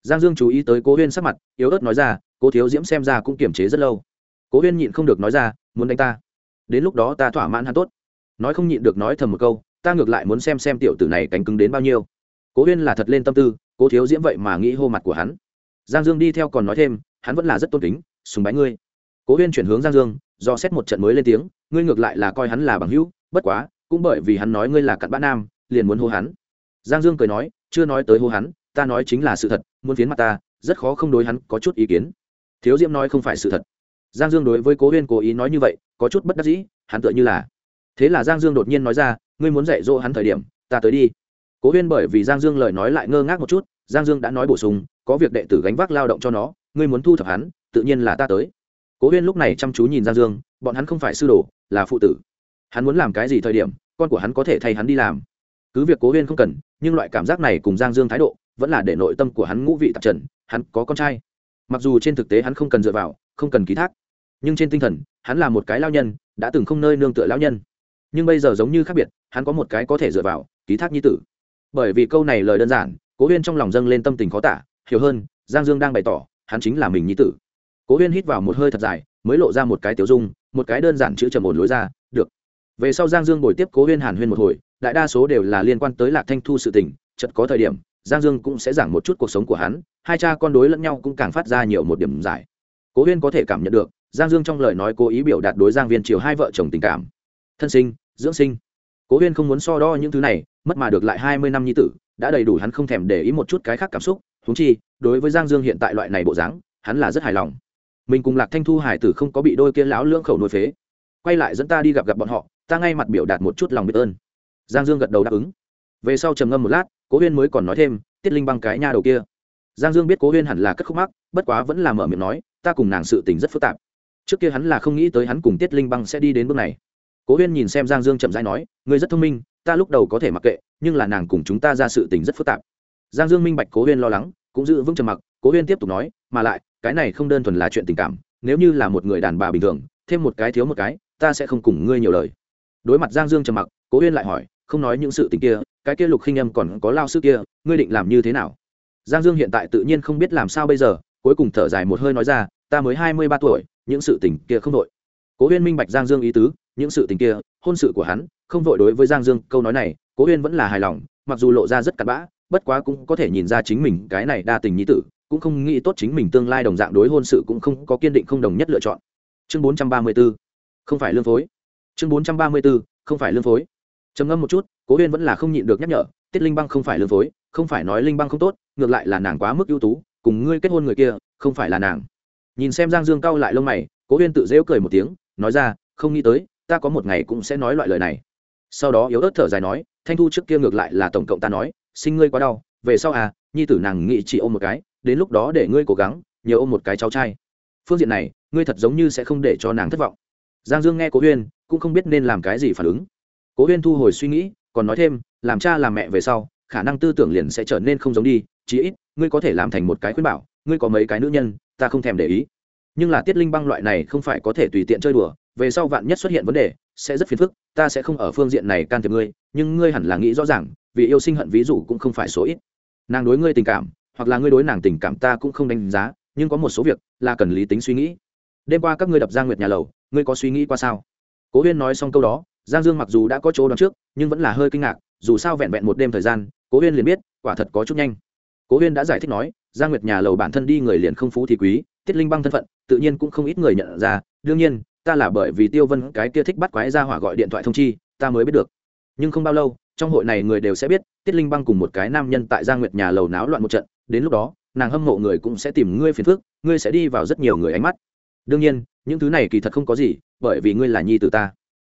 Giang dương chú ý tới cố huyên sắc mặt, yếu ớt nói ra, cố thiếu diễm xem ra cũng kiềm chế rất lâu. Cố huyên nhịn không được nói ra, muốn đánh ta. Đến lúc đó ta thỏa mãn hắn tốt nói không nhịn được nói thầm một câu, ta ngược lại muốn xem xem tiểu tử này cánh cứng đến bao nhiêu. Cố huyên là thật lên tâm tư, cố thiếu diễm vậy mà nghĩ hô mặt của hắn. Giang dương đi theo còn nói thêm, hắn vẫn là rất tôn kính, sùng bái ngươi. Cố huyên chuyển hướng giang dương, do xét một trận mới lên tiếng, ngươi ngược lại là coi hắn là bằng hữu, bất quá, cũng bởi vì hắn nói ngươi là cặn bã nam, liền muốn hô hắn. Giang dương cười nói, chưa nói tới hô hắn, ta nói chính là sự thật, muốn phiến mặt ta, rất khó không đối hắn có chút ý kiến. Thiếu diễm nói không phải sự thật. Giang dương đối với cố huyên cố ý nói như vậy, có chút bất đắc dĩ, hắn tựa như là thế là giang dương đột nhiên nói ra, ngươi muốn dạy dỗ hắn thời điểm, ta tới đi. Cố huyên bởi vì giang dương lời nói lại ngơ ngác một chút, giang dương đã nói bổ sung, có việc đệ tử gánh vác lao động cho nó, ngươi muốn thu thập hắn, tự nhiên là ta tới. Cố huyên lúc này chăm chú nhìn giang dương, bọn hắn không phải sư đồ, là phụ tử. Hắn muốn làm cái gì thời điểm, con của hắn có thể thay hắn đi làm. Cứ việc cố huyên không cần, nhưng loại cảm giác này cùng giang dương thái độ, vẫn là để nội tâm của hắn ngũ vị tạp trần, hắn có con trai. Mặc dù trên thực tế hắn không cần dựa vào, không cần ký thác, nhưng trên tinh thần, hắn là một cái lao nhân, đã từng không nơi nương tựa lao nhân nhưng bây giờ giống như khác biệt, hắn có một cái có thể dựa vào, ký thác nhi tử. Bởi vì câu này lời đơn giản, cố huyên trong lòng dâng lên tâm tình khó tả, hiểu hơn, giang dương đang bày tỏ, hắn chính là mình nhi tử. Cố huyên hít vào một hơi thật dài, mới lộ ra một cái tiểu dung, một cái đơn giản chữ trầm ổn lối ra, được. Về sau giang dương bồi tiếp cố huyên hàn huyên một hồi, đại đa số đều là liên quan tới lạc thanh thu sự tình chật có thời điểm, giang dương cũng sẽ giảng một chút cuộc sống của hắn, hai cha con đối lẫn nhau cũng càng phát ra nhiều một điểm giải. Cố huyên có thể cảm nhận được, giang dương trong lời nói cố ý biểu đạt đối giang viên triều hai vợ chồng tình cảm thân sinh, dưỡng sinh. Cố huyên không muốn so đo những thứ này, mất mà được lại hai mươi năm nhi tử, đã đầy đủ hắn không thèm để ý một chút cái khác cảm xúc. Thú chi, đối với giang dương hiện tại loại này bộ dáng, hắn là rất hài lòng. Mình cùng lạc thanh thu hải tử không có bị đôi kia lão lưỡng khẩu nuôi phế. Quay lại dẫn ta đi gặp gặp bọn họ, ta ngay mặt biểu đạt một chút lòng biết ơn. Giang dương gật đầu đáp ứng. Về sau trầm ngâm một lát, cố huyên mới còn nói thêm, tiết linh băng cái nha đầu kia. Giang dương biết cố huyên hẳn là cất khúc mắc, bất quá vẫn là mở miệng nói, ta cùng nàng sự tình rất phức tạp. Trước kia hắn là không nghĩ tới hắn cùng tiết linh băng sẽ đi đến bước này cố huyên nhìn xem giang dương chậm rãi nói, ngươi rất thông minh, ta lúc đầu có thể mặc kệ, nhưng là nàng cùng chúng ta ra sự tình rất phức tạp. Giang dương minh bạch cố huyên lo lắng, cũng giữ vững trầm mặc, cố huyên tiếp tục nói, mà lại, cái này không đơn thuần là chuyện tình cảm, nếu như là một người đàn bà bình thường, thêm một cái thiếu một cái, ta sẽ không cùng ngươi nhiều lời. Đối mặt giang dương trầm mặc, cố huyên lại hỏi, không nói những sự tình kia, cái kia lục khinh âm còn có lao sư kia, ngươi định làm như thế nào? Giang dương hiện tại tự nhiên không biết làm sao bây giờ, cuối cùng thở dài một hơi nói ra, ta mới hai mươi ba tuổi, những sự tình kia không đội. Cố huyên minh bạch giang dương ý tứ những sự tình kia, hôn sự của hắn, không vội đối với giang dương, câu nói này, cố huyên vẫn là hài lòng, mặc dù lộ ra rất cặn bã, bất quá cũng có thể nhìn ra chính mình cái này đa tình nhí tử, cũng không nghĩ tốt chính mình tương lai đồng dạng đối hôn sự cũng không có kiên định không đồng nhất lựa chọn. Chương bốn trăm ba mươi b ố không phải lương phối. Chương bốn trăm ba mươi b ố không phải lương phối. Trầm ngâm một chút, cố huyên vẫn là không nhịn được nhắc nhở, tiết linh băng không phải lương phối, không phải nói linh băng không tốt, ngược lại là nàng quá mức ưu tú, cùng ngươi kết hôn người kia, không phải là nàng. Nhìn xem giang dương cau lại lông mày, cố huyên tự dễu cười một tiếng, nói ra, không nghĩ tới ta có một ngày cũng sẽ nói loại lời này. Sau đó yếu ớt thở dài nói, thanh thu trước kia ngược lại là tổng cộng ta nói, sinh ngươi quá đau, về sau à nhi tử nàng nghĩ chỉ ôm một cái, đến lúc đó để ngươi cố gắng, nhờ ôm một cái cháu trai. Phương diện này, ngươi thật giống như sẽ không để cho nàng thất vọng. Giang dương nghe cố huyên, cũng không biết nên làm cái gì phản ứng. Cố huyên thu hồi suy nghĩ, còn nói thêm, làm cha làm mẹ về sau, khả năng tư tưởng liền sẽ trở nên không giống đi, chí ít, ngươi có thể làm thành một cái khuyên bảo, ngươi có mấy cái nữ nhân, ta không thèm để ý. Nhưng là tiết linh băng loại này không phải có thể tùy tiện chơi đùa về sau vạn nhất xuất hiện vấn đề, sẽ rất phiền phức, ta sẽ không ở phương diện này can thiệp ngươi, nhưng ngươi hẳn là nghĩ rõ ràng, vì yêu sinh hận ví dụ cũng không phải số ít. Nàng đối ngươi tình cảm, hoặc là ngươi đối nàng tình cảm ta cũng không đánh giá, nhưng có một số việc là cần lý tính suy nghĩ. Đêm qua các ngươi đập giang nguyệt nhà lầu, ngươi có suy nghĩ qua sao? Cố huyên nói xong câu đó, giang dương mặc dù đã có chỗ đón trước, nhưng vẫn là hơi kinh ngạc, dù sao vẹn vẹn một đêm thời gian, cố huyên liền biết, quả thật có chút nhanh. Cố huyên đã giải thích nói, giang nguyệt nhà lầu bản thân đi người liền không phú thì quý, tiết linh băng thân phận, tự nhiên cũng không ít người nhận ra, đương nhiên ta là bởi vì tiêu vân cái kia thích bắt quái ra hỏa gọi điện thoại thông chi, ta mới biết được. Nhưng không bao lâu, trong hội này người đều sẽ biết, tiết linh băng cùng một cái nam nhân tại giang nguyệt nhà lầu náo loạn một trận, đến lúc đó, nàng hâm mộ người cũng sẽ tìm ngươi phiền phức, ngươi sẽ đi vào rất nhiều người ánh mắt. Đương nhiên, những thứ này kỳ thật không có gì, bởi vì ngươi là nhi từ ta.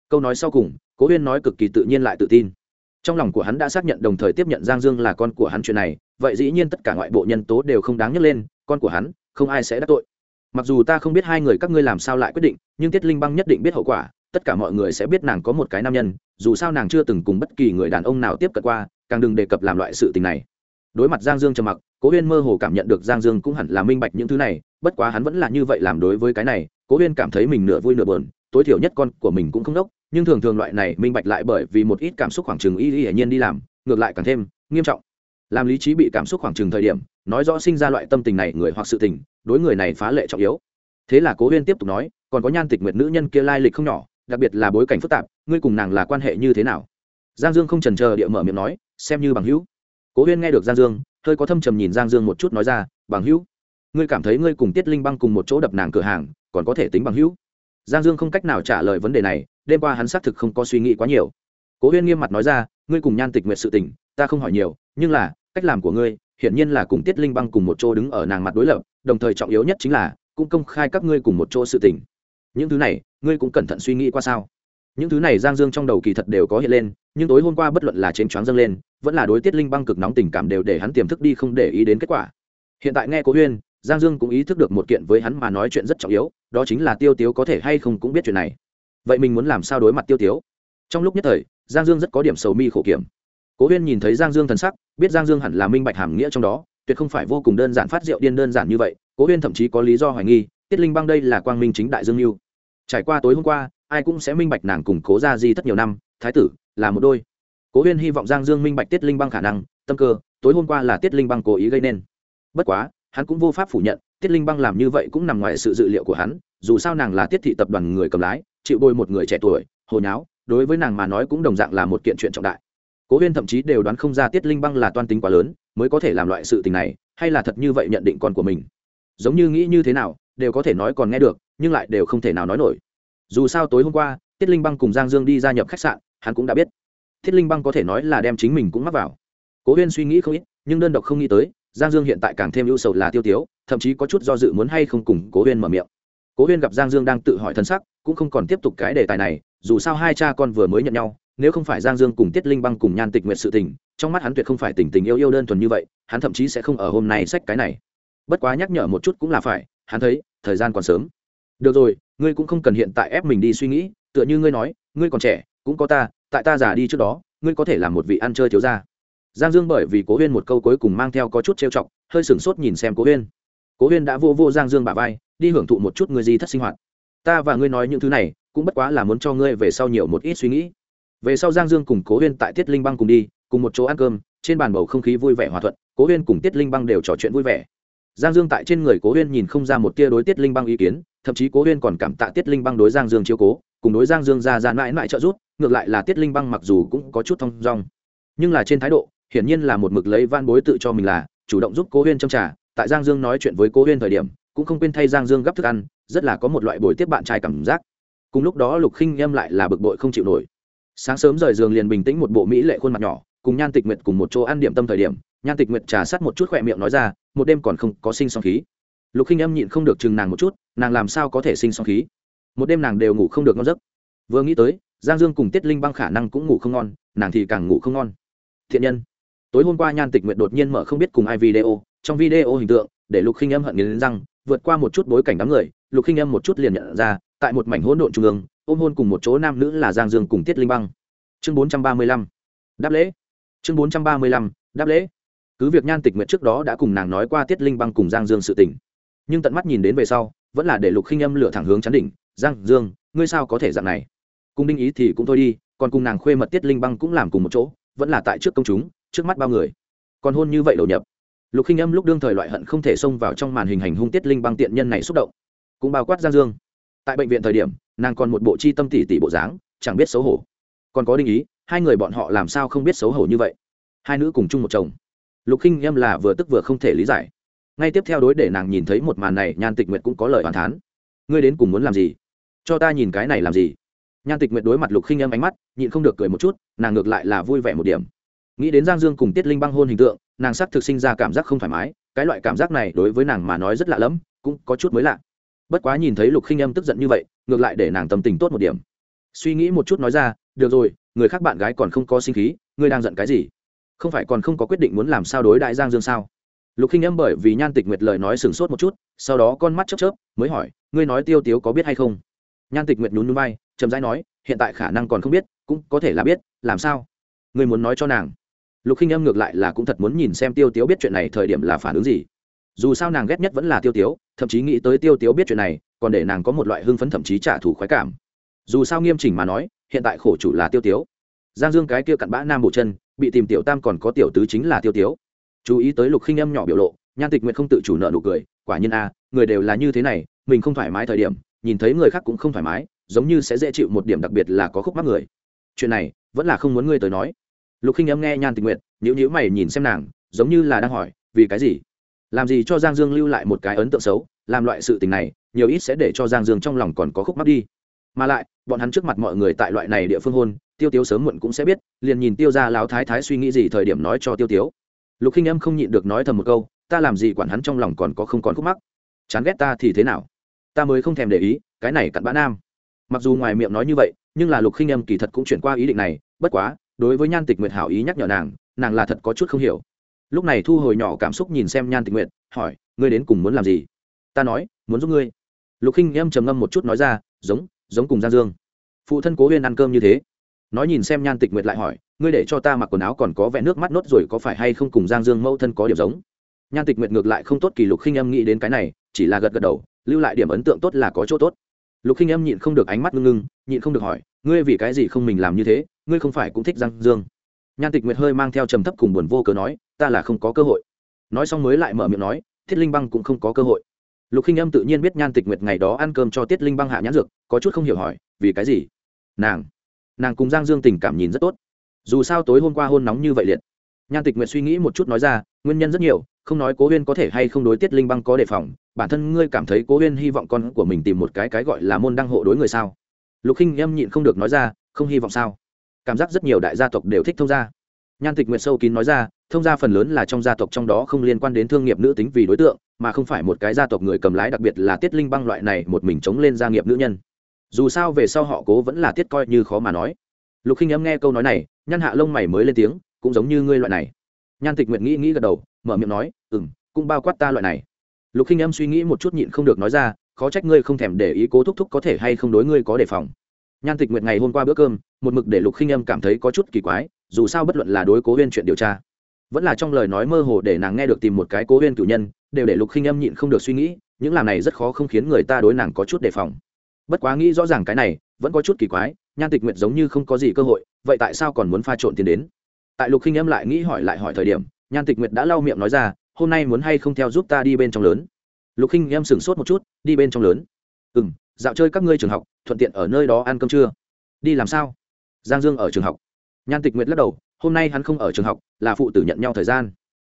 Câu nói sau cùng, cố huyên nói cực kỳ tự nhiên lại tự tin. Trong lòng của hắn đã xác nhận đồng thời tiếp nhận giang dương là con của hắn chuyện này, vậy dĩ nhiên tất cả ngoại bộ nhân tố đều không đáng nhắc lên, con của hắn, không ai sẽ đắc tội mặc dù ta không biết hai người các ngươi làm sao lại quyết định, nhưng tiết linh băng nhất định biết hậu quả, tất cả mọi người sẽ biết nàng có một cái nam nhân, dù sao nàng chưa từng cùng bất kỳ người đàn ông nào tiếp cận qua, càng đừng đề cập làm loại sự tình này. Đối mặt giang dương trầm mặc, cố huyên mơ hồ cảm nhận được giang dương cũng hẳn là minh bạch những thứ này, bất quá hắn vẫn là như vậy làm đối với cái này, cố huyên cảm thấy mình nửa vui nửa bờn tối thiểu nhất con của mình cũng không đốc, nhưng thường thường loại này minh bạch lại bởi vì một ít cảm xúc khoảng trừng y y hệ nhiên đi làm, ngược lại càng thêm nghiêm trọng. Làm lý trí bị cảm xúc khoảng trừng thời điểm, nói rõ sinh ra loại tâm tình này người hoặc sự tình đối người này phá lệ trọng yếu. Thế là cố huyên tiếp tục nói, còn có nhan tịch nguyệt nữ nhân kia lai lịch không nhỏ, đặc biệt là bối cảnh phức tạp, ngươi cùng nàng là quan hệ như thế nào? Giang dương không trần chờ địa mở miệng nói, xem như bằng hữu. Cố huyên nghe được giang dương, hơi có thâm trầm nhìn giang dương một chút nói ra, bằng hữu, ngươi cảm thấy ngươi cùng tiết linh băng cùng một chỗ đập nàng cửa hàng, còn có thể tính bằng hữu? Giang dương không cách nào trả lời vấn đề này, đêm qua hắn xác thực không có suy nghĩ quá nhiều. Cố huyên nghiêm mặt nói ra, ngươi cùng nhan tịch nguyệt sự tình, ta không hỏi nhiều, nhưng là, cách làm của ngươi hiển nhiên là cùng tiết linh băng cùng một chỗ đứng ở nàng mặt đối lập, đồng thời trọng yếu nhất chính là, cũng công khai các ngươi cùng một chỗ sự tình. Những thứ này, ngươi cũng cẩn thận suy nghĩ qua sao? Những thứ này giang dương trong đầu kỳ thật đều có hiện lên, nhưng tối hôm qua bất luận là trên choáng dâng lên, vẫn là đối tiết linh băng cực nóng tình cảm đều để hắn tiềm thức đi không để ý đến kết quả. Hiện tại nghe cố huyên, giang dương cũng ý thức được một kiện với hắn mà nói chuyện rất trọng yếu, đó chính là tiêu tiếu có thể hay không cũng biết chuyện này. Vậy mình muốn làm sao đối mặt tiêu tiếu? Trong lúc nhất thời, giang dương rất có điểm sầu mi khổ kiểm cố huyên nhìn thấy giang dương thần sắc, biết giang dương hẳn là minh bạch hàm nghĩa trong đó, tuyệt không phải vô cùng đơn giản phát rượu điên đơn giản như vậy, cố huyên thậm chí có lý do hoài nghi, tiết linh băng đây là quang minh chính đại dương mưu. Trải qua tối hôm qua, ai cũng sẽ minh bạch nàng cùng cố ra di tất nhiều năm, thái tử là một đôi. Cố huyên hy vọng giang dương minh bạch tiết linh băng khả năng, tâm cơ, tối hôm qua là tiết linh băng cố ý gây nên. Bất quá, hắn cũng vô pháp phủ nhận, tiết linh băng làm như vậy cũng nằm ngoài sự dự liệu của hắn, dù sao nàng là tiết thị tập đoàn người cầm lái, chịu bôi một người trẻ tuổi hồi nháo, đối với nàng mà nói cũng đồng dạng là một kiện chuyện trọng đại cố huyên thậm chí đều đoán không ra tiết linh băng là toan tính quá lớn, mới có thể làm loại sự tình này, hay là thật như vậy nhận định con của mình. Giống như nghĩ như thế nào, đều có thể nói còn nghe được, nhưng lại đều không thể nào nói nổi. Dù sao tối hôm qua, tiết linh băng cùng giang dương đi gia nhập khách sạn, hắn cũng đã biết. Tiết linh băng có thể nói là đem chính mình cũng mắc vào. Cố huyên suy nghĩ không ít, nhưng đơn độc không nghĩ tới, giang dương hiện tại càng thêm ưu sầu là tiêu tiếu, thậm chí có chút do dự muốn hay không cùng cố huyên mở miệng. Cố huyên gặp giang dương đang tự hỏi thân sắc, cũng không còn tiếp tục cái đề tài này, dù sao hai cha con vừa mới nhận nhau nếu không phải giang dương cùng tiết linh băng cùng nhan tịch nguyện sự tình, trong mắt hắn tuyệt không phải tình tình yêu yêu đơn thuần như vậy, hắn thậm chí sẽ không ở hôm nay sách cái này. Bất quá nhắc nhở một chút cũng là phải, hắn thấy, thời gian còn sớm. Được rồi, ngươi cũng không cần hiện tại ép mình đi suy nghĩ, tựa như ngươi nói, ngươi còn trẻ, cũng có ta, tại ta già đi trước đó, ngươi có thể là một vị ăn chơi thiếu gia. Giang dương bởi vì cố huyên một câu cuối cùng mang theo có chút trêu chọc, hơi sửng sốt nhìn xem cố huyên. Cố huyên đã vô vô giang dương bà vai, đi hưởng thụ một chút người gì thất sinh hoạt. Ta và ngươi nói những thứ này, cũng bất quá là muốn cho ngươi về sau nhiều một ít suy nghĩ về sau giang dương cùng cố huyên tại tiết linh băng cùng đi, cùng một chỗ ăn cơm, trên bàn bầu không khí vui vẻ hòa thuận, cố huyên cùng tiết linh băng đều trò chuyện vui vẻ. Giang dương tại trên người cố huyên nhìn không ra một tia đối tiết linh băng ý kiến, thậm chí cố huyên còn cảm tạ tiết linh băng đối giang dương chiếu cố, cùng đối giang dương ra ra mãi mãi trợ giúp, ngược lại là tiết linh băng mặc dù cũng có chút thong dong. Nhưng là trên thái độ, hiển nhiên là một mực lấy van bối tự cho mình là, chủ động giúp cố huyên châm trả tại giang dương nói chuyện với cố huyên thời điểm, cũng không quên thay giang dương gấp thức ăn, rất là có một loại bồi tiếp bạn trai cảm giác. Cùng lúc đó lục khinh em lại là bực bội không chịu nổi sáng sớm rời giường liền bình tĩnh một bộ mỹ lệ khuôn mặt nhỏ, cùng nhan tịch nguyệt cùng một chỗ ăn điểm tâm thời điểm, nhan tịch nguyệt trà sát một chút khỏe miệng nói ra, một đêm còn không có sinh song khí. Lục khinh em nhịn không được chừng nàng một chút, nàng làm sao có thể sinh song khí? Một đêm nàng đều ngủ không được ngon giấc. Vừa nghĩ tới, giang dương cùng tiết linh băng khả năng cũng ngủ không ngon, nàng thì càng ngủ không ngon. Thiện nhân. Tối hôm qua nhan tịch nguyệt đột nhiên mở không biết cùng ai video, trong video hình tượng, để lục khinh âm hận nghiến răng, vượt qua một chút bối cảnh đám người, lục khinh âm một chút liền nhận ra, tại một mảnh hỗn độn trung ương ôm hôn cùng một chỗ nam nữ là giang dương cùng tiết linh băng. Chương bốn trăm ba mươi lăm, đáp lễ. Chương bốn trăm ba mươi lăm, đáp lễ. Cứ việc nhan tịch nguyện trước đó đã cùng nàng nói qua tiết linh băng cùng giang dương sự tình, nhưng tận mắt nhìn đến về sau, vẫn là để lục khinh âm lửa thẳng hướng chắn đỉnh, giang dương, ngươi sao có thể dạng này? Cung đinh ý thì cũng thôi đi, còn cùng nàng khuê mật tiết linh băng cũng làm cùng một chỗ, vẫn là tại trước công chúng, trước mắt bao người. Còn hôn như vậy đầu nhập. Lục khinh âm lúc đương thời loại hận không thể xông vào trong màn hình hành hung tiết linh băng tiện nhân này xúc động. Cũng bao quát giang dương tại bệnh viện thời điểm, nàng còn một bộ chi tâm tỷ tỷ bộ dáng, chẳng biết xấu hổ. Còn có đinh ý, hai người bọn họ làm sao không biết xấu hổ như vậy? Hai nữ cùng chung một chồng. Lục khinh âm là vừa tức vừa không thể lý giải. Ngay tiếp theo đối để nàng nhìn thấy một màn này, nhan tịch nguyệt cũng có lời hoàn thán. Ngươi đến cùng muốn làm gì? Cho ta nhìn cái này làm gì? Nhan tịch nguyệt đối mặt lục khinh âm ánh mắt, nhịn không được cười một chút, nàng ngược lại là vui vẻ một điểm. Nghĩ đến giang dương cùng tiết linh băng hôn hình tượng, nàng sắc thực sinh ra cảm giác không thoải mái, cái loại cảm giác này đối với nàng mà nói rất lạ lẫm, cũng có chút mới lạ bất quá nhìn thấy lục khinh âm tức giận như vậy, ngược lại để nàng tâm tình tốt một điểm. Suy nghĩ một chút nói ra, được rồi, người khác bạn gái còn không có sinh khí, ngươi đang giận cái gì? Không phải còn không có quyết định muốn làm sao đối đại giang dương sao? Lục khinh âm bởi vì nhan tịch nguyệt lời nói sừng sốt một chút, sau đó con mắt chớp chớp, mới hỏi, ngươi nói tiêu tiếu có biết hay không? Nhan tịch nguyệt nhún núi bay chậm rãi nói, hiện tại khả năng còn không biết, cũng có thể là biết, làm sao? Ngươi muốn nói cho nàng. Lục khinh âm ngược lại là cũng thật muốn nhìn xem tiêu tiếu biết chuyện này thời điểm là phản ứng gì dù sao nàng ghét nhất vẫn là tiêu tiếu, thậm chí nghĩ tới tiêu tiếu biết chuyện này, còn để nàng có một loại hưng phấn thậm chí trả thù khoái cảm. Dù sao nghiêm chỉnh mà nói, hiện tại khổ chủ là tiêu tiếu. Giang dương cái kia cặn bã nam bộ chân, bị tìm tiểu tam còn có tiểu tứ chính là tiêu tiếu. Chú ý tới lục khinh âm nhỏ biểu lộ, nhan tịch nguyện không tự chủ nợ nụ cười, quả nhiên a, người đều là như thế này, mình không thoải mái thời điểm, nhìn thấy người khác cũng không thoải mái, giống như sẽ dễ chịu một điểm đặc biệt là có khúc mắc người. Chuyện này, vẫn là không muốn ngươi tới nói. Lục khinh âm nghe nhan tịch nguyện nhữ nhữ mày nhìn xem nàng, giống như là đang hỏi, vì cái gì? Làm gì cho giang dương lưu lại một cái ấn tượng xấu, làm loại sự tình này, nhiều ít sẽ để cho giang dương trong lòng còn có khúc mắc đi. Mà lại, bọn hắn trước mặt mọi người tại loại này địa phương hôn, tiêu tiếu sớm muộn cũng sẽ biết, liền nhìn tiêu ra láo thái thái suy nghĩ gì thời điểm nói cho tiêu tiếu. Lục khinh âm không nhịn được nói thầm một câu, ta làm gì quản hắn trong lòng còn có không còn khúc mắc? Chán ghét ta thì thế nào? Ta mới không thèm để ý, cái này cặn bã nam. Mặc dù ngoài miệng nói như vậy, nhưng là lục khinh âm kỳ thật cũng chuyển qua ý định này, bất quá, đối với nhan tịch nguyệt hảo ý nhắc nhở nàng nàng là thật có chút không hiểu lúc này thu hồi nhỏ cảm xúc nhìn xem nhan tịch nguyện hỏi, ngươi đến cùng muốn làm gì? Ta nói, muốn giúp ngươi. Lục khinh em trầm ngâm một chút nói ra, giống giống cùng giang dương. Phụ thân cố huyên ăn cơm như thế. Nói nhìn xem nhan tịch nguyệt lại hỏi, ngươi để cho ta mặc quần áo còn có vẽ nước mắt nốt rồi có phải hay không cùng giang dương mẫu thân có điểm giống? Nhan tịch nguyệt ngược lại không tốt kỳ lục khinh em nghĩ đến cái này, chỉ là gật gật đầu, lưu lại điểm ấn tượng tốt là có chỗ tốt. Lục khinh em nhịn không được ánh mắt ngưng ngưng, nhịn không được hỏi, ngươi vì cái gì không mình làm như thế? Ngươi không phải cũng thích giang dương nhan tịch nguyệt hơi mang theo trầm thấp cùng buồn vô cớ nói, ta là không có cơ hội. Nói xong mới lại mở miệng nói, thiết linh băng cũng không có cơ hội. Lục khinh âm tự nhiên biết nhan tịch nguyệt ngày đó ăn cơm cho tiết linh băng hạ nhãn dược, có chút không hiểu hỏi, vì cái gì? Nàng nàng cùng giang dương tình cảm nhìn rất tốt. Dù sao tối hôm qua hôn nóng như vậy liệt. Nhan tịch nguyệt suy nghĩ một chút nói ra, nguyên nhân rất nhiều, không nói cố huyên có thể hay không đối tiết linh băng có đề phòng, bản thân ngươi cảm thấy cố huyên hy vọng con của mình tìm một cái cái gọi là môn đăng hộ đối người sao? Lục khinh em nhịn không được nói ra, không hy vọng sao? Cảm giác rất nhiều đại gia tộc đều thích thông gia. Nhan tịch nguyệt sâu kín nói ra, thông gia phần lớn là trong gia tộc trong đó không liên quan đến thương nghiệp nữ tính vì đối tượng, mà không phải một cái gia tộc người cầm lái, đặc biệt là tiết linh băng loại này, một mình chống lên gia nghiệp nữ nhân. Dù sao về sau họ cố vẫn là tiết coi như khó mà nói. Lục khinh em nghe câu nói này nhăn hạ lông mày mới lên tiếng, cũng giống như ngươi loại này. Nhan tịch nguyệt nghĩ nghĩ gật đầu, mở miệng nói ừ m cũng bao quát ta loại này. Lục khinh em suy nghĩ một chút nhịn không được nói ra, khó trách ngươi không thèm để ý cố thúc thúc có thể hay không đối ngươi có đề phòng nhan tịch nguyệt ngày hôm qua bữa cơm, một mực để lục khinh âm cảm thấy có chút kỳ quái, dù sao bất luận là đối cố huyên chuyện điều tra, vẫn là trong lời nói mơ hồ để nàng nghe được tìm một cái cố huyên cử nhân, đều để lục khinh âm nhịn không được suy nghĩ, những làm này rất khó không khiến người ta đối nàng có chút đề phòng. Bất quá nghĩ rõ ràng cái này, vẫn có chút kỳ quái, nhan tịch nguyệt giống như không có gì cơ hội, vậy tại sao còn muốn pha trộn tiền đến? Tại lục khinh âm lại nghĩ hỏi lại hỏi thời điểm, nhan tịch nguyệt đã lau miệng nói ra, hôm nay muốn hay không theo giúp ta đi bên trong lớn? Lục khinh âm sửng sốt một chút, đi bên trong lớn? Ừ m dạo chơi các ngươi trường học thuận tiện ở nơi đó ăn cơm trưa. Đi làm sao? Giang dương ở trường học. Nhan tịch nguyệt lắc đầu, hôm nay hắn không ở trường học, là phụ tử nhận nhau thời gian.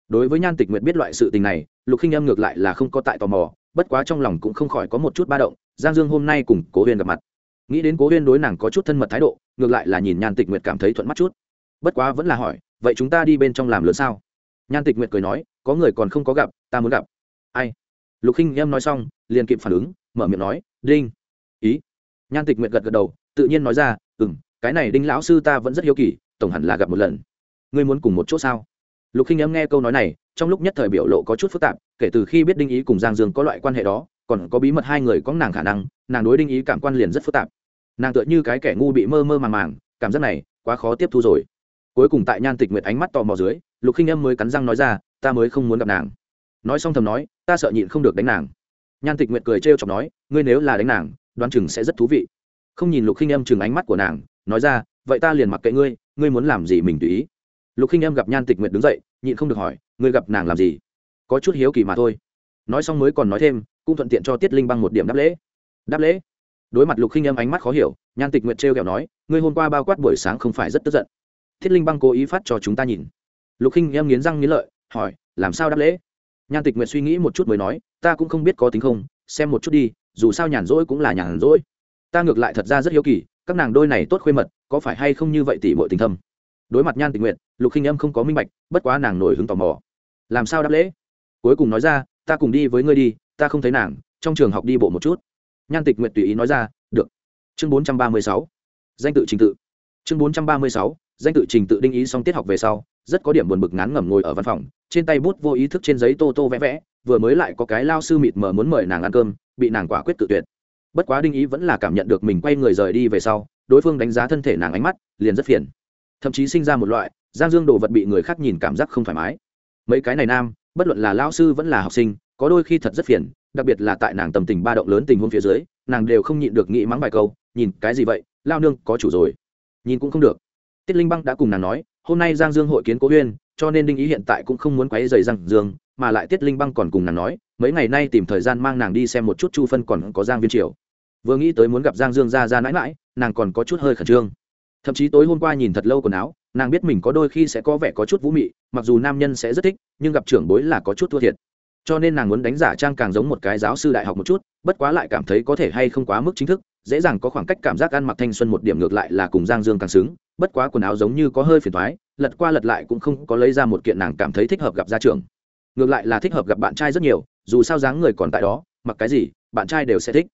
Đối với nhan tịch nguyệt biết loại sự tình này, lục khinh em ngược lại là không có tại tò mò, bất quá trong lòng cũng không khỏi có một chút ba động, giang dương hôm nay cùng cố huyên gặp mặt. Nghĩ đến cố huyên đối nàng có chút thân mật thái độ, ngược lại là nhìn nhan tịch nguyệt cảm thấy thuận mắt chút. Bất quá vẫn là hỏi, vậy chúng ta đi bên trong làm lớn sao? Nhan tịch nguyệt cười nói, có người còn không có gặp, ta muốn gặp. Ai? Lục khinh em nói xong, liền kịp phản ứng, mở miệng nói, đinh nhan tịch nguyệt gật gật đầu, tự nhiên nói ra ừ m cái này đinh lão sư ta vẫn rất hiếu kỳ, tổng hẳn là gặp một lần. Ngươi muốn cùng một chỗ sao? Lục khinh em nghe câu nói này, trong lúc nhất thời biểu lộ có chút phức tạp, kể từ khi biết đinh ý cùng giang dương có loại quan hệ đó, còn có bí mật hai người có nàng khả năng, nàng đối đinh ý cảm quan liền rất phức tạp. Nàng tựa như cái kẻ ngu bị mơ mơ màng màng, cảm giác này quá khó tiếp thu rồi. Cuối cùng tại nhan tịch nguyệt ánh mắt tò mò dưới, lục khinh em mới cắn răng nói ra, ta mới không muốn gặp nàng. Nói xong thầm nói, ta sợ nhịn không được đánh nàng. Nhan tịch nguyệt cười trêu chọc nói, ngươi nếu là đánh nàng đoán chừng sẽ rất thú vị. Không nhìn lục khinh em chừng ánh mắt của nàng, nói ra, vậy ta liền mặc kệ ngươi ngươi muốn làm gì mình tùy ý. Lục khinh em gặp nhan tịch nguyệt đứng dậy, nhịn không được hỏi, ngươi gặp nàng làm gì? Có chút hiếu kỳ mà thôi. Nói xong mới còn nói thêm, cũng thuận tiện cho tiết linh băng một điểm đáp lễ. Đáp lễ? Đối mặt lục khinh em ánh mắt khó hiểu, nhan tịch nguyệt trêu kẹo nói, ngươi hôm qua bao quát buổi sáng không phải rất tức giận. Thiết linh băng cố ý phát cho chúng ta nhìn. Lục khinh em nghiến răng nghiến lợi, hỏi, làm sao đáp lễ? Nhan tịch nguyệt suy nghĩ một chút mới nói, ta cũng không biết có tính không, xem một chút đi dù sao nhàn rỗi cũng là nhàn rỗi. Ta ngược lại thật ra rất hiếu kỳ các nàng đôi này tốt khuê mật có phải hay không như vậy tỷ mọi tình thâm? Đối mặt nhan tình nguyện, lục khinh âm không có minh bạch bất quá nàng nổi hứng tò mò. Làm sao đáp lễ? Cuối cùng nói ra ta cùng đi với ngươi đi ta không thấy nàng trong trường học đi bộ một chút. Nhan tịch nguyện tùy ý nói ra được. Chương bốn trăm ba mươi sáu danh tự trình tự. Chương bốn trăm ba mươi sáu danh tự trình tự đinh ý xong tiết học về sau rất có điểm buồn bực ngán ngẩm ngồi ở văn phòng trên tay bút vô ý thức trên giấy tô tô vẽ vẽ vừa mới lại có cái lao sư mịt mờ muốn mời nàng ăn cơm, bị nàng quả quyết tự tuyệt. Bất quá đinh ý vẫn là cảm nhận được mình quay người rời đi về sau, đối phương đánh giá thân thể nàng ánh mắt, liền rất phiền. Thậm chí sinh ra một loại, giang dương đồ vật bị người khác nhìn cảm giác không thoải mái. Mấy cái này nam, bất luận là lao sư vẫn là học sinh, có đôi khi thật rất phiền, đặc biệt là tại nàng tầm tình ba động lớn tình huống phía dưới, nàng đều không nhịn được nghĩ mắng bài câu, nhìn cái gì vậy? Lao nương có chủ rồi. Nhìn cũng không được. Tiết linh băng đã cùng nàng nói hôm nay giang dương hội kiến cố huyên, cho nên đinh ý hiện tại cũng không muốn quấy dày giang dương, mà lại tiết linh băng còn cùng nàng nói, mấy ngày nay tìm thời gian mang nàng đi xem một chút chu phân còn có giang viên triều. Vừa nghĩ tới muốn gặp giang dương ra ra mãi mãi, nàng còn có chút hơi khẩn trương. Thậm chí tối hôm qua nhìn thật lâu quần áo, nàng biết mình có đôi khi sẽ có vẻ có chút vũ mị, mặc dù nam nhân sẽ rất thích, nhưng gặp trưởng bối là có chút thua thiệt. Cho nên nàng muốn đánh giả trang càng giống một cái giáo sư đại học một chút, bất quá lại cảm thấy có thể hay không quá mức chính thức, dễ dàng có khoảng cách cảm giác ăn mặc thanh xuân một điểm ngược lại là cùng giang dương càng xứng bất quá quần áo giống như có hơi phiền thoái, lật qua lật lại cũng không có lấy ra một kiện nàng cảm thấy thích hợp gặp gia trưởng. Ngược lại là thích hợp gặp bạn trai rất nhiều, dù sao dáng người còn tại đó, mặc cái gì, bạn trai đều sẽ thích.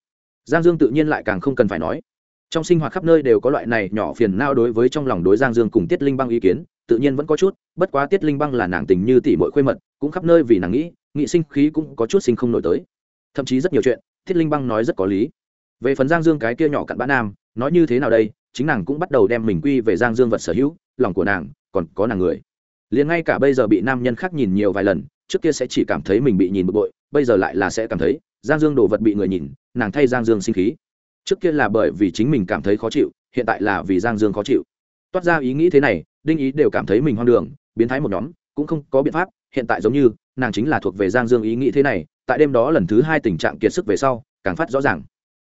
Giang dương tự nhiên lại càng không cần phải nói. Trong sinh hoạt khắp nơi đều có loại này nhỏ phiền nao đối với trong lòng đối giang dương cùng tiết linh băng ý kiến, tự nhiên vẫn có chút, bất quá tiết linh băng là nàng tình như tỷ mội khuê mật, cũng khắp nơi vì nàng nghĩ, nghị sinh khí cũng có chút sinh không nổi tới. Thậm chí rất nhiều chuyện, tiết linh băng nói rất có lý. Về phần giang dương cái kia nhỏ cặn bã nam, nói như thế nào đây chính nàng cũng bắt đầu đem mình quy về giang dương vật sở hữu, lòng của nàng còn có nàng người. Liền ngay cả bây giờ bị nam nhân khác nhìn nhiều vài lần, trước kia sẽ chỉ cảm thấy mình bị nhìn bực bội, bây giờ lại là sẽ cảm thấy giang dương đồ vật bị người nhìn, nàng thay giang dương sinh khí. Trước kia là bởi vì chính mình cảm thấy khó chịu, hiện tại là vì giang dương khó chịu. Toát ra ý nghĩ thế này, đinh ý đều cảm thấy mình hoang đường, biến thái một nhóm, cũng không có biện pháp, hiện tại giống như nàng chính là thuộc về giang dương ý nghĩ thế này, tại đêm đó lần thứ hai tình trạng kiệt sức về sau, càng phát rõ ràng.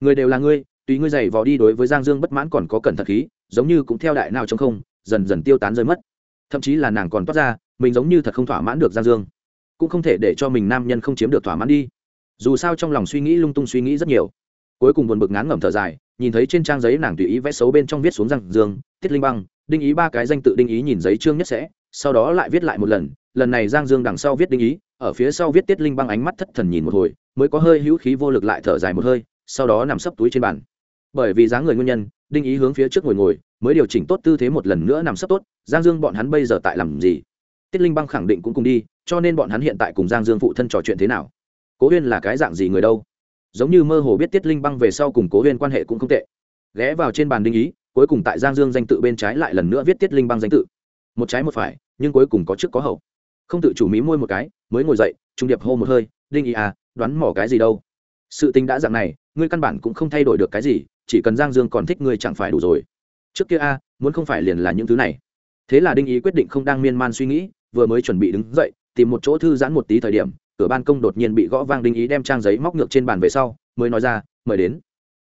Người đều là ngươi tùy ngươi giày vò đi đối với giang dương bất mãn còn có cẩn thận khí, giống như cũng theo đại nào trong không, dần dần tiêu tán rơi mất. Thậm chí là nàng còn toát ra, mình giống như thật không thỏa mãn được giang dương. Cũng không thể để cho mình nam nhân không chiếm được thỏa mãn đi. Dù sao trong lòng suy nghĩ lung tung suy nghĩ rất nhiều. Cuối cùng buồn bực ngán ngẩm thở dài, nhìn thấy trên trang giấy nàng tùy ý vẽ xấu bên trong viết xuống rằng dương tiết linh băng, đinh ý ba cái danh tự đinh ý nhìn giấy trương nhất sẽ, sau đó lại viết lại một lần lần này giang dương đằng sau viết đinh ý, ở phía sau viết tiết linh băng ánh mắt thất thần nhìn một hồi, mới có hơi hữu khí vô lực lại thở dài một hơi, sau đó nằm sấp túi trên bàn bởi vì dáng người nguyên nhân, đinh ý hướng phía trước ngồi ngồi, mới điều chỉnh tốt tư thế một lần nữa nằm sấp tốt, giang dương bọn hắn bây giờ tại làm gì? Tiết linh băng khẳng định cũng cùng đi, cho nên bọn hắn hiện tại cùng giang dương phụ thân trò chuyện thế nào? Cố huyên là cái dạng gì người đâu? Giống như mơ hồ biết tiết linh băng về sau cùng cố huyên quan hệ cũng không tệ. Ghé vào trên bàn đinh ý, cuối cùng tại giang dương danh tự bên trái lại lần nữa viết tiết linh băng danh tự. Một trái một phải, nhưng cuối cùng có trước có hậu. Không tự chủ mí môi một cái, mới ngồi dậy, trung điệp hô một hơi, đinh ý à đoán mỏ cái gì đâu? Sự tình đã dạng này, ngươi căn bản cũng không thay đổi được cái gì chỉ cần giang dương còn thích ngươi chẳng phải đủ rồi. Trước kia a, muốn không phải liền là những thứ này. Thế là đinh ý quyết định không đang miên man suy nghĩ, vừa mới chuẩn bị đứng dậy, tìm một chỗ thư giãn một tí thời điểm, cửa ban công đột nhiên bị gõ vang đinh ý đem trang giấy móc ngược trên bàn về sau, mới nói ra, mời đến.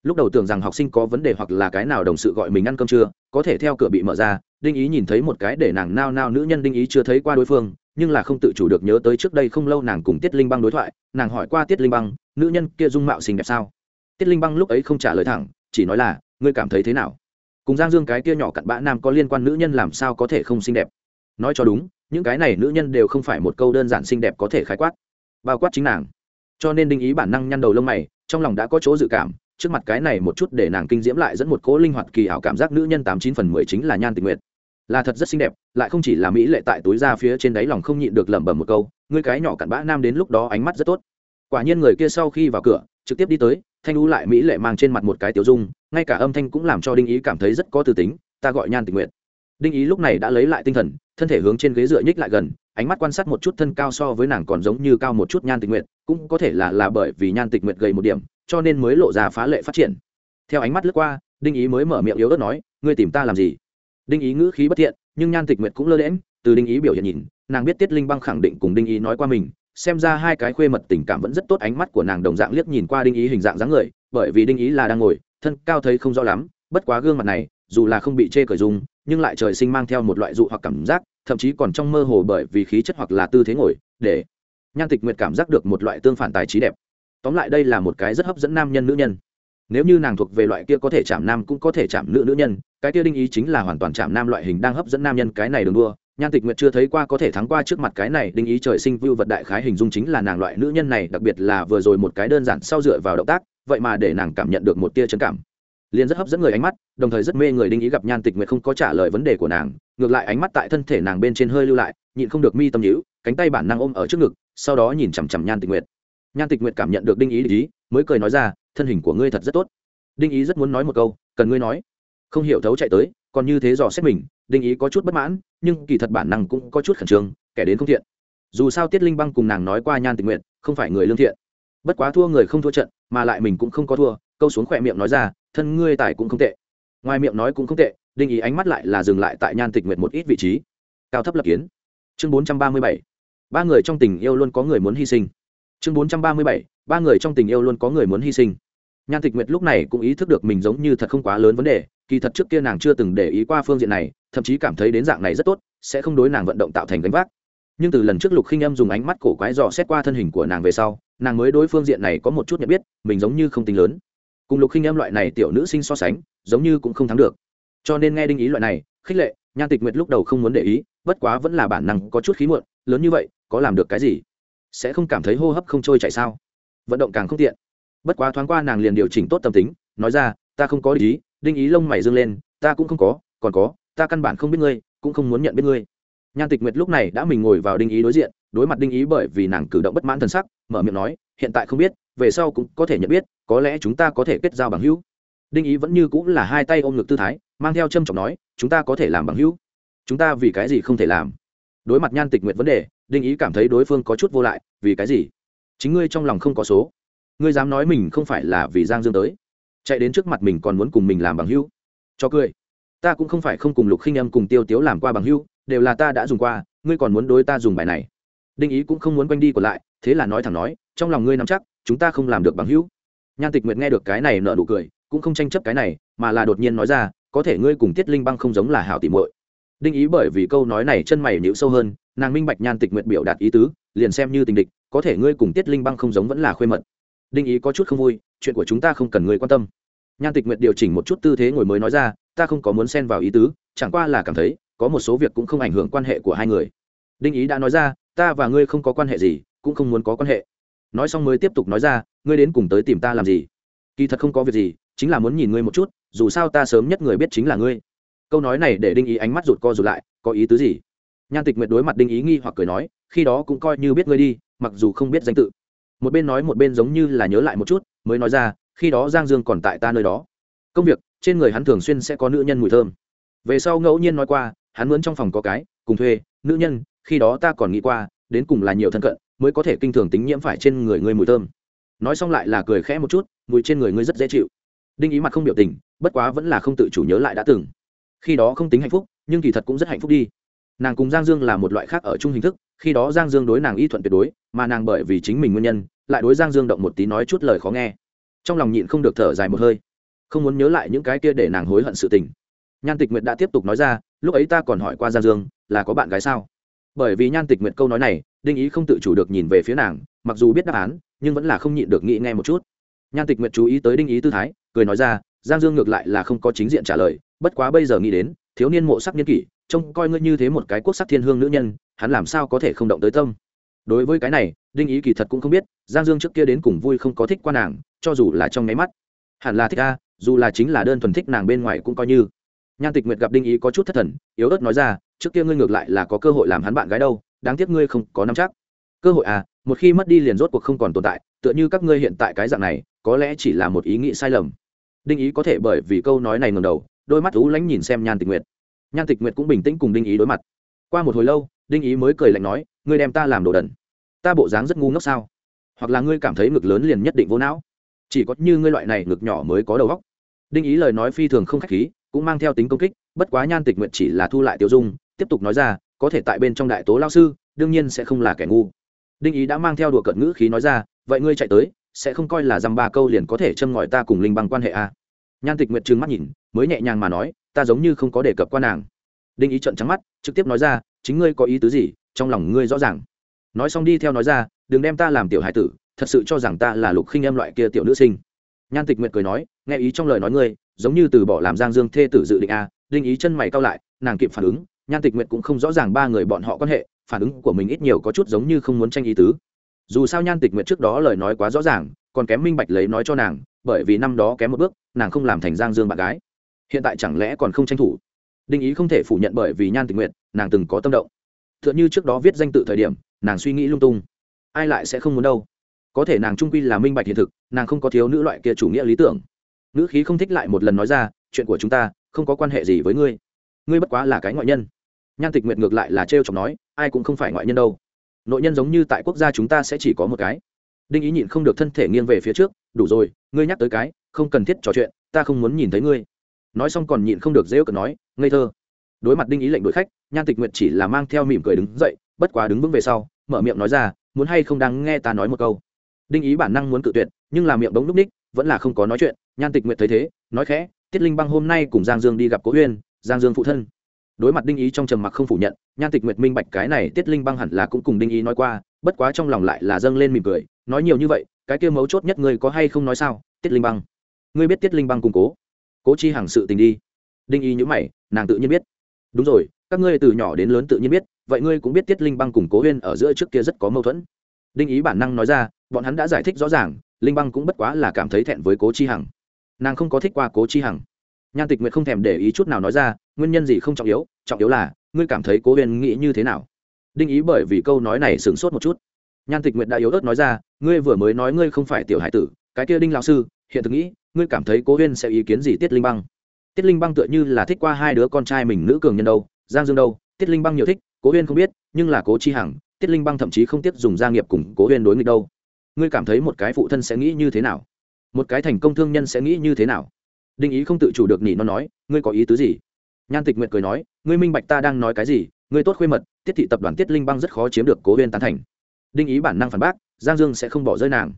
Lúc đầu tưởng rằng học sinh có vấn đề hoặc là cái nào đồng sự gọi mình ăn cơm trưa, có thể theo cửa bị mở ra, đinh ý nhìn thấy một cái để nàng nao nao nữ nhân đinh ý chưa thấy qua đối phương, nhưng là không tự chủ được nhớ tới trước đây không lâu nàng cùng tiết linh băng đối thoại, nàng hỏi qua tiết linh băng, nữ nhân kia dung mạo xinh đẹp sao? Tiết linh băng lúc ấy không trả lời thẳng chỉ nói là, ngươi cảm thấy thế nào? Cùng giang dương cái kia nhỏ cặn bã nam có liên quan nữ nhân làm sao có thể không xinh đẹp? Nói cho đúng, những cái này nữ nhân đều không phải một câu đơn giản xinh đẹp có thể khái quát. Bao quát chính nàng. Cho nên đinh ý bản năng nhăn đầu lông mày, trong lòng đã có chỗ dự cảm, trước mặt cái này một chút để nàng kinh diễm lại dẫn một cố linh hoạt kỳ ảo cảm giác nữ nhân tám chín phần mười chính là nhan tình nguyện là thật rất xinh đẹp, lại không chỉ là mỹ lệ tại túi ra phía trên đáy lòng không nhịn được lẩm bẩm một câu, ngươi cái nhỏ cặn bã nam đến lúc đó ánh mắt rất tốt. Quả nhiên người kia sau khi vào cửa trực tiếp đi tới, thanh u lại mỹ lệ mang trên mặt một cái tiểu dung, ngay cả âm thanh cũng làm cho đinh ý cảm thấy rất có từ tính, ta gọi nhan tình nguyện đinh ý lúc này đã lấy lại tinh thần, thân thể hướng trên ghế dựa nhích lại gần, ánh mắt quan sát một chút thân cao so với nàng còn giống như cao một chút nhan tình nguyện cũng có thể là là bởi vì nhan tình nguyện gầy một điểm, cho nên mới lộ ra phá lệ phát triển. Theo ánh mắt lướt qua, đinh ý mới mở miệng yếu ớt nói, ngươi tìm ta làm gì? Đinh ý ngữ khí bất thiện, nhưng nhan tịch nguyện cũng lơ lẽm từ đinh ý biểu hiện nhìn, nàng biết tiết linh băng khẳng định cùng đinh ý nói qua mình xem ra hai cái khuê mật tình cảm vẫn rất tốt, ánh mắt của nàng đồng dạng liếc nhìn qua đinh ý hình dạng dáng người, bởi vì đinh ý là đang ngồi, thân cao thấy không rõ lắm, bất quá gương mặt này, dù là không bị chê cởi dung, nhưng lại trời sinh mang theo một loại dụ hoặc cảm giác, thậm chí còn trong mơ hồ bởi vì khí chất hoặc là tư thế ngồi, để nhan tịch nguyệt cảm giác được một loại tương phản tài trí đẹp. Tóm lại đây là một cái rất hấp dẫn nam nhân nữ nhân. Nếu như nàng thuộc về loại kia có thể chạm nam cũng có thể chạm nữ nữ nhân, cái kia đinh ý chính là hoàn toàn chạm nam loại hình đang hấp dẫn nam nhân cái này đường đua nhan tịch nguyệt chưa thấy qua có thể thắng qua trước mặt cái này, đinh ý trời sinh vưu vật đại khái hình dung chính là nàng loại nữ nhân này, đặc biệt là vừa rồi một cái đơn giản sau dựa vào động tác, vậy mà để nàng cảm nhận được một tia trấn cảm. Liền rất hấp dẫn người ánh mắt, đồng thời rất mê người đinh ý gặp nhan tịch nguyệt không có trả lời vấn đề của nàng, ngược lại ánh mắt tại thân thể nàng bên trên hơi lưu lại, nhịn không được mi tâm nhữ cánh tay bản năng ôm ở trước ngực, sau đó nhìn chằm chằm nhan tịch nguyệt. Nhan tịch nguyệt cảm nhận được đinh ý ý, mới cười nói ra, thân hình của ngươi thật rất tốt. Đinh ý rất muốn nói một câu, cần ngươi nói. Không hiểu thấu chạy tới, còn như thế dò xét mình đinh ý có chút bất mãn, nhưng kỳ thật bản năng cũng có chút khẩn trương, kẻ đến không thiện. Dù sao tiết linh băng cùng nàng nói qua nhan tình nguyện không phải người lương thiện. Bất quá thua người không thua trận, mà lại mình cũng không có thua, câu xuống khỏe miệng nói ra, thân ngươi tài cũng không tệ. Ngoài miệng nói cũng không tệ, đinh ý ánh mắt lại là dừng lại tại nhan tịch nguyệt một ít vị trí. Cao thấp lập kiến. Chương bốn trăm ba mươi bảy. Ba người trong tình yêu luôn có người muốn hy sinh. Chương bốn trăm ba mươi bảy. Ba người trong tình yêu luôn có người muốn hy sinh nhan tịch nguyệt lúc này cũng ý thức được mình giống như thật không quá lớn vấn đề, kỳ thật trước kia nàng chưa từng để ý qua phương diện này, thậm chí cảm thấy đến dạng này rất tốt, sẽ không đối nàng vận động tạo thành gánh vác. Nhưng từ lần trước lục khinh âm dùng ánh mắt cổ quái dò xét qua thân hình của nàng về sau, nàng mới đối phương diện này có một chút nhận biết, mình giống như không tính lớn. Cùng lục khinh âm loại này tiểu nữ sinh so sánh, giống như cũng không thắng được. Cho nên nghe đinh ý loại này, khích lệ, nhan tịch nguyệt lúc đầu không muốn để ý, bất quá vẫn là bản năng có chút khí muộn, lớn như vậy, có làm được cái gì? Sẽ không cảm thấy hô hấp không trôi chạy sao? Vận động càng không tiện bất quá thoáng qua nàng liền điều chỉnh tốt tâm tính, nói ra, ta không có ý, đinh ý lông mày dương lên, ta cũng không có, còn có, ta căn bản không biết ngươi, cũng không muốn nhận biết ngươi. Nhan tịch nguyệt lúc này đã mình ngồi vào đinh ý đối diện, đối mặt đinh ý bởi vì nàng cử động bất mãn t sắc, mở miệng nói, hiện tại không biết, về sau cũng có thể nhận biết, có lẽ chúng ta có thể kết giao bằng hữu. Đinh ý vẫn như cũng là hai tay ôm ngực tư thái, mang theo trâm trọng nói, chúng ta có thể làm bằng hữu. Chúng ta vì cái gì không thể làm? Đối mặt nhan tịch nguyệt vấn đề, đinh ý cảm thấy đối phương có chút vô lại, vì cái gì? Chính ngươi trong lòng không có số ngươi dám nói mình không phải là vì giang dương tới. Chạy đến trước mặt mình còn muốn cùng mình làm bằng hữu. Cho cười. Ta cũng không phải không cùng lục khinh âm cùng tiêu tiếu làm qua bằng hữu, đều là ta đã dùng qua, ngươi còn muốn đối ta dùng bài này. Đinh ý cũng không muốn quanh đi còn lại, thế là nói thẳng nói, trong lòng ngươi nắm chắc, chúng ta không làm được bằng hữu. Nhan tịch nguyệt nghe được cái này nợ nụ cười, cũng không tranh chấp cái này, mà là đột nhiên nói ra, có thể ngươi cùng tiết linh băng không giống là hảo tỉ muội. Đinh ý bởi vì câu nói này chân mày nhịu sâu hơn, nàng minh bạch nhan tịch Nguyệt biểu đạt ý tứ, liền xem như tình địch, có thể ngươi cùng tiết linh băng không giống vẫn là khuê mật đinh ý có chút không vui, chuyện của chúng ta không cần ngươi quan tâm. Nhan tịch Nguyệt điều chỉnh một chút tư thế ngồi mới nói ra, ta không có muốn xen vào ý tứ, chẳng qua là cảm thấy, có một số việc cũng không ảnh hưởng quan hệ của hai người. Đinh ý đã nói ra, ta và ngươi không có quan hệ gì, cũng không muốn có quan hệ. Nói xong mới tiếp tục nói ra, ngươi đến cùng tới tìm ta làm gì? Kỳ thật không có việc gì, chính là muốn nhìn ngươi một chút, dù sao ta sớm nhất người biết chính là ngươi. Câu nói này để đinh ý ánh mắt rụt co rụt lại, có ý tứ gì? Nhan tịch nguyệt đối mặt đinh ý nghi hoặc cười nói, khi đó cũng coi như biết ngươi đi, mặc dù không biết danh tự một bên nói một bên giống như là nhớ lại một chút, mới nói ra, khi đó giang dương còn tại ta nơi đó. Công việc, trên người hắn thường xuyên sẽ có nữ nhân mùi thơm. Về sau ngẫu nhiên nói qua, hắn muốn trong phòng có cái, cùng thuê, nữ nhân, khi đó ta còn nghĩ qua, đến cùng là nhiều thân cận, mới có thể kinh thường tính nhiễm phải trên người ngươi mùi thơm. Nói xong lại là cười khẽ một chút, mùi trên người ngươi rất dễ chịu. Đinh ý mặt không biểu tình, bất quá vẫn là không tự chủ nhớ lại đã từng. Khi đó không tính hạnh phúc, nhưng kỳ thật cũng rất hạnh phúc đi. Nàng cùng giang dương là một loại khác ở chung hình thức, khi đó giang dương đối nàng y thuận tuyệt đối, mà nàng bởi vì chính mình nguyên nhân lại đối giang dương động một tí nói chút lời khó nghe. Trong lòng nhịn không được thở dài một hơi. Không muốn nhớ lại những cái kia để nàng hối hận sự tình. Nhan tịch nguyệt đã tiếp tục nói ra, lúc ấy ta còn hỏi qua giang dương, là có bạn gái sao? Bởi vì nhan tịch nguyệt câu nói này, đinh ý không tự chủ được nhìn về phía nàng, mặc dù biết đáp án, nhưng vẫn là không nhịn được nghĩ nghe một chút. Nhan tịch nguyệt chú ý tới đinh ý tư thái, cười nói ra, giang dương ngược lại là không có chính diện trả lời, bất quá bây giờ nghĩ đến, thiếu niên mộ sắc niên kỷ, trông coi ngươi như thế một cái quốc sắc thiên hương nữ nhân, hắn làm sao có thể không động tới tâm? Đối với cái này, đinh ý kỳ thật cũng không biết, giang dương trước kia đến cùng vui không có thích qua nàng, cho dù là trong nháy mắt. Hẳn là thích a, dù là chính là đơn thuần thích nàng bên ngoài cũng coi như. Nhan tịch nguyệt gặp đinh ý có chút thất thần, yếu ớt nói ra, trước kia ngươi ngược lại là có cơ hội làm hắn bạn gái đâu, đáng tiếc ngươi không có nắm chắc. Cơ hội à một khi mất đi liền rốt cuộc không còn tồn tại, tựa như các ngươi hiện tại cái dạng này, có lẽ chỉ là một ý nghĩ sai lầm. Đinh ý có thể bởi vì câu nói này ngầm đầu, đôi mắt thú lánh nhìn xem nhan tịch nguyệt. Nhan tịch nguyệt cũng bình tĩnh cùng đinh ý đối mặt. Qua một hồi lâu đinh ý mới cười lạnh nói, ngươi đem ta làm đồ đần. Ta bộ dáng rất ngu ngốc sao? Hoặc là ngươi cảm thấy ngực lớn liền nhất định vô não? Chỉ có như ngươi loại này ngực nhỏ mới có đầu óc. Đinh ý lời nói phi thường không khách khí, cũng mang theo tính công kích, bất quá nhan tịch nguyệt chỉ là thu lại tiêu dung, tiếp tục nói ra, có thể tại bên trong đại tố lao sư, đương nhiên sẽ không là kẻ ngu. Đinh ý đã mang theo đùa cận ngữ khí nói ra, vậy ngươi chạy tới, sẽ không coi là dăm ba câu liền có thể châm ngòi ta cùng linh bằng quan hệ a à. nhan tịch nguyệt trừng mắt nhìn, mới nhẹ nhàng mà nói, ta giống như không có đề cập qua nàng. Đinh ý trận trắng mắt, trực tiếp nói ra chính ngươi có ý tứ gì, trong lòng ngươi rõ ràng. Nói xong đi theo nói ra, đừng đem ta làm tiểu hải tử, thật sự cho rằng ta là lục khinh em loại kia tiểu nữ sinh. Nhan tịch nguyệt cười nói, nghe ý trong lời nói ngươi, giống như từ bỏ làm giang dương thê tử dự định a à. đinh ý chân mày cao lại, nàng kịp phản ứng, nhan tịch nguyệt cũng không rõ ràng ba người bọn họ quan hệ, phản ứng của mình ít nhiều có chút giống như không muốn tranh ý tứ. Dù sao nhan tịch nguyệt trước đó lời nói quá rõ ràng, còn kém minh bạch lấy nói cho nàng, bởi vì năm đó kém một bước, nàng không làm thành giang dương bạn gái. Hiện tại chẳng lẽ còn không tranh thủ? Đinh ý không thể phủ nhận bởi vì nhan tình nguyện nàng từng có tâm động. T h ư ợ n h ư trước đó viết danh tự thời điểm, nàng suy nghĩ lung tung. Ai lại sẽ không muốn đâu? Có thể nàng trung quy là minh bạch hiện thực, nàng không có thiếu nữ loại kia chủ nghĩa lý tưởng. Nữ khí không thích lại một lần nói ra, chuyện của chúng ta không có quan hệ gì với ngươi. Ngươi bất quá là cái ngoại nhân. Nhan tịch nguyệt ngược lại là trêu chọc nói, ai cũng không phải ngoại nhân đâu. Nội nhân giống như tại quốc gia chúng ta sẽ chỉ có một cái. Đinh ý nhịn không được thân thể nghiêng về phía trước, đủ rồi, ngươi nhắc tới cái, không cần thiết trò chuyện, ta không muốn nhìn thấy ngươi. Nói xong còn nhịn không được dễ cận nói ngây thơ. Đối mặt đinh ý lệnh đội khách, nhan tịch nguyệt chỉ là mang theo mỉm cười đứng dậy, bất quá đứng vững về sau, mở miệng nói ra, muốn hay không đang nghe ta nói một câu? Đinh ý bản năng muốn cự tuyệt, nhưng là miệng bỗng núp ních, vẫn là không có nói chuyện. Nhan tịch nguyệt thấy thế, nói khẽ, tiết linh băng hôm nay cùng giang dương đi gặp cố huyên giang dương phụ thân. Đối mặt đinh ý trong trầm mặc không phủ nhận, nhan tịch nguyệt minh bạch cái này tiết linh băng hẳn là cũng cùng đinh ý nói qua, bất quá trong lòng lại là dâng lên mỉm cười, nói nhiều như vậy, cái kia mấu chốt nhất ngươi có hay không nói sao, tiết linh băng? Ngươi biết tiết linh băng củng cố cố chi hàng sự tình đi đinh ý nhữ mày, nàng tự nhiên biết. Đúng rồi, các ngươi từ nhỏ đến lớn tự nhiên biết, vậy ngươi cũng biết tiết linh băng cùng cố huyên ở giữa trước kia rất có mâu thuẫn. Đinh ý bản năng nói ra, bọn hắn đã giải thích rõ ràng, linh băng cũng bất quá là cảm thấy thẹn với cố chi hằng. Nàng không có thích qua cố chi hằng. Nhan tịch nguyệt không thèm để ý chút nào nói ra, nguyên nhân gì không trọng yếu trọng yếu là, ngươi cảm thấy cố huyên nghĩ như thế nào? Đinh ý bởi vì câu nói này sửng sốt một chút. Nhan tịch nguyệt đã yếu ớt nói ra, ngươi vừa mới nói ngươi không phải tiểu hải tử, cái kia đinh lão sư, hiện thực nghĩ, ngươi cảm thấy cố huyên sẽ ý kiến gì tiết linh băng? Tiết linh băng tựa như là thích qua hai đứa con trai mình nữ cường nhân đâu, giang dương đâu, tiết linh băng nhiều thích, cố huyên không biết, nhưng là cố chi hằng, tiết linh băng thậm chí không tiếp dùng gia nghiệp cùng cố huyên đối nghịch đâu. Ngươi cảm thấy một cái phụ thân sẽ nghĩ như thế nào? Một cái thành công thương nhân sẽ nghĩ như thế nào? Đinh ý không tự chủ được nhỉ nó nói, ngươi có ý tứ gì? Nhan tịch nguyện cười nói, ngươi minh bạch ta đang nói cái gì, ngươi tốt khuê mật, tiết thị tập đoàn tiết linh băng rất khó chiếm được cố huyên tán thành. Đinh ý bản năng phản bác, giang dương sẽ không bỏ rơi nàng.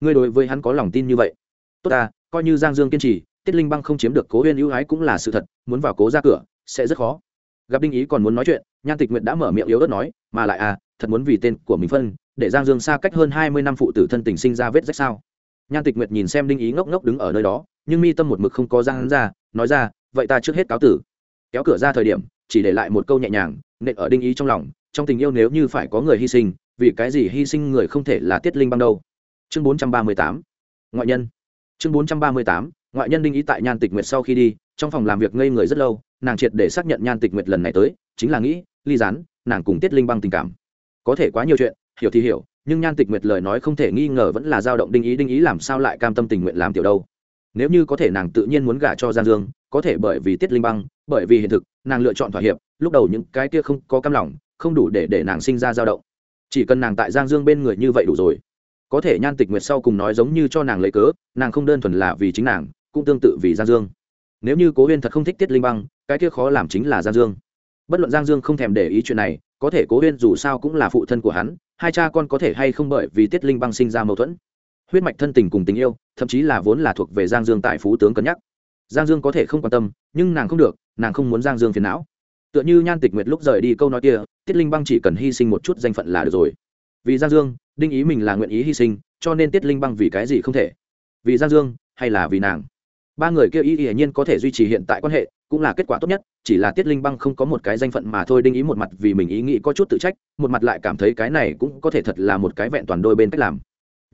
Ngươi đối với hắn có lòng tin như vậy. Tốt ta, coi như giang dương kiên trì tiết linh băng không chiếm được cố huyên ưu ái cũng là sự thật, muốn vào cố ra cửa, sẽ rất khó. Gặp đinh ý còn muốn nói chuyện, nhan tịch nguyệt đã mở miệng yếu ớt nói, mà lại à thật muốn vì tên của mình phân, để giang dương xa cách hơn hai mươi năm phụ tử thân tình sinh ra vết rách sao? Nhan tịch nguyệt nhìn xem đinh ý ngốc ngốc đứng ở nơi đó, nhưng mi tâm một mực không có giang hắn ra, nói ra, vậy ta trước hết cáo tử. Kéo cửa ra thời điểm, chỉ để lại một câu nhẹ nhàng, nện ở đinh ý trong lòng, trong tình yêu nếu như phải có người hy sinh, vì cái gì hy sinh người không thể là tiết linh băng đâu? Chương bốn trăm ba mươi tám. Ngoại nhân. Chương bốn trăm ba mươi tám ngoại nhân đinh ý tại nhan tịch nguyệt sau khi đi trong phòng làm việc ngây người rất lâu nàng triệt để xác nhận nhan tịch nguyệt lần này tới chính là nghĩ ly gián, nàng cùng tiết linh băng tình cảm. Có thể quá nhiều chuyện hiểu thì hiểu nhưng nhan tịch nguyệt lời nói không thể nghi ngờ vẫn là dao động đinh ý đinh ý làm sao lại cam tâm tình nguyện làm tiểu đâu. Nếu như có thể nàng tự nhiên muốn gả cho giang dương có thể bởi vì tiết linh băng bởi vì hiện thực nàng lựa chọn thỏa hiệp lúc đầu những cái kia không có cam lòng không đủ để để nàng sinh ra dao động. Chỉ cần nàng tại giang dương bên người như vậy đủ rồi. Có thể nhan tịch nguyệt sau cùng nói giống như cho nàng lấy cớ nàng không đơn thuần là vì chính nàng cũng tương tự vì giang dương. Nếu như cố huyên thật không thích tiết linh băng, cái kia khó làm chính là giang dương. Bất luận giang dương không thèm để ý chuyện này, có thể cố huyên dù sao cũng là phụ thân của hắn, hai cha con có thể hay không bởi vì tiết linh băng sinh ra mâu thuẫn. Huyết mạch thân tình cùng tình yêu, thậm chí là vốn là thuộc về giang dương tại phú tướng cân nhắc. Giang dương có thể không quan tâm, nhưng nàng không được, nàng không muốn giang dương phiền não. Tựa như nhan tịch nguyệt lúc rời đi câu nói kia, tiết linh băng chỉ cần hy sinh một chút danh phận là được rồi. Vì giang dương, đinh ý mình là nguyện ý hy sinh, cho nên tiết linh băng vì cái gì không thể? Vì giang dương, hay là vì nàng? Ba người kia ý hiển nhiên có thể duy trì hiện tại quan hệ, cũng là kết quả tốt nhất, chỉ là tiết linh băng không có một cái danh phận mà thôi đinh ý một mặt vì mình ý nghĩ có chút tự trách, một mặt lại cảm thấy cái này cũng có thể thật là một cái vẹn toàn đôi bên cách làm.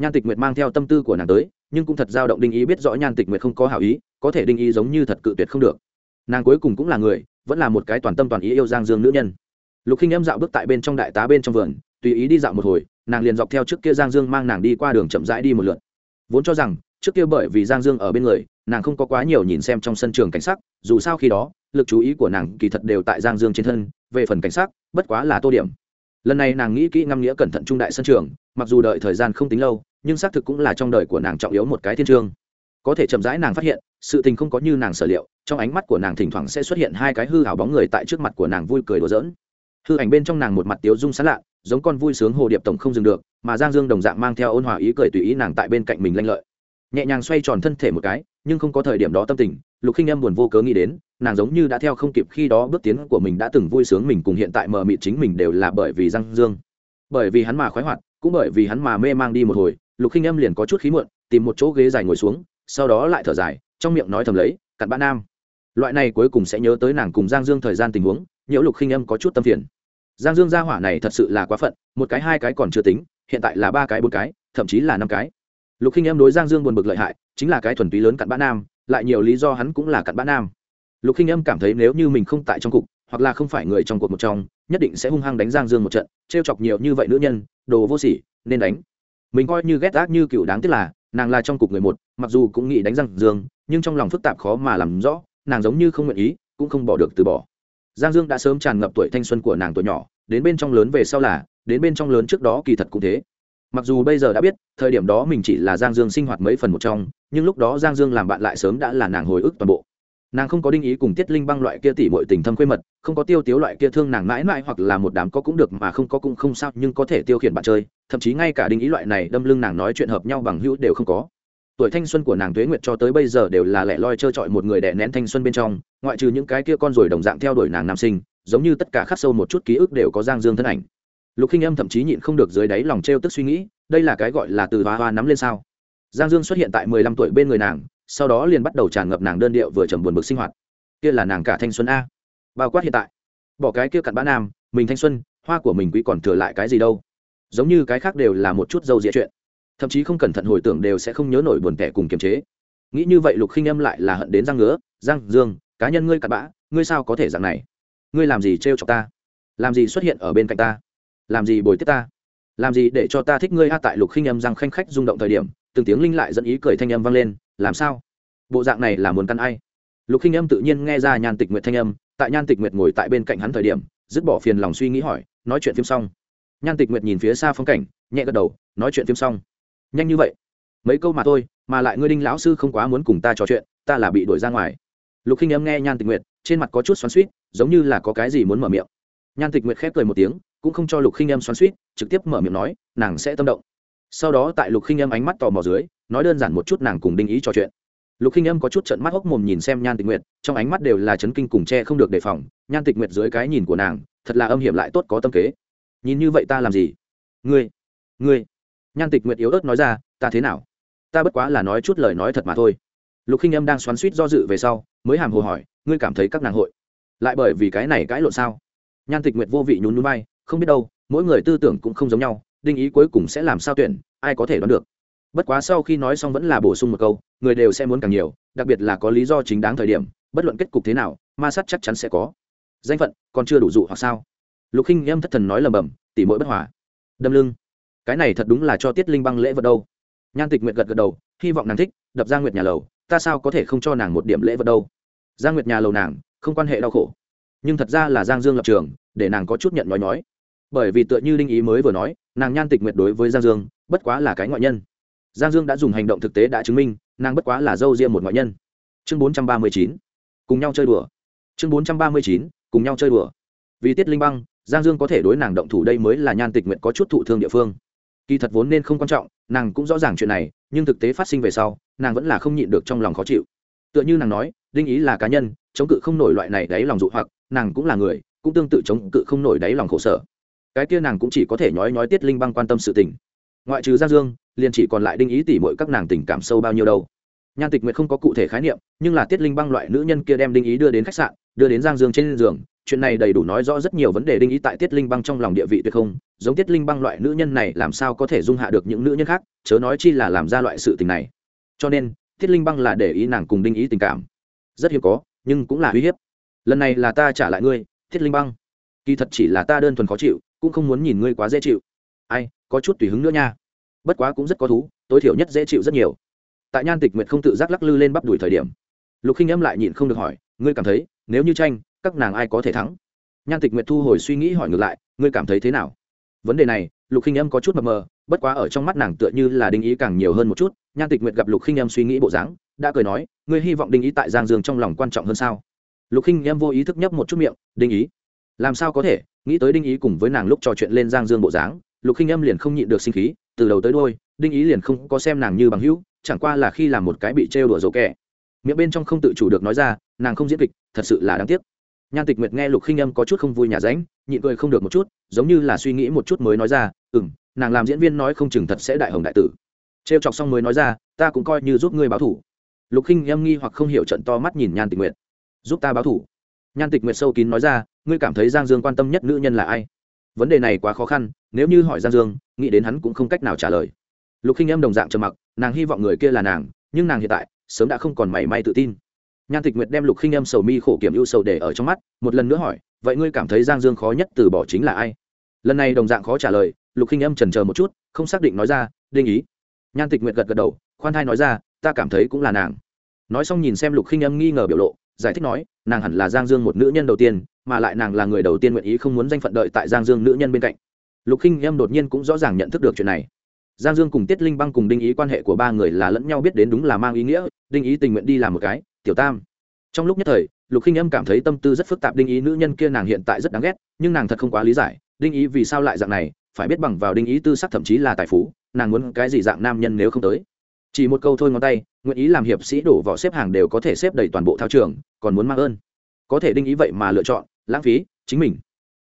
Nhan tịch nguyệt mang theo tâm tư của nàng tới, nhưng cũng thật dao động đinh ý biết rõ nhan tịch nguyệt không có hảo ý, có thể đinh ý giống như thật cự tuyệt không được. Nàng cuối cùng cũng là người, vẫn là một cái toàn tâm toàn ý yêu giang dương nữ nhân. Lục khinh em dạo bước tại bên trong đại tá bên trong vườn, tùy ý đi dạo một hồi, nàng liền dọc theo trước kia giang dương mang nàng đi qua đường chậm rãi đi một lượt. Vốn cho rằng, trước kia bởi vì giang dương ở bên người nàng không có quá nhiều nhìn xem trong sân trường cảnh sắc, dù sao khi đó, lực chú ý của nàng kỳ thật đều tại giang dương trên thân, về phần cảnh sắc, bất quá là tô điểm. Lần này nàng nghĩ kỹ ngâm nghĩa cẩn thận trung đại sân trường, mặc dù đợi thời gian không tính lâu, nhưng xác thực cũng là trong đời của nàng trọng yếu một cái thiên trường. có thể chậm rãi nàng phát hiện, sự tình không có như nàng sở liệu, trong ánh mắt của nàng thỉnh thoảng sẽ xuất hiện hai cái hư hảo bóng người tại trước mặt của nàng vui cười đùa giỡn. Hư ảnh bên trong nàng một mặt tiếu dung sán lạ, giống con vui sướng hồ điệp tổng không dừng được, mà giang dương đồng dạng mang theo ôn hòa ý cười tùy ý nàng tại bên cạnh mình lanh lợi. Nhẹ nhàng xoay tròn thân thể một cái nhưng không có thời điểm đó tâm tình, lục khinh em buồn vô cớ nghĩ đến, nàng giống như đã theo không kịp khi đó bước tiến của mình đã từng vui sướng mình cùng hiện tại mờ mịt chính mình đều là bởi vì giang dương. Bởi vì hắn mà khoái hoạt, cũng bởi vì hắn mà mê mang đi một hồi, lục khinh em liền có chút khí muộn, tìm một chỗ ghế dài ngồi xuống, sau đó lại thở dài, trong miệng nói thầm lấy, cặn bã nam. Loại này cuối cùng sẽ nhớ tới nàng cùng giang dương thời gian tình huống nhiễu lục khinh em có chút tâm phiền. Giang dương gia hỏa này thật sự là quá phận, một cái hai cái còn chưa tính, hiện tại là ba cái bốn cái, thậm chí là năm cái lục khinh em đối giang dương buồn bực lợi hại, chính là cái thuần túy lớn cặn bã nam, lại nhiều lý do hắn cũng là cặn bã nam. Lục khinh em cảm thấy nếu như mình không tại trong cục, hoặc là không phải người trong cuộc một trong, nhất định sẽ hung hăng đánh giang dương một trận t r e o chọc nhiều như vậy nữ nhân, đồ vô sỉ, nên đánh. Mình coi như ghét ác như cựu đáng tiếc là, nàng là trong cục người một, mặc dù cũng nghĩ đánh giang dương, nhưng trong lòng phức tạp khó mà làm rõ, nàng giống như không nguyện ý, cũng không bỏ được từ bỏ. Giang dương đã sớm tràn ngập tuổi thanh xuân của nàng tuổi nhỏ, đến bên trong lớn về sau là, đến bên trong lớn trước đó kỳ thật cũng thế mặc dù bây giờ đã biết, thời điểm đó mình chỉ là giang dương sinh hoạt mấy phần một trong, nhưng lúc đó giang dương làm bạn lại sớm đã là nàng hồi ức toàn bộ. Nàng không có đinh ý cùng tiết linh băng loại kia tỉ mọi tình thâm quê mật, không có tiêu tiếu loại kia thương nàng mãi mãi hoặc là một đám có cũng được mà không có cũng không sao, nhưng có thể tiêu khiển bạn chơi, thậm chí ngay cả đinh ý loại này đâm lưng nàng nói chuyện hợp nhau bằng hữu đều không có. Tuổi thanh xuân của nàng tuế nguyệt cho tới bây giờ đều là lẻ loi trơ trọi một người đẻ nén thanh xuân bên trong, ngoại trừ những cái kia con rồi đồng dạng theo đuổi nàng nam sinh, giống như tất cả khắc sâu một chút ký ức đều có giang dương thân ảnh lục khinh âm thậm chí nhịn không được dưới đáy lòng t r e o tức suy nghĩ, đây là cái gọi là từ hoa hoa nắm lên sao? Giang dương xuất hiện tại mười lăm tuổi bên người nàng, sau đó liền bắt đầu tràn ngập nàng đơn điệu vừa trầm buồn bực sinh hoạt. Kia là nàng cả thanh xuân a. Bao quát hiện tại. Bỏ cái kia cặn bã nam, mình thanh xuân, hoa của mình quý còn thừa lại cái gì đâu? Giống như cái khác đều là một chút dâu dịa chuyện. Thậm chí không cẩn thận hồi tưởng đều sẽ không nhớ nổi buồn tẻ cùng kiềm chế. Nghĩ như vậy lục khinh âm lại là hận đến răng ngứa răng dương, cá nhân ngươi cặn bã, ngươi sao có thể dạng này? Ngươi làm gì trêu chọc ta? Làm gì xuất hiện ở bên cạnh ta? Làm gì bồi tiếp ta? Làm gì để cho ta thích ngươi? A, tại lục khinh âm răng khanh khách rung động thời điểm, từng tiếng linh lại dẫn ý cười thanh âm vang lên, làm sao? Bộ dạng này là muốn căn ai? Lục khinh âm tự nhiên nghe ra nhan tịch nguyệt thanh âm, tại nhan tịch nguyệt ngồi tại bên cạnh hắn thời điểm, dứt bỏ phiền lòng suy nghĩ hỏi, nói chuyện phim xong? Nhan tịch nguyệt nhìn phía xa phong cảnh, nhẹ gật đầu, nói chuyện phim xong. Nhanh như vậy? Mấy câu mà thôi, mà lại ngươi đinh lão sư không quá muốn cùng ta trò chuyện, ta là bị đuổi ra ngoài. Lục khinh âm nghe nhan tịch nguyệt, trên mặt có chút xoắn suýt giống như là có cái gì muốn mở miệng. Nhan tịch nguyệt khép cười một tiếng cũng không cho lục khinh em xoắn suýt, trực tiếp mở miệng nói, nàng sẽ tâm động. Sau đó tại lục khinh em ánh mắt tò mò dưới, nói đơn giản một chút nàng cùng đinh ý trò chuyện. Lục khinh em có chút trận mắt hốc mồm nhìn xem nhan tịch nguyệt, trong ánh mắt đều là chấn kinh cùng che không được đề phòng. Nhan tịch nguyệt dưới cái nhìn của nàng, thật là âm hiểm lại tốt có tâm kế. Nhìn như vậy ta làm gì? Ngươi ngươi. Nhan tịch nguyệt yếu ớt nói ra, ta thế nào? Ta bất quá là nói chút lời nói thật mà thôi. Lục khinh em đang xoắn suýt do dự về sau, mới hàm hồ hỏi, ngươi cảm thấy các nàng hội? Lại bởi vì cái này cãi lộn sao? Nhan tịch nguyệt vô vị nhún núi bay không biết đâu, mỗi người tư tưởng cũng không giống nhau, đinh ý cuối cùng sẽ làm sao tuyển, ai có thể đoán được. Bất quá sau khi nói xong vẫn là bổ sung một câu, người đều sẽ muốn càng nhiều, đặc biệt là có lý do chính đáng thời điểm, bất luận kết cục thế nào, ma sát chắc chắn sẽ có. Danh phận, còn chưa đủ dụ hoặc sao? Lục khinh em thất thần nói lầm bầm, tỉ mỗi bất hòa. Đâm lưng. Cái này thật đúng là cho tiết linh băng lễ vật đâu. Nhan tịch nguyệt gật gật đầu, hy vọng nàng thích, đập ra nguyệt nhà lầu, ta sao có thể không cho nàng một điểm lễ vật đâu. Giang nguyệt nhà lầu nàng, không quan hệ đau khổ. Nhưng thật ra là giang dương lập trường, để nàng có chút nhận nói nói bởi vì tựa như đinh ý mới vừa nói, nàng nhan tịch nguyệt đối với giang dương, bất quá là cái ngoại nhân. Giang dương đã dùng hành động thực tế đã chứng minh, nàng bất quá là dâu riêng một ngoại nhân. Chương bốn trăm ba mươi chín, cùng nhau chơi đùa. Chương bốn trăm ba mươi chín, cùng nhau chơi đùa. Vì tiết linh băng, giang dương có thể đối nàng động thủ đây mới là nhan tịch nguyện có chút thụ thương địa phương. Kỳ thật vốn nên không quan trọng, nàng cũng rõ ràng chuyện này, nhưng thực tế phát sinh về sau, nàng vẫn là không nhịn được trong lòng khó chịu. Tựa như nàng nói, đinh ý là cá nhân, chống cự không nổi loại này đáy lòng dụ hoặc, nàng cũng là người, cũng tương tự chống cự không nổi đáy lòng khổ sở cái kia nàng cũng chỉ có thể nhói nhói tiết linh băng quan tâm sự tình. Ngoại trừ giang dương, liền chỉ còn lại đinh ý tỉ mọi các nàng tình cảm sâu bao nhiêu đâu. Nhan tịch nguyệt không có cụ thể khái niệm, nhưng là tiết linh băng loại nữ nhân kia đem đinh ý đưa đến khách sạn, đưa đến giang dương trên giường. Chuyện này đầy đủ nói rõ rất nhiều vấn đề đinh ý tại tiết linh băng trong lòng địa vị tuyệt không, giống tiết linh băng loại nữ nhân này làm sao có thể dung hạ được những nữ nhân khác, chớ nói chi là làm ra loại sự tình này. Cho nên, tiết linh băng là để ý nàng cùng đinh ý tình cảm. Rất hiếm có, nhưng cũng là uy hiếp. Lần này là ta trả lại ngươi, tiết linh băng. Kỳ thật chỉ là ta đơn thuần khó chịu cũng không muốn nhìn ngươi quá dễ chịu. Ai, có chút tùy hứng nữa nha. Bất quá cũng rất có thú, tối thiểu nhất dễ chịu rất nhiều. Tại nhan tịch nguyệt không tự giác lắc lư lên bắp đuổi thời điểm, lục khinh âm lại nhịn không được hỏi, ngươi cảm thấy, nếu như tranh, các nàng ai có thể thắng? Nhan tịch nguyệt thu hồi suy nghĩ hỏi ngược lại, ngươi cảm thấy thế nào? Vấn đề này, lục khinh âm có chút mập mờ, bất quá ở trong mắt nàng tựa như là đinh ý càng nhiều hơn một chút, nhan tịch nguyệt gặp lục khinh âm suy nghĩ bộ dáng, đã cười nói, ngươi hy vọng đinh ý tại giang dương trong lòng quan trọng hơn sao? Lục khinh âm vô ý thức nhấp một chút miệng, đinh ý làm sao có thể? Nghĩ tới đinh ý cùng với nàng lúc trò chuyện lên giang dương bộ dáng, lục khinh âm liền không nhịn được sinh khí, từ đầu tới đôi đinh ý liền không có xem nàng như bằng hữu, chẳng qua là khi làm một cái bị trêu đùa dỗ kẻ. Miệng bên trong không tự chủ được nói ra, nàng không diễn kịch, thật sự là đáng tiếc. Nhan tịch nguyệt nghe lục khinh âm có chút không vui nhà ránh, nhịn cười không được một chút, giống như là suy nghĩ một chút mới nói ra ừ m nàng làm diễn viên nói không chừng thật sẽ đại hồng đại tử. Trêu chọc xong mới nói ra, ta cũng coi như giúp ngươi báo thủ. Lục khinh âm nghi hoặc không hiểu trận to mắt nhìn nhan tịch nguyệt. Giúp ta báo thủ? Nhan tịch nguyệt sâu kín nói ra, ngươi cảm thấy giang dương quan tâm nhất nữ nhân là ai? Vấn đề này quá khó khăn, nếu như hỏi giang dương, nghĩ đến hắn cũng không cách nào trả lời. Lục khinh em đồng dạng trầm mặc, nàng hy vọng người kia là nàng, nhưng nàng hiện tại sớm đã không còn mảy may tự tin. Nhan tịch nguyệt đem lục khinh em sầu mi khổ kiểm ưu sầu để ở trong mắt, một lần nữa hỏi, vậy ngươi cảm thấy giang dương khó nhất từ bỏ chính là ai? Lần này đồng dạng khó trả lời, lục khinh em trần chờ một chút, không xác định nói ra, đinh ý. Nhan tịch nguyệt gật gật đầu, khoan thai nói ra, ta cảm thấy cũng là nàng. Nói xong nhìn xem lục khinh em nghi ngờ biểu lộ giải thích nói, nàng hẳn là giang dương một nữ nhân đầu tiên, mà lại nàng là người đầu tiên nguyện ý không muốn danh phận đợi tại giang dương nữ nhân bên cạnh. Lục khinh em đột nhiên cũng rõ ràng nhận thức được chuyện này. Giang dương cùng tiết linh băng cùng đinh ý quan hệ của ba người là lẫn nhau biết đến đúng là mang ý nghĩa, đinh ý tình nguyện đi làm một cái, tiểu tam. Trong lúc nhất thời, lục khinh em cảm thấy tâm tư rất phức tạp đinh ý nữ nhân kia nàng hiện tại rất đáng ghét, nhưng nàng thật không quá lý giải, đinh ý vì sao lại dạng này, phải biết bằng vào đinh ý tư sắc thậm chí là tài phú, nàng muốn cái gì dạng nam nhân nếu không tới chỉ một câu thôi ngón tay, nguyện ý làm hiệp sĩ đổ vỏ xếp hàng đều có thể xếp đầy toàn bộ thao trường, còn muốn mang ơn. Có thể đinh ý vậy mà lựa chọn, lãng phí, chính mình.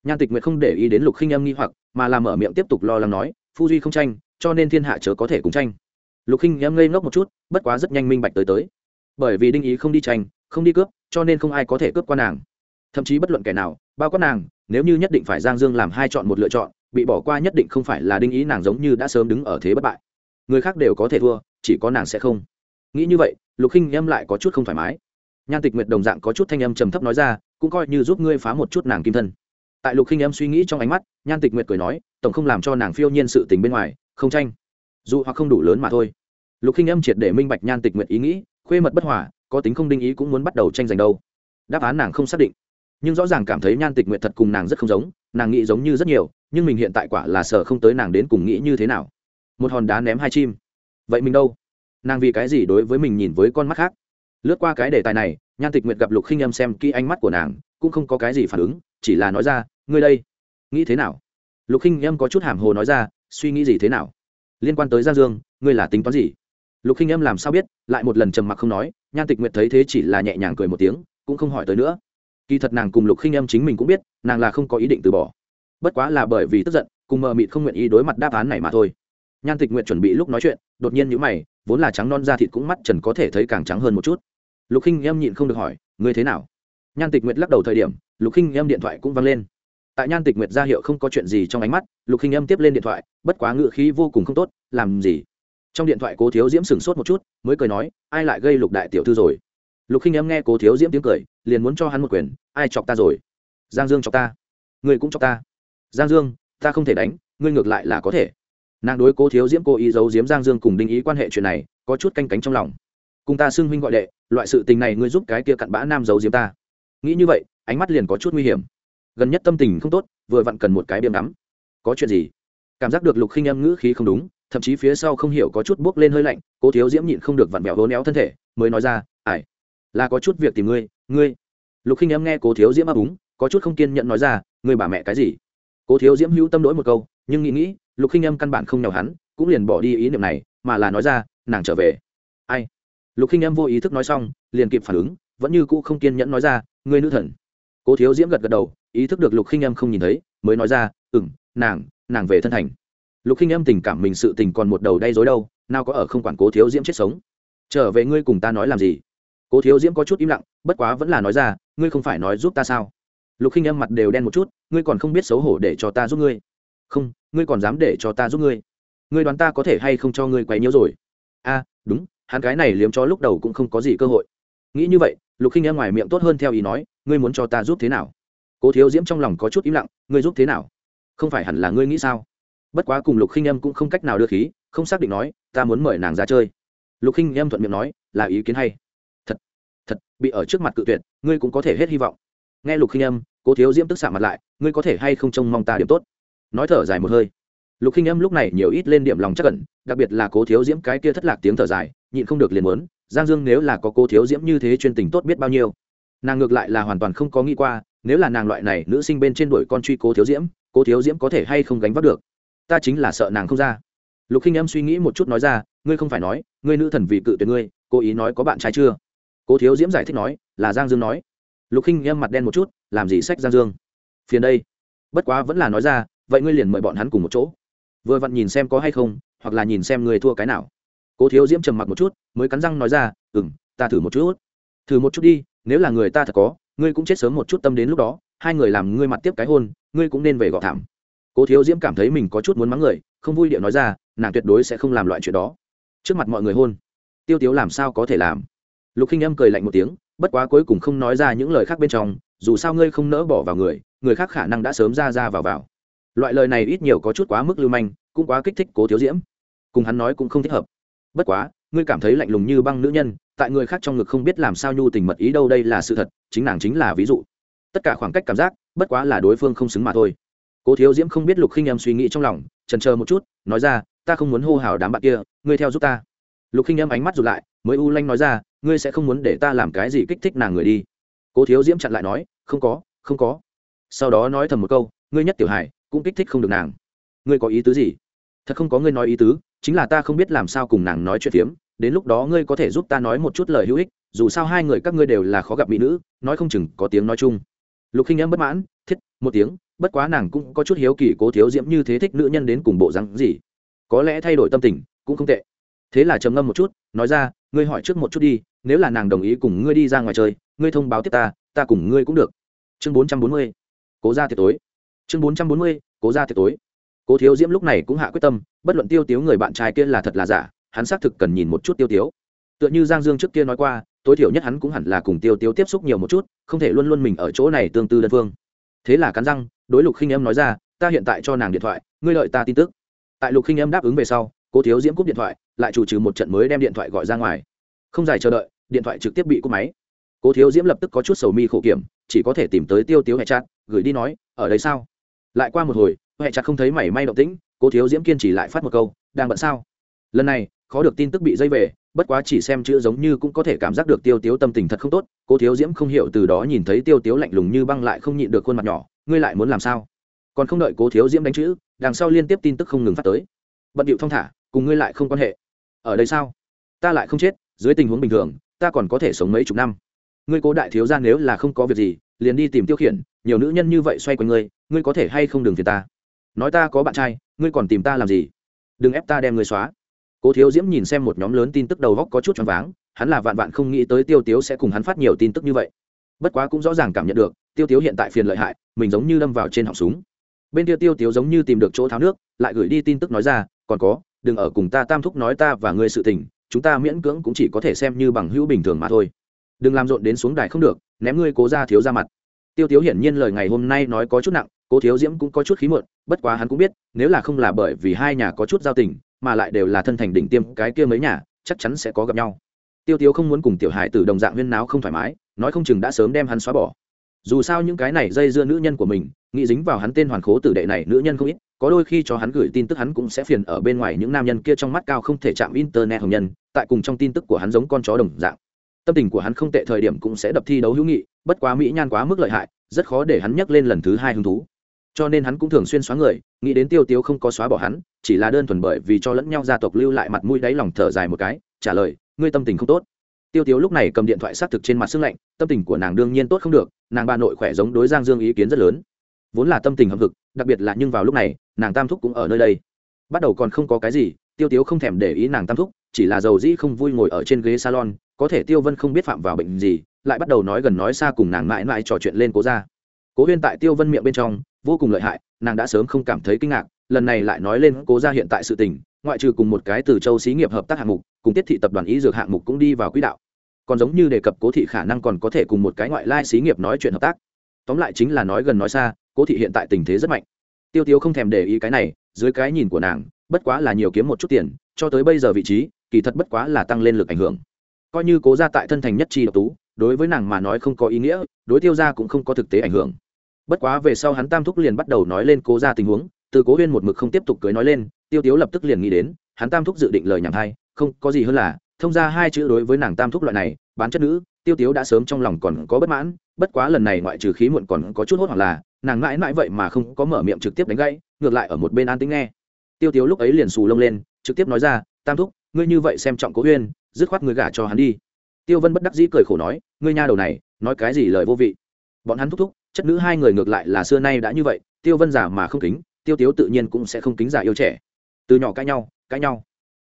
Nhan tịch nguyện không để ý đến lục khinh âm nghi hoặc, mà làm mở miệng tiếp tục lo lắng nói, phu duy không tranh, cho nên thiên hạ chớ có thể cùng tranh. Lục khinh âm ngây ngốc một chút, bất quá rất nhanh minh bạch tới tới. Bởi vì đinh ý không đi tranh, không đi cướp, cho nên không ai có thể cướp qua nàng. Thậm chí bất luận kẻ nào, bao quát nàng, nếu như nhất định phải giang dương làm hai chọn một lựa chọn, bị bỏ qua nhất định không phải là đinh ý nàng giống như đã sớm đứng ở thế bất bại người khác đều có thể thua, chỉ có nàng sẽ không. Nghĩ như vậy, lục khinh Em lại có chút không thoải mái. Nhan tịch nguyệt đồng dạng có chút thanh âm trầm thấp nói ra, cũng coi như giúp ngươi phá một chút nàng kim thân. Tại lục khinh Em suy nghĩ trong ánh mắt, nhan tịch nguyệt cười nói, tổng không làm cho nàng phiêu nhiên sự tình bên ngoài, không tranh. Dù hoặc không đủ lớn mà thôi. Lục khinh Em triệt để minh bạch nhan tịch nguyệt ý nghĩ, khuê mật bất hòa, có tính không đinh ý cũng muốn bắt đầu tranh giành đâu. Đáp án nàng không xác định. Nhưng rõ ràng cảm thấy nhan tịch nguyệt thật cùng nàng rất không giống, nàng nghĩ giống như rất nhiều, nhưng mình hiện tại quả là sợ không tới nàng đến cùng nghĩ như thế nào một hòn đá ném hai chim. Vậy mình đâu? Nàng vì cái gì đối với mình nhìn với con mắt khác? Lướt qua cái đề tài này, nhan tịch nguyệt gặp lục khinh âm xem kỹ ánh mắt của nàng, cũng không có cái gì phản ứng, chỉ là nói ra, ngươi đây, nghĩ thế nào? Lục khinh âm có chút hàm hồ nói ra, suy nghĩ gì thế nào? Liên quan tới giang dương, ngươi là tính toán gì? Lục khinh âm làm sao biết, lại một lần trầm mặc không nói, nhan tịch nguyệt thấy thế chỉ là nhẹ nhàng cười một tiếng, cũng không hỏi tới nữa. Kỳ thật nàng cùng lục khinh âm chính mình cũng biết, nàng là không có ý định từ bỏ. Bất quá là bởi vì tức giận, cùng mờ mịt không nguyện ý đối mặt đáp án này mà thôi nhan tịch nguyện chuẩn bị lúc nói chuyện, đột nhiên nhữ mày, vốn là trắng non da thịt cũng mắt trần có thể thấy càng trắng hơn một chút. Lục khinh em nhịn không được hỏi, ngươi thế nào? Nhan tịch nguyện lắc đầu thời điểm, lục khinh em điện thoại cũng văng lên. Tại nhan tịch nguyệt ra hiệu không có chuyện gì trong ánh mắt, lục khinh âm tiếp lên điện thoại, bất quá ngự khí vô cùng không tốt, làm gì? Trong điện thoại cố thiếu diễm sửng sốt một chút, mới cười nói, ai lại gây lục đại tiểu thư rồi? Lục khinh âm nghe cố thiếu diễm tiếng cười, liền muốn cho hắn một quyền, ai chọc ta rồi? Giang dương chọc ta. Ngươi cũng chọc ta. Giang dương, ta không thể đánh, ngươi ngược lại là có thể nàng đối cố thiếu diễm, cố ý giấu diễm giang dương cùng đinh ý quan hệ chuyện này, có chút canh cánh trong lòng. Cùng ta xưng huynh gọi đệ, loại sự tình này ngươi giúp cái kia cặn bã nam giấu diễm ta. Nghĩ như vậy, ánh mắt liền có chút nguy hiểm. Gần nhất tâm tình không tốt, vừa vặn cần một cái biếm đắm có chuyện gì? Cảm giác được lục khinh em ngữ khí không đúng, thậm chí phía sau không hiểu có chút buốc lên hơi lạnh, cố thiếu diễm nhịn không được vặn vẹo hố néo thân thể, mới nói ra ải là có chút việc tìm ngươi ngươi. Lục khinh em nghe cố thiếu diễm ấp úng, có chút không kiên nhận nói ra, ngươi bà mẹ cái gì? Cố thiếu diễm hữu tâm đỗi một câu, nhưng nghĩ nghĩ lục khinh âm căn bản không nhào hắn, cũng liền bỏ đi ý niệm này, mà là nói ra, nàng trở về. Ai? Lục khinh âm vô ý thức nói xong, liền kịp phản ứng, vẫn như cũ không kiên nhẫn nói ra, ngươi nữ thần. Cố thiếu diễm gật gật đầu, ý thức được lục khinh âm không nhìn thấy, mới nói ra ừ m nàng nàng về thân thành. Lục khinh âm tình cảm mình sự tình còn một đầu đay dối đâu, nào có ở không quản cố thiếu diễm chết sống. Trở về ngươi cùng ta nói làm gì? Cố thiếu diễm có chút im lặng, bất quá vẫn là nói ra, ngươi không phải nói giúp ta sao? Lục khinh âm mặt đều đen một chút, ngươi còn không biết xấu hổ để cho ta giúp ngươi không ngươi còn dám để cho ta giúp ngươi. Ngươi đoán ta có thể hay không cho ngươi quấy nhiễu rồi? A đúng hắn cái này liếm cho lúc đầu cũng không có gì cơ hội. Nghĩ như vậy lục khinh em ngoài miệng tốt hơn theo ý nói ngươi muốn cho ta giúp thế nào? Cố thiếu diễm trong lòng có chút im lặng ngươi giúp thế nào? Không phải hẳn là ngươi nghĩ sao? Bất quá cùng lục khinh em cũng không cách nào đưa khí không xác định nói ta muốn mời nàng ra chơi. Lục khinh em thuận miệng nói là ý kiến hay. Thật thật bị ở trước mặt cự tuyệt ngươi cũng có thể hết hy vọng. Nghe lục khinh em, cố thiếu diễm tức xạ mặt lại ngươi có thể hay không trông mong ta điểm tốt? Nói thở dài một hơi. Lục khinh âm lúc này nhiều ít lên điểm lòng chắc cẩn đặc biệt là cố thiếu diễm cái kia thất lạc tiếng thở dài, nhịn không được liền muốn, giang dương nếu là có cố thiếu diễm như thế chuyên tình tốt biết bao nhiêu. Nàng ngược lại là hoàn toàn không có nghĩ qua, nếu là nàng loại này nữ sinh bên trên đuổi con truy cố thiếu diễm, cố thiếu diễm có thể hay không gánh vác được? Ta chính là sợ nàng không ra. Lục khinh em suy nghĩ một chút nói ra, ngươi không phải nói, ngươi nữ thần vì cự tuyệt ngươi, cố ý nói có bạn trai chưa? Cố thiếu diễm giải thích nói, là giang dương nói. Lục khinh em mặt đen một chút, làm gì sách giang dương? Phiền đây. Bất quá vẫn là nói ra vậy ngươi liền mời bọn hắn cùng một chỗ. Vừa vặn nhìn xem có hay không, hoặc là nhìn xem người thua cái nào. Cố thiếu diễm trầm mặc một chút, mới cắn răng nói ra ừ m ta thử một chút. Thử một chút đi, nếu là người ta thật có, ngươi cũng chết sớm một chút tâm đến lúc đó, hai người làm ngươi mặt tiếp cái hôn, ngươi cũng nên về gọ thảm. Cố thiếu diễm cảm thấy mình có chút muốn mắng người, không vui điệu nói ra, nàng tuyệt đối sẽ không làm loại chuyện đó. Trước mặt mọi người hôn, tiêu tiếu làm sao có thể làm? Lục khinh âm cười lạnh một tiếng, bất quá cuối cùng không nói ra những lời khác bên trong, dù sao ngươi không nỡ bỏ vào người người khác khả năng đã sớm ra ra vào vào loại lời này ít nhiều có chút quá mức lưu manh, cũng quá kích thích cố thiếu diễm. Cùng hắn nói cũng không thích hợp. Bất quá, ngươi cảm thấy lạnh lùng như băng nữ nhân, tại người khác trong ngực không biết làm sao nhu tình mật ý đâu đây là sự thật, chính nàng chính là ví dụ. Tất cả khoảng cách cảm giác, bất quá là đối phương không xứng mà thôi. Cố thiếu diễm không biết lục khinh em suy nghĩ trong lòng trần chờ một chút, nói ra, ta không muốn hô hào đám bạn kia, ngươi theo giúp ta. Lục khinh em ánh mắt rụt lại, mới u lanh nói ra, ngươi sẽ không muốn để ta làm cái gì kích thích nàng người đi. Cố thiếu diễm chặn lại nói, không có không có. Sau đó nói thầm một câu, ngươi nhất tiểu hải cũng kích thích không được nàng. Ngươi có ý tứ gì? Thật không có ngươi nói ý tứ, chính là ta không biết làm sao cùng nàng nói chuyện phiếm, đến lúc đó ngươi có thể giúp ta nói một chút lời hữu ích, dù sao hai người các ngươi đều là khó gặp mỹ nữ, nói không chừng có tiếng nói chung. Lục khinh em bất mãn, thiết, một tiếng, bất quá nàng cũng có chút hiếu kỳ cố thiếu diễm như thế thích nữ nhân đến cùng bộ rắn gì. Có lẽ thay đổi tâm tình, cũng không tệ. Thế là trầm ngâm một chút, nói ra, ngươi hỏi trước một chút đi, nếu là nàng đồng ý cùng ngươi đi ra ngoài chơi, ngươi thông báo tiếp ta ta cùng ngươi cũng được. Chương bốn trăm bốn mươi, cố ra tiệc tối chương bốn trăm bốn mươi, cố ra tiệc tối. Cố thiếu diễm lúc này cũng hạ quyết tâm, bất luận tiêu tiếu người bạn trai kia là thật là giả, hắn xác thực cần nhìn một chút tiêu tiếu. Tựa như giang dương trước kia nói qua, tối thiểu nhất hắn cũng hẳn là cùng tiêu tiếu tiếp xúc nhiều một chút, không thể luôn luôn mình ở chỗ này tương tư đơn phương. Thế là cắn răng, đối lục khinh em nói ra, ta hiện tại cho nàng điện thoại, ngươi lợi ta tin tức. Tại lục khinh em đáp ứng về sau, cố thiếu diễm cúp điện thoại, lại chủ trừ một trận mới đem điện thoại gọi ra ngoài. Không dài chờ đợi, điện thoại trực tiếp bị cúp máy. Cố thiếu diễm lập tức có chút sầu mi khổ kiểm, chỉ có thể tìm tới tiêu tiếu hệ chặt gửi đi nói, ở đây sao? Lại qua một hồi hệ chặt không thấy mảy may động tĩnh, cố thiếu diễm kiên trì lại phát một câu, đang bận sao? Lần này, khó được tin tức bị dây về, bất quá chỉ xem chữ giống như cũng có thể cảm giác được tiêu tiếu tâm tình thật không tốt, cố thiếu diễm không hiểu từ đó nhìn thấy tiêu tiếu lạnh lùng như băng lại không nhịn được khuôn mặt nhỏ, ngươi lại muốn làm sao? Còn không đợi cố thiếu diễm đánh chữ, đằng sau liên tiếp tin tức không ngừng phát tới. Bận điệu thong thả, cùng ngươi lại không quan hệ. Ở đây sao? Ta lại không chết, dưới tình huống bình thường, ta còn có thể sống mấy chục năm. Ngươi cố đại thiếu ra nếu là không có việc gì liền đi tìm tiêu khiển, nhiều nữ nhân như vậy xoay quanh ngươi ngươi có thể hay không đừng phiền ta? Nói ta có bạn trai, ngươi còn tìm ta làm gì? Đừng ép ta đem ngươi xóa. Cố thiếu diễm nhìn xem một nhóm lớn tin tức đầu góc có chút choáng váng, hắn là vạn vạn không nghĩ tới tiêu tiếu sẽ cùng hắn phát nhiều tin tức như vậy. Bất quá cũng rõ ràng cảm nhận được, tiêu tiếu hiện tại phiền lợi hại, mình giống như đâm vào trên họng súng. Bên kia tiêu tiếu giống như tìm được chỗ tháo nước, lại gửi đi tin tức nói ra, còn có, đừng ở cùng ta tam thúc nói ta và ngươi sự tình, chúng ta miễn cưỡng cũng chỉ có thể xem như bằng hữu bình thường mà thôi đừng làm rộn đến xuống đài không được, ném ngươi cố ra thiếu ra mặt. Tiêu tiếu hiển nhiên lời ngày hôm nay nói có chút nặng, cố thiếu diễm cũng có chút khí mượn, bất quá hắn cũng biết, nếu là không là bởi vì hai nhà có chút giao tình, mà lại đều là thân thành đỉnh tiêm cái kia mấy nhà, chắc chắn sẽ có gặp nhau. Tiêu tiếu không muốn cùng tiểu hải từ đồng dạng huyên náo không thoải mái, nói không chừng đã sớm đem hắn xóa bỏ. Dù sao những cái này dây dưa nữ nhân của mình, nghĩ dính vào hắn tên hoàn khố tử đệ này nữ nhân không ít, có đôi khi cho hắn gửi tin tức hắn cũng sẽ phiền ở bên ngoài những nam nhân kia trong mắt cao không thể chạm internet hồng nhân, tại cùng trong tin tức của hắn giống con chó đồng dạng tâm tình của hắn không tệ thời điểm cũng sẽ đập thi đấu hữu nghị, bất quá mỹ nhan quá mức lợi hại, rất khó để hắn nhắc lên lần thứ hai hứng thú. Cho nên hắn cũng thường xuyên xóa người, nghĩ đến tiêu tiêu không có xóa bỏ hắn, chỉ là đơn thuần bởi vì cho lẫn nhau gia tộc lưu lại mặt mũi đáy lòng thở dài một cái, trả lời, ngươi tâm tình không tốt. Tiêu tiếu lúc này cầm điện thoại xác thực trên mặt sưng lạnh, tâm tình của nàng đương nhiên tốt không được, nàng bà nội khỏe giống đối giang dương ý kiến rất lớn. Vốn là tâm tình hâm hực, đặc biệt là nhưng vào lúc này, nàng tam thúc cũng ở nơi đây. Bắt đầu còn không có cái gì, tiêu tiếu không thèm để ý nàng tam thúc, chỉ là giàu dĩ không vui ngồi ở trên ghế salon có thể tiêu vân không biết phạm vào bệnh gì, lại bắt đầu nói gần nói xa cùng nàng mãi mãi trò chuyện lên cố ra cố huyên tại tiêu vân miệng bên trong, vô cùng lợi hại, nàng đã sớm không cảm thấy kinh ngạc, lần này lại nói lên cố ra hiện tại sự tình, ngoại trừ cùng một cái từ châu xí nghiệp hợp tác hạng mục, cùng tiết thị tập đoàn ý dược hạng mục cũng đi vào quỹ đạo. Còn giống như đề cập cố thị khả năng còn có thể cùng một cái ngoại lai xí nghiệp nói chuyện hợp tác. Tóm lại chính là nói gần nói xa, cố thị hiện tại tình thế rất mạnh. Tiêu tiêu không thèm để ý cái này, dưới cái nhìn của nàng, bất quá là nhiều kiếm một chút tiền, cho tới bây giờ vị trí, kỳ thật bất quá là tăng lên lực ảnh hưởng coi như cố ra tại thân thành nhất chi độc tú, đối với nàng mà nói không có ý nghĩa, đối tiêu ra cũng không có thực tế ảnh hưởng. Bất quá về sau hắn tam thúc liền bắt đầu nói lên cố ra tình huống, từ cố huyên một mực không tiếp tục cưới nói lên, tiêu tiếu lập tức liền nghĩ đến, hắn tam thúc dự định lời nhảm hay không, có gì hơn là, thông ra hai chữ đối với nàng tam thúc loại này, bán chất nữ, tiêu tiếu đã sớm trong lòng còn có bất mãn, bất quá lần này ngoại trừ khí muộn còn có chút hốt hoặc là, nàng mãi mãi vậy mà không có mở miệng trực tiếp đánh gãy, ngược lại ở một bên an tính nghe. Tiêu tiếu lúc ấy liền xù lông lên, trực tiếp nói ra, tam thúc, ngươi như vậy xem trọng cố huyên dứt khoát người gả cho hắn đi. Tiêu vân bất đắc dĩ cười khổ nói, ngươi nha đầu này, nói cái gì lời vô vị. Bọn hắn thúc thúc, chất nữ hai người ngược lại là xưa nay đã như vậy, tiêu vân giả mà không kính, tiêu tiếu tự nhiên cũng sẽ không kính giả yêu trẻ. Từ nhỏ cãi nhau cãi nhau.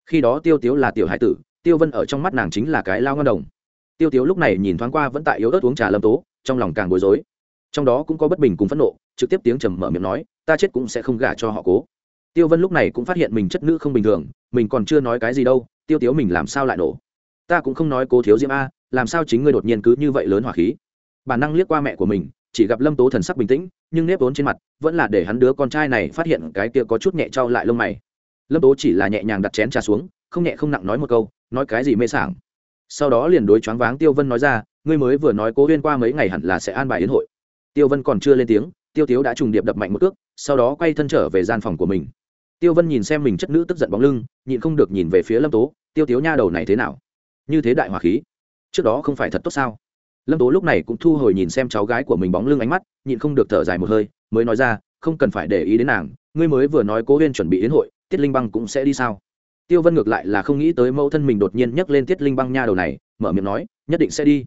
Khi đó tiêu tiếu là tiểu hải tử, tiêu vân ở trong mắt nàng chính là cái lao ngon đồng. Tiêu tiếu lúc này nhìn thoáng qua vẫn tại yếu ớt uống trà lâm tố, trong lòng càng bối rối. Trong đó cũng có bất bình cùng phẫn nộ, trực tiếp tiếng trầm mở miệng nói, ta chết cũng sẽ không gả cho họ cố. Tiêu vân lúc này cũng phát hiện mình chất nữ không bình thường, mình còn chưa nói cái gì đâu tiêu tiếu mình làm sao lại nổ? Ta cũng không nói cố thiếu diễm a, làm sao chính ngươi đột nhiên cứ như vậy lớn hỏa khí? Bản năng liếc qua mẹ của mình, chỉ gặp lâm tố thần sắc bình tĩnh, nhưng nếp vốn trên mặt vẫn là để hắn đứa con trai này phát hiện cái kia có chút nhẹ trao lại lông mày. Lâm tố chỉ là nhẹ nhàng đặt chén trà xuống, không nhẹ không nặng nói một câu, nói cái gì mê sảng. Sau đó liền đối choáng váng tiêu vân nói ra, ngươi mới vừa nói cố huyên qua mấy ngày hẳn là sẽ an bài yến hội. Tiêu vân còn chưa lên tiếng, tiêu tiếu đã trùng điệp đập mạnh một cước, sau đó quay thân trở về gian phòng của mình. Tiêu vân nhìn xem mình chất nữ tức giận bóng lưng, nhịn không được nhìn về phía lâm tố tiêu tiếu nha đầu này thế nào? Như thế đại hòa khí. Trước đó không phải thật tốt sao? Lâm tố lúc này cũng thu hồi nhìn xem cháu gái của mình bóng lưng ánh mắt, nhịn không được thở dài một hơi, mới nói ra, không cần phải để ý đến nàng, ngươi mới vừa nói cố huyên chuẩn bị đến hội, tiết linh băng cũng sẽ đi sao? Tiêu vân ngược lại là không nghĩ tới mẫu thân mình đột nhiên nhắc lên tiết linh băng nha đầu này, mở miệng nói, nhất định sẽ đi.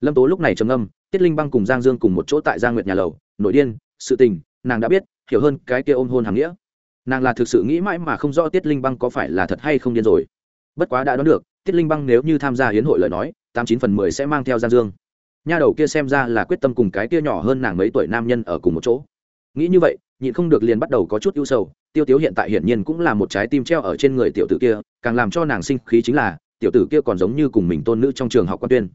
Lâm tố lúc này trầm âm tiết linh băng cùng giang dương cùng một chỗ tại giang nguyệt nhà lầu, nội điên, sự tình, nàng đã biết, hiểu hơn cái kia ôm hôn hàm nghĩa. Nàng là thực sự nghĩ mãi mà không rõ tiết linh băng có phải là thật hay không điên rồi bất quá đã đoán được, tiết linh băng nếu như tham gia hiến hội lời nói, tám chín phần mười sẽ mang theo giang dương. Nha đầu kia xem ra là quyết tâm cùng cái kia nhỏ hơn nàng mấy tuổi nam nhân ở cùng một chỗ. Nghĩ như vậy, nhịn không được liền bắt đầu có chút ưu sầu, tiêu tiếu hiện tại hiển nhiên cũng là một trái tim treo ở trên người tiểu tử kia, càng làm cho nàng sinh khí chính là, tiểu tử kia còn giống như cùng mình tôn nữ trong trường học quan tuyên.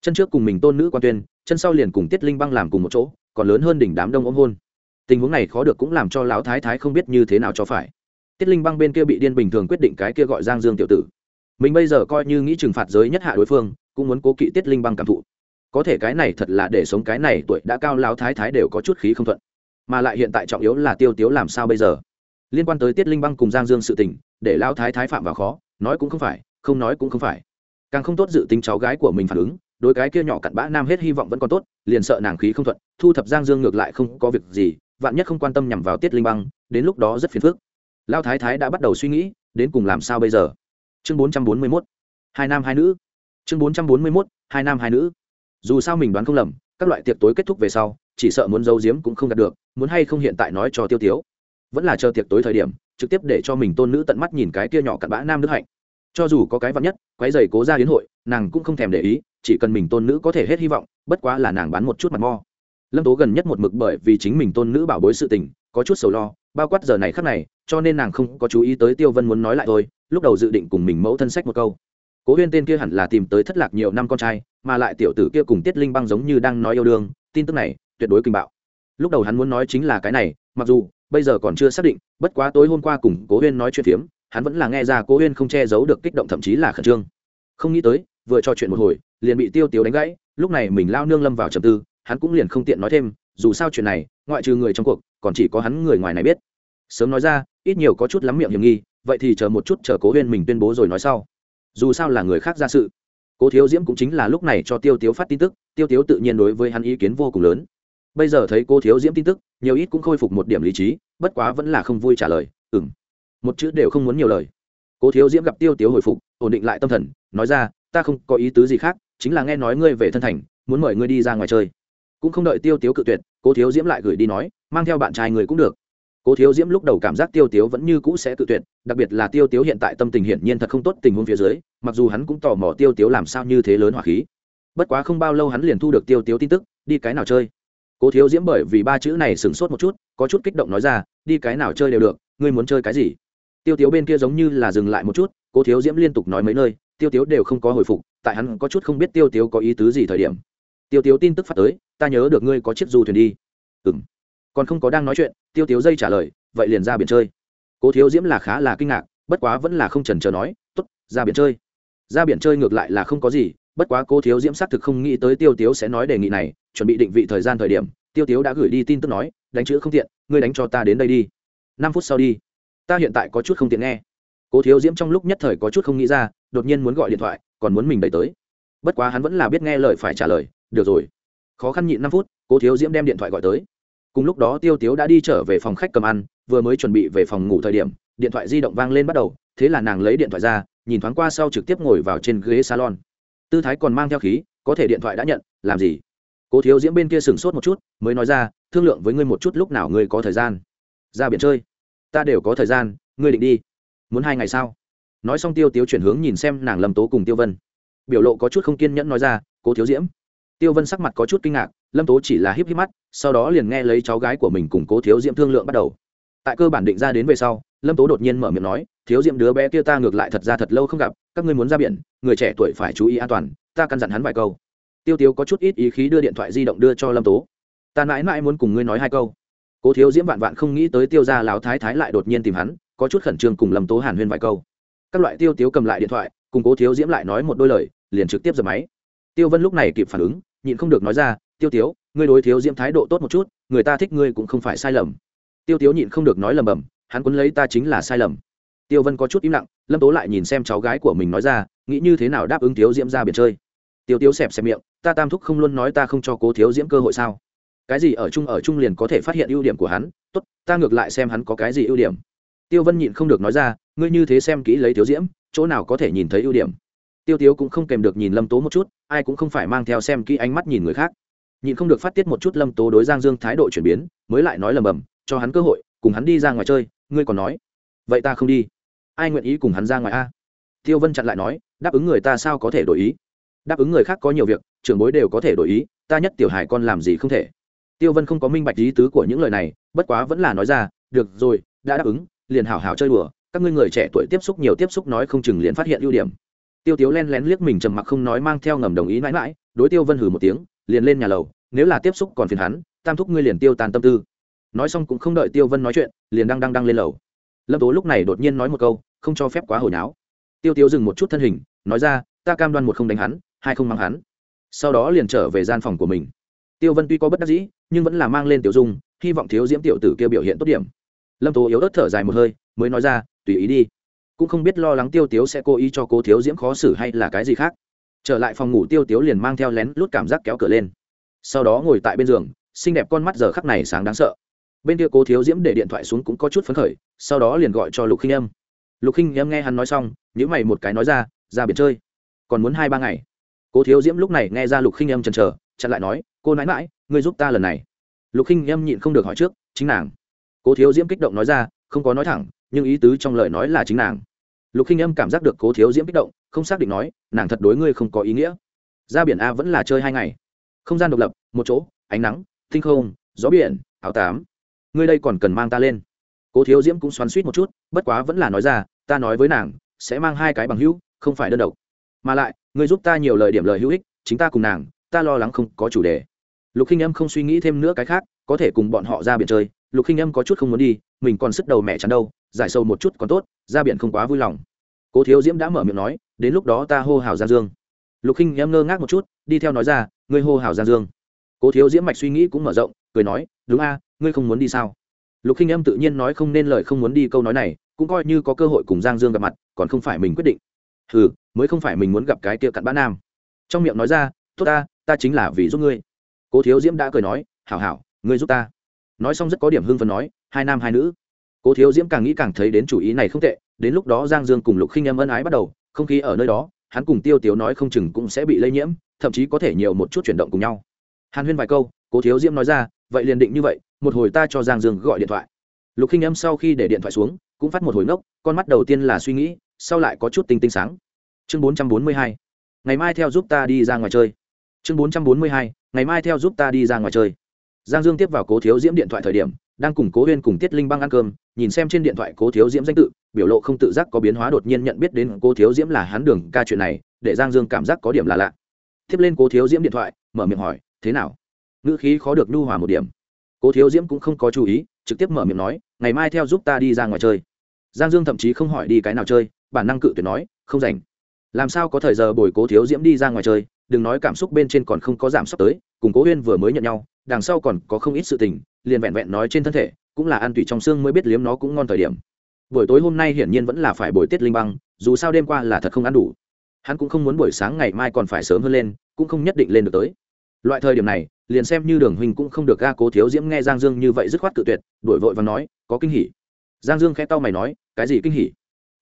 Chân trước cùng mình tôn nữ quan tuyên, chân sau liền cùng tiết linh băng làm cùng một chỗ, còn lớn hơn đỉnh đám đông ôm hôn. Tình huống này khó được cũng làm cho lão thái thái không biết như thế nào cho phải. Tiết linh băng bên kia bị điên bình thường quyết định cái kia gọi giang dương tiểu tử mình bây giờ coi như nghĩ trừng phạt giới nhất hạ đối phương, cũng muốn cố kỵ tiết linh băng cảm thụ. Có thể cái này thật là để sống cái này tuổi đã cao lão thái thái đều có chút khí không thuận. Mà lại hiện tại trọng yếu là tiêu tiếu làm sao bây giờ? Liên quan tới tiết linh băng cùng giang dương sự tình, để lão thái thái phạm vào khó, nói cũng không phải, không nói cũng không phải. Càng không tốt dự tính cháu gái của mình phản ứng đôi cái kia nhỏ cặn bã nam hết hy vọng vẫn còn tốt, liền sợ nàng khí không thuận, thu thập giang dương ngược lại không có việc gì, vạn nhất không quan tâm nhằm vào tiết linh băng, đến lúc đó rất phiền phức. Lao thái thái đã bắt đầu suy nghĩ, đến cùng làm sao bây giờ? Chương bốn trăm bốn mươi mốt. Hai nam hai nữ. Chương bốn trăm bốn mươi mốt, hai nam hai nữ. Dù sao mình đoán không lầm, các loại tiệc tối kết thúc về sau, chỉ sợ muốn giấu giếm cũng không đạt được, muốn hay không hiện tại nói cho tiêu tiếu. Vẫn là chờ tiệc tối thời điểm, trực tiếp để cho mình tôn nữ tận mắt nhìn cái kia nhỏ cặn bã nam đức hạnh. Cho dù có cái vắn nhất quái dày cố ra hiến hội, nàng cũng không thèm để ý, chỉ cần mình tôn nữ có thể hết hy vọng, bất quá là nàng bán một chút mặt mo. Lâm tố gần nhất một mực bởi vì chính mình tôn nữ bảo bối sự tình có chút sầu lo, bao quát giờ này khắc này, cho nên nàng không có chú ý tới tiêu vân muốn nói lại thôi, lúc đầu dự định cùng mình mẫu thân sách một câu. Cố huyên tên kia hẳn là tìm tới thất lạc nhiều năm con trai, mà lại tiểu tử kia cùng tiết linh băng giống như đang nói yêu đương, tin tức này tuyệt đối kinh bạo. Lúc đầu hắn muốn nói chính là cái này, mặc dù bây giờ còn chưa xác định, bất quá tối hôm qua cùng cố huyên nói chuyện phiếm, hắn vẫn là nghe ra cố huyên không che giấu được kích động thậm chí là khẩn trương. Không nghĩ tới, vừa trò chuyện một hồi, liền bị tiêu tiếu đánh gãy, lúc này mình lao nương lâm vào trầm tư, hắn cũng liền không tiện nói thêm, dù sao chuyện này ngoại trừ người trong cuộc, còn chỉ có hắn người ngoài này biết. Sớm nói ra, ít nhiều có chút lắm miệng hiểm nghi, vậy thì chờ một chút chờ cố huyên mình tuyên bố rồi nói sau. Dù sao là người khác ra sự. Cố thiếu diễm cũng chính là lúc này cho tiêu tiếu phát tin tức, tiêu tiếu tự nhiên đối với hắn ý kiến vô cùng lớn. Bây giờ thấy cô thiếu diễm tin tức, nhiều ít cũng khôi phục một điểm lý trí, bất quá vẫn là không vui trả lời ừ m một chữ đều không muốn nhiều lời. Cố thiếu diễm gặp tiêu tiếu hồi phục, ổn định lại tâm thần, nói ra, ta không có ý tứ gì khác, chính là nghe nói ngươi về thân thành, muốn mời ngươi đi ra ngoài chơi. Cũng không đợi tiêu tiếu cự tuyệt cố thiếu diễm lại gửi đi nói, mang theo bạn trai người cũng được. Cố thiếu diễm lúc đầu cảm giác tiêu tiếu vẫn như cũ sẽ tự tuyệt, đặc biệt là tiêu tiếu hiện tại tâm tình hiển nhiên thật không tốt tình huống phía dưới, mặc dù hắn cũng tò mò tiêu tiếu làm sao như thế lớn hỏa khí. Bất quá không bao lâu hắn liền thu được tiêu tiếu tin tức, đi cái nào chơi? Cố thiếu diễm bởi vì ba chữ này sửng sốt một chút, có chút kích động nói ra, đi cái nào chơi đều được, ngươi muốn chơi cái gì? Tiêu tiếu bên kia giống như là dừng lại một chút, cố thiếu diễm liên tục nói mấy nơi, tiêu tiếu đều không có hồi phục, tại hắn có chút không biết tiêu tiếu có ý tứ gì thời điểm tiêu tiếu tin tức phát tới, ta nhớ được ngươi có chiếc du thuyền đi. Ừ m còn không có đang nói chuyện, tiêu tiếu dây trả lời, vậy liền ra biển chơi. Cố thiếu diễm là khá là kinh ngạc, bất quá vẫn là không trần trờ nói t ố t ra biển chơi. Ra biển chơi ngược lại là không có gì, bất quá cố thiếu diễm xác thực không nghĩ tới tiêu tiếu sẽ nói đề nghị này, chuẩn bị định vị thời gian thời điểm, tiêu tiếu đã gửi đi tin tức nói, đánh chữ không tiện, ngươi đánh cho ta đến đây đi. Năm phút sau đi. Ta hiện tại có chút không tiện nghe. Cố thiếu diễm trong lúc nhất thời có chút không nghĩ ra, đột nhiên muốn gọi điện thoại, còn muốn mình đẩy tới. Bất quá hắn vẫn là biết nghe lời phải trả lời được rồi. Khó khăn nhịn năm phút, cố thiếu diễm đem điện thoại gọi tới. Cùng lúc đó tiêu tiếu đã đi trở về phòng khách cầm ăn, vừa mới chuẩn bị về phòng ngủ thời điểm, điện thoại di động vang lên bắt đầu, thế là nàng lấy điện thoại ra, nhìn thoáng qua sau trực tiếp ngồi vào trên ghế salon. Tư thái còn mang theo khí, có thể điện thoại đã nhận, làm gì? Cố thiếu diễm bên kia sửng sốt một chút, mới nói ra, thương lượng với ngươi một chút lúc nào ngươi có thời gian. Ra biển chơi. Ta đều có thời gian, ngươi định đi. Muốn hai ngày sao? Nói xong tiêu tiếu chuyển hướng nhìn xem nàng lâm tố cùng tiêu vân. Biểu lộ có chút không kiên nhẫn nói ra, cố thiếu diễm tiêu vân sắc mặt có chút kinh ngạc, lâm tố chỉ là híp híp mắt, sau đó liền nghe lấy cháu gái của mình cùng cố thiếu diễm thương lượng bắt đầu. Tại cơ bản định ra đến về sau, lâm tố đột nhiên mở miệng nói, thiếu diễm đứa bé kia ta ngược lại thật ra thật lâu không gặp, các ngươi muốn ra biển, người trẻ tuổi phải chú ý an toàn, ta căn dặn hắn vài câu. Tiêu tiêu có chút ít ý khí đưa điện thoại di động đưa cho lâm tố. Ta mãi mãi muốn cùng ngươi nói hai câu. Cố thiếu diễm vạn vạn không nghĩ tới tiêu ra láo thái thái lại đột nhiên tìm hắn, có chút khẩn trương cùng lâm tố hàn huyên vài câu. Các loại tiêu tiếu cầm lại điện thoại, cùng cố thiếu diễm lại nói một đôi lời, liền trực tiếp giật máy. Tiêu vân lúc này kịp phản ứng nhịn không được nói ra, tiêu tiếu, ngươi đối thiếu diễm thái độ tốt một chút, người ta thích ngươi cũng không phải sai lầm. Tiêu tiếu nhịn không được nói lầm bầm, hắn quấn lấy ta chính là sai lầm. Tiêu vân có chút im lặng, lâm tố lại nhìn xem cháu gái của mình nói ra, nghĩ như thế nào đáp ứng thiếu diễm ra biển chơi? Tiêu tiếu xẹp xẹp miệng, ta tam thúc không luôn nói ta không cho cố thiếu diễm cơ hội sao? Cái gì ở chung ở chung liền có thể phát hiện ưu điểm của hắn? Tốt, ta ngược lại xem hắn có cái gì ưu điểm. Tiêu vân nhịn không được nói ra, ngươi như thế xem kỹ lấy thiếu diễm, chỗ nào có thể nhìn thấy ưu điểm? Tiêu tiếu cũng không kèm được nhìn lâm tố một chút, ai cũng không phải mang theo xem kỹ ánh mắt nhìn người khác. Nhìn không được phát tiết một chút lâm tố đối giang dương thái độ chuyển biến, mới lại nói lầm bầm, cho hắn cơ hội, cùng hắn đi ra ngoài chơi, ngươi còn nói. Vậy ta không đi. Ai nguyện ý cùng hắn ra ngoài a? Tiêu vân chặn lại nói, đáp ứng người ta sao có thể đổi ý? Đáp ứng người khác có nhiều việc, trưởng bối đều có thể đổi ý, ta nhất tiểu hài con làm gì không thể. Tiêu vân không có minh bạch ý tứ của những lời này, bất quá vẫn là nói ra, được rồi, đã đáp ứng, liền hảo hảo chơi đùa, các ngươi người trẻ tuổi tiếp xúc nhiều tiếp xúc nói không chừng liền phát hiện ưu điểm tiêu tiếu len lén liếc mình trầm mặc không nói mang theo ngầm đồng ý mãi mãi, đối tiêu vân hử một tiếng, liền lên nhà lầu, nếu là tiếp xúc còn phiền hắn, tam thúc ngươi liền tiêu tàn tâm tư. Nói xong cũng không đợi tiêu vân nói chuyện, liền đang đang đang lên lầu. Lâm tố lúc này đột nhiên nói một câu, không cho phép quá hồi náo. Tiêu tiếu dừng một chút thân hình, nói ra, ta cam đoan một không đánh hắn, hai không mang hắn. Sau đó liền trở về gian phòng của mình. Tiêu vân tuy có bất đắc dĩ, nhưng vẫn là mang lên tiểu dung, hy vọng thiếu diễm tiểu tử kia biểu hiện tốt điểm. Lâm tố yếu ớt thở dài một hơi, mới nói ra, tùy ý đi cũng không biết lo lắng tiêu tiếu sẽ cố ý cho cô thiếu diễm khó xử hay là cái gì khác. Trở lại phòng ngủ tiêu tiếu liền mang theo lén lút cảm giác kéo cửa lên. Sau đó ngồi tại bên giường, xinh đẹp con mắt giờ khắc này sáng đáng sợ. Bên kia cố thiếu diễm để điện thoại xuống cũng có chút phấn khởi, sau đó liền gọi cho lục khinh âm. Lục khinh âm nghe hắn nói xong nhữ mày một cái nói ra ra biển chơi. Còn muốn hai ba ngày. Cố thiếu diễm lúc này nghe ra lục khinh âm chần chờ, chặn lại nói, cô nãi mãi ngươi giúp ta lần này. Lục khinh âm nhịn không được hỏi trước, chính nàng. Cố thiếu diễm kích động nói ra, không có nói thẳng nhưng ý tứ trong lời nói là chính nàng. Lục khinh âm cảm giác được cố thiếu diễm kích động, không xác định nói, nàng thật đối ngươi không có ý nghĩa. Ra biển a vẫn là chơi hai ngày. Không gian độc lập, một chỗ, ánh nắng, tinh không, gió biển, áo tám. Ngươi đây còn cần mang ta lên. Cố thiếu diễm cũng xoắn suýt một chút, bất quá vẫn là nói ra, ta nói với nàng, sẽ mang hai cái bằng hữu, không phải đơn độc. Mà lại, ngươi giúp ta nhiều lời điểm lời hữu ích, chính ta cùng nàng, ta lo lắng không có chủ đề. Lục khinh âm không suy nghĩ thêm nữa cái khác, có thể cùng bọn họ ra biển chơi, lục khinh âm có chút không muốn đi, mình còn sức đầu mẹ chắn đâu giải sâu một chút còn tốt, ra biển không quá vui lòng. Cố thiếu diễm đã mở miệng nói, đến lúc đó ta hô hào giang dương. Lục khinh em ngơ ngác một chút, đi theo nói ra, ngươi hô hào giang dương. Cố thiếu diễm mạch suy nghĩ cũng mở rộng, cười nói, đúng a, ngươi không muốn đi sao? Lục khinh em tự nhiên nói không nên lời không muốn đi câu nói này, cũng coi như có cơ hội cùng giang dương gặp mặt, còn không phải mình quyết định. Ừ mới không phải mình muốn gặp cái kia cặn bã nam. Trong miệng nói ra, tốt ta ta chính là vì giúp ngươi. Cố thiếu diễm đã cười nói, hảo hảo, ngươi giúp ta. Nói xong rất có điểm hưng phấn nói, hai nam hai nữ cố thiếu diễm càng nghĩ càng thấy đến chủ ý này không tệ, đến lúc đó giang dương cùng lục khinh em ân ái bắt đầu, không khí ở nơi đó, hắn cùng tiêu tiếu nói không chừng cũng sẽ bị lây nhiễm, thậm chí có thể nhiều một chút chuyển động cùng nhau. Hàn huyên vài câu, cố thiếu diễm nói ra, vậy liền định như vậy, một hồi ta cho giang dương gọi điện thoại. Lục khinh em sau khi để điện thoại xuống, cũng phát một hồi ngốc, con mắt đầu tiên là suy nghĩ, sau lại có chút tinh tinh sáng. Chương bốn trăm bốn mươi hai, ngày mai theo giúp ta đi ra ngoài chơi. Chương bốn trăm bốn mươi hai, ngày mai theo giúp ta đi ra ngoài chơi. Giang dương tiếp vào cố thiếu diễm điện thoại thời điểm đang cùng cố huyên cùng tiết linh băng ăn cơm, nhìn xem trên điện thoại cố thiếu diễm danh tự, biểu lộ không tự giác có biến hóa đột nhiên nhận biết đến cố thiếu diễm là hắn đường ca chuyện này, để giang dương cảm giác có điểm là lạ. Tiếp lên cố thiếu diễm điện thoại, mở miệng hỏi, thế nào? Ngữ khí khó được nhu hòa một điểm. Cố thiếu diễm cũng không có chú ý, trực tiếp mở miệng nói, ngày mai theo giúp ta đi ra ngoài chơi. Giang dương thậm chí không hỏi đi cái nào chơi, bản năng cự tuyệt nói, không rảnh. Làm sao có thời giờ bồi cố thiếu diễm đi ra ngoài chơi? Đừng nói cảm xúc bên trên còn không có giảm sắp tới, cùng cố huyên vừa mới nhận nhau, đằng sau còn có không ít sự tình liền vẹn vẹn nói trên thân thể, cũng là ăn tùy trong xương mới biết liếm nó cũng ngon thời điểm. Buổi tối hôm nay hiển nhiên vẫn là phải buổi tiết linh băng, dù sao đêm qua là thật không ăn đủ. Hắn cũng không muốn buổi sáng ngày mai còn phải sớm hơn lên, cũng không nhất định lên được tới. Loại thời điểm này, liền xem như đường huynh cũng không được ga cố thiếu diễm nghe giang dương như vậy dứt khoát cự tuyệt đổi vội và nói, có kinh hỉ. Giang dương khẽ tao mày nói, cái gì kinh hỉ?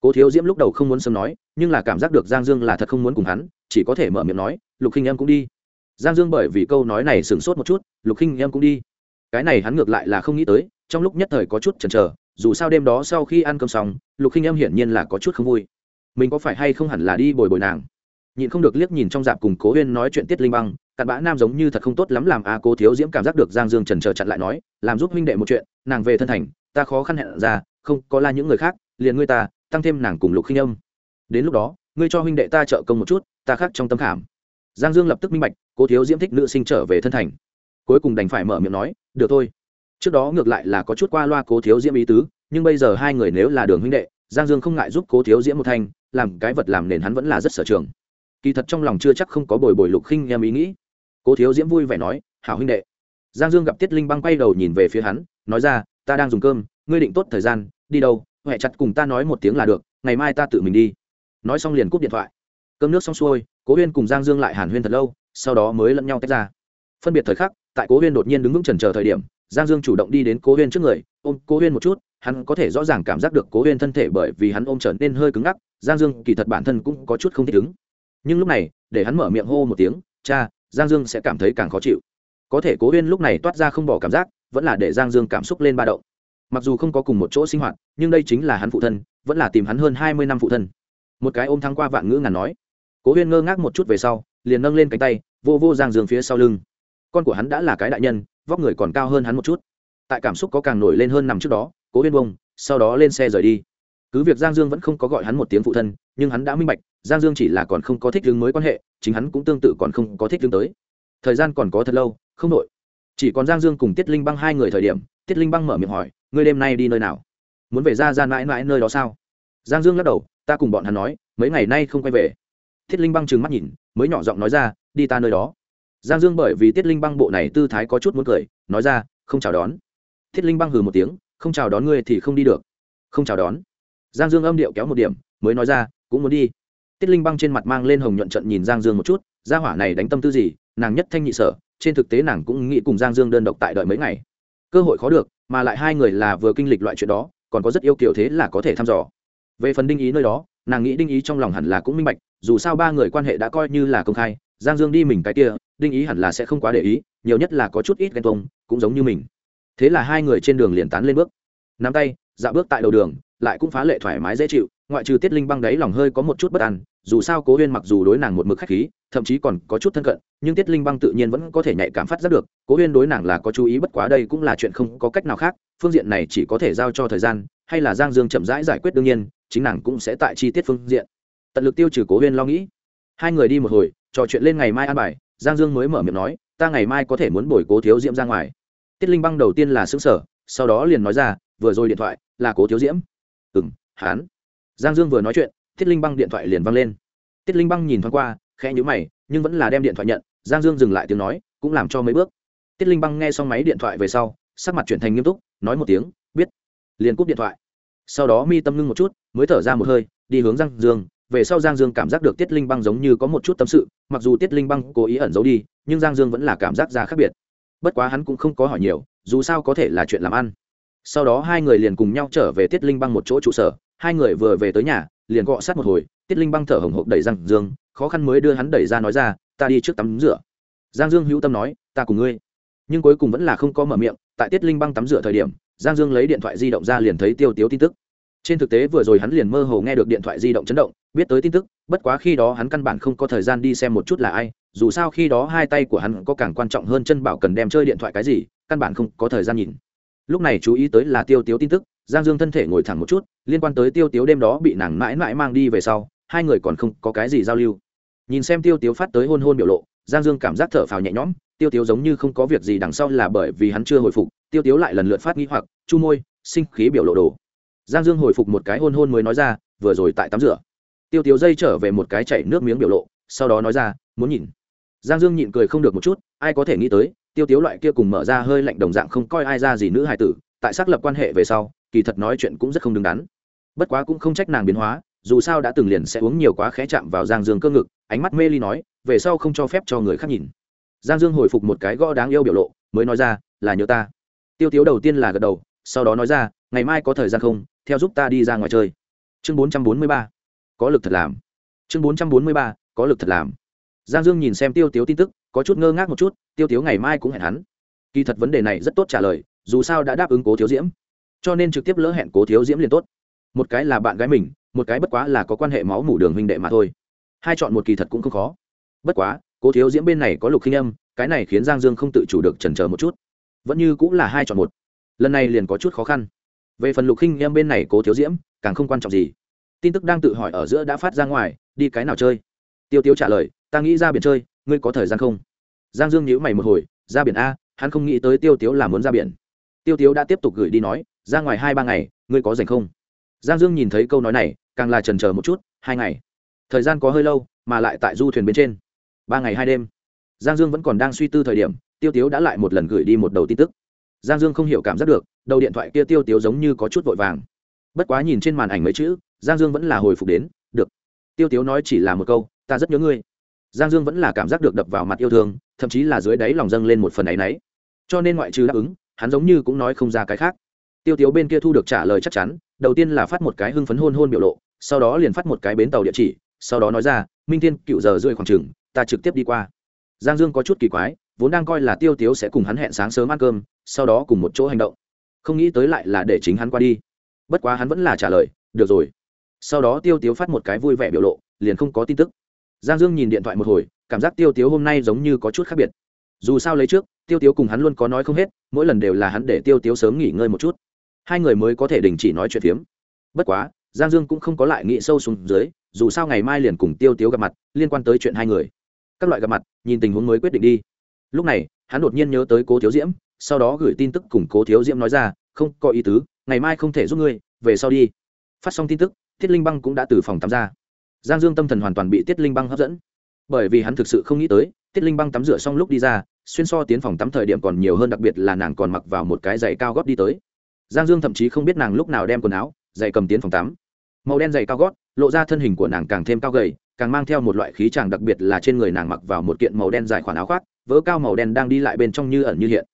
Cố thiếu diễm lúc đầu không muốn sớm nói, nhưng là cảm giác được giang dương là thật không muốn cùng hắn, chỉ có thể mở miệng nói, lục khinh em cũng đi. Giang dương bởi vì câu nói này sửng sốt một chút, lục khinh em cũng đi cái này hắn ngược lại là không nghĩ tới trong lúc nhất thời có chút chần chờ dù sao đêm đó sau khi ăn cơm xong lục khinh em hiển nhiên là có chút không vui. Mình có phải hay không hẳn là đi bồi bồi nàng? Nhịn không được liếc nhìn trong dạp cùng cố huyên nói chuyện tiết linh băng cặn bã nam giống như thật không tốt lắm làm a à, cố thiếu diễm cảm giác được giang dương trần trờ chặn lại nói làm giúp huynh đệ một chuyện nàng về thân thành ta khó khăn hẹn ra không có la những người khác liền ngươi ta tăng thêm nàng cùng lục khinh âm. Đến lúc đó ngươi cho huynh đệ ta trợ công một chút ta khác trong tâm khảm. Giang dương lập tức minh bạch cố thiếu diễm thích nữ sinh trở về thân thành cuối cùng đành phải mở miệng nói, được thôi. Trước đó ngược lại là có chút qua loa cố thiếu diễm ý tứ, nhưng bây giờ hai người nếu là đường huynh đệ, giang dương không ngại giúp cố thiếu diễm một thanh, làm cái vật làm nền hắn vẫn là rất sở trường. Kỳ thật trong lòng chưa chắc không có bồi bồi lục khinh em ý nghĩ. Cố thiếu diễm vui vẻ nói, hảo huynh đệ. Giang dương gặp tiết linh băng quay đầu nhìn về phía hắn, nói ra, ta đang dùng cơm, ngươi định tốt thời gian, đi đâu huệ chặt cùng ta nói một tiếng là được, ngày mai ta tự mình đi. Nói xong liền cúp điện thoại. Cơm nước xong xuôi, cố huyên cùng giang dương lại hàn huyên thật lâu, sau đó mới lẫn nhau tách ra. Phân biệt thời khắc tại cố huyên đột nhiên đứng vững trần chờ thời điểm, giang dương chủ động đi đến cố huyên trước người, ôm cố huyên một chút, hắn có thể rõ ràng cảm giác được cố huyên thân thể bởi vì hắn ôm trở nên hơi cứng ngắc, giang dương kỳ thật bản thân cũng có chút không thích ứng. Nhưng lúc này, để hắn mở miệng hô một tiếng, cha, giang dương sẽ cảm thấy càng khó chịu. Có thể cố huyên lúc này toát ra không bỏ cảm giác, vẫn là để giang dương cảm xúc lên ba động. Mặc dù không có cùng một chỗ sinh hoạt, nhưng đây chính là hắn phụ thân, vẫn là tìm hắn hơn hai mươi năm phụ thân. Một cái ôm thắng qua vạn ngữ ngàn nói. Cố huyên ngơ ngác một chút về sau, liền nâng lên cánh tay, vô vô giang dương phía sau lưng con của hắn đã là cái đại nhân, vóc người còn cao hơn hắn một chút. Tại cảm xúc có càng nổi lên hơn nằm trước đó, cố huyên bông sau đó lên xe rời đi. Cứ việc giang dương vẫn không có gọi hắn một tiếng phụ thân, nhưng hắn đã minh bạch, giang dương chỉ là còn không có thích hướng mới quan hệ, chính hắn cũng tương tự còn không có thích hướng tới. Thời gian còn có thật lâu, không đội chỉ còn giang dương cùng tiết linh băng hai người thời điểm, tiết linh băng mở miệng hỏi, ngươi đêm nay đi nơi nào? Muốn về ra ra mãi mãi nơi đó sao? Giang dương lắc đầu, ta cùng bọn hắn nói, mấy ngày nay không quay về. Thiết linh băng trừng mắt nhìn, mới nhỏ giọng nói ra, đi ta nơi đó giang dương bởi vì tiết linh băng bộ này tư thái có chút muốn cười, nói ra, không chào đón. Tiết linh băng hừ một tiếng, không chào đón ngươi thì không đi được. Không chào đón. Giang dương âm điệu kéo một điểm, mới nói ra, cũng muốn đi. Tiết linh băng trên mặt mang lên hồng nhuận trận nhìn giang dương một chút, gia hỏa này đánh tâm tư gì, nàng nhất thanh nhị sở, trên thực tế nàng cũng nghĩ cùng giang dương đơn độc tại đợi mấy ngày. Cơ hội khó được, mà lại hai người là vừa kinh lịch loại chuyện đó, còn có rất yêu kiểu thế là có thể thăm dò. Về phần đinh ý nơi đó, nàng nghĩ đinh ý trong lòng hẳn là cũng minh bạch, dù sao ba người quan hệ đã coi như là công khai giang dương đi mình cái kia, đinh ý hẳn là sẽ không quá để ý, nhiều nhất là có chút ít ghen tuông, cũng giống như mình. Thế là hai người trên đường liền tán lên bước. Nắm tay dạo bước tại đầu đường, lại cũng phá lệ thoải mái dễ chịu, ngoại trừ tiết linh băng đấy lòng hơi có một chút bất an, dù sao cố huyên mặc dù đối nàng một mực khách khí, thậm chí còn có chút thân cận, nhưng tiết linh băng tự nhiên vẫn có thể nhạy cảm phát giác được, cố huyên đối nàng là có chú ý bất quá đây cũng là chuyện không có cách nào khác, phương diện này chỉ có thể giao cho thời gian, hay là giang dương chậm rãi giải quyết đương nhiên, chính nàng cũng sẽ tại chi tiết phương diện. Tận lực tiêu trừ cố huyên lo nghĩ. Hai người đi một hồi trò chuyện lên ngày mai ăn bài, giang dương mới mở miệng nói, ta ngày mai có thể muốn bồi cố thiếu diễm ra ngoài. Tiết linh băng đầu tiên là xứng sở sau đó liền nói ra, vừa rồi điện thoại là cố thiếu diễm. Ừ m hán giang dương vừa nói chuyện, tiết linh băng điện thoại liền văng lên. Tiết linh băng nhìn thoáng qua, khẽ nhữ mày, nhưng vẫn là đem điện thoại nhận, giang dương dừng lại tiếng nói, cũng làm cho mấy bước. Tiết linh băng nghe xong máy điện thoại về sau, sắc mặt chuyển thành nghiêm túc, nói một tiếng, biết. Liền cúp điện thoại. Sau đó mi tâm ngưng một chút, mới thở ra một hơi, đi hướng giang dương về sau giang dương cảm giác được tiết linh băng giống như có một chút tâm sự, mặc dù tiết linh băng cố ý ẩn giấu đi, nhưng giang dương vẫn là cảm giác ra khác biệt. Bất quá hắn cũng không có hỏi nhiều, dù sao có thể là chuyện làm ăn. Sau đó hai người liền cùng nhau trở về tiết linh băng một chỗ trụ sở, hai người vừa về tới nhà, liền gọ sát một hồi, tiết linh băng thở hồng hộc đẩy giang dương, khó khăn mới đưa hắn đẩy ra nói ra, ta đi trước tắm rửa. Giang dương hữu tâm nói, ta cùng ngươi. Nhưng cuối cùng vẫn là không có mở miệng, tại tiết linh băng tắm rửa thời điểm, giang dương lấy điện thoại di động ra liền thấy tiêu tiếu tin tức trên thực tế vừa rồi hắn liền mơ hồ nghe được điện thoại di động chấn động, biết tới tin tức, bất quá khi đó hắn căn bản không có thời gian đi xem một chút là ai, dù sao khi đó hai tay của hắn có càng quan trọng hơn chân bảo cần đem chơi điện thoại cái gì, căn bản không có thời gian nhìn. Lúc này chú ý tới là tiêu tiếu tin tức, giang dương thân thể ngồi thẳng một chút, liên quan tới tiêu tiếu đêm đó bị nàng mãi mãi mang đi về sau, hai người còn không có cái gì giao lưu. Nhìn xem tiêu tiếu phát tới hôn hôn biểu lộ, giang dương cảm giác thở phào nhẹ nhõm, tiêu tiếu giống như không có việc gì đằng sau là bởi vì hắn chưa hồi phục, tiêu tiếu lại lần lượt phát nghĩ hoặc, chu môi, sinh khí biểu lộ đồ giang dương hồi phục một cái hôn hôn mới nói ra, vừa rồi tại tắm rửa. Tiêu tiếu dây trở về một cái chảy nước miếng biểu lộ, sau đó nói ra, muốn nhìn. Giang dương nhịn cười không được một chút, ai có thể nghĩ tới, tiêu tiếu loại kia cùng mở ra hơi lạnh đồng dạng không coi ai ra gì nữ hài tử, tại xác lập quan hệ về sau, kỳ thật nói chuyện cũng rất không đứng đắn. Bất quá cũng không trách nàng biến hóa, dù sao đã từng liền sẽ uống nhiều quá khẽ chạm vào giang dương cơ ngực, ánh mắt mê ly nói, về sau không cho phép cho người khác nhìn. Giang dương hồi phục một cái gõ đáng yêu biểu lộ, mới nói ra, là nhớ ta. Tiêu tiếu đầu tiên là gật đầu, sau đó nói ra, ngày mai có thời gian không? Theo giúp ta đi ra ngoài chơi. Chương bốn trăm bốn mươi ba, có lực thật làm. Chương bốn trăm bốn mươi ba, có lực thật làm. Giang dương nhìn xem tiêu tiếu tin tức, có chút ngơ ngác một chút, tiêu tiếu ngày mai cũng hẹn hắn. Kỳ thật vấn đề này rất tốt trả lời, dù sao đã đáp ứng cố thiếu diễm. Cho nên trực tiếp lỡ hẹn cố thiếu diễm liền tốt. Một cái là bạn gái mình, một cái bất quá là có quan hệ máu mủ đường huynh đệ mà thôi. Hai chọn một kỳ thật cũng không khó. Bất quá, cố thiếu diễm bên này có lục khinh âm, cái này khiến giang dương không tự chủ được chần chờ một chút. Vẫn như cũng là hai chọn một. Lần này liền có chút khó khăn về phần lục khinh em bên này cố thiếu diễm, càng không quan trọng gì. Tin tức đang tự hỏi ở giữa đã phát ra ngoài, đi cái nào chơi? Tiêu tiêu trả lời, ta nghĩ ra biển chơi, ngươi có thời gian không? Giang dương nhíu mày một hồi, ra biển a, hắn không nghĩ tới tiêu tiếu là muốn ra biển. Tiêu tiếu đã tiếp tục gửi đi nói, ra ngoài hai ba ngày, ngươi có dành không? Giang dương nhìn thấy câu nói này, càng là trần c một chút, hai ngày. Thời gian có hơi lâu, mà lại tại du thuyền bên trên. Ba ngày hai đêm. Giang dương vẫn còn đang suy tư thời điểm, tiêu tiếu đã lại một lần gửi đi một đầu tin tức giang dương không hiểu cảm giác được, đầu điện thoại kia tiêu tiếu giống như có chút vội vàng. Bất quá nhìn trên màn ảnh mấy chữ, giang dương vẫn là hồi phục đến, được. Tiêu tiếu nói chỉ là một câu, ta rất nhớ ngươi. Giang dương vẫn là cảm giác được đập vào mặt yêu thương, thậm chí là dưới đáy lòng dâng lên một phần áy náy. Cho nên ngoại trừ đáp ứng, hắn giống như cũng nói không ra cái khác. Tiêu tiếu bên kia thu được trả lời chắc chắn, đầu tiên là phát một cái hưng phấn hôn hôn biểu lộ, sau đó liền phát một cái bến tàu địa chỉ, sau đó nói ra, minh thiên, cựu giờ rưỡi khoảng chừng, ta trực tiếp đi qua. Giang dương có chút kỳ quái vốn đang coi là tiêu tiếu sẽ cùng hắn hẹn sáng sớm ăn cơm, sau đó cùng một chỗ hành động. Không nghĩ tới lại là để chính hắn qua đi. Bất quá hắn vẫn là trả lời, được rồi. Sau đó tiêu tiếu phát một cái vui vẻ biểu lộ, liền không có tin tức. Giang dương nhìn điện thoại một hồi, cảm giác tiêu tiếu hôm nay giống như có chút khác biệt. Dù sao lấy trước, tiêu tiếu cùng hắn luôn có nói không hết, mỗi lần đều là hắn để tiêu tiếu sớm nghỉ ngơi một chút. Hai người mới có thể đình chỉ nói chuyện phiếm. Bất quá, giang dương cũng không có lại nghĩ sâu xuống dưới, dù sao ngày mai liền cùng tiêu tiếu gặp mặt, liên quan tới chuyện hai người. Các loại gặp mặt, nhìn tình huống mới quyết định đi lúc này, hắn đột nhiên nhớ tới cố thiếu diễm, sau đó gửi tin tức cùng cố thiếu diễm nói ra, không, có ý tứ, ngày mai không thể giúp ngươi, về sau đi. Phát xong tin tức, tiết linh băng cũng đã từ phòng tắm ra. Giang dương tâm thần hoàn toàn bị tiết linh băng hấp dẫn. Bởi vì hắn thực sự không nghĩ tới, tiết linh băng tắm rửa xong lúc đi ra, xuyên so tiến phòng tắm thời điểm còn nhiều hơn đặc biệt là nàng còn mặc vào một cái giày cao gót đi tới. Giang dương thậm chí không biết nàng lúc nào đem quần áo, giày cầm tiến phòng tắm. Màu đen giày cao gót, lộ ra thân hình của nàng càng thêm cao gầy, càng mang theo một loại khí tràng đặc biệt là trên người nàng mặc vào một kiện màu đen dài khoản áo khoác vỡ cao màu đen đang đi lại bên trong như ẩn như hiện.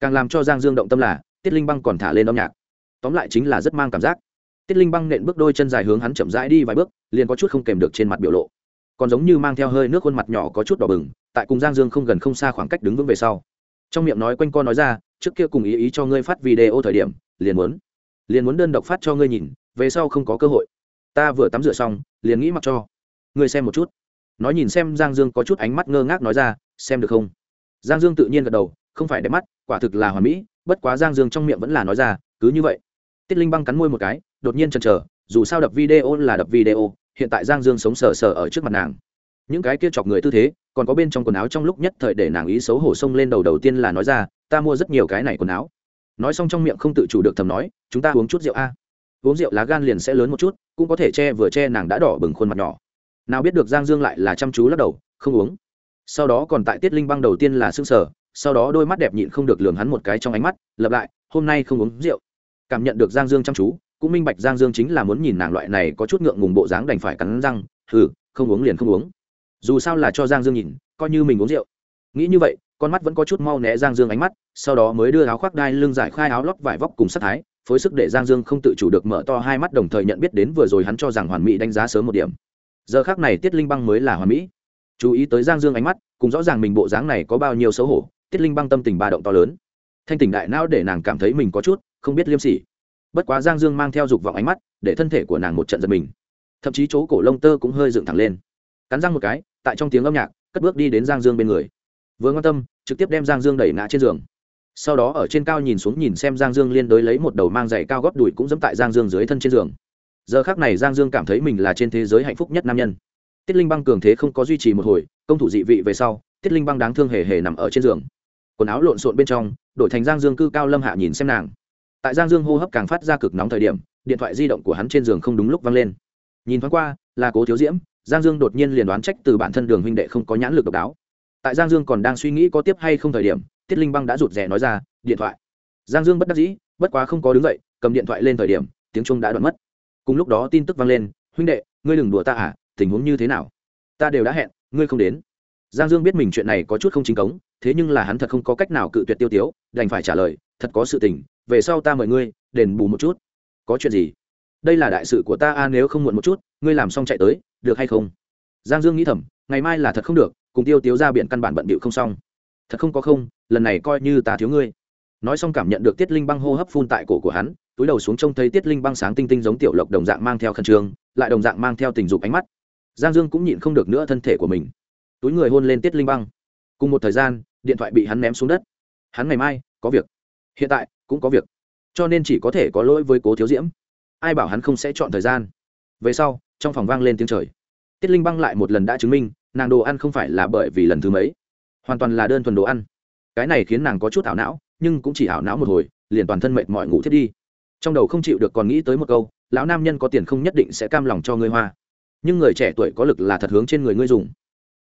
Càng làm cho giang dương động tâm là, tiết linh băng còn thả lên âm nhạc. Tóm lại chính là rất mang cảm giác. Tiết linh băng nện bước đôi chân dài hướng hắn chậm rãi đi vài bước, liền có chút không kèm được trên mặt biểu lộ. Còn giống như mang theo hơi nước khuôn mặt nhỏ có chút đỏ bừng, tại cùng giang dương không gần không xa khoảng cách đứng vững về sau. Trong miệng nói quanh co nói ra, trước kia cùng ý ý cho ngươi phát video thời điểm, liền muốn liền muốn đơn độc phát cho ngươi nhìn, về sau không có cơ hội. Ta vừa tắm rửa xong, liền nghĩ mặc cho. Ngươi xem một chút. Nói nhìn xem giang dương có chút ánh mắt ngơ ngác nói ra, xem được không? Giang dương tự nhiên gật đầu, không phải đẹp mắt, quả thực là hoàn mỹ, bất quá giang dương trong miệng vẫn là nói ra, cứ như vậy. Tiết linh băng cắn môi một cái, đột nhiên chần chờ, dù sao đập video là đập video, hiện tại giang dương sống sờ sờ ở trước mặt nàng. Những cái kia chọc người tư thế, còn có bên trong quần áo trong lúc nhất thời để nàng ý xấu hổ sông lên đầu đầu tiên là nói ra, ta mua rất nhiều cái này quần áo. Nói xong trong miệng không tự chủ được thầm nói, chúng ta uống chút rượu a. Uống rượu lá gan liền sẽ lớn một chút, cũng có thể che vừa che nàng đã đỏ bừng khuôn mặt nhỏ. Nào biết được giang dương lại là chăm chú lắc đầu, không uống sau đó còn tại tiết linh băng đầu tiên là s ư n g sở sau đó đôi mắt đẹp nhịn không được lường hắn một cái trong ánh mắt, lặp lại, hôm nay không uống rượu. Cảm nhận được giang dương chăm chú, cũng minh bạch giang dương chính là muốn nhìn nàng loại này có chút ngượng ngùng bộ dáng đành phải cắn răng, hừ, không uống liền không uống. Dù sao là cho giang dương nhìn, coi như mình uống rượu. Nghĩ như vậy, con mắt vẫn có chút mau né giang dương ánh mắt, sau đó mới đưa áo khoác đai lưng giải khai áo lót vải vóc cùng sắc thái, phối sức để giang dương không tự chủ được mở to hai mắt đồng thời nhận biết đến vừa rồi hắn cho rằng hoàn mỹ đánh giá sớm một điểm. Giờ khác này tiết linh băng mới là hoàn mỹ chú ý tới giang dương ánh mắt, cùng rõ ràng mình bộ dáng này có bao nhiêu xấu hổ, tiết linh băng tâm tình ba động to lớn. Thanh tỉnh đại não để nàng cảm thấy mình có chút không biết liêm sỉ. Bất quá giang dương mang theo dục vọng ánh mắt, để thân thể của nàng một trận giật mình. Thậm chí chỗ cổ lông tơ cũng hơi dựng thẳng lên. Cắn răng một cái, tại trong tiếng âm nhạc, cất bước đi đến giang dương bên người. Vừa quan tâm, trực tiếp đem giang dương đẩy ngã trên giường. Sau đó ở trên cao nhìn xuống nhìn xem giang dương liên đối lấy một đầu mang giày cao góp đùi cũng dẫm tại giang dương dưới thân trên giường. Giờ khác này giang dương cảm thấy mình là trên thế giới hạnh phúc nhất nam nhân tiết linh băng cường thế không có duy trì một hồi, công thủ dị vị về sau, tiết linh băng đáng thương hề hề nằm ở trên giường. Quần áo lộn xộn bên trong, đổi thành giang dương cư cao lâm hạ nhìn xem nàng. Tại giang dương hô hấp càng phát ra cực nóng thời điểm, điện thoại di động của hắn trên giường không đúng lúc văng lên. Nhìn thoáng qua, là cố thiếu diễm, giang dương đột nhiên liền đoán trách từ bản thân đường huynh đệ không có nhãn lực độc đáo. Tại giang dương còn đang suy nghĩ có tiếp hay không thời điểm, tiết linh băng đã rụt rè nói ra, điện thoại. Giang dương bất đắc dĩ, bất quá không có đứng dậy, cầm điện thoại lên thời điểm, tiếng trung đã đoạn mất. Cùng lúc đó tin tức vang lên, huynh đệ, ngươi đừng đùa ta à? Tình huống như thế nào? Ta đều đã hẹn, ngươi không đến. Giang dương biết mình chuyện này có chút không chính cống, thế nhưng là hắn thật không có cách nào cự tuyệt tiêu tiếu, đành phải trả lời, thật có sự tình, về sau ta mời ngươi, đền bù một chút. Có chuyện gì? Đây là đại sự của ta a, nếu không muộn một chút, ngươi làm xong chạy tới, được hay không? Giang dương nghĩ thầm, ngày mai là thật không được, cùng tiêu tiếu ra biển căn bản bận bịu không xong. Thật không có không, lần này coi như ta thiếu ngươi. Nói xong cảm nhận được tiết linh băng hô hấp phun tại cổ của hắn, túi đầu xuống trông thấy tiết linh băng sáng tinh tinh giống tiểu lộc đồng dạng mang theo khẩn trương, lại đồng dạng mang theo tình dục ánh mắt giang dương cũng nhịn không được nữa thân thể của mình. Túi người hôn lên tiết linh băng. Cùng một thời gian, điện thoại bị hắn ném xuống đất. Hắn ngày mai, có việc. Hiện tại, cũng có việc. Cho nên chỉ có thể có lỗi với cố thiếu diễm. Ai bảo hắn không sẽ chọn thời gian. Về sau, trong phòng vang lên tiếng trời. Tiết linh băng lại một lần đã chứng minh, nàng đồ ăn không phải là bởi vì lần thứ mấy. Hoàn toàn là đơn thuần đồ ăn. Cái này khiến nàng có chút ảo não, nhưng cũng chỉ ảo não một hồi, liền toàn thân mệt mỏi ngủ thiết đi. Trong đầu không chịu được còn nghĩ tới một câu, lão nam nhân có tiền không nhất định sẽ cam lòng cho ngươi hoa nhưng người trẻ tuổi có lực là thật hướng trên người ngươi dùng.